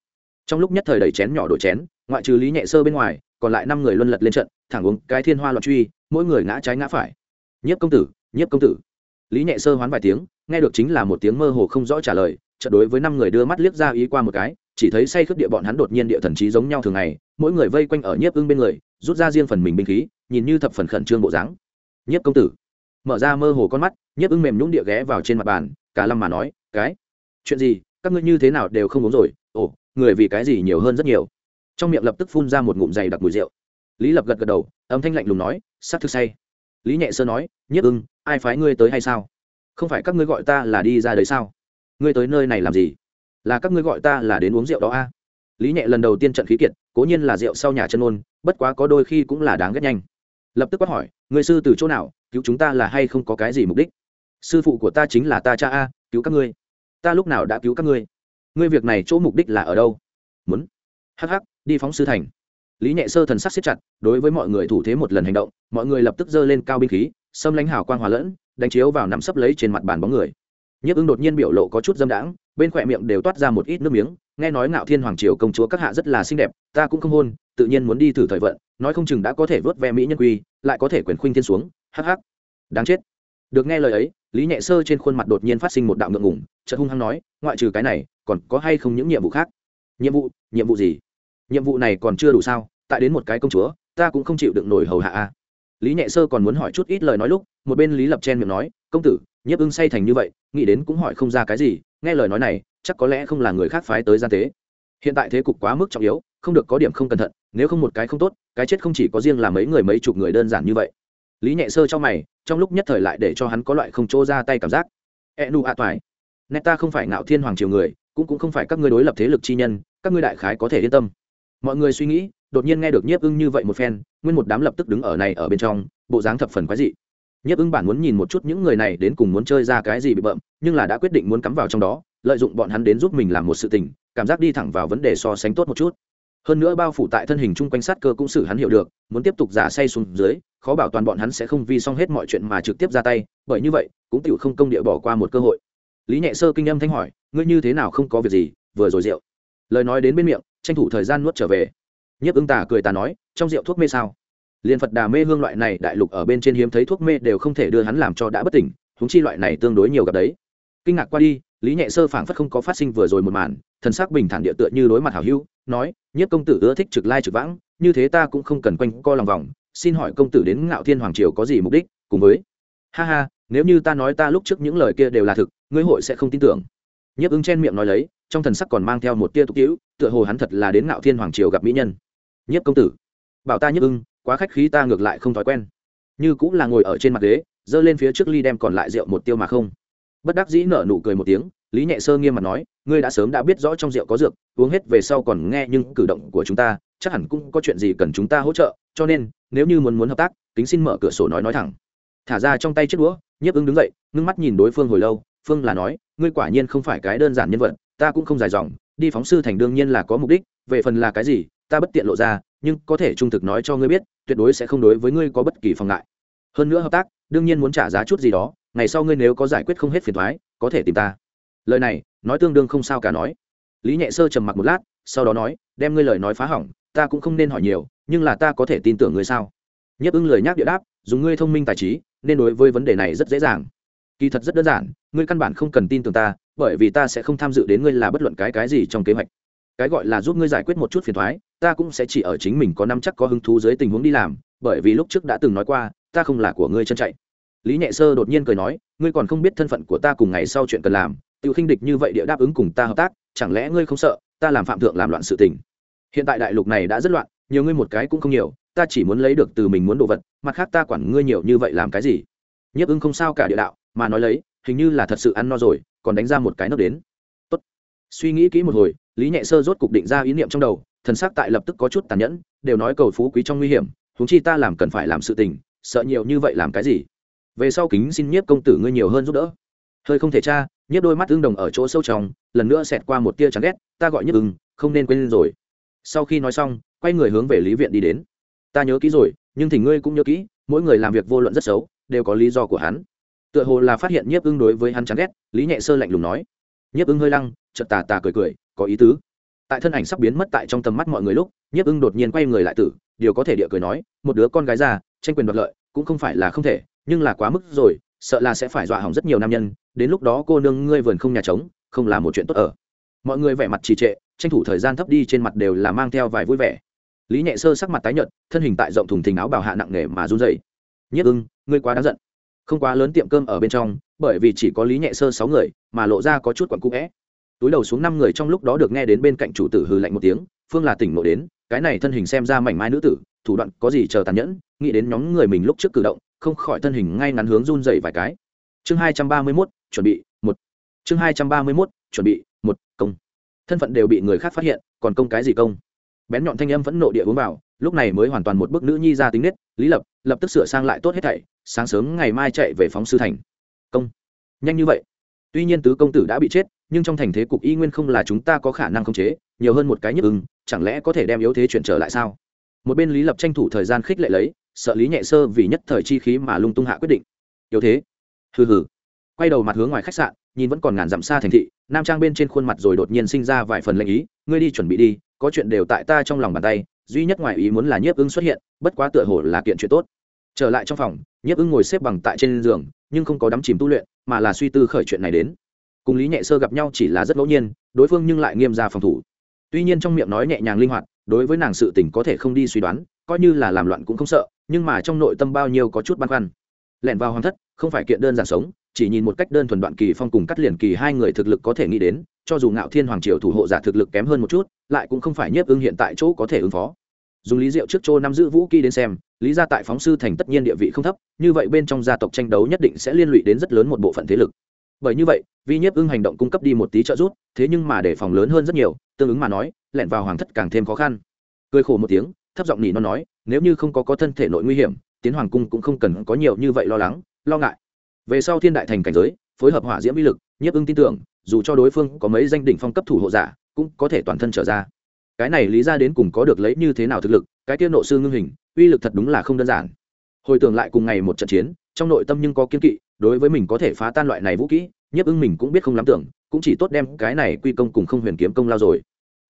Trong lúc nhất thời đầy chén nhỏ đổi chén, ngoại trừ lý nhẹ sơ bên ngoài, còn lại năm người luân lật lên trận, thẳng uống cái thiên hoa loạn truy, mỗi người ngã trái ngã phải. Nhiếp công tử, nhiếp công tử. Lý nhẹ sơ hoán vài tiếng, nghe được chính là một tiếng mơ hồ không rõ trả lời trận đối với năm người đưa mắt liếc ra ý qua một cái, chỉ thấy say khướp địa bọn hắn đột nhiên địa thần trí giống nhau thường ngày, mỗi người vây quanh ở nhiếp ưng bên người, rút ra riêng phần mình binh khí, nhìn như thập phần khẩn trương bộ dáng. Nhiếp công tử. Mở ra mơ hồ con mắt, nhiếp ưng mềm nhũng địa ghé vào trên mặt bàn, cả lâm mà nói, cái? Chuyện gì? Các ngươi như thế nào đều không uống rồi, ồ, người vì cái gì nhiều hơn rất nhiều. Trong miệng lập tức phun ra một ngụm dày đặc mùi rượu. Lý lập gật gật đầu, âm thanh lạnh lùng nói s ắ thực say. Lý nhẹ sơ nói, nhất ưng, ai phái ngươi tới hay sao? Không phải các ngươi gọi ta là đi ra đấy sao? Ngươi tới nơi này làm gì? Là các ngươi gọi ta là đến uống rượu đó a? À? lý nhẹ lần đầu tiên trận khí kiệt, cố nhiên là rượu sau nhà chân ôn, bất quá có đôi khi cũng là đáng ghét nhanh. Lập tức quát hỏi người sư từ chỗ nào? Cứu chúng ta là hay không có cái gì mục đích? Sư phụ của ta chính là ta cha a, cứu các ngươi ta lúc nào đã cứu các ngươi? Ngươi việc này chỗ mục đích là ở đâu? Muốn? Hắc hắc, đi phóng sư thành. Lý nhẹ sơ thần sắc siết chặt, đối với mọi người thủ thế một lần hành động, mọi người lập tức giơ lên cao binh khí, xâm lãnh hào quang hòa lẫn, đánh chiếu vào nắm sấp lấy trên mặt bàn bóng người. Nhức ứng đột nhiên biểu lộ có chút dâm đãng, bên khỏe miệng đều toát ra một ít nước miếng, nghe nói ngạo thiên hoàng triều công chúa các hạ rất là xinh đẹp, ta cũng không hôn, tự nhiên muốn đi thử thời vận, nói không chừng đã có thể vớt ve mỹ nhân quy, lại có thể quyền khuynh thiên xuống, hắc hắc. Đáng chết được nghe lời ấy, lý nhẹ sơ trên khuôn mặt đột nhiên phát sinh một đạo ngượng ngủng chợt hung hăng nói, ngoại trừ cái này, còn có hay không những nhiệm vụ khác? Nhiệm vụ? Nhiệm vụ gì? Nhiệm vụ này còn chưa đủ sao, tại đến một cái công chúa, ta cũng không chịu đựng nổi hầu hạ a. Lý nhẹ sơ còn muốn hỏi chút ít lời nói lúc, một bên lý lập chen miệng nói, công tử, nhiếp ưng say thành như vậy, nghĩ đến cũng hỏi không ra cái gì, nghe lời nói này, chắc có lẽ không là người khác phái tới gian tế. Hiện tại thế cục quá mức trọng yếu, không được có điểm không cẩn thận, nếu không một cái không tốt, cái chết không chỉ có riêng là mấy người mấy chục người đơn giản như vậy lý nhẹ sơ cho mày, trong lúc nhất thời lại để cho hắn có loại không chỗ ra tay cảm giác. E nu a toài. Nét ta không phải ngạo thiên hoàng triều người, cũng cũng không phải các ngươi đối lập thế lực chi nhân, các ngươi đại khái có thể yên tâm. Mọi người suy nghĩ, đột nhiên nghe được nhiếp ưng như vậy một phen, nguyên một đám lập tức đứng ở này ở bên trong, bộ dáng thập phần quái dị. Nhiếp ưng bản muốn nhìn một chút những người này đến cùng muốn chơi ra cái gì bị bợm, nhưng là đã quyết định muốn cắm vào trong đó, lợi dụng bọn hắn đến giúp mình làm một sự tình, cảm giác đi thẳng vào vấn đề so sánh tốt một chút hơn nữa bao phủ tại thân hình chung quanh sát cơ cũng xử hắn hiểu được, muốn tiếp tục giả say xuống dưới, khó bảo toàn bọn hắn sẽ không vi xong hết mọi chuyện mà trực tiếp ra tay, bởi như vậy, cũng tựu không công địa bỏ qua một cơ hội. Lý nhẹ sơ kinh âm thanh hỏi, ngươi như thế nào không có việc gì, vừa rồi rượu? Lời nói đến bên miệng, tranh thủ thời gian nuốt trở về. Nhiếp ứng tà cười tà nói, trong rượu thuốc mê sao? Liền phật đà mê hương loại này đại lục ở bên trên hiếm thấy thuốc mê đều không thể đưa hắn làm cho đã bất tỉnh húng chi loại này tương đối nhiều gặp đấy kinh ngạc qua đi, lý nhẹ sơ phảng phất không có phát sinh vừa rồi một màn, thần sắc bình thản địa tựa như đối mặt hảo hữu, nói nhất công tử ưa thích trực lai trực vãng, như thế ta cũng không cần quanh co lòng vòng, xin hỏi công tử đến ngạo thiên hoàng triều có gì mục đích, cùng với ha ha, nếu như ta nói ta lúc trước những lời kia đều là thực, ngươi hội sẽ không tin tưởng. Nhiếp ứng chen miệng nói lấy, trong thần sắc còn mang theo một tia tục tiễu tựa hồ hắn thật là đến ngạo thiên hoàng triều gặp mỹ nhân. Nhiếp công tử, bảo ta nhiếp ưng, quá khách khí ta ngược lại không thói quen. Như cũng là ngồi ở trên mặt ghế, giơ lên phía trước ly đem còn lại rượu một tiêu mà không bất đắc dĩ nở nụ cười một tiếng, lý nhẹ sơ nghiêm mặt nói, ngươi đã sớm đã biết rõ trong rượu có dược, uống hết về sau còn nghe nhưng cử động của chúng ta, chắc hẳn cũng có chuyện gì cần chúng ta hỗ trợ, cho nên, nếu như muốn muốn hợp tác tính xin mở cửa sổ nói nói thẳng. Thả ra trong tay chiếc đũa, nhiếp ứng đứng dậy, ngưng mắt nhìn đối phương hồi lâu, phương là nói, ngươi quả nhiên không phải cái đơn giản nhân vật, ta cũng không dài dòng, đi phóng sư thành đương nhiên là có mục đích, về phần là cái gì, ta bất tiện lộ ra, nhưng có thể trung thực nói cho ngươi biết, tuyệt đối sẽ không đối với ngươi có bất kỳ phòng ngại. Hơn nữa hợp tác, đương nhiên muốn trả giá chút gì đó ngày sau ngươi nếu có giải quyết không hết phiền thoái, có thể tìm ta. Lời này, nói tương đương không sao cả nói. Lý nhẹ sơ trầm mặc một lát, sau đó nói, đem ngươi lời nói phá hỏng, ta cũng không nên hỏi nhiều, nhưng là ta có thể tin tưởng ngươi sao? Nhấp ưng lời nhắc địa đáp, dùng ngươi thông minh tài trí, nên đối với vấn đề này rất dễ dàng. Kỳ thật rất đơn giản, ngươi căn bản không cần tin tưởng ta, bởi vì ta sẽ không tham dự đến ngươi là bất luận cái cái gì trong kế hoạch. Cái gọi là giúp ngươi giải quyết một chút phiền thoái, ta cũng sẽ chỉ ở chính mình có năm chắc có hứng thú dưới tình huống đi làm, bởi vì lúc trước đã từng nói qua, ta không là của ngươi chân chạy lý nhẹ sơ đột nhiên cười nói, ngươi còn không biết thân phận của ta cùng ngày sau chuyện cần làm tự khinh địch như vậy địa đáp ứng cùng ta hợp tác, chẳng lẽ ngươi không sợ, ta làm phạm thượng làm loạn sự tình? Hiện tại đại lục này đã rất loạn, nhiều ngươi một cái cũng không nhiều, ta chỉ muốn lấy được từ mình muốn đồ vật, mặt khác ta quản ngươi nhiều như vậy làm cái gì? Nhiếp ưng không sao cả địa đạo, mà nói lấy, hình như là thật sự ăn no rồi, còn đánh ra một cái nước đến. Tốt. suy nghĩ kỹ một hồi, lý nhẹ sơ rốt cục định ra ý niệm trong đầu, thần sắc tại lập tức có chút tàn nhẫn, đều nói cầu phú quý trong nguy hiểm, huống chi ta làm cần phải làm sự tình, sợ nhiều như vậy làm cái gì? Về sau kính xin nhiếp công tử ngươi nhiều hơn giúp đỡ. Hơi không thể cha nhiếp đôi mắt ưng đồng ở chỗ sâu trong, lần nữa xẹt qua một tia chán ghét, ta gọi nhiếp ưng, không nên quên rồi. Sau khi nói xong, quay người hướng về lý viện đi đến. Ta nhớ kỹ rồi, nhưng thì ngươi cũng nhớ kỹ, mỗi người làm việc vô luận rất xấu, đều có lý do của hắn. Tựa hồ là phát hiện nhiếp ưng đối với hắn chán ghét, lý nhẹ sơ lạnh lùng nói. Nhiếp ưng hơi lăng, chợt tà tà cười cười, có ý tứ. Tại thân ảnh sắp biến mất tại trong tầm mắt mọi người lúc, nhiếp ưng đột nhiên quay người lại tử, điều có thể địa cười nói, một đứa con gái già, tranh quyền đoạt lợi, cũng không phải là không thể nhưng là quá mức rồi, sợ là sẽ phải dọa hỏng rất nhiều nam nhân, đến lúc đó cô nương ngươi vườn không nhà trống, không là một chuyện tốt ở. Mọi người vẻ mặt trì trệ, tranh thủ thời gian thấp đi trên mặt đều là mang theo vài vui vẻ. Lý nhẹ sơ sắc mặt tái nhợt, thân hình tại rộng thùng thình áo bào hạ nặng nề mà run dậy nhất ưng, ngươi quá đáng giận. Không quá lớn tiệm cơm ở bên trong, bởi vì chỉ có lý nhẹ sơ sáu người, mà lộ ra có chút quặn cũ vẽ túi đầu xuống năm người trong lúc đó được nghe đến bên cạnh chủ tử hừ lạnh một tiếng, phương là tỉnh nộ đến, cái này thân hình xem ra mảnh mai nữ tử, thủ đoạn có gì chờ tàn nhẫn, nghĩ đến nhóm người mình lúc trước cử động không khỏi thân hình ngay ngắn hướng run dậy vài cái. Chương hai trăm ba mươi mốt, chuẩn bị một. Chương hai trăm ba mươi mốt, chuẩn bị một, công. Thân phận đều bị người khác phát hiện, còn công cái gì công? Bén nhọn thanh âm vẫn nộ địa uống vào, lúc này mới hoàn toàn một bức nữ nhi ra tính nết, lý lập lập tức sửa sang lại tốt hết thảy, sáng sớm ngày mai chạy về phóng sư thành. Công. Nhanh như vậy. Tuy nhiên tứ công tử đã bị chết, nhưng trong thành thế cục y nguyên không là chúng ta có khả năng khống chế, nhiều hơn một cái nhức ưng, chẳng lẽ có thể đem yếu thế chuyển trở lại sao? Một bên lý lập tranh thủ thời gian khích lệ lấy sợ lý nhẹ sơ vì nhất thời chi khí mà lung tung hạ quyết định. Yếu thế. Hừ hừ. Quay đầu mặt hướng ngoài khách sạn, nhìn vẫn còn ngàn dặm xa thành thị, nam trang bên trên khuôn mặt rồi đột nhiên sinh ra vài phần lệnh ý, ngươi đi chuẩn bị đi, có chuyện đều tại ta trong lòng bàn tay, duy nhất ngoài ý muốn là nhiếp ưng xuất hiện, bất quá tựa hồ là kiện chuyện tốt. Trở lại trong phòng, nhiếp ưng ngồi xếp bằng tại trên giường, nhưng không có đắm chìm tu luyện, mà là suy tư khởi chuyện này đến. Cùng lý nhẹ sơ gặp nhau chỉ là rất ngẫu nhiên, đối phương nhưng lại nghiêm ra phòng thủ. Tuy nhiên trong miệng nói nhẹ nhàng linh hoạt, đối với nàng sự tình có thể không đi suy đoán, coi như là làm loạn cũng không sợ nhưng mà trong nội tâm bao nhiêu có chút băn khoăn. Lẻn vào hoàng thất, không phải kiện đơn giản sống, chỉ nhìn một cách đơn thuần đoạn kỳ phong cùng cắt liền kỳ hai người thực lực có thể nghĩ đến, cho dù ngạo thiên hoàng triều thủ hộ giả thực lực kém hơn một chút, lại cũng không phải nhiếp ưng hiện tại chỗ có thể ứng phó. Dùng lý diệu trước chỗ nắm giữ vũ kỹ đến xem, lý gia tại phóng sư thành tất nhiên địa vị không thấp, như vậy bên trong gia tộc tranh đấu nhất định sẽ liên lụy đến rất lớn một bộ phận thế lực. Bởi như vậy vi nhiếp ưng hành động cung cấp đi một tí trợ giúp, thế nhưng mà để phòng lớn hơn rất nhiều, tương ứng mà nói, lẻn vào hoàng thất càng thêm khó khăn. Cười khổ một tiếng thấp giọng nhị nó nói, nếu như không có có thân thể nội nguy hiểm, tiến hoàng cung cũng không cần có nhiều như vậy lo lắng, lo ngại. Về sau thiên đại thành cảnh giới, phối hợp hỏa diễm vi lực, nhiếp ưng tin tưởng, dù cho đối phương có mấy danh đỉnh phong cấp thủ hộ giả, cũng có thể toàn thân trở ra. Cái này lý ra đến cùng có được lấy như thế nào thực lực, cái tiên nộ sư ngưng hình, uy lực thật đúng là không đơn giản. Hồi tưởng lại cùng ngày một trận chiến, trong nội tâm nhưng có kiên kỵ, đối với mình có thể phá tan loại này vũ kỹ, nhiếp ưng mình cũng biết không lắm tưởng, cũng chỉ tốt đem cái này quy công cùng không huyền kiếm công lao rồi.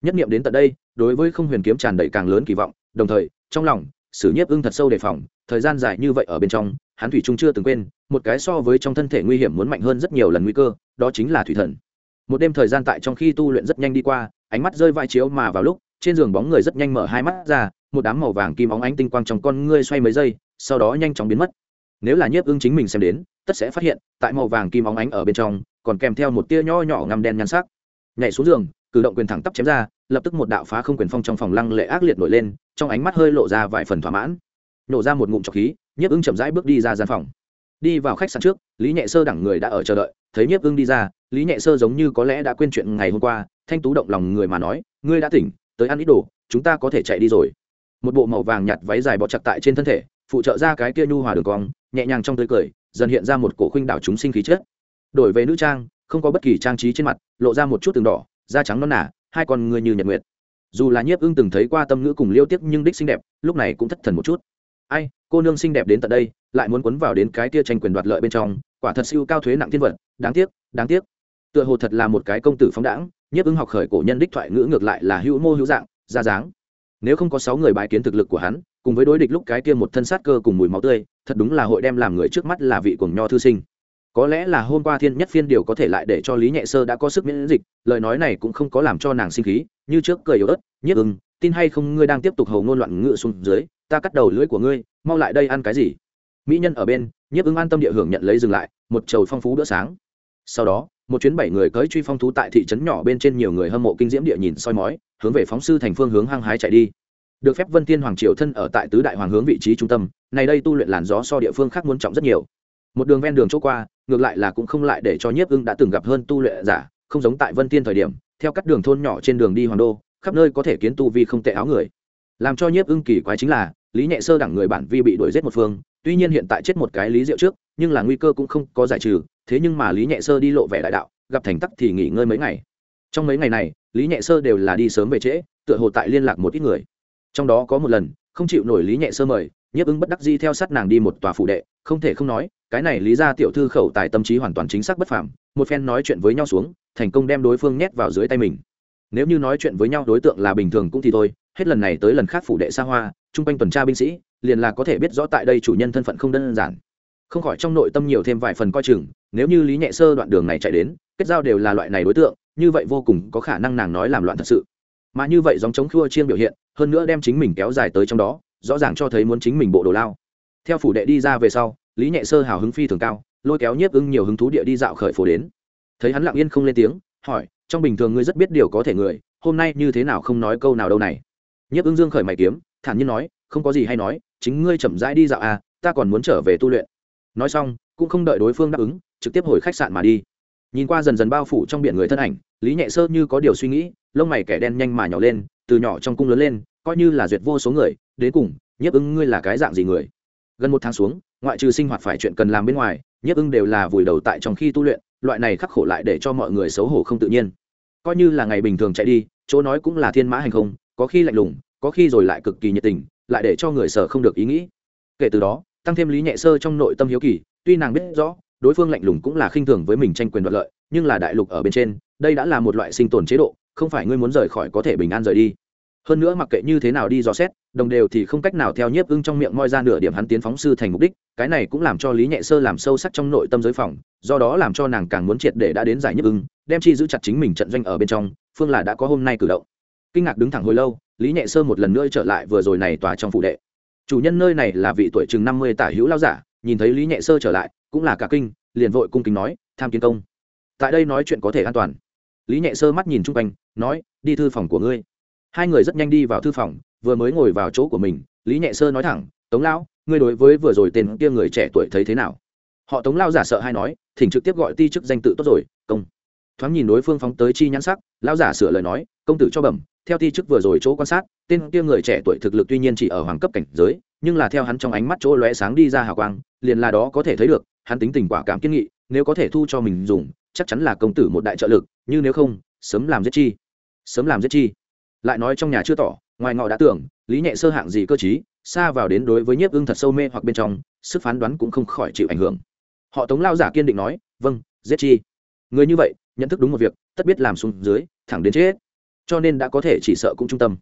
Nhất nghiệm đến tận đây, đối với không huyền kiếm tràn đầy càng lớn kỳ vọng đồng thời, trong lòng, sử nhiếp ưng thật sâu đề phòng, thời gian dài như vậy ở bên trong, hắn thủy trung chưa từng quên, một cái so với trong thân thể nguy hiểm muốn mạnh hơn rất nhiều lần nguy cơ, đó chính là thủy thần. Một đêm thời gian tại trong khi tu luyện rất nhanh đi qua, ánh mắt rơi vai chiếu mà vào lúc, trên giường bóng người rất nhanh mở hai mắt ra, một đám màu vàng kim óng ánh tinh quang trong con ngươi xoay mấy giây, sau đó nhanh chóng biến mất. Nếu là nhiếp ưng chính mình xem đến, tất sẽ phát hiện, tại màu vàng kim óng ánh ở bên trong, còn kèm theo một tia nho nhỏ ngăm đen nhăn sắc. Nhảy xuống giường cử động quyền thẳng tắp chém ra, lập tức một đạo phá không quyền phong trong phòng lăng lệ ác liệt nổi lên, trong ánh mắt hơi lộ ra vài phần thỏa mãn. Nổ ra một ngụm trọc khí, nhiếp ưng chậm rãi bước đi ra gian phòng. Đi vào khách sạn trước, lý nhẹ sơ đẳng người đã ở chờ đợi, thấy nhiếp ưng đi ra, lý nhẹ sơ giống như có lẽ đã quên chuyện ngày hôm qua, thanh tú động lòng người mà nói, ngươi đã tỉnh, tới ăn ít đồ, chúng ta có thể chạy đi rồi. Một bộ màu vàng nhạt váy dài bọt chặt tại trên thân thể, phụ trợ ra cái kia nhu hòa đường cong, nhẹ nhàng trong tươi cười, dần hiện ra một cổ khuynh đảo chúng sinh khí chất. Đổi về nữ trang, không có bất kỳ trang trí trên mặt, lộ ra một chút từng đỏ da trắng non nả hai con người như nhật nguyệt. Dù là nhiếp ưng từng thấy qua tâm ngữ cùng liêu tiếc nhưng đích xinh đẹp, lúc này cũng thất thần một chút. Ai, cô nương xinh đẹp đến tận đây, lại muốn quấn vào đến cái tia tranh quyền đoạt lợi bên trong, quả thật siêu cao thuế nặng thiên vật, đáng tiếc đáng tiếc. Tựa hồ thật là một cái công tử phóng đãng, nhiếp ứng học khởi cổ nhân đích thoại ngữ ngược lại là hữu mô hữu dạng, ra dáng. Nếu không có sáu người bài kiến thực lực của hắn, cùng với đối địch lúc cái kia một thân sát cơ cùng mùi máu tươi, thật đúng là hội đem làm người trước mắt là vị cuồng nho thư sinh có lẽ là hôm qua thiên nhất phiên điều có thể lại để cho lý nhẹ sơ đã có sức miễn dịch, lời nói này cũng không có làm cho nàng sinh khí, như trước cười yếu ớt nhất ưng, tin hay không ngươi đang tiếp tục hầu ngôn loạn ngựa xuống dưới, ta cắt đầu lưỡi của ngươi, mau lại đây ăn cái gì? Mỹ nhân ở bên, nhiếp ưng an tâm địa hưởng nhận lấy dừng lại, một chầu phong phú bữa sáng. Sau đó, một chuyến bảy người cưới truy phong thú tại thị trấn nhỏ bên trên nhiều người hâm mộ kinh diễm địa nhìn soi mói, hướng về phóng sư thành phương hướng hăng hái chạy đi. Được phép vân tiên hoàng triều thân ở tại tứ đại hoàng hướng vị trí trung tâm này đây tu luyện làn gió so địa phương khác muốn trọng rất nhiều. Một đường ven đường chỗ qua ngược lại là cũng không lại để cho nhiếp ưng đã từng gặp hơn tu luyện giả, không giống tại vân tiên thời điểm, theo các đường thôn nhỏ trên đường đi hoàng đô, khắp nơi có thể kiến tu vi không tệ áo người. Làm cho nhiếp ưng kỳ quái chính là, lý nhẹ sơ đẳng người bản vi bị đuổi giết một phương, tuy nhiên hiện tại chết một cái lý diệu trước, nhưng là nguy cơ cũng không có giải trừ, thế nhưng mà lý nhẹ sơ đi lộ vẻ đại đạo, gặp thành tắc thì nghỉ ngơi mấy ngày. Trong mấy ngày này, lý nhẹ sơ đều là đi sớm về trễ, tựa hồ tại liên lạc một ít người. Trong đó có một lần, không chịu nổi lý nhẹ sơ mời nhiếp ứng bất đắc di theo sát nàng đi một tòa phủ đệ, không thể không nói, cái này lý ra tiểu thư khẩu tài tâm trí hoàn toàn chính xác bất phàm, một phen nói chuyện với nhau xuống, thành công đem đối phương nhét vào dưới tay mình. Nếu như nói chuyện với nhau đối tượng là bình thường cũng thì thôi, hết lần này tới lần khác phủ đệ xa hoa, chung quanh tuần tra binh sĩ, liền là có thể biết rõ tại đây chủ nhân thân phận không đơn giản. Không khỏi trong nội tâm nhiều thêm vài phần coi chừng, nếu như lý nhẹ sơ đoạn đường này chạy đến, kết giao đều là loại này đối tượng, như vậy vô cùng có khả năng nàng nói làm loạn thật sự. Mà như vậy dòng chống khua chiên biểu hiện, hơn nữa đem chính mình kéo dài tới trong đó rõ ràng cho thấy muốn chính mình bộ đồ lao. Theo phủ đệ đi ra về sau, lý nhẹ sơ hào hứng phi thường cao, lôi kéo nhiếp ưng nhiều hứng thú địa đi dạo khởi phố đến. Thấy hắn lặng yên không lên tiếng, hỏi, trong bình thường ngươi rất biết điều có thể người, hôm nay như thế nào không nói câu nào đâu này? Nhiếp ưng dương khởi mày kiếm, thản nhiên nói, không có gì hay nói, chính ngươi chậm rãi đi dạo à ta còn muốn trở về tu luyện. Nói xong, cũng không đợi đối phương đáp ứng, trực tiếp hồi khách sạn mà đi. Nhìn qua dần dần bao phủ trong biển người thân ảnh, lý nhẹ sơ như có điều suy nghĩ, lông mày kẻ đen nhanh mà nhỏ lên, từ nhỏ trong cung lớn lên, coi như là duyệt vô số người đến cùng, nhiếp ưng ngươi là cái dạng gì người? Gần một tháng xuống, ngoại trừ sinh hoạt phải chuyện cần làm bên ngoài, nhiếp ưng đều là vùi đầu tại trong khi tu luyện, loại này khắc khổ lại để cho mọi người xấu hổ không tự nhiên. Coi như là ngày bình thường chạy đi, chỗ nói cũng là thiên mã hành không, có khi lạnh lùng, có khi rồi lại cực kỳ nhiệt tình, lại để cho người sở không được ý nghĩ. Kể từ đó, tăng thêm lý nhẹ sơ trong nội tâm hiếu kỳ, tuy nàng biết rõ, đối phương lạnh lùng cũng là khinh thường với mình tranh quyền đoạt lợi, nhưng là đại lục ở bên trên, đây đã là một loại sinh tồn chế độ, không phải ngươi muốn rời khỏi có thể bình an rời đi. Hơn nữa mặc kệ như thế nào đi dò xét đồng đều thì không cách nào theo nhiếp ưng trong miệng moi ra nửa điểm hắn tiến phóng sư thành mục đích, cái này cũng làm cho lý nhẹ sơ làm sâu sắc trong nội tâm giới phòng, do đó làm cho nàng càng muốn triệt để đã đến giải nhiếp ưng, đem chi giữ chặt chính mình trận doanh ở bên trong, phương là đã có hôm nay cử động. Kinh ngạc đứng thẳng hồi lâu, lý nhẹ sơ một lần nữa trở lại vừa rồi này tòa trong phụ đệ. Chủ nhân nơi này là vị tuổi chừng năm mươi tả hữu lao giả, nhìn thấy lý nhẹ sơ trở lại, cũng là cả kinh, liền vội cung kính nói, tham kiến công. Tại đây nói chuyện có thể an toàn. Lý nhẹ sơ mắt nhìn chung quanh, nói, đi thư phòng của ngươi. Hai người rất nhanh đi vào thư phòng vừa mới ngồi vào chỗ của mình, lý nhẹ sơ nói thẳng, tống lão, ngươi đối với vừa rồi tên kia người trẻ tuổi thấy thế nào? Họ tống lao giả sợ hay nói, thỉnh trực tiếp gọi ti chức danh tự tốt rồi, công. Thoáng nhìn đối phương phóng tới chi nhãn sắc lao giả sửa lời nói, công tử cho bẩm, theo ti chức vừa rồi chỗ quan sát, tên kia người trẻ tuổi thực lực tuy nhiên chỉ ở hoàng cấp cảnh giới, nhưng là theo hắn trong ánh mắt chỗ lóe sáng đi ra hào quang, liền là đó có thể thấy được, hắn tính tình quả cảm kiên nghị, nếu có thể thu cho mình dùng, chắc chắn là công tử một đại trợ lực, như nếu không, sớm làm giết chi, sớm làm giết chi. Lại nói trong nhà chưa tỏ ngoài ngọ đã tưởng, lý nhẹ sơ hạng gì cơ chí xa vào đến đối với nhiếp ưng thật sâu mê hoặc bên trong, sức phán đoán cũng không khỏi chịu ảnh hưởng. Họ tống lao giả kiên định nói vâng giết chi. Người như vậy, nhận thức đúng một việc, tất biết làm xuống dưới, thẳng đến chết. Cho nên đã có thể chỉ sợ cũng trung tâm.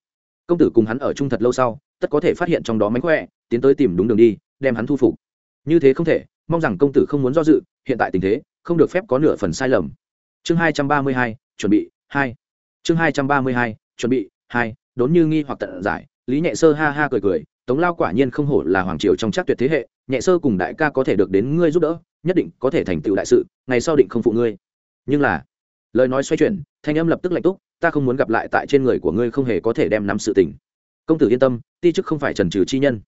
Công tử cùng hắn ở chung thật lâu sau, tất có thể phát hiện trong đó mánh khỏe, tiến tới tìm đúng đường đi, đem hắn thu phục. Như thế không thể, mong rằng công tử không muốn do dự, hiện tại tình thế, không được phép có nửa phần sai lầm. Chương hai trăm ba mươi hai, chuẩn bị hai. Chương hai trăm ba mươi hai, chuẩn bị hai đốn như nghi hoặc tận giải, lý nhẹ sơ ha ha cười cười, tống lao quả nhiên không hổ là hoàng triều trong chắc tuyệt thế hệ, nhẹ sơ cùng đại ca có thể được đến ngươi giúp đỡ, nhất định có thể thành tựu đại sự, ngày sau định không phụ ngươi. Nhưng là, lời nói xoay chuyển, thanh âm lập tức lạnh túc, ta không muốn gặp lại tại trên người của ngươi không hề có thể đem nắm sự tình. Công tử yên tâm, ti chức không phải trần trừ chi nhân.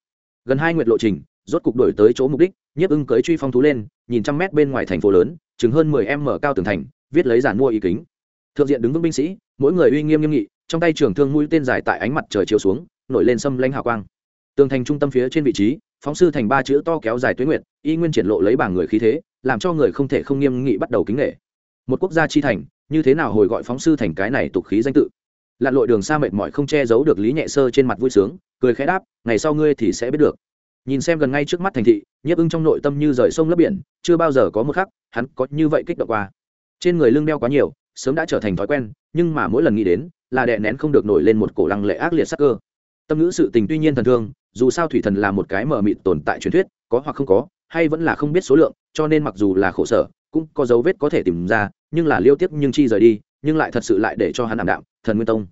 Gần hai nguyệt lộ trình, rốt cục đổi tới chỗ mục đích, nhiếp ưng cưới truy phong thú lên, nhìn trăm mét bên ngoài thành phố lớn, chừng hơn mười em mở cao tường thành, viết lấy giản mua ý kính. Thượng diện đứng vững binh sĩ, mỗi người uy nghiêm nghiêm nghị trong tay trường thương mũi tên dài tại ánh mặt trời chiếu xuống, nổi lên sâm lãnh hào quang. Tường thành trung tâm phía trên vị trí, phóng sư thành ba chữ to kéo dài tuyến nguyệt, y nguyên triển lộ lấy bảng người khí thế, làm cho người không thể không nghiêm nghị bắt đầu kính nghệ một quốc gia chi thành, như thế nào hồi gọi phóng sư thành cái này tục khí danh tự? Lặn lội đường xa mệt mỏi không che giấu được lý nhẹ sơ trên mặt vui sướng, cười khẽ đáp, ngày sau ngươi thì sẽ biết được. Nhìn xem gần ngay trước mắt thành thị, nhiếp ưng trong nội tâm như rời sông lấp biển, chưa bao giờ có một khắc, hắn có như vậy kích động qua. Trên người lưng đeo quá nhiều, sớm đã trở thành thói quen, nhưng mà mỗi lần nghĩ đến là đè nén không được nổi lên một cổ lăng lệ ác liệt sắc cơ. Tâm ngữ sự tình tuy nhiên thần thương, dù sao thủy thần là một cái mờ mịt tồn tại truyền thuyết, có hoặc không có, hay vẫn là không biết số lượng, cho nên mặc dù là khổ sở, cũng có dấu vết có thể tìm ra, nhưng là liêu tiếp nhưng chi rời đi, nhưng lại thật sự lại để cho hắn ảm đạm, thần nguyên tông.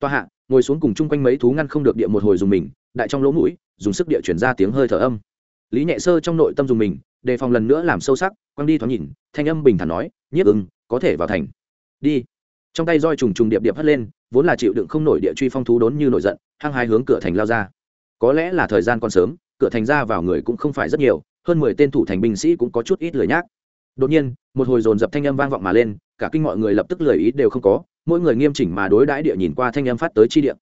Toa hạ, ngồi xuống cùng chung quanh mấy thú ngăn không được địa một hồi dùng mình, đại trong lỗ mũi, dùng sức địa chuyển ra tiếng hơi thở âm. Lý nhẹ sơ trong nội tâm dùng mình, đề phòng lần nữa làm sâu sắc, quăng đi thoáng nhìn, thanh âm bình thản nói, nhiếp ưng, có thể vào thành. Đi. Trong tay roi trùng trùng điệp điệp hất lên vốn là chịu đựng không nổi địa truy phong thú đốn như nổi giận, hăng hai hướng cửa thành lao ra. Có lẽ là thời gian còn sớm, cửa thành ra vào người cũng không phải rất nhiều, hơn mười tên thủ thành binh sĩ cũng có chút ít lười nhác. Đột nhiên, một hồi dồn dập thanh âm vang vọng mà lên, cả kinh mọi người lập tức lười ý đều không có, mỗi người nghiêm chỉnh mà đối đãi địa nhìn qua thanh âm phát tới chi địa.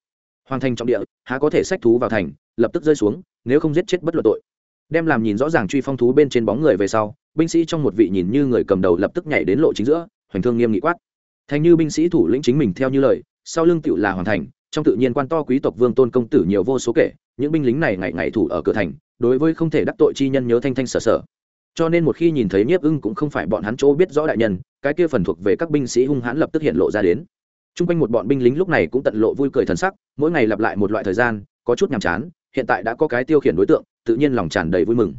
Hoàng thành trọng địa, há có thể sách thú vào thành, lập tức rơi xuống, nếu không giết chết bất luận tội. Đem làm nhìn rõ ràng truy phong thú bên trên bóng người về sau, binh sĩ trong một vị nhìn như người cầm đầu lập tức nhảy đến lộ chính giữa, hoành thương nghiêm nghị quát. Thành như binh sĩ thủ lĩnh chính mình theo như lời sau lưng tựu là hoàng thành, trong tự nhiên quan to quý tộc vương tôn công tử nhiều vô số kể, những binh lính này ngày ngày thủ ở cửa thành, đối với không thể đắc tội chi nhân nhớ thanh thanh sở sở. Cho nên một khi nhìn thấy nhiếp ưng cũng không phải bọn hắn chỗ biết rõ đại nhân, cái kia phần thuộc về các binh sĩ hung hãn lập tức hiện lộ ra đến. T r u n g quanh một bọn binh lính lúc này cũng tận lộ vui cười thần sắc, mỗi ngày lặp lại một loại thời gian, có chút nhàm chán, hiện tại đã có cái tiêu khiển đối tượng, tự nhiên lòng tràn đầy vui mừng.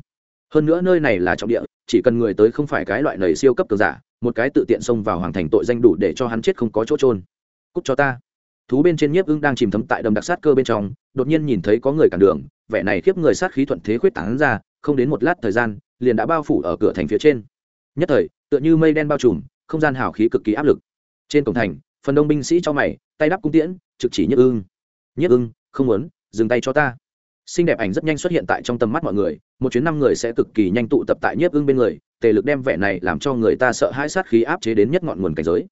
Hơn nữa nơi này là trọng địa, chỉ cần người tới không phải cái loại nầy siêu cấp cường giả, một cái tự tiện xông vào hoàng thành tội danh đủ để cho hắn chết không có chỗ trôn cút cho ta. Thú bên trên nhiếp ưng đang chìm thấm tại đầm đặc sát cơ bên trong, đột nhiên nhìn thấy có người cản đường, vẻ này khiếp người sát khí thuận thế khuyết tán ra, không đến một lát thời gian, liền đã bao phủ ở cửa thành phía trên. Nhất thời, tựa như mây đen bao trùm, không gian hào khí cực kỳ áp lực. Trên cổng thành, phần đông binh sĩ cho mày, tay đắp cung tiễn, trực chỉ nhiếp ưng. Nhiếp ưng, không muốn, dừng tay cho ta. Xinh đẹp ảnh rất nhanh xuất hiện tại trong tầm mắt mọi người, một chuyến năm người sẽ cực kỳ nhanh tụ tập tại nhiếp ưng bên người, tề lực đem vẻ này làm cho người ta sợ hãi sát khí áp chế đến nhất ngọn nguồn cảnh giới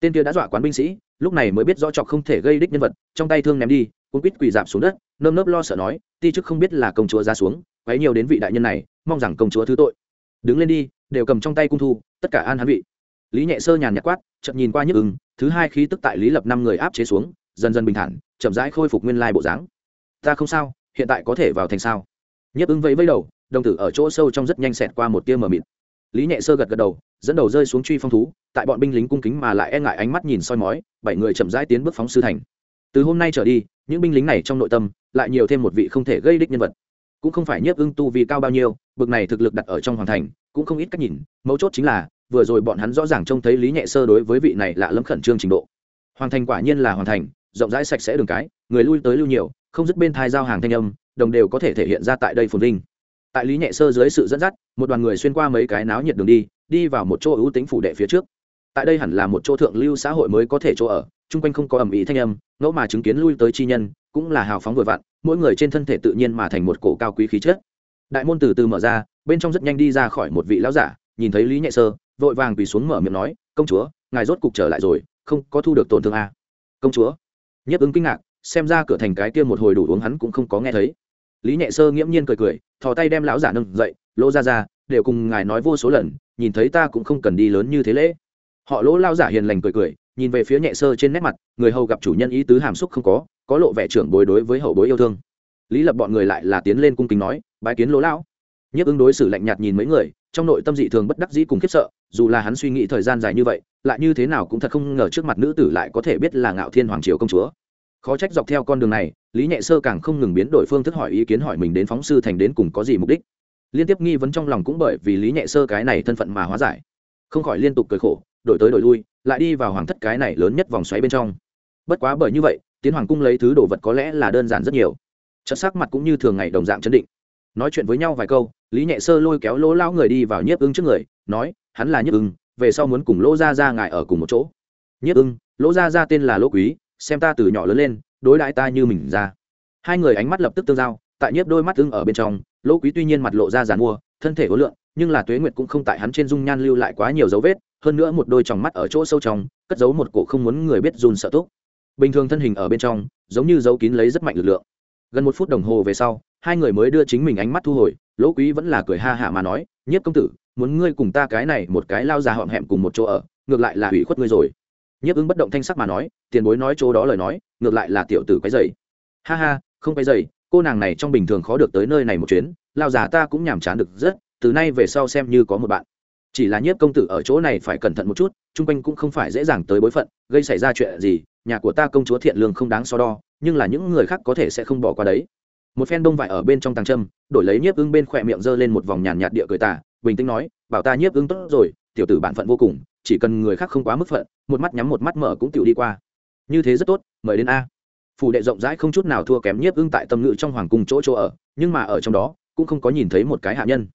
tên kia đã dọa quán binh sĩ, lúc này mới biết rõ chọc không thể gây đích nhân vật, trong tay thương ném đi cũng quýt quỳ dạp xuống đất, nơm nớp lo sợ nói, ti chức không biết là công chúa ra xuống, quấy nhiều đến vị đại nhân này, mong rằng công chúa thứ tội. Đứng lên đi, đều cầm trong tay cung thu, tất cả an hắn vị. Lý nhẹ sơ nhàn nhạt quát chậm nhìn qua nhức ứng thứ hai khí tức tại lý lập năm người áp chế xuống, dần dần bình thản, chậm rãi khôi phục nguyên lai bộ dáng. Ta không sao, hiện tại có thể vào thành sao? Nhấp ứng vẫy vẫy đầu, đồng tử ở chỗ sâu trong rất nhanh xẹt qua một tia mờ mịt lý nhẹ sơ gật gật đầu, dẫn đầu rơi xuống truy phong thú, tại bọn binh lính cung kính mà lại e ngại ánh mắt nhìn soi mói, bảy người chậm rãi tiến bước phóng sư thành. Từ hôm nay trở đi, những binh lính này trong nội tâm lại nhiều thêm một vị không thể gây đích nhân vật. Cũng không phải nhiếp ưng tu vì cao bao nhiêu, bực này thực lực đặt ở trong hoàng thành, cũng không ít cách nhìn, mấu chốt chính là, vừa rồi bọn hắn rõ ràng trông thấy lý nhẹ sơ đối với vị này lạ lẫm khẩn trương trình độ. Hoàng thành quả nhiên là hoàng thành, rộng rãi sạch sẽ đường cái, người lui tới lưu nhiều, không dứt bên thai giao hàng thanh âm, đồng đều có thể thể hiện ra tại đây phồn vinh tại lý nhẹ sơ dưới sự dẫn dắt, một đoàn người xuyên qua mấy cái náo nhiệt đường đi đi vào một chỗ ưu tính phủ đệ phía trước. Tại đây hẳn là một chỗ thượng lưu xã hội mới có thể chỗ ở, chung quanh không có ẩm ý thanh âm, ngẫu mà chứng kiến lui tới chi nhân, cũng là hào phóng vội vặn, mỗi người trên thân thể tự nhiên mà thành một cổ cao quý khí chất. Đại môn từ từ mở ra, bên trong rất nhanh đi ra khỏi một vị lão giả, nhìn thấy lý nhẹ sơ, vội vàng quỳ xuống mở miệng nói, công chúa, ngài rốt cục trở lại rồi, không có thu được tổn thương à? công chúa. Nhấp ứng kinh ngạc, xem ra cửa thành cái kia một hồi đủ uống hắn cũng không có nghe thấy lý nhẹ sơ nghiễm nhiên cười cười, thò tay đem lão giả nâng dậy, lỗ ra ra đều cùng ngài nói vô số lần, nhìn thấy ta cũng không cần đi lớn như thế lễ. Họ lỗ lao giả hiền lành cười cười, nhìn về phía nhẹ sơ trên nét mặt, người hầu gặp chủ nhân ý tứ hàm xúc không có có lộ vẻ trưởng bối đối với hậu bối yêu thương. Lý lập bọn người lại là tiến lên cung kính nói, bái kiến lỗ lão. Nhất ứng đối xử lạnh nhạt nhìn mấy người, trong nội tâm dị thường bất đắc dĩ cùng khiếp sợ, dù là hắn suy nghĩ thời gian dài như vậy, lại như thế nào cũng thật không ngờ trước mặt nữ tử lại có thể biết là ngạo thiên hoàng triều công chúa khó trách dọc theo con đường này, lý nhẹ sơ càng không ngừng biến đổi phương thức hỏi ý kiến hỏi mình đến phóng sư thành đến cùng có gì mục đích. Liên tiếp nghi vấn trong lòng cũng bởi vì lý nhẹ sơ cái này thân phận mà hóa giải. Không khỏi liên tục cười khổ, đổi tới đổi lui, lại đi vào hoàng thất cái này lớn nhất vòng xoáy bên trong. Bất quá bởi như vậy, tiến hoàng cung lấy thứ đồ vật có lẽ là đơn giản rất nhiều. Chất sắc mặt cũng như thường ngày đồng dạng chấn định. Nói chuyện với nhau vài câu, lý nhẹ sơ lôi kéo lỗ lao người đi vào nhiếp ưng trước người, nói, hắn là nhiếp ưng, về sau muốn cùng lỗ ra ra ngài ở cùng một chỗ. Nhiếp ưng, lỗ ra ra tên là lỗ quý xem ta từ nhỏ lớn lên, đối đãi ta như mình ra. Hai người ánh mắt lập tức tương giao, tại nhiếp đôi mắt tương ở bên trong, lỗ quý tuy nhiên mặt lộ ra giàn mua, thân thể hối lượng nhưng là tuế nguyệt cũng không tại hắn trên dung nhan lưu lại quá nhiều dấu vết, hơn nữa một đôi tròng mắt ở chỗ sâu trong, cất giấu một cổ không muốn người biết run sợ túc. Bình thường thân hình ở bên trong, giống như dấu kín lấy rất mạnh lực lượng. Gần một phút đồng hồ về sau, hai người mới đưa chính mình ánh mắt thu hồi, lỗ quý vẫn là cười ha hạ mà nói, nhiếp công tử, muốn ngươi cùng ta cái này một cái lao già họm hẹm cùng một chỗ ở, ngược lại là hủy khuất ngươi rồi nhiếp ứng bất động thanh sắc mà nói, tiền bối nói chỗ đó lời nói, ngược lại là tiểu tử cái dày. Ha ha, không cái dày, cô nàng này trong bình thường khó được tới nơi này một chuyến lao già ta cũng nhàm chán được rất, từ nay về sau xem như có một bạn. Chỉ là nhiếp công tử ở chỗ này phải cẩn thận một chút, chung quanh cũng không phải dễ dàng tới bối phận, gây xảy ra chuyện gì, nhà của ta công chúa thiện lương không đáng so đo, nhưng là những người khác có thể sẽ không bỏ qua đấy. Một phen đông vải ở bên trong tàng trâm, đổi lấy nhiếp ưng bên khỏe miệng giơ lên một vòng nhàn nhạt địa cười tả bình tĩnh nói, bảo ta nhiếp ưng tốt rồi, tiểu tử bản phận vô cùng chỉ cần người khác không quá mức phận, một mắt nhắm một mắt mở cũng tựu đi qua. Như thế rất tốt, mời đến a. Phủ đệ rộng rãi không chút nào thua kém nhiếp ưng tại tâm ngự trong hoàng cung chỗ chỗ ở, nhưng mà ở trong đó, cũng không có nhìn thấy một cái hạ nhân.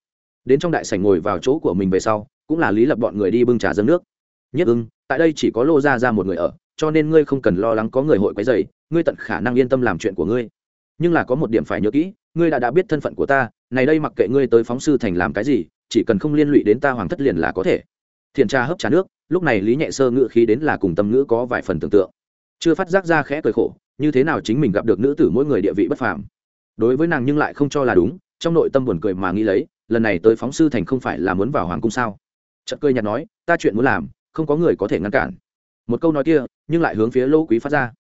Đến trong đại sảnh ngồi vào chỗ của mình về sau, cũng là lý lập bọn người đi bưng trà dâng nước. Nhiếp ưng, tại đây chỉ có lô ra ra một người ở, cho nên ngươi không cần lo lắng có người hội quấy dày ngươi tận khả năng yên tâm làm chuyện của ngươi. Nhưng là có một điểm phải nhớ kỹ, ngươi đã đã biết thân phận của ta, này đây mặc kệ ngươi tới phóng sư thành làm cái gì, chỉ cần không liên lụy đến ta hoàng thất liền là có thể thiện tra hấp trà nước, lúc này lý nhẹ sơ ngữ khí đến là cùng tâm ngữ có vài phần tưởng tượng. Chưa phát giác ra khẽ cười khổ, như thế nào chính mình gặp được nữ tử mỗi người địa vị bất phàm. Đối với nàng nhưng lại không cho là đúng, trong nội tâm buồn cười mà nghĩ lấy, lần này tới phóng sư thành không phải là muốn vào hoàng cung sao? Chợt cười nhạt nói, ta chuyện muốn làm, không có người có thể ngăn cản. Một câu nói kia, nhưng lại hướng phía lỗ quý phát ra.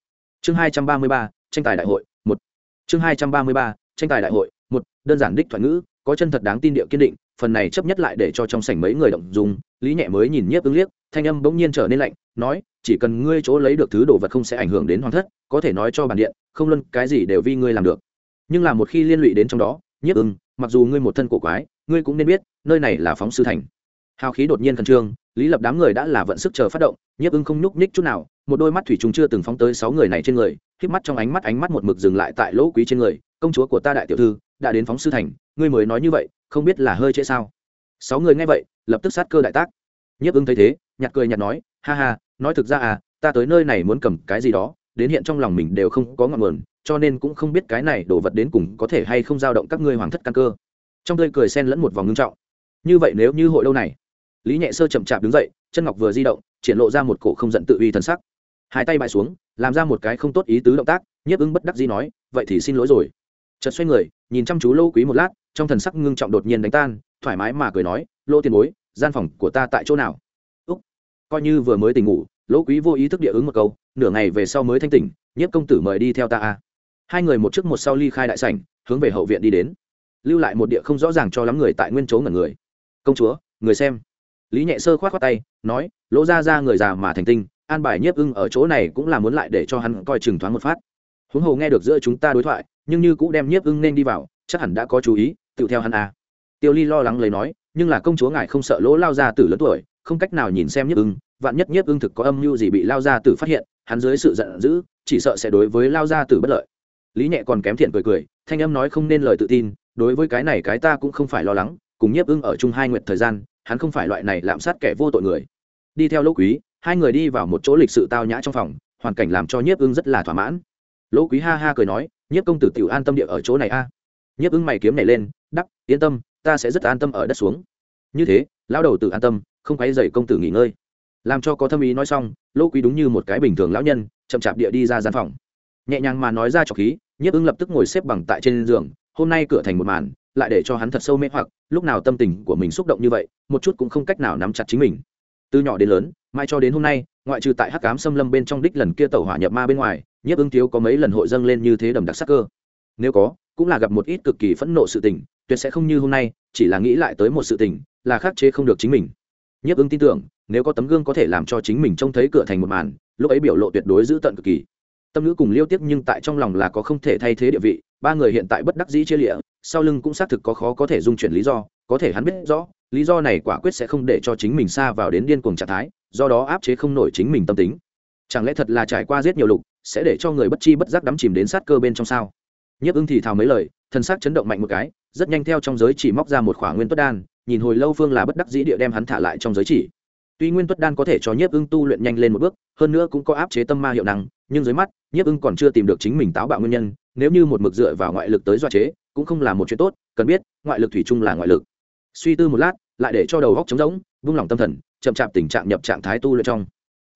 Chương hai trăm ba mươi ba, tranh tài đại hội, một. Chương hai trăm ba mươi ba, tranh tài đại hội, một, đơn giản đích thoại ngữ có chân thật đáng tin địa kiên định, phần này chấp nhất lại để cho trong sảnh mấy người động dùng lý nhẹ mới nhìn nhiếp ứng liếc, thanh âm bỗng nhiên trở nên lạnh, nói, chỉ cần ngươi chỗ lấy được thứ đồ vật không sẽ ảnh hưởng đến hoàng thất, có thể nói cho bản điện, không luân cái gì đều vì ngươi làm được. Nhưng là một khi liên lụy đến trong đó, nhiếp ưng mặc dù ngươi một thân cổ quái, ngươi cũng nên biết, nơi này là phóng sư thành. Hào khí đột nhiên khẩn trương, lý lập đám người đã là vận sức chờ phát động, nhiếp ưng không nhúc nhích chút nào, một đôi mắt thủy chúng chưa từng phóng tới sáu người này trên người k mắt trong ánh mắt ánh mắt một mực dừng lại tại lỗ quý trên người, công chúa của ta đại tiểu thư đã đến phóng sư thành, ngươi mới nói như vậy, không biết là hơi trễ sao? Sáu người nghe vậy, lập tức sát cơ đại tác. Nhiếp ưng thấy thế nhặt cười nhặt nói, ha ha, nói thực ra à ta tới nơi này muốn cầm cái gì đó, đến hiện trong lòng mình đều không có ngọn nguồn, cho nên cũng không biết cái này đổ vật đến cùng có thể hay không dao động các ngươi hoàng thất căn cơ. Trong tươi cười sen lẫn một vòng ngưng trọng. Như vậy nếu như hội lâu này, lý nhẹ sơ chậm chạp đứng dậy, chân ngọc vừa di động, triển lộ ra một cổ không giận tự uy thần sắc. Hai tay bại xuống, làm ra một cái không tốt ý tứ động tác, nhiếp ứng bất đắc dĩ nói, vậy thì xin lỗi rồi chợt xoay người, nhìn chăm chú Lô quý một lát, trong thần sắc ngưng trọng đột nhiên đánh tan, thoải mái mà cười nói, lô tiền bối, gian phòng của ta tại chỗ nào? Úc, coi như vừa mới tỉnh ngủ lỗ quý vô ý thức địa ứng một câu, nửa ngày về sau mới thanh tỉnh, nhiếp công tử mời đi theo ta a. Hai người một trước một sau ly khai đại sảnh, hướng về hậu viện đi đến. Lưu lại một địa không rõ ràng cho lắm người tại nguyên chỗ ngẩn người. Công chúa, người xem. Lý nhẹ sơ khoát khoát tay, nói lỗ ra ra người già mà thành tinh, an bài nhiếp ưng ở chỗ này cũng là muốn lại để cho hắn coi chừng thoáng một phát. Huống hồ nghe được giữa chúng ta đối thoại nhưng như cũng đem nhiếp ưng nên đi vào, chắc hẳn đã có chú ý, tự theo hắn à. tiêu ly lo lắng lấy nói, nhưng là công chúa ngài không sợ lỗ lao ra từ lớn tuổi, không cách nào nhìn xem nhiếp ưng, vạn nhất nhiếp ưng thực có âm mưu gì bị lao ra tử phát hiện, hắn dưới sự giận dữ, chỉ sợ sẽ đối với lao ra tử bất lợi. Lý nhẹ còn kém thiện cười cười, thanh âm nói không nên lời tự tin, đối với cái này cái ta cũng không phải lo lắng, cùng nhiếp ưng ở chung hai nguyện thời gian, hắn không phải loại này lạm sát kẻ vô tội người. Đi theo lỗ quý, hai người đi vào một chỗ lịch sự tao nhã trong phòng, hoàn cảnh làm cho nhiếp ưng rất là thỏa mãn. Lỗ quý ha ha cười nói nhiếp công tử tiểu an tâm địa ở chỗ này a. Nhiếp ứng mày kiếm này lên đắp yên tâm, ta sẽ rất an tâm ở đất xuống. Như thế, lão đầu tự an tâm, không quấy dậy công tử nghỉ ngơi. Làm cho có thâm ý nói xong lỗ quý đúng như một cái bình thường lão nhân, chậm chạp địa đi ra gian phòng. Nhẹ nhàng mà nói ra trọc khí nhiếp ứng lập tức ngồi xếp bằng tại trên giường, hôm nay cửa thành một màn, lại để cho hắn thật sâu mê hoặc, lúc nào tâm tình của mình xúc động như vậy, một chút cũng không cách nào nắm chặt chính mình. Từ nhỏ đến lớn mai cho đến hôm nay, ngoại trừ tại hắc cám xâm lâm bên trong đích lần kia tàu hỏa nhập ma bên ngoài nhiếp ưng thiếu có mấy lần hội dâng lên như thế đầm đặc sắc cơ. Nếu có, cũng là gặp một ít cực kỳ phẫn nộ sự tình, tuyệt sẽ không như hôm nay, chỉ là nghĩ lại tới một sự tình, là khắc chế không được chính mình. Nhiếp ưng tin tưởng, nếu có tấm gương có thể làm cho chính mình trông thấy cửa thành một màn, lúc ấy biểu lộ tuyệt đối giữ tận cực kỳ. Tâm ngữ cùng liêu tiếc nhưng tại trong lòng là có không thể thay thế địa vị, ba người hiện tại bất đắc dĩ chia lịa, sau lưng cũng xác thực có khó có thể dung chuyển lý do, có thể hắn biết rõ, lý do này quả quyết sẽ không để cho chính mình xa vào đến điên cuồng trạng thái, do đó áp chế không nổi chính mình tâm tính. Chẳng lẽ thật là trải qua giết nhiều lục sẽ để cho người bất chi bất giác đắm chìm đến sát cơ bên trong sao? Nhiếp ưng thì thào mấy lời, thân xác chấn động mạnh một cái, rất nhanh theo trong giới chỉ móc ra một khỏa nguyên tuất đan, nhìn hồi lâu phương là bất đắc dĩ địa đem hắn thả lại trong giới chỉ. Tuy nguyên tuất đan có thể cho nhiếp ưng tu luyện nhanh lên một bước, hơn nữa cũng có áp chế tâm ma hiệu năng, nhưng dưới mắt, nhiếp ưng còn chưa tìm được chính mình táo bạo nguyên nhân, nếu như một mực dựa vào ngoại lực tới doa chế, cũng không là một chuyện tốt, cần biết, ngoại lực thủy chung là ngoại lực. Suy tư một lát, lại để cho đầu góc trống rỗng, vung lòng tâm thần, chậm chạp tình trạng nhập trạng thái tu luyện trong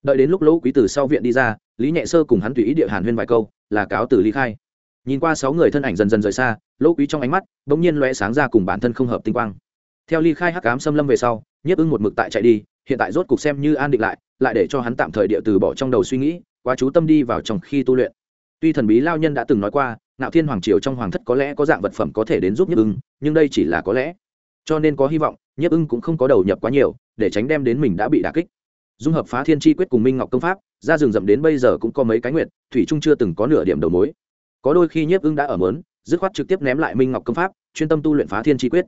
đợi đến lúc lỗ quý tử sau viện đi ra, lý nhẹ sơ cùng hắn tùy ý địa hàn huyên vài câu, là cáo từ ly khai. Nhìn qua sáu người thân ảnh dần dần rời xa, lỗ quý trong ánh mắt đ ỗ n g nhiên loe sáng ra cùng bản thân không hợp tinh quang. Theo ly khai hắc cám xâm lâm về sau, nhiếp ưng một mực tại chạy đi, hiện tại rốt cục xem như an định lại lại để cho hắn tạm thời địa từ bỏ trong đầu suy nghĩ, quá chú tâm đi vào trong khi tu luyện. Tuy thần bí lao nhân đã từng nói qua nạo thiên hoàng triều trong hoàng thất có lẽ có dạng vật phẩm có thể đến giúp nhiếp ưng, nhưng đây chỉ là có lẽ. Cho nên có hy vọng, nhiếp ưng cũng không có đầu nhập quá nhiều, để tránh đem đến mình đã bị đả kích dung hợp phá thiên chi quyết cùng minh ngọc công pháp, ra rừng rậm đến bây giờ cũng có mấy cái nguyện thủy trung chưa từng có nửa điểm đầu mối. Có đôi khi nhiếp ưng đã ở mớn, dứt khoát trực tiếp ném lại minh ngọc công pháp, chuyên tâm tu luyện phá thiên chi quyết.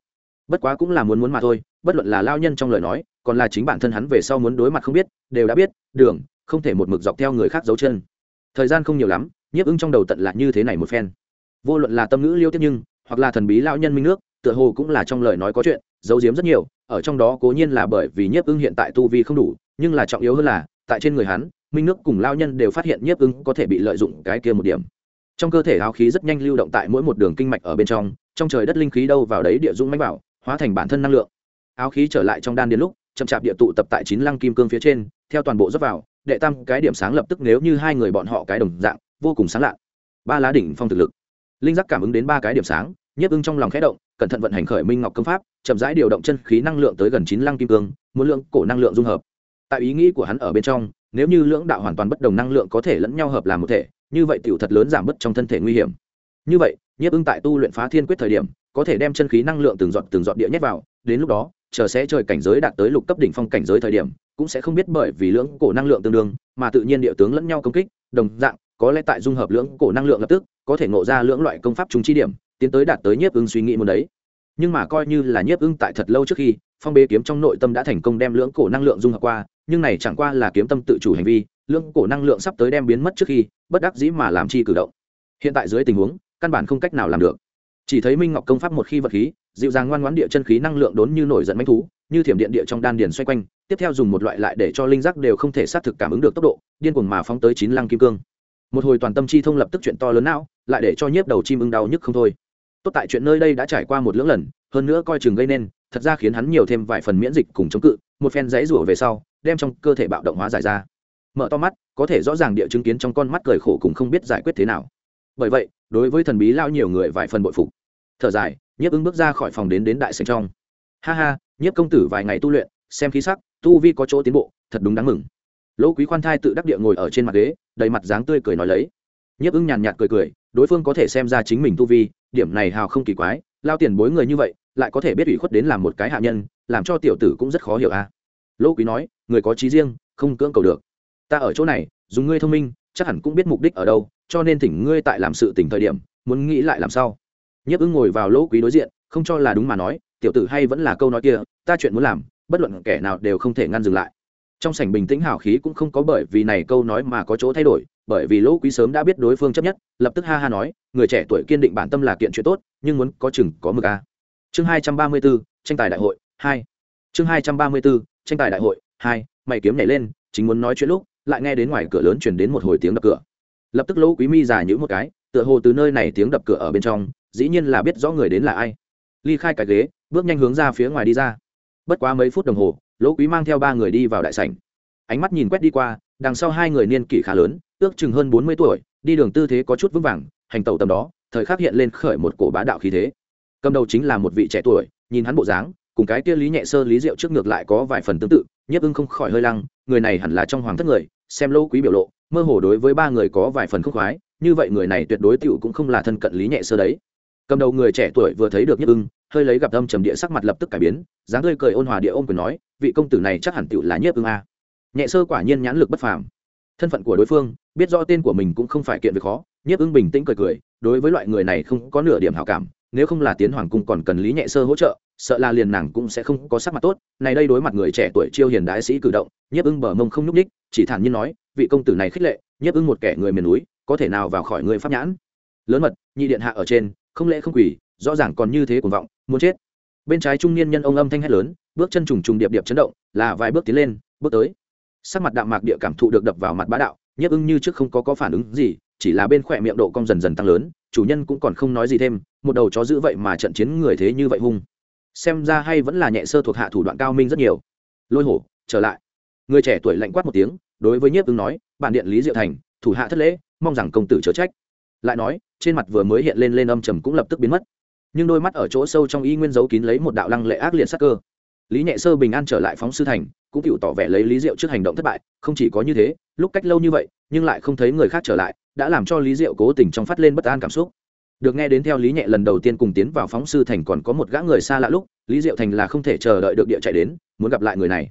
Bất quá cũng là muốn muốn mà thôi, bất luận là lao nhân trong lời nói, còn là chính bản thân hắn về sau muốn đối mặt không biết, đều đã biết, đường, không thể một mực dọc theo người khác giấu chân. Thời gian không nhiều lắm, nhiếp ưng trong đầu tận là như thế này một phen. Vô luận là tâm ngữ liêu tiếp nhưng, hoặc là thần bí lao nhân minh nước, tựa hồ cũng là trong lời nói có chuyện, giấu giếm rất nhiều, ở trong đó cố nhiên là bởi vì nhiếp ưng hiện tại tu vi không đủ nhưng là trọng yếu hơn là, tại trên người hắn, minh nước cùng lao nhân đều phát hiện nhiếp ứng có thể bị lợi dụng cái kia một điểm. Trong cơ thể áo khí rất nhanh lưu động tại mỗi một đường kinh mạch ở bên trong trong trời đất linh khí đâu vào đấy địa dung mánh bảo, hóa thành bản thân năng lượng. Áo khí trở lại trong đan đến lúc, chậm chạp địa tụ tập tại chín lăng kim cương phía trên, theo toàn bộ dốc vào, đệ tam cái điểm sáng lập tức nếu như hai người bọn họ cái đồng dạng, vô cùng sáng lạ. Ba lá đỉnh phong thực lực. Linh giác cảm ứng đến ba cái điểm sáng, nhiếp ưng trong lòng khẽ động, cẩn thận vận hành khởi minh ngọc công pháp, chậm rãi điều động chân khí năng lượng tới gần chín lăng kim cương, muốn lượng cổ năng lượng dung hợp tại ý nghĩ của hắn ở bên trong, nếu như lưỡng đạo hoàn toàn bất đồng năng lượng có thể lẫn nhau hợp làm một thể, như vậy tiểu thật lớn giảm bớt trong thân thể nguy hiểm. Như vậy, nhiếp ưng tại tu luyện phá thiên quyết thời điểm, có thể đem chân khí năng lượng từng giọt từng giọt địa nhét vào, đến lúc đó, chờ sẽ trời cảnh giới đạt tới lục cấp đỉnh phong cảnh giới thời điểm, cũng sẽ không biết bởi vì lưỡng cổ năng lượng tương đương, mà tự nhiên địa tướng lẫn nhau công kích, đồng dạng, có lẽ tại dung hợp lưỡng cổ năng lượng lập tức, có thể ngộ ra lưỡng loại công pháp trùng chi điểm, tiến tới đạt tới nhiếp ưng suy nghĩ muốn đấy. Nhưng mà coi như là nhiếp ưng tại thật lâu trước khi phong bế kiếm trong nội tâm đã thành công đem lưỡng cổ năng lượng dung hợp qua, nhưng này chẳng qua là kiếm tâm tự chủ hành vi, lưỡng cổ năng lượng sắp tới đem biến mất trước khi, bất đắc dĩ mà làm chi cử động. Hiện tại dưới tình huống, căn bản không cách nào làm được. Chỉ thấy minh ngọc công pháp một khi vật khí, dịu dàng ngoan ngoãn địa chân khí năng lượng đốn như nổi giận manh thú, như thiểm điện địa trong đan điền xoay quanh, tiếp theo dùng một loại lại để cho linh giác đều không thể xác thực cảm ứng được tốc độ, điên cuồng mà phóng tới chín lăng kim cương. Một hồi toàn tâm chi thông lập tức chuyện to lớn não, lại để cho nhiếp đầu chim ưng đau nhức không thôi tốt tại chuyện nơi đây đã trải qua một lưỡng lần, hơn nữa coi chừng gây nên, thật ra khiến hắn nhiều thêm vài phần miễn dịch cùng chống cự, một phen dãy rủa về sau, đem trong cơ thể bạo động hóa giải ra. Mở to mắt, có thể rõ ràng địa chứng kiến trong con mắt cười khổ cùng không biết giải quyết thế nào. Bởi vậy, đối với thần bí lao nhiều người vài phần bội phục. Thở dài, nhiếp ứng bước ra khỏi phòng đến đến đại sành trong. Ha ha, nhiếp công tử vài ngày tu luyện, xem khí sắc, tu vi có chỗ tiến bộ, thật đúng đáng mừng. Lỗ quý khoan thai tự đắc địa ngồi ở trên mặt ghế, đầy mặt dáng tươi cười nói lấy. Nhiếp ứng nhàn nhạt cười cười, đối phương có thể xem ra chính mình tu vi điểm này hào không kỳ quái, lao tiền bối người như vậy, lại có thể biết ủy khuất đến làm một cái hạ nhân, làm cho tiểu tử cũng rất khó hiểu a à. lỗ quý nói, người có trí riêng, không cưỡng cầu được. Ta ở chỗ này dùng ngươi thông minh, chắc hẳn cũng biết mục đích ở đâu, cho nên thỉnh ngươi tại làm sự tỉnh thời điểm, muốn nghĩ lại làm sao. Nhấp ứng ngồi vào lỗ quý đối diện, không cho là đúng mà nói, tiểu tử hay vẫn là câu nói kia, ta chuyện muốn làm, bất luận kẻ nào đều không thể ngăn dừng lại trong sảnh bình tĩnh hào khí cũng không có bởi vì này câu nói mà có chỗ thay đổi, bởi vì lỗ quý sớm đã biết đối phương chấp nhất, lập tức ha ha nói, người trẻ tuổi kiên định bản tâm là kiện chuyện tốt, nhưng muốn có chừng có mực a. Chương hai trăm ba mươi bốn, tranh tài đại hội, hai. Chương hai trăm ba mươi bốn, tranh tài đại hội, hai, mày kiếm nhảy lên, chính muốn nói chuyện lúc, lại nghe đến ngoài cửa lớn chuyển đến một hồi tiếng đập cửa. Lập tức lỗ quý mi dài nhữ một cái, tựa hồ từ nơi này tiếng đập cửa ở bên trong, dĩ nhiên là biết rõ người đến là ai. Ly khai cái ghế, bước nhanh hướng ra phía ngoài đi ra. Bất quá mấy phút đồng hồ lỗ quý mang theo ba người đi vào đại sảnh. Ánh mắt nhìn quét đi qua, đằng sau hai người niên kỷ khá lớn, ước chừng hơn bốn mươi tuổi, đi đường tư thế có chút vững vàng, hành tàu tầm đó, thời khắc hiện lên khởi một cổ bá đạo khí thế. Cầm đầu chính là một vị trẻ tuổi, nhìn hắn bộ dáng, cùng cái kia lý nhẹ sơ lý diệu trước ngược lại có vài phần tương tự nhất ưng không khỏi hơi lăng, người này hẳn là trong hoàng thất người, xem lỗ quý biểu lộ, mơ hồ đối với ba người có vài phần khúc khoái, như vậy người này tuyệt đối tựu cũng không là thân cận lý nhẹ sơ đấy. Cầm đầu người trẻ tuổi vừa thấy được nhất ưng hơi lấy gặp âm trầm địa sắc mặt lập tức cải biến, dáng tươi cười ôn hòa địa ôm quyền nói, vị công tử này chắc hẳn tựu là nhiếp ưng a. Nhẹ sơ quả nhiên nhãn lực bất phàm. Thân phận của đối phương, biết rõ tên của mình cũng không phải kiện việc khó, nhiếp ưng bình tĩnh cười cười, đối với loại người này không có nửa điểm hảo cảm, nếu không là tiến hoàng cung còn cần lý nhẹ sơ hỗ trợ, sợ là liền nàng cũng sẽ không có sắc mặt tốt. Này đây đối mặt người trẻ tuổi chiêu hiền đại sĩ cử động, nhiếp ưng bờ mông không nhúc ních chỉ thản nhiên nói, vị công tử này khích lệ, nhiếp ưng một kẻ người miền núi, có thể nào vào khỏi người pháp nhãn? Lớn mật, nhị điện hạ ở trên, không lẽ không quỷ rõ ràng còn như thế cuồng vọng, muốn chết. Bên trái trung niên nhân ông âm thanh hét lớn, bước chân trùng trùng điệp điệp chấn động, là vài bước tiến lên, bước tới. Sắc mặt đạm mạc địa cảm thụ được đập vào mặt bá đạo nhấp ưng như trước không có có phản ứng gì, chỉ là bên khỏe miệng độ cong dần dần tăng lớn, chủ nhân cũng còn không nói gì thêm, một đầu chó giữ vậy mà trận chiến người thế như vậy hung. Xem ra hay vẫn là nhẹ sơ thuộc hạ thủ đoạn cao minh rất nhiều. Lôi hổ, trở lại. Người trẻ tuổi lạnh quát một tiếng, đối với nhiếp ưng nói, bản điện lý diệu thành, thủ hạ thất lễ, mong rằng công tử chớ trách. Lại nói, trên mặt vừa mới hiện lên lên âm trầm cũng lập tức biến mất nhưng đôi mắt ở chỗ sâu trong y nguyên giấu kín lấy một đạo lăng lệ ác liệt sắc cơ. Lý nhẹ sơ bình an trở lại phóng sư thành, cũng chịu tỏ vẻ lấy lý diệu trước hành động thất bại, không chỉ có như thế, lúc cách lâu như vậy, nhưng lại không thấy người khác trở lại, đã làm cho lý diệu cố tình trong phát lên bất an cảm xúc. Được nghe đến theo lý nhẹ lần đầu tiên cùng tiến vào phóng sư thành còn có một gã người xa lạ lúc, lý diệu thành là không thể chờ đợi được địa chạy đến, muốn gặp lại người này.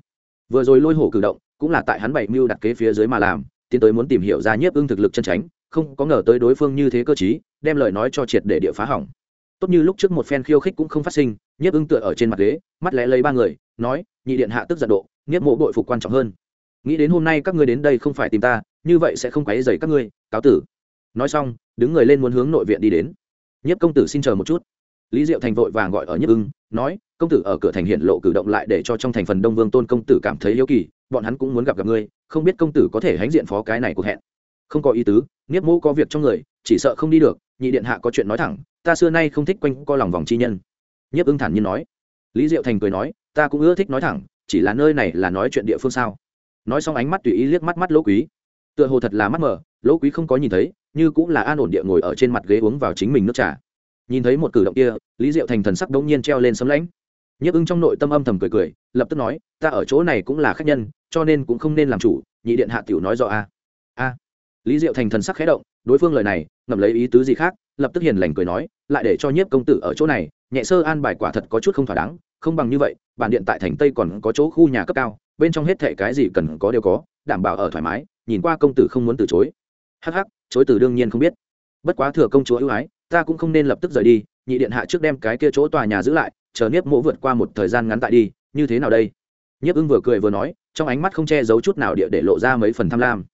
Vừa rồi lôi hổ cử động, cũng là tại hắn bảy mưu đặt kế phía dưới mà làm, tiến tới muốn tìm hiểu ra nhiếp ưng thực lực chân tránh, không có ngờ tới đối phương như thế cơ chí đem lời nói cho triệt để địa phá hỏng tốt như lúc trước một phen khiêu khích cũng không phát sinh, nhiếp ưng tựa ở trên mặt ghế, mắt lẽ lấy ba người, nói, nhị điện hạ tức giận độ, nhiếp mộ bội phục quan trọng hơn. Nghĩ đến hôm nay các ngươi đến đây không phải tìm ta, như vậy sẽ không quấy dày các ngươi, cáo tử. Nói xong, đứng người lên muốn hướng nội viện đi đến. Nhiếp công tử xin chờ một chút. Lý diệu thành vội vàng gọi ở nhiếp ưng, nói, công tử ở cửa thành hiện lộ cử động lại để cho trong thành phần đông vương tôn công tử cảm thấy yếu kỳ, bọn hắn cũng muốn gặp gặp ngươi, không biết công tử có thể hãnh diện phó cái này cuộc hẹn. Không có ý tứ, nhiếp mô có việc trong người, chỉ sợ không đi được, nhị điện hạ có chuyện nói thẳng ta xưa nay không thích quanh co lòng vòng chi nhân. Nhiếp ưng thản nhiên nói. Lý diệu thành cười nói, ta cũng ưa thích nói thẳng, chỉ là nơi này là nói chuyện địa phương sao? Nói xong ánh mắt tùy ý liếc mắt mắt lỗ quý. Tựa hồ thật là mắt mờ, lỗ quý không có nhìn thấy, như cũng là an ổn địa ngồi ở trên mặt ghế uống vào chính mình nước trà. Nhìn thấy một cử động kia, lý diệu thành thần sắc đống nhiên treo lên sấm lãnh nhiếp ưng trong nội tâm âm thầm cười cười, lập tức nói, ta ở chỗ này cũng là khách nhân, cho nên cũng không nên làm chủ, nhị điện hạ tiểu nói rõ a. A. Lý diệu thành thần sắc khẽ động, đối phương lời này, ngậm lấy ý tứ gì khác, lập tức hiền lành cười nói lại để cho nhiếp công tử ở chỗ này, nhẹ sơ an bài quả thật có chút không thỏa đáng, không bằng như vậy, bản điện tại thành tây còn có chỗ khu nhà cấp cao, bên trong hết thệ cái gì cần có đều có, đảm bảo ở thoải mái, nhìn qua công tử không muốn từ chối. Hắc hắc, chối từ đương nhiên không biết. Bất quá thừa công chúa ưu ái, ta cũng không nên lập tức rời đi, nhị điện hạ trước đem cái kia chỗ tòa nhà giữ lại, chờ nhiếp mộ vượt qua một thời gian ngắn tại đi, như thế nào đây? Nhiếp ưng vừa cười vừa nói, trong ánh mắt không che giấu chút nào địa để lộ ra mấy phần tham lam.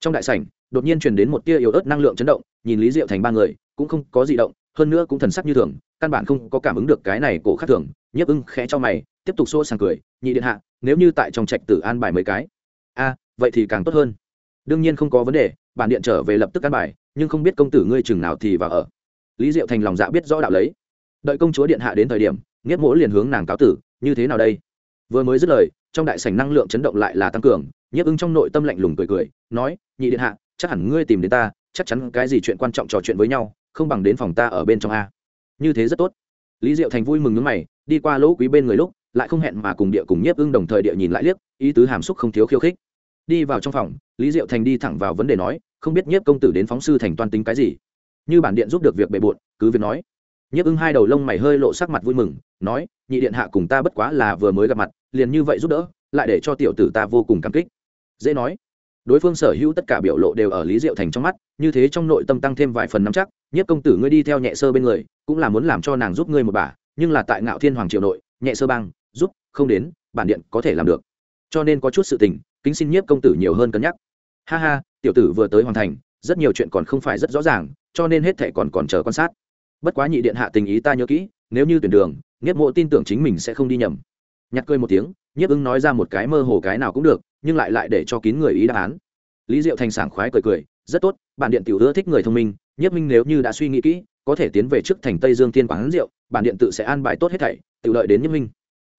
Trong đại sảnh, đột nhiên truyền đến một tia yếu ớt năng lượng chấn động, nhìn lý diệu thành ba người, cũng không có gì động hơn nữa cũng thần sắc như thường, căn bản không có cảm ứng được cái này cổ khác thường nhiếp ưng khẽ cho mày, tiếp tục xô sàng cười, nhị điện hạ, nếu như tại trong trạch tử an bài mấy cái. A, vậy thì càng tốt hơn. Đương nhiên không có vấn đề, bản điện trở về lập tức an bài, nhưng không biết công tử ngươi chừng nào thì vào ở. Lý diệu thành lòng dạ biết rõ đạo lấy. Đợi công chúa điện hạ đến thời điểm, nghiết mỗ liền hướng nàng cáo tử, như thế nào đây? Vừa mới dứt lời, trong đại sảnh năng lượng chấn động lại là tăng cường nhiếp ưng trong nội tâm lạnh lùng cười cười, nói, nhị điện hạ, chắc hẳn ngươi tìm đến ta chắc chắn cái gì chuyện quan trọng trò chuyện với nhau, không bằng đến phòng ta ở bên trong a. Như thế rất tốt. Lý diệu thành vui mừng nước mày, đi qua lỗ quý bên người lúc, lại không hẹn mà cùng địa cùng nhiếp ưng đồng thời địa nhìn lại liếc, ý tứ hàm xúc không thiếu khiêu khích. Đi vào trong phòng, lý diệu thành đi thẳng vào vấn đề nói, không biết nhiếp công tử đến phóng sư thành toan tính cái gì. Như bản điện giúp được việc bề bộn, cứ việc nói. Nhiếp ưng hai đầu lông mày hơi lộ sắc mặt vui mừng, nói, nhị điện hạ cùng ta bất quá là vừa mới gặp mặt, liền như vậy giúp đỡ, lại để cho tiểu tử ta vô cùng cảm kích. Dễ nói đối phương sở hữu tất cả biểu lộ đều ở lý diệu thành trong mắt, như thế trong nội tâm tăng thêm vài phần nắm chắc, nhiếp công tử ngươi đi theo nhẹ sơ bên người, cũng là muốn làm cho nàng giúp ngươi một bà, nhưng là tại ngạo thiên hoàng triều nội, nhẹ sơ bang, giúp, không đến, bản điện có thể làm được. Cho nên có chút sự tình, kính xin nhiếp công tử nhiều hơn cân nhắc. Ha ha, tiểu tử vừa tới hoàn thành, rất nhiều chuyện còn không phải rất rõ ràng, cho nên hết thệ còn còn chờ quan sát. Bất quá nhị điện hạ tình ý ta nhớ kỹ, nếu như tuyển đường, nhiếp mộ tin tưởng chính mình sẽ không đi nhầm. Nhặt cười một tiếng, nhiếp ứng nói ra một cái mơ hồ cái nào cũng được nhưng lại lại để cho kín người ý đáp án. Lý diệu thành sảng khoái cười cười, rất tốt, bản điện tiểu ưa thích người thông minh, nhiếp minh nếu như đã suy nghĩ kỹ, có thể tiến về trước thành tây dương tiên quán rượu bản điện tự sẽ an bài tốt hết thảy, tự lợi đến nhiếp minh.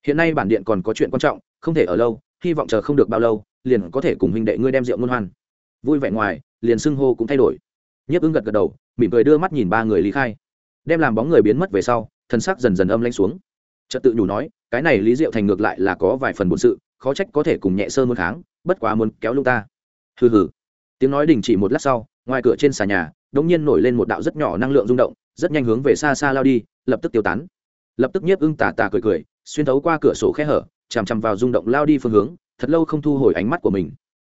Hiện nay bản điện còn có chuyện quan trọng, không thể ở lâu, hy vọng chờ không được bao lâu, liền có thể cùng huynh đệ ngươi đem rượu ngôn hoan. Vui vẻ ngoài, liền xưng hô cũng thay đổi. Nhiếp ứng gật gật đầu, mỉm cười đưa mắt nhìn ba người lý khai. Đem làm bóng người biến mất về sau thân sắc dần dần âm lanh xuống. Trật tự nhủ nói, cái này lý diệu thành ngược lại là có vài phần bổn sự khó trách có thể cùng nhẹ sơ muốn kháng, bất quá muốn kéo lung ta. Hừ hừ. Tiếng nói đình chỉ một lát sau, ngoài cửa trên xà nhà, đống nhiên nổi lên một đạo rất nhỏ năng lượng rung động, rất nhanh hướng về xa xa lao đi, lập tức tiêu tán. Lập tức nhiếp ưng tà tà cười cười, xuyên thấu qua cửa sổ khe hở, chằm chằm vào rung động lao đi phương hướng, thật lâu không thu hồi ánh mắt của mình.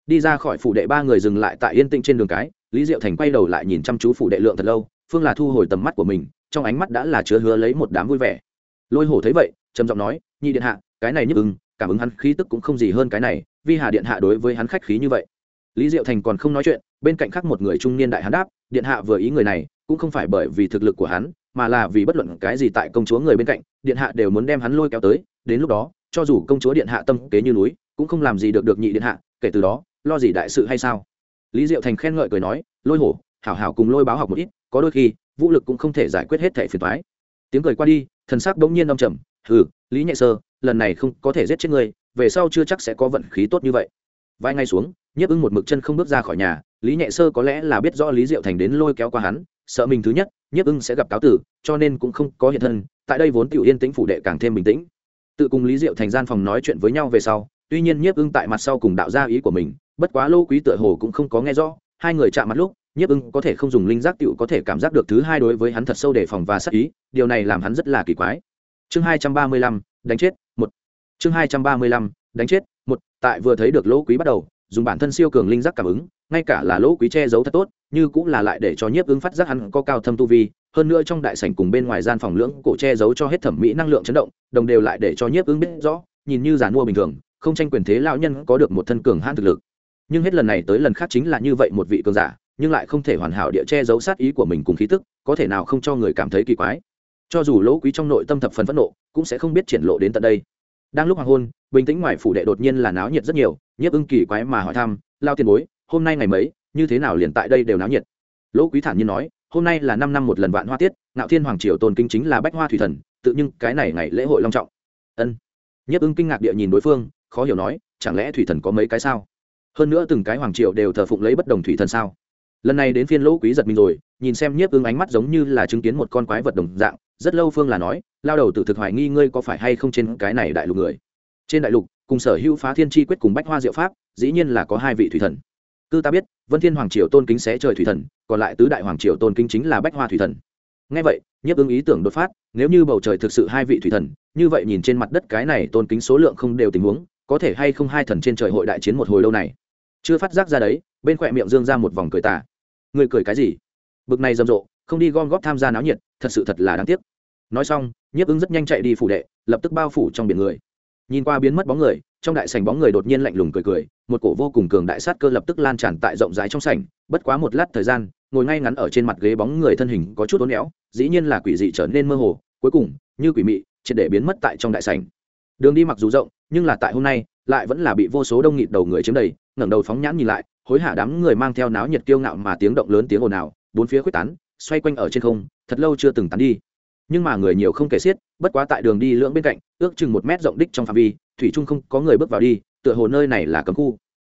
Đi ra khỏi phủ đệ ba người dừng lại tại yên tĩnh trên đường cái, lý diệu thành quay đầu lại nhìn chăm chú phủ đệ lượng thật lâu, phương là thu hồi tầm mắt của mình, trong ánh mắt đã là chứa hứa lấy một đám vui vẻ. Lôi hổ thấy vậy, trầm giọng nói, nhị điện hạ, cái này nhức ưng cảm ứng hắn khí tức cũng không gì hơn cái này, vi hà điện hạ đối với hắn khách khí như vậy. Lý diệu thành còn không nói chuyện, bên cạnh khác một người trung niên đại hắn đáp, điện hạ vừa ý người này, cũng không phải bởi vì thực lực của hắn, mà là vì bất luận cái gì tại công chúa người bên cạnh, điện hạ đều muốn đem hắn lôi kéo tới, đến lúc đó, cho dù công chúa điện hạ tâm kế như núi, cũng không làm gì được được nhị điện hạ, kể từ đó, lo gì đại sự hay sao? Lý diệu thành khen ngợi cười nói, lôi hổ, hảo hảo cùng lôi báo học một ít, có đôi khi, vũ lực cũng không thể giải quyết hết thẻ phiền thoái tiếng cười qua đi, thần sắc bỗng nhiên đông trầm, hừ, lý nhẹ sơ lần này không có thể giết chết ngươi, về sau chưa chắc sẽ có vận khí tốt như vậy. Vai ngay xuống, nhiếp ưng một mực chân không bước ra khỏi nhà, lý nhẹ sơ có lẽ là biết rõ lý diệu thành đến lôi kéo qua hắn, sợ mình thứ nhất, nhiếp ưng sẽ gặp cáo tử, cho nên cũng không có hiện thân, tại đây vốn tiểu yên tĩnh phủ đệ càng thêm bình tĩnh. Tự cùng lý diệu thành gian phòng nói chuyện với nhau về sau, tuy nhiên nhiếp ưng tại mặt sau cùng đạo ra ý của mình, bất quá lô quý tựa hồ cũng không có nghe rõ, hai người chạm mặt lúc, nhiếp ưng có thể không dùng linh giác tựu có thể cảm giác được thứ hai đối với hắn thật sâu đề phòng và sắc ý, điều này làm hắn rất là kỳ quái. Chương hai trăm ba mươi lăm, đánh chết chương hai trăm ba mươi lăm, đánh chết, một, tại vừa thấy được lỗ quý bắt đầu, dùng bản thân siêu cường linh giác cảm ứng, ngay cả là lỗ quý che giấu thật tốt, như cũng là lại để cho nhiếp ứng phát giác hắn có cao thâm tu vi, hơn nữa trong đại sảnh cùng bên ngoài gian phòng lưỡng cổ che giấu cho hết thẩm mỹ năng lượng chấn động, đồng đều lại để cho nhiếp ứng biết rõ, nhìn như giàn mua bình thường, không tranh quyền thế lão nhân có được một thân cường hãn thực lực. Nhưng hết lần này tới lần khác chính là như vậy một vị cường giả, nhưng lại không thể hoàn hảo địa che giấu sát ý của mình cùng khí tức, có thể nào không cho người cảm thấy kỳ quái. Cho dù lỗ quý trong nội tâm thập phần phẫn nộ, cũng sẽ không biết triển lộ đến tận đây đang lúc hoàng hôn, bình tĩnh ngoài phủ đệ đột nhiên là náo nhiệt rất nhiều, nhiếp ưng kỳ quái mà hỏi thăm, lao tiền bối, hôm nay ngày mấy, như thế nào liền tại đây đều náo nhiệt? Lỗ quý thản nhiên nói, hôm nay là năm năm một lần vạn hoa tiết, ngạo thiên hoàng triều tôn kinh chính là bách hoa thủy thần, tự nhưng cái này ngày lễ hội long trọng. Ân. Nhiếp ưng kinh ngạc địa nhìn đối phương, khó hiểu nói, chẳng lẽ thủy thần có mấy cái sao? Hơn nữa từng cái hoàng triều đều thờ phụng lấy bất đồng thủy thần sao? Lần này đến phiên lỗ quý giật mình rồi, nhìn xem nhiếp ưng ánh mắt giống như là chứng kiến một con quái vật đồng dạng rất lâu phương là nói, lao đầu tự thực hoài nghi ngươi có phải hay không trên cái này đại lục người. Trên đại lục, cùng sở hữu phá thiên tri quyết cùng bách hoa diệu pháp, dĩ nhiên là có hai vị thủy thần. Cứ ta biết, vân thiên hoàng triều tôn kính sẽ trời thủy thần, còn lại tứ đại hoàng triều tôn kính chính là bách hoa thủy thần. Ngay vậy, nhiếp ứng ý tưởng đột phát, nếu như bầu trời thực sự hai vị thủy thần, như vậy nhìn trên mặt đất cái này tôn kính số lượng không đều tình huống, có thể hay không hai thần trên trời hội đại chiến một hồi lâu này? Chưa phát giác ra đấy, bên khỏe miệng dương ra một vòng cười tà. Người cười cái gì? Bực này rầm rộ không đi gom góp tham gia náo nhiệt, thật sự thật là đáng tiếc. Nói xong, nhiếp ứng rất nhanh chạy đi phủ đệ, lập tức bao phủ trong biển người. Nhìn qua biến mất bóng người, trong đại sảnh bóng người đột nhiên lạnh lùng cười cười, một cổ vô cùng cường đại sát cơ lập tức lan tràn tại rộng rãi trong sảnh. Bất quá một lát thời gian, ngồi ngay ngắn ở trên mặt ghế bóng người thân hình có chút uốn éo, dĩ nhiên là quỷ dị trở nên mơ hồ, cuối cùng, như quỷ mị, triệt để biến mất tại trong đại sảnh. Đường đi mặc dù rộng, nhưng là tại hôm nay, lại vẫn là bị vô số đông nghịt đầu người chiếm đầy, ngẩng đầu phóng nhãn nhìn lại, hối hả đám người mang theo náo nhiệt kiêu ngạo mà tiếng động lớn tiếng ồn ào, bốn phía quyết tán xoay quanh ở trên không, thật lâu chưa từng tán đi. Nhưng mà người nhiều không kể xiết, bất quá tại đường đi lưỡng bên cạnh, ước chừng một mét rộng đích trong phạm vi, thủy trung không có người bước vào đi, tựa hồ nơi này là cấm khu.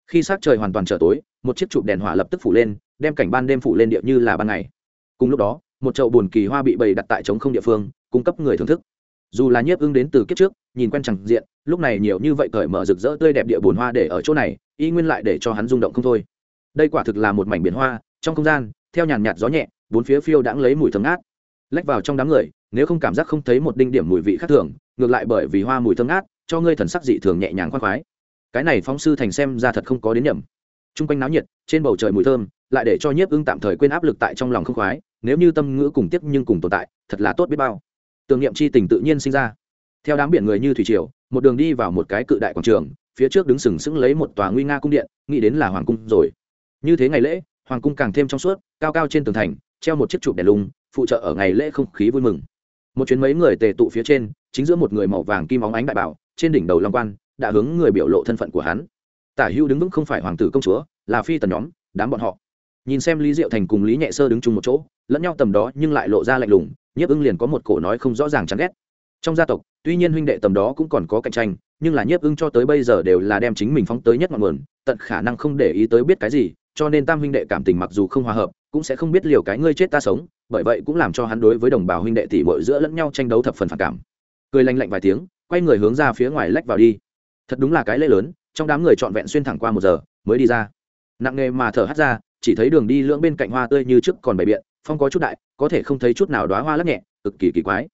Khi s trời hoàn toàn trở tối, một chiếc chụp đèn hỏa lập tức phủ lên, đem cảnh ban đêm phủ lên địa như là ban ngày. Cùng lúc đó, một chậu bùn kỳ hoa bị bày đặt tại trống không địa phương, cung cấp người thưởng thức. Dù là nhiếp ưng đến từ kiếp trước, nhìn quen chẳng diện, lúc này nhiều như vậy cởi mở rực rỡ tươi đẹp địa bùn hoa để ở chỗ này, y nguyên lại để cho hắn rung động không thôi. Đây quả thực là một mảnh biển hoa, trong không gian, theo nhàn nhạt gió nhẹ bốn phía phiêu đãng lấy mùi thơm ngát. Lách vào trong đám người, nếu không cảm giác không thấy một đinh điểm mùi vị khác thường, ngược lại bởi vì hoa mùi thơm ngát, cho ngươi thần sắc dị thường nhẹ nhàng khoan khoái. Cái này phóng sư thành xem ra thật không có đến nhầm. T r u n g quanh náo nhiệt, trên bầu trời mùi thơm, lại để cho nhiếp ưng tạm thời quên áp lực tại trong lòng không khoái, nếu như tâm ngữ cùng tiếp nhưng cùng tồn tại, thật là tốt biết bao. Tưởng niệm c h i tình tự nhiên sinh ra. Theo đám biển người như thủy triều, một đường đi vào một cái cự đại quảng trường, phía trước đứng sừng sững lấy một tòa nguy nga cung điện, nghĩ đến là hoàng cung rồi. Như thế ngày lễ, hoàng cung càng thêm trong suốt, cao cao trên tường thành treo một chiếc chụp đèn lung, phụ trợ ở ngày lễ không khí vui mừng. Một chuyến mấy người tề tụ phía trên, chính giữa một người màu vàng kim óng ánh đại bảo, trên đỉnh đầu long quan, đã hướng người biểu lộ thân phận của hắn. Tả hữu đứng vững không phải hoàng tử công chúa, là phi tần nhóm, đám bọn họ. Nhìn xem lý diệu thành cùng lý nhẹ sơ đứng chung một chỗ, lẫn nhau tầm đó nhưng lại lộ ra lạnh lùng, nhiếp ưng liền có một cổ nói không rõ ràng chán ghét. Trong gia tộc, tuy nhiên huynh đệ tầm đó cũng còn có cạnh tranh, nhưng là nhiếp ưng cho tới bây giờ đều là đem chính mình phóng tới nhất ngọn nguồn, tận khả năng không để ý tới biết cái gì, cho nên tam huynh đệ cảm tình mặc dù không hòa hợp cũng sẽ không biết liều cái ngươi chết ta sống, bởi vậy cũng làm cho hắn đối với đồng bào huynh đệ tỷ muội giữa lẫn nhau tranh đấu thập phần phản cảm. Cười lanh lạnh vài tiếng, quay người hướng ra phía ngoài lách vào đi. Thật đúng là cái lễ lớn, trong đám người trọn vẹn xuyên thẳng qua một giờ, mới đi ra. Nặng nghề mà thở hắt ra, chỉ thấy đường đi lưỡng bên cạnh hoa tươi như trước còn bày biện, phong có chút đại, có thể không thấy chút nào đoá hoa lắc nhẹ, cực kỳ kỳ quái.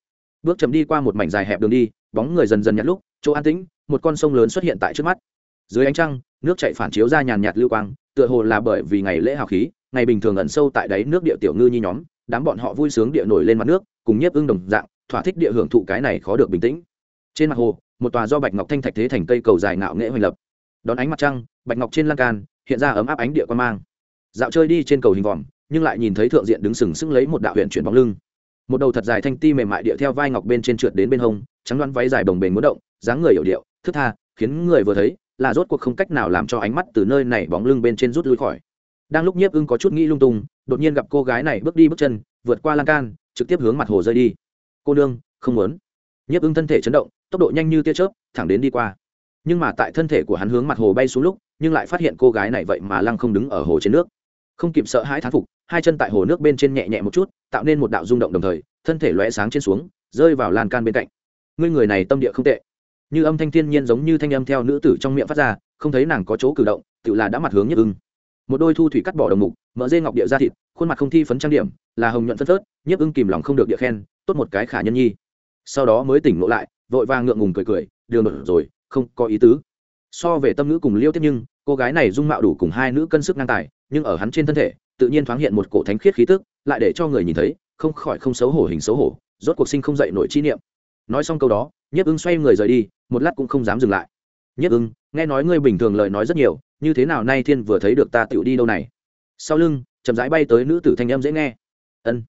Bước chậm đi qua một mảnh dài hẹp đường đi, bóng người dần dần nhặt lúc, chỗ an tĩnh, một con sông lớn xuất hiện tại trước mắt. Dưới ánh trăng, nước chạy phản chiếu ra nhàn nhạt lưu quang, tựa hồ là bởi vì ngày lễ hào khí ngày bình thường ẩn sâu tại đáy nước địa tiểu ngư nhi nhóm, đám bọn họ vui sướng địa nổi lên mặt nước, cùng nhiếp ưng đồng dạng, thỏa thích địa hưởng thụ cái này khó được bình tĩnh. Trên mặt hồ, một tòa do bạch ngọc thanh thạch thế thành cây cầu dài ngạo nghệ hoành lập. Đón ánh mặt trăng, bạch ngọc trên lan can, hiện ra ấm áp ánh địa quan mang. Dạo chơi đi trên cầu hình vòm, nhưng lại nhìn thấy thượng diện đứng sừng sững lấy một đạo huyện chuyển bóng lưng. Một đầu thật dài thanh ti mềm mại địa theo vai ngọc bên trên trượt đến bên hông, trắng đoán váy dài bồng bềnh muốn động, dáng người hiểu điệu, thức tha, khiến người vừa thấy là rốt cuộc không cách nào làm cho ánh mắt từ nơi này bóng lưng bên trên rút lui khỏi đang lúc nhiếp ưng có chút nghĩ lung tung, đột nhiên gặp cô gái này bước đi bước chân, vượt qua lan can, trực tiếp hướng mặt hồ rơi đi. Cô nương, không muốn. Nhiếp ưng thân thể chấn động, tốc độ nhanh như tia chớp, thẳng đến đi qua. Nhưng mà tại thân thể của hắn hướng mặt hồ bay xuống lúc, nhưng lại phát hiện cô gái này vậy mà lăng không đứng ở hồ trên nước. Không kịp sợ hãi thán phục, hai chân tại hồ nước bên trên nhẹ nhẹ một chút, tạo nên một đạo rung động đồng thời, thân thể lóe sáng trên xuống, rơi vào lan can bên cạnh. Ngươi người này tâm địa không tệ. Như âm thanh thiên nhiên giống như thanh âm theo nữ tử trong miệng phát ra, không thấy nàng có chỗ cử động, tự là đã mặt hướng nhất ưng một đôi thu thủy cắt bỏ đồng mục mỡ dê ngọc địa ra thịt, khuôn mặt không thi phấn trang điểm, là hồng nhuận phân phớt, nhiếp ưng kìm lòng không được địa khen, tốt một cái khả nhân nhi. Sau đó mới tỉnh ngộ lại, vội vàng ngượng ngùng cười cười, đường đột rồi, không có ý tứ. So về tâm ngữ cùng liêu tiếp nhưng, cô gái này dung mạo đủ cùng hai nữ cân sức ngang tài, nhưng ở hắn trên thân thể, tự nhiên thoáng hiện một cổ thánh khiết khí tức, lại để cho người nhìn thấy, không khỏi không xấu hổ hình xấu hổ, rốt cuộc sinh không dậy nổi chi niệm. Nói xong câu đó, nhiếp ưng xoay người rời đi, một lát cũng không dám dừng lại. Nhiếp ưng, nghe nói ngươi bình thường lời nói rất nhiều như thế nào nay thiên vừa thấy được ta tựu đi đâu này? Sau lưng, chậm rãi bay tới nữ tử thanh âm dễ nghe. Ân.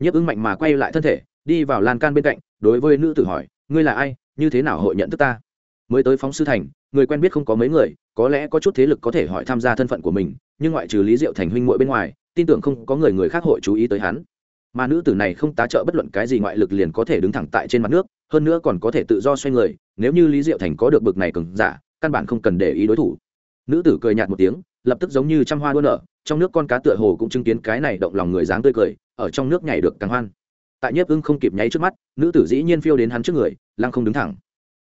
Nhiếp ứng mạnh mà quay lại thân thể, đi vào lan can bên cạnh, đối với nữ tử hỏi, ngươi là ai? Như thế nào hội nhận thức ta? Mới tới phóng sư thành, người quen biết không có mấy người, có lẽ có chút thế lực có thể hỏi tham gia thân phận của mình, nhưng ngoại trừ lý diệu thành huynh muội bên ngoài, tin tưởng không có người người khác hội chú ý tới hắn. Mà nữ tử này không tá trợ bất luận cái gì ngoại lực liền có thể đứng thẳng tại trên mặt nước, hơn nữa còn có thể tự do xoay người, nếu như lý diệu thành có được bực này cứng giả, căn bản không cần để ý đối thủ nữ tử cười nhạt một tiếng, lập tức giống như trăm hoa đua nở, trong nước con cá tựa hồ cũng chứng kiến cái này động lòng người dáng tươi cười, ở trong nước nhảy được càng hoan. Tại nhiếp ưng không kịp nháy trước mắt, nữ tử dĩ nhiên phiêu đến hắn trước người, lăng không đứng thẳng.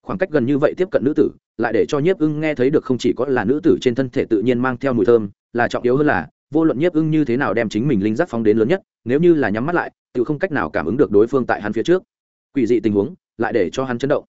Khoảng cách gần như vậy tiếp cận nữ tử, lại để cho nhiếp ưng nghe thấy được không chỉ có là nữ tử trên thân thể tự nhiên mang theo mùi thơm, là trọng yếu hơn là, vô luận nhiếp ưng như thế nào đem chính mình linh giác phóng đến lớn nhất, nếu như là nhắm mắt lại, tự không cách nào cảm ứng được đối phương tại hắn phía trước. Quỷ dị tình huống, lại để cho hắn chấn động.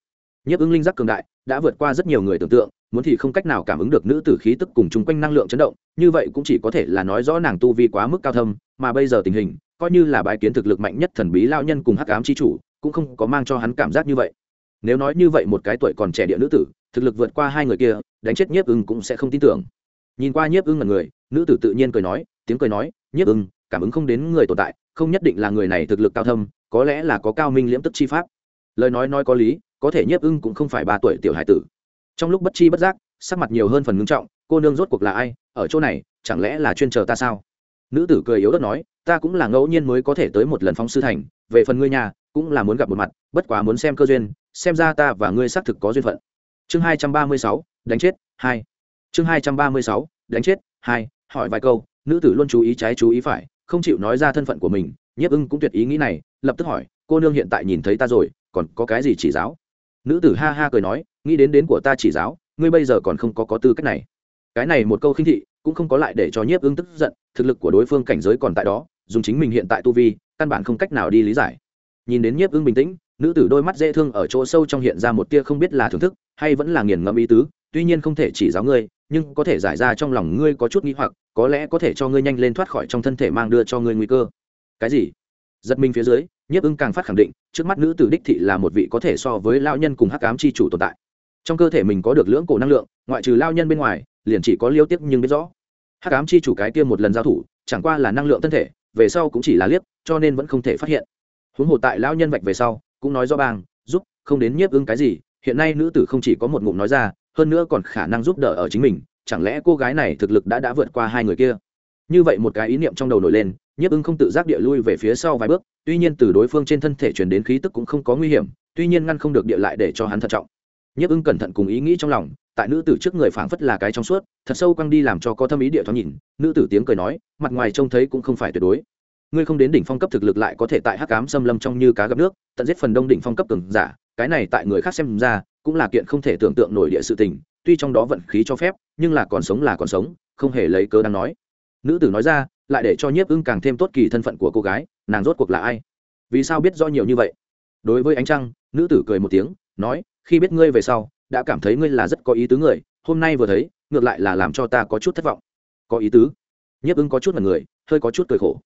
Nhiếp ưng linh giác cường đại đã vượt qua rất nhiều người tưởng tượng, muốn thì không cách nào cảm ứng được nữ tử khí tức cùng chung quanh năng lượng chấn động, như vậy cũng chỉ có thể là nói rõ nàng tu vi quá mức cao thâm, mà bây giờ tình hình, coi như là bài kiến thực lực mạnh nhất thần bí lao nhân cùng hắc ám chi chủ, cũng không có mang cho hắn cảm giác như vậy. Nếu nói như vậy một cái tuổi còn trẻ địa nữ tử, thực lực vượt qua hai người kia, đánh chết nhiếp ưng cũng sẽ không tin tưởng. Nhìn qua nhiếp ưng là người, nữ tử tự nhiên cười nói, tiếng cười nói, nhiếp ưng, cảm ứng không đến người tồn tại, không nhất định là người này thực lực cao thâm, có lẽ là có cao minh liễm tức chi pháp. Lời nói nói có lý có thể nhiếp ưng cũng không phải ba tuổi tiểu hải tử. Trong lúc bất chi bất giác, sắc mặt nhiều hơn phần ngưng trọng, cô nương rốt cuộc là ai, ở chỗ này, chẳng lẽ là chuyên chờ ta sao? Nữ tử cười yếu đất nói, ta cũng là ngẫu nhiên mới có thể tới một lần phóng sư thành, về phần ngươi nhà, cũng là muốn gặp một mặt, bất quá muốn xem cơ duyên, xem ra ta và ngươi xác thực có duyên phận. Chương hai trăm ba mươi sáu, đánh chết, hai. Chương hai trăm ba mươi sáu, đánh chết, hai, hỏi vài câu, nữ tử luôn chú ý trái chú ý phải, không chịu nói ra thân phận của mình, nhiếp ưng cũng tuyệt ý nghĩ này, lập tức hỏi, cô nương hiện tại nhìn thấy ta rồi, còn có cái gì chỉ giáo? Nữ tử ha ha cười nói, nghĩ đến đến của ta chỉ giáo, ngươi bây giờ còn không có có tư cách này. Cái này một câu khinh thị, cũng không có lại để cho nhiếp ưng tức giận, thực lực của đối phương cảnh giới còn tại đó, dùng chính mình hiện tại tu vi, căn bản không cách nào đi lý giải. Nhìn đến nhiếp ưng bình tĩnh, nữ tử đôi mắt dễ thương ở chỗ sâu trong hiện ra một tia không biết là thưởng thức, hay vẫn là nghiền ngẫm ý tứ, tuy nhiên không thể chỉ giáo ngươi, nhưng có thể giải ra trong lòng ngươi có chút nghĩ hoặc, có lẽ có thể cho ngươi nhanh lên thoát khỏi trong thân thể mang đưa cho ngươi nguy cơ. Cái gì? Giật mình phía dưới nhiếp ưng càng phát khẳng định, trước mắt nữ tử đích thị là một vị có thể so với lao nhân cùng hắc ám c h i chủ tồn tại. Trong cơ thể mình có được lưỡng cổ năng lượng, ngoại trừ lao nhân bên ngoài, liền chỉ có liêu tiếp nhưng biết rõ. Hắc ám c h i chủ cái kia một lần giao thủ, chẳng qua là năng lượng thân thể, về sau cũng chỉ là liếc, cho nên vẫn không thể phát hiện. Huống hồ tại lao nhân vạch về sau, cũng nói do bang, giúp, không đến nhiếp ưng cái gì, hiện nay nữ tử không chỉ có một ngụm nói ra, hơn nữa còn khả năng giúp đỡ ở chính mình, chẳng lẽ cô gái này thực lực đã đã vượt qua hai người kia? Như vậy một cái ý niệm trong đầu nổi lên, nhiếp ưng không tự giác địa lui về phía sau vài bước tuy nhiên từ đối phương trên thân thể truyền đến khí tức cũng không có nguy hiểm, tuy nhiên ngăn không được địa lại để cho hắn thận trọng. Nhiếp ưng cẩn thận cùng ý nghĩ trong lòng, tại nữ tử trước người phảng phất là cái trong suốt, thật sâu quăng đi làm cho có thâm ý địa thoáng nhìn, nữ tử tiếng cười nói, mặt ngoài trông thấy cũng không phải tuyệt đối. Ngươi không đến đỉnh phong cấp thực lực lại có thể tại hắc cám xâm lâm trong như cá gặp nước, tận giết phần đông đỉnh phong cấp cường giả, cái này tại người khác xem ra, cũng là kiện không thể tưởng tượng nổi địa sự tình, tuy trong đó vận khí cho phép, nhưng là còn sống là còn sống, không hề lấy cớ đang nói. Nữ tử nói ra, lại để cho nhiếp ưng càng thêm tốt kỳ thân phận của cô gái nàng rốt cuộc là ai? Vì sao biết do nhiều như vậy? Đối với ánh trăng, nữ tử cười một tiếng, nói, khi biết ngươi về sau, đã cảm thấy ngươi là rất có ý tứ người, hôm nay vừa thấy, ngược lại là làm cho ta có chút thất vọng. Có ý tứ? Nhiếp ứng có chút mật người, hơi có chút cười khổ.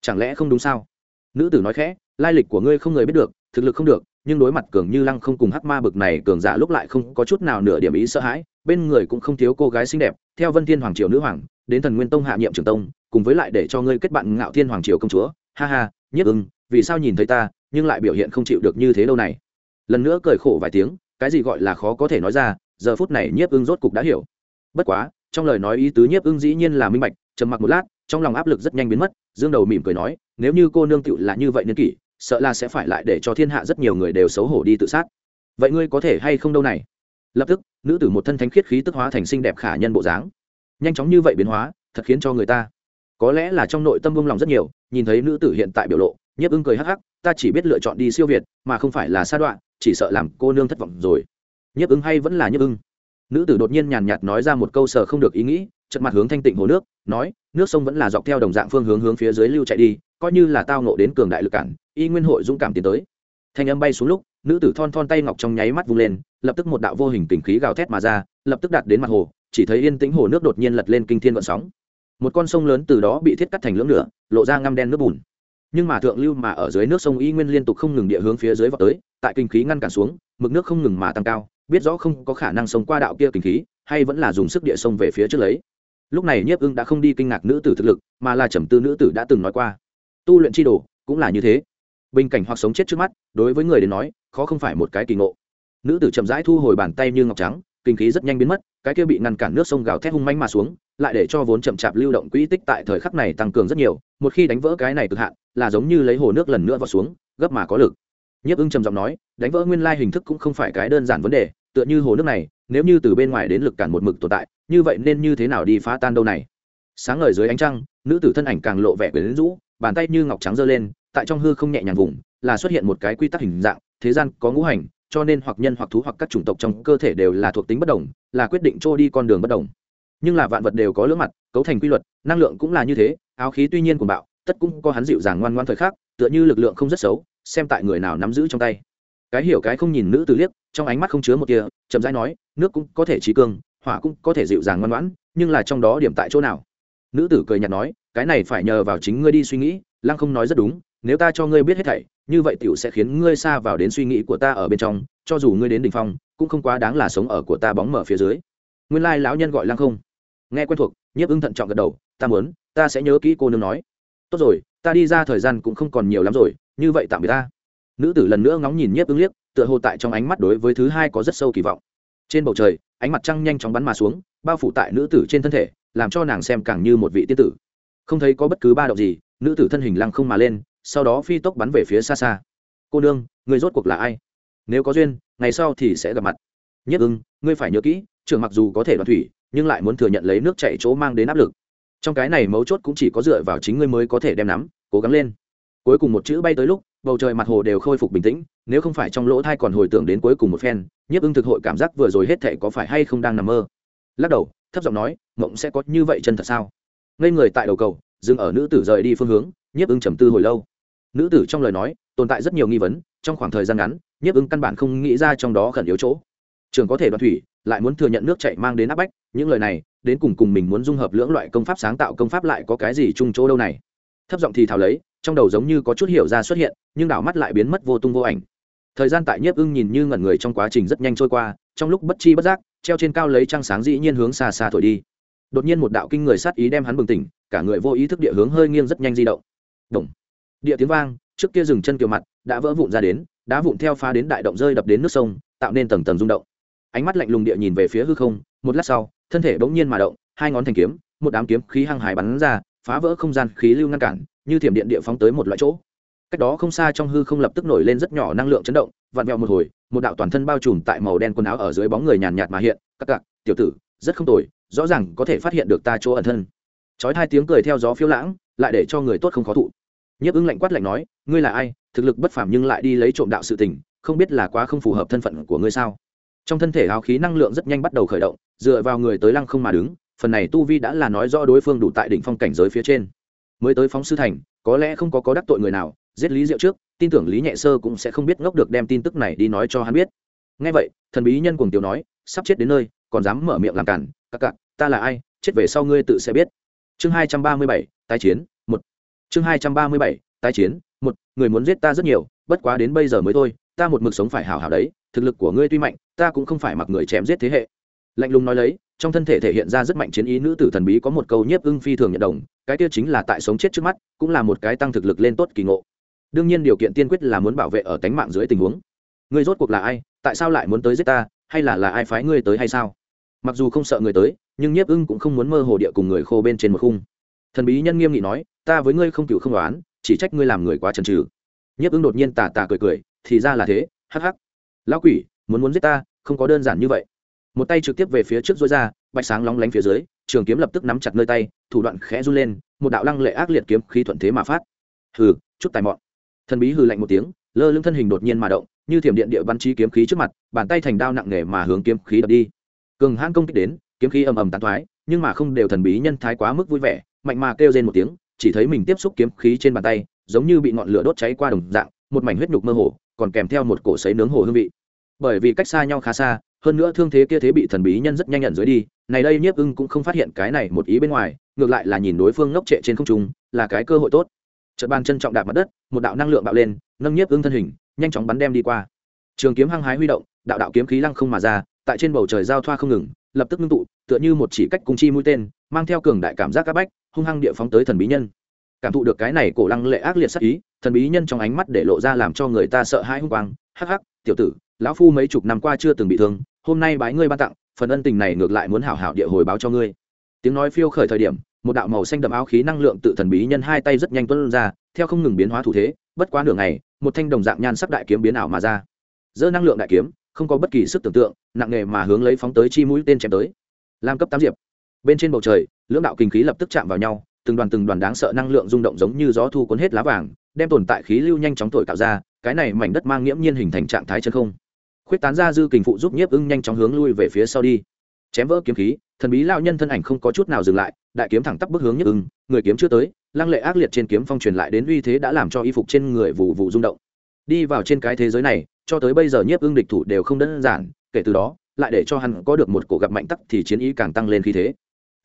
Chẳng lẽ không đúng sao? Nữ tử nói khẽ, lai lịch của ngươi không người biết được, thực lực không được, nhưng đối mặt cường như lăng không cùng hắc ma bực này cường giả lúc lại không có chút nào nửa điểm ý sợ hãi, bên người cũng không thiếu cô gái xinh đẹp, theo vân thiên hoàng triều nữ hoàng, đến thần nguyên tông hạ nhiệm trường tông, cùng với lại để cho ngươi kết bạn ngạo thiên hoàng triều công chúa ha ha, nhất ưng, vì sao nhìn thấy ta, nhưng lại biểu hiện không chịu được như thế đâu này? Lần nữa cười khổ vài tiếng, cái gì gọi là khó có thể nói ra, giờ phút này nhiếp ưng rốt cục đã hiểu. Bất quá, trong lời nói ý tứ nhiếp ưng dĩ nhiên là minh bạch, trầm mặc một lát, trong lòng áp lực rất nhanh biến mất, dương đầu mỉm cười nói, nếu như cô nương tựu là như vậy niên kỷ, sợ là sẽ phải lại để cho thiên hạ rất nhiều người đều xấu hổ đi tự sát. Vậy ngươi có thể hay không đâu này? Lập tức, nữ tử một thân thánh khiết khí tức hóa thành xinh đẹp khả nhân bộ dáng. Nhanh chóng như vậy biến hóa, thật khiến cho người ta có lẽ là trong nội tâm buông lòng rất nhiều, nhìn thấy nữ tử hiện tại biểu lộ, nhiếp ưng cười hắc hắc, ta chỉ biết lựa chọn đi siêu việt, mà không phải là sa đoạn, chỉ sợ làm cô nương thất vọng rồi. Nhiếp ưng hay vẫn là nhiếp ưng. Nữ tử đột nhiên nhàn nhạt nói ra một câu sờ không được ý nghĩ chật mặt hướng thanh tịnh hồ nước, nói, nước sông vẫn là dọc theo đồng dạng phương hướng hướng phía dưới lưu chạy đi, coi như là tao nộ đến cường đại lực cản, y nguyên hội dũng cảm tiến tới. Thanh âm bay xuống lúc, nữ tử thon thon tay ngọc trong nháy mắt vung lên, lập tức một đạo vô hình tình khí gào thét mà ra, lập tức đạt đến mặt hồ, chỉ thấy yên tĩnh hồ nước đột nhiên lật lên kinh thiên vận sóng một con sông lớn từ đó bị thiết cắt thành lưỡng nửa, lộ ra ngăm đen nước bùn. Nhưng mà thượng lưu mà ở dưới nước sông y nguyên liên tục không ngừng địa hướng phía dưới vào tới, tại kinh khí ngăn cản xuống, mực nước không ngừng mà tăng cao, biết rõ không có khả năng sống qua đạo kia kinh khí, hay vẫn là dùng sức địa sông về phía trước lấy. Lúc này nhiếp ưng đã không đi kinh ngạc nữ tử thực lực, mà là trầm tư nữ tử đã từng nói qua. Tu luyện chi đồ, cũng là như thế. Bình cảnh hoặc sống chết trước mắt, đối với người đến nói, khó không phải một cái kỳ ngộ. Nữ tử chậm rãi thu hồi bàn tay như ngọc trắng, kinh khí rất nhanh biến mất cái kia bị ngăn cản nước sông gào thét hung manh mà xuống, lại để cho vốn chậm chạp lưu động quỹ tích tại thời khắc này tăng cường rất nhiều, một khi đánh vỡ cái này cực hạn, là giống như lấy hồ nước lần nữa vào xuống, gấp mà có lực. Nhiếp ưng trầm giọng nói, đánh vỡ nguyên lai hình thức cũng không phải cái đơn giản vấn đề, tựa như hồ nước này, nếu như từ bên ngoài đến lực cản một mực tồn tại, như vậy nên như thế nào đi phá tan đâu này? Sáng ngời dưới ánh trăng, nữ tử thân ảnh càng lộ vẻ quyến rũ, bàn tay như ngọc trắng giơ lên, tại trong hư không nhẹ nhàng vùng, là xuất hiện một cái quy tắc hình dạng, thế gian có ngũ hành cho nên hoặc nhân hoặc thú hoặc các chủng tộc trong cơ thể đều là thuộc tính bất đồng, là quyết định trôi đi con đường bất đồng. Nhưng là vạn vật đều có lưỡng mặt, cấu thành quy luật, năng lượng cũng là như thế, áo khí tuy nhiên của bạo, tất cũng có hắn dịu dàng ngoan ngoan thời khắc, tựa như lực lượng không rất xấu, xem tại người nào nắm giữ trong tay. Cái hiểu cái không nhìn nữ tử liếc, trong ánh mắt không chứa một kia chậm rãi nói, nước cũng có thể trí cương hỏa cũng có thể dịu dàng ngoan ngoãn, nhưng là trong đó điểm tại chỗ nào? Nữ tử cười nhạt nói, cái này phải nhờ vào chính ngươi đi suy nghĩ, lăng không nói rất đúng, nếu ta cho ngươi biết hết thảy, như vậy tiểu sẽ khiến ngươi xa vào đến suy nghĩ của ta ở bên trong, cho dù ngươi đến đỉnh phong, cũng không quá đáng là sống ở của ta bóng mở phía dưới. Nguyên lai lão nhân gọi lăng không. Nghe quen thuộc, nhiếp ưng thận trọng gật đầu, ta muốn, ta sẽ nhớ kỹ cô nương nói. Tốt rồi, ta đi ra thời gian cũng không còn nhiều lắm rồi, như vậy tạm biệt ta. Nữ tử lần nữa ngóng nhìn nhiếp ưng liếc, tựa hồ tại trong ánh mắt đối với thứ hai có rất sâu kỳ vọng. Trên bầu trời, ánh mặt trăng nhanh chóng bắn mà xuống, bao phủ tại nữ tử trên thân thể làm cho nàng xem càng như một vị tiên tử. Không thấy có bất cứ ba động gì, nữ tử thân hình lăng không mà lên, sau đó phi tốc bắn về phía xa xa. Cô nương người rốt cuộc là ai? Nếu có duyên, ngày sau thì sẽ gặp mặt. Nhất ưng, ngươi phải nhớ kỹ trường mặc dù có thể đoạt thủy, nhưng lại muốn thừa nhận lấy nước chạy chỗ mang đến áp lực. Trong cái này mấu chốt cũng chỉ có dựa vào chính ngươi mới có thể đem nắm, cố gắng lên. Cuối cùng một chữ bay tới lúc, bầu trời mặt hồ đều khôi phục bình tĩnh, nếu không phải trong lỗ thai còn hồi tưởng đến cuối cùng một phen nhiếp ưng thực hội cảm giác vừa rồi hết thảy có phải hay không đang nằm mơ. Lắc đầu, thấp giọng nói mộng sẽ có như vậy chân thật sao? Ngây người tại đầu cầu, dừng ở nữ tử rời đi phương hướng, nhiếp ưng trầm tư hồi lâu. Nữ tử trong lời nói, tồn tại rất nhiều nghi vấn, trong khoảng thời gian ngắn, nhiếp ưng căn bản không nghĩ ra trong đó khẩn yếu chỗ. Trường có thể đoạt thủy, lại muốn thừa nhận nước chạy mang đến áp bách, những lời này, đến cùng cùng mình muốn dung hợp lưỡng loại công pháp sáng tạo công pháp lại có cái gì chung chỗ đâu này? Thấp giọng thì thào lấy, trong đầu giống như có chút hiểu ra xuất hiện, nhưng đảo mắt lại biến mất vô tung vô ảnh. Thời gian tại nhiếp ưng nhìn như ngẩn người trong quá trình rất nhanh trôi qua, trong lúc bất chi bất giác, treo trên cao lấy trăng sáng dĩ nhiên hướng xa xa thổi đi đột nhiên một đạo kinh người sát ý đem hắn bừng tỉnh, cả người vô ý thức địa hướng hơi nghiêng rất nhanh di động. Động. địa tiếng vang, trước kia dừng chân kiều mặt, đã vỡ vụn ra đến, đá vụn theo phá đến đại động rơi đập đến nước sông, tạo nên tầng tầng rung động. Ánh mắt lạnh lùng địa nhìn về phía hư không, một lát sau, thân thể bỗng nhiên mà động, hai ngón thành kiếm, một đám kiếm khí hăng hải bắn ra, phá vỡ không gian khí lưu ngăn cản, như thiểm điện địa phóng tới một loại chỗ. Cách đó không xa trong hư không lập tức nổi lên rất nhỏ năng lượng chấn động, vặn vẹo một hồi, một đạo toàn thân bao trùm tại màu đen quần áo ở dưới bóng người nhàn nhạt mà hiện, các cặc tiểu tử, rất không tồi rõ ràng có thể phát hiện được ta chỗ ẩn thân. Chói hai tiếng cười theo gió phiêu lãng, lại để cho người tốt không khó thụ. Nhấp ứng lạnh quát lạnh nói, ngươi là ai? Thực lực bất phàm nhưng lại đi lấy trộm đạo sự tình, không biết là quá không phù hợp thân phận của ngươi sao? Trong thân thể áo khí năng lượng rất nhanh bắt đầu khởi động, dựa vào người tới lăng không mà đứng, phần này tu vi đã là nói rõ đối phương đủ tại đỉnh phong cảnh giới phía trên. Mới tới phóng sư thành, có lẽ không có có đắc tội người nào, giết lý diệu trước, tin tưởng lý nhẹ sơ cũng sẽ không biết ngốc được đem tin tức này đi nói cho hắn biết. Ngay vậy, thần bí nhân cuồng tiểu nói, sắp chết đến nơi, còn dám mở miệng làm cản các cạn ta là ai? Chết về sau ngươi tự sẽ biết. Chương hai trăm ba mươi bảy, tái chiến, một. Chương hai trăm ba mươi bảy, tái chiến, một. Người muốn giết ta rất nhiều, bất quá đến bây giờ mới thôi, ta một mực sống phải hảo hảo đấy, thực lực của ngươi tuy mạnh, ta cũng không phải mặc người chém giết thế hệ. Lạnh lùng nói lấy, trong thân thể thể hiện ra rất mạnh chiến ý nữ tử thần bí có một câu nhiếp ưng phi thường nhận đồng, cái kia chính là tại sống chết trước mắt, cũng là một cái tăng thực lực lên tốt kỳ ngộ. Đương nhiên điều kiện tiên quyết là muốn bảo vệ ở tánh mạng dưới tình huống. Ngươi rốt cuộc là ai? Tại sao lại muốn tới giết ta? Hay là là ai phái ngươi tới hay sao? Mặc dù không sợ người tới, nhưng nhiếp ưng cũng không muốn mơ hồ địa cùng người khô bên trên một khung. Thần bí nhân nghiêm nghị nói, ta với ngươi không cựu không đoán chỉ trách ngươi làm người quá trần trừ nhiếp ưng đột nhiên tà tà cười cười, thì ra là thế, hắc hắc. Lão quỷ, muốn muốn giết ta, không có đơn giản như vậy. Một tay trực tiếp về phía trước dối ra, bạch sáng lóng lánh phía dưới, trường kiếm lập tức nắm chặt nơi tay, thủ đoạn khẽ run lên, một đạo lăng lệ ác liệt kiếm khí thuận thế mà phát. Hừ, chút tài mọn. Thần bí hừ lạnh một tiếng, lơ lưng thân hình đột nhiên mà động, như thiểm điện địa văn chi kiếm khí trước mặt, bàn tay thành đao nặng nề mà hướng kiếm khí đập đi cường hãn công kích đến, kiếm khí ầm ầm tàn thoái, nhưng mà không đều thần bí nhân thái quá mức vui vẻ, mạnh mà kêu rên một tiếng, chỉ thấy mình tiếp xúc kiếm khí trên bàn tay, giống như bị ngọn lửa đốt cháy qua đồng dạng, một mảnh huyết nhục mơ hồ, còn kèm theo một cổ sấy nướng hồ hương vị. Bởi vì cách xa nhau khá xa, hơn nữa thương thế kia thế bị thần bí nhân rất nhanh nhận dưới đi, này đây nhiếp ưng cũng không phát hiện cái này một ý bên ngoài, ngược lại là nhìn đối phương ngốc trệ trên không trung, là cái cơ hội tốt. Chợt bàn chân trọng đạp mặt đất, một đạo năng lượng bạo lên, nâng nhiếp ưng thân hình, nhanh chóng bắn đem đi qua. Trường kiếm hăng hái huy động, đạo đạo kiếm khí lăng không mà ra tại trên bầu trời giao thoa không ngừng, lập tức ngưng tụ, tựa như một chỉ cách cung chi mũi tên, mang theo cường đại cảm giác áp bách, hung hăng địa phóng tới thần bí nhân. Cảm thụ được cái này cổ lăng lệ ác liệt sắc ý, thần bí nhân trong ánh mắt để lộ ra làm cho người ta sợ hãi hung quang. Hắc hắc, tiểu tử, lão phu mấy chục năm qua chưa từng bị thương, hôm nay bái ngươi ban tặng, phần ân tình này ngược lại muốn hảo hảo địa hồi báo cho ngươi. Tiếng nói phiêu khởi thời điểm, một đạo màu xanh đậm áo khí năng lượng tự thần bí nhân hai tay rất nhanh tuân ra, theo không ngừng biến hóa thủ thế, bất quá nửa ngày, một thanh đồng dạng nhan sắc đại kiếm biến ảo mà ra. Dơ năng lượng đại kiếm không có bất kỳ sức tưởng tượng, nặng nề mà hướng lấy phóng tới chi mũi tên chém tới. Lam cấp tám diệp. Bên trên bầu trời, lưỡng đạo kinh khí lập tức chạm vào nhau, từng đoàn từng đoàn đáng sợ năng lượng rung động giống như gió thu cuốn hết lá vàng, đem tồn tại khí lưu nhanh chóng thổi tạo ra, cái này mảnh đất mang nghiễm nhiên hình thành trạng thái chân không. Khuyết tán ra dư kình phụ giúp nhiếp ưng nhanh chóng hướng lui về phía sau đi. Chém vỡ kiếm khí, thần bí lao nhân thân ảnh không có chút nào dừng lại, đại kiếm thẳng tắp bước hướng nhiếp ưng, người kiếm chưa tới, lăng lệ ác liệt trên kiếm phong truyền lại đến uy thế đã làm cho y phục trên người vụ vụ rung động. Đi vào trên cái thế giới này cho tới bây giờ nhiếp ưng địch thủ đều không đơn giản, kể từ đó, lại để cho hắn có được một cuộc gặp mạnh tắc thì chiến ý càng tăng lên khí thế.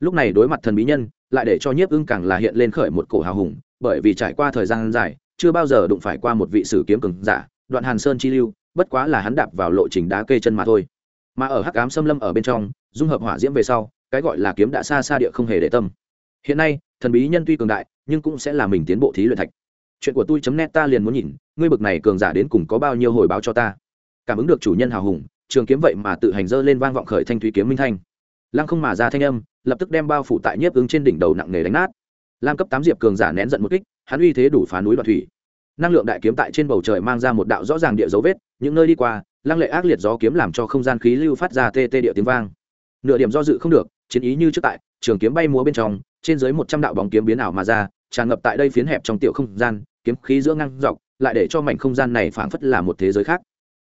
Lúc này đối mặt thần bí nhân, lại để cho nhiếp ưng càng là hiện lên khởi một cổ hào hùng, bởi vì trải qua thời gian dài, chưa bao giờ đụng phải qua một vị sử kiếm cường giả, đoạn hàn sơn chi lưu, bất quá là hắn đạp vào lộ trình đá kê chân mà thôi. Mà ở hắc ám xâm lâm ở bên trong, dung hợp hỏa diễm về sau, cái gọi là kiếm đã xa xa địa không hề để tâm. Hiện nay, thần bí nhân tuy cường đại, nhưng cũng sẽ là mình tiến bộ thí luyện thạch. Chuyện của tôi chấm net ta liền muốn nhìn ngươi bực này cường giả đến cùng có bao nhiêu hồi báo cho ta? Cảm ứng được chủ nhân hào hùng, trường kiếm vậy mà tự hành dơ lên vang vọng khởi thanh thúy kiếm minh thanh. Lăng không mà ra thanh âm, lập tức đem bao phủ tại nhiếp ứng trên đỉnh đầu nặng nề đánh nát. Lam cấp tám diệp cường giả nén giận một kích, hắn uy thế đủ phá núi đoạn thủy. Năng lượng đại kiếm tại trên bầu trời mang ra một đạo rõ ràng địa dấu vết, những nơi đi qua, lăng lệ ác liệt gió kiếm làm cho không gian khí lưu phát ra tê tê địa tiếng vang. Nửa điểm do dự không được, chiến ý như trước tại, trường kiếm bay múa bên trong, trên dưới một trăm đạo bóng kiếm biến ảo mà ra, tràn ngập tại đây phiến hẹp trong tiểu không gian, kiếm khí giữa ngang dọc lại để cho mảnh không gian này phảng phất là một thế giới khác.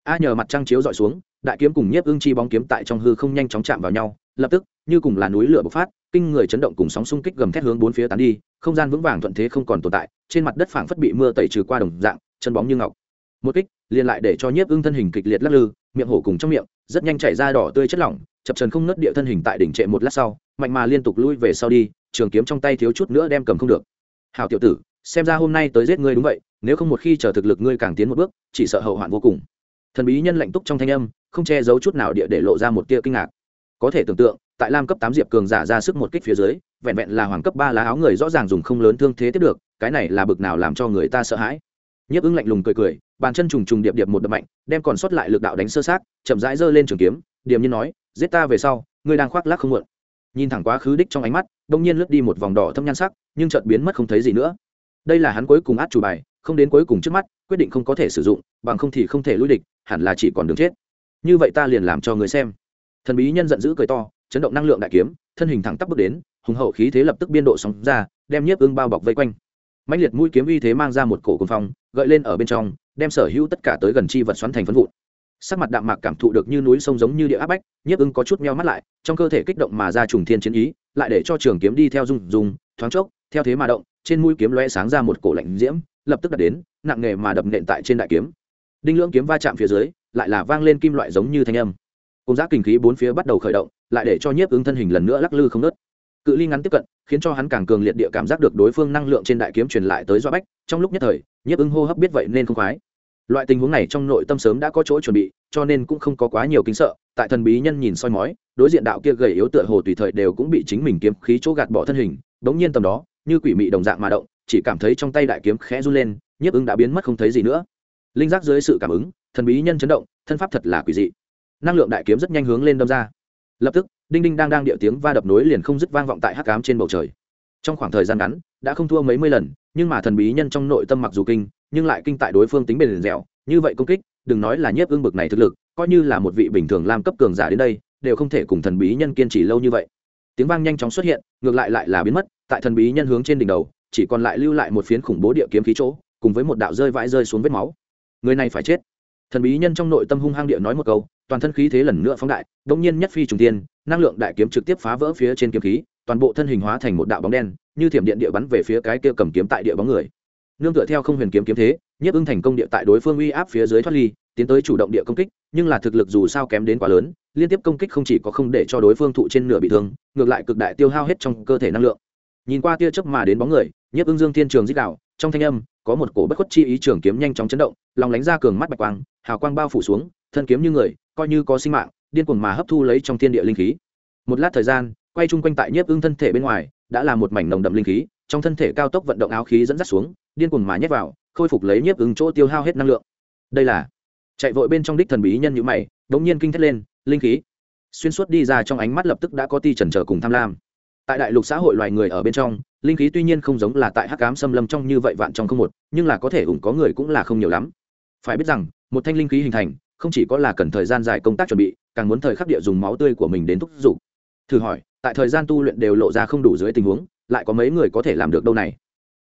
A nhờ mặt trăng chiếu dọi xuống, đại kiếm cùng nhiếp ưng chi bóng kiếm tại trong hư không nhanh chóng chạm vào nhau, lập tức, như cùng là núi lửa bộc phát, kinh người chấn động cùng sóng xung kích gầm thét hướng bốn phía tán đi, không gian vững vàng thuận thế không còn tồn tại, trên mặt đất phảng phất bị mưa tẩy trừ qua đồng dạng, chân bóng như ngọc. Một kích, liền lại để cho nhiếp ưng thân hình kịch liệt lắc lư, miệng hổ cùng trong miệng, rất nhanh chảy ra đỏ tươi chất lỏng, chập trần không nứt địa thân hình tại đỉnh trệ một lát sau, mạnh mà liên tục lui về sau đi, trường kiếm trong tay thiếu chút nữa đem cầm không được. Hào tiểu tử xem ra hôm nay tới giết ngươi đúng vậy, nếu không một khi chờ thực lực ngươi càng tiến một bước, chỉ sợ hậu hoạn vô cùng. Thần bí nhân lạnh túc trong thanh âm, không che giấu chút nào địa để lộ ra một tia kinh ngạc. Có thể tưởng tượng, tại lam cấp tám diệp cường giả ra sức một kích phía dưới, vẹn vẹn là hoàng cấp ba lá áo người rõ ràng dùng không lớn thương thế tiếp được, cái này là bực nào làm cho người ta sợ hãi. Nhấp ứng lạnh lùng cười cười, bàn chân trùng trùng điệp điệp một đập mạnh, đem còn sót lại lực đạo đánh sơ sát, chậm rãi giơ lên trường kiếm, điềm như nói, giết ta về sau, ngươi đang khoác lác không muộn. Nhìn thẳng quá khứ đích trong ánh mắt, đông nhiên lướt đi một vòng đỏ thâm nhan sắc, nhưng chợt biến mất không thấy gì nữa đây là hắn cuối cùng át chủ bài, không đến cuối cùng trước mắt, quyết định không có thể sử dụng, bằng không thì không thể lui địch, hẳn là chỉ còn đường chết. Như vậy ta liền làm cho người xem. Thần bí nhân giận dữ cười to, chấn động năng lượng đại kiếm, thân hình thẳng tắp bước đến, hùng hậu khí thế lập tức biên độ sóng ra, đem nhiếp ưng bao bọc vây quanh. Mạnh liệt mũi kiếm uy thế mang ra một cổ cồn phong, gợi lên ở bên trong, đem sở hữu tất cả tới gần chi vật xoắn thành phân vụn. Sắc mặt đạm mạc cảm thụ được như núi sông giống như địa áp bách, nhiếp ưng có chút meo mắt lại, trong cơ thể kích động mà ra trùng thiên chiến ý, lại để cho trường kiếm đi theo dung dùng thoáng chốc, theo thế mà động trên mũi kiếm lóe sáng ra một cổ lạnh diễm, lập tức đặt đến, nặng nghề mà đập nện tại trên đại kiếm. Đinh lưỡng kiếm va chạm phía dưới, lại là vang lên kim loại giống như thanh âm. Cùng giá kinh khí bốn phía bắt đầu khởi động, lại để cho nhiếp ứng thân hình lần nữa lắc lư không nớt cự ly ngắn tiếp cận, khiến cho hắn càng cường liệt địa cảm giác được đối phương năng lượng trên đại kiếm truyền lại tới do bách. Trong lúc nhất thời, nhiếp ứng hô hấp biết vậy nên không khoái. Loại tình huống này trong nội tâm sớm đã có chỗ chuẩn bị, cho nên cũng không có quá nhiều kính sợ. Tại thần bí nhân nhìn soi mói, đối diện đạo kia gầy yếu tựa hồ tùy thời đều cũng bị chính mình kiếm khí chỗ gạt bỏ thân hình. Đống nhiên tầm đó như quỷ mị đồng dạng mà động, chỉ cảm thấy trong tay đại kiếm khẽ run lên, nhiếp ứng đã biến mất không thấy gì nữa. Linh giác dưới sự cảm ứng, thần bí nhân chấn động, thân pháp thật là quỷ dị. Năng lượng đại kiếm rất nhanh hướng lên đâm ra. Lập tức, đinh đinh đang đang điệu tiếng va đập nối liền không dứt vang vọng tại hắc cám trên bầu trời. Trong khoảng thời gian ngắn, đã không thua mấy mươi lần, nhưng mà thần bí nhân trong nội tâm mặc dù kinh, nhưng lại kinh tại đối phương tính bền dẻo, như vậy công kích, đừng nói là nhiếp ương bực này thực lực, coi như là một vị bình thường làm cấp cường giả đến đây, đều không thể cùng thần bí nhân kiên trì lâu như vậy. Tiếng vang nhanh chóng xuất hiện, ngược lại lại là biến mất tại thần bí nhân hướng trên đỉnh đầu, chỉ còn lại lưu lại một phiến khủng bố địa kiếm khí chỗ, cùng với một đạo rơi vãi rơi xuống vết máu. Người này phải chết. Thần bí nhân trong nội tâm hung hăng địa nói một câu, toàn thân khí thế lần nữa phóng đại đông nhiên nhất phi trùng tiên năng lượng đại kiếm trực tiếp phá vỡ phía trên kiếm khí, toàn bộ thân hình hóa thành một đạo bóng đen, như thiểm điện địa bắn về phía cái kia cầm kiếm tại địa bóng người. Nương tựa theo không huyền kiếm kiếm thế, nhất ưng thành công địa tại đối phương uy áp phía dưới thoát ly, tiến tới chủ động địa công kích, nhưng là thực lực dù sao kém đến quá lớn, liên tiếp công kích không chỉ có không để cho đối phương thụ trên nửa bị thương, ngược lại cực đại tiêu hao hết trong cơ thể năng lượng nhìn qua tia chớp mà đến bóng người, nhiếp ưng dương thiên trường dích đạo trong thanh âm, có một cổ bất khuất chi ý trường kiếm nhanh chóng chấn động, lòng lánh ra cường mắt bạch quang, hào quang bao phủ xuống, thân kiếm như người, coi như có sinh mạng, điên cuồng mà hấp thu lấy trong thiên địa linh khí. Một lát thời gian, quay chung quanh tại nhiếp ưng thân thể bên ngoài, đã là một mảnh nồng đậm linh khí, trong thân thể cao tốc vận động áo khí dẫn dắt xuống, điên cuồng mà nhét vào, khôi phục lấy nhiếp ứng chỗ tiêu hao hết năng lượng. Đây là chạy vội bên trong đích thần bí nhân nhữ mày, đống nhiên kinh thét lên, linh khí! Xuyên suốt đi ra trong ánh mắt lập tức đã có ti trần trở cùng tham lam tại đại lục xã hội loài người ở bên trong, linh khí tuy nhiên không giống là tại hắc cám xâm lâm trong như vậy vạn trong không một, nhưng là có thể ủng có người cũng là không nhiều lắm. Phải biết rằng, một thanh linh khí hình thành, không chỉ có là cần thời gian dài công tác chuẩn bị, càng muốn thời khắc địa dùng máu tươi của mình đến thúc giục. Thử hỏi, tại thời gian tu luyện đều lộ ra không đủ dưới tình huống, lại có mấy người có thể làm được đâu này?